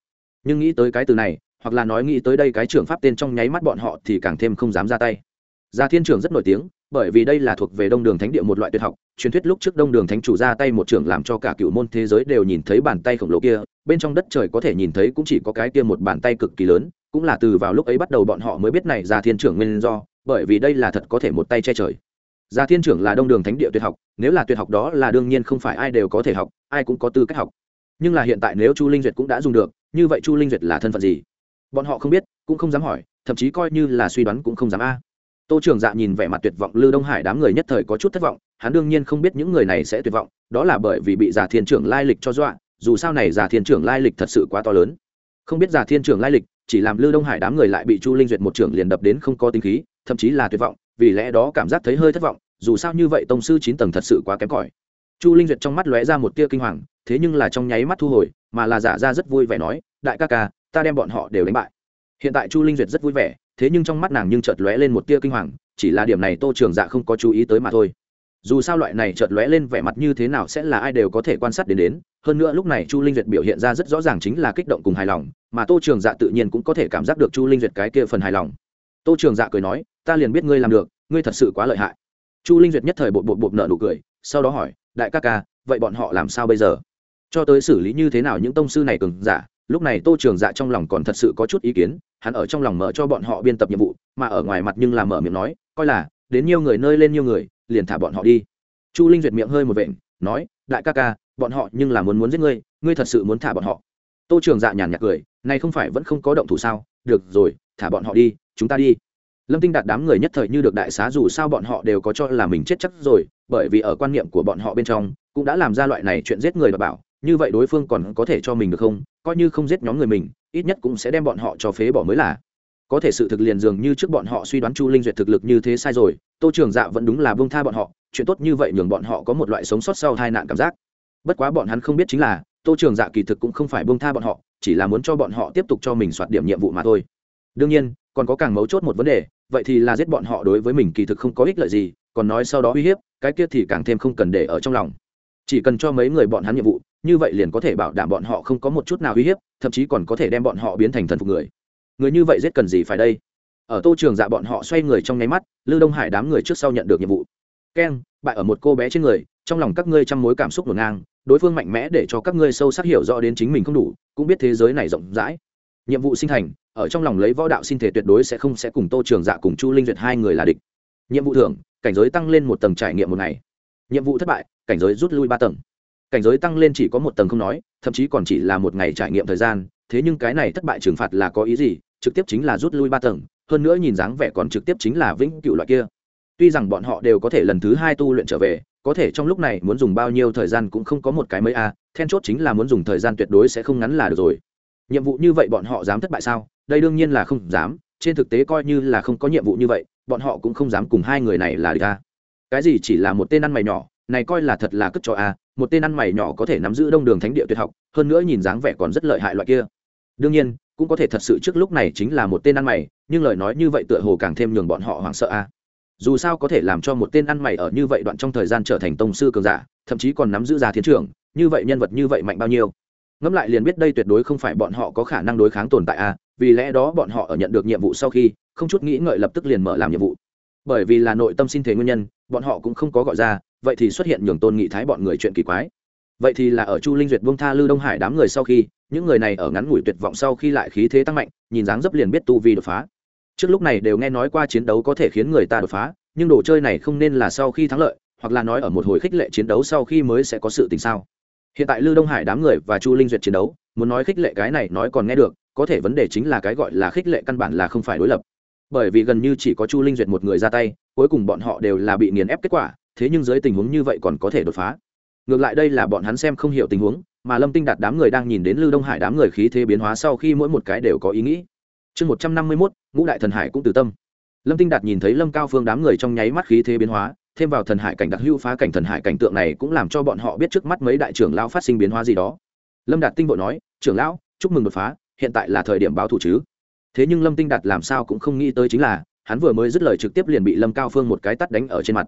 Nhưng nghĩ tới cái từ này, hoặc là nói nghĩ tới đây cái trường pháp tên trong nháy mắt bọn họ thì càng thêm không dám ra tay. Gia thiên trường rất nổi tiếng bởi vì đây là thuộc về đông đường thánh địa một loại tuyệt học, truyền thuyết lúc trước đông đường thánh chủ ra tay một trường làm cho cả cựu môn thế giới đều nhìn thấy bàn tay khổng lồ kia, bên trong đất trời có thể nhìn thấy cũng chỉ có cái kia một bàn tay cực kỳ lớn, cũng là từ vào lúc ấy bắt đầu bọn họ mới biết này gia thiên trưởng nguyên do, bởi vì đây là thật có thể một tay che trời. Gia thiên trưởng là đông đường thánh địa tuyệt học, nếu là tuyệt học đó là đương nhiên không phải ai đều có thể học, ai cũng có tư cách học. Nhưng là hiện tại nếu chu linh duyệt cũng đã dùng được, như vậy chu linh duyệt là thân phận gì? Bọn họ không biết, cũng không dám hỏi, thậm chí coi như là suy đoán cũng không dám a tô trường dạ nhìn vẻ mặt tuyệt vọng lư đông hải đám người nhất thời có chút thất vọng, hắn đương nhiên không biết những người này sẽ tuyệt vọng, đó là bởi vì bị giả thiên trưởng lai lịch cho dọa, dù sao này giả thiên trưởng lai lịch thật sự quá to lớn. Không biết giả thiên trưởng lai lịch, chỉ làm lư đông hải đám người lại bị chu linh duyệt một trưởng liền đập đến không có tính khí, thậm chí là tuyệt vọng, vì lẽ đó cảm giác thấy hơi thất vọng, dù sao như vậy tông sư chín tầng thật sự quá kém cỏi. Chu linh duyệt trong mắt lóe ra một tia kinh hoàng, thế nhưng là trong nháy mắt thu hồi, mà là giả ra rất vui vẻ nói, đại ca ca, ta đem bọn họ đều đánh bại. Hiện tại chu linh duyệt rất vui vẻ thế nhưng trong mắt nàng nhưng chợt lóe lên một tia kinh hoàng, chỉ là điểm này tô trường dạ không có chú ý tới mà thôi. Dù sao loại này chợt lóe lên vẻ mặt như thế nào sẽ là ai đều có thể quan sát đến đến, hơn nữa lúc này chu linh duyệt biểu hiện ra rất rõ ràng chính là kích động cùng hài lòng, mà tô trường dạ tự nhiên cũng có thể cảm giác được chu linh duyệt cái kia phần hài lòng. Tô trường dạ cười nói, ta liền biết ngươi làm được, ngươi thật sự quá lợi hại. Chu linh duyệt nhất thời bột bột bột nợ nụ cười, sau đó hỏi, đại ca ca, vậy bọn họ làm sao bây giờ? Cho tới xử lý như thế nào những tông sư này cường giả lúc này tô trường dạ trong lòng còn thật sự có chút ý kiến, hắn ở trong lòng mở cho bọn họ biên tập nhiệm vụ, mà ở ngoài mặt nhưng là mở miệng nói, coi là, đến nhiều người nơi lên nhiều người, liền thả bọn họ đi. Chu linh duyệt miệng hơi một vện, nói, đại ca ca, bọn họ nhưng là muốn muốn giết ngươi ngươi thật sự muốn thả bọn họ. Tô trường dạ nhàn nhạt cười, này không phải vẫn không có động thủ sao? Được rồi, thả bọn họ đi, chúng ta đi. Lâm tinh đạt đám người nhất thời như được đại xá dù sao bọn họ đều có cho là mình chết chắc rồi, bởi vì ở quan niệm của bọn họ bên trong, cũng đã làm ra loại này chuyện giết người và bảo, như vậy đối phương còn có thể cho mình được không? Coi như không giết nhóm người mình, ít nhất cũng sẽ đem bọn họ cho phế bỏ mới là. Có thể sự thực liền dường như trước bọn họ suy đoán chu linh duyệt thực lực như thế sai rồi, tô trường dạ vẫn đúng là bông tha bọn họ, chuyện tốt như vậy nhường bọn họ có một loại sống sót sau hai nạn cảm giác. Bất quá bọn hắn không biết chính là, tô trường dạ kỳ thực cũng không phải bông tha bọn họ, chỉ là muốn cho bọn họ tiếp tục cho mình soạt điểm nhiệm vụ mà thôi. Đương nhiên, còn có càng mấu chốt một vấn đề, vậy thì là giết bọn họ đối với mình kỳ thực không có ích lợi gì, còn nói sau đó uy hiếp, cái kia thì càng thêm không cần để ở trong lòng. Chỉ cần cho mấy người bọn hắn nhiệm vụ như vậy liền có thể bảo đảm bọn họ không có một chút nào uy hiếp, thậm chí còn có thể đem bọn họ biến thành thần phục người. Người như vậy giết cần gì phải đây? Ở tô trường dạ bọn họ xoay người trong nháy mắt, lư đông hải đám người trước sau nhận được nhiệm vụ. Keng, bại ở một cô bé trên người, trong lòng các ngươi trăm mối cảm xúc ngổn ngang, đối phương mạnh mẽ để cho các ngươi sâu sắc hiểu rõ đến chính mình không đủ, cũng biết thế giới này rộng rãi. Nhiệm vụ sinh thành, ở trong lòng lấy võ đạo sinh thể tuyệt đối sẽ không sẽ cùng tô trường dạ cùng chu linh duyệt hai người là địch. Nhiệm vụ thưởng, cảnh giới tăng lên một tầng trải nghiệm một ngày. Nhiệm vụ thất bại, cảnh giới rút lui ba tầng cảnh giới tăng lên chỉ có một tầng không nói, thậm chí còn chỉ là một ngày trải nghiệm thời gian, thế nhưng cái này thất bại trừng phạt là có ý gì? Trực tiếp chính là rút lui ba tầng, hơn nữa nhìn dáng vẻ còn trực tiếp chính là vĩnh cựu loại kia. Tuy rằng bọn họ đều có thể lần thứ hai tu luyện trở về, có thể trong lúc này muốn dùng bao nhiêu thời gian cũng không có một cái mấy a, then chốt chính là muốn dùng thời gian tuyệt đối sẽ không ngắn là được rồi. Nhiệm vụ như vậy bọn họ dám thất bại sao? Đây đương nhiên là không dám, trên thực tế coi như là không có nhiệm vụ như vậy, bọn họ cũng không dám cùng hai người này là địch a. Cái gì chỉ là một tên ăn mày nhỏ này coi là thật là cất cho a, một tên ăn mày nhỏ có thể nắm giữ đông đường thánh địa tuyệt học, hơn nữa nhìn dáng vẻ còn rất lợi hại loại kia. Đương nhiên, cũng có thể thật sự trước lúc này chính là một tên ăn mày, nhưng lời nói như vậy tựa hồ càng thêm nhường bọn họ hoảng sợ a. Dù sao có thể làm cho một tên ăn mày ở như vậy đoạn trong thời gian trở thành tông sư cường giả, thậm chí còn nắm giữ già thiên trưởng, như vậy nhân vật như vậy mạnh bao nhiêu. Ngẫm lại liền biết đây tuyệt đối không phải bọn họ có khả năng đối kháng tồn tại a, vì lẽ đó bọn họ ở nhận được nhiệm vụ sau khi, không chút nghĩ ngợi lập tức liền mở làm nhiệm vụ. Bởi vì là nội tâm xin thế nguyên nhân, bọn họ cũng không có gọi ra vậy thì xuất hiện nhường tôn nghị thái bọn người chuyện kỳ quái. Vậy thì là ở chu linh duyệt buông tha lư đông hải đám người sau khi, những người này ở ngắn ngủi tuyệt vọng sau khi lại khí thế tăng mạnh, nhìn dáng dấp liền biết tu vi đột phá. Trước lúc này đều nghe nói qua chiến đấu có thể khiến người ta đột phá, nhưng đồ chơi này không nên là sau khi thắng lợi, hoặc là nói ở một hồi khích lệ chiến đấu sau khi mới sẽ có sự tình sao. Hiện tại lư đông hải đám người và chu linh duyệt chiến đấu, muốn nói khích lệ cái này nói còn nghe được, có thể vấn đề chính là cái gọi là khích lệ căn bản là không phải đối lập. Bởi vì gần như chỉ có chu linh duyệt một người ra tay, cuối cùng bọn họ đều là bị nghiền ép kết quả thế nhưng dưới tình huống như vậy còn có thể đột phá. Ngược lại đây là bọn hắn xem không hiểu tình huống, mà lâm tinh đạt đám người đang nhìn đến lưu đông hải đám người khí thế biến hóa sau khi mỗi một cái đều có ý nghĩ. Chương một trăm năm mươi mốt, ngũ đại thần hải cũng từ tâm. Lâm tinh đạt nhìn thấy lâm cao phương đám người trong nháy mắt khí thế biến hóa, thêm vào thần hải cảnh đặc hữu phá cảnh thần hải cảnh tượng này cũng làm cho bọn họ biết trước mắt mấy đại trưởng lão phát sinh biến hóa gì đó. Lâm đạt tinh bộ nói, trưởng lão, chúc mừng đột phá, hiện tại là thời điểm báo thủ chứ. Thế nhưng lâm tinh đạt làm sao cũng không nghĩ tới chính là, hắn vừa mới dứt lời trực tiếp liền bị lâm cao phương một cái tắt đánh ở trên mặt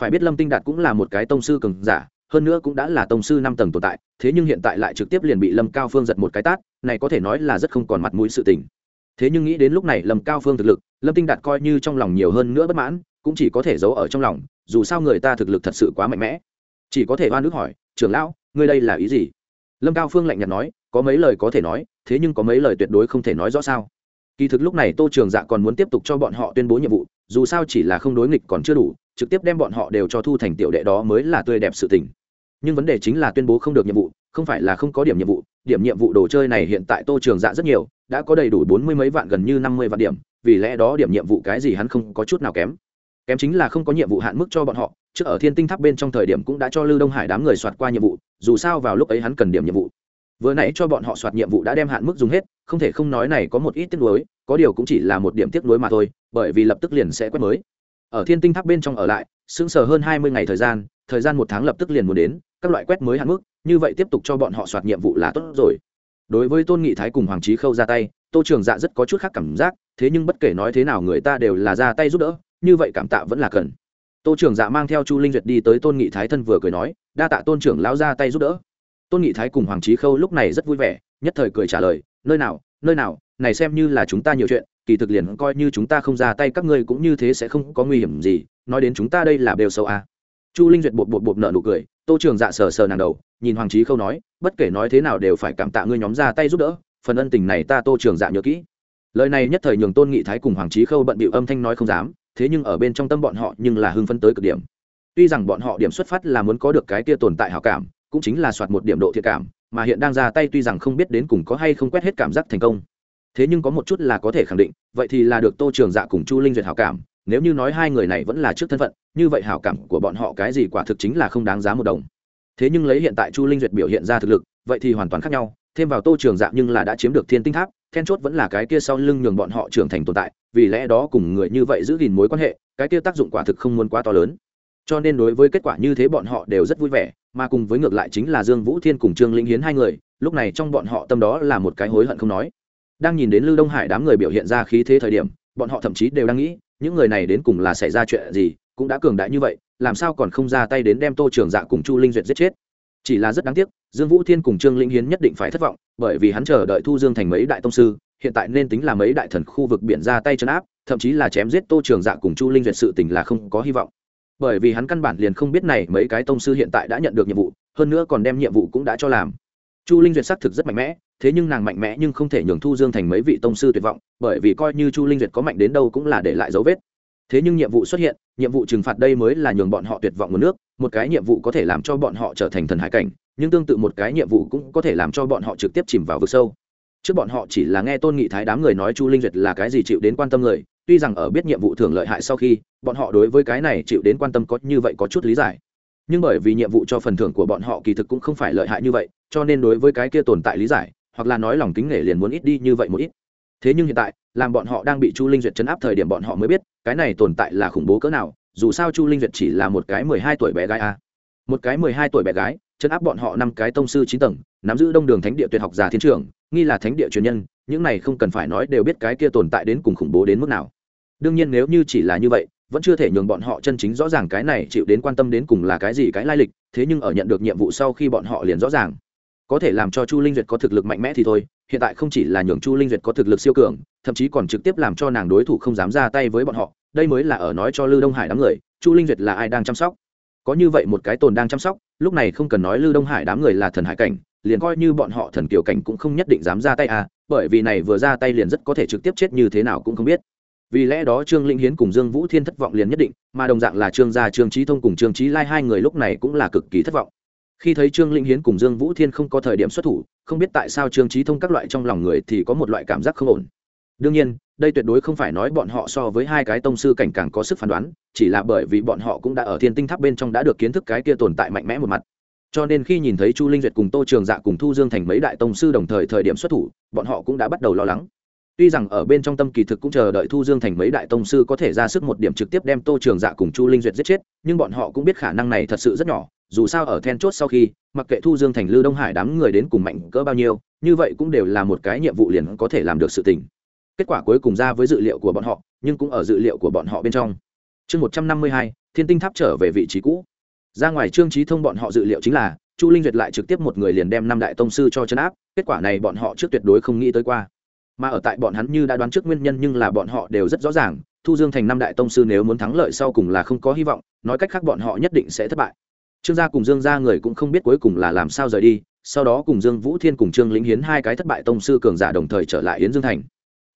phải biết lâm tinh đạt cũng là một cái tông sư cường giả, hơn nữa cũng đã là tông sư năm tầng tồn tại, thế nhưng hiện tại lại trực tiếp liền bị lâm cao phương giật một cái tát, này có thể nói là rất không còn mặt mũi sự tình. Thế nhưng nghĩ đến lúc này lâm cao phương thực lực, lâm tinh đạt coi như trong lòng nhiều hơn nữa bất mãn, cũng chỉ có thể giấu ở trong lòng, dù sao người ta thực lực thật sự quá mạnh mẽ. Chỉ có thể oan nước hỏi, trưởng lão, ngươi đây là ý gì? Lâm cao phương lạnh nhạt nói, có mấy lời có thể nói, thế nhưng có mấy lời tuyệt đối không thể nói rõ sao. Kỳ thực lúc này tô trường dạ còn muốn tiếp tục cho bọn họ tuyên bố nhiệm vụ, dù sao chỉ là không đối nghịch còn chưa đủ trực tiếp đem bọn họ đều cho thu thành tiểu đệ đó mới là tươi đẹp sự tình. Nhưng vấn đề chính là tuyên bố không được nhiệm vụ, không phải là không có điểm nhiệm vụ, điểm nhiệm vụ đồ chơi này hiện tại tô trường dạ rất nhiều, đã có đầy đủ bốn mươi mấy vạn gần như năm mươi vạn điểm, vì lẽ đó điểm nhiệm vụ cái gì hắn không có chút nào kém. Kém chính là không có nhiệm vụ hạn mức cho bọn họ, trước ở thiên tinh tháp bên trong thời điểm cũng đã cho lưu đông hải đám người soạt qua nhiệm vụ, dù sao vào lúc ấy hắn cần điểm nhiệm vụ. Vừa nãy cho bọn họ soạt nhiệm vụ đã đem hạn mức dùng hết, không thể không nói này có một ít tiếc nuối, có điều cũng chỉ là một điểm tiếc nuối mà thôi, bởi vì lập tức liền sẽ quét mới ở thiên tinh tháp bên trong ở lại, sững sờ hơn hai mươi ngày thời gian thời gian một tháng lập tức liền muốn đến, các loại quét mới hạn mức, như vậy tiếp tục cho bọn họ soạt nhiệm vụ là tốt rồi. Đối với tôn nghị thái cùng hoàng trí khâu ra tay, tô trường dạ rất có chút khác cảm giác, thế nhưng bất kể nói thế nào người ta đều là ra tay giúp đỡ, như vậy cảm tạ vẫn là cần. Tô trường dạ mang theo chu linh duyệt đi tới tôn nghị thái thân vừa cười nói, đa tạ tôn trưởng lão ra tay giúp đỡ. Tôn nghị thái cùng hoàng trí khâu lúc này rất vui vẻ, nhất thời cười trả lời, nơi nào nơi nào, này xem như là chúng ta nhiều chuyện kỳ thực liền coi như chúng ta không ra tay, các ngươi cũng như thế sẽ không có nguy hiểm gì. Nói đến chúng ta đây là đều sâu à. chu linh duyệt bột bột bột nợ nụ cười, tô trường dạ sờ sờ nàng đầu, nhìn hoàng trí khâu nói, bất kể nói thế nào đều phải cảm tạ ngươi nhóm ra tay giúp đỡ, phần ân tình này ta tô trường dạ nhớ kỹ. Lời này nhất thời nhường tôn nghị thái cùng hoàng trí khâu bận bịu âm thanh nói không dám, thế nhưng ở bên trong tâm bọn họ nhưng là hưng phấn tới cực điểm. Tuy rằng bọn họ điểm xuất phát là muốn có được cái kia tồn tại hảo cảm, cũng chính là soạt một điểm độ thiệt cảm, mà hiện đang ra tay tuy rằng không biết đến cùng có hay không quét hết cảm giác thành công thế nhưng có một chút là có thể khẳng định, vậy thì là được tô trường dạ cùng chu linh duyệt hảo cảm, nếu như nói hai người này vẫn là trước thân phận, như vậy hảo cảm của bọn họ cái gì quả thực chính là không đáng giá một đồng. Thế nhưng lấy hiện tại chu linh duyệt biểu hiện ra thực lực, vậy thì hoàn toàn khác nhau, thêm vào tô trường dạ nhưng là đã chiếm được thiên tinh tháp, then chốt vẫn là cái kia sau lưng nhường bọn họ trưởng thành tồn tại, vì lẽ đó cùng người như vậy giữ gìn mối quan hệ, cái kia tác dụng quả thực không muốn quá to lớn. Cho nên đối với kết quả như thế bọn họ đều rất vui vẻ, mà cùng với ngược lại chính là dương vũ thiên cùng trương linh hiến hai người, lúc này trong bọn họ tâm đó là một cái hối hận không nói đang nhìn đến lưu đông hải đám người biểu hiện ra khí thế thời điểm, bọn họ thậm chí đều đang nghĩ, những người này đến cùng là xảy ra chuyện gì, cũng đã cường đại như vậy, làm sao còn không ra tay đến đem tô trường dạ cùng chu linh duyệt giết chết? Chỉ là rất đáng tiếc, dương vũ thiên cùng trương linh hiến nhất định phải thất vọng, bởi vì hắn chờ đợi thu dương thành mấy đại tông sư, hiện tại nên tính là mấy đại thần khu vực biển ra tay chấn áp, thậm chí là chém giết tô trường dạ cùng chu linh duyệt sự tình là không có hy vọng. Bởi vì hắn căn bản liền không biết này mấy cái tông sư hiện tại đã nhận được nhiệm vụ, hơn nữa còn đem nhiệm vụ cũng đã cho làm. Chu linh duyệt xác thực rất mạnh mẽ thế nhưng nàng mạnh mẽ nhưng không thể nhường thu dương thành mấy vị tông sư tuyệt vọng, bởi vì coi như chu linh duyệt có mạnh đến đâu cũng là để lại dấu vết. Thế nhưng nhiệm vụ xuất hiện, nhiệm vụ trừng phạt đây mới là nhường bọn họ tuyệt vọng nguồn nước, một cái nhiệm vụ có thể làm cho bọn họ trở thành thần hải cảnh, nhưng tương tự một cái nhiệm vụ cũng có thể làm cho bọn họ trực tiếp chìm vào vực sâu. Trước bọn họ chỉ là nghe tôn nghị thái đám người nói chu linh duyệt là cái gì chịu đến quan tâm người, tuy rằng ở biết nhiệm vụ thường lợi hại sau khi, bọn họ đối với cái này chịu đến quan tâm có như vậy có chút lý giải. Nhưng bởi vì nhiệm vụ cho phần thưởng của bọn họ kỳ thực cũng không phải lợi hại như vậy, cho nên đối với cái kia tồn tại lý giải hoặc là nói lòng kính nể liền muốn ít đi như vậy một ít. Thế nhưng hiện tại, làm bọn họ đang bị chu linh duyệt chấn áp thời điểm bọn họ mới biết, cái này tồn tại là khủng bố cỡ nào, dù sao chu linh duyệt chỉ là một cái mười hai tuổi bé gái a. Một cái mười hai tuổi bé gái, chấn áp bọn họ năm cái tông sư chín tầng, nắm giữ đông đường thánh địa tuyệt học già thiên trường, nghi là thánh địa truyền nhân, những này không cần phải nói đều biết cái kia tồn tại đến cùng khủng bố đến mức nào. Đương nhiên nếu như chỉ là như vậy, vẫn chưa thể nhường bọn họ chân chính rõ ràng cái này chịu đến quan tâm đến cùng là cái gì cái lai lịch, thế nhưng ở nhận được nhiệm vụ sau khi bọn họ liền rõ ràng có thể làm cho chu linh duyệt có thực lực mạnh mẽ thì thôi, hiện tại không chỉ là nhường chu linh duyệt có thực lực siêu cường, thậm chí còn trực tiếp làm cho nàng đối thủ không dám ra tay với bọn họ, đây mới là ở nói cho lư đông hải đám người, chu linh duyệt là ai đang chăm sóc? Có như vậy một cái tồn đang chăm sóc, lúc này không cần nói lư đông hải đám người là thần hải cảnh, liền coi như bọn họ thần kiều cảnh cũng không nhất định dám ra tay à bởi vì này vừa ra tay liền rất có thể trực tiếp chết như thế nào cũng không biết. Vì lẽ đó trương linh hiến cùng dương vũ thiên thất vọng liền nhất định, mà đồng dạng là trương gia, trương trí thông cùng trương trí lai hai người lúc này cũng là cực kỳ thất vọng khi thấy trương linh hiến cùng dương vũ thiên không có thời điểm xuất thủ, không biết tại sao trương trí thông các loại trong lòng người thì có một loại cảm giác không ổn. Đương nhiên, đây tuyệt đối không phải nói bọn họ so với hai cái tông sư cảnh càng có sức phán đoán, chỉ là bởi vì bọn họ cũng đã ở thiên tinh tháp bên trong đã được kiến thức cái kia tồn tại mạnh mẽ một mặt. Cho nên khi nhìn thấy chu linh duyệt cùng tô trường dạ cùng thu dương thành mấy đại tông sư đồng thời thời điểm xuất thủ, bọn họ cũng đã bắt đầu lo lắng tuy rằng ở bên trong tâm kỳ thực cũng chờ đợi thu dương thành mấy đại tông sư có thể ra sức một điểm trực tiếp đem tô trường dạ cùng chu linh duyệt giết chết, nhưng bọn họ cũng biết khả năng này thật sự rất nhỏ, dù sao ở then chốt sau khi, mặc kệ thu dương thành lư đông hải đám người đến cùng mạnh cỡ bao nhiêu, như vậy cũng đều là một cái nhiệm vụ liền có thể làm được sự tình. Kết quả cuối cùng ra với dự liệu của bọn họ, nhưng cũng ở dự liệu của bọn họ bên trong. Chương một trăm năm mươi hai, thiên tinh tháp trở về vị trí cũ. Ra ngoài trương trí thông bọn họ dự liệu chính là, chu linh duyệt lại trực tiếp một người liền đem năm đại tông sư cho chấn áp, kết quả này bọn họ trước tuyệt đối không nghĩ tới qua mà ở tại bọn hắn như đã đoán trước nguyên nhân nhưng là bọn họ đều rất rõ ràng, thu dương thành năm đại tông sư nếu muốn thắng lợi sau cùng là không có hy vọng, nói cách khác bọn họ nhất định sẽ thất bại. Trương gia cùng dương gia người cũng không biết cuối cùng là làm sao rời đi, sau đó cùng dương vũ thiên cùng trương lĩnh hiến hai cái thất bại tông sư cường giả đồng thời trở lại yến dương thành.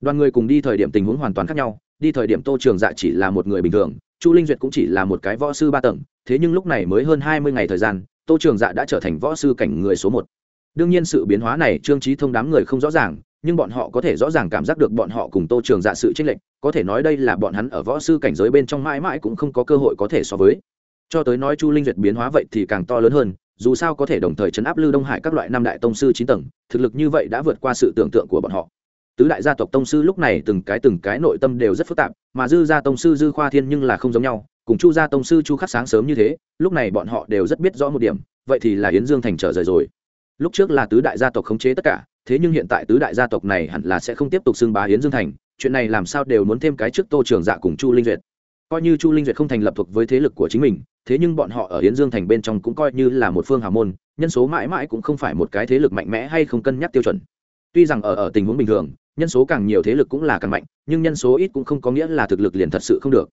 Đoàn người cùng đi thời điểm tình huống hoàn toàn khác nhau, đi thời điểm tô trường dạ chỉ là một người bình thường, chu linh duyệt cũng chỉ là một cái võ sư ba tầng, thế nhưng lúc này mới hơn hai mươi ngày thời gian, tô trường dạ đã trở thành võ sư cảnh người số một. Đương nhiên sự biến hóa này trương trí thông đám người không rõ ràng nhưng bọn họ có thể rõ ràng cảm giác được bọn họ cùng tô trường dạ sự tranh lệch, có thể nói đây là bọn hắn ở võ sư cảnh giới bên trong mãi mãi cũng không có cơ hội có thể so với. Cho tới nói chu linh duyệt biến hóa vậy thì càng to lớn hơn, dù sao có thể đồng thời chấn áp lưu đông hải các loại năm đại tông sư chín tầng, thực lực như vậy đã vượt qua sự tưởng tượng của bọn họ. Tứ đại gia tộc tông sư lúc này từng cái từng cái nội tâm đều rất phức tạp, mà dư gia tông sư dư khoa thiên nhưng là không giống nhau, cùng chu gia tông sư chu khắc sáng sớm như thế, lúc này bọn họ đều rất biết rõ một điểm, vậy thì là yến dương thành trở rời rồi. Lúc trước là tứ đại gia tộc khống chế tất cả thế nhưng hiện tại tứ đại gia tộc này hẳn là sẽ không tiếp tục xưng bá yến dương thành, chuyện này làm sao đều muốn thêm cái trước tô trường dạ cùng chu linh duyệt. Coi như chu linh duyệt không thành lập thuộc với thế lực của chính mình, thế nhưng bọn họ ở yến dương thành bên trong cũng coi như là một phương hào môn, nhân số mãi mãi cũng không phải một cái thế lực mạnh mẽ hay không cân nhắc tiêu chuẩn. Tuy rằng ở ở tình huống bình thường, nhân số càng nhiều thế lực cũng là càng mạnh, nhưng nhân số ít cũng không có nghĩa là thực lực liền thật sự không được.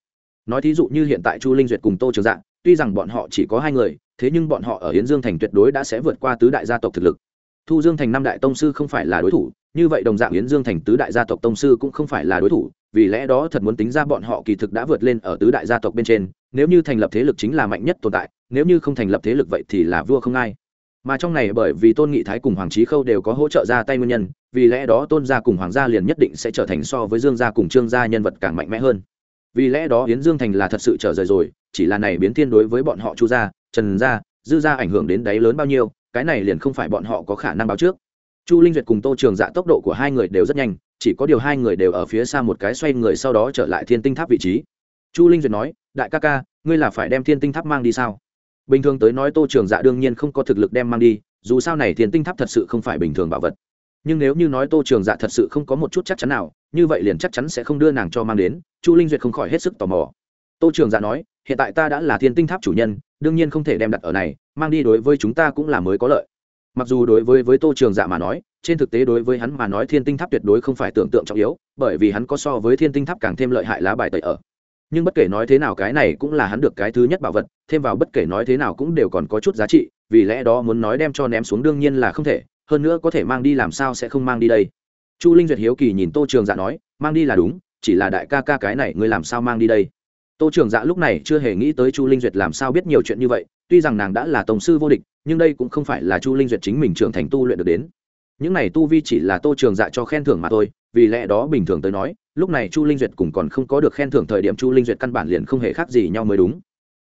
Nói thí dụ như hiện tại chu linh duyệt cùng tô trường dạ tuy rằng bọn họ chỉ có hai người, thế nhưng bọn họ ở yến dương thành tuyệt đối đã sẽ vượt qua tứ đại gia tộc thực lực thu dương thành năm đại tông sư không phải là đối thủ, như vậy đồng dạng yến dương thành tứ đại gia tộc tông sư cũng không phải là đối thủ, vì lẽ đó thật muốn tính ra bọn họ kỳ thực đã vượt lên ở tứ đại gia tộc bên trên, nếu như thành lập thế lực chính là mạnh nhất tồn tại, nếu như không thành lập thế lực vậy thì là vua không ai. Mà trong này bởi vì tôn nghị thái cùng hoàng trí khâu đều có hỗ trợ ra tay nguyên nhân, vì lẽ đó tôn gia cùng hoàng gia liền nhất định sẽ trở thành so với dương gia cùng trương gia nhân vật càng mạnh mẽ hơn. Vì lẽ đó yến dương thành là thật sự trở rời rồi, chỉ là này biến thiên đối với bọn họ chu gia, trần gia, dư gia ảnh hưởng đến đáy lớn bao nhiêu cái này liền không phải bọn họ có khả năng báo trước. Chu linh duyệt cùng tô trường dạ tốc độ của hai người đều rất nhanh, chỉ có điều hai người đều ở phía xa một cái xoay người sau đó trở lại thiên tinh tháp vị trí. Chu linh duyệt nói, đại ca ca, ngươi là phải đem thiên tinh tháp mang đi sao? Bình thường tới nói tô trường dạ đương nhiên không có thực lực đem mang đi, dù sao này thiên tinh tháp thật sự không phải bình thường bảo vật. Nhưng nếu như nói tô trường dạ thật sự không có một chút chắc chắn nào, như vậy liền chắc chắn sẽ không đưa nàng cho mang đến, chu linh duyệt không khỏi hết sức tò mò. Tô trường dạ nói, hiện tại ta đã là thiên tinh tháp chủ nhân đương nhiên không thể đem đặt ở này, mang đi đối với chúng ta cũng là mới có lợi. Mặc dù đối với với tô trường dạ mà nói, trên thực tế đối với hắn mà nói thiên tinh tháp tuyệt đối không phải tưởng tượng trọng yếu, bởi vì hắn có so với thiên tinh tháp càng thêm lợi hại lá bài tẩy ở. Nhưng bất kể nói thế nào cái này cũng là hắn được cái thứ nhất bảo vật, thêm vào bất kể nói thế nào cũng đều còn có chút giá trị, vì lẽ đó muốn nói đem cho ném xuống đương nhiên là không thể, hơn nữa có thể mang đi làm sao sẽ không mang đi đây. Chu linh duyệt hiếu kỳ nhìn tô trường dạ nói, mang đi là đúng, chỉ là đại ca ca cái này ngươi làm sao mang đi đây? Tô trường dạ lúc này chưa hề nghĩ tới chu linh duyệt làm sao biết nhiều chuyện như vậy, tuy rằng nàng đã là tổng sư vô địch, nhưng đây cũng không phải là chu linh duyệt chính mình trưởng thành tu luyện được đến. Những này tu vi chỉ là tô trường dạ cho khen thưởng mà thôi, vì lẽ đó bình thường tới nói, lúc này chu linh duyệt cũng còn không có được khen thưởng thời điểm chu linh duyệt căn bản liền không hề khác gì nhau mới đúng.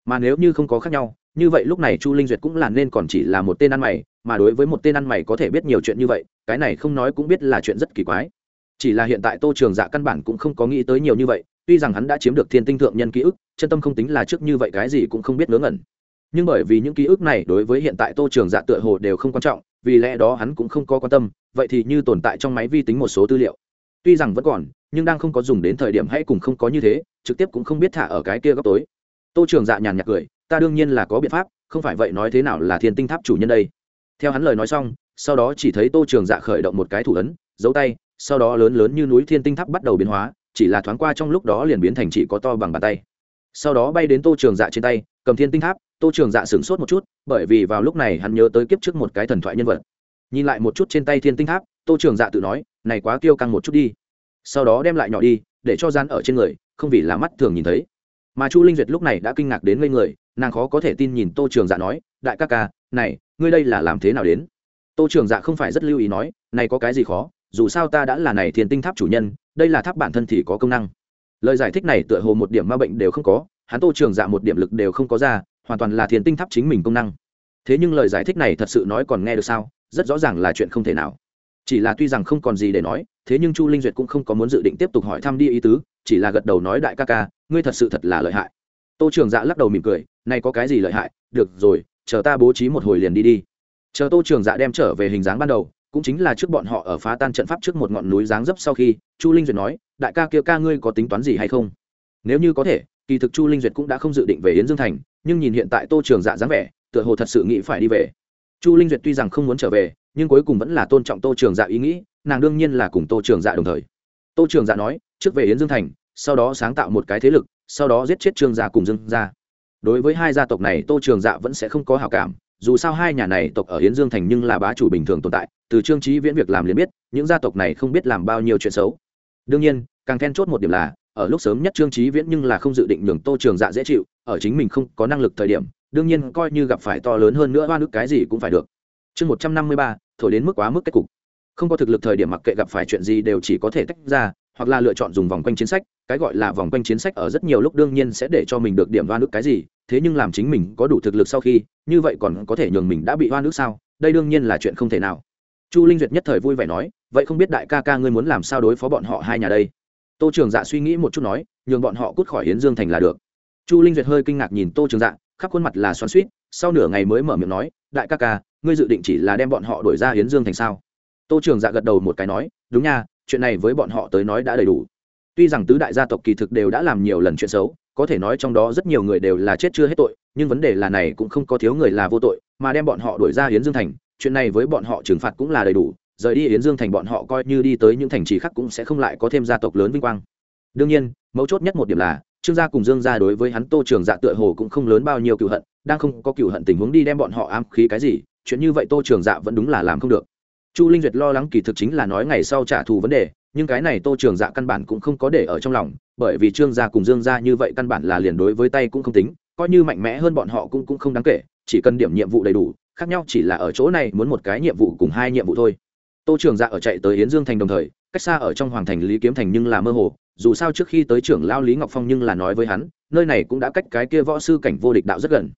Mà nếu như không có khác nhau, như vậy lúc này chu linh duyệt cũng là nên còn chỉ là một tên ăn mày, mà đối với một tên ăn mày có thể biết nhiều chuyện như vậy, cái này không nói cũng biết là chuyện rất kỳ quái. Chỉ là hiện tại tô trường dạ căn bản cũng không có nghĩ tới nhiều như vậy tuy rằng hắn đã chiếm được thiên tinh thượng nhân ký ức, chân tâm không tính là trước như vậy cái gì cũng không biết ngớ ngẩn. Nhưng bởi vì những ký ức này đối với hiện tại tô trường dạ tựa hồ đều không quan trọng, vì lẽ đó hắn cũng không có quan tâm, vậy thì như tồn tại trong máy vi tính một số tư liệu. Tuy rằng vẫn còn, nhưng đang không có dùng đến thời điểm hãy cùng không có như thế, trực tiếp cũng không biết thả ở cái kia góc tối. Tô trường dạ nhàn nhạt cười, ta đương nhiên là có biện pháp, không phải vậy nói thế nào là thiên tinh tháp chủ nhân đây? Theo hắn lời nói xong, sau đó chỉ thấy tô trường dạ khởi động một cái thủ ấn, giấu tay, sau đó lớn lớn như núi thiên tinh tháp bắt đầu biến hóa chỉ là thoáng qua trong lúc đó liền biến thành chỉ có to bằng bàn tay. Sau đó bay đến tô trường dạ trên tay, cầm thiên tinh tháp, tô trường dạ sửng sốt một chút, bởi vì vào lúc này hắn nhớ tới kiếp trước một cái thần thoại nhân vật. Nhìn lại một chút trên tay thiên tinh tháp, tô trường dạ tự nói, này quá tiêu căng một chút đi. Sau đó đem lại nhỏ đi, để cho gian ở trên người, không vì là mắt thường nhìn thấy. Mà chu linh duyệt lúc này đã kinh ngạc đến ngây người, nàng khó có thể tin nhìn tô trường dạ nói, đại ca ca, này, ngươi đây là làm thế nào đến? Tô trường dạ không phải rất lưu ý nói, này có cái gì khó, dù sao ta đã là này thiên tinh tháp chủ nhân đây là tháp bản thân thì có công năng. Lời giải thích này tựa hồ một điểm ma bệnh đều không có, hắn tô trường dạ một điểm lực đều không có ra, hoàn toàn là thiên tinh tháp chính mình công năng. Thế nhưng lời giải thích này thật sự nói còn nghe được sao, rất rõ ràng là chuyện không thể nào. Chỉ là tuy rằng không còn gì để nói, thế nhưng chu linh duyệt cũng không có muốn dự định tiếp tục hỏi thăm đi ý tứ, chỉ là gật đầu nói đại ca ca, ngươi thật sự thật là lợi hại. Tô trường dạ lắc đầu mỉm cười nay có cái gì lợi hại, được rồi, chờ ta bố trí một hồi liền đi đi. Chờ tô trường dạ đem trở về hình dáng ban đầu cũng chính là trước bọn họ ở phá tan trận pháp trước một ngọn núi dáng dấp sau khi, chu linh duyệt nói, đại ca kia ca ngươi có tính toán gì hay không? Nếu như có thể, kỳ thực chu linh duyệt cũng đã không dự định về yến dương thành, nhưng nhìn hiện tại tô trường dạ dáng vẻ, tựa hồ thật sự nghĩ phải đi về. Chu linh duyệt tuy rằng không muốn trở về, nhưng cuối cùng vẫn là tôn trọng tô trường dạ ý nghĩ, nàng đương nhiên là cùng tô trường dạ đồng thời. Tô trường dạ nói, trước về yến dương thành, sau đó sáng tạo một cái thế lực, sau đó giết chết trương gia cùng dương gia. Đối với hai gia tộc này, tô trường dạ vẫn sẽ không có hào cảm dù sao hai nhà này tộc ở hiến dương thành nhưng là bá chủ bình thường tồn tại, từ trương trí viễn việc làm liền biết, những gia tộc này không biết làm bao nhiêu chuyện xấu. Đương nhiên, càng then chốt một điểm là, ở lúc sớm nhất trương trí viễn nhưng là không dự định nhường tô trường dạ dễ chịu, ở chính mình không có năng lực thời điểm, đương nhiên coi như gặp phải to lớn hơn nữa hoa nước cái gì cũng phải được. Chương một trăm năm mươi ba, thổi đến mức quá mức kết cục. Không có thực lực thời điểm mặc kệ gặp phải chuyện gì đều chỉ có thể tách ra hoặc là lựa chọn dùng vòng quanh chiến sách, cái gọi là vòng quanh chiến sách ở rất nhiều lúc đương nhiên sẽ để cho mình được điểm hoa nước cái gì, thế nhưng làm chính mình có đủ thực lực sau khi, như vậy còn có thể nhường mình đã bị hoa nước sao, đây đương nhiên là chuyện không thể nào. Chu linh duyệt nhất thời vui vẻ nói, vậy không biết đại ca ca ngươi muốn làm sao đối phó bọn họ hai nhà đây? Tô trường dạ suy nghĩ một chút nói, nhường bọn họ cút khỏi hiến dương thành là được. Chu linh duyệt hơi kinh ngạc nhìn tô trường dạ khắp khuôn mặt là xoắn suýt sau nửa ngày mới mở miệng nói, đại ca ca, ngươi dự định chỉ là đem bọn họ đổi ra hiến dương thành sao? Tô trường dạ gật đầu một cái nói, đúng nha chuyện này với bọn họ tới nói đã đầy đủ. Tuy rằng tứ đại gia tộc kỳ thực đều đã làm nhiều lần chuyện xấu, có thể nói trong đó rất nhiều người đều là chết chưa hết tội, nhưng vấn đề là này cũng không có thiếu người là vô tội, mà đem bọn họ đuổi ra hiến dương thành, chuyện này với bọn họ trừng phạt cũng là đầy đủ, rời đi hiến dương thành bọn họ coi như đi tới những thành trì khác cũng sẽ không lại có thêm gia tộc lớn vinh quang. Đương nhiên, mấu chốt nhất một điểm là, trương gia cùng dương gia đối với hắn tô trường dạ tựa hồ cũng không lớn bao nhiêu cựu hận, đang không có cựu hận tình huống đi đem bọn họ ám khí cái gì, chuyện như vậy tô trường dạ vẫn đúng là làm không được chu linh duyệt lo lắng kỳ thực chính là nói ngày sau trả thù vấn đề, nhưng cái này tô trường dạ căn bản cũng không có để ở trong lòng, bởi vì trương gia cùng dương gia như vậy căn bản là liền đối với tay cũng không tính, coi như mạnh mẽ hơn bọn họ cũng cũng không đáng kể, chỉ cần điểm nhiệm vụ đầy đủ, khác nhau chỉ là ở chỗ này muốn một cái nhiệm vụ cùng hai nhiệm vụ thôi. Tô trường dạ ở chạy tới yến dương thành đồng thời, cách xa ở trong hoàng thành lý kiếm thành nhưng là mơ hồ, dù sao trước khi tới trưởng lao lý ngọc phong nhưng là nói với hắn, nơi này cũng đã cách cái kia võ sư cảnh vô địch đạo rất gần.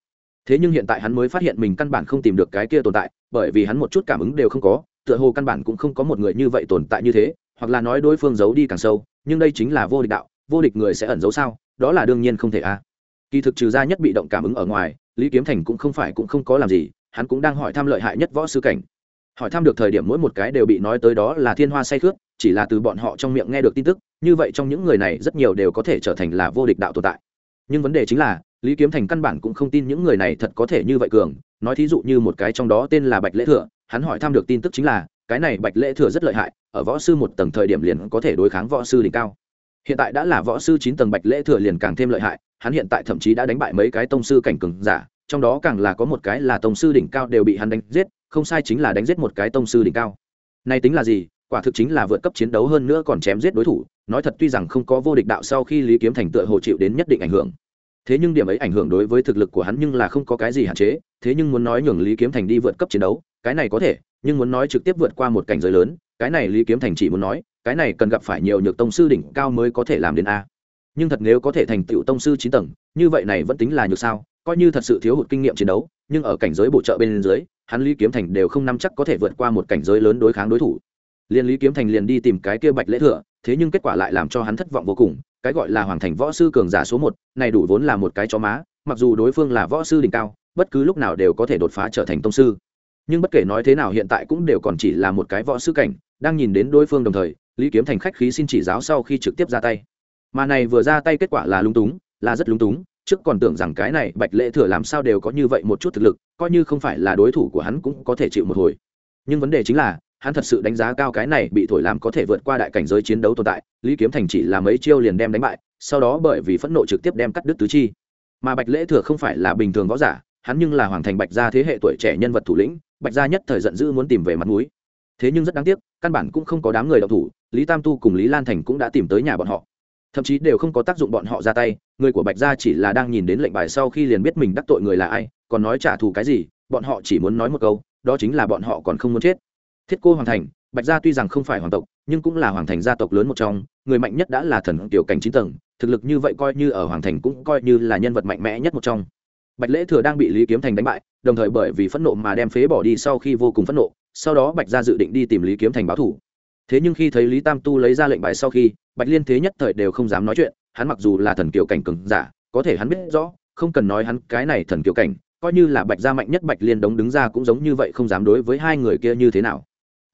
Thế nhưng hiện tại hắn mới phát hiện mình căn bản không tìm được cái kia tồn tại, bởi vì hắn một chút cảm ứng đều không có tựa hồ căn bản cũng không có một người như vậy tồn tại như thế, hoặc là nói đối phương giấu đi càng sâu, nhưng đây chính là vô địch đạo, vô địch người sẽ ẩn giấu sao? Đó là đương nhiên không thể a kỳ thực trừ ra nhất bị động cảm ứng ở ngoài, lý kiếm thành cũng không phải cũng không có làm gì, hắn cũng đang hỏi thăm lợi hại nhất võ sư cảnh. Hỏi thăm được thời điểm mỗi một cái đều bị nói tới đó là thiên hoa say khước chỉ là từ bọn họ trong miệng nghe được tin tức, như vậy trong những người này rất nhiều đều có thể trở thành là vô địch đạo tồn tại. Nhưng vấn đề chính là lý kiếm thành căn bản cũng không tin những người này thật có thể như vậy cường. Nói thí dụ như một cái trong đó tên là bạch lễ thừa, hắn hỏi thăm được tin tức chính là, cái này bạch lễ thừa rất lợi hại, ở võ sư một tầng thời điểm liền có thể đối kháng võ sư đỉnh cao. Hiện tại đã là võ sư chín tầng bạch lễ thừa liền càng thêm lợi hại, hắn hiện tại thậm chí đã đánh bại mấy cái tông sư cảnh cường giả, trong đó càng là có một cái là tông sư đỉnh cao đều bị hắn đánh giết, không sai chính là đánh giết một cái tông sư đỉnh cao. Này tính là gì? Quả thực chính là vượt cấp chiến đấu hơn nữa còn chém giết đối thủ, nói thật tuy rằng không có vô địch đạo sau khi lý kiếm thành tựa hồ chịu đến nhất định ảnh hưởng thế nhưng điểm ấy ảnh hưởng đối với thực lực của hắn nhưng là không có cái gì hạn chế, thế nhưng muốn nói nhường lý kiếm thành đi vượt cấp chiến đấu, cái này có thể, nhưng muốn nói trực tiếp vượt qua một cảnh giới lớn, cái này lý kiếm thành chỉ muốn nói, cái này cần gặp phải nhiều nhược tông sư đỉnh cao mới có thể làm đến a. Nhưng thật nếu có thể thành tựu tông sư chín tầng, như vậy này vẫn tính là nhược sao, coi như thật sự thiếu hụt kinh nghiệm chiến đấu, nhưng ở cảnh giới bổ trợ bên dưới, hắn lý kiếm thành đều không nắm chắc có thể vượt qua một cảnh giới lớn đối kháng đối thủ. Liền lý kiếm thành liền đi tìm cái kia bạch lễ thừa, thế nhưng kết quả lại làm cho hắn thất vọng vô cùng cái gọi là hoàng thành võ sư cường giả số một, này đủ vốn là một cái chó má, mặc dù đối phương là võ sư đỉnh cao, bất cứ lúc nào đều có thể đột phá trở thành tông sư. Nhưng bất kể nói thế nào hiện tại cũng đều còn chỉ là một cái võ sư cảnh, đang nhìn đến đối phương đồng thời, lý kiếm thành khách khí xin chỉ giáo sau khi trực tiếp ra tay. Mà này vừa ra tay kết quả là lung túng, là rất lung túng, trước còn tưởng rằng cái này bạch lễ thừa làm sao đều có như vậy một chút thực lực, coi như không phải là đối thủ của hắn cũng có thể chịu một hồi. Nhưng vấn đề chính là hắn thật sự đánh giá cao cái này bị thổi làm có thể vượt qua đại cảnh giới chiến đấu tồn tại, lý kiếm thành chỉ là mấy chiêu liền đem đánh bại, sau đó bởi vì phẫn nộ trực tiếp đem cắt đứt tứ chi. Mà bạch lễ thừa không phải là bình thường võ giả, hắn nhưng là hoàng thành bạch gia thế hệ tuổi trẻ nhân vật thủ lĩnh, bạch gia nhất thời giận dữ muốn tìm về mặt núi thế nhưng rất đáng tiếc, căn bản cũng không có đám người đọc thủ, lý tam tu cùng lý lan thành cũng đã tìm tới nhà bọn họ. Thậm chí đều không có tác dụng bọn họ ra tay, người của bạch gia chỉ là đang nhìn đến lệnh bài sau khi liền biết mình đắc tội người là ai, còn nói trả thù cái gì, bọn họ chỉ muốn nói một câu, đó chính là bọn họ còn không muốn chết thiết cô hoàng thành, bạch gia tuy rằng không phải hoàng tộc, nhưng cũng là hoàng thành gia tộc lớn một trong, người mạnh nhất đã là thần tiểu cảnh chín tầng, thực lực như vậy coi như ở hoàng thành cũng coi như là nhân vật mạnh mẽ nhất một trong. Bạch lễ thừa đang bị lý kiếm thành đánh bại, đồng thời bởi vì phẫn nộ mà đem phế bỏ đi sau khi vô cùng phẫn nộ, sau đó bạch gia dự định đi tìm lý kiếm thành báo thủ thế nhưng khi thấy lý tam tu lấy ra lệnh bài sau khi, bạch liên thế nhất thời đều không dám nói chuyện, hắn mặc dù là thần kiều cảnh cừng giả, có thể hắn biết rõ, không cần nói hắn cái này thần kiều cảnh, coi như là bạch gia mạnh nhất bạch liên đống đứng ra cũng giống như vậy không dám đối với hai người kia như thế nào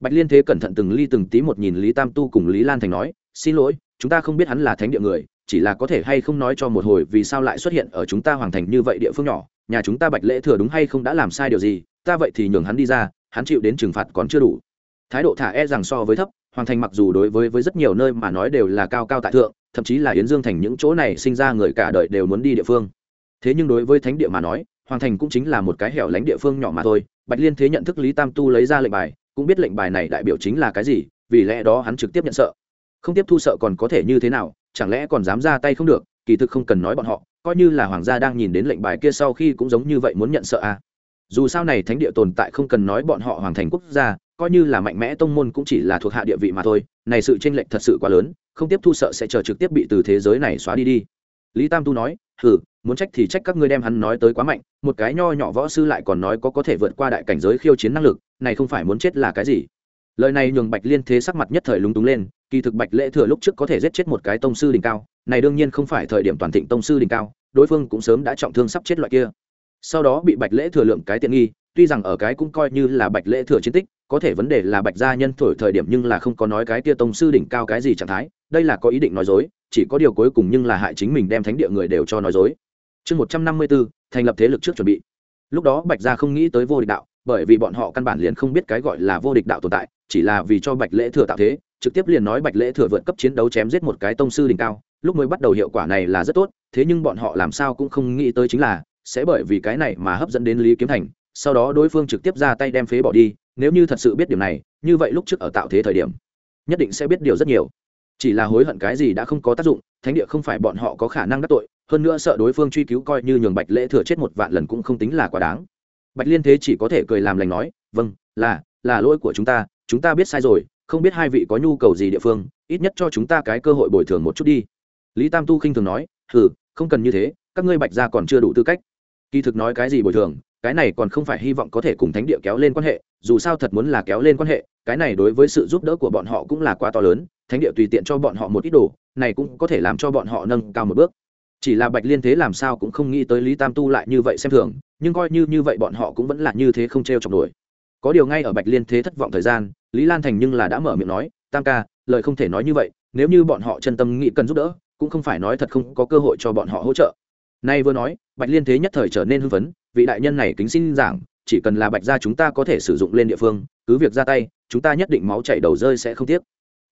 bạch liên thế cẩn thận từng ly từng tí một nhìn lý tam tu cùng lý lan thành nói, xin lỗi, chúng ta không biết hắn là thánh địa người, chỉ là có thể hay không nói cho một hồi vì sao lại xuất hiện ở chúng ta hoàng thành như vậy địa phương nhỏ. Nhà chúng ta bạch lễ thừa đúng hay không đã làm sai điều gì? Ta vậy thì nhường hắn đi ra, hắn chịu đến trừng phạt còn chưa đủ. Thái độ thả e rằng so với thấp, hoàng thành mặc dù đối với với rất nhiều nơi mà nói đều là cao cao tại thượng, thậm chí là yến dương thành những chỗ này sinh ra người cả đời đều muốn đi địa phương. Thế nhưng đối với thánh địa mà nói, hoàng thành cũng chính là một cái hẻo lánh địa phương nhỏ mà thôi. Bạch liên thế nhận thức lý tam tu lấy ra lệnh bài cũng biết lệnh bài này đại biểu chính là cái gì, vì lẽ đó hắn trực tiếp nhận sợ. Không tiếp thu sợ còn có thể như thế nào, chẳng lẽ còn dám ra tay không được, kỳ thực không cần nói bọn họ, coi như là hoàng gia đang nhìn đến lệnh bài kia sau khi cũng giống như vậy muốn nhận sợ à. Dù sao này thánh địa tồn tại không cần nói bọn họ hoàng thành quốc gia, coi như là mạnh mẽ tông môn cũng chỉ là thuộc hạ địa vị mà thôi, này sự tranh lệch thật sự quá lớn, không tiếp thu sợ sẽ chờ trực tiếp bị từ thế giới này xóa đi đi. Lý tam tu nói, hừ, muốn trách thì trách các ngươi đem hắn nói tới quá mạnh, một cái nho nhỏ võ sư lại còn nói có có thể vượt qua đại cảnh giới khiêu chiến năng lực này không phải muốn chết là cái gì? Lời này nhường bạch liên thế sắc mặt nhất thời lúng túng lên, kỳ thực bạch lễ thừa lúc trước có thể giết chết một cái tông sư đỉnh cao, này đương nhiên không phải thời điểm toàn thịnh tông sư đỉnh cao, đối phương cũng sớm đã trọng thương sắp chết loại kia. Sau đó bị bạch lễ thừa lượng cái tiện nghi, tuy rằng ở cái cũng coi như là bạch lễ thừa chiến tích, có thể vấn đề là bạch gia nhân thổi thời điểm nhưng là không có nói cái kia tông sư đỉnh cao cái gì trạng thái, đây là có ý định nói dối, chỉ có điều cuối cùng nhưng là hại chính mình đem thánh địa người đều cho nói dối. Chương một trăm năm mươi bốn, thành lập thế lực trước chuẩn bị. Lúc đó bạch gia không nghĩ tới vô địch đạo bởi vì bọn họ căn bản liền không biết cái gọi là vô địch đạo tồn tại, chỉ là vì cho bạch lễ thừa tạo thế, trực tiếp liền nói bạch lễ thừa vượt cấp chiến đấu chém giết một cái tông sư đỉnh cao, lúc mới bắt đầu hiệu quả này là rất tốt, thế nhưng bọn họ làm sao cũng không nghĩ tới chính là, sẽ bởi vì cái này mà hấp dẫn đến lý kiếm thành, sau đó đối phương trực tiếp ra tay đem phế bỏ đi, nếu như thật sự biết điều này, như vậy lúc trước ở tạo thế thời điểm, nhất định sẽ biết điều rất nhiều. Chỉ là hối hận cái gì đã không có tác dụng, thánh địa không phải bọn họ có khả năng đắc tội, hơn nữa sợ đối phương truy cứu coi như nhường bạch lễ thừa chết một vạn lần cũng không tính là quá đáng bạch liên thế chỉ có thể cười làm lành nói vâng là là lỗi của chúng ta chúng ta biết sai rồi, không biết hai vị có nhu cầu gì địa phương, ít nhất cho chúng ta cái cơ hội bồi thường một chút đi. Lý tam tu khinh thường nói, hừ, không cần như thế, các ngươi bạch gia còn chưa đủ tư cách. Kỳ thực nói cái gì bồi thường, cái này còn không phải hy vọng có thể cùng thánh địa kéo lên quan hệ, dù sao thật muốn là kéo lên quan hệ, cái này đối với sự giúp đỡ của bọn họ cũng là quá to lớn, thánh địa tùy tiện cho bọn họ một ít đồ, này cũng có thể làm cho bọn họ nâng cao một bước. Chỉ là bạch liên thế làm sao cũng không nghĩ tới lý tam tu lại như vậy xem thường nhưng coi như như vậy bọn họ cũng vẫn là như thế không t r e o chọc nổi. Có điều ngay ở bạch liên thế thất vọng thời gian, lý lan thành nhưng là đã mở miệng nói, tam ca, lời không thể nói như vậy, nếu như bọn họ chân tâm nghĩ cần giúp đỡ, cũng không phải nói thật không có cơ hội cho bọn họ hỗ trợ. Nay vừa nói, bạch liên thế nhất thời trở nên hưng phấn, vị đại nhân này kính xin giảng, chỉ cần là bạch gia chúng ta có thể sử dụng lên địa phương, cứ việc ra tay, chúng ta nhất định máu chảy đầu rơi sẽ không tiếc.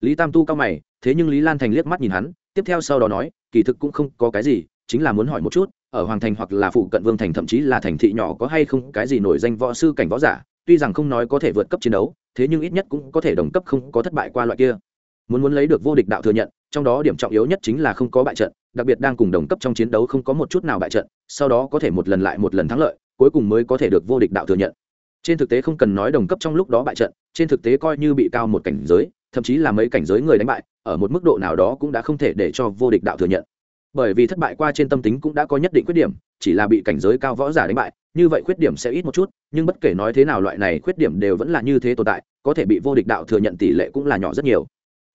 Lý tam tu cao mày, thế nhưng lý lan thành liếc mắt nhìn hắn, tiếp theo sau đó nói, kỳ thực cũng không có cái gì, chính là muốn hỏi một chút ở hoàng thành hoặc là phụ cận vương thành, thậm chí là thành thị nhỏ, có hay không cái gì nổi danh võ sư cảnh võ giả? Tuy rằng không nói có thể vượt cấp chiến đấu, thế nhưng ít nhất cũng có thể đồng cấp không có thất bại qua loại kia. Muốn muốn lấy được vô địch đạo thừa nhận, trong đó điểm trọng yếu nhất chính là không có bại trận, đặc biệt đang cùng đồng cấp trong chiến đấu không có một chút nào bại trận, sau đó có thể một lần lại một lần thắng lợi, cuối cùng mới có thể được vô địch đạo thừa nhận. Trên thực tế không cần nói đồng cấp trong lúc đó bại trận, trên thực tế coi như bị cao một cảnh giới, thậm chí là mấy cảnh giới người đánh bại, ở một mức độ nào đó cũng đã không thể để cho vô địch đạo thừa nhận bởi vì thất bại qua trên tâm tính cũng đã có nhất định khuyết điểm, chỉ là bị cảnh giới cao võ giả đánh bại, như vậy khuyết điểm sẽ ít một chút, nhưng bất kể nói thế nào loại này khuyết điểm đều vẫn là như thế tồn tại, có thể bị vô địch đạo thừa nhận tỷ lệ cũng là nhỏ rất nhiều.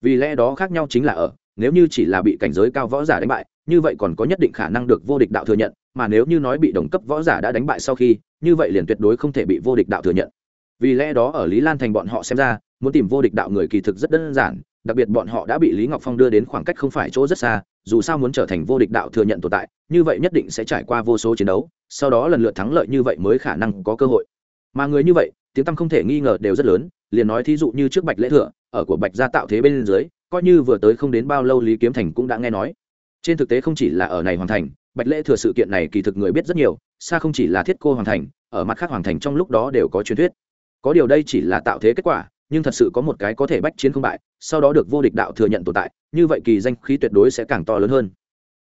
Vì lẽ đó khác nhau chính là ở, nếu như chỉ là bị cảnh giới cao võ giả đánh bại, như vậy còn có nhất định khả năng được vô địch đạo thừa nhận, mà nếu như nói bị đồng cấp võ giả đã đánh bại sau khi, như vậy liền tuyệt đối không thể bị vô địch đạo thừa nhận. Vì lẽ đó ở lý lan thành bọn họ xem ra, muốn tìm vô địch đạo người kỳ thực rất đơn giản đặc biệt bọn họ đã bị lý ngọc phong đưa đến khoảng cách không phải chỗ rất xa, dù sao muốn trở thành vô địch đạo thừa nhận tồn tại, như vậy nhất định sẽ trải qua vô số chiến đấu, sau đó lần lượt thắng lợi như vậy mới khả năng có cơ hội. Mà người như vậy, tiếng tăm không thể nghi ngờ đều rất lớn, liền nói thí dụ như trước bạch lễ thừa, ở của bạch gia tạo thế bên dưới, coi như vừa tới không đến bao lâu lý kiếm thành cũng đã nghe nói. Trên thực tế không chỉ là ở này hoàn thành, bạch lễ thừa sự kiện này kỳ thực người biết rất nhiều, xa không chỉ là thiết cô hoàn thành, ở mặt khác hoàn thành trong lúc đó đều có truyền thuyết. Có điều đây chỉ là tạo thế kết quả nhưng thật sự có một cái có thể bách chiến không bại, sau đó được vô địch đạo thừa nhận tồn tại, như vậy kỳ danh khí tuyệt đối sẽ càng to lớn hơn.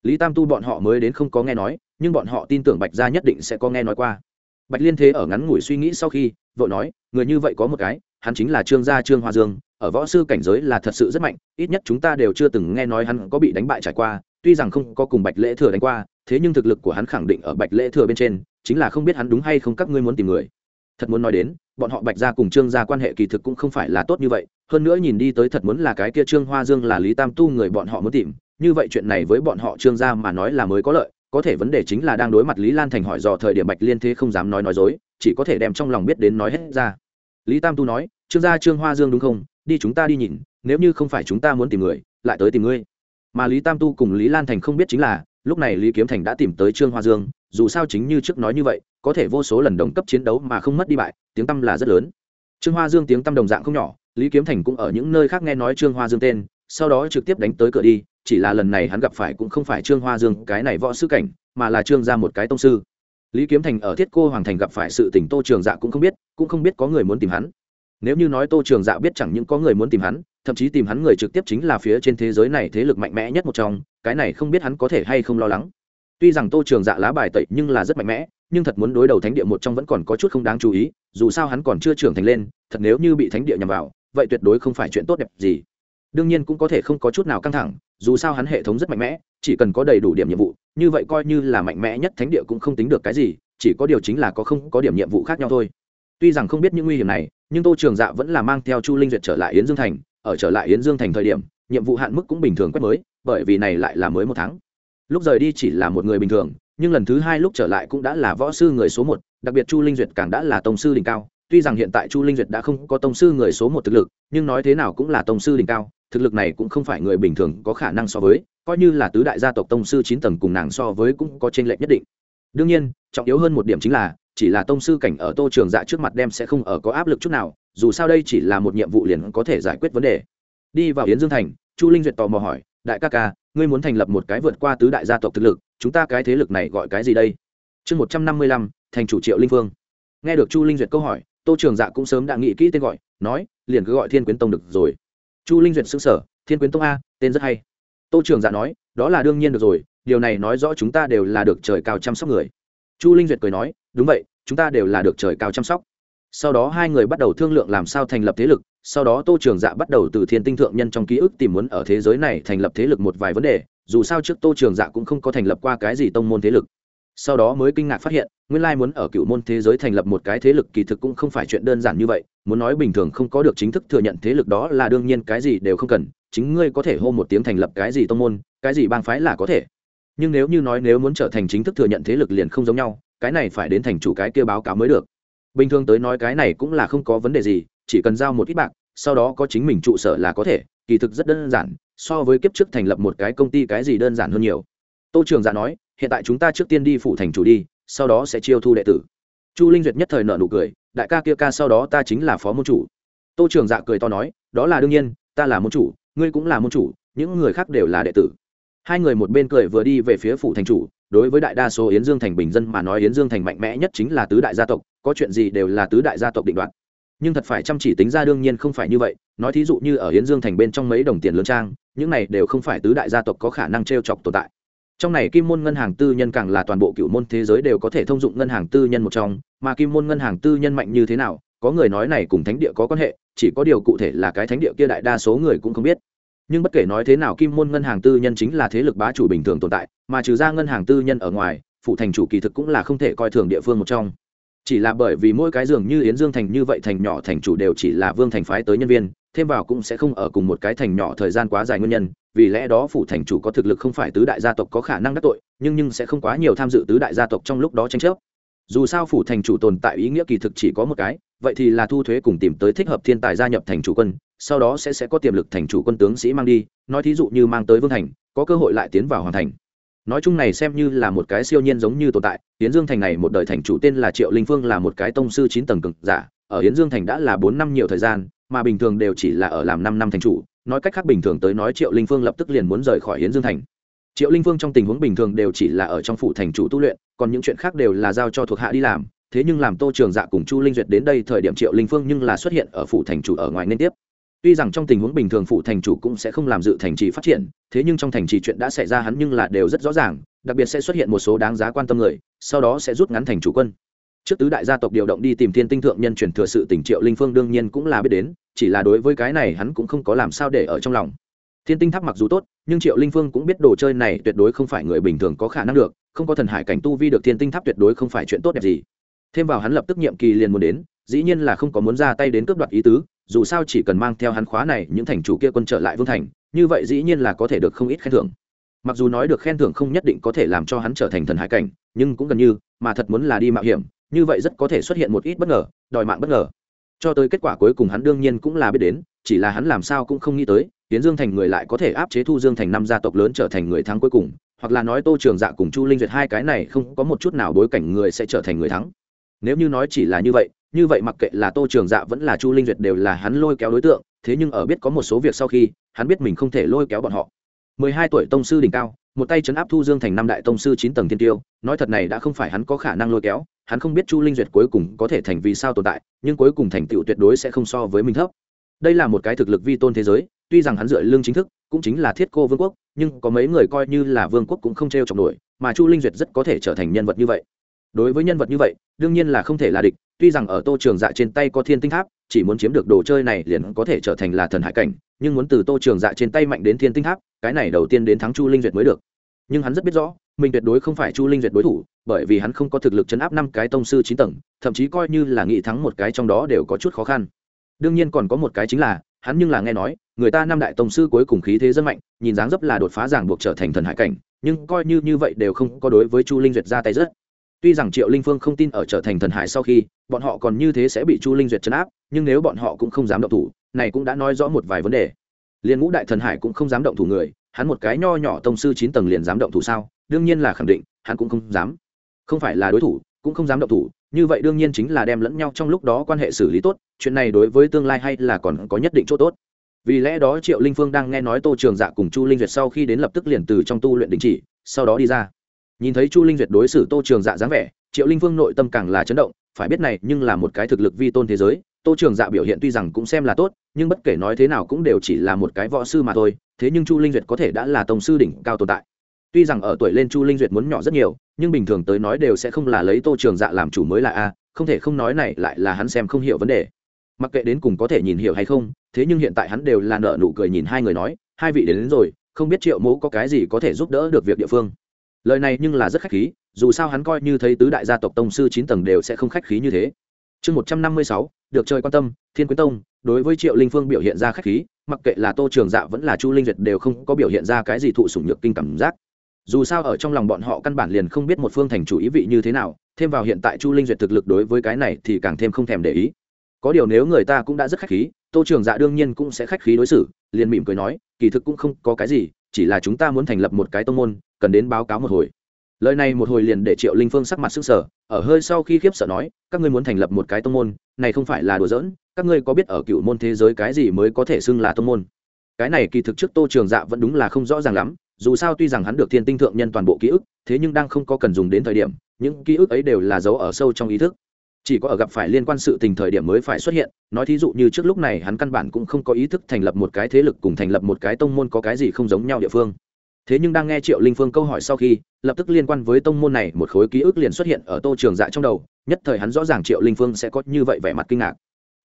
Lý tam tu bọn họ mới đến không có nghe nói, nhưng bọn họ tin tưởng bạch gia nhất định sẽ có nghe nói qua. Bạch liên thế ở ngắn ngủi suy nghĩ sau khi, vội nói, người như vậy có một cái, hắn chính là trương gia trương hoa dương, ở võ sư cảnh giới là thật sự rất mạnh, ít nhất chúng ta đều chưa từng nghe nói hắn có bị đánh bại trải qua, tuy rằng không có cùng bạch lễ thừa đánh qua, thế nhưng thực lực của hắn khẳng định ở bạch lễ thừa bên trên, chính là không biết hắn đúng hay không các ngươi muốn tìm người. Thật muốn nói đến bọn họ bạch gia cùng trương gia quan hệ kỳ thực cũng không phải là tốt như vậy, hơn nữa nhìn đi tới thật muốn là cái kia trương hoa dương là lý tam tu người bọn họ muốn tìm, như vậy chuyện này với bọn họ trương gia mà nói là mới có lợi, có thể vấn đề chính là đang đối mặt lý lan thành hỏi dò thời điểm bạch liên thế không dám nói nói dối, chỉ có thể đem trong lòng biết đến nói hết ra. Lý tam tu nói, trương gia, trương hoa dương đúng không? Đi chúng ta đi nhìn, nếu như không phải chúng ta muốn tìm người, lại tới tìm ngươi. Mà lý tam tu cùng lý lan thành không biết chính là, lúc này lý kiếm thành đã tìm tới trương hoa dương, dù sao chính như trước nói như vậy có thể vô số lần đồng cấp chiến đấu mà không mất đi bại, tiếng tăm là rất lớn. Trương hoa dương tiếng tăm đồng dạng không nhỏ, lý kiếm thành cũng ở những nơi khác nghe nói trương hoa dương tên, sau đó trực tiếp đánh tới cửa đi, chỉ là lần này hắn gặp phải cũng không phải trương hoa dương cái này võ sư cảnh, mà là trương ra một cái tông sư. Lý kiếm thành ở thiết cô hoàng thành gặp phải sự tình tô trường dạ cũng không biết, cũng không biết có người muốn tìm hắn. Nếu như nói tô trường dạ biết chẳng những có người muốn tìm hắn, thậm chí tìm hắn người trực tiếp chính là phía trên thế giới này thế lực mạnh mẽ nhất một trong, cái này không biết hắn có thể hay không lo lắng. Tuy rằng tô trường dạ lá bài tẩy nhưng là rất mạnh mẽ nhưng thật muốn đối đầu thánh địa một trong vẫn còn có chút không đáng chú ý, dù sao hắn còn chưa trưởng thành lên, thật nếu như bị thánh địa nhằm vào, vậy tuyệt đối không phải chuyện tốt đẹp gì. Đương nhiên cũng có thể không có chút nào căng thẳng, dù sao hắn hệ thống rất mạnh mẽ, chỉ cần có đầy đủ điểm nhiệm vụ, như vậy coi như là mạnh mẽ nhất thánh địa cũng không tính được cái gì, chỉ có điều chính là có không có điểm nhiệm vụ khác nhau thôi. Tuy rằng không biết những nguy hiểm này, nhưng tô trường dạ vẫn là mang theo chu linh duyệt trở lại yến dương thành, ở trở lại yến dương thành thời điểm, nhiệm vụ hạn mức cũng bình thường quét mới, bởi vì này lại là mới một tháng. Lúc rời đi chỉ là một người bình thường nhưng lần thứ hai lúc trở lại cũng đã là võ sư người số một, đặc biệt chu linh duyệt càng đã là tông sư đỉnh cao. Tuy rằng hiện tại chu linh duyệt đã không có tông sư người số một thực lực, nhưng nói thế nào cũng là tông sư đỉnh cao, thực lực này cũng không phải người bình thường có khả năng so với, coi như là tứ đại gia tộc tông sư chín tầng cùng nàng so với cũng có t r ê n lệch nhất định. Đương nhiên, trọng yếu hơn một điểm chính là, chỉ là tông sư cảnh ở tô trường dạ trước mặt đem sẽ không ở có áp lực chút nào, dù sao đây chỉ là một nhiệm vụ liền có thể giải quyết vấn đề. Đi vào yến dương thành, chu linh duyệt tò mò hỏi, đại ca ca, ngươi muốn thành lập một cái vượt qua tứ đại gia tộc thực lực chúng ta cái thế lực này gọi cái gì đây? Chương một trăm năm mươi lăm, thành chủ triệu linh phương. Nghe được chu linh duyệt câu hỏi, tô trường dạ cũng sớm đã nghĩ kỹ tên gọi, nói, liền cứ gọi thiên quyến tông được rồi. Chu linh duyệt xứng sở thiên quyến tông a, tên rất hay. Tô trường dạ nói, đó là đương nhiên được rồi, điều này nói rõ chúng ta đều là được trời cao chăm sóc người. Chu linh duyệt cười nói, đúng vậy, chúng ta đều là được trời cao chăm sóc. Sau đó hai người bắt đầu thương lượng làm sao thành lập thế lực, sau đó tô trường dạ bắt đầu từ thiên tinh thượng nhân trong ký ức tìm muốn ở thế giới này thành lập thế lực một vài vấn đề dù sao trước tô trường dạ cũng không có thành lập qua cái gì tông môn thế lực. Sau đó mới kinh ngạc phát hiện, nguyên lai muốn ở cựu môn thế giới thành lập một cái thế lực kỳ thực cũng không phải chuyện đơn giản như vậy, muốn nói bình thường không có được chính thức thừa nhận thế lực đó là đương nhiên cái gì đều không cần, chính ngươi có thể hô một tiếng thành lập cái gì tông môn, cái gì bang phái là có thể. Nhưng nếu như nói nếu muốn trở thành chính thức thừa nhận thế lực liền không giống nhau, cái này phải đến thành chủ cái kia báo cáo mới được. Bình thường tới nói cái này cũng là không có vấn đề gì, chỉ cần giao một ít bạc, sau đó có chính mình trụ sở là có thể, kỳ thực rất đơn giản so với kiếp trước thành lập một cái công ty cái gì đơn giản hơn nhiều. Tô trường Giả nói, hiện tại chúng ta trước tiên đi phủ thành chủ đi, sau đó sẽ chiêu thu đệ tử. Chu linh duyệt nhất thời nợ nụ cười, đại ca kia ca sau đó ta chính là phó môn chủ. Tô trường dạ cười to nói, đó là đương nhiên, ta là môn chủ, ngươi cũng là môn chủ, những người khác đều là đệ tử. Hai người một bên cười vừa đi về phía phủ thành chủ, đối với đại đa số yến dương thành bình dân mà nói yến dương thành mạnh mẽ nhất chính là tứ đại gia tộc, có chuyện gì đều là tứ đại gia tộc định đoạt. Nhưng thật phải chăm chỉ tính ra đương nhiên không phải như vậy, nói thí dụ như ở yến dương thành bên trong mấy đồng tiền lớn trang những này đều không phải tứ đại gia tộc có khả năng t r e o chọc tồn tại. Trong này kim môn ngân hàng tư nhân càng là toàn bộ cựu môn thế giới đều có thể thông dụng ngân hàng tư nhân một trong, mà kim môn ngân hàng tư nhân mạnh như thế nào, có người nói này cùng thánh địa có quan hệ, chỉ có điều cụ thể là cái thánh địa kia đại đa số người cũng không biết. Nhưng bất kể nói thế nào kim môn ngân hàng tư nhân chính là thế lực bá chủ bình thường tồn tại, mà trừ ra ngân hàng tư nhân ở ngoài, phụ thành chủ kỳ thực cũng là không thể coi thường địa phương một trong. Chỉ là bởi vì mỗi cái giường như yến dương thành như vậy thành nhỏ thành chủ đều chỉ là vương thành phái tới nhân viên thêm vào cũng sẽ không ở cùng một cái thành nhỏ thời gian quá dài nguyên nhân, vì lẽ đó phủ thành chủ có thực lực không phải tứ đại gia tộc có khả năng đắc tội, nhưng nhưng sẽ không quá nhiều tham dự tứ đại gia tộc trong lúc đó tranh chấp. Dù sao phủ thành chủ tồn tại ý nghĩa kỳ thực chỉ có một cái, vậy thì là thu thuế cùng tìm tới thích hợp thiên tài gia nhập thành chủ quân, sau đó sẽ sẽ có tiềm lực thành chủ quân tướng sĩ mang đi, nói thí dụ như mang tới vương thành, có cơ hội lại tiến vào hoàn thành. Nói chung này xem như là một cái siêu nhiên giống như tồn tại hiến dương thành này một đời thành chủ tên là triệu linh phương là một cái tông sư chín tầng cực giả, ở hiến dương thành đã là bốn năm nhiều thời gian mà bình thường đều chỉ là ở làm năm năm thành chủ, nói cách khác bình thường tới nói triệu linh phương lập tức liền muốn rời khỏi hiến dương thành. Triệu linh phương trong tình huống bình thường đều chỉ là ở trong phủ thành chủ tu luyện, còn những chuyện khác đều là giao cho thuộc hạ đi làm, thế nhưng làm tô trường dạ cùng chu linh duyệt đến đây thời điểm triệu linh phương nhưng là xuất hiện ở phủ thành chủ ở ngoài nên tiếp. Tuy rằng trong tình huống bình thường phủ thành chủ cũng sẽ không làm dự thành trì phát triển, thế nhưng trong thành trì chuyện đã xảy ra hắn nhưng là đều rất rõ ràng, đặc biệt sẽ xuất hiện một số đáng giá quan tâm người, sau đó sẽ rút ngắn thành chủ quân trước tứ đại gia tộc điều động đi tìm thiên tinh thượng nhân truyền thừa sự tỉnh triệu linh phương đương nhiên cũng là biết đến, chỉ là đối với cái này hắn cũng không có làm sao để ở trong lòng. Thiên tinh tháp mặc dù tốt, nhưng triệu linh phương cũng biết đồ chơi này tuyệt đối không phải người bình thường có khả năng được, không có thần hải cảnh tu vi được thiên tinh tháp tuyệt đối không phải chuyện tốt đẹp gì. Thêm vào hắn lập tức nhiệm kỳ liền muốn đến, dĩ nhiên là không có muốn ra tay đến cướp đoạt ý tứ, dù sao chỉ cần mang theo hắn khóa này, những thành chủ kia quân trở lại vương thành, như vậy dĩ nhiên là có thể được không ít khen thưởng. Mặc dù nói được khen thưởng không nhất định có thể làm cho hắn trở thành thần hải cảnh, nhưng cũng gần như, mà thật muốn là đi mạo hiểm như vậy rất có thể xuất hiện một ít bất ngờ, đòi mạng bất ngờ. Cho tới kết quả cuối cùng hắn đương nhiên cũng là biết đến, chỉ là hắn làm sao cũng không nghĩ tới tiến dương thành người lại có thể áp chế thu dương thành năm gia tộc lớn trở thành người thắng cuối cùng, hoặc là nói tô trường dạ cùng chu linh duyệt hai cái này không có một chút nào bối cảnh người sẽ trở thành người thắng. Nếu như nói chỉ là như vậy như vậy mặc kệ là tô trường dạ vẫn là chu linh duyệt đều là hắn lôi kéo đối tượng, thế nhưng ở biết có một số việc sau khi, hắn biết mình không thể lôi kéo bọn họ. Mười hai tuổi tông sư đỉnh cao một tay chấn áp thu dương thành năm đại tông sư chín tầng thiên tiêu, nói thật này đã không phải hắn có khả năng lôi kéo, hắn không biết chu linh duyệt cuối cùng có thể thành vì sao tồn tại, nhưng cuối cùng thành tựu tuyệt đối sẽ không so với mình thấp. Đây là một cái thực lực vi tôn thế giới, tuy rằng hắn dựa lương chính thức, cũng chính là thiết cô vương quốc, nhưng có mấy người coi như là vương quốc cũng không t r e o trọng nổi, mà chu linh duyệt rất có thể trở thành nhân vật như vậy. Đối với nhân vật như vậy, đương nhiên là không thể là địch, tuy rằng ở tô trường dạ trên tay có thiên tinh tháp, chỉ muốn chiếm được đồ chơi này liền có thể trở thành là thần hải cảnh, nhưng muốn từ tô trường dạ trên tay mạnh đến thiên tinh tháp, cái này đầu tiên đến thắng chu linh duyệt mới được nhưng hắn rất biết rõ, mình tuyệt đối không phải chu linh duyệt đối thủ, bởi vì hắn không có thực lực chấn áp năm cái tông sư chín tầng, thậm chí coi như là nghị thắng một cái trong đó đều có chút khó khăn. Đương nhiên còn có một cái chính là, hắn nhưng là nghe nói, người ta năm đại tông sư cuối cùng khí thế rất mạnh, nhìn dáng dấp là đột phá giảng buộc trở thành thần hải cảnh, nhưng coi như như vậy đều không có đối với chu linh duyệt ra tay rất. Tuy rằng triệu linh phương không tin ở trở thành thần hải sau khi, bọn họ còn như thế sẽ bị chu linh duyệt chấn áp, nhưng nếu bọn họ cũng không dám động thủ, này cũng đã nói rõ một vài vấn đề. Liên ngũ đại thần hải cũng không dám động thủ người hắn một cái nho nhỏ tông sư chín tầng liền dám động thủ sao? Đương nhiên là khẳng định, hắn cũng không dám. Không phải là đối thủ, cũng không dám động thủ. Như vậy đương nhiên chính là đem lẫn nhau trong lúc đó quan hệ xử lý tốt. Chuyện này đối với tương lai hay là còn có nhất định chỗ tốt. Vì lẽ đó triệu linh phương đang nghe nói tô trường dạ cùng chu linh duyệt sau khi đến lập tức liền từ trong tu luyện đình chỉ, sau đó đi ra. Nhìn thấy chu linh duyệt đối xử tô trường dạ dáng vẻ, triệu linh vương nội tâm càng là chấn động, phải biết này nhưng là một cái thực lực vi tôn thế giới tô trường dạ biểu hiện tuy rằng cũng xem là tốt nhưng bất kể nói thế nào cũng đều chỉ là một cái võ sư mà thôi thế nhưng chu linh duyệt có thể đã là tổng sư đỉnh cao tồn tại. Tuy rằng ở tuổi lên chu linh duyệt muốn nhỏ rất nhiều nhưng bình thường tới nói đều sẽ không là lấy tô trường dạ làm chủ mới là a không thể không nói này lại là hắn xem không hiểu vấn đề. Mặc kệ đến cùng có thể nhìn hiểu hay không thế nhưng hiện tại hắn đều là nợ nụ cười nhìn hai người nói hai vị đến, đến rồi không biết triệu mẫu có cái gì có thể giúp đỡ được việc địa phương. Lời này nhưng là rất khách khí dù sao hắn coi như thấy tứ đại gia tộc tông sư chín tầng đều sẽ không khách khí như thế chương một trăm năm mươi sáu, được chơi quan tâm, thiên quyến tông, đối với triệu linh phương biểu hiện ra khách khí, mặc kệ là tô trường dạ vẫn là chu linh duyệt đều không có biểu hiện ra cái gì thụ sủng nhược kinh cảm giác. Dù sao ở trong lòng bọn họ căn bản liền không biết một phương thành chủ ý vị như thế nào, thêm vào hiện tại chu linh duyệt thực lực đối với cái này thì càng thêm không thèm để ý. Có điều nếu người ta cũng đã rất khách khí, tô trường dạ đương nhiên cũng sẽ khách khí đối xử, liền mỉm cười nói, kỳ thực cũng không có cái gì, chỉ là chúng ta muốn thành lập một cái tông môn, cần đến báo cáo một hồi lời này một hồi liền để triệu linh phương sắc mặt sức sở ở hơi sau khi khiếp sợ nói, các ngươi muốn thành lập một cái tông môn, này không phải là đùa giỡn, các ngươi có biết ở cựu môn thế giới cái gì mới có thể xưng là tông môn? Cái này kỳ thực trước tô trường dạ vẫn đúng là không rõ ràng lắm, dù sao tuy rằng hắn được thiên tinh thượng nhân toàn bộ ký ức, thế nhưng đang không có cần dùng đến thời điểm, những ký ức ấy đều là giấu ở sâu trong ý thức. Chỉ có ở gặp phải liên quan sự tình thời điểm mới phải xuất hiện, nói thí dụ như trước lúc này hắn căn bản cũng không có ý thức thành lập một cái thế lực cùng thành lập một cái tông môn có cái gì không giống nhau địa phương thế nhưng đang nghe triệu linh phương câu hỏi sau khi, lập tức liên quan với tông môn này một khối ký ức liền xuất hiện ở tô trường dạ trong đầu, nhất thời hắn rõ ràng triệu linh phương sẽ có như vậy vẻ mặt kinh ngạc.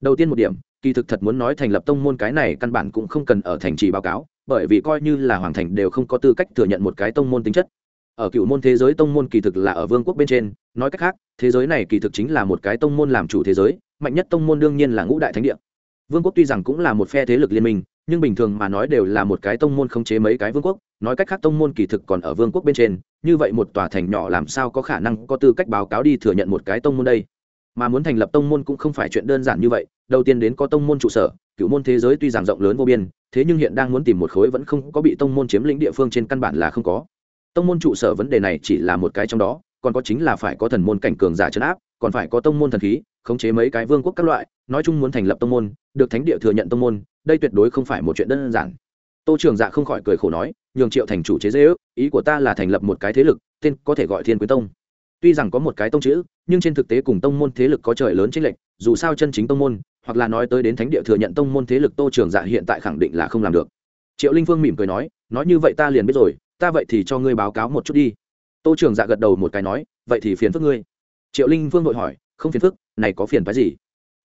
Đầu tiên một điểm, kỳ thực thật muốn nói thành lập tông môn cái này căn bản cũng không cần ở thành trì báo cáo, bởi vì coi như là hoàng thành đều không có tư cách thừa nhận một cái tông môn tính chất. Ở cựu môn thế giới tông môn kỳ thực là ở vương quốc bên trên, nói cách khác, thế giới này kỳ thực chính là một cái tông môn làm chủ thế giới, mạnh nhất tông môn đương nhiên là ngũ đại thánh địa. Vương quốc tuy rằng cũng là một phe thế lực liên minh nhưng bình thường mà nói đều là một cái tông môn khống chế mấy cái vương quốc, nói cách khác tông môn kỳ thực còn ở vương quốc bên trên, như vậy một tòa thành nhỏ làm sao có khả năng có tư cách báo cáo đi thừa nhận một cái tông môn đây? Mà muốn thành lập tông môn cũng không phải chuyện đơn giản như vậy, đầu tiên đến có tông môn trụ sở, cựu môn thế giới tuy rằng rộng lớn vô biên, thế nhưng hiện đang muốn tìm một khối vẫn không có bị tông môn chiếm lĩnh địa phương trên căn bản là không có. Tông môn trụ sở vấn đề này chỉ là một cái trong đó, còn có chính là phải có thần môn cảnh cường giả chấn áp, còn phải có tông môn thần khí khống chế mấy cái vương quốc các loại, nói chung muốn thành lập tông môn, được thánh địa thừa nhận tông môn, đây tuyệt đối không phải một chuyện đơn giản. Tô trường dạ không khỏi cười khổ nói, nhường triệu thành chủ chế dễ ước ý của ta là thành lập một cái thế lực, tên có thể gọi thiên quý tông. Tuy rằng có một cái tông chữ, nhưng trên thực tế cùng tông môn thế lực có trời lớn chênh lệch, dù sao chân chính tông môn, hoặc là nói tới đến thánh địa thừa nhận tông môn thế lực tô trường dạ hiện tại khẳng định là không làm được. Triệu linh phương mỉm cười nói nói như vậy ta liền biết rồi, ta vậy thì cho ngươi báo cáo một chút đi. Tô trường dạ gật đầu một cái nói, vậy thì phiền phức ngươi. Triệu linh phương vội hỏi, không phiền phức này có phiền phái gì?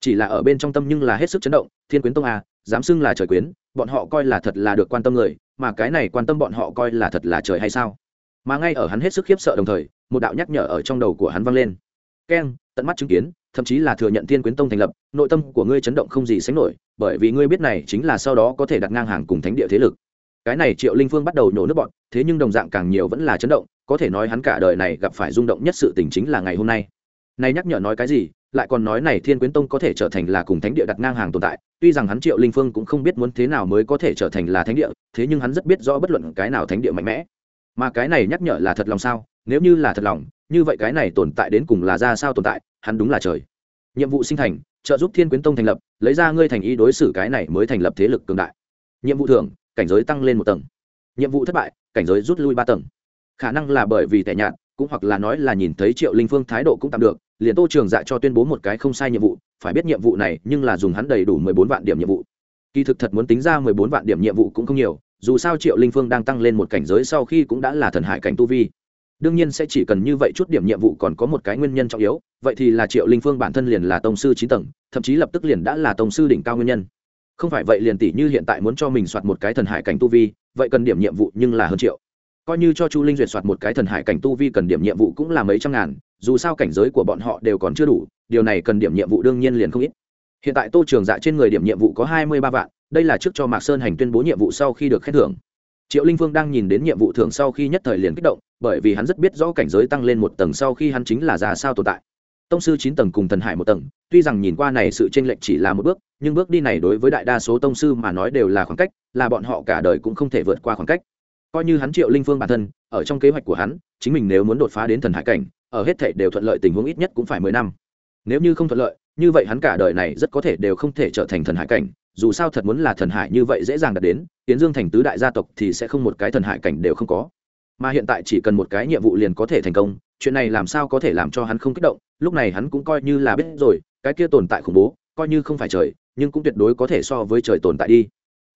Chỉ là ở bên trong tâm nhưng là hết sức chấn động, thiên quyến tông à dám xưng là trời quyến, bọn họ coi là thật là được quan tâm người, mà cái này quan tâm bọn họ coi là thật là trời hay sao? Mà ngay ở hắn hết sức khiếp sợ đồng thời, một đạo nhắc nhở ở trong đầu của hắn vang lên. Keng, tận mắt chứng kiến, thậm chí là thừa nhận thiên quyến tông thành lập, nội tâm của ngươi chấn động không gì sánh nổi, bởi vì ngươi biết này chính là sau đó có thể đặt ngang hàng cùng thánh địa thế lực. Cái này triệu linh phương bắt đầu nổ nước bọn, thế nhưng đồng dạng càng nhiều vẫn là chấn động, có thể nói hắn cả đời này gặp phải rung động nhất sự tình chính là ngày hôm nay này nhắc nhở nói cái gì, lại còn nói này thiên quyến tông có thể trở thành là cùng thánh địa đặt ngang hàng tồn tại, tuy rằng hắn triệu linh phương cũng không biết muốn thế nào mới có thể trở thành là thánh địa, thế nhưng hắn rất biết rõ bất luận cái nào thánh địa mạnh mẽ. Mà cái này nhắc nhở là thật lòng sao? Nếu như là thật lòng, như vậy cái này tồn tại đến cùng là ra sao tồn tại, hắn đúng là trời. Nhiệm vụ sinh thành, trợ giúp thiên quyến tông thành lập, lấy ra ngươi thành ý đối xử cái này mới thành lập thế lực cường đại. Nhiệm vụ thưởng, cảnh giới tăng lên một tầng. Nhiệm vụ thất bại, cảnh giới rút lui ba tầng. Khả năng là bởi vì tệ nhạt, cũng hoặc là nói là nhìn thấy triệu linh phương thái độ cũng tạm được liền tô trường dạ cho tuyên bố một cái không sai nhiệm vụ, phải biết nhiệm vụ này nhưng là dùng hắn đầy đủ mười bốn vạn điểm nhiệm vụ. Kỳ thực thật muốn tính ra mười bốn vạn điểm nhiệm vụ cũng không nhiều, dù sao triệu linh phương đang tăng lên một cảnh giới sau khi cũng đã là thần hải cảnh tu vi. Đương nhiên sẽ chỉ cần như vậy chút điểm nhiệm vụ còn có một cái nguyên nhân trọng yếu, vậy thì là triệu linh phương bản thân liền là tông sư chín tầng, thậm chí lập tức liền đã là tông sư đỉnh cao nguyên nhân. Không phải vậy liền tỷ như hiện tại muốn cho mình soạt một cái thần hải cảnh tu vi, vậy cần điểm nhiệm vụ nhưng là hơn triệu. Coi như cho chu linh duyệt soạt một cái thần hải cảnh tu vi cần điểm nhiệm vụ cũng là mấy trăm ngàn dù sao cảnh giới của bọn họ đều còn chưa đủ, điều này cần điểm nhiệm vụ đương nhiên liền không ít. Hiện tại tô trường dạ trên người điểm nhiệm vụ có hai mươi ba vạn, đây là trước cho mạc sơn hành tuyên bố nhiệm vụ sau khi được khen thưởng. Triệu linh vương đang nhìn đến nhiệm vụ thưởng sau khi nhất thời liền kích động, bởi vì hắn rất biết rõ cảnh giới tăng lên một tầng sau khi hắn chính là già sao tồn tại. Tông sư chín tầng cùng thần hải một tầng, tuy rằng nhìn qua này sự tranh lệch chỉ là một bước, nhưng bước đi này đối với đại đa số tông sư mà nói đều là khoảng cách, là bọn họ cả đời cũng không thể vượt qua khoảng cách coi như hắn triệu linh phương bản thân, ở trong kế hoạch của hắn, chính mình nếu muốn đột phá đến thần hải cảnh, ở hết thể đều thuận lợi tình huống ít nhất cũng phải mười năm. Nếu như không thuận lợi, như vậy hắn cả đời này rất có thể đều không thể trở thành thần hải cảnh, dù sao thật muốn là thần hải như vậy dễ dàng đạt đến tiến dương thành tứ đại gia tộc thì sẽ không một cái thần hải cảnh đều không có. Mà hiện tại chỉ cần một cái nhiệm vụ liền có thể thành công, chuyện này làm sao có thể làm cho hắn không kích động, lúc này hắn cũng coi như là biết rồi, cái kia tồn tại khủng bố, coi như không phải trời, nhưng cũng tuyệt đối có thể so với trời tồn tại đi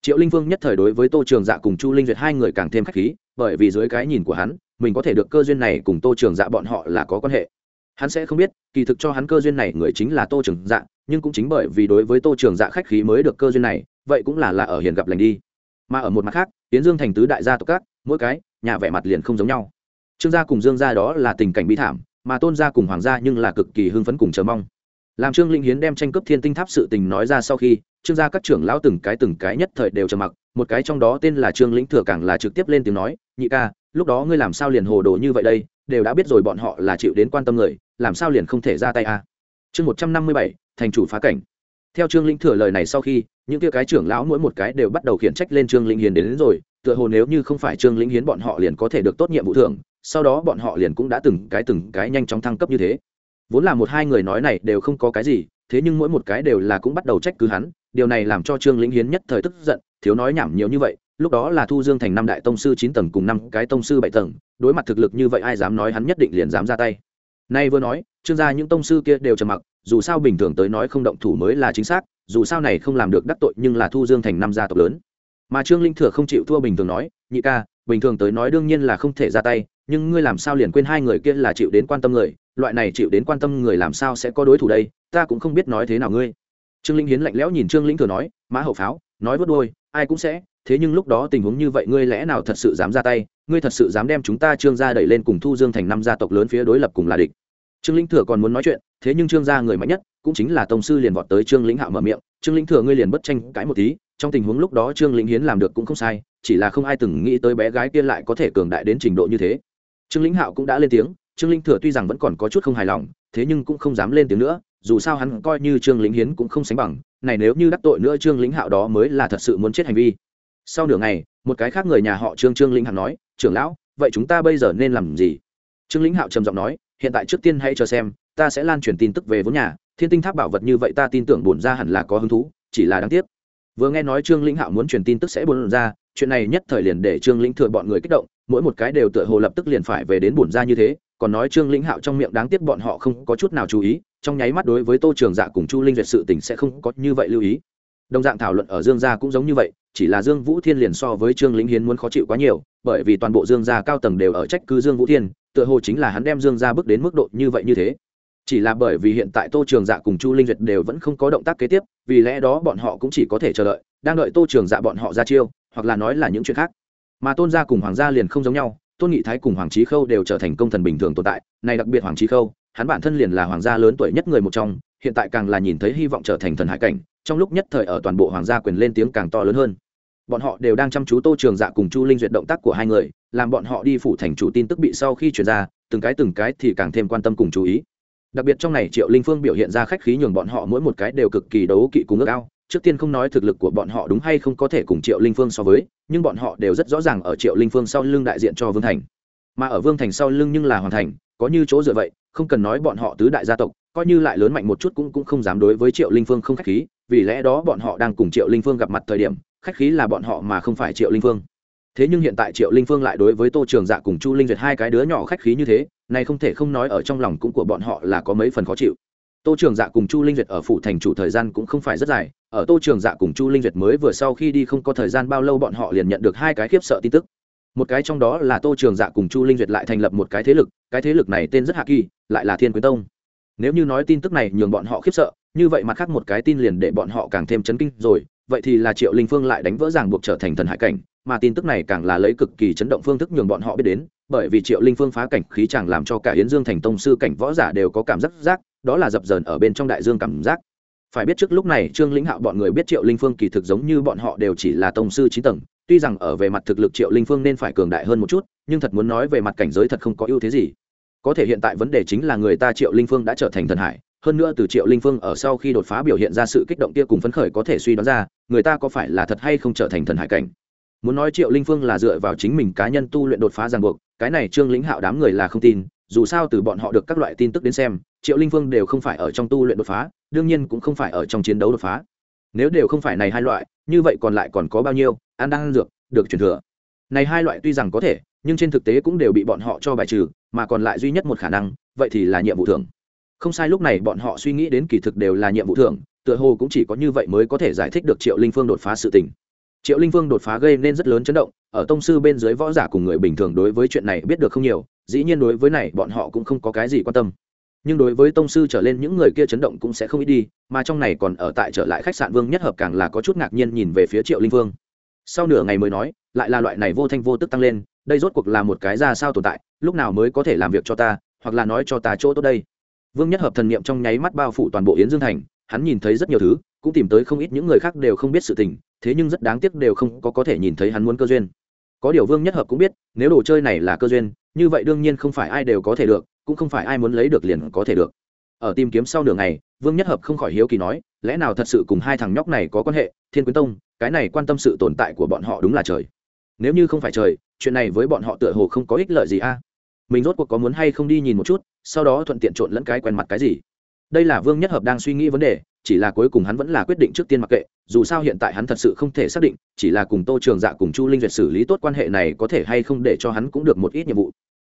triệu linh vương nhất thời đối với tô trường dạ cùng chu linh duyệt hai người càng thêm k h á c h khí, bởi vì dưới cái nhìn của hắn, mình có thể được cơ duyên này cùng tô trường dạ bọn họ là có quan hệ. Hắn sẽ không biết, kỳ thực cho hắn cơ duyên này người chính là tô trường dạ nhưng cũng chính bởi vì đối với tô trường dạ khách khí mới được cơ duyên này, vậy cũng là là ở hiền gặp lành đi. Mà ở một mặt khác tiến dương thành tứ đại gia tộc các, mỗi cái, nhà vẻ mặt liền không giống nhau. Trương gia cùng dương gia đó là tình cảnh bi thảm, mà tôn gia cùng hoàng gia nhưng là cực kỳ hưng phấn cùng chờ mong làm trương linh hiến đem tranh cướp thiên tinh tháp sự tình nói ra sau khi trương gia các trưởng lão từng cái từng cái nhất thời đều trầm mặc một cái trong đó tên là trương lĩnh thừa càng là trực tiếp lên tiếng nói nhị ca lúc đó ngươi làm sao liền hồ đồ như vậy đây đều đã biết rồi bọn họ là chịu đến quan tâm người làm sao liền không thể ra tay a à? chương một trăm năm mươi bảy thành chủ phá cảnh theo trương linh thừa lời này sau khi những kia cái trưởng lão mỗi một cái đều bắt đầu khiển trách lên trương linh hiến đến, đến rồi tựa hồ nếu như không phải trương linh hiến bọn họ liền có thể được tốt nhiệm vụ thưởng sau đó bọn họ liền cũng đã từng cái từng cái nhanh chóng thăng cấp như thế vốn là một hai người nói này đều không có cái gì, thế nhưng mỗi một cái đều là cũng bắt đầu trách cứ hắn, điều này làm cho trương lĩnh hiến nhất thời tức giận, thiếu nói nhảm nhiều như vậy, lúc đó là thu dương thành năm đại tông sư chín tầng cùng năm cái tông sư bảy tầng, đối mặt thực lực như vậy ai dám nói hắn nhất định liền dám ra tay. Nay vừa nói, trương gia những tông sư kia đều trầm mặc, dù sao bình thường tới nói không động thủ mới là chính xác, dù sao này không làm được đắc tội nhưng là thu dương thành năm gia tộc lớn. Mà trương linh thừa không chịu thua bình thường nói, nhị ca, bình thường tới nói đương nhiên là không thể ra tay nhưng ngươi làm sao liền quên hai người kia là chịu đến quan tâm người? Loại này chịu đến quan tâm người làm sao sẽ có đối thủ đây? Ta cũng không biết nói thế nào ngươi. Trương linh hiến lạnh lẽo nhìn trương linh thừa nói, mã hậu pháo, nói vớt đôi ai cũng sẽ. Thế nhưng lúc đó tình huống như vậy, ngươi lẽ nào thật sự dám ra tay? Ngươi thật sự dám đem chúng ta trương gia đẩy lên cùng thu dương thành năm gia tộc lớn phía đối lập cùng là địch. Trương linh thừa còn muốn nói chuyện, thế nhưng trương gia người mạnh nhất cũng chính là tông sư liền vọt tới trương lĩnh hạo mở miệng. Trương linh thừa ngươi liền bất tranh cãi một tí, trong tình huống lúc đó trương lĩnh hiến làm được cũng không sai, chỉ là không ai từng nghĩ tới bé gái kia lại có thể cường đại đến trình độ như thế trương lĩnh hạo cũng đã lên tiếng, trương linh thừa tuy rằng vẫn còn có chút không hài lòng, thế nhưng cũng không dám lên tiếng nữa, dù sao hắn coi như trương lĩnh hiến cũng không sánh bằng, này nếu như đắc tội nữa trương lĩnh hạo đó mới là thật sự muốn chết hành vi. Sau nửa ngày, một cái khác người nhà họ trương trương lĩnh hạo nói, trưởng lão, vậy chúng ta bây giờ nên làm gì? Trương lĩnh hạo trầm giọng nói, hiện tại trước tiên hãy cho xem, ta sẽ lan truyền tin tức về vốn nhà, thiên tinh tháp bảo vật như vậy ta tin tưởng bổn ra hẳn là có hứng thú, chỉ là đáng tiếc. Vừa nghe nói trương lĩnh hạo muốn truyền tin tức sẽ bổn ra chuyện này nhất thời liền để trương lĩnh thừa bọn người kích động, mỗi một cái đều tựa hồ lập tức liền phải về đến bổn ra như thế, còn nói trương lĩnh hạo trong miệng đáng tiếc bọn họ không có chút nào chú ý, trong nháy mắt đối với tô trường dạ cùng chu linh duyệt sự tình sẽ không có như vậy lưu ý. Đồng dạng thảo luận ở dương gia cũng giống như vậy, chỉ là dương vũ thiên liền so với trương lĩnh hiến muốn khó chịu quá nhiều, bởi vì toàn bộ dương gia cao tầng đều ở trách cứ dương vũ thiên, tựa hồ chính là hắn đem dương gia bước đến mức độ như vậy như thế. Chỉ là bởi vì hiện tại tô trường dạ cùng chu linh duyệt đều vẫn không có động tác kế tiếp, vì lẽ đó bọn họ cũng chỉ có thể chờ đợi đang đợi tô trường dạ bọn họ ra chiêu, hoặc là nói là những chuyện khác. Mà tôn gia cùng hoàng gia liền không giống nhau, tôn nghị thái cùng hoàng trí khâu đều trở thành công thần bình thường tồn tại, này đặc biệt hoàng trí khâu, hắn bản thân liền là hoàng gia lớn tuổi nhất người một trong, hiện tại càng là nhìn thấy hy vọng trở thành thần hải cảnh, trong lúc nhất thời ở toàn bộ hoàng gia quyền lên tiếng càng to lớn hơn. Bọn họ đều đang chăm chú tô trường dạ cùng chu linh duyệt động tác của hai người, làm bọn họ đi phủ thành chủ tin tức bị sau khi chuyển ra, từng cái từng cái thì càng thêm quan tâm cùng chú ý. Đặc biệt trong này triệu linh phương biểu hiện ra khách khí nhường bọn họ mỗi một cái đều cực kỳ đấu kỵ cùng ước ao trước tiên không nói thực lực của bọn họ đúng hay không có thể cùng triệu linh phương so với, nhưng bọn họ đều rất rõ ràng ở triệu linh phương sau lưng đại diện cho vương thành. Mà ở vương thành sau lưng nhưng là hoàn thành, có như chỗ dựa vậy, không cần nói bọn họ tứ đại gia tộc, coi như lại lớn mạnh một chút cũng cũng không dám đối với triệu linh phương không khách khí, vì lẽ đó bọn họ đang cùng triệu linh phương gặp mặt thời điểm, khách khí là bọn họ mà không phải triệu linh phương. Thế nhưng hiện tại triệu linh phương lại đối với tô trường dạ cùng chu linh duyệt hai cái đứa nhỏ khách khí như thế, này không thể không nói ở trong lòng cũng của bọn họ là có mấy phần khó chịu. Tô trường dạ cùng chu linh duyệt ở phủ thành chủ thời gian cũng không phải rất dài ở tô trường dạ cùng chu linh duyệt mới vừa sau khi đi không có thời gian bao lâu bọn họ liền nhận được hai cái khiếp sợ tin tức. Một cái trong đó là tô trường dạ cùng chu linh duyệt lại thành lập một cái thế lực, cái thế lực này tên rất hạ kỳ, lại là thiên quyến tông. Nếu như nói tin tức này nhường bọn họ khiếp sợ, như vậy mặt khác một cái tin liền để bọn họ càng thêm chấn kinh rồi, vậy thì là triệu linh phương lại đánh vỡ ràng buộc trở thành thần hải cảnh, mà tin tức này càng là lấy cực kỳ chấn động phương thức nhường bọn họ biết đến, bởi vì triệu linh phương phá cảnh khí chàng làm cho cả hiến dương thành tông sư cảnh võ giả đều có cảm giác giác đó là dập dờn ở bên trong đại dương cảm giác phải biết trước lúc này trương lĩnh hạo bọn người biết triệu linh phương kỳ thực giống như bọn họ đều chỉ là tông sư chín tầng. Tuy rằng ở về mặt thực lực triệu linh phương nên phải cường đại hơn một chút, nhưng thật muốn nói về mặt cảnh giới thật không có ưu thế gì. Có thể hiện tại vấn đề chính là người ta triệu linh phương đã trở thành thần hải, hơn nữa từ triệu linh phương ở sau khi đột phá biểu hiện ra sự kích động kia cùng phấn khởi có thể suy đoán ra, người ta có phải là thật hay không trở thành thần hải cảnh. Muốn nói triệu linh phương là dựa vào chính mình cá nhân tu luyện đột phá ràng buộc, cái này trương lĩnh hạo đám người là không tin, dù sao từ bọn họ được các loại tin tức đến xem triệu linh phương đều không phải ở trong tu luyện đột phá, đương nhiên cũng không phải ở trong chiến đấu đột phá. Nếu đều không phải này hai loại, như vậy còn lại còn có bao nhiêu, ăn đang dược, được truyền thừa. Này hai loại tuy rằng có thể, nhưng trên thực tế cũng đều bị bọn họ cho bài trừ, mà còn lại duy nhất một khả năng, vậy thì là nhiệm vụ thưởng. Không sai lúc này bọn họ suy nghĩ đến kỳ thực đều là nhiệm vụ thưởng, tựa hồ cũng chỉ có như vậy mới có thể giải thích được triệu linh phương đột phá sự tình. Triệu linh phương đột phá gây nên rất lớn chấn động, ở tông sư bên dưới võ giả cùng người bình thường đối với chuyện này biết được không nhiều, dĩ nhiên đối với này bọn họ cũng không có cái gì quan tâm nhưng đối với tông sư trở lên những người kia chấn động cũng sẽ không ít đi, mà trong này còn ở tại trở lại khách sạn vương nhất hợp càng là có chút ngạc nhiên nhìn về phía triệu linh vương. Sau nửa ngày mới nói, lại là loại này vô thanh vô tức tăng lên, đây rốt cuộc là một cái ra sao tồn tại, lúc nào mới có thể làm việc cho ta, hoặc là nói cho ta chỗ tốt đây. Vương nhất hợp thần niệm trong nháy mắt bao phủ toàn bộ yến dương thành, hắn nhìn thấy rất nhiều thứ, cũng tìm tới không ít những người khác đều không biết sự tình, thế nhưng rất đáng tiếc đều không có có thể nhìn thấy hắn muốn cơ duyên. Có điều vương nhất hợp cũng biết, nếu đồ chơi này là cơ duyên, như vậy đương nhiên không phải ai đều có thể được cũng không phải ai muốn lấy được liền có thể được. Ở tìm kiếm sau nửa ngày, vương nhất hợp không khỏi hiếu kỳ nói, lẽ nào thật sự cùng hai thằng nhóc này có quan hệ, thiên quyến tông, cái này quan tâm sự tồn tại của bọn họ đúng là trời. Nếu như không phải trời, chuyện này với bọn họ tựa hồ không có ích lợi gì a. Mình rốt cuộc có muốn hay không đi nhìn một chút, sau đó thuận tiện trộn lẫn cái quen mặt cái gì. Đây là vương nhất hợp đang suy nghĩ vấn đề, chỉ là cuối cùng hắn vẫn là quyết định trước tiên mặc kệ, dù sao hiện tại hắn thật sự không thể xác định, chỉ là cùng tô trường dạ cùng chu linh duyệt xử lý tốt quan hệ này có thể hay không để cho hắn cũng được một ít nhiệm vụ.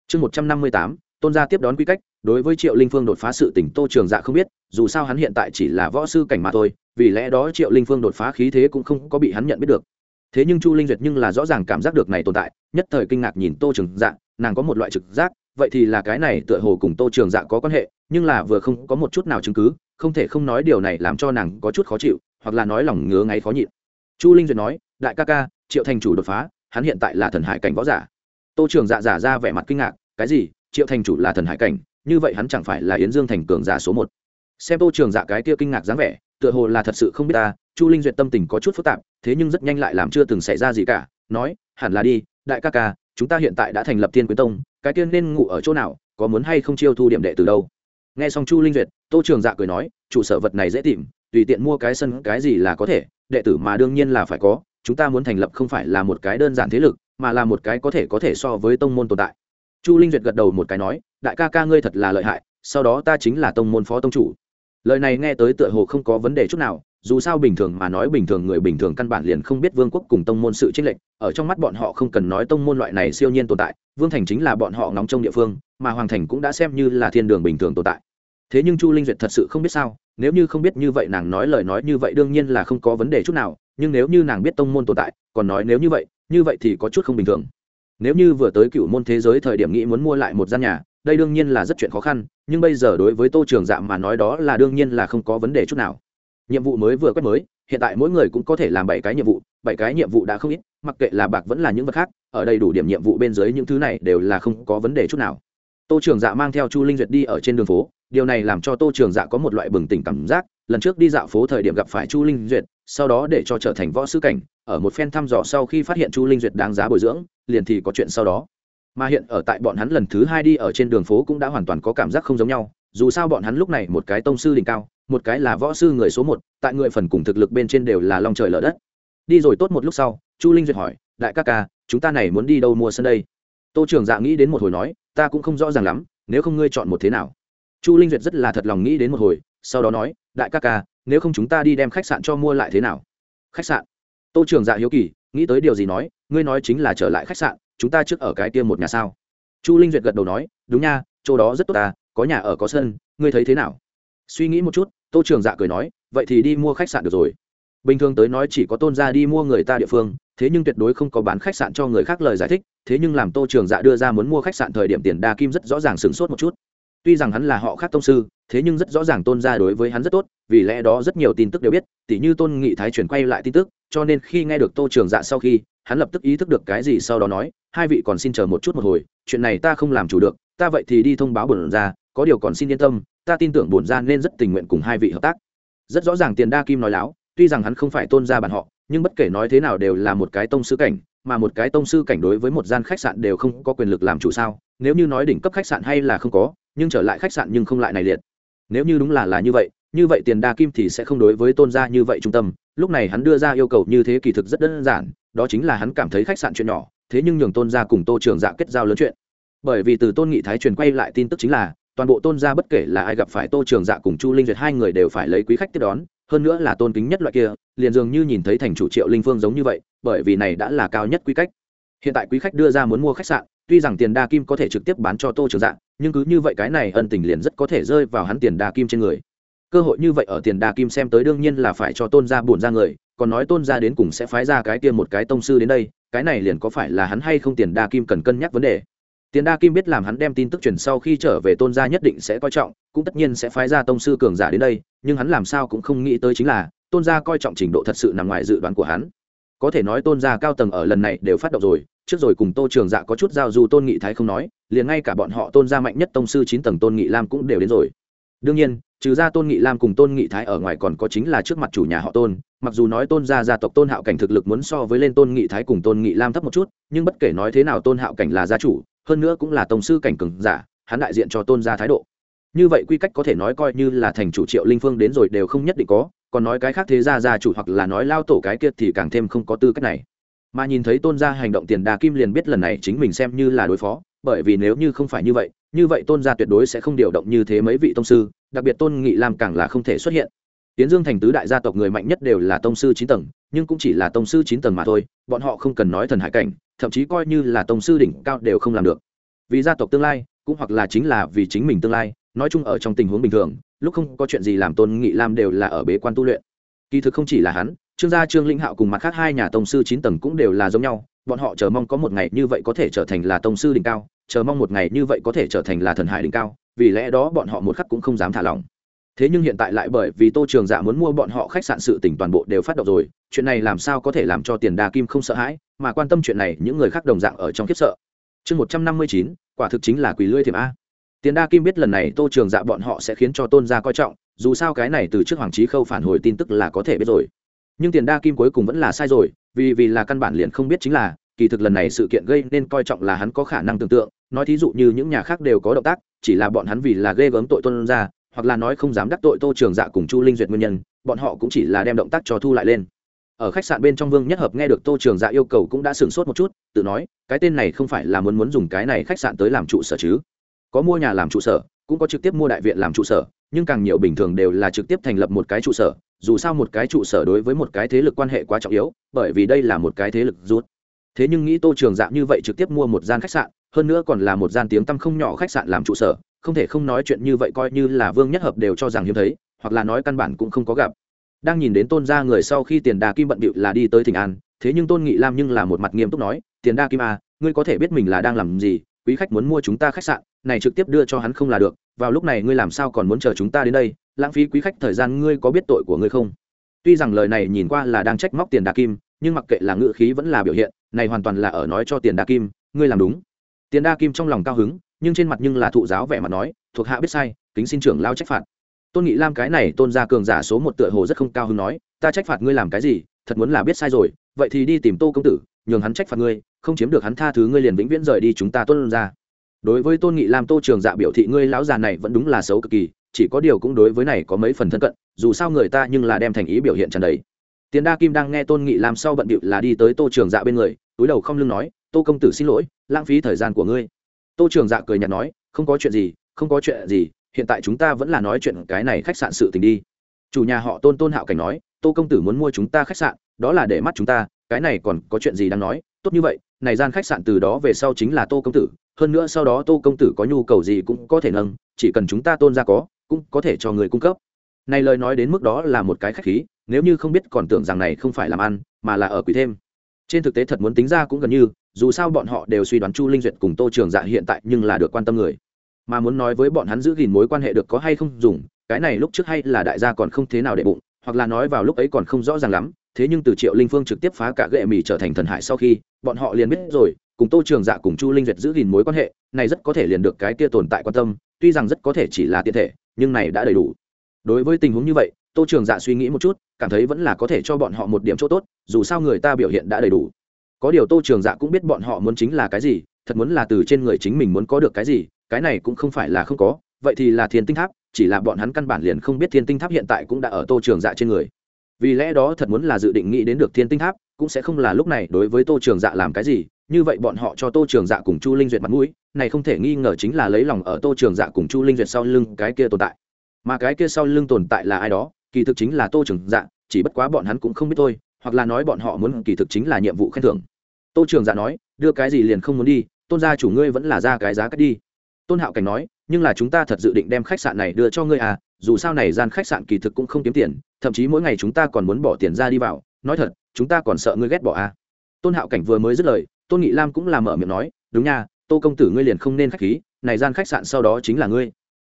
Chương một trăm năm mươi tám tôn gia tiếp đón quy cách, đối với triệu linh phương đột phá sự tỉnh tô trường dạ không biết, dù sao hắn hiện tại chỉ là võ sư cảnh mà thôi, vì lẽ đó triệu linh phương đột phá khí thế cũng không có bị hắn nhận biết được. Thế nhưng chu linh duyệt nhưng là rõ ràng cảm giác được này tồn tại, nhất thời kinh ngạc nhìn tô trường dạ nàng có một loại trực giác, vậy thì là cái này tựa hồ cùng tô trường dạ có quan hệ, nhưng là vừa không có một chút nào chứng cứ, không thể không nói điều này làm cho nàng có chút khó chịu, hoặc là nói lòng ngứa ngáy khó nhịn. Chu linh duyệt nói, đại ca ca, triệu thành chủ đột phá, hắn hiện tại là thần hải cảnh võ giả. Tô trường dạ giả ra vẻ mặt kinh ngạc, cái gì? Triệu thành chủ là thần hải cảnh, như vậy hắn chẳng phải là yến dương thành cường giả số một. Xem tô trường dạ cái kia kinh ngạc dáng vẻ, tựa hồ là thật sự không biết ta, chu linh duyệt tâm tình có chút phức tạp, thế nhưng rất nhanh lại làm chưa từng xảy ra gì cả, nói, hẳn là đi, đại ca ca, chúng ta hiện tại đã thành lập Thiên quyến tông, cái tiên nên ngủ ở chỗ nào, có muốn hay không chiêu thu điểm đệ từ đâu? Nghe xong chu linh duyệt, tô trường dạ cười nói trụ sở vật này dễ tìm, tùy tiện mua cái sân cái gì là có thể, đệ tử mà đương nhiên là phải có, chúng ta muốn thành lập không phải là một cái đơn giản thế lực, mà là một cái có thể có thể so với tông môn tồn tại chu linh duyệt gật đầu một cái nói, đại ca ca ngươi thật là lợi hại, sau đó ta chính là tông môn phó tông chủ. Lời này nghe tới tựa hồ không có vấn đề chút nào, dù sao bình thường mà nói bình thường người bình thường căn bản liền không biết vương quốc cùng tông môn sự chênh lệch, ở trong mắt bọn họ không cần nói tông môn loại này siêu nhiên tồn tại, vương thành chính là bọn họ ngóng trong địa phương, mà hoàng thành cũng đã xem như là thiên đường bình thường tồn tại. Thế nhưng chu linh duyệt thật sự không biết sao, nếu như không biết như vậy nàng nói lời nói như vậy đương nhiên là không có vấn đề chút nào, nhưng nếu như nàng biết tông môn tồn tại, còn nói nếu như vậy như vậy thì có chút không bình thường nếu như vừa tới cựu môn thế giới thời điểm nghĩ muốn mua lại một gian nhà, đây đương nhiên là rất chuyện khó khăn, nhưng bây giờ đối với tô trường dạ mà nói đó là đương nhiên là không có vấn đề chút nào. Nhiệm vụ mới vừa quét mới, hiện tại mỗi người cũng có thể làm bảy cái nhiệm vụ, bảy cái nhiệm vụ đã không ít, mặc kệ là bạc vẫn là những vật khác, ở đây đủ điểm nhiệm vụ bên dưới những thứ này đều là không có vấn đề chút nào. Tô trường dạ mang theo chu linh duyệt đi ở trên đường phố, điều này làm cho tô trường dạ có một loại bừng tỉnh cảm giác, lần trước đi dạo phố thời điểm gặp phải chu linh duyệt, sau đó để cho trở thành võ sư cảnh, ở một phen thăm dò sau khi phát hiện chu linh duyệt đáng giá bồi dưỡng liền thì có chuyện sau đó. Mà hiện ở tại bọn hắn lần thứ hai đi ở trên đường phố cũng đã hoàn toàn có cảm giác không giống nhau, dù sao bọn hắn lúc này một cái tông sư đỉnh cao, một cái là võ sư người số một, tại người phần cùng thực lực bên trên đều là lòng trời lở đất. Đi rồi tốt một lúc sau, chu linh duyệt hỏi, đại ca ca, chúng ta này muốn đi đâu mua sân đây? Tô trường dạ nghĩ đến một hồi nói, ta cũng không rõ ràng lắm, nếu không ngươi chọn một thế nào? Chu linh duyệt rất là thật lòng nghĩ đến một hồi, sau đó nói, đại ca ca, nếu không chúng ta đi đem khách sạn cho mua lại thế nào? Khách sạn? Tô trường dạ hiếu kỳ, nghĩ tới điều gì nói ngươi nói chính là trở lại khách sạn, chúng ta trước ở cái tiêm một nhà sao? Chu linh duyệt gật đầu nói, đúng nha, chỗ đó rất tốt ta, có nhà ở có sân, ngươi thấy thế nào? Suy nghĩ một chút, tô trường dạ cười nói, vậy thì đi mua khách sạn được rồi. Bình thường tới nói chỉ có tôn gia đi mua người ta địa phương, thế nhưng tuyệt đối không có bán khách sạn cho người khác lời giải thích, thế nhưng làm tô trường dạ đưa ra muốn mua khách sạn thời điểm tiền đa kim rất rõ ràng sửng sốt một chút tuy rằng hắn là họ khác tông sư, thế nhưng rất rõ ràng tôn gia đối với hắn rất tốt, vì lẽ đó rất nhiều tin tức đều biết, tỉ như tôn nghị thái chuyển quay lại tin tức, cho nên khi nghe được tô trường dạ sau khi, hắn lập tức ý thức được cái gì sau đó nói, hai vị còn xin chờ một chút một hồi, chuyện này ta không làm chủ được, ta vậy thì đi thông báo bổn ra có điều còn xin yên tâm, ta tin tưởng bổn ra nên rất tình nguyện cùng hai vị hợp tác. Rất rõ ràng tiền đa kim nói láo, tuy rằng hắn không phải tôn gia bản họ, nhưng bất kể nói thế nào đều là một cái tông sứ cảnh mà một cái tông sư cảnh đối với một gian khách sạn đều không có quyền lực làm chủ sao? Nếu như nói đỉnh cấp khách sạn hay là không có, nhưng trở lại khách sạn nhưng không lại này liệt. Nếu như đúng là là như vậy như vậy tiền đa kim thì sẽ không đối với tôn gia như vậy trung tâm. Lúc này hắn đưa ra yêu cầu như thế kỳ thực rất đơn giản, đó chính là hắn cảm thấy khách sạn chuyện nhỏ, thế nhưng nhường tôn gia cùng tô trường dạ kết giao lớn chuyện. Bởi vì từ tôn nghị thái truyền quay lại tin tức chính là, toàn bộ tôn gia bất kể là ai gặp phải tô trường dạ cùng chu linh duyệt hai người đều phải lấy quý khách tiếp đón. Hơn nữa là tôn kính nhất loại kia, liền dường như nhìn thấy thành chủ triệu linh phương giống như vậy bởi vì này đã là cao nhất quý cách. Hiện tại quý khách đưa ra muốn mua khách sạn, tuy rằng tiền đa kim có thể trực tiếp bán cho tô trường dạ nhưng cứ như vậy cái này ân tình liền rất có thể rơi vào hắn tiền đa kim trên người. Cơ hội như vậy ở tiền đa kim xem tới đương nhiên là phải cho tôn gia buồn ra người, còn nói tôn gia đến cùng sẽ phái ra cái kia một cái tông sư đến đây, cái này liền có phải là hắn hay không tiền đa kim cần cân nhắc vấn đề. Tiền đa kim biết làm hắn đem tin tức truyền sau khi trở về tôn gia nhất định sẽ coi trọng, cũng tất nhiên sẽ phái ra tông sư cường giả đến đây, nhưng hắn làm sao cũng không nghĩ tới chính là, tôn gia coi trọng trình độ thật sự nằm ngoài dự đoán của hắn có thể nói tôn gia cao tầng ở lần này đều phát động rồi, trước rồi cùng tô trường dạ có chút giao du tôn nghị thái không nói, liền ngay cả bọn họ tôn gia mạnh nhất tông sư chín tầng tôn nghị lam cũng đều đến rồi. Đương nhiên, trừ ra tôn nghị lam cùng tôn nghị thái ở ngoài còn có chính là trước mặt chủ nhà họ tôn, mặc dù nói tôn gia gia tộc tôn hạo cảnh thực lực muốn so với lên tôn nghị thái cùng tôn nghị lam thấp một chút, nhưng bất kể nói thế nào tôn hạo cảnh là gia chủ, hơn nữa cũng là tông sư cảnh cường giả, hắn đại diện cho tôn gia thái độ. Như vậy quy cách có thể nói coi như là thành chủ triệu linh phương đến rồi đều không nhất định có còn nói cái khác thế gia gia chủ hoặc là nói lao tổ cái kia thì càng thêm không có tư cách này. Mà nhìn thấy tôn gia hành động tiền đà kim liền biết lần này chính mình xem như là đối phó, bởi vì nếu như không phải như vậy như vậy tôn gia tuyệt đối sẽ không điều động như thế mấy vị tông sư, đặc biệt tôn nghị lam càng là không thể xuất hiện. Tiến dương thành tứ đại gia tộc người mạnh nhất đều là tông sư chín tầng, nhưng cũng chỉ là tông sư chín tầng mà thôi, bọn họ không cần nói thần hải cảnh, thậm chí coi như là tông sư đỉnh cao đều không làm được. Vì gia tộc tương lai, cũng hoặc là chính là vì chính mình tương lai, nói chung ở trong tình huống bình thường lúc không có chuyện gì làm tôn nghị lam đều là ở bế quan tu luyện. Kỳ thực không chỉ là hắn, trương gia, trương linh hạo cùng mặt khác hai nhà tông sư chín tầng cũng đều là giống nhau, bọn họ chờ mong có một ngày như vậy có thể trở thành là tông sư đỉnh cao, chờ mong một ngày như vậy có thể trở thành là thần hải đỉnh cao, vì lẽ đó bọn họ một khắc cũng không dám thả lỏng. Thế nhưng hiện tại lại bởi vì tô trường dạ muốn mua bọn họ khách sạn sự tỉnh toàn bộ đều phát động rồi, chuyện này làm sao có thể làm cho tiền đa kim không sợ hãi, mà quan tâm chuyện này những người khác đồng dạng ở trong kiếp sợ. Chương một trăm năm mươi chín, quả thực chính là quỳ lưới thiểm a tiền đa kim biết lần này tô trường dạ bọn họ sẽ khiến cho tôn gia coi trọng dù sao cái này từ trước hoàng Chí khâu phản hồi tin tức là có thể biết rồi. Nhưng tiền đa kim cuối cùng vẫn là sai rồi vì vì là căn bản liền không biết chính là kỳ thực lần này sự kiện gây nên coi trọng là hắn có khả năng tưởng tượng nói thí dụ như những nhà khác đều có động tác chỉ là bọn hắn vì là ghê gớm tội tôn gia, hoặc là nói không dám đắc tội tô trường dạ cùng chu linh duyệt nguyên nhân bọn họ cũng chỉ là đem động tác cho thu lại lên. Ở khách sạn bên trong vương nhất hợp nghe được tô trường dạ yêu cầu cũng đã sửng sốt một chút tự nói cái tên này không phải là muốn muốn dùng cái này khách sạn tới làm trụ sở chứ? Có mua nhà làm trụ sở, cũng có trực tiếp mua đại viện làm trụ sở, nhưng càng nhiều bình thường đều là trực tiếp thành lập một cái trụ sở, dù sao một cái trụ sở đối với một cái thế lực quan hệ quá trọng yếu, bởi vì đây là một cái thế lực rút. Thế nhưng nghĩ tô trường dạng như vậy trực tiếp mua một gian khách sạn, hơn nữa còn là một gian tiếng tăm không nhỏ khách sạn làm trụ sở, không thể không nói chuyện như vậy coi như là vương nhất hợp đều cho rằng hiếm thấy, hoặc là nói căn bản cũng không có gặp. Đang nhìn đến tôn gia người sau khi tiền đà kim bận bịu là đi tới thịnh an, thế nhưng tôn nghị lam nhưng là một mặt nghiêm túc nói, tiền đa kim à ngươi có thể biết mình là đang làm gì quý khách muốn mua chúng ta khách sạn, này trực tiếp đưa cho hắn không là được, vào lúc này ngươi làm sao còn muốn chờ chúng ta đến đây, lãng phí quý khách thời gian ngươi có biết tội của ngươi không? Tuy rằng lời này nhìn qua là đang trách móc tiền đa kim, nhưng mặc kệ là ngữ khí vẫn là biểu hiện, này hoàn toàn là ở nói cho tiền đa kim, ngươi làm đúng. Tiền đa kim trong lòng cao hứng, nhưng trên mặt nhưng là thụ giáo vẻ mặt nói, thuộc hạ biết sai, kính xin trưởng lao trách phạt. Tôn nghị lam cái này tôn gia cường giả số một tựa hồ rất không cao hứng nói, ta trách phạt ngươi làm cái gì, thật muốn là biết sai rồi, vậy thì đi tìm tô công tử nhường hắn trách phạt ngươi, không chiếm được hắn tha thứ ngươi liền vĩnh viễn rời đi chúng ta tuân ra. Đối với tôn nghị lam, tô trường dạ biểu thị ngươi lão già này vẫn đúng là xấu cực kỳ, chỉ có điều cũng đối với này có mấy phần thân cận, dù sao người ta nhưng là đem thành ý biểu hiện trần đấy tiền đa kim đang nghe tôn nghị làm sau bận bịu là đi tới tô trường dạ bên người, túi đầu không lưng nói, tô công tử xin lỗi, lãng phí thời gian của ngươi. Tô trường dạ cười nhạt nói, không có chuyện gì, không có chuyện gì, hiện tại chúng ta vẫn là nói chuyện cái này khách sạn sự tình đi. Chủ nhà họ tôn tôn hạo cảnh nói, tô công tử muốn mua chúng ta khách sạn, đó là để mắt chúng ta cái này còn có chuyện gì đang nói? Tốt như vậy, này gian khách sạn từ đó về sau chính là tô công tử, hơn nữa sau đó tô công tử có nhu cầu gì cũng có thể nâng, chỉ cần chúng ta tôn ra có, cũng có thể cho người cung cấp. Này lời nói đến mức đó là một cái khách khí, nếu như không biết còn tưởng rằng này không phải làm ăn, mà là ở quỷ thêm. Trên thực tế thật muốn tính ra cũng gần như, dù sao bọn họ đều suy đoán chu linh duyệt cùng tô trường dạ hiện tại nhưng là được quan tâm người. Mà muốn nói với bọn hắn giữ gìn mối quan hệ được có hay không dùng, cái này lúc trước hay là đại gia còn không thế nào để bụng hoặc là nói vào lúc ấy còn không rõ ràng lắm, thế nhưng từ triệu linh phương trực tiếp phá cả gệ mì trở thành thần hải sau khi, bọn họ liền biết rồi, cùng tô trường dạ cùng chu linh duyệt giữ gìn mối quan hệ, này rất có thể liền được cái kia tồn tại quan tâm, tuy rằng rất có thể chỉ là tiện thể, nhưng này đã đầy đủ. Đối với tình huống như vậy, tô trường dạ suy nghĩ một chút, cảm thấy vẫn là có thể cho bọn họ một điểm chỗ tốt, dù sao người ta biểu hiện đã đầy đủ. Có điều tô trường dạ cũng biết bọn họ muốn chính là cái gì, thật muốn là từ trên người chính mình muốn có được cái gì, cái này cũng không phải là không có, vậy thì là thiên tinh tháp chỉ là bọn hắn căn bản liền không biết thiên tinh tháp hiện tại cũng đã ở tô trường dạ trên người. Vì lẽ đó thật muốn là dự định nghĩ đến được thiên tinh tháp, cũng sẽ không là lúc này đối với tô trường dạ làm cái gì, như vậy bọn họ cho tô trường dạ cùng chu linh duyệt mặt mũi, này không thể nghi ngờ chính là lấy lòng ở tô trường dạ cùng chu linh duyệt sau lưng cái kia tồn tại. Mà cái kia sau lưng tồn tại là ai đó, kỳ thực chính là tô trường dạ chỉ bất quá bọn hắn cũng không biết thôi, hoặc là nói bọn họ muốn kỳ thực chính là nhiệm vụ khen thưởng. Tô trường dạ nói, đưa cái gì liền không muốn đi, tôn gia chủ ngươi vẫn là ra cái giá cách đi. Tôn hạo cảnh nói nhưng là chúng ta thật dự định đem khách sạn này đưa cho ngươi à dù sao này gian khách sạn kỳ thực cũng không kiếm tiền, thậm chí mỗi ngày chúng ta còn muốn bỏ tiền ra đi vào. Nói thật, chúng ta còn sợ ngươi ghét bỏ à. Tôn hạo cảnh vừa mới dứt lời, tôn nghị lam cũng làm mở miệng nói, đúng nha, tô công tử ngươi liền không nên khách khí, này gian khách sạn sau đó chính là ngươi.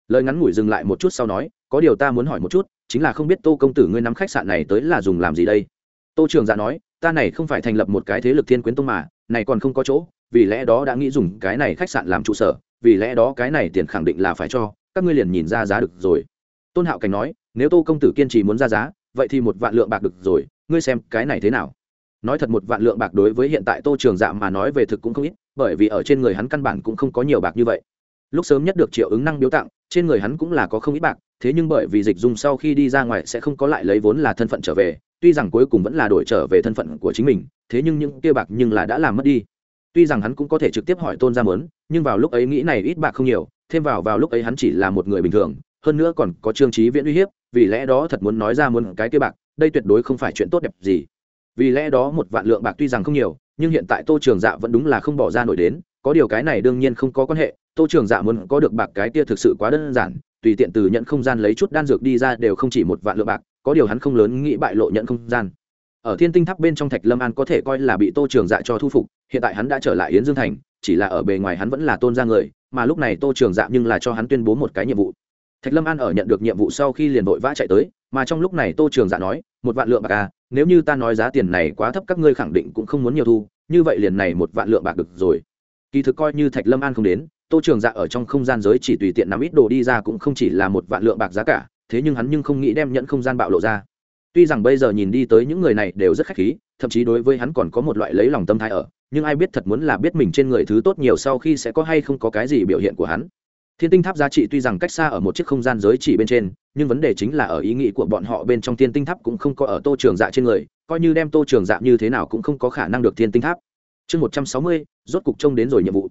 Lời ngắn ngủi dừng lại một chút sau nói, có điều ta muốn hỏi một chút, chính là không biết tô công tử ngươi nắm khách sạn này tới là dùng làm gì đây? Tô trường dạ nói, ta này không phải thành lập một cái thế lực thiên quyến tông mà, này còn không có chỗ, vì lẽ đó đã nghĩ dùng cái này khách sạn làm trụ sở vì lẽ đó cái này tiền khẳng định là phải cho, các ngươi liền nhìn ra giá được rồi. Tôn hạo cảnh nói, nếu tô công tử kiên trì muốn ra giá, vậy thì một vạn lượng bạc được rồi, ngươi xem cái này thế nào? Nói thật một vạn lượng bạc đối với hiện tại tô trường dạ mà nói về thực cũng không ít, bởi vì ở trên người hắn căn bản cũng không có nhiều bạc như vậy. Lúc sớm nhất được triệu ứng năng biếu tặng, trên người hắn cũng là có không ít bạc, thế nhưng bởi vì dịch dung sau khi đi ra ngoài sẽ không có lại lấy vốn là thân phận trở về, tuy rằng cuối cùng vẫn là đổi trở về thân phận của chính mình, thế nhưng những kia bạc nhưng là đã làm mất đi tuy rằng hắn cũng có thể trực tiếp hỏi tôn gia mớn, nhưng vào lúc ấy nghĩ này ít bạc không nhiều, thêm vào vào lúc ấy hắn chỉ là một người bình thường, hơn nữa còn có trương trí viễn uy hiếp, vì lẽ đó thật muốn nói ra muốn cái kia bạc, đây tuyệt đối không phải chuyện tốt đẹp gì. Vì lẽ đó một vạn lượng bạc tuy rằng không nhiều, nhưng hiện tại tô trường dạ vẫn đúng là không bỏ ra nổi đến, có điều cái này đương nhiên không có quan hệ, tô trường dạ muốn có được bạc cái kia thực sự quá đơn giản, tùy tiện từ nhận không gian lấy chút đan dược đi ra đều không chỉ một vạn lượng bạc, có điều hắn không lớn nghĩ bại lộ nhận không gian. Ở thiên tinh tháp bên trong thạch lâm an có thể coi là bị tô trường dạ cho thu phục hiện tại hắn đã trở lại yến dương thành, chỉ là ở bề ngoài hắn vẫn là tôn gia người, mà lúc này tô trường dạ nhưng là cho hắn tuyên bố một cái nhiệm vụ. Thạch lâm an ở nhận được nhiệm vụ sau khi liền vội vã chạy tới, mà trong lúc này tô trường dạ nói, một vạn lượng bạc à nếu như ta nói giá tiền này quá thấp các ngươi khẳng định cũng không muốn nhiều thu, như vậy liền này một vạn lượng bạc được rồi. Kỳ thực coi như thạch lâm an không đến, tô trường dạ ở trong không gian giới chỉ tùy tiện nắm ít đồ đi ra cũng không chỉ là một vạn lượng bạc giá cả, thế nhưng hắn nhưng không nghĩ đem nhận không gian bạo lộ ra. Tuy rằng bây giờ nhìn đi tới những người này đều rất khách khí thậm chí đối với hắn còn có một loại lấy lòng tâm thái ở, nhưng ai biết thật muốn là biết mình trên người thứ tốt nhiều sau khi sẽ có hay không có cái gì biểu hiện của hắn. Thiên tinh tháp giá trị tuy rằng cách xa ở một chiếc không gian giới chỉ bên trên, nhưng vấn đề chính là ở ý nghĩ của bọn họ bên trong thiên tinh tháp cũng không có ở tô trường dạ trên người, coi như đem tô trường dạ như thế nào cũng không có khả năng được thiên tinh tháp. Chương một trăm sáu mươi, rốt cục trông đến rồi nhiệm vụ.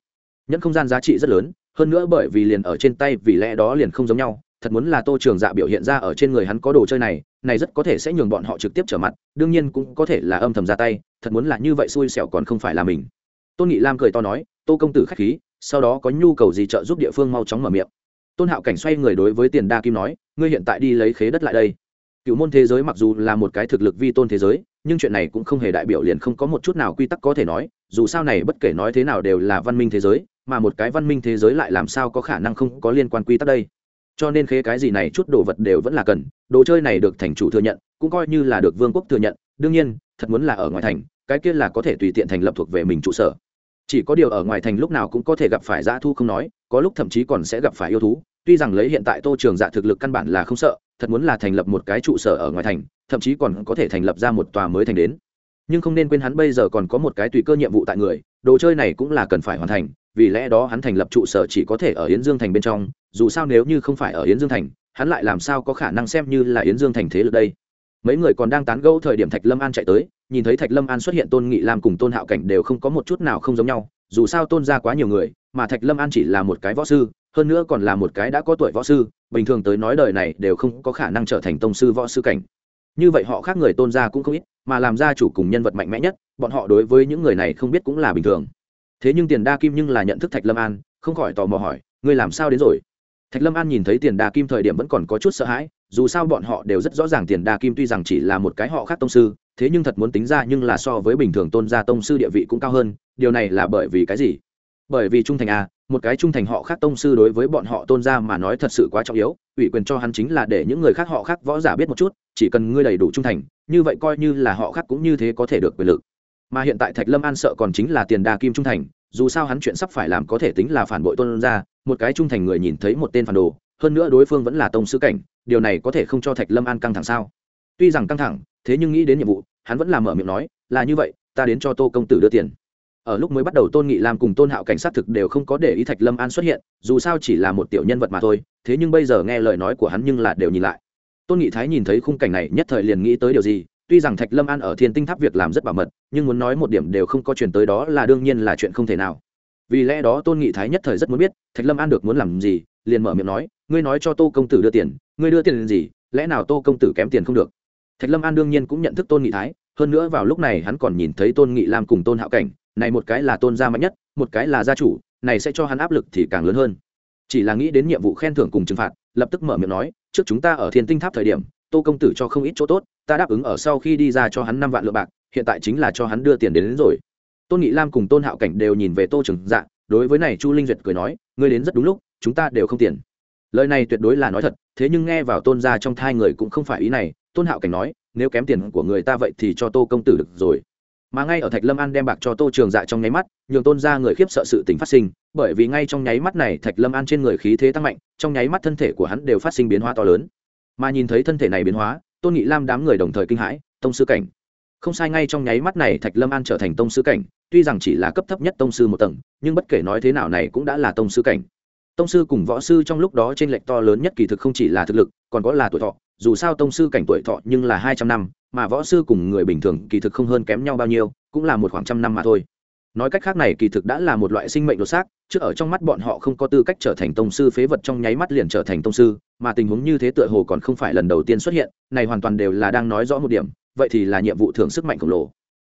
Nhẫn không gian giá trị rất lớn, hơn nữa bởi vì liền ở trên tay vì lẽ đó liền không giống nhau, thật muốn là tô trường dạ biểu hiện ra ở trên người hắn có đồ chơi này này rất có thể sẽ nhường bọn họ trực tiếp trở mặt, đương nhiên cũng có thể là âm thầm ra tay, thật muốn là như vậy xui xẻo còn không phải là mình. Tôn nghị lam cười to nói, tô công tử k h á c h khí, sau đó có nhu cầu gì trợ giúp địa phương mau chóng mở miệng. Tôn hạo cảnh xoay người đối với tiền đa kim nói, ngươi hiện tại đi lấy khế đất lại đây. Cựu môn thế giới mặc dù là một cái thực lực vi tôn thế giới, nhưng chuyện này cũng không hề đại biểu liền không có một chút nào quy tắc có thể nói, dù sao này bất kể nói thế nào đều là văn minh thế giới, mà một cái văn minh thế giới lại làm sao có khả năng không có liên quan quy tắc đây? Cho nên khế cái gì này chút đồ vật đều vẫn là cần, đồ chơi này được thành chủ thừa nhận, cũng coi như là được vương quốc thừa nhận, đương nhiên, thật muốn là ở ngoài thành, cái kia là có thể tùy tiện thành lập thuộc về mình trụ sở. Chỉ có điều ở ngoài thành lúc nào cũng có thể gặp phải dã thu không nói, có lúc thậm chí còn sẽ gặp phải yêu thú, tuy rằng lấy hiện tại tô trường dạ thực lực căn bản là không sợ, thật muốn là thành lập một cái trụ sở ở ngoài thành, thậm chí còn có thể thành lập ra một tòa mới thành đến nhưng không nên quên hắn bây giờ còn có một cái tùy cơ nhiệm vụ tại người, đồ chơi này cũng là cần phải hoàn thành, vì lẽ đó hắn thành lập trụ sở chỉ có thể ở yến dương thành bên trong, dù sao nếu như không phải ở yến dương thành, hắn lại làm sao có khả năng xem như là yến dương thành thế lực đây? Mấy người còn đang tán gẫu thời điểm thạch lâm an chạy tới, nhìn thấy thạch lâm an xuất hiện tôn nghị lam cùng tôn hạo cảnh đều không có một chút nào không giống nhau, dù sao tôn ra quá nhiều người, mà thạch lâm an chỉ là một cái võ sư, hơn nữa còn là một cái đã có tuổi võ sư, bình thường tới nói đời này đều không có khả năng trở thành tông sư võ sư cảnh. Như vậy họ khác người tôn gia cũng không ít mà làm gia chủ cùng nhân vật mạnh mẽ nhất, bọn họ đối với những người này không biết cũng là bình thường. Thế nhưng tiền đa kim nhưng là nhận thức thạch lâm an, không khỏi tò mò hỏi, ngươi làm sao đến rồi? Thạch lâm an nhìn thấy tiền đa kim thời điểm vẫn còn có chút sợ hãi, dù sao bọn họ đều rất rõ ràng tiền đa kim tuy rằng chỉ là một cái họ khác tông sư, thế nhưng thật muốn tính ra nhưng là so với bình thường tôn gia tông sư địa vị cũng cao hơn, điều này là bởi vì cái gì? Bởi vì trung thành a một cái trung thành họ khác tông sư đối với bọn họ tôn gia mà nói thật sự quá trọng yếu, ủy quyền cho hắn chính là để những người khác họ khác võ giả biết một chút, chỉ cần ngươi đầy đủ trung thành, như vậy coi như là họ khác cũng như thế có thể được quyền lực. Mà hiện tại thạch lâm an sợ còn chính là tiền đa kim trung thành, dù sao hắn chuyện sắp phải làm có thể tính là phản bội tôn gia, một cái trung thành người nhìn thấy một tên phản đồ, hơn nữa đối phương vẫn là tông sư cảnh, điều này có thể không cho thạch lâm an căng thẳng sao? Tuy rằng căng thẳng, thế nhưng nghĩ đến nhiệm vụ, hắn vẫn là mở miệng nói, là như vậy, ta đến cho tô công tử đưa tiền ở lúc mới bắt đầu tôn nghị lam cùng tôn hạo cảnh sát thực đều không có để ý thạch lâm an xuất hiện, dù sao chỉ là một tiểu nhân vật mà thôi, thế nhưng bây giờ nghe lời nói của hắn nhưng là đều nhìn lại. Tôn nghị thái nhìn thấy khung cảnh này, nhất thời liền nghĩ tới điều gì, tuy rằng thạch lâm an ở thiên tinh tháp việc làm rất bảo mật, nhưng muốn nói một điểm đều không có chuyển tới đó là đương nhiên là chuyện không thể nào. Vì lẽ đó tôn nghị thái nhất thời rất muốn biết, thạch lâm an được muốn làm gì, liền mở miệng nói, ngươi nói cho tô công tử đưa tiền, ngươi đưa tiền gì, lẽ nào tô công tử kém tiền không được? Thạch lâm an đương nhiên cũng nhận thức tôn nghị thái, hơn nữa vào lúc này hắn còn nhìn thấy tôn nghị lam cùng tôn hạo cảnh này một cái là tôn gia mạnh nhất một cái là gia chủ này sẽ cho hắn áp lực thì càng lớn hơn. Chỉ là nghĩ đến nhiệm vụ khen thưởng cùng trừng phạt lập tức mở miệng nói trước chúng ta ở thiên tinh tháp thời điểm tô công tử cho không ít chỗ tốt ta đáp ứng ở sau khi đi ra cho hắn năm vạn lượng bạc hiện tại chính là cho hắn đưa tiền đến, đến rồi. Tôn nghị lam cùng tôn hạo cảnh đều nhìn về tô trường dạ đối với này chu linh duyệt cười nói ngươi đến rất đúng lúc chúng ta đều không tiền lời này tuyệt đối là nói thật thế nhưng nghe vào tôn ra trong thai người cũng không phải ý này tôn hạo cảnh nói nếu kém tiền của người ta vậy thì cho tô công tử được rồi mà ngay ở thạch lâm an đem bạc cho tô trường dạ trong nháy mắt, nhường tôn ra người khiếp sợ sự tình phát sinh, bởi vì ngay trong nháy mắt này thạch lâm an trên người khí thế tăng mạnh, trong nháy mắt thân thể của hắn đều phát sinh biến hóa to lớn. Mà nhìn thấy thân thể này biến hóa, tôn nghị lam đám người đồng thời kinh hãi, tông sư cảnh. Không sai, ngay trong nháy mắt này thạch lâm an trở thành tông sư cảnh, tuy rằng chỉ là cấp thấp nhất tông sư một tầng, nhưng bất kể nói thế nào này cũng đã là tông sư cảnh. Tông sư cùng võ sư trong lúc đó t r ê n lệch to lớn nhất kỳ thực không chỉ là thực lực, còn có là tuổi thọ dù sao tông sư cảnh tuổi thọ nhưng là hai trăm năm, mà võ sư cùng người bình thường kỳ thực không hơn kém nhau bao nhiêu, cũng là một khoảng trăm năm mà thôi. Nói cách khác này kỳ thực đã là một loại sinh mệnh đột xác, trước ở trong mắt bọn họ không có tư cách trở thành tông sư, phế vật trong nháy mắt liền trở thành tông sư, mà tình huống như thế tựa hồ còn không phải lần đầu tiên xuất hiện, này hoàn toàn đều là đang nói rõ một điểm, vậy thì là nhiệm vụ thưởng sức mạnh khổng lồ.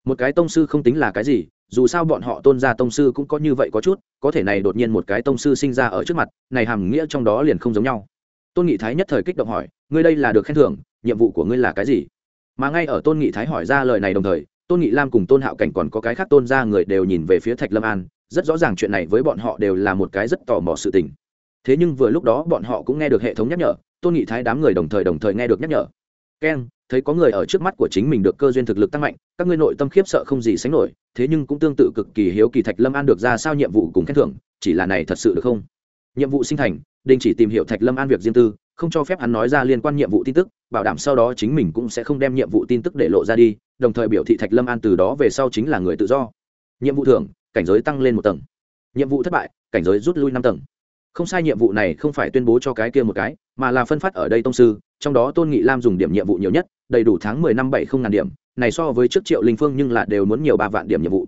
Một cái tông sư không tính là cái gì, dù sao bọn họ tôn gia tông sư cũng có như vậy có chút, có thể này đột nhiên một cái tông sư sinh ra ở trước mặt, này hàm nghĩa trong đó liền không giống nhau tôn nghị thái nhất thời kích động hỏi, ngươi đây là được khen thưởng, nhiệm vụ của ngươi là cái gì? Mà ngay ở tôn nghị thái hỏi ra lời này đồng thời, tôn nghị lam cùng tôn hạo cảnh còn có cái khác tôn ra người đều nhìn về phía thạch lâm an, rất rõ ràng chuyện này với bọn họ đều là một cái rất tò mò sự tình. Thế nhưng vừa lúc đó bọn họ cũng nghe được hệ thống nhắc nhở, tôn nghị thái đám người đồng thời đồng thời nghe được nhắc nhở. Keng thấy có người ở trước mắt của chính mình được cơ duyên thực lực tăng mạnh, các ngươi nội tâm khiếp sợ không gì sánh nổi, thế nhưng cũng tương tự cực kỳ hiếu kỳ thạch lâm an được ra sao nhiệm vụ cùng khen thưởng, chỉ là này thật sự được không? Nhiệm vụ sinh thành đình chỉ tìm hiểu thạch lâm an việc riêng tư, không cho phép hắn nói ra liên quan nhiệm vụ tin tức, bảo đảm sau đó chính mình cũng sẽ không đem nhiệm vụ tin tức để lộ ra đi, đồng thời biểu thị thạch lâm an từ đó về sau chính là người tự do. Nhiệm vụ thưởng, cảnh giới tăng lên một tầng. Nhiệm vụ thất bại, cảnh giới rút lui năm tầng. Không sai, nhiệm vụ này không phải tuyên bố cho cái kia một cái, mà là phân phát ở đây tông sư, trong đó tôn nghị lam dùng điểm nhiệm vụ nhiều nhất, đầy đủ tháng mười năm bảy không ngàn điểm, này so với trước triệu linh phương nhưng là đều muốn nhiều ba vạn điểm nhiệm vụ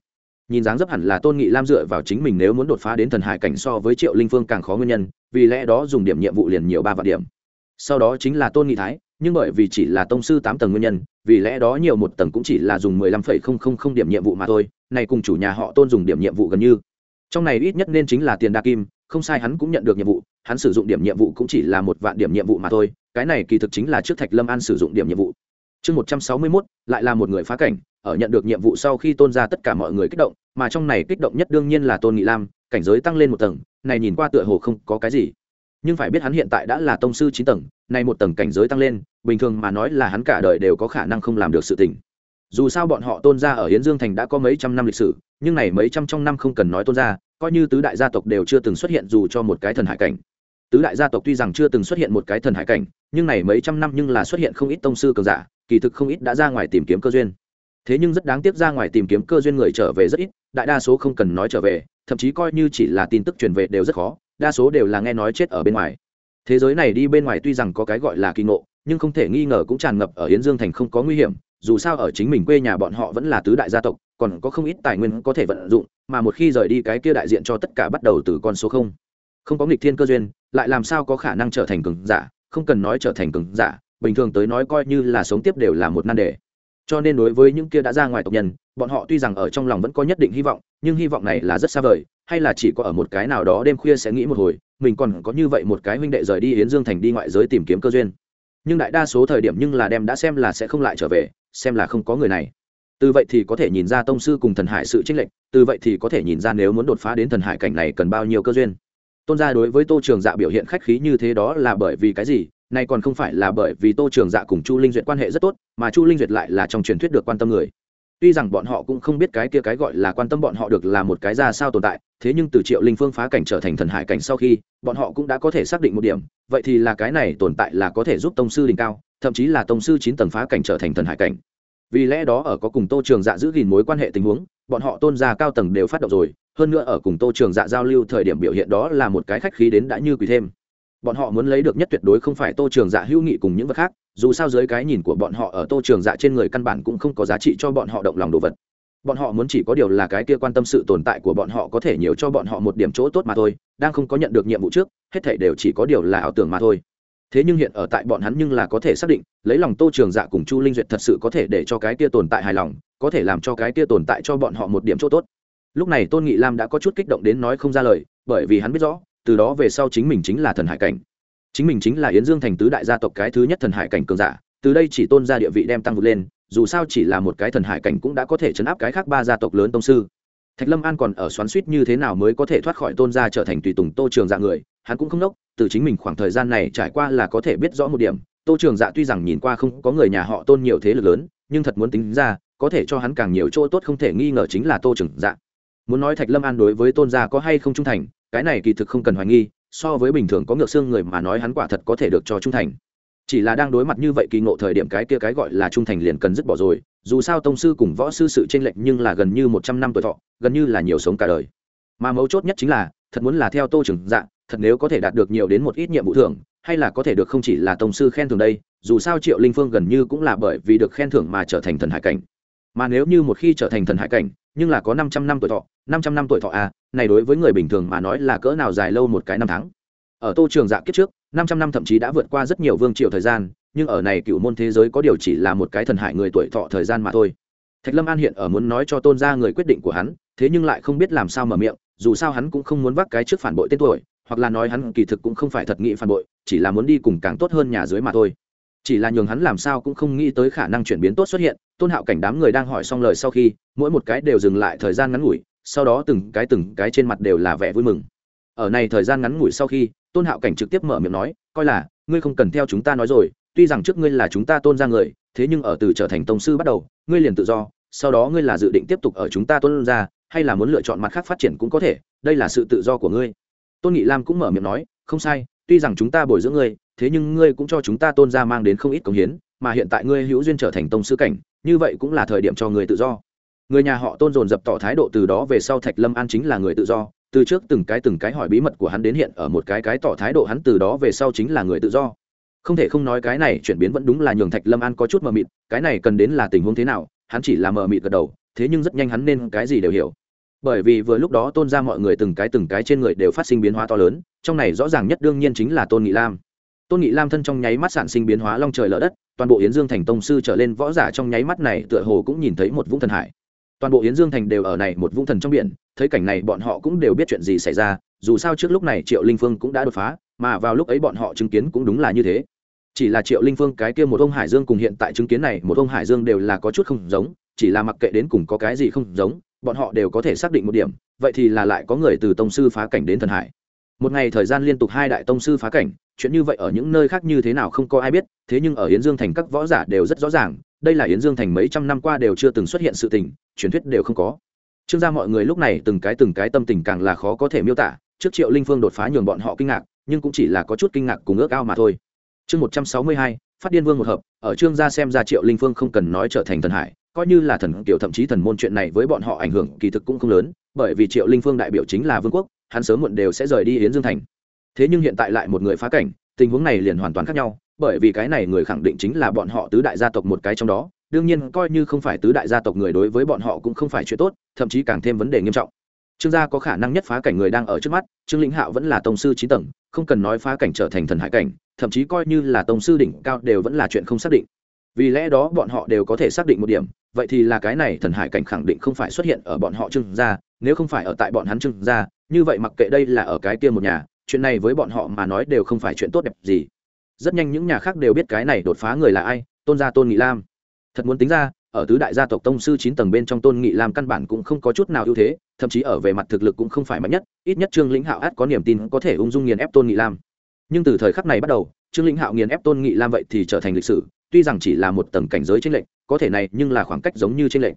nhìn dáng dấp hẳn là tôn nghị lam dựa vào chính mình nếu muốn đột phá đến thần hải cảnh so với triệu linh phương càng khó nguyên nhân, vì lẽ đó dùng điểm nhiệm vụ liền nhiều ba vạn điểm. Sau đó chính là tôn nghị thái, nhưng bởi vì chỉ là tông sư tám tầng nguyên nhân, vì lẽ đó nhiều một tầng cũng chỉ là dùng mười lăm phẩy không không không điểm nhiệm vụ mà thôi, này cùng chủ nhà họ tôn dùng điểm nhiệm vụ gần như. Trong này ít nhất nên chính là tiền đa kim, không sai hắn cũng nhận được nhiệm vụ, hắn sử dụng điểm nhiệm vụ cũng chỉ là một vạn điểm nhiệm vụ mà thôi, cái này kỳ thực chính là trước thạch lâm an sử dụng điểm nhiệm vụ. Chương một trăm sáu mươi mốt, lại là một người phá cảnh ở nhận được nhiệm vụ sau khi tôn ra tất cả mọi người kích động, mà trong này kích động nhất đương nhiên là tôn nghị lam, cảnh giới tăng lên một tầng, này nhìn qua tựa hồ không có cái gì. Nhưng phải biết hắn hiện tại đã là tông sư chín tầng nay một tầng cảnh giới tăng lên, bình thường mà nói là hắn cả đời đều có khả năng không làm được sự tình. Dù sao bọn họ tôn ra ở hiến dương thành đã có mấy trăm năm lịch sử, nhưng này mấy trăm trong năm không cần nói tôn ra, coi như tứ đại gia tộc đều chưa từng xuất hiện dù cho một cái thần hải cảnh. Tứ đại gia tộc tuy rằng chưa từng xuất hiện một cái thần hải cảnh, nhưng này mấy trăm năm nhưng là xuất hiện không ít tông sư cường giả, kỳ thực không ít đã ra ngoài tìm kiếm cơ duyên thế nhưng rất đáng tiếc ra ngoài tìm kiếm cơ duyên người trở về rất ít, đại đa số không cần nói trở về, thậm chí coi như chỉ là tin tức truyền về đều rất khó, đa số đều là nghe nói chết ở bên ngoài. Thế giới này đi bên ngoài tuy rằng có cái gọi là kỳ ngộ, nhưng không thể nghi ngờ cũng tràn ngập ở hiến dương thành không có nguy hiểm, dù sao ở chính mình quê nhà bọn họ vẫn là tứ đại gia tộc, còn có không ít tài nguyên có thể vận dụng, mà một khi rời đi cái kia đại diện cho tất cả bắt đầu từ con số không. Không có nghịch thiên cơ duyên, lại làm sao có khả năng trở thành cường giả, không cần nói trở thành cường giả, bình thường tới nói coi như là sống tiếp đều là một nan đề cho nên đối với những kia đã ra ngoài tộc nhân, bọn họ tuy rằng ở trong lòng vẫn có nhất định hy vọng, nhưng hy vọng này là rất xa vời, hay là chỉ có ở một cái nào đó đêm khuya sẽ nghĩ một hồi, mình còn có như vậy một cái huynh đệ rời đi yến dương thành đi ngoại giới tìm kiếm cơ duyên. Nhưng đại đa số thời điểm nhưng là đem đã xem là sẽ không lại trở về, xem là không có người này. Từ vậy thì có thể nhìn ra tông sư cùng thần hải sự chênh lệch, từ vậy thì có thể nhìn ra nếu muốn đột phá đến thần hải cảnh này cần bao nhiêu cơ duyên. Tôn gia đối với tô trường dạ biểu hiện khách khí như thế đó là bởi vì cái gì? Này còn không phải là bởi vì tô trường dạ cùng chu linh duyệt quan hệ rất tốt, mà chu linh duyệt lại là trong truyền thuyết được quan tâm người. Tuy rằng bọn họ cũng không biết cái kia cái gọi là quan tâm bọn họ được là một cái ra sao tồn tại, thế nhưng từ triệu linh phương phá cảnh trở thành thần hải cảnh sau khi, bọn họ cũng đã có thể xác định một điểm, vậy thì là cái này tồn tại là có thể giúp tông sư đỉnh cao, thậm chí là tông sư chín tầng phá cảnh trở thành thần hải cảnh. Vì lẽ đó ở có cùng tô trường dạ giữ gìn mối quan hệ tình huống, bọn họ tôn gia cao tầng đều phát động rồi, hơn nữa ở cùng tô trường dạ giao lưu thời điểm biểu hiện đó là một cái khách khí đến đã như quỳ thêm bọn họ muốn lấy được nhất tuyệt đối không phải tô trường dạ hữu nghị cùng những vật khác, dù sao dưới cái nhìn của bọn họ ở tô trường dạ trên người căn bản cũng không có giá trị cho bọn họ động lòng đồ vật. Bọn họ muốn chỉ có điều là cái kia quan tâm sự tồn tại của bọn họ có thể nhiều cho bọn họ một điểm chỗ tốt mà thôi, đang không có nhận được nhiệm vụ trước, hết thể đều chỉ có điều là ảo tưởng mà thôi. Thế nhưng hiện ở tại bọn hắn nhưng là có thể xác định, lấy lòng tô trường dạ cùng chu linh duyệt thật sự có thể để cho cái kia tồn tại hài lòng, có thể làm cho cái kia tồn tại cho bọn họ một điểm chỗ tốt. Lúc này tôn nghị lam đã có chút kích động đến nói không ra lời, bởi vì hắn biết rõ từ đó về sau chính mình chính là thần hải cảnh. Chính mình chính là yến dương thành tứ đại gia tộc cái thứ nhất thần hải cảnh cường giả, từ đây chỉ tôn ra địa vị đem tăng vượt lên, dù sao chỉ là một cái thần hải cảnh cũng đã có thể chấn áp cái khác ba gia tộc lớn tông sư. Thạch lâm an còn ở xoắn suýt như thế nào mới có thể thoát khỏi tôn gia trở thành tùy tùng tô trường dạ người, hắn cũng không đốc, từ chính mình khoảng thời gian này trải qua là có thể biết rõ một điểm, tô trường dạ tuy rằng nhìn qua không có người nhà họ tôn nhiều thế lực lớn, nhưng thật muốn tính ra, có thể cho hắn càng nhiều chỗ tốt không thể nghi ngờ chính là tô trường dạ muốn nói thạch lâm an đối với tôn gia có hay không trung thành, cái này kỳ thực không cần hoài nghi, so với bình thường có ngược xương người mà nói hắn quả thật có thể được cho trung thành. Chỉ là đang đối mặt như vậy kỳ ngộ thời điểm cái kia cái gọi là trung thành liền cần dứt bỏ rồi, dù sao tông sư cùng võ sư sự tranh lệch nhưng là gần như một trăm năm tuổi thọ, gần như là nhiều sống cả đời. Mà mấu chốt nhất chính là, thật muốn là theo tô trưởng dạ thật nếu có thể đạt được nhiều đến một ít nhiệm vụ thưởng, hay là có thể được không chỉ là tông sư khen thưởng đây, dù sao triệu linh phương gần như cũng là bởi vì được khen thưởng mà trở thành thần hải cảnh. Mà nếu như một khi trở thành thần hải cảnh nhưng là có 500 năm tuổi thọ 500 năm tuổi thọ à này đối với người bình thường mà nói là cỡ nào dài lâu một cái năm tháng. Ở tô trường dạ kiếp trước 500 năm thậm chí đã vượt qua rất nhiều vương triều thời gian, nhưng ở này cựu môn thế giới có điều chỉ là một cái thần hải người tuổi thọ thời gian mà thôi. Thạch lâm an hiện ở muốn nói cho tôn gia người quyết định của hắn, thế nhưng lại không biết làm sao mở miệng, dù sao hắn cũng không muốn vác cái trước phản bội tên tuổi, hoặc là nói hắn kỳ thực cũng không phải thật nghị phản bội, chỉ là muốn đi cùng càng tốt hơn nhà dưới mà thôi chỉ là nhường hắn làm sao cũng không nghĩ tới khả năng chuyển biến tốt xuất hiện, tôn hạo cảnh đám người đang hỏi xong lời sau khi, mỗi một cái đều dừng lại thời gian ngắn ngủi, sau đó từng cái từng cái trên mặt đều là vẻ vui mừng. Ở này thời gian ngắn ngủi sau khi, tôn hạo cảnh trực tiếp mở miệng nói, coi là, ngươi không cần theo chúng ta nói rồi, tuy rằng trước ngươi là chúng ta tôn ra người, thế nhưng ở từ trở thành tông sư bắt đầu, ngươi liền tự do, sau đó ngươi là dự định tiếp tục ở chúng ta tôn ra hay là muốn lựa chọn mặt khác phát triển cũng có thể, đây là sự tự do của ngươi. Tôn nghị lam cũng mở miệng nói, không sai, tuy rằng chúng ta bồi dưỡng ngươi thế nhưng ngươi cũng cho chúng ta tôn gia mang đến không ít công hiến, mà hiện tại ngươi hữu duyên trở thành tông sư cảnh, như vậy cũng là thời điểm cho người tự do. Người nhà họ tôn dồn dập tỏ thái độ từ đó về sau thạch lâm an chính là người tự do, từ trước từng cái từng cái hỏi bí mật của hắn đến hiện ở một cái cái tỏ thái độ hắn từ đó về sau chính là người tự do. Không thể không nói cái này chuyển biến vẫn đúng là nhường thạch lâm an có chút mờ mịt, cái này cần đến là tình huống thế nào, hắn chỉ là mờ mịt gật đầu, thế nhưng rất nhanh hắn nên cái gì đều hiểu. Bởi vì vừa lúc đó tôn ra mọi người từng cái từng cái trên người đều phát sinh biến hóa to lớn, trong này rõ ràng nhất đương nhiên chính là tôn nghị lam tôn nghị lam thân trong nháy mắt sản sinh biến hóa long trời lở đất, toàn bộ yến dương thành tông sư trở lên võ giả trong nháy mắt này tựa hồ cũng nhìn thấy một vũng thần hải. Toàn bộ yến dương thành đều ở này một vũng thần trong biển, thấy cảnh này bọn họ cũng đều biết chuyện gì xảy ra, dù sao trước lúc này triệu linh phương cũng đã đột phá, mà vào lúc ấy bọn họ chứng kiến cũng đúng là như thế. Chỉ là triệu linh phương cái kia một ông hải dương cùng hiện tại chứng kiến này một ông hải dương đều là có chút không giống, chỉ là mặc kệ đến cùng có cái gì không giống, bọn họ đều có thể xác định một điểm, vậy thì là lại có người từ tông sư phá cảnh đến thần hải. Một ngày thời gian liên tục hai đại tông sư phá cảnh chuyện như vậy ở những nơi khác như thế nào không có ai biết, thế nhưng ở yến dương thành các võ giả đều rất rõ ràng, đây là yến dương thành mấy trăm năm qua đều chưa từng xuất hiện sự tình, truyền thuyết đều không có. Trương gia mọi người lúc này từng cái từng cái tâm tình càng là khó có thể miêu tả, trước triệu linh phương đột phá nhường bọn họ kinh ngạc, nhưng cũng chỉ là có chút kinh ngạc cùng ước ao mà thôi. Chương một trăm sáu mươi hai, phát điên vương một hợp, ở trương gia xem ra triệu linh phương không cần nói trở thành thần hải, coi như là thần kiểu thậm chí thần môn chuyện này với bọn họ ảnh hưởng kỳ thực cũng không lớn, bởi vì triệu linh phương đại biểu chính là vương quốc, hắn sớm muộn đều sẽ rời đi yến dương thành thế nhưng hiện tại lại một người phá cảnh, tình huống này liền hoàn toàn khác nhau, bởi vì cái này người khẳng định chính là bọn họ tứ đại gia tộc một cái trong đó, đương nhiên coi như không phải tứ đại gia tộc người đối với bọn họ cũng không phải chuyện tốt, thậm chí càng thêm vấn đề nghiêm trọng. Trương gia có khả năng nhất phá cảnh người đang ở trước mắt, trương lĩnh hạo vẫn là tông sư trí tầng, không cần nói phá cảnh trở thành thần hải cảnh, thậm chí coi như là tông sư đỉnh cao đều vẫn là chuyện không xác định. Vì lẽ đó bọn họ đều có thể xác định một điểm, vậy thì là cái này thần hải cảnh khẳng định không phải xuất hiện ở bọn họ trương gia, nếu không phải ở tại bọn hắn trương gia, như vậy mặc kệ đây là ở cái kia một nhà chuyện này với bọn họ mà nói đều không phải chuyện tốt đẹp gì. Rất nhanh những nhà khác đều biết cái này đột phá người là ai, tôn gia tôn nghị lam. Thật muốn tính ra, ở tứ đại gia tộc tông sư chín tầng bên trong tôn nghị lam căn bản cũng không có chút nào ưu thế, thậm chí ở về mặt thực lực cũng không phải mạnh nhất, ít nhất trương lĩnh hạo át có niềm tin có thể ung dung nghiền ép tôn nghị lam. Nhưng từ thời khắc này bắt đầu, trương lĩnh hạo nghiền ép tôn nghị lam vậy thì trở thành lịch sử, tuy rằng chỉ là một tầng cảnh giới tranh lệnh có thể này nhưng là khoảng cách giống như tranh lệnh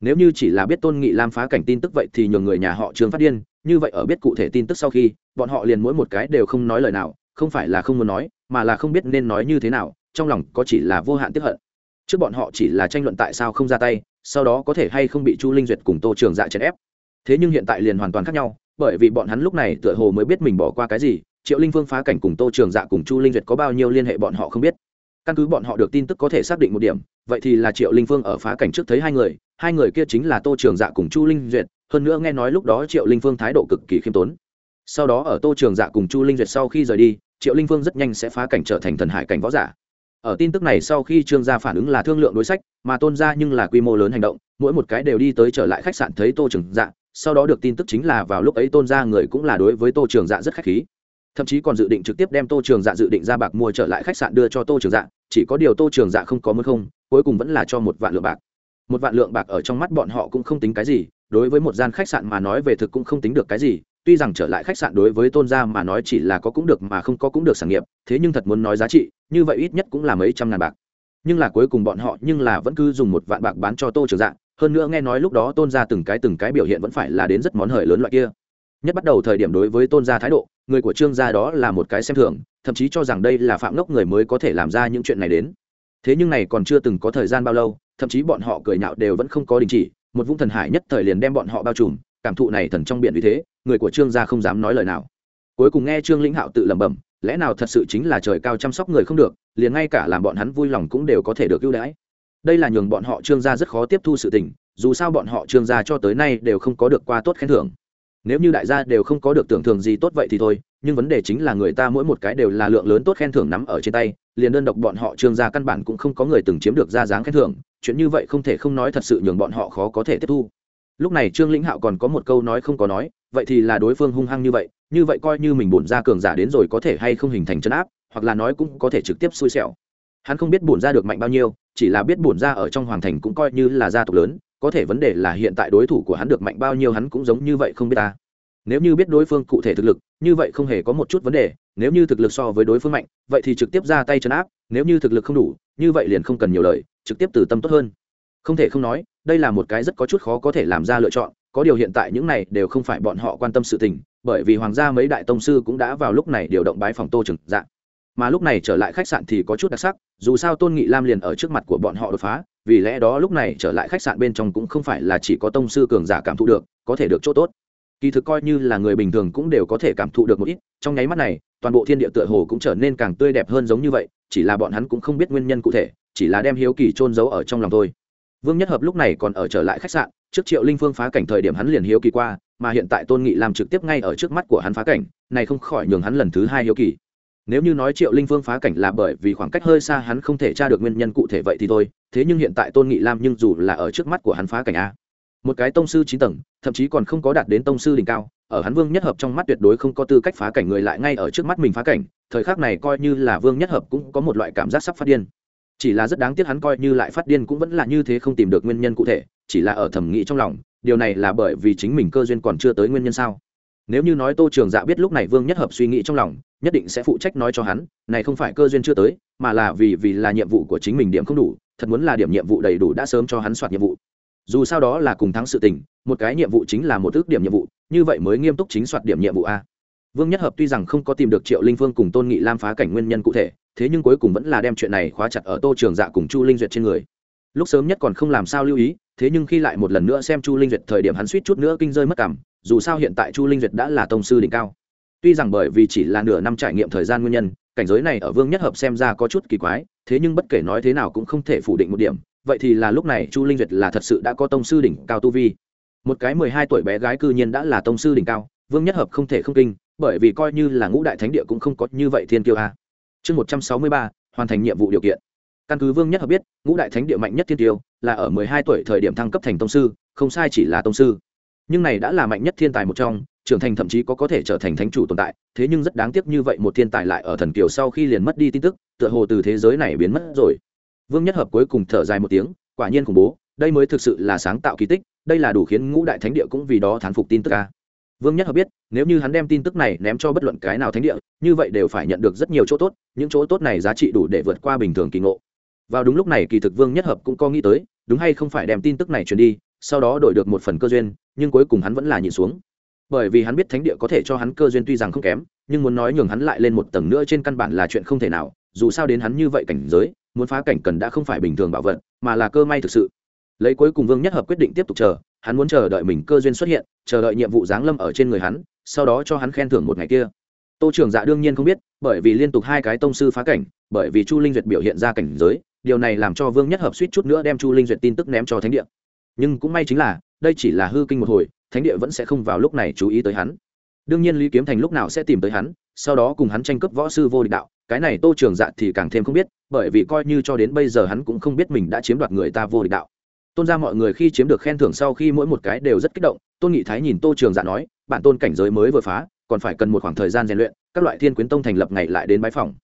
nếu như chỉ là biết tôn nghị lam phá cảnh tin tức vậy thì nhường người nhà họ trương phát điên, như vậy ở biết cụ thể tin tức sau khi, bọn họ liền mỗi một cái đều không nói lời nào, không phải là không muốn nói, mà là không biết nên nói như thế nào, trong lòng có chỉ là vô hạn tiếp hận. Trước bọn họ chỉ là tranh luận tại sao không ra tay, sau đó có thể hay không bị chu linh duyệt cùng tô trường dạ chèn ép. Thế nhưng hiện tại liền hoàn toàn khác nhau, bởi vì bọn hắn lúc này tựa hồ mới biết mình bỏ qua cái gì, triệu linh phương phá cảnh cùng tô trường dạ cùng chu linh duyệt có bao nhiêu liên hệ bọn họ không biết căn cứ bọn họ được tin tức có thể xác định một điểm, vậy thì là triệu linh phương ở phá cảnh trước thấy hai người hai người kia chính là tô trường dạ cùng chu linh duyệt, hơn nữa nghe nói lúc đó triệu linh phương thái độ cực kỳ khiêm tốn. Sau đó ở tô trường dạ cùng chu linh duyệt sau khi rời đi, triệu linh phương rất nhanh sẽ phá cảnh trở thành thần hải cảnh võ giả. Ở tin tức này sau khi trương gia phản ứng là thương lượng đối sách, mà tôn gia nhưng là quy mô lớn hành động, mỗi một cái đều đi tới trở lại khách sạn thấy tô trường dạ sau đó được tin tức chính là vào lúc ấy tôn gia người cũng là đối với tô trường dạ rất khách khí thậm chí còn dự định trực tiếp đem tô trường dạ dự định ra bạc mua trở lại khách sạn đưa cho tô trường dạ chỉ có điều tô trường dạ không có muốn không, cuối cùng vẫn là cho một vạn lượng bạc. Một vạn lượng bạc ở trong mắt bọn họ cũng không tính cái gì, đối với một gian khách sạn mà nói về thực cũng không tính được cái gì, tuy rằng trở lại khách sạn đối với tôn gia mà nói chỉ là có cũng được mà không có cũng được sản nghiệp, thế nhưng thật muốn nói giá trị, như vậy ít nhất cũng là mấy trăm ngàn bạc. Nhưng là cuối cùng bọn họ nhưng là vẫn cứ dùng một vạn bạc bán cho tô trường dạ hơn nữa nghe nói lúc đó tôn gia từng cái từng cái biểu hiện vẫn phải là đến rất món hời lớn loại kia nhất bắt đầu thời điểm đối với tôn gia thái độ, người của trương gia đó là một cái xem thường, thậm chí cho rằng đây là phạm ngốc người mới có thể làm ra những chuyện này đến. Thế nhưng này còn chưa từng có thời gian bao lâu, thậm chí bọn họ cười nhạo đều vẫn không có đình chỉ, một vũng thần hải nhất thời liền đem bọn họ bao trùm, cảm thụ này thần trong biển vì thế, người của trương gia không dám nói lời nào. Cuối cùng nghe trương lĩnh hạo tự lẩm bẩm, lẽ nào thật sự chính là trời cao chăm sóc người không được, liền ngay cả làm bọn hắn vui lòng cũng đều có thể được ưu đãi. Đây là nhường bọn họ trương gia rất khó tiếp thu sự tình, dù sao bọn họ trương gia cho tới nay đều không có được qua tốt khen thưởng nếu như đại gia đều không có được tưởng thưởng gì tốt vậy thì thôi, nhưng vấn đề chính là người ta mỗi một cái đều là lượng lớn tốt khen thưởng nắm ở trên tay, liền đơn độc bọn họ trương gia căn bản cũng không có người từng chiếm được ra dáng khen thưởng, chuyện như vậy không thể không nói thật sự nhường bọn họ khó có thể tiếp thu. Lúc này trương lĩnh hạo còn có một câu nói không có nói, vậy thì là đối phương hung hăng như vậy như vậy coi như mình bổn ra cường giả đến rồi có thể hay không hình thành chân áp, hoặc là nói cũng có thể trực tiếp xui xẻo. Hắn không biết bổn ra được mạnh bao nhiêu, chỉ là biết bổn ra ở trong hoàng thành cũng coi như là gia tộc lớn có thể vấn đề là hiện tại đối thủ của hắn được mạnh bao nhiêu hắn cũng giống như vậy không biết ta. Nếu như biết đối phương cụ thể thực lực, như vậy không hề có một chút vấn đề, nếu như thực lực so với đối phương mạnh, vậy thì trực tiếp ra tay chấn áp, nếu như thực lực không đủ, như vậy liền không cần nhiều lời, trực tiếp từ tâm tốt hơn. Không thể không nói, đây là một cái rất có chút khó có thể làm ra lựa chọn, có điều hiện tại những này đều không phải bọn họ quan tâm sự tình, bởi vì hoàng gia mấy đại tông sư cũng đã vào lúc này điều động bái phòng tô trừng dạng mà lúc này trở lại khách sạn thì có chút đặc sắc, dù sao tôn nghị lam liền ở trước mặt của bọn họ đột phá, vì lẽ đó lúc này trở lại khách sạn bên trong cũng không phải là chỉ có tông sư cường giả cảm thụ được, có thể được chỗ tốt. Kỳ thực coi như là người bình thường cũng đều có thể cảm thụ được một ít, trong nháy mắt này, toàn bộ thiên địa tựa hồ cũng trở nên càng tươi đẹp hơn giống như vậy, chỉ là bọn hắn cũng không biết nguyên nhân cụ thể, chỉ là đem hiếu kỳ trôn giấu ở trong lòng thôi. Vương nhất hợp lúc này còn ở trở lại khách sạn, trước triệu linh phương phá cảnh thời điểm hắn liền hiếu kỳ qua, mà hiện tại tôn nghị làm trực tiếp ngay ở trước mắt của hắn phá cảnh, này không khỏi nhường hắn lần thứ hai hiếu kỳ nếu như nói triệu linh phương phá cảnh là bởi vì khoảng cách hơi xa hắn không thể tra được nguyên nhân cụ thể vậy thì thôi, thế nhưng hiện tại tôn nghị lam nhưng dù là ở trước mắt của hắn phá cảnh a. Một cái tông sư chín tầng, thậm chí còn không có đạt đến tông sư đỉnh cao, ở hắn vương nhất hợp trong mắt tuyệt đối không có tư cách phá cảnh người lại ngay ở trước mắt mình phá cảnh, thời khắc này coi như là vương nhất hợp cũng có một loại cảm giác sắp phát điên. Chỉ là rất đáng tiếc hắn coi như lại phát điên cũng vẫn là như thế không tìm được nguyên nhân cụ thể, chỉ là ở thẩm nghĩ trong lòng, điều này là bởi vì chính mình cơ duyên còn chưa tới nguyên nhân sao? Nếu như nói tô trường dạ biết lúc này vương nhất hợp suy nghĩ trong lòng nhất định sẽ phụ trách nói cho hắn, này không phải cơ duyên chưa tới, mà là vì vì là nhiệm vụ của chính mình điểm không đủ, thật muốn là điểm nhiệm vụ đầy đủ đã sớm cho hắn soạt nhiệm vụ. Dù sao đó là cùng thắng sự tình, một cái nhiệm vụ chính là một ước điểm nhiệm vụ, như vậy mới nghiêm túc chính soạt điểm nhiệm vụ a. Vương nhất hợp tuy rằng không có tìm được triệu linh phương cùng tôn nghị lam phá cảnh nguyên nhân cụ thể, thế nhưng cuối cùng vẫn là đem chuyện này khóa chặt ở tô trường dạ cùng chu linh duyệt trên người. Lúc sớm nhất còn không làm sao lưu ý, thế nhưng khi lại một lần nữa xem chu linh duyệt thời điểm hắn suýt chút nữa kinh rơi mất cảm, dù sao hiện tại chu linh duyệt đã là tông sư đỉnh cao tuy rằng bởi vì chỉ là nửa năm trải nghiệm thời gian nguyên nhân, cảnh giới này ở vương nhất hợp xem ra có chút kỳ quái, thế nhưng bất kể nói thế nào cũng không thể phủ định một điểm. Vậy thì là lúc này chu linh duyệt là thật sự đã có tông sư đỉnh cao tu vi. Một cái mười hai tuổi bé gái cư nhiên đã là tông sư đỉnh cao, vương nhất hợp không thể không kinh, bởi vì coi như là ngũ đại thánh địa cũng không có như vậy thiên kiêu a. Chương một trăm sáu mươi ba, hoàn thành nhiệm vụ điều kiện. Căn cứ vương nhất hợp biết, ngũ đại thánh địa mạnh nhất thiên tiêu là ở mười hai tuổi thời điểm thăng cấp thành tông sư, không sai chỉ là tông sư. Nhưng này đã là mạnh nhất thiên tài một trong trưởng thành thậm chí có có thể trở thành thánh chủ tồn tại, thế nhưng rất đáng tiếc như vậy một thiên tài lại ở thần kiều sau khi liền mất đi tin tức, tựa hồ từ thế giới này biến mất rồi. Vương nhất hợp cuối cùng thở dài một tiếng, quả nhiên khủng bố, đây mới thực sự là sáng tạo kỳ tích, đây là đủ khiến ngũ đại thánh địa cũng vì đó thán phục tin tức ca vương nhất hợp biết, nếu như hắn đem tin tức này ném cho bất luận cái nào thánh địa, như vậy đều phải nhận được rất nhiều chỗ tốt, những chỗ tốt này giá trị đủ để vượt qua bình thường kỳ ngộ. Vào đúng lúc này kỳ thực vương nhất hợp cũng có nghĩ tới, đúng hay không phải đem tin tức này truyền đi, sau đó đổi được một phần cơ duyên, nhưng cuối cùng hắn vẫn là nhịn xuống bởi vì hắn biết thánh địa có thể cho hắn cơ duyên tuy rằng không kém, nhưng muốn nói nhường hắn lại lên một tầng nữa trên căn bản là chuyện không thể nào, dù sao đến hắn như vậy cảnh giới, muốn phá cảnh cần đã không phải bình thường bảo vật, mà là cơ may thực sự. Lấy cuối cùng vương nhất hợp quyết định tiếp tục chờ, hắn muốn chờ đợi mình cơ duyên xuất hiện, chờ đợi nhiệm vụ giáng lâm ở trên người hắn, sau đó cho hắn khen thưởng một ngày kia. Tô trưởng dạ đương nhiên không biết, bởi vì liên tục hai cái tông sư phá cảnh, bởi vì chu linh duyệt biểu hiện ra cảnh giới, điều này làm cho vương nhất hợp suýt chút nữa đem chu linh duyệt tin tức ném cho thánh địa. Nhưng cũng may chính là, đây chỉ là hư kinh một hồi thánh địa vẫn sẽ không vào lúc này chú ý tới hắn. Đương nhiên lý kiếm thành lúc nào sẽ tìm tới hắn, sau đó cùng hắn tranh cướp võ sư vô địch đạo, cái này tô trường dạ thì càng thêm không biết, bởi vì coi như cho đến bây giờ hắn cũng không biết mình đã chiếm đoạt người ta vô địch đạo. Tôn ra mọi người khi chiếm được khen thưởng sau khi mỗi một cái đều rất kích động, tôn nghị thái nhìn tô trường dạ nói, bản tôn cảnh giới mới vừa phá, còn phải cần một khoảng thời gian rèn luyện, các loại thiên quyến tông thành lập ngày lại đến bãi phòng.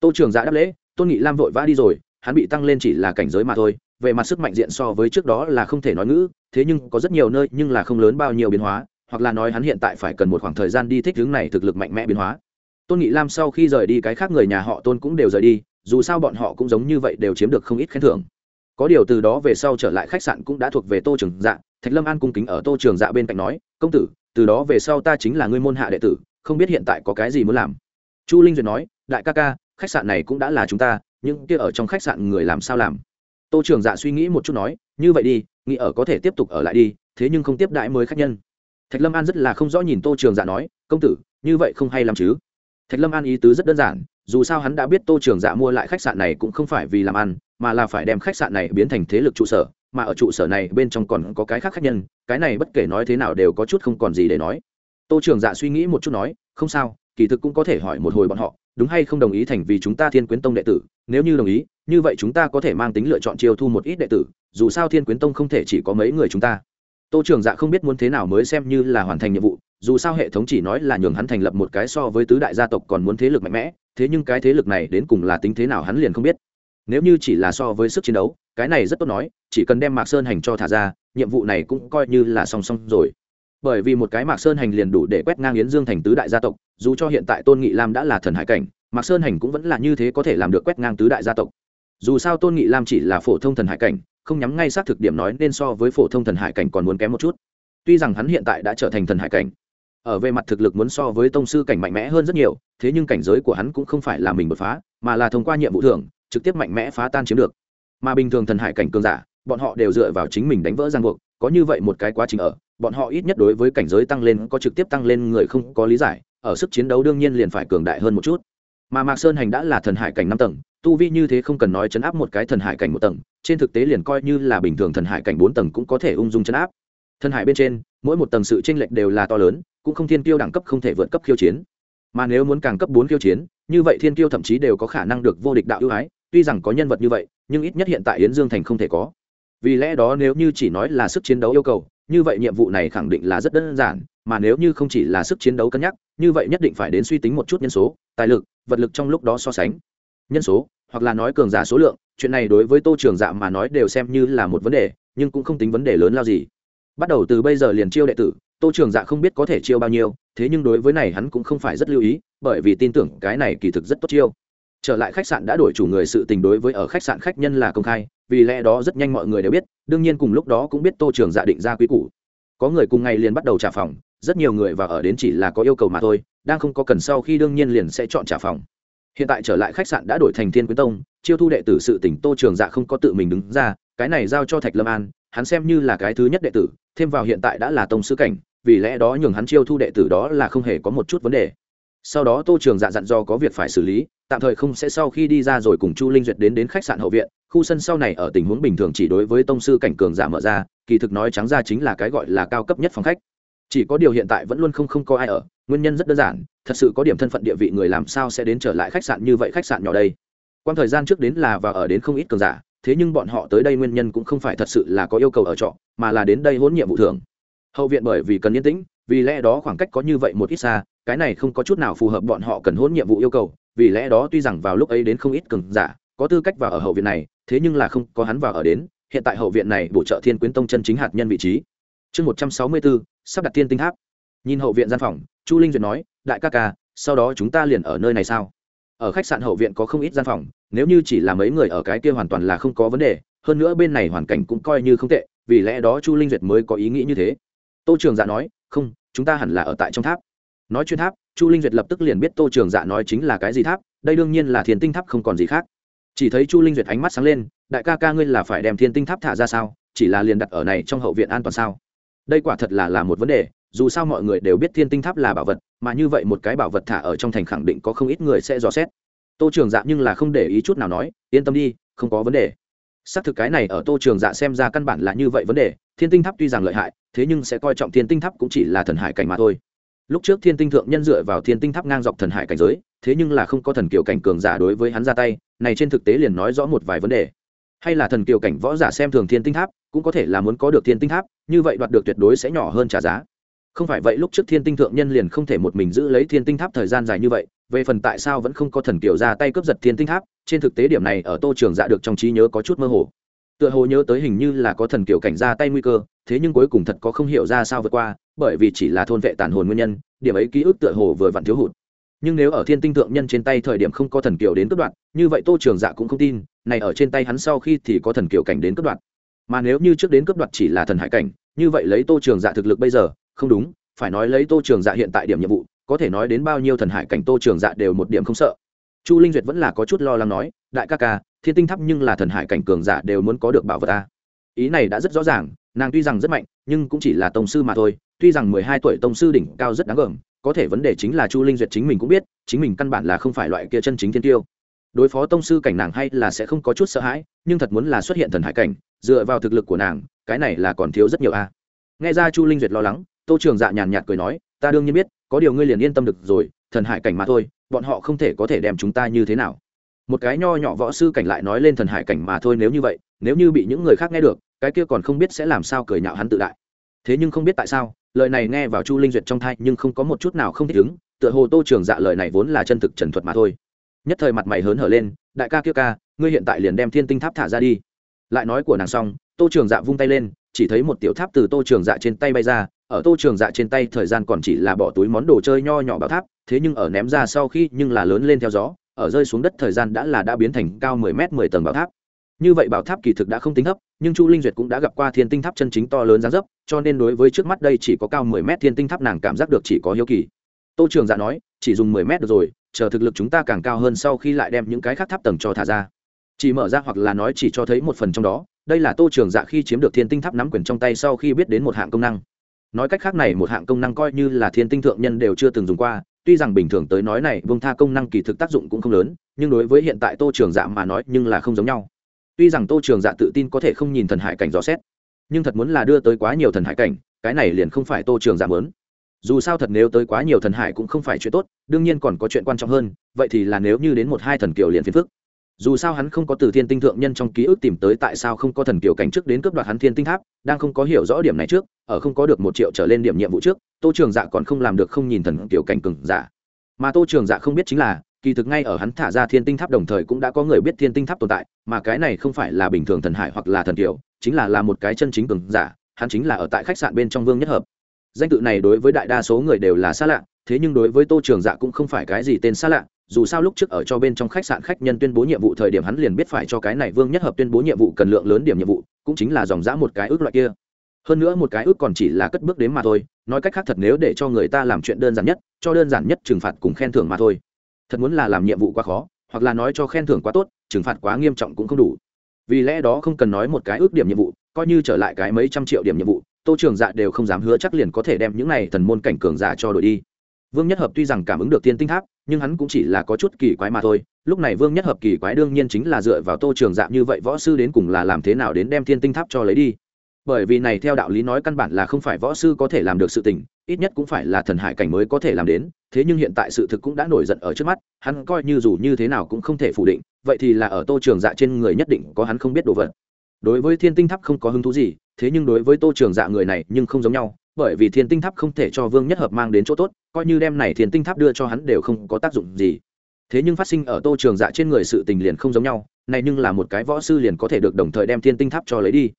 Tô trường dạ đáp lễ, tôn nghị lam vội vã đi rồi, hắn bị tăng lên chỉ là cảnh giới mà thôi về mặt sức mạnh diện so với trước đó là không thể nói ngữ, thế nhưng có rất nhiều nơi nhưng là không lớn bao nhiêu biến hóa, hoặc là nói hắn hiện tại phải cần một khoảng thời gian đi thích hướng này thực lực mạnh mẽ biến hóa. Tôn nghị lam sau khi rời đi cái khác người nhà họ tôn cũng đều rời đi, dù sao bọn họ cũng giống như vậy đều chiếm được không ít khen thưởng. Có điều từ đó về sau trở lại khách sạn cũng đã thuộc về tô trường dạ thạch lâm an cung kính ở tô trường dạ bên cạnh nói, công tử, từ đó về sau ta chính là ngươi môn hạ đệ tử, không biết hiện tại có cái gì muốn làm. Chu linh duyệt nói, đại ca ca, khách sạn này cũng đã là chúng ta, nhưng kia ở trong khách sạn người làm sao làm? Tô trường dạ suy nghĩ một chút nói, như vậy đi, nghĩ ở có thể tiếp tục ở lại đi, thế nhưng không tiếp đãi mới khách nhân. Thạch lâm an rất là không rõ nhìn tô trường dạ nói, công tử, như vậy không hay lắm chứ? Thạch lâm an ý tứ rất đơn giản, dù sao hắn đã biết tô trường dạ mua lại khách sạn này cũng không phải vì làm ăn, mà là phải đem khách sạn này biến thành thế lực trụ sở, mà ở trụ sở này bên trong còn có cái khác khách nhân, cái này bất kể nói thế nào đều có chút không còn gì để nói. Tô trường dạ suy nghĩ một chút nói, không sao, kỳ thực cũng có thể hỏi một hồi bọn họ đúng hay không đồng ý thành vì chúng ta thiên quyến tông đệ tử? Nếu như đồng ý, như vậy chúng ta có thể mang tính lựa chọn chiêu thu một ít đệ tử, dù sao thiên quyến tông không thể chỉ có mấy người chúng ta. Tô trường dạ không biết muốn thế nào mới xem như là hoàn thành nhiệm vụ, dù sao hệ thống chỉ nói là nhường hắn thành lập một cái so với tứ đại gia tộc còn muốn thế lực mạnh mẽ, thế nhưng cái thế lực này đến cùng là tính thế nào hắn liền không biết. Nếu như chỉ là so với sức chiến đấu, cái này rất tốt nói, chỉ cần đem mạc sơn hành cho thả ra, nhiệm vụ này cũng coi như là song song rồi bởi vì một cái mạc sơn hành liền đủ để quét ngang yến dương thành tứ đại gia tộc, dù cho hiện tại tôn nghị lam đã là thần hải cảnh, mạc sơn hành cũng vẫn là như thế có thể làm được quét ngang tứ đại gia tộc. Dù sao tôn nghị lam chỉ là phổ thông thần hải cảnh, không nhắm ngay xác thực điểm nói nên so với phổ thông thần hải cảnh còn muốn kém một chút. Tuy rằng hắn hiện tại đã trở thành thần hải cảnh, ở về mặt thực lực muốn so với tông sư cảnh mạnh mẽ hơn rất nhiều, thế nhưng cảnh giới của hắn cũng không phải là mình đột phá, mà là thông qua nhiệm vụ thưởng, trực tiếp mạnh mẽ phá tan chiếm được. Mà bình thường thần hải cảnh cường giả, bọn họ đều dựa vào chính mình đánh vỡ giang buộc, có như vậy một cái quá trình ở bọn họ ít nhất đối với cảnh giới tăng lên có trực tiếp tăng lên người không có lý giải, ở sức chiến đấu đương nhiên liền phải cường đại hơn một chút. Mà mạc sơn hành đã là thần hải cảnh năm tầng, tu vi như thế không cần nói chấn áp một cái thần hải cảnh một tầng, trên thực tế liền coi như là bình thường thần hải cảnh bốn tầng cũng có thể ung dung chấn áp. Thần hải bên trên, mỗi một tầng sự tranh lệch đều là to lớn, cũng không thiên tiêu đẳng cấp không thể vượt cấp khiêu chiến. Mà nếu muốn càng cấp bốn khiêu chiến, như vậy thiên tiêu thậm chí đều có khả năng được vô địch đạo ưu ái, tuy rằng có nhân vật như vậy, nhưng ít nhất hiện tại yến dương thành không thể có. Vì lẽ đó nếu như chỉ nói là sức chiến đấu yêu cầu như vậy nhiệm vụ này khẳng định là rất đơn giản, mà nếu như không chỉ là sức chiến đấu cân nhắc, như vậy nhất định phải đến suy tính một chút nhân số, tài lực, vật lực trong lúc đó so sánh. Nhân số, hoặc là nói cường giả số lượng, chuyện này đối với tô trường dạ mà nói đều xem như là một vấn đề, nhưng cũng không tính vấn đề lớn lao gì. Bắt đầu từ bây giờ liền chiêu đệ tử, tô trường dạ không biết có thể chiêu bao nhiêu, thế nhưng đối với này hắn cũng không phải rất lưu ý, bởi vì tin tưởng cái này kỳ thực rất tốt chiêu. Trở lại khách sạn đã đổi chủ người sự tình đối với ở khách sạn khách nhân là công khai vì lẽ đó rất nhanh mọi người đều biết, đương nhiên cùng lúc đó cũng biết tô trường dạ định ra quý củ. Có người cùng ngày liền bắt đầu trả phòng, rất nhiều người và ở đến chỉ là có yêu cầu mà thôi, đang không có cần sau khi đương nhiên liền sẽ chọn trả phòng. Hiện tại trở lại khách sạn đã đổi thành thiên quyến tông, chiêu thu đệ tử sự tỉnh tô trường dạ không có tự mình đứng ra, cái này giao cho thạch lâm an, hắn xem như là cái thứ nhất đệ tử, thêm vào hiện tại đã là tông sứ cảnh, vì lẽ đó nhường hắn chiêu thu đệ tử đó là không hề có một chút vấn đề sau đó tô trường dạ dặn do có việc phải xử lý, tạm thời không sẽ sau khi đi ra rồi cùng chu linh duyệt đến đến khách sạn hậu viện, khu sân sau này ở tình huống bình thường chỉ đối với tông sư cảnh cường giả mở ra, kỳ thực nói trắng ra chính là cái gọi là cao cấp nhất phòng khách. Chỉ có điều hiện tại vẫn luôn không không có ai ở, nguyên nhân rất đơn giản, thật sự có điểm thân phận địa vị người làm sao sẽ đến trở lại khách sạn như vậy khách sạn nhỏ đây. Quan thời gian trước đến là và ở đến không ít cường giả, thế nhưng bọn họ tới đây nguyên nhân cũng không phải thật sự là có yêu cầu ở trọ, mà là đến đây hỗn nhiệm vụ thường hậu viện bởi vì cần yên tĩnh, vì lẽ đó khoảng cách có như vậy một ít xa cái này không có chút nào phù hợp bọn họ cần hỗn nhiệm vụ yêu cầu, vì lẽ đó tuy rằng vào lúc ấy đến không ít cường giả, có tư cách vào ở hậu viện này, thế nhưng là không có hắn vào ở đến, hiện tại hậu viện này bổ trợ thiên quyến tông chân chính hạt nhân vị trí. Chương một trăm sáu mươi bốn, sắp đặt thiên tinh tháp. Nhìn hậu viện gian phòng, chu linh duyệt nói, đại ca ca, sau đó chúng ta liền ở nơi này sao? Ở khách sạn hậu viện có không ít gian phòng, nếu như chỉ là mấy người ở cái kia hoàn toàn là không có vấn đề, hơn nữa bên này hoàn cảnh cũng coi như không tệ, vì lẽ đó chu linh duyệt mới có ý nghĩ như thế. Tô trường dạ nói, không, chúng ta hẳn là ở tại trong tháp nói chuyện tháp, chu linh duyệt lập tức liền biết tô trường dạ nói chính là cái gì tháp, đây đương nhiên là thiên tinh tháp không còn gì khác. Chỉ thấy chu linh duyệt ánh mắt sáng lên, đại ca ca ngươi là phải đem thiên tinh tháp thả ra sao? Chỉ là liền đặt ở này trong hậu viện an toàn sao? Đây quả thật là là một vấn đề, dù sao mọi người đều biết thiên tinh tháp là bảo vật, mà như vậy một cái bảo vật thả ở trong thành khẳng định có không ít người sẽ dò xét. Tô trường dạ nhưng là không để ý chút nào nói, yên tâm đi, không có vấn đề. Xác thực cái này ở tô trường dạ xem ra căn bản là như vậy vấn đề, thiên tinh tháp tuy rằng lợi hại, thế nhưng sẽ coi trọng thiên tinh tháp cũng chỉ là thần hải cảnh mà thôi lúc trước thiên tinh thượng nhân dựa vào thiên tinh tháp ngang dọc thần hải cảnh giới, thế nhưng là không có thần kiều cảnh cường giả đối với hắn ra tay, này trên thực tế liền nói rõ một vài vấn đề. Hay là thần kiều cảnh võ giả xem thường thiên tinh tháp, cũng có thể là muốn có được thiên tinh tháp, như vậy đoạt được tuyệt đối sẽ nhỏ hơn trả giá. Không phải vậy lúc trước thiên tinh thượng nhân liền không thể một mình giữ lấy thiên tinh tháp thời gian dài như vậy, về phần tại sao vẫn không có thần kiều ra tay cướp giật thiên tinh tháp, trên thực tế điểm này ở tô trường dạ được trong trí nhớ có chút mơ hồ tựa hồ nhớ tới hình như là có thần kiều cảnh ra tay nguy cơ, thế nhưng cuối cùng thật có không hiểu ra sao vượt qua, bởi vì chỉ là thôn vệ tàn hồn nguyên nhân, điểm ấy ký ức tựa hồ vừa vặn thiếu hụt. Nhưng nếu ở thiên tinh thượng nhân trên tay thời điểm không có thần kiều đến cất đoạn như vậy tô trường dạ cũng không tin, này ở trên tay hắn sau khi thì có thần kiều cảnh đến cất đoạn mà nếu như trước đến cướp đoạt chỉ là thần hải cảnh, như vậy lấy tô trường dạ thực lực bây giờ, không đúng, phải nói lấy tô trường dạ hiện tại điểm nhiệm vụ, có thể nói đến bao nhiêu thần hải cảnh tô trường dạ đều một điểm không sợ. Chu linh duyệt vẫn là có chút lo lắng nói, đại ca ca thiên tinh tháp nhưng là thần hải cảnh cường giả đều muốn có được bảo vật ta ý này đã rất rõ ràng, nàng tuy rằng rất mạnh, nhưng cũng chỉ là tông sư mà thôi, tuy rằng mười hai tuổi tông sư đỉnh cao rất đáng gờm, có thể vấn đề chính là chu linh duyệt chính mình cũng biết, chính mình căn bản là không phải loại kia chân chính thiên tiêu. Đối phó tông sư cảnh nàng hay là sẽ không có chút sợ hãi, nhưng thật muốn là xuất hiện thần hải cảnh, dựa vào thực lực của nàng, cái này là còn thiếu rất nhiều a nghe ra chu linh duyệt lo lắng, tô trường dạ nhàn nhạt cười nói, ta đương nhiên biết, có điều ngươi liền yên tâm được rồi, thần hải cảnh mà thôi, bọn họ không thể có thể đem chúng ta như thế nào một cái nho nhỏ võ sư cảnh lại nói lên thần hải cảnh mà thôi, nếu như vậy, nếu như bị những người khác nghe được, cái kia còn không biết sẽ làm sao cười nhạo hắn tự đại. Thế nhưng không biết tại sao, lời này nghe vào chu linh duyệt trong thai nhưng không có một chút nào không thích ứng, tựa hồ tô trường dạ lời này vốn là chân thực trần thuật mà thôi. Nhất thời mặt mày hớn hở lên, đại ca kia ca, ngươi hiện tại liền đem thiên tinh tháp thả ra đi. Lại nói của nàng xong, tô trường dạ vung tay lên, chỉ thấy một tiểu tháp từ tô trường dạ trên tay bay ra, ở tô trường dạ trên tay thời gian còn chỉ là bỏ túi món đồ chơi nho nhỏ bảo tháp, thế nhưng ở ném ra sau khi nhưng là lớn lên theo gió ở rơi xuống đất thời gian đã là đã biến thành cao mười mét mười tầng bảo tháp. Như vậy bảo tháp kỳ thực đã không tính thấp, nhưng chu linh duyệt cũng đã gặp qua thiên tinh tháp chân chính to lớn giá dấp, cho nên đối với trước mắt đây chỉ có cao mười mét thiên tinh tháp nàng cảm giác được chỉ có hiếu kỳ. Tô trường dạ nói, chỉ dùng mười mét được rồi, chờ thực lực chúng ta càng cao hơn sau khi lại đem những cái khác tháp tầng cho thả ra. Chỉ mở ra hoặc là nói chỉ cho thấy một phần trong đó, đây là tô trường dạ khi chiếm được thiên tinh tháp nắm quyền trong tay sau khi biết đến một hạng công năng. Nói cách khác này, một hạng công năng coi như là thiên tinh thượng nhân đều chưa từng dùng qua tuy rằng bình thường tới nói này, vương tha công năng kỳ thực tác dụng cũng không lớn, nhưng đối với hiện tại tô trường dạ mà nói nhưng là không giống nhau. Tuy rằng tô trường dạ tự tin có thể không nhìn thần hải cảnh rõ xét, nhưng thật muốn là đưa tới quá nhiều thần hải cảnh, cái này liền không phải tô trường dạ mớn dù sao thật nếu tới quá nhiều thần hải cũng không phải chuyện tốt, đương nhiên còn có chuyện quan trọng hơn, vậy thì là nếu như đến một hai thần kiều liền phiền phức dù sao hắn không có từ thiên tinh thượng nhân trong ký ức tìm tới tại sao không có thần kiều cảnh trước đến cướp đoạt hắn thiên tinh tháp, đang không có hiểu rõ điểm này trước, ở không có được một triệu trở lên điểm nhiệm vụ trước, tô trường dạ còn không làm được không nhìn thần kiều cảnh cừng giả. Mà tô trường dạ không biết chính là, kỳ thực ngay ở hắn thả ra thiên tinh tháp đồng thời cũng đã có người biết thiên tinh tháp tồn tại, mà cái này không phải là bình thường thần hải hoặc là thần kiều chính là là một cái chân chính cường giả, hắn chính là ở tại khách sạn bên trong vương nhất hợp. Danh tự này đối với đại đa số người đều là xa lạ, thế nhưng đối với tô trường dạ cũng không phải cái gì tên xa lạ dù sao lúc trước ở cho bên trong khách sạn khách nhân tuyên bố nhiệm vụ thời điểm hắn liền biết phải cho cái này vương nhất hợp tuyên bố nhiệm vụ cần lượng lớn điểm nhiệm vụ, cũng chính là dòng dã một cái ước loại kia. Hơn nữa một cái ước còn chỉ là cất bước đến mà thôi, nói cách khác thật nếu để cho người ta làm chuyện đơn giản nhất, cho đơn giản nhất trừng phạt cùng khen thưởng mà thôi. Thật muốn là làm nhiệm vụ quá khó, hoặc là nói cho khen thưởng quá tốt, trừng phạt quá nghiêm trọng cũng không đủ. Vì lẽ đó không cần nói một cái ước điểm nhiệm vụ, coi như trở lại cái mấy trăm triệu điểm nhiệm vụ, tô trường dạ đều không dám hứa chắc liền có thể đem những này thần môn cảnh cường giả cho đổi đi. Vương nhất hợp tuy rằng cảm ứng được tiên tinh tháp nhưng hắn cũng chỉ là có chút kỳ quái mà thôi. Lúc này vương nhất hợp kỳ quái đương nhiên chính là dựa vào tô trường dạ như vậy võ sư đến cùng là làm thế nào đến đem thiên tinh tháp cho lấy đi. Bởi vì này theo đạo lý nói căn bản là không phải võ sư có thể làm được sự tình, ít nhất cũng phải là thần hải cảnh mới có thể làm đến, thế nhưng hiện tại sự thực cũng đã nổi giận ở trước mắt, hắn coi như dù như thế nào cũng không thể phủ định, vậy thì là ở tô trường dạ trên người nhất định có hắn không biết đồ vật. Đối với thiên tinh tháp không có hứng thú gì, thế nhưng đối với tô trường dạ người này nhưng không giống nhau bởi vì thiên tinh tháp không thể cho vương nhất hợp mang đến chỗ tốt, coi như đem này thiên tinh tháp đưa cho hắn đều không có tác dụng gì. Thế nhưng phát sinh ở tô trường dạ trên người sự tình liền không giống nhau, này nhưng là một cái võ sư liền có thể được đồng thời đem thiên tinh tháp cho lấy đi.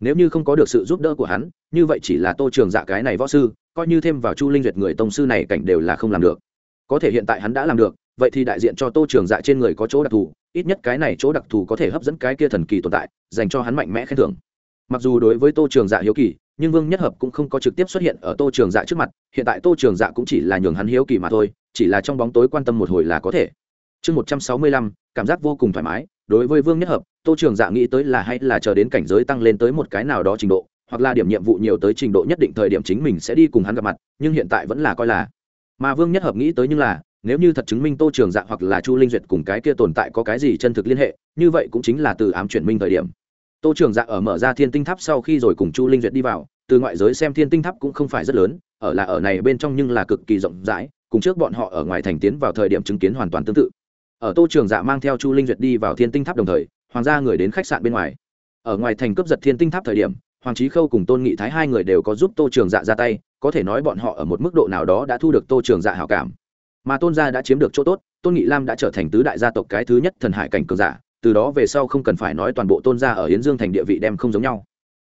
Nếu như không có được sự giúp đỡ của hắn, như vậy chỉ là tô trường dạ cái này võ sư, coi như thêm vào chu linh duyệt người tông sư này cảnh đều là không làm được. Có thể hiện tại hắn đã làm được, vậy thì đại diện cho tô trường dạ trên người có chỗ đặc thù, ít nhất cái này chỗ đặc thù có thể hấp dẫn cái kia thần kỳ tồn tại, dành cho hắn mạnh mẽ khen thưởng. Mặc dù đối với tô trường dạ hiếu kỳ nhưng vương nhất hợp cũng không có trực tiếp xuất hiện ở tô trường dạ trước mặt, hiện tại tô trường dạ cũng chỉ là nhường hắn hiếu kỳ mà thôi, chỉ là trong bóng tối quan tâm một hồi là có thể. Chương một trăm sáu mươi lăm, cảm giác vô cùng thoải mái, đối với vương nhất hợp, tô trường dạ nghĩ tới là hay là chờ đến cảnh giới tăng lên tới một cái nào đó trình độ, hoặc là điểm nhiệm vụ nhiều tới trình độ nhất định thời điểm chính mình sẽ đi cùng hắn gặp mặt, nhưng hiện tại vẫn là coi là. Mà vương nhất hợp nghĩ tới nhưng là, nếu như thật chứng minh tô trường dạ hoặc là chu linh duyệt cùng cái kia tồn tại có cái gì chân thực liên hệ, như vậy cũng chính là từ ám chuyển minh thời điểm tô trường dạ ở mở ra thiên tinh tháp sau khi rồi cùng chu linh duyệt đi vào, từ ngoại giới xem thiên tinh tháp cũng không phải rất lớn, ở là ở này bên trong nhưng là cực kỳ rộng rãi, cùng trước bọn họ ở ngoài thành tiến vào thời điểm chứng kiến hoàn toàn tương tự. Ở tô trường dạ mang theo chu linh duyệt đi vào thiên tinh tháp đồng thời, hoàng gia người đến khách sạn bên ngoài. Ở ngoài thành cướp giật thiên tinh tháp thời điểm, hoàng trí khâu cùng tôn nghị thái hai người đều có giúp tô trường dạ ra tay, có thể nói bọn họ ở một mức độ nào đó đã thu được tô trường dạ hảo cảm. Mà tôn gia đã chiếm được chỗ tốt, tôn nghị lam đã trở thành tứ đại gia tộc cái thứ nhất thần hải cảnh cường giả từ đó về sau không cần phải nói toàn bộ tôn gia ở yến dương thành địa vị đem không giống nhau.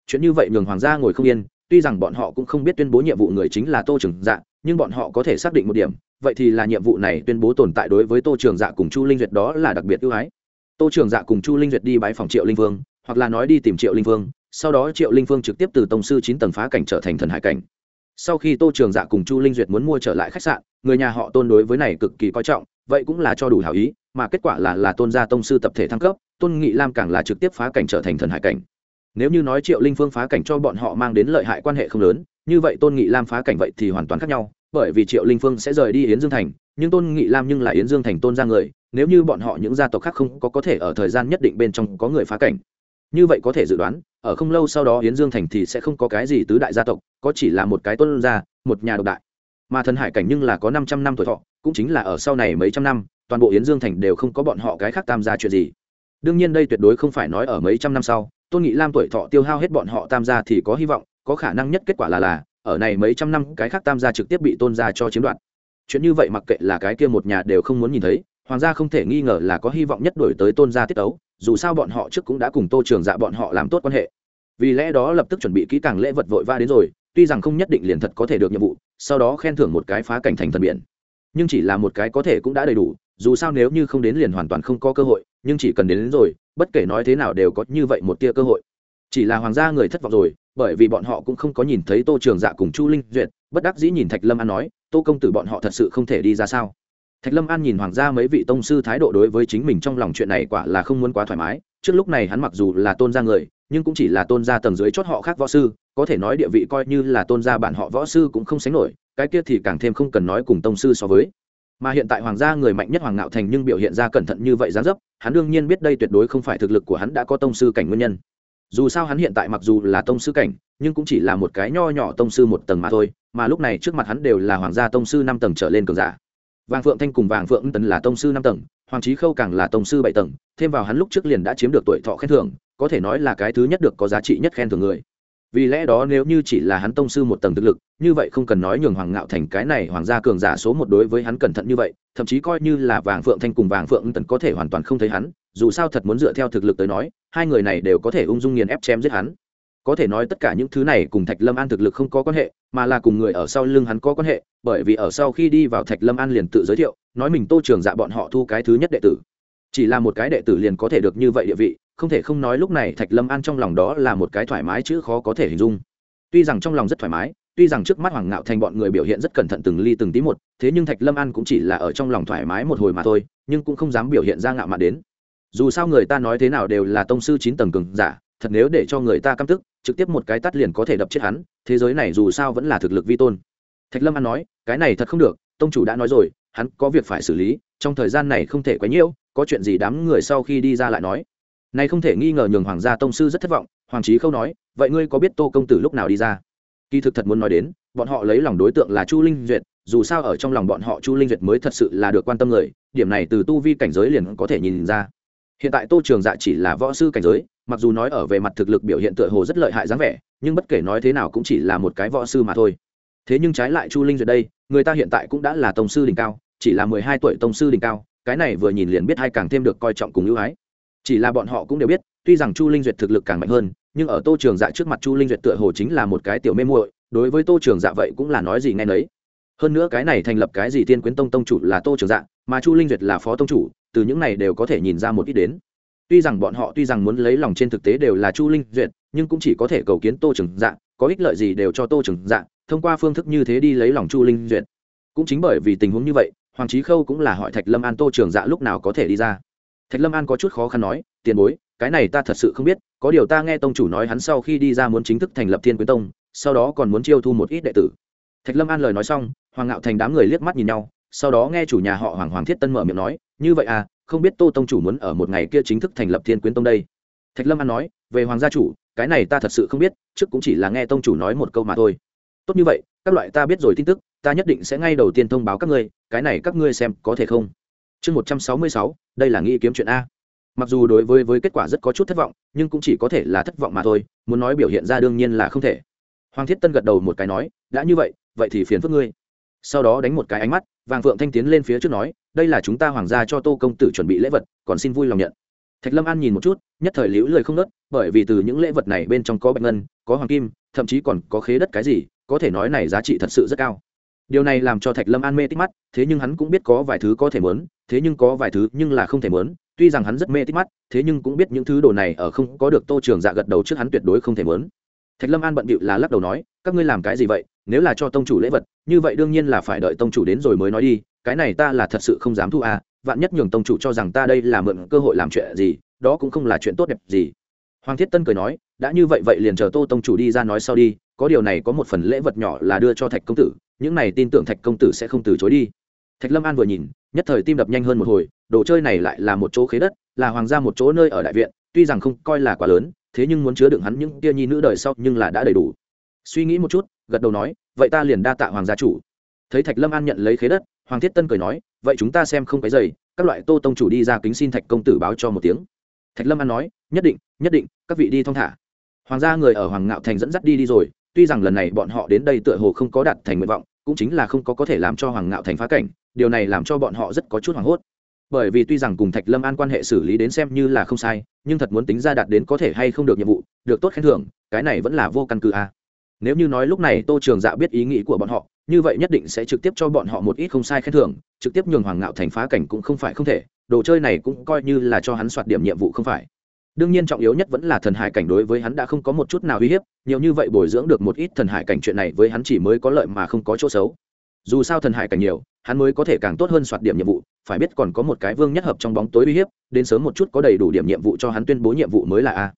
Chuyện như vậy nhường hoàng gia ngồi không yên, tuy rằng bọn họ cũng không biết tuyên bố nhiệm vụ người chính là tô trường dạ nhưng bọn họ có thể xác định một điểm, vậy thì là nhiệm vụ này tuyên bố tồn tại đối với tô trường dạ cùng chu linh duyệt đó là đặc biệt ưu ái. Tô trường dạ cùng chu linh duyệt đi bãi phòng triệu linh vương, hoặc là nói đi tìm triệu linh vương, sau đó triệu linh vương trực tiếp từ tổng sư chín tầng phá cảnh trở thành thần hải cảnh. Sau khi tô trường dạ cùng chu linh duyệt muốn mua trở lại khách sạn, người nhà họ tôn đối với này cực kỳ coi trọng, vậy cũng là cho đủ hảo ý mà kết quả là là tôn gia tông sư tập thể thăng cấp, tôn nghị lam càng là trực tiếp phá cảnh trở thành thần hải cảnh. Nếu như nói triệu linh phương phá cảnh cho bọn họ mang đến lợi hại quan hệ không lớn, như vậy tôn nghị lam phá cảnh vậy thì hoàn toàn khác nhau, bởi vì triệu linh phương sẽ rời đi yến dương thành, nhưng tôn nghị lam nhưng là yến dương thành tôn ra người, nếu như bọn họ những gia tộc khác không có có thể ở thời gian nhất định bên trong có người phá cảnh, như vậy có thể dự đoán, ở không lâu sau đó yến dương thành thì sẽ không có cái gì tứ đại gia tộc, có chỉ là một cái tôn gia, một nhà độc đại. Mà thần hải cảnh nhưng là có năm trăm năm tuổi thọ, cũng chính là ở sau này mấy trăm năm toàn bộ yến dương thành đều không có bọn họ cái khác tam gia chuyện gì. Đương nhiên đây tuyệt đối không phải nói ở mấy trăm năm sau, tôn nghị lam tuổi thọ tiêu hao hết bọn họ tam gia thì có hy vọng, có khả năng nhất kết quả là là, ở này mấy trăm năm cái khác tam gia trực tiếp bị tôn gia cho chiếm đoạt. Chuyện như vậy mặc kệ là cái kia một nhà đều không muốn nhìn thấy, hoàng gia không thể nghi ngờ là có hy vọng nhất đổi tới tôn gia tiết tấu, dù sao bọn họ trước cũng đã cùng tô trường dạ bọn họ làm tốt quan hệ. Vì lẽ đó lập tức chuẩn bị kỹ càng lễ vật vội va đến rồi, tuy rằng không nhất định liền thật có thể được nhiệm vụ, sau đó khen thưởng một cái phá cảnh thành thần biển. Nhưng chỉ là một cái có thể cũng đã đầy đủ dù sao nếu như không đến liền hoàn toàn không có cơ hội nhưng chỉ cần đến, đến rồi bất kể nói thế nào đều có như vậy một tia cơ hội. Chỉ là hoàng gia người thất vọng rồi bởi vì bọn họ cũng không có nhìn thấy tô trường dạ cùng chu linh duyệt bất đắc dĩ nhìn thạch lâm an nói tô công tử bọn họ thật sự không thể đi ra sao? Thạch lâm an nhìn hoàng gia mấy vị tông sư thái độ đối với chính mình trong lòng chuyện này quả là không muốn quá thoải mái trước lúc này hắn mặc dù là tôn gia người nhưng cũng chỉ là tôn gia tầng dưới chót họ khác võ sư có thể nói địa vị coi như là tôn gia bản họ võ sư cũng không sánh nổi cái kia thì càng thêm không cần nói cùng tông sư so với mà hiện tại hoàng gia người mạnh nhất hoàng ngạo thành nhưng biểu hiện ra cẩn thận như vậy gián dấp, hắn đương nhiên biết đây tuyệt đối không phải thực lực của hắn đã có tông sư cảnh nguyên nhân. Dù sao hắn hiện tại mặc dù là tông sư cảnh, nhưng cũng chỉ là một cái nho nhỏ tông sư một tầng mà thôi, mà lúc này trước mặt hắn đều là hoàng gia tông sư năm tầng trở lên cường giả. Vàng phượng thanh cùng vàng phượng tấn là tông sư năm tầng, hoàng trí khâu càng là tông sư bảy tầng, thêm vào hắn lúc trước liền đã chiếm được tuổi thọ khen thưởng, có thể nói là cái thứ nhất được có giá trị nhất khen thưởng người vì lẽ đó nếu như chỉ là hắn tông sư một tầng thực lực, như vậy không cần nói nhường hoàng ngạo thành cái này hoàng gia cường giả số một đối với hắn cẩn thận như vậy, thậm chí coi như là vàng phượng thanh cùng vàng phượng tần có thể hoàn toàn không thấy hắn, dù sao thật muốn dựa theo thực lực tới nói, hai người này đều có thể ung dung nghiền ép chém giết hắn. Có thể nói tất cả những thứ này cùng thạch lâm an thực lực không có quan hệ, mà là cùng người ở sau lưng hắn có quan hệ, bởi vì ở sau khi đi vào thạch lâm an liền tự giới thiệu, nói mình tô trường dạ bọn họ thu cái thứ nhất đệ tử. Chỉ là một cái đệ tử liền có thể được như vậy địa vị không thể không nói lúc này thạch lâm an trong lòng đó là một cái thoải mái chứ khó có thể hình dung. Tuy rằng trong lòng rất thoải mái, tuy rằng trước mắt hoàng ngạo thành bọn người biểu hiện rất cẩn thận từng ly từng tí một, thế nhưng thạch lâm an cũng chỉ là ở trong lòng thoải mái một hồi mà thôi, nhưng cũng không dám biểu hiện ra ngạo mạn đến. Dù sao người ta nói thế nào đều là tông sư chín tầng cường giả, thật nếu để cho người ta căm tức, trực tiếp một cái tắt liền có thể đập chết hắn, thế giới này dù sao vẫn là thực lực vi tôn. Thạch lâm an nói, cái này thật không được, tông chủ đã nói rồi, hắn có việc phải xử lý, trong thời gian này không thể quấy nhiễu có chuyện gì đám người sau khi đi ra lại nói này không thể nghi ngờ nhường hoàng gia tông sư rất thất vọng, hoàng trí khâu nói, vậy ngươi có biết tô công tử lúc nào đi ra? Kỳ thực thật muốn nói đến, bọn họ lấy lòng đối tượng là chu linh duyệt, dù sao ở trong lòng bọn họ chu linh duyệt mới thật sự là được quan tâm người, điểm này từ tu vi cảnh giới liền có thể nhìn ra. Hiện tại tô trường dạ chỉ là võ sư cảnh giới, mặc dù nói ở về mặt thực lực biểu hiện tựa hồ rất lợi hại dáng vẻ, nhưng bất kể nói thế nào cũng chỉ là một cái võ sư mà thôi. Thế nhưng trái lại chu linh duyệt đây, người ta hiện tại cũng đã là tông sư đỉnh cao, chỉ là mười hai tuổi tông sư đỉnh cao, cái này vừa nhìn liền biết hai càng thêm được coi trọng cùng ưu ái chỉ là bọn họ cũng đều biết, tuy rằng chu linh duyệt thực lực càng mạnh hơn, nhưng ở tô trường dạ trước mặt chu linh duyệt tựa hồ chính là một cái tiểu mê muội, đối với tô trường dạ vậy cũng là nói gì nghe nấy. Hơn nữa cái này thành lập cái gì tiên quyến tông tông chủ là tô trường dạ mà chu linh duyệt là phó tông chủ, từ những này đều có thể nhìn ra một ít đến. Tuy rằng bọn họ tuy rằng muốn lấy lòng trên thực tế đều là chu linh duyệt, nhưng cũng chỉ có thể cầu kiến tô trường dạ có ích lợi gì đều cho tô trường dạ thông qua phương thức như thế đi lấy lòng chu linh duyệt. Cũng chính bởi vì tình huống như vậy, hoàng trí khâu cũng là hỏi thạch lâm an tô trường dạ lúc nào có thể đi ra thạch lâm an có chút khó khăn nói, tiền bối, cái này ta thật sự không biết, có điều ta nghe tông chủ nói hắn sau khi đi ra muốn chính thức thành lập thiên quyến tông, sau đó còn muốn chiêu thu một ít đệ tử. Thạch lâm an lời nói xong, hoàng ngạo thành đám người liếc mắt nhìn nhau, sau đó nghe chủ nhà họ hoàng hoàng thiết tân mở miệng nói, như vậy à không biết tô tông chủ muốn ở một ngày kia chính thức thành lập thiên quyến tông đây? Thạch lâm an nói, về hoàng gia chủ, cái này ta thật sự không biết, trước cũng chỉ là nghe tông chủ nói một câu mà thôi. Tốt như vậy, các loại ta biết rồi tin tức, ta nhất định sẽ ngay đầu tiên thông báo các ngươi, cái này các ngươi xem có thể không? Chương một trăm sáu mươi sáu, đây là nghĩ kiếm chuyện a. Mặc dù đối với với kết quả rất có chút thất vọng, nhưng cũng chỉ có thể là thất vọng mà thôi, muốn nói biểu hiện ra đương nhiên là không thể. Hoàng thiết tân gật đầu một cái nói, đã như vậy vậy thì phiền phức ngươi. Sau đó đánh một cái ánh mắt, vàng phượng thanh tiến lên phía trước nói, đây là chúng ta hoàng gia cho tô công tử chuẩn bị lễ vật, còn xin vui lòng nhận. Thạch lâm an nhìn một chút, nhất thời liễu lời không nớt bởi vì từ những lễ vật này bên trong có bạch ngân, có hoàng kim, thậm chí còn có khế đất cái gì, có thể nói này giá trị thật sự rất cao. Điều này làm cho thạch lâm an mê tích mắt, thế nhưng hắn cũng biết có vài thứ có thể mớn thế nhưng có vài thứ nhưng là không thể mớn, tuy rằng hắn rất mê tích mắt, thế nhưng cũng biết những thứ đồ này ở không có được tô trường dạ gật đầu trước hắn tuyệt đối không thể mớn. Thạch lâm an bận bịu là lắc đầu nói, các ngươi làm cái gì vậy? Nếu là cho tông chủ lễ vật, như vậy đương nhiên là phải đợi tông chủ đến rồi mới nói đi, cái này ta là thật sự không dám thu à vạn nhất nhường tông chủ cho rằng ta đây là mượn cơ hội làm chuyện gì, đó cũng không là chuyện tốt đẹp gì. Hoàng thiết tân cười nói, đã như vậy vậy liền chờ tô tông chủ đi ra nói sau đi, có điều này có một phần lễ vật nhỏ là đưa cho thạch công tử, những này tin tưởng thạch công tử sẽ không từ chối đi. Thạch lâm an vừa nhìn nhất thời tim đập nhanh hơn một hồi, đồ chơi này lại là một chỗ khế đất, là hoàng gia một chỗ nơi ở đại viện, tuy rằng không coi là quá lớn, thế nhưng muốn chứa đựng hắn những tia nhi nữ đời sau nhưng là đã đầy đủ. Suy nghĩ một chút, gật đầu nói, vậy ta liền đa tạ hoàng gia chủ. Thấy thạch lâm an nhận lấy khế đất, hoàng thiết tân cười nói, vậy chúng ta xem không cái dày các loại tô tông chủ đi ra kính xin thạch công tử báo cho một tiếng. Thạch lâm an nói, nhất định nhất định, các vị đi thong thả. Hoàng gia người ở hoàng ngạo thành dẫn dắt đi đi rồi, tuy rằng lần này bọn họ đến đây tựa hồ không có đạt thành nguyện vọng cũng chính là không có có thể làm cho hoàng ngạo thành phá cảnh, điều này làm cho bọn họ rất có chút hoảng hốt bởi vì tuy rằng cùng thạch lâm an quan hệ xử lý đến xem như là không sai, nhưng thật muốn tính ra đạt đến có thể hay không được nhiệm vụ, được tốt khen thưởng, cái này vẫn là vô căn cứ a à. nếu như nói lúc này tô trường dạ biết ý nghĩ của bọn họ, như vậy nhất định sẽ trực tiếp cho bọn họ một ít không sai khen thưởng, trực tiếp nhường hoàng ngạo thành phá cảnh cũng không phải không thể, đồ chơi này cũng coi như là cho hắn soạt điểm nhiệm vụ không phải đương nhiên trọng yếu nhất vẫn là thần hải cảnh đối với hắn đã không có một chút nào uy hiếp, nhiều như vậy bồi dưỡng được một ít thần hải cảnh chuyện này với hắn chỉ mới có lợi mà không có chỗ xấu. Dù sao thần hải cảnh nhiều, hắn mới có thể càng tốt hơn soạt điểm nhiệm vụ, phải biết còn có một cái vương nhất hợp trong bóng tối uy hiếp, đến sớm một chút có đầy đủ điểm nhiệm vụ cho hắn tuyên bố nhiệm vụ mới là a.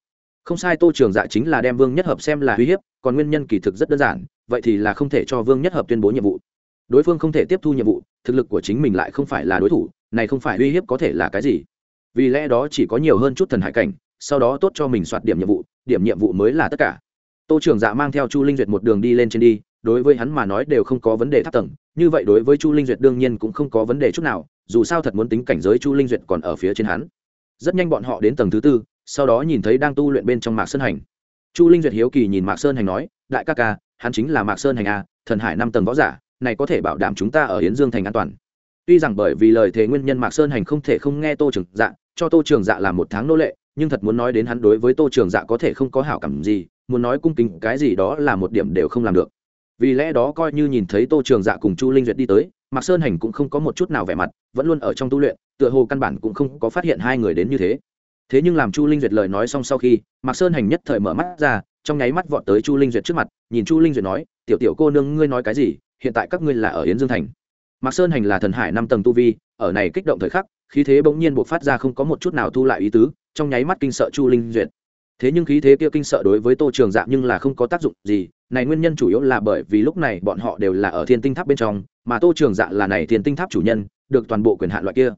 Không sai, tô trường dạ chính là đem vương nhất hợp xem là uy hiếp, còn nguyên nhân kỳ thực rất đơn giản, vậy thì là không thể cho vương nhất hợp tuyên bố nhiệm vụ. Đối phương không thể tiếp thu nhiệm vụ, thực lực của chính mình lại không phải là đối thủ, này không phải uy hiếp có thể là cái gì? Vì lẽ đó chỉ có nhiều hơn chút thần hải cảnh, sau đó tốt cho mình soạt điểm nhiệm vụ, điểm nhiệm vụ mới là tất cả. Tô trường dạ mang theo chu linh duyệt một đường đi lên trên đi, đối với hắn mà nói đều không có vấn đề thấp tầng, như vậy đối với chu linh duyệt đương nhiên cũng không có vấn đề chút nào, dù sao thật muốn tính cảnh giới chu linh duyệt còn ở phía trên hắn. Rất nhanh bọn họ đến tầng thứ tư, sau đó nhìn thấy đang tu luyện bên trong mạc sơn hành. Chu linh duyệt hiếu kỳ nhìn mạc sơn hành nói, đại ca ca, hắn chính là mạc sơn hành a thần hải năm tầng võ giả, này có thể bảo đảm chúng ta ở hiến dương thành an toàn. Tuy rằng bởi vì lời thế nguyên nhân mạc sơn hành không thể không nghe tô trường dạ cho tô trường dạ làm một tháng nô lệ, nhưng thật muốn nói đến hắn đối với tô trường dạ có thể không có hảo cảm gì, muốn nói cung kính cái gì đó là một điểm đều không làm được. Vì lẽ đó coi như nhìn thấy tô trường dạ cùng chu linh duyệt đi tới, mạc sơn hành cũng không có một chút nào vẻ mặt, vẫn luôn ở trong tu luyện, tựa hồ căn bản cũng không có phát hiện hai người đến như thế. Thế nhưng làm chu linh duyệt lời nói xong sau khi, mạc sơn hành nhất thời mở mắt ra, trong nháy mắt vọt tới chu linh duyệt trước mặt, nhìn chu linh duyệt nói, tiểu tiểu cô nương, ngươi nói cái gì? Hiện tại các ngươi là ở yến dương thành. Mạc sơn hành là thần hải năm tầng tu vi, ở này kích động thời khắc khí thế bỗng nhiên buộc phát ra không có một chút nào thu lại ý tứ, trong nháy mắt kinh sợ chu linh duyệt. Thế nhưng khí thế kia kinh sợ đối với tô trường dạ nhưng là không có tác dụng gì, này nguyên nhân chủ yếu là bởi vì lúc này bọn họ đều là ở thiên tinh tháp bên trong, mà tô trường dạ là này thiên tinh tháp chủ nhân, được toàn bộ quyền hạn loại kia.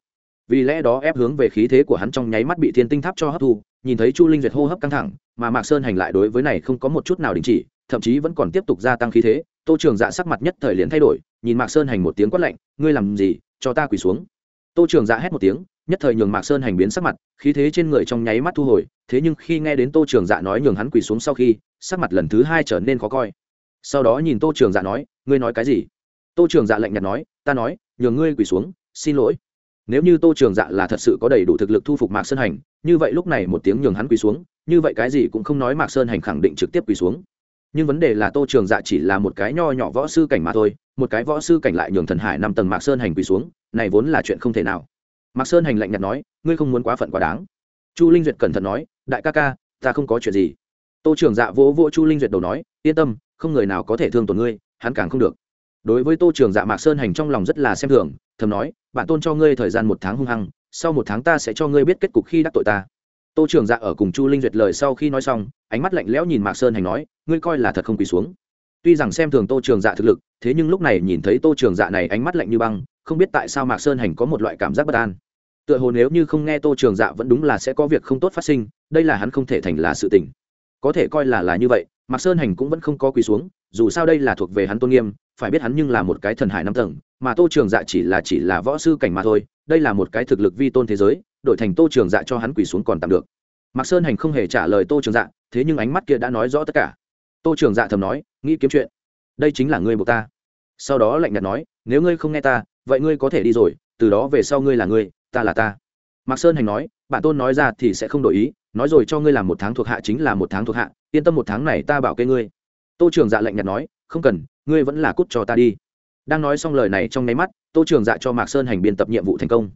Vì lẽ đó ép hướng về khí thế của hắn trong nháy mắt bị thiên tinh tháp cho hấp thu, nhìn thấy chu linh duyệt hô hấp căng thẳng, mà mạc sơn hành lại đối với này không có một chút nào đình chỉ, thậm chí vẫn còn tiếp tục gia tăng khí thế, tô trường dạ sắc mặt nhất thời liền thay đổi, nhìn mạc sơn hành một tiếng quát lạnh, ngươi làm gì? Cho ta quỳ xuống tô trường dạ hét một tiếng, nhất thời nhường mạc sơn hành biến sắc mặt, khí thế trên người trong nháy mắt thu hồi, thế nhưng khi nghe đến tô trường dạ nói nhường hắn quỳ xuống sau khi, sắc mặt lần thứ hai trở nên khó coi. Sau đó nhìn tô trường dạ nói, ngươi nói cái gì? Tô trường dạ lạnh nhạt nói, ta nói, nhường ngươi quỳ xuống, xin lỗi. Nếu như tô trường dạ là thật sự có đầy đủ thực lực thu phục mạc sơn hành, như vậy lúc này một tiếng nhường hắn quỳ xuống, như vậy cái gì cũng không nói mạc sơn hành khẳng định trực tiếp quỳ xuống. Nhưng vấn đề là tô trường dạ chỉ là một cái nho nhỏ võ sư cảnh mà thôi, một cái võ sư cảnh lại nhường thần hải năm tầng mạc sơn hành quỳ xuống này vốn là chuyện không thể nào. Mạc sơn hành lạnh nhạt nói, ngươi không muốn quá phận quá đáng. Chu linh duyệt cẩn thận nói, đại ca ca, ta không có chuyện gì. Tô trường dạ vỗ vỗ chu linh duyệt đầu nói, yên tâm, không người nào có thể thương tổn ngươi, hắn càng không được. Đối với tô trường dạ mạc sơn hành trong lòng rất là xem thường, thầm nói, bạn tôn cho ngươi thời gian một tháng hung hăng, sau một tháng ta sẽ cho ngươi biết kết cục khi đắc tội ta. Tô trường dạ ở cùng chu linh duyệt lời sau khi nói xong, ánh mắt lạnh lẽo nhìn mạc sơn hành nói, ngươi coi là thật không quỳ xuống. Tuy rằng xem thường tô trường dạ thực lực, thế nhưng lúc này nhìn thấy tô trường dạ này ánh mắt lạnh như băng không biết tại sao mạc sơn hành có một loại cảm giác bất an. Tựa hồ nếu như không nghe tô trường dạ vẫn đúng là sẽ có việc không tốt phát sinh, đây là hắn không thể thành là sự tình. Có thể coi là là như vậy, mạc sơn hành cũng vẫn không có quỳ xuống, dù sao đây là thuộc về hắn tôn nghiêm, phải biết hắn nhưng là một cái thần hải năm tầng, mà tô trường dạ chỉ là chỉ là võ sư cảnh mà thôi, đây là một cái thực lực vi tôn thế giới, đổi thành tô trường dạ cho hắn quỳ xuống còn tạm được. Mạc sơn hành không hề trả lời tô trường dạ thế nhưng ánh mắt kia đã nói rõ tất cả. Tô trường dạ thầm nói, nghĩ kiếm chuyện. Đây chính là ngươi buộc ta. Sau đó lạnh nhạt nói, nếu ngươi không nghe ta vậy ngươi có thể đi rồi, từ đó về sau ngươi là ngươi, ta là ta. Mạc sơn hành nói, bản tôn nói ra thì sẽ không đổi ý, nói rồi cho ngươi làm một tháng thuộc hạ chính là một tháng thuộc hạ, yên tâm một tháng này ta bảo kê ngươi. Tô trường dạ lạnh nhạt nói, không cần, ngươi vẫn là cút cho ta đi. Đang nói xong lời này trong nháy mắt, tô trường dạ cho mạc sơn hành biên tập nhiệm vụ thành công.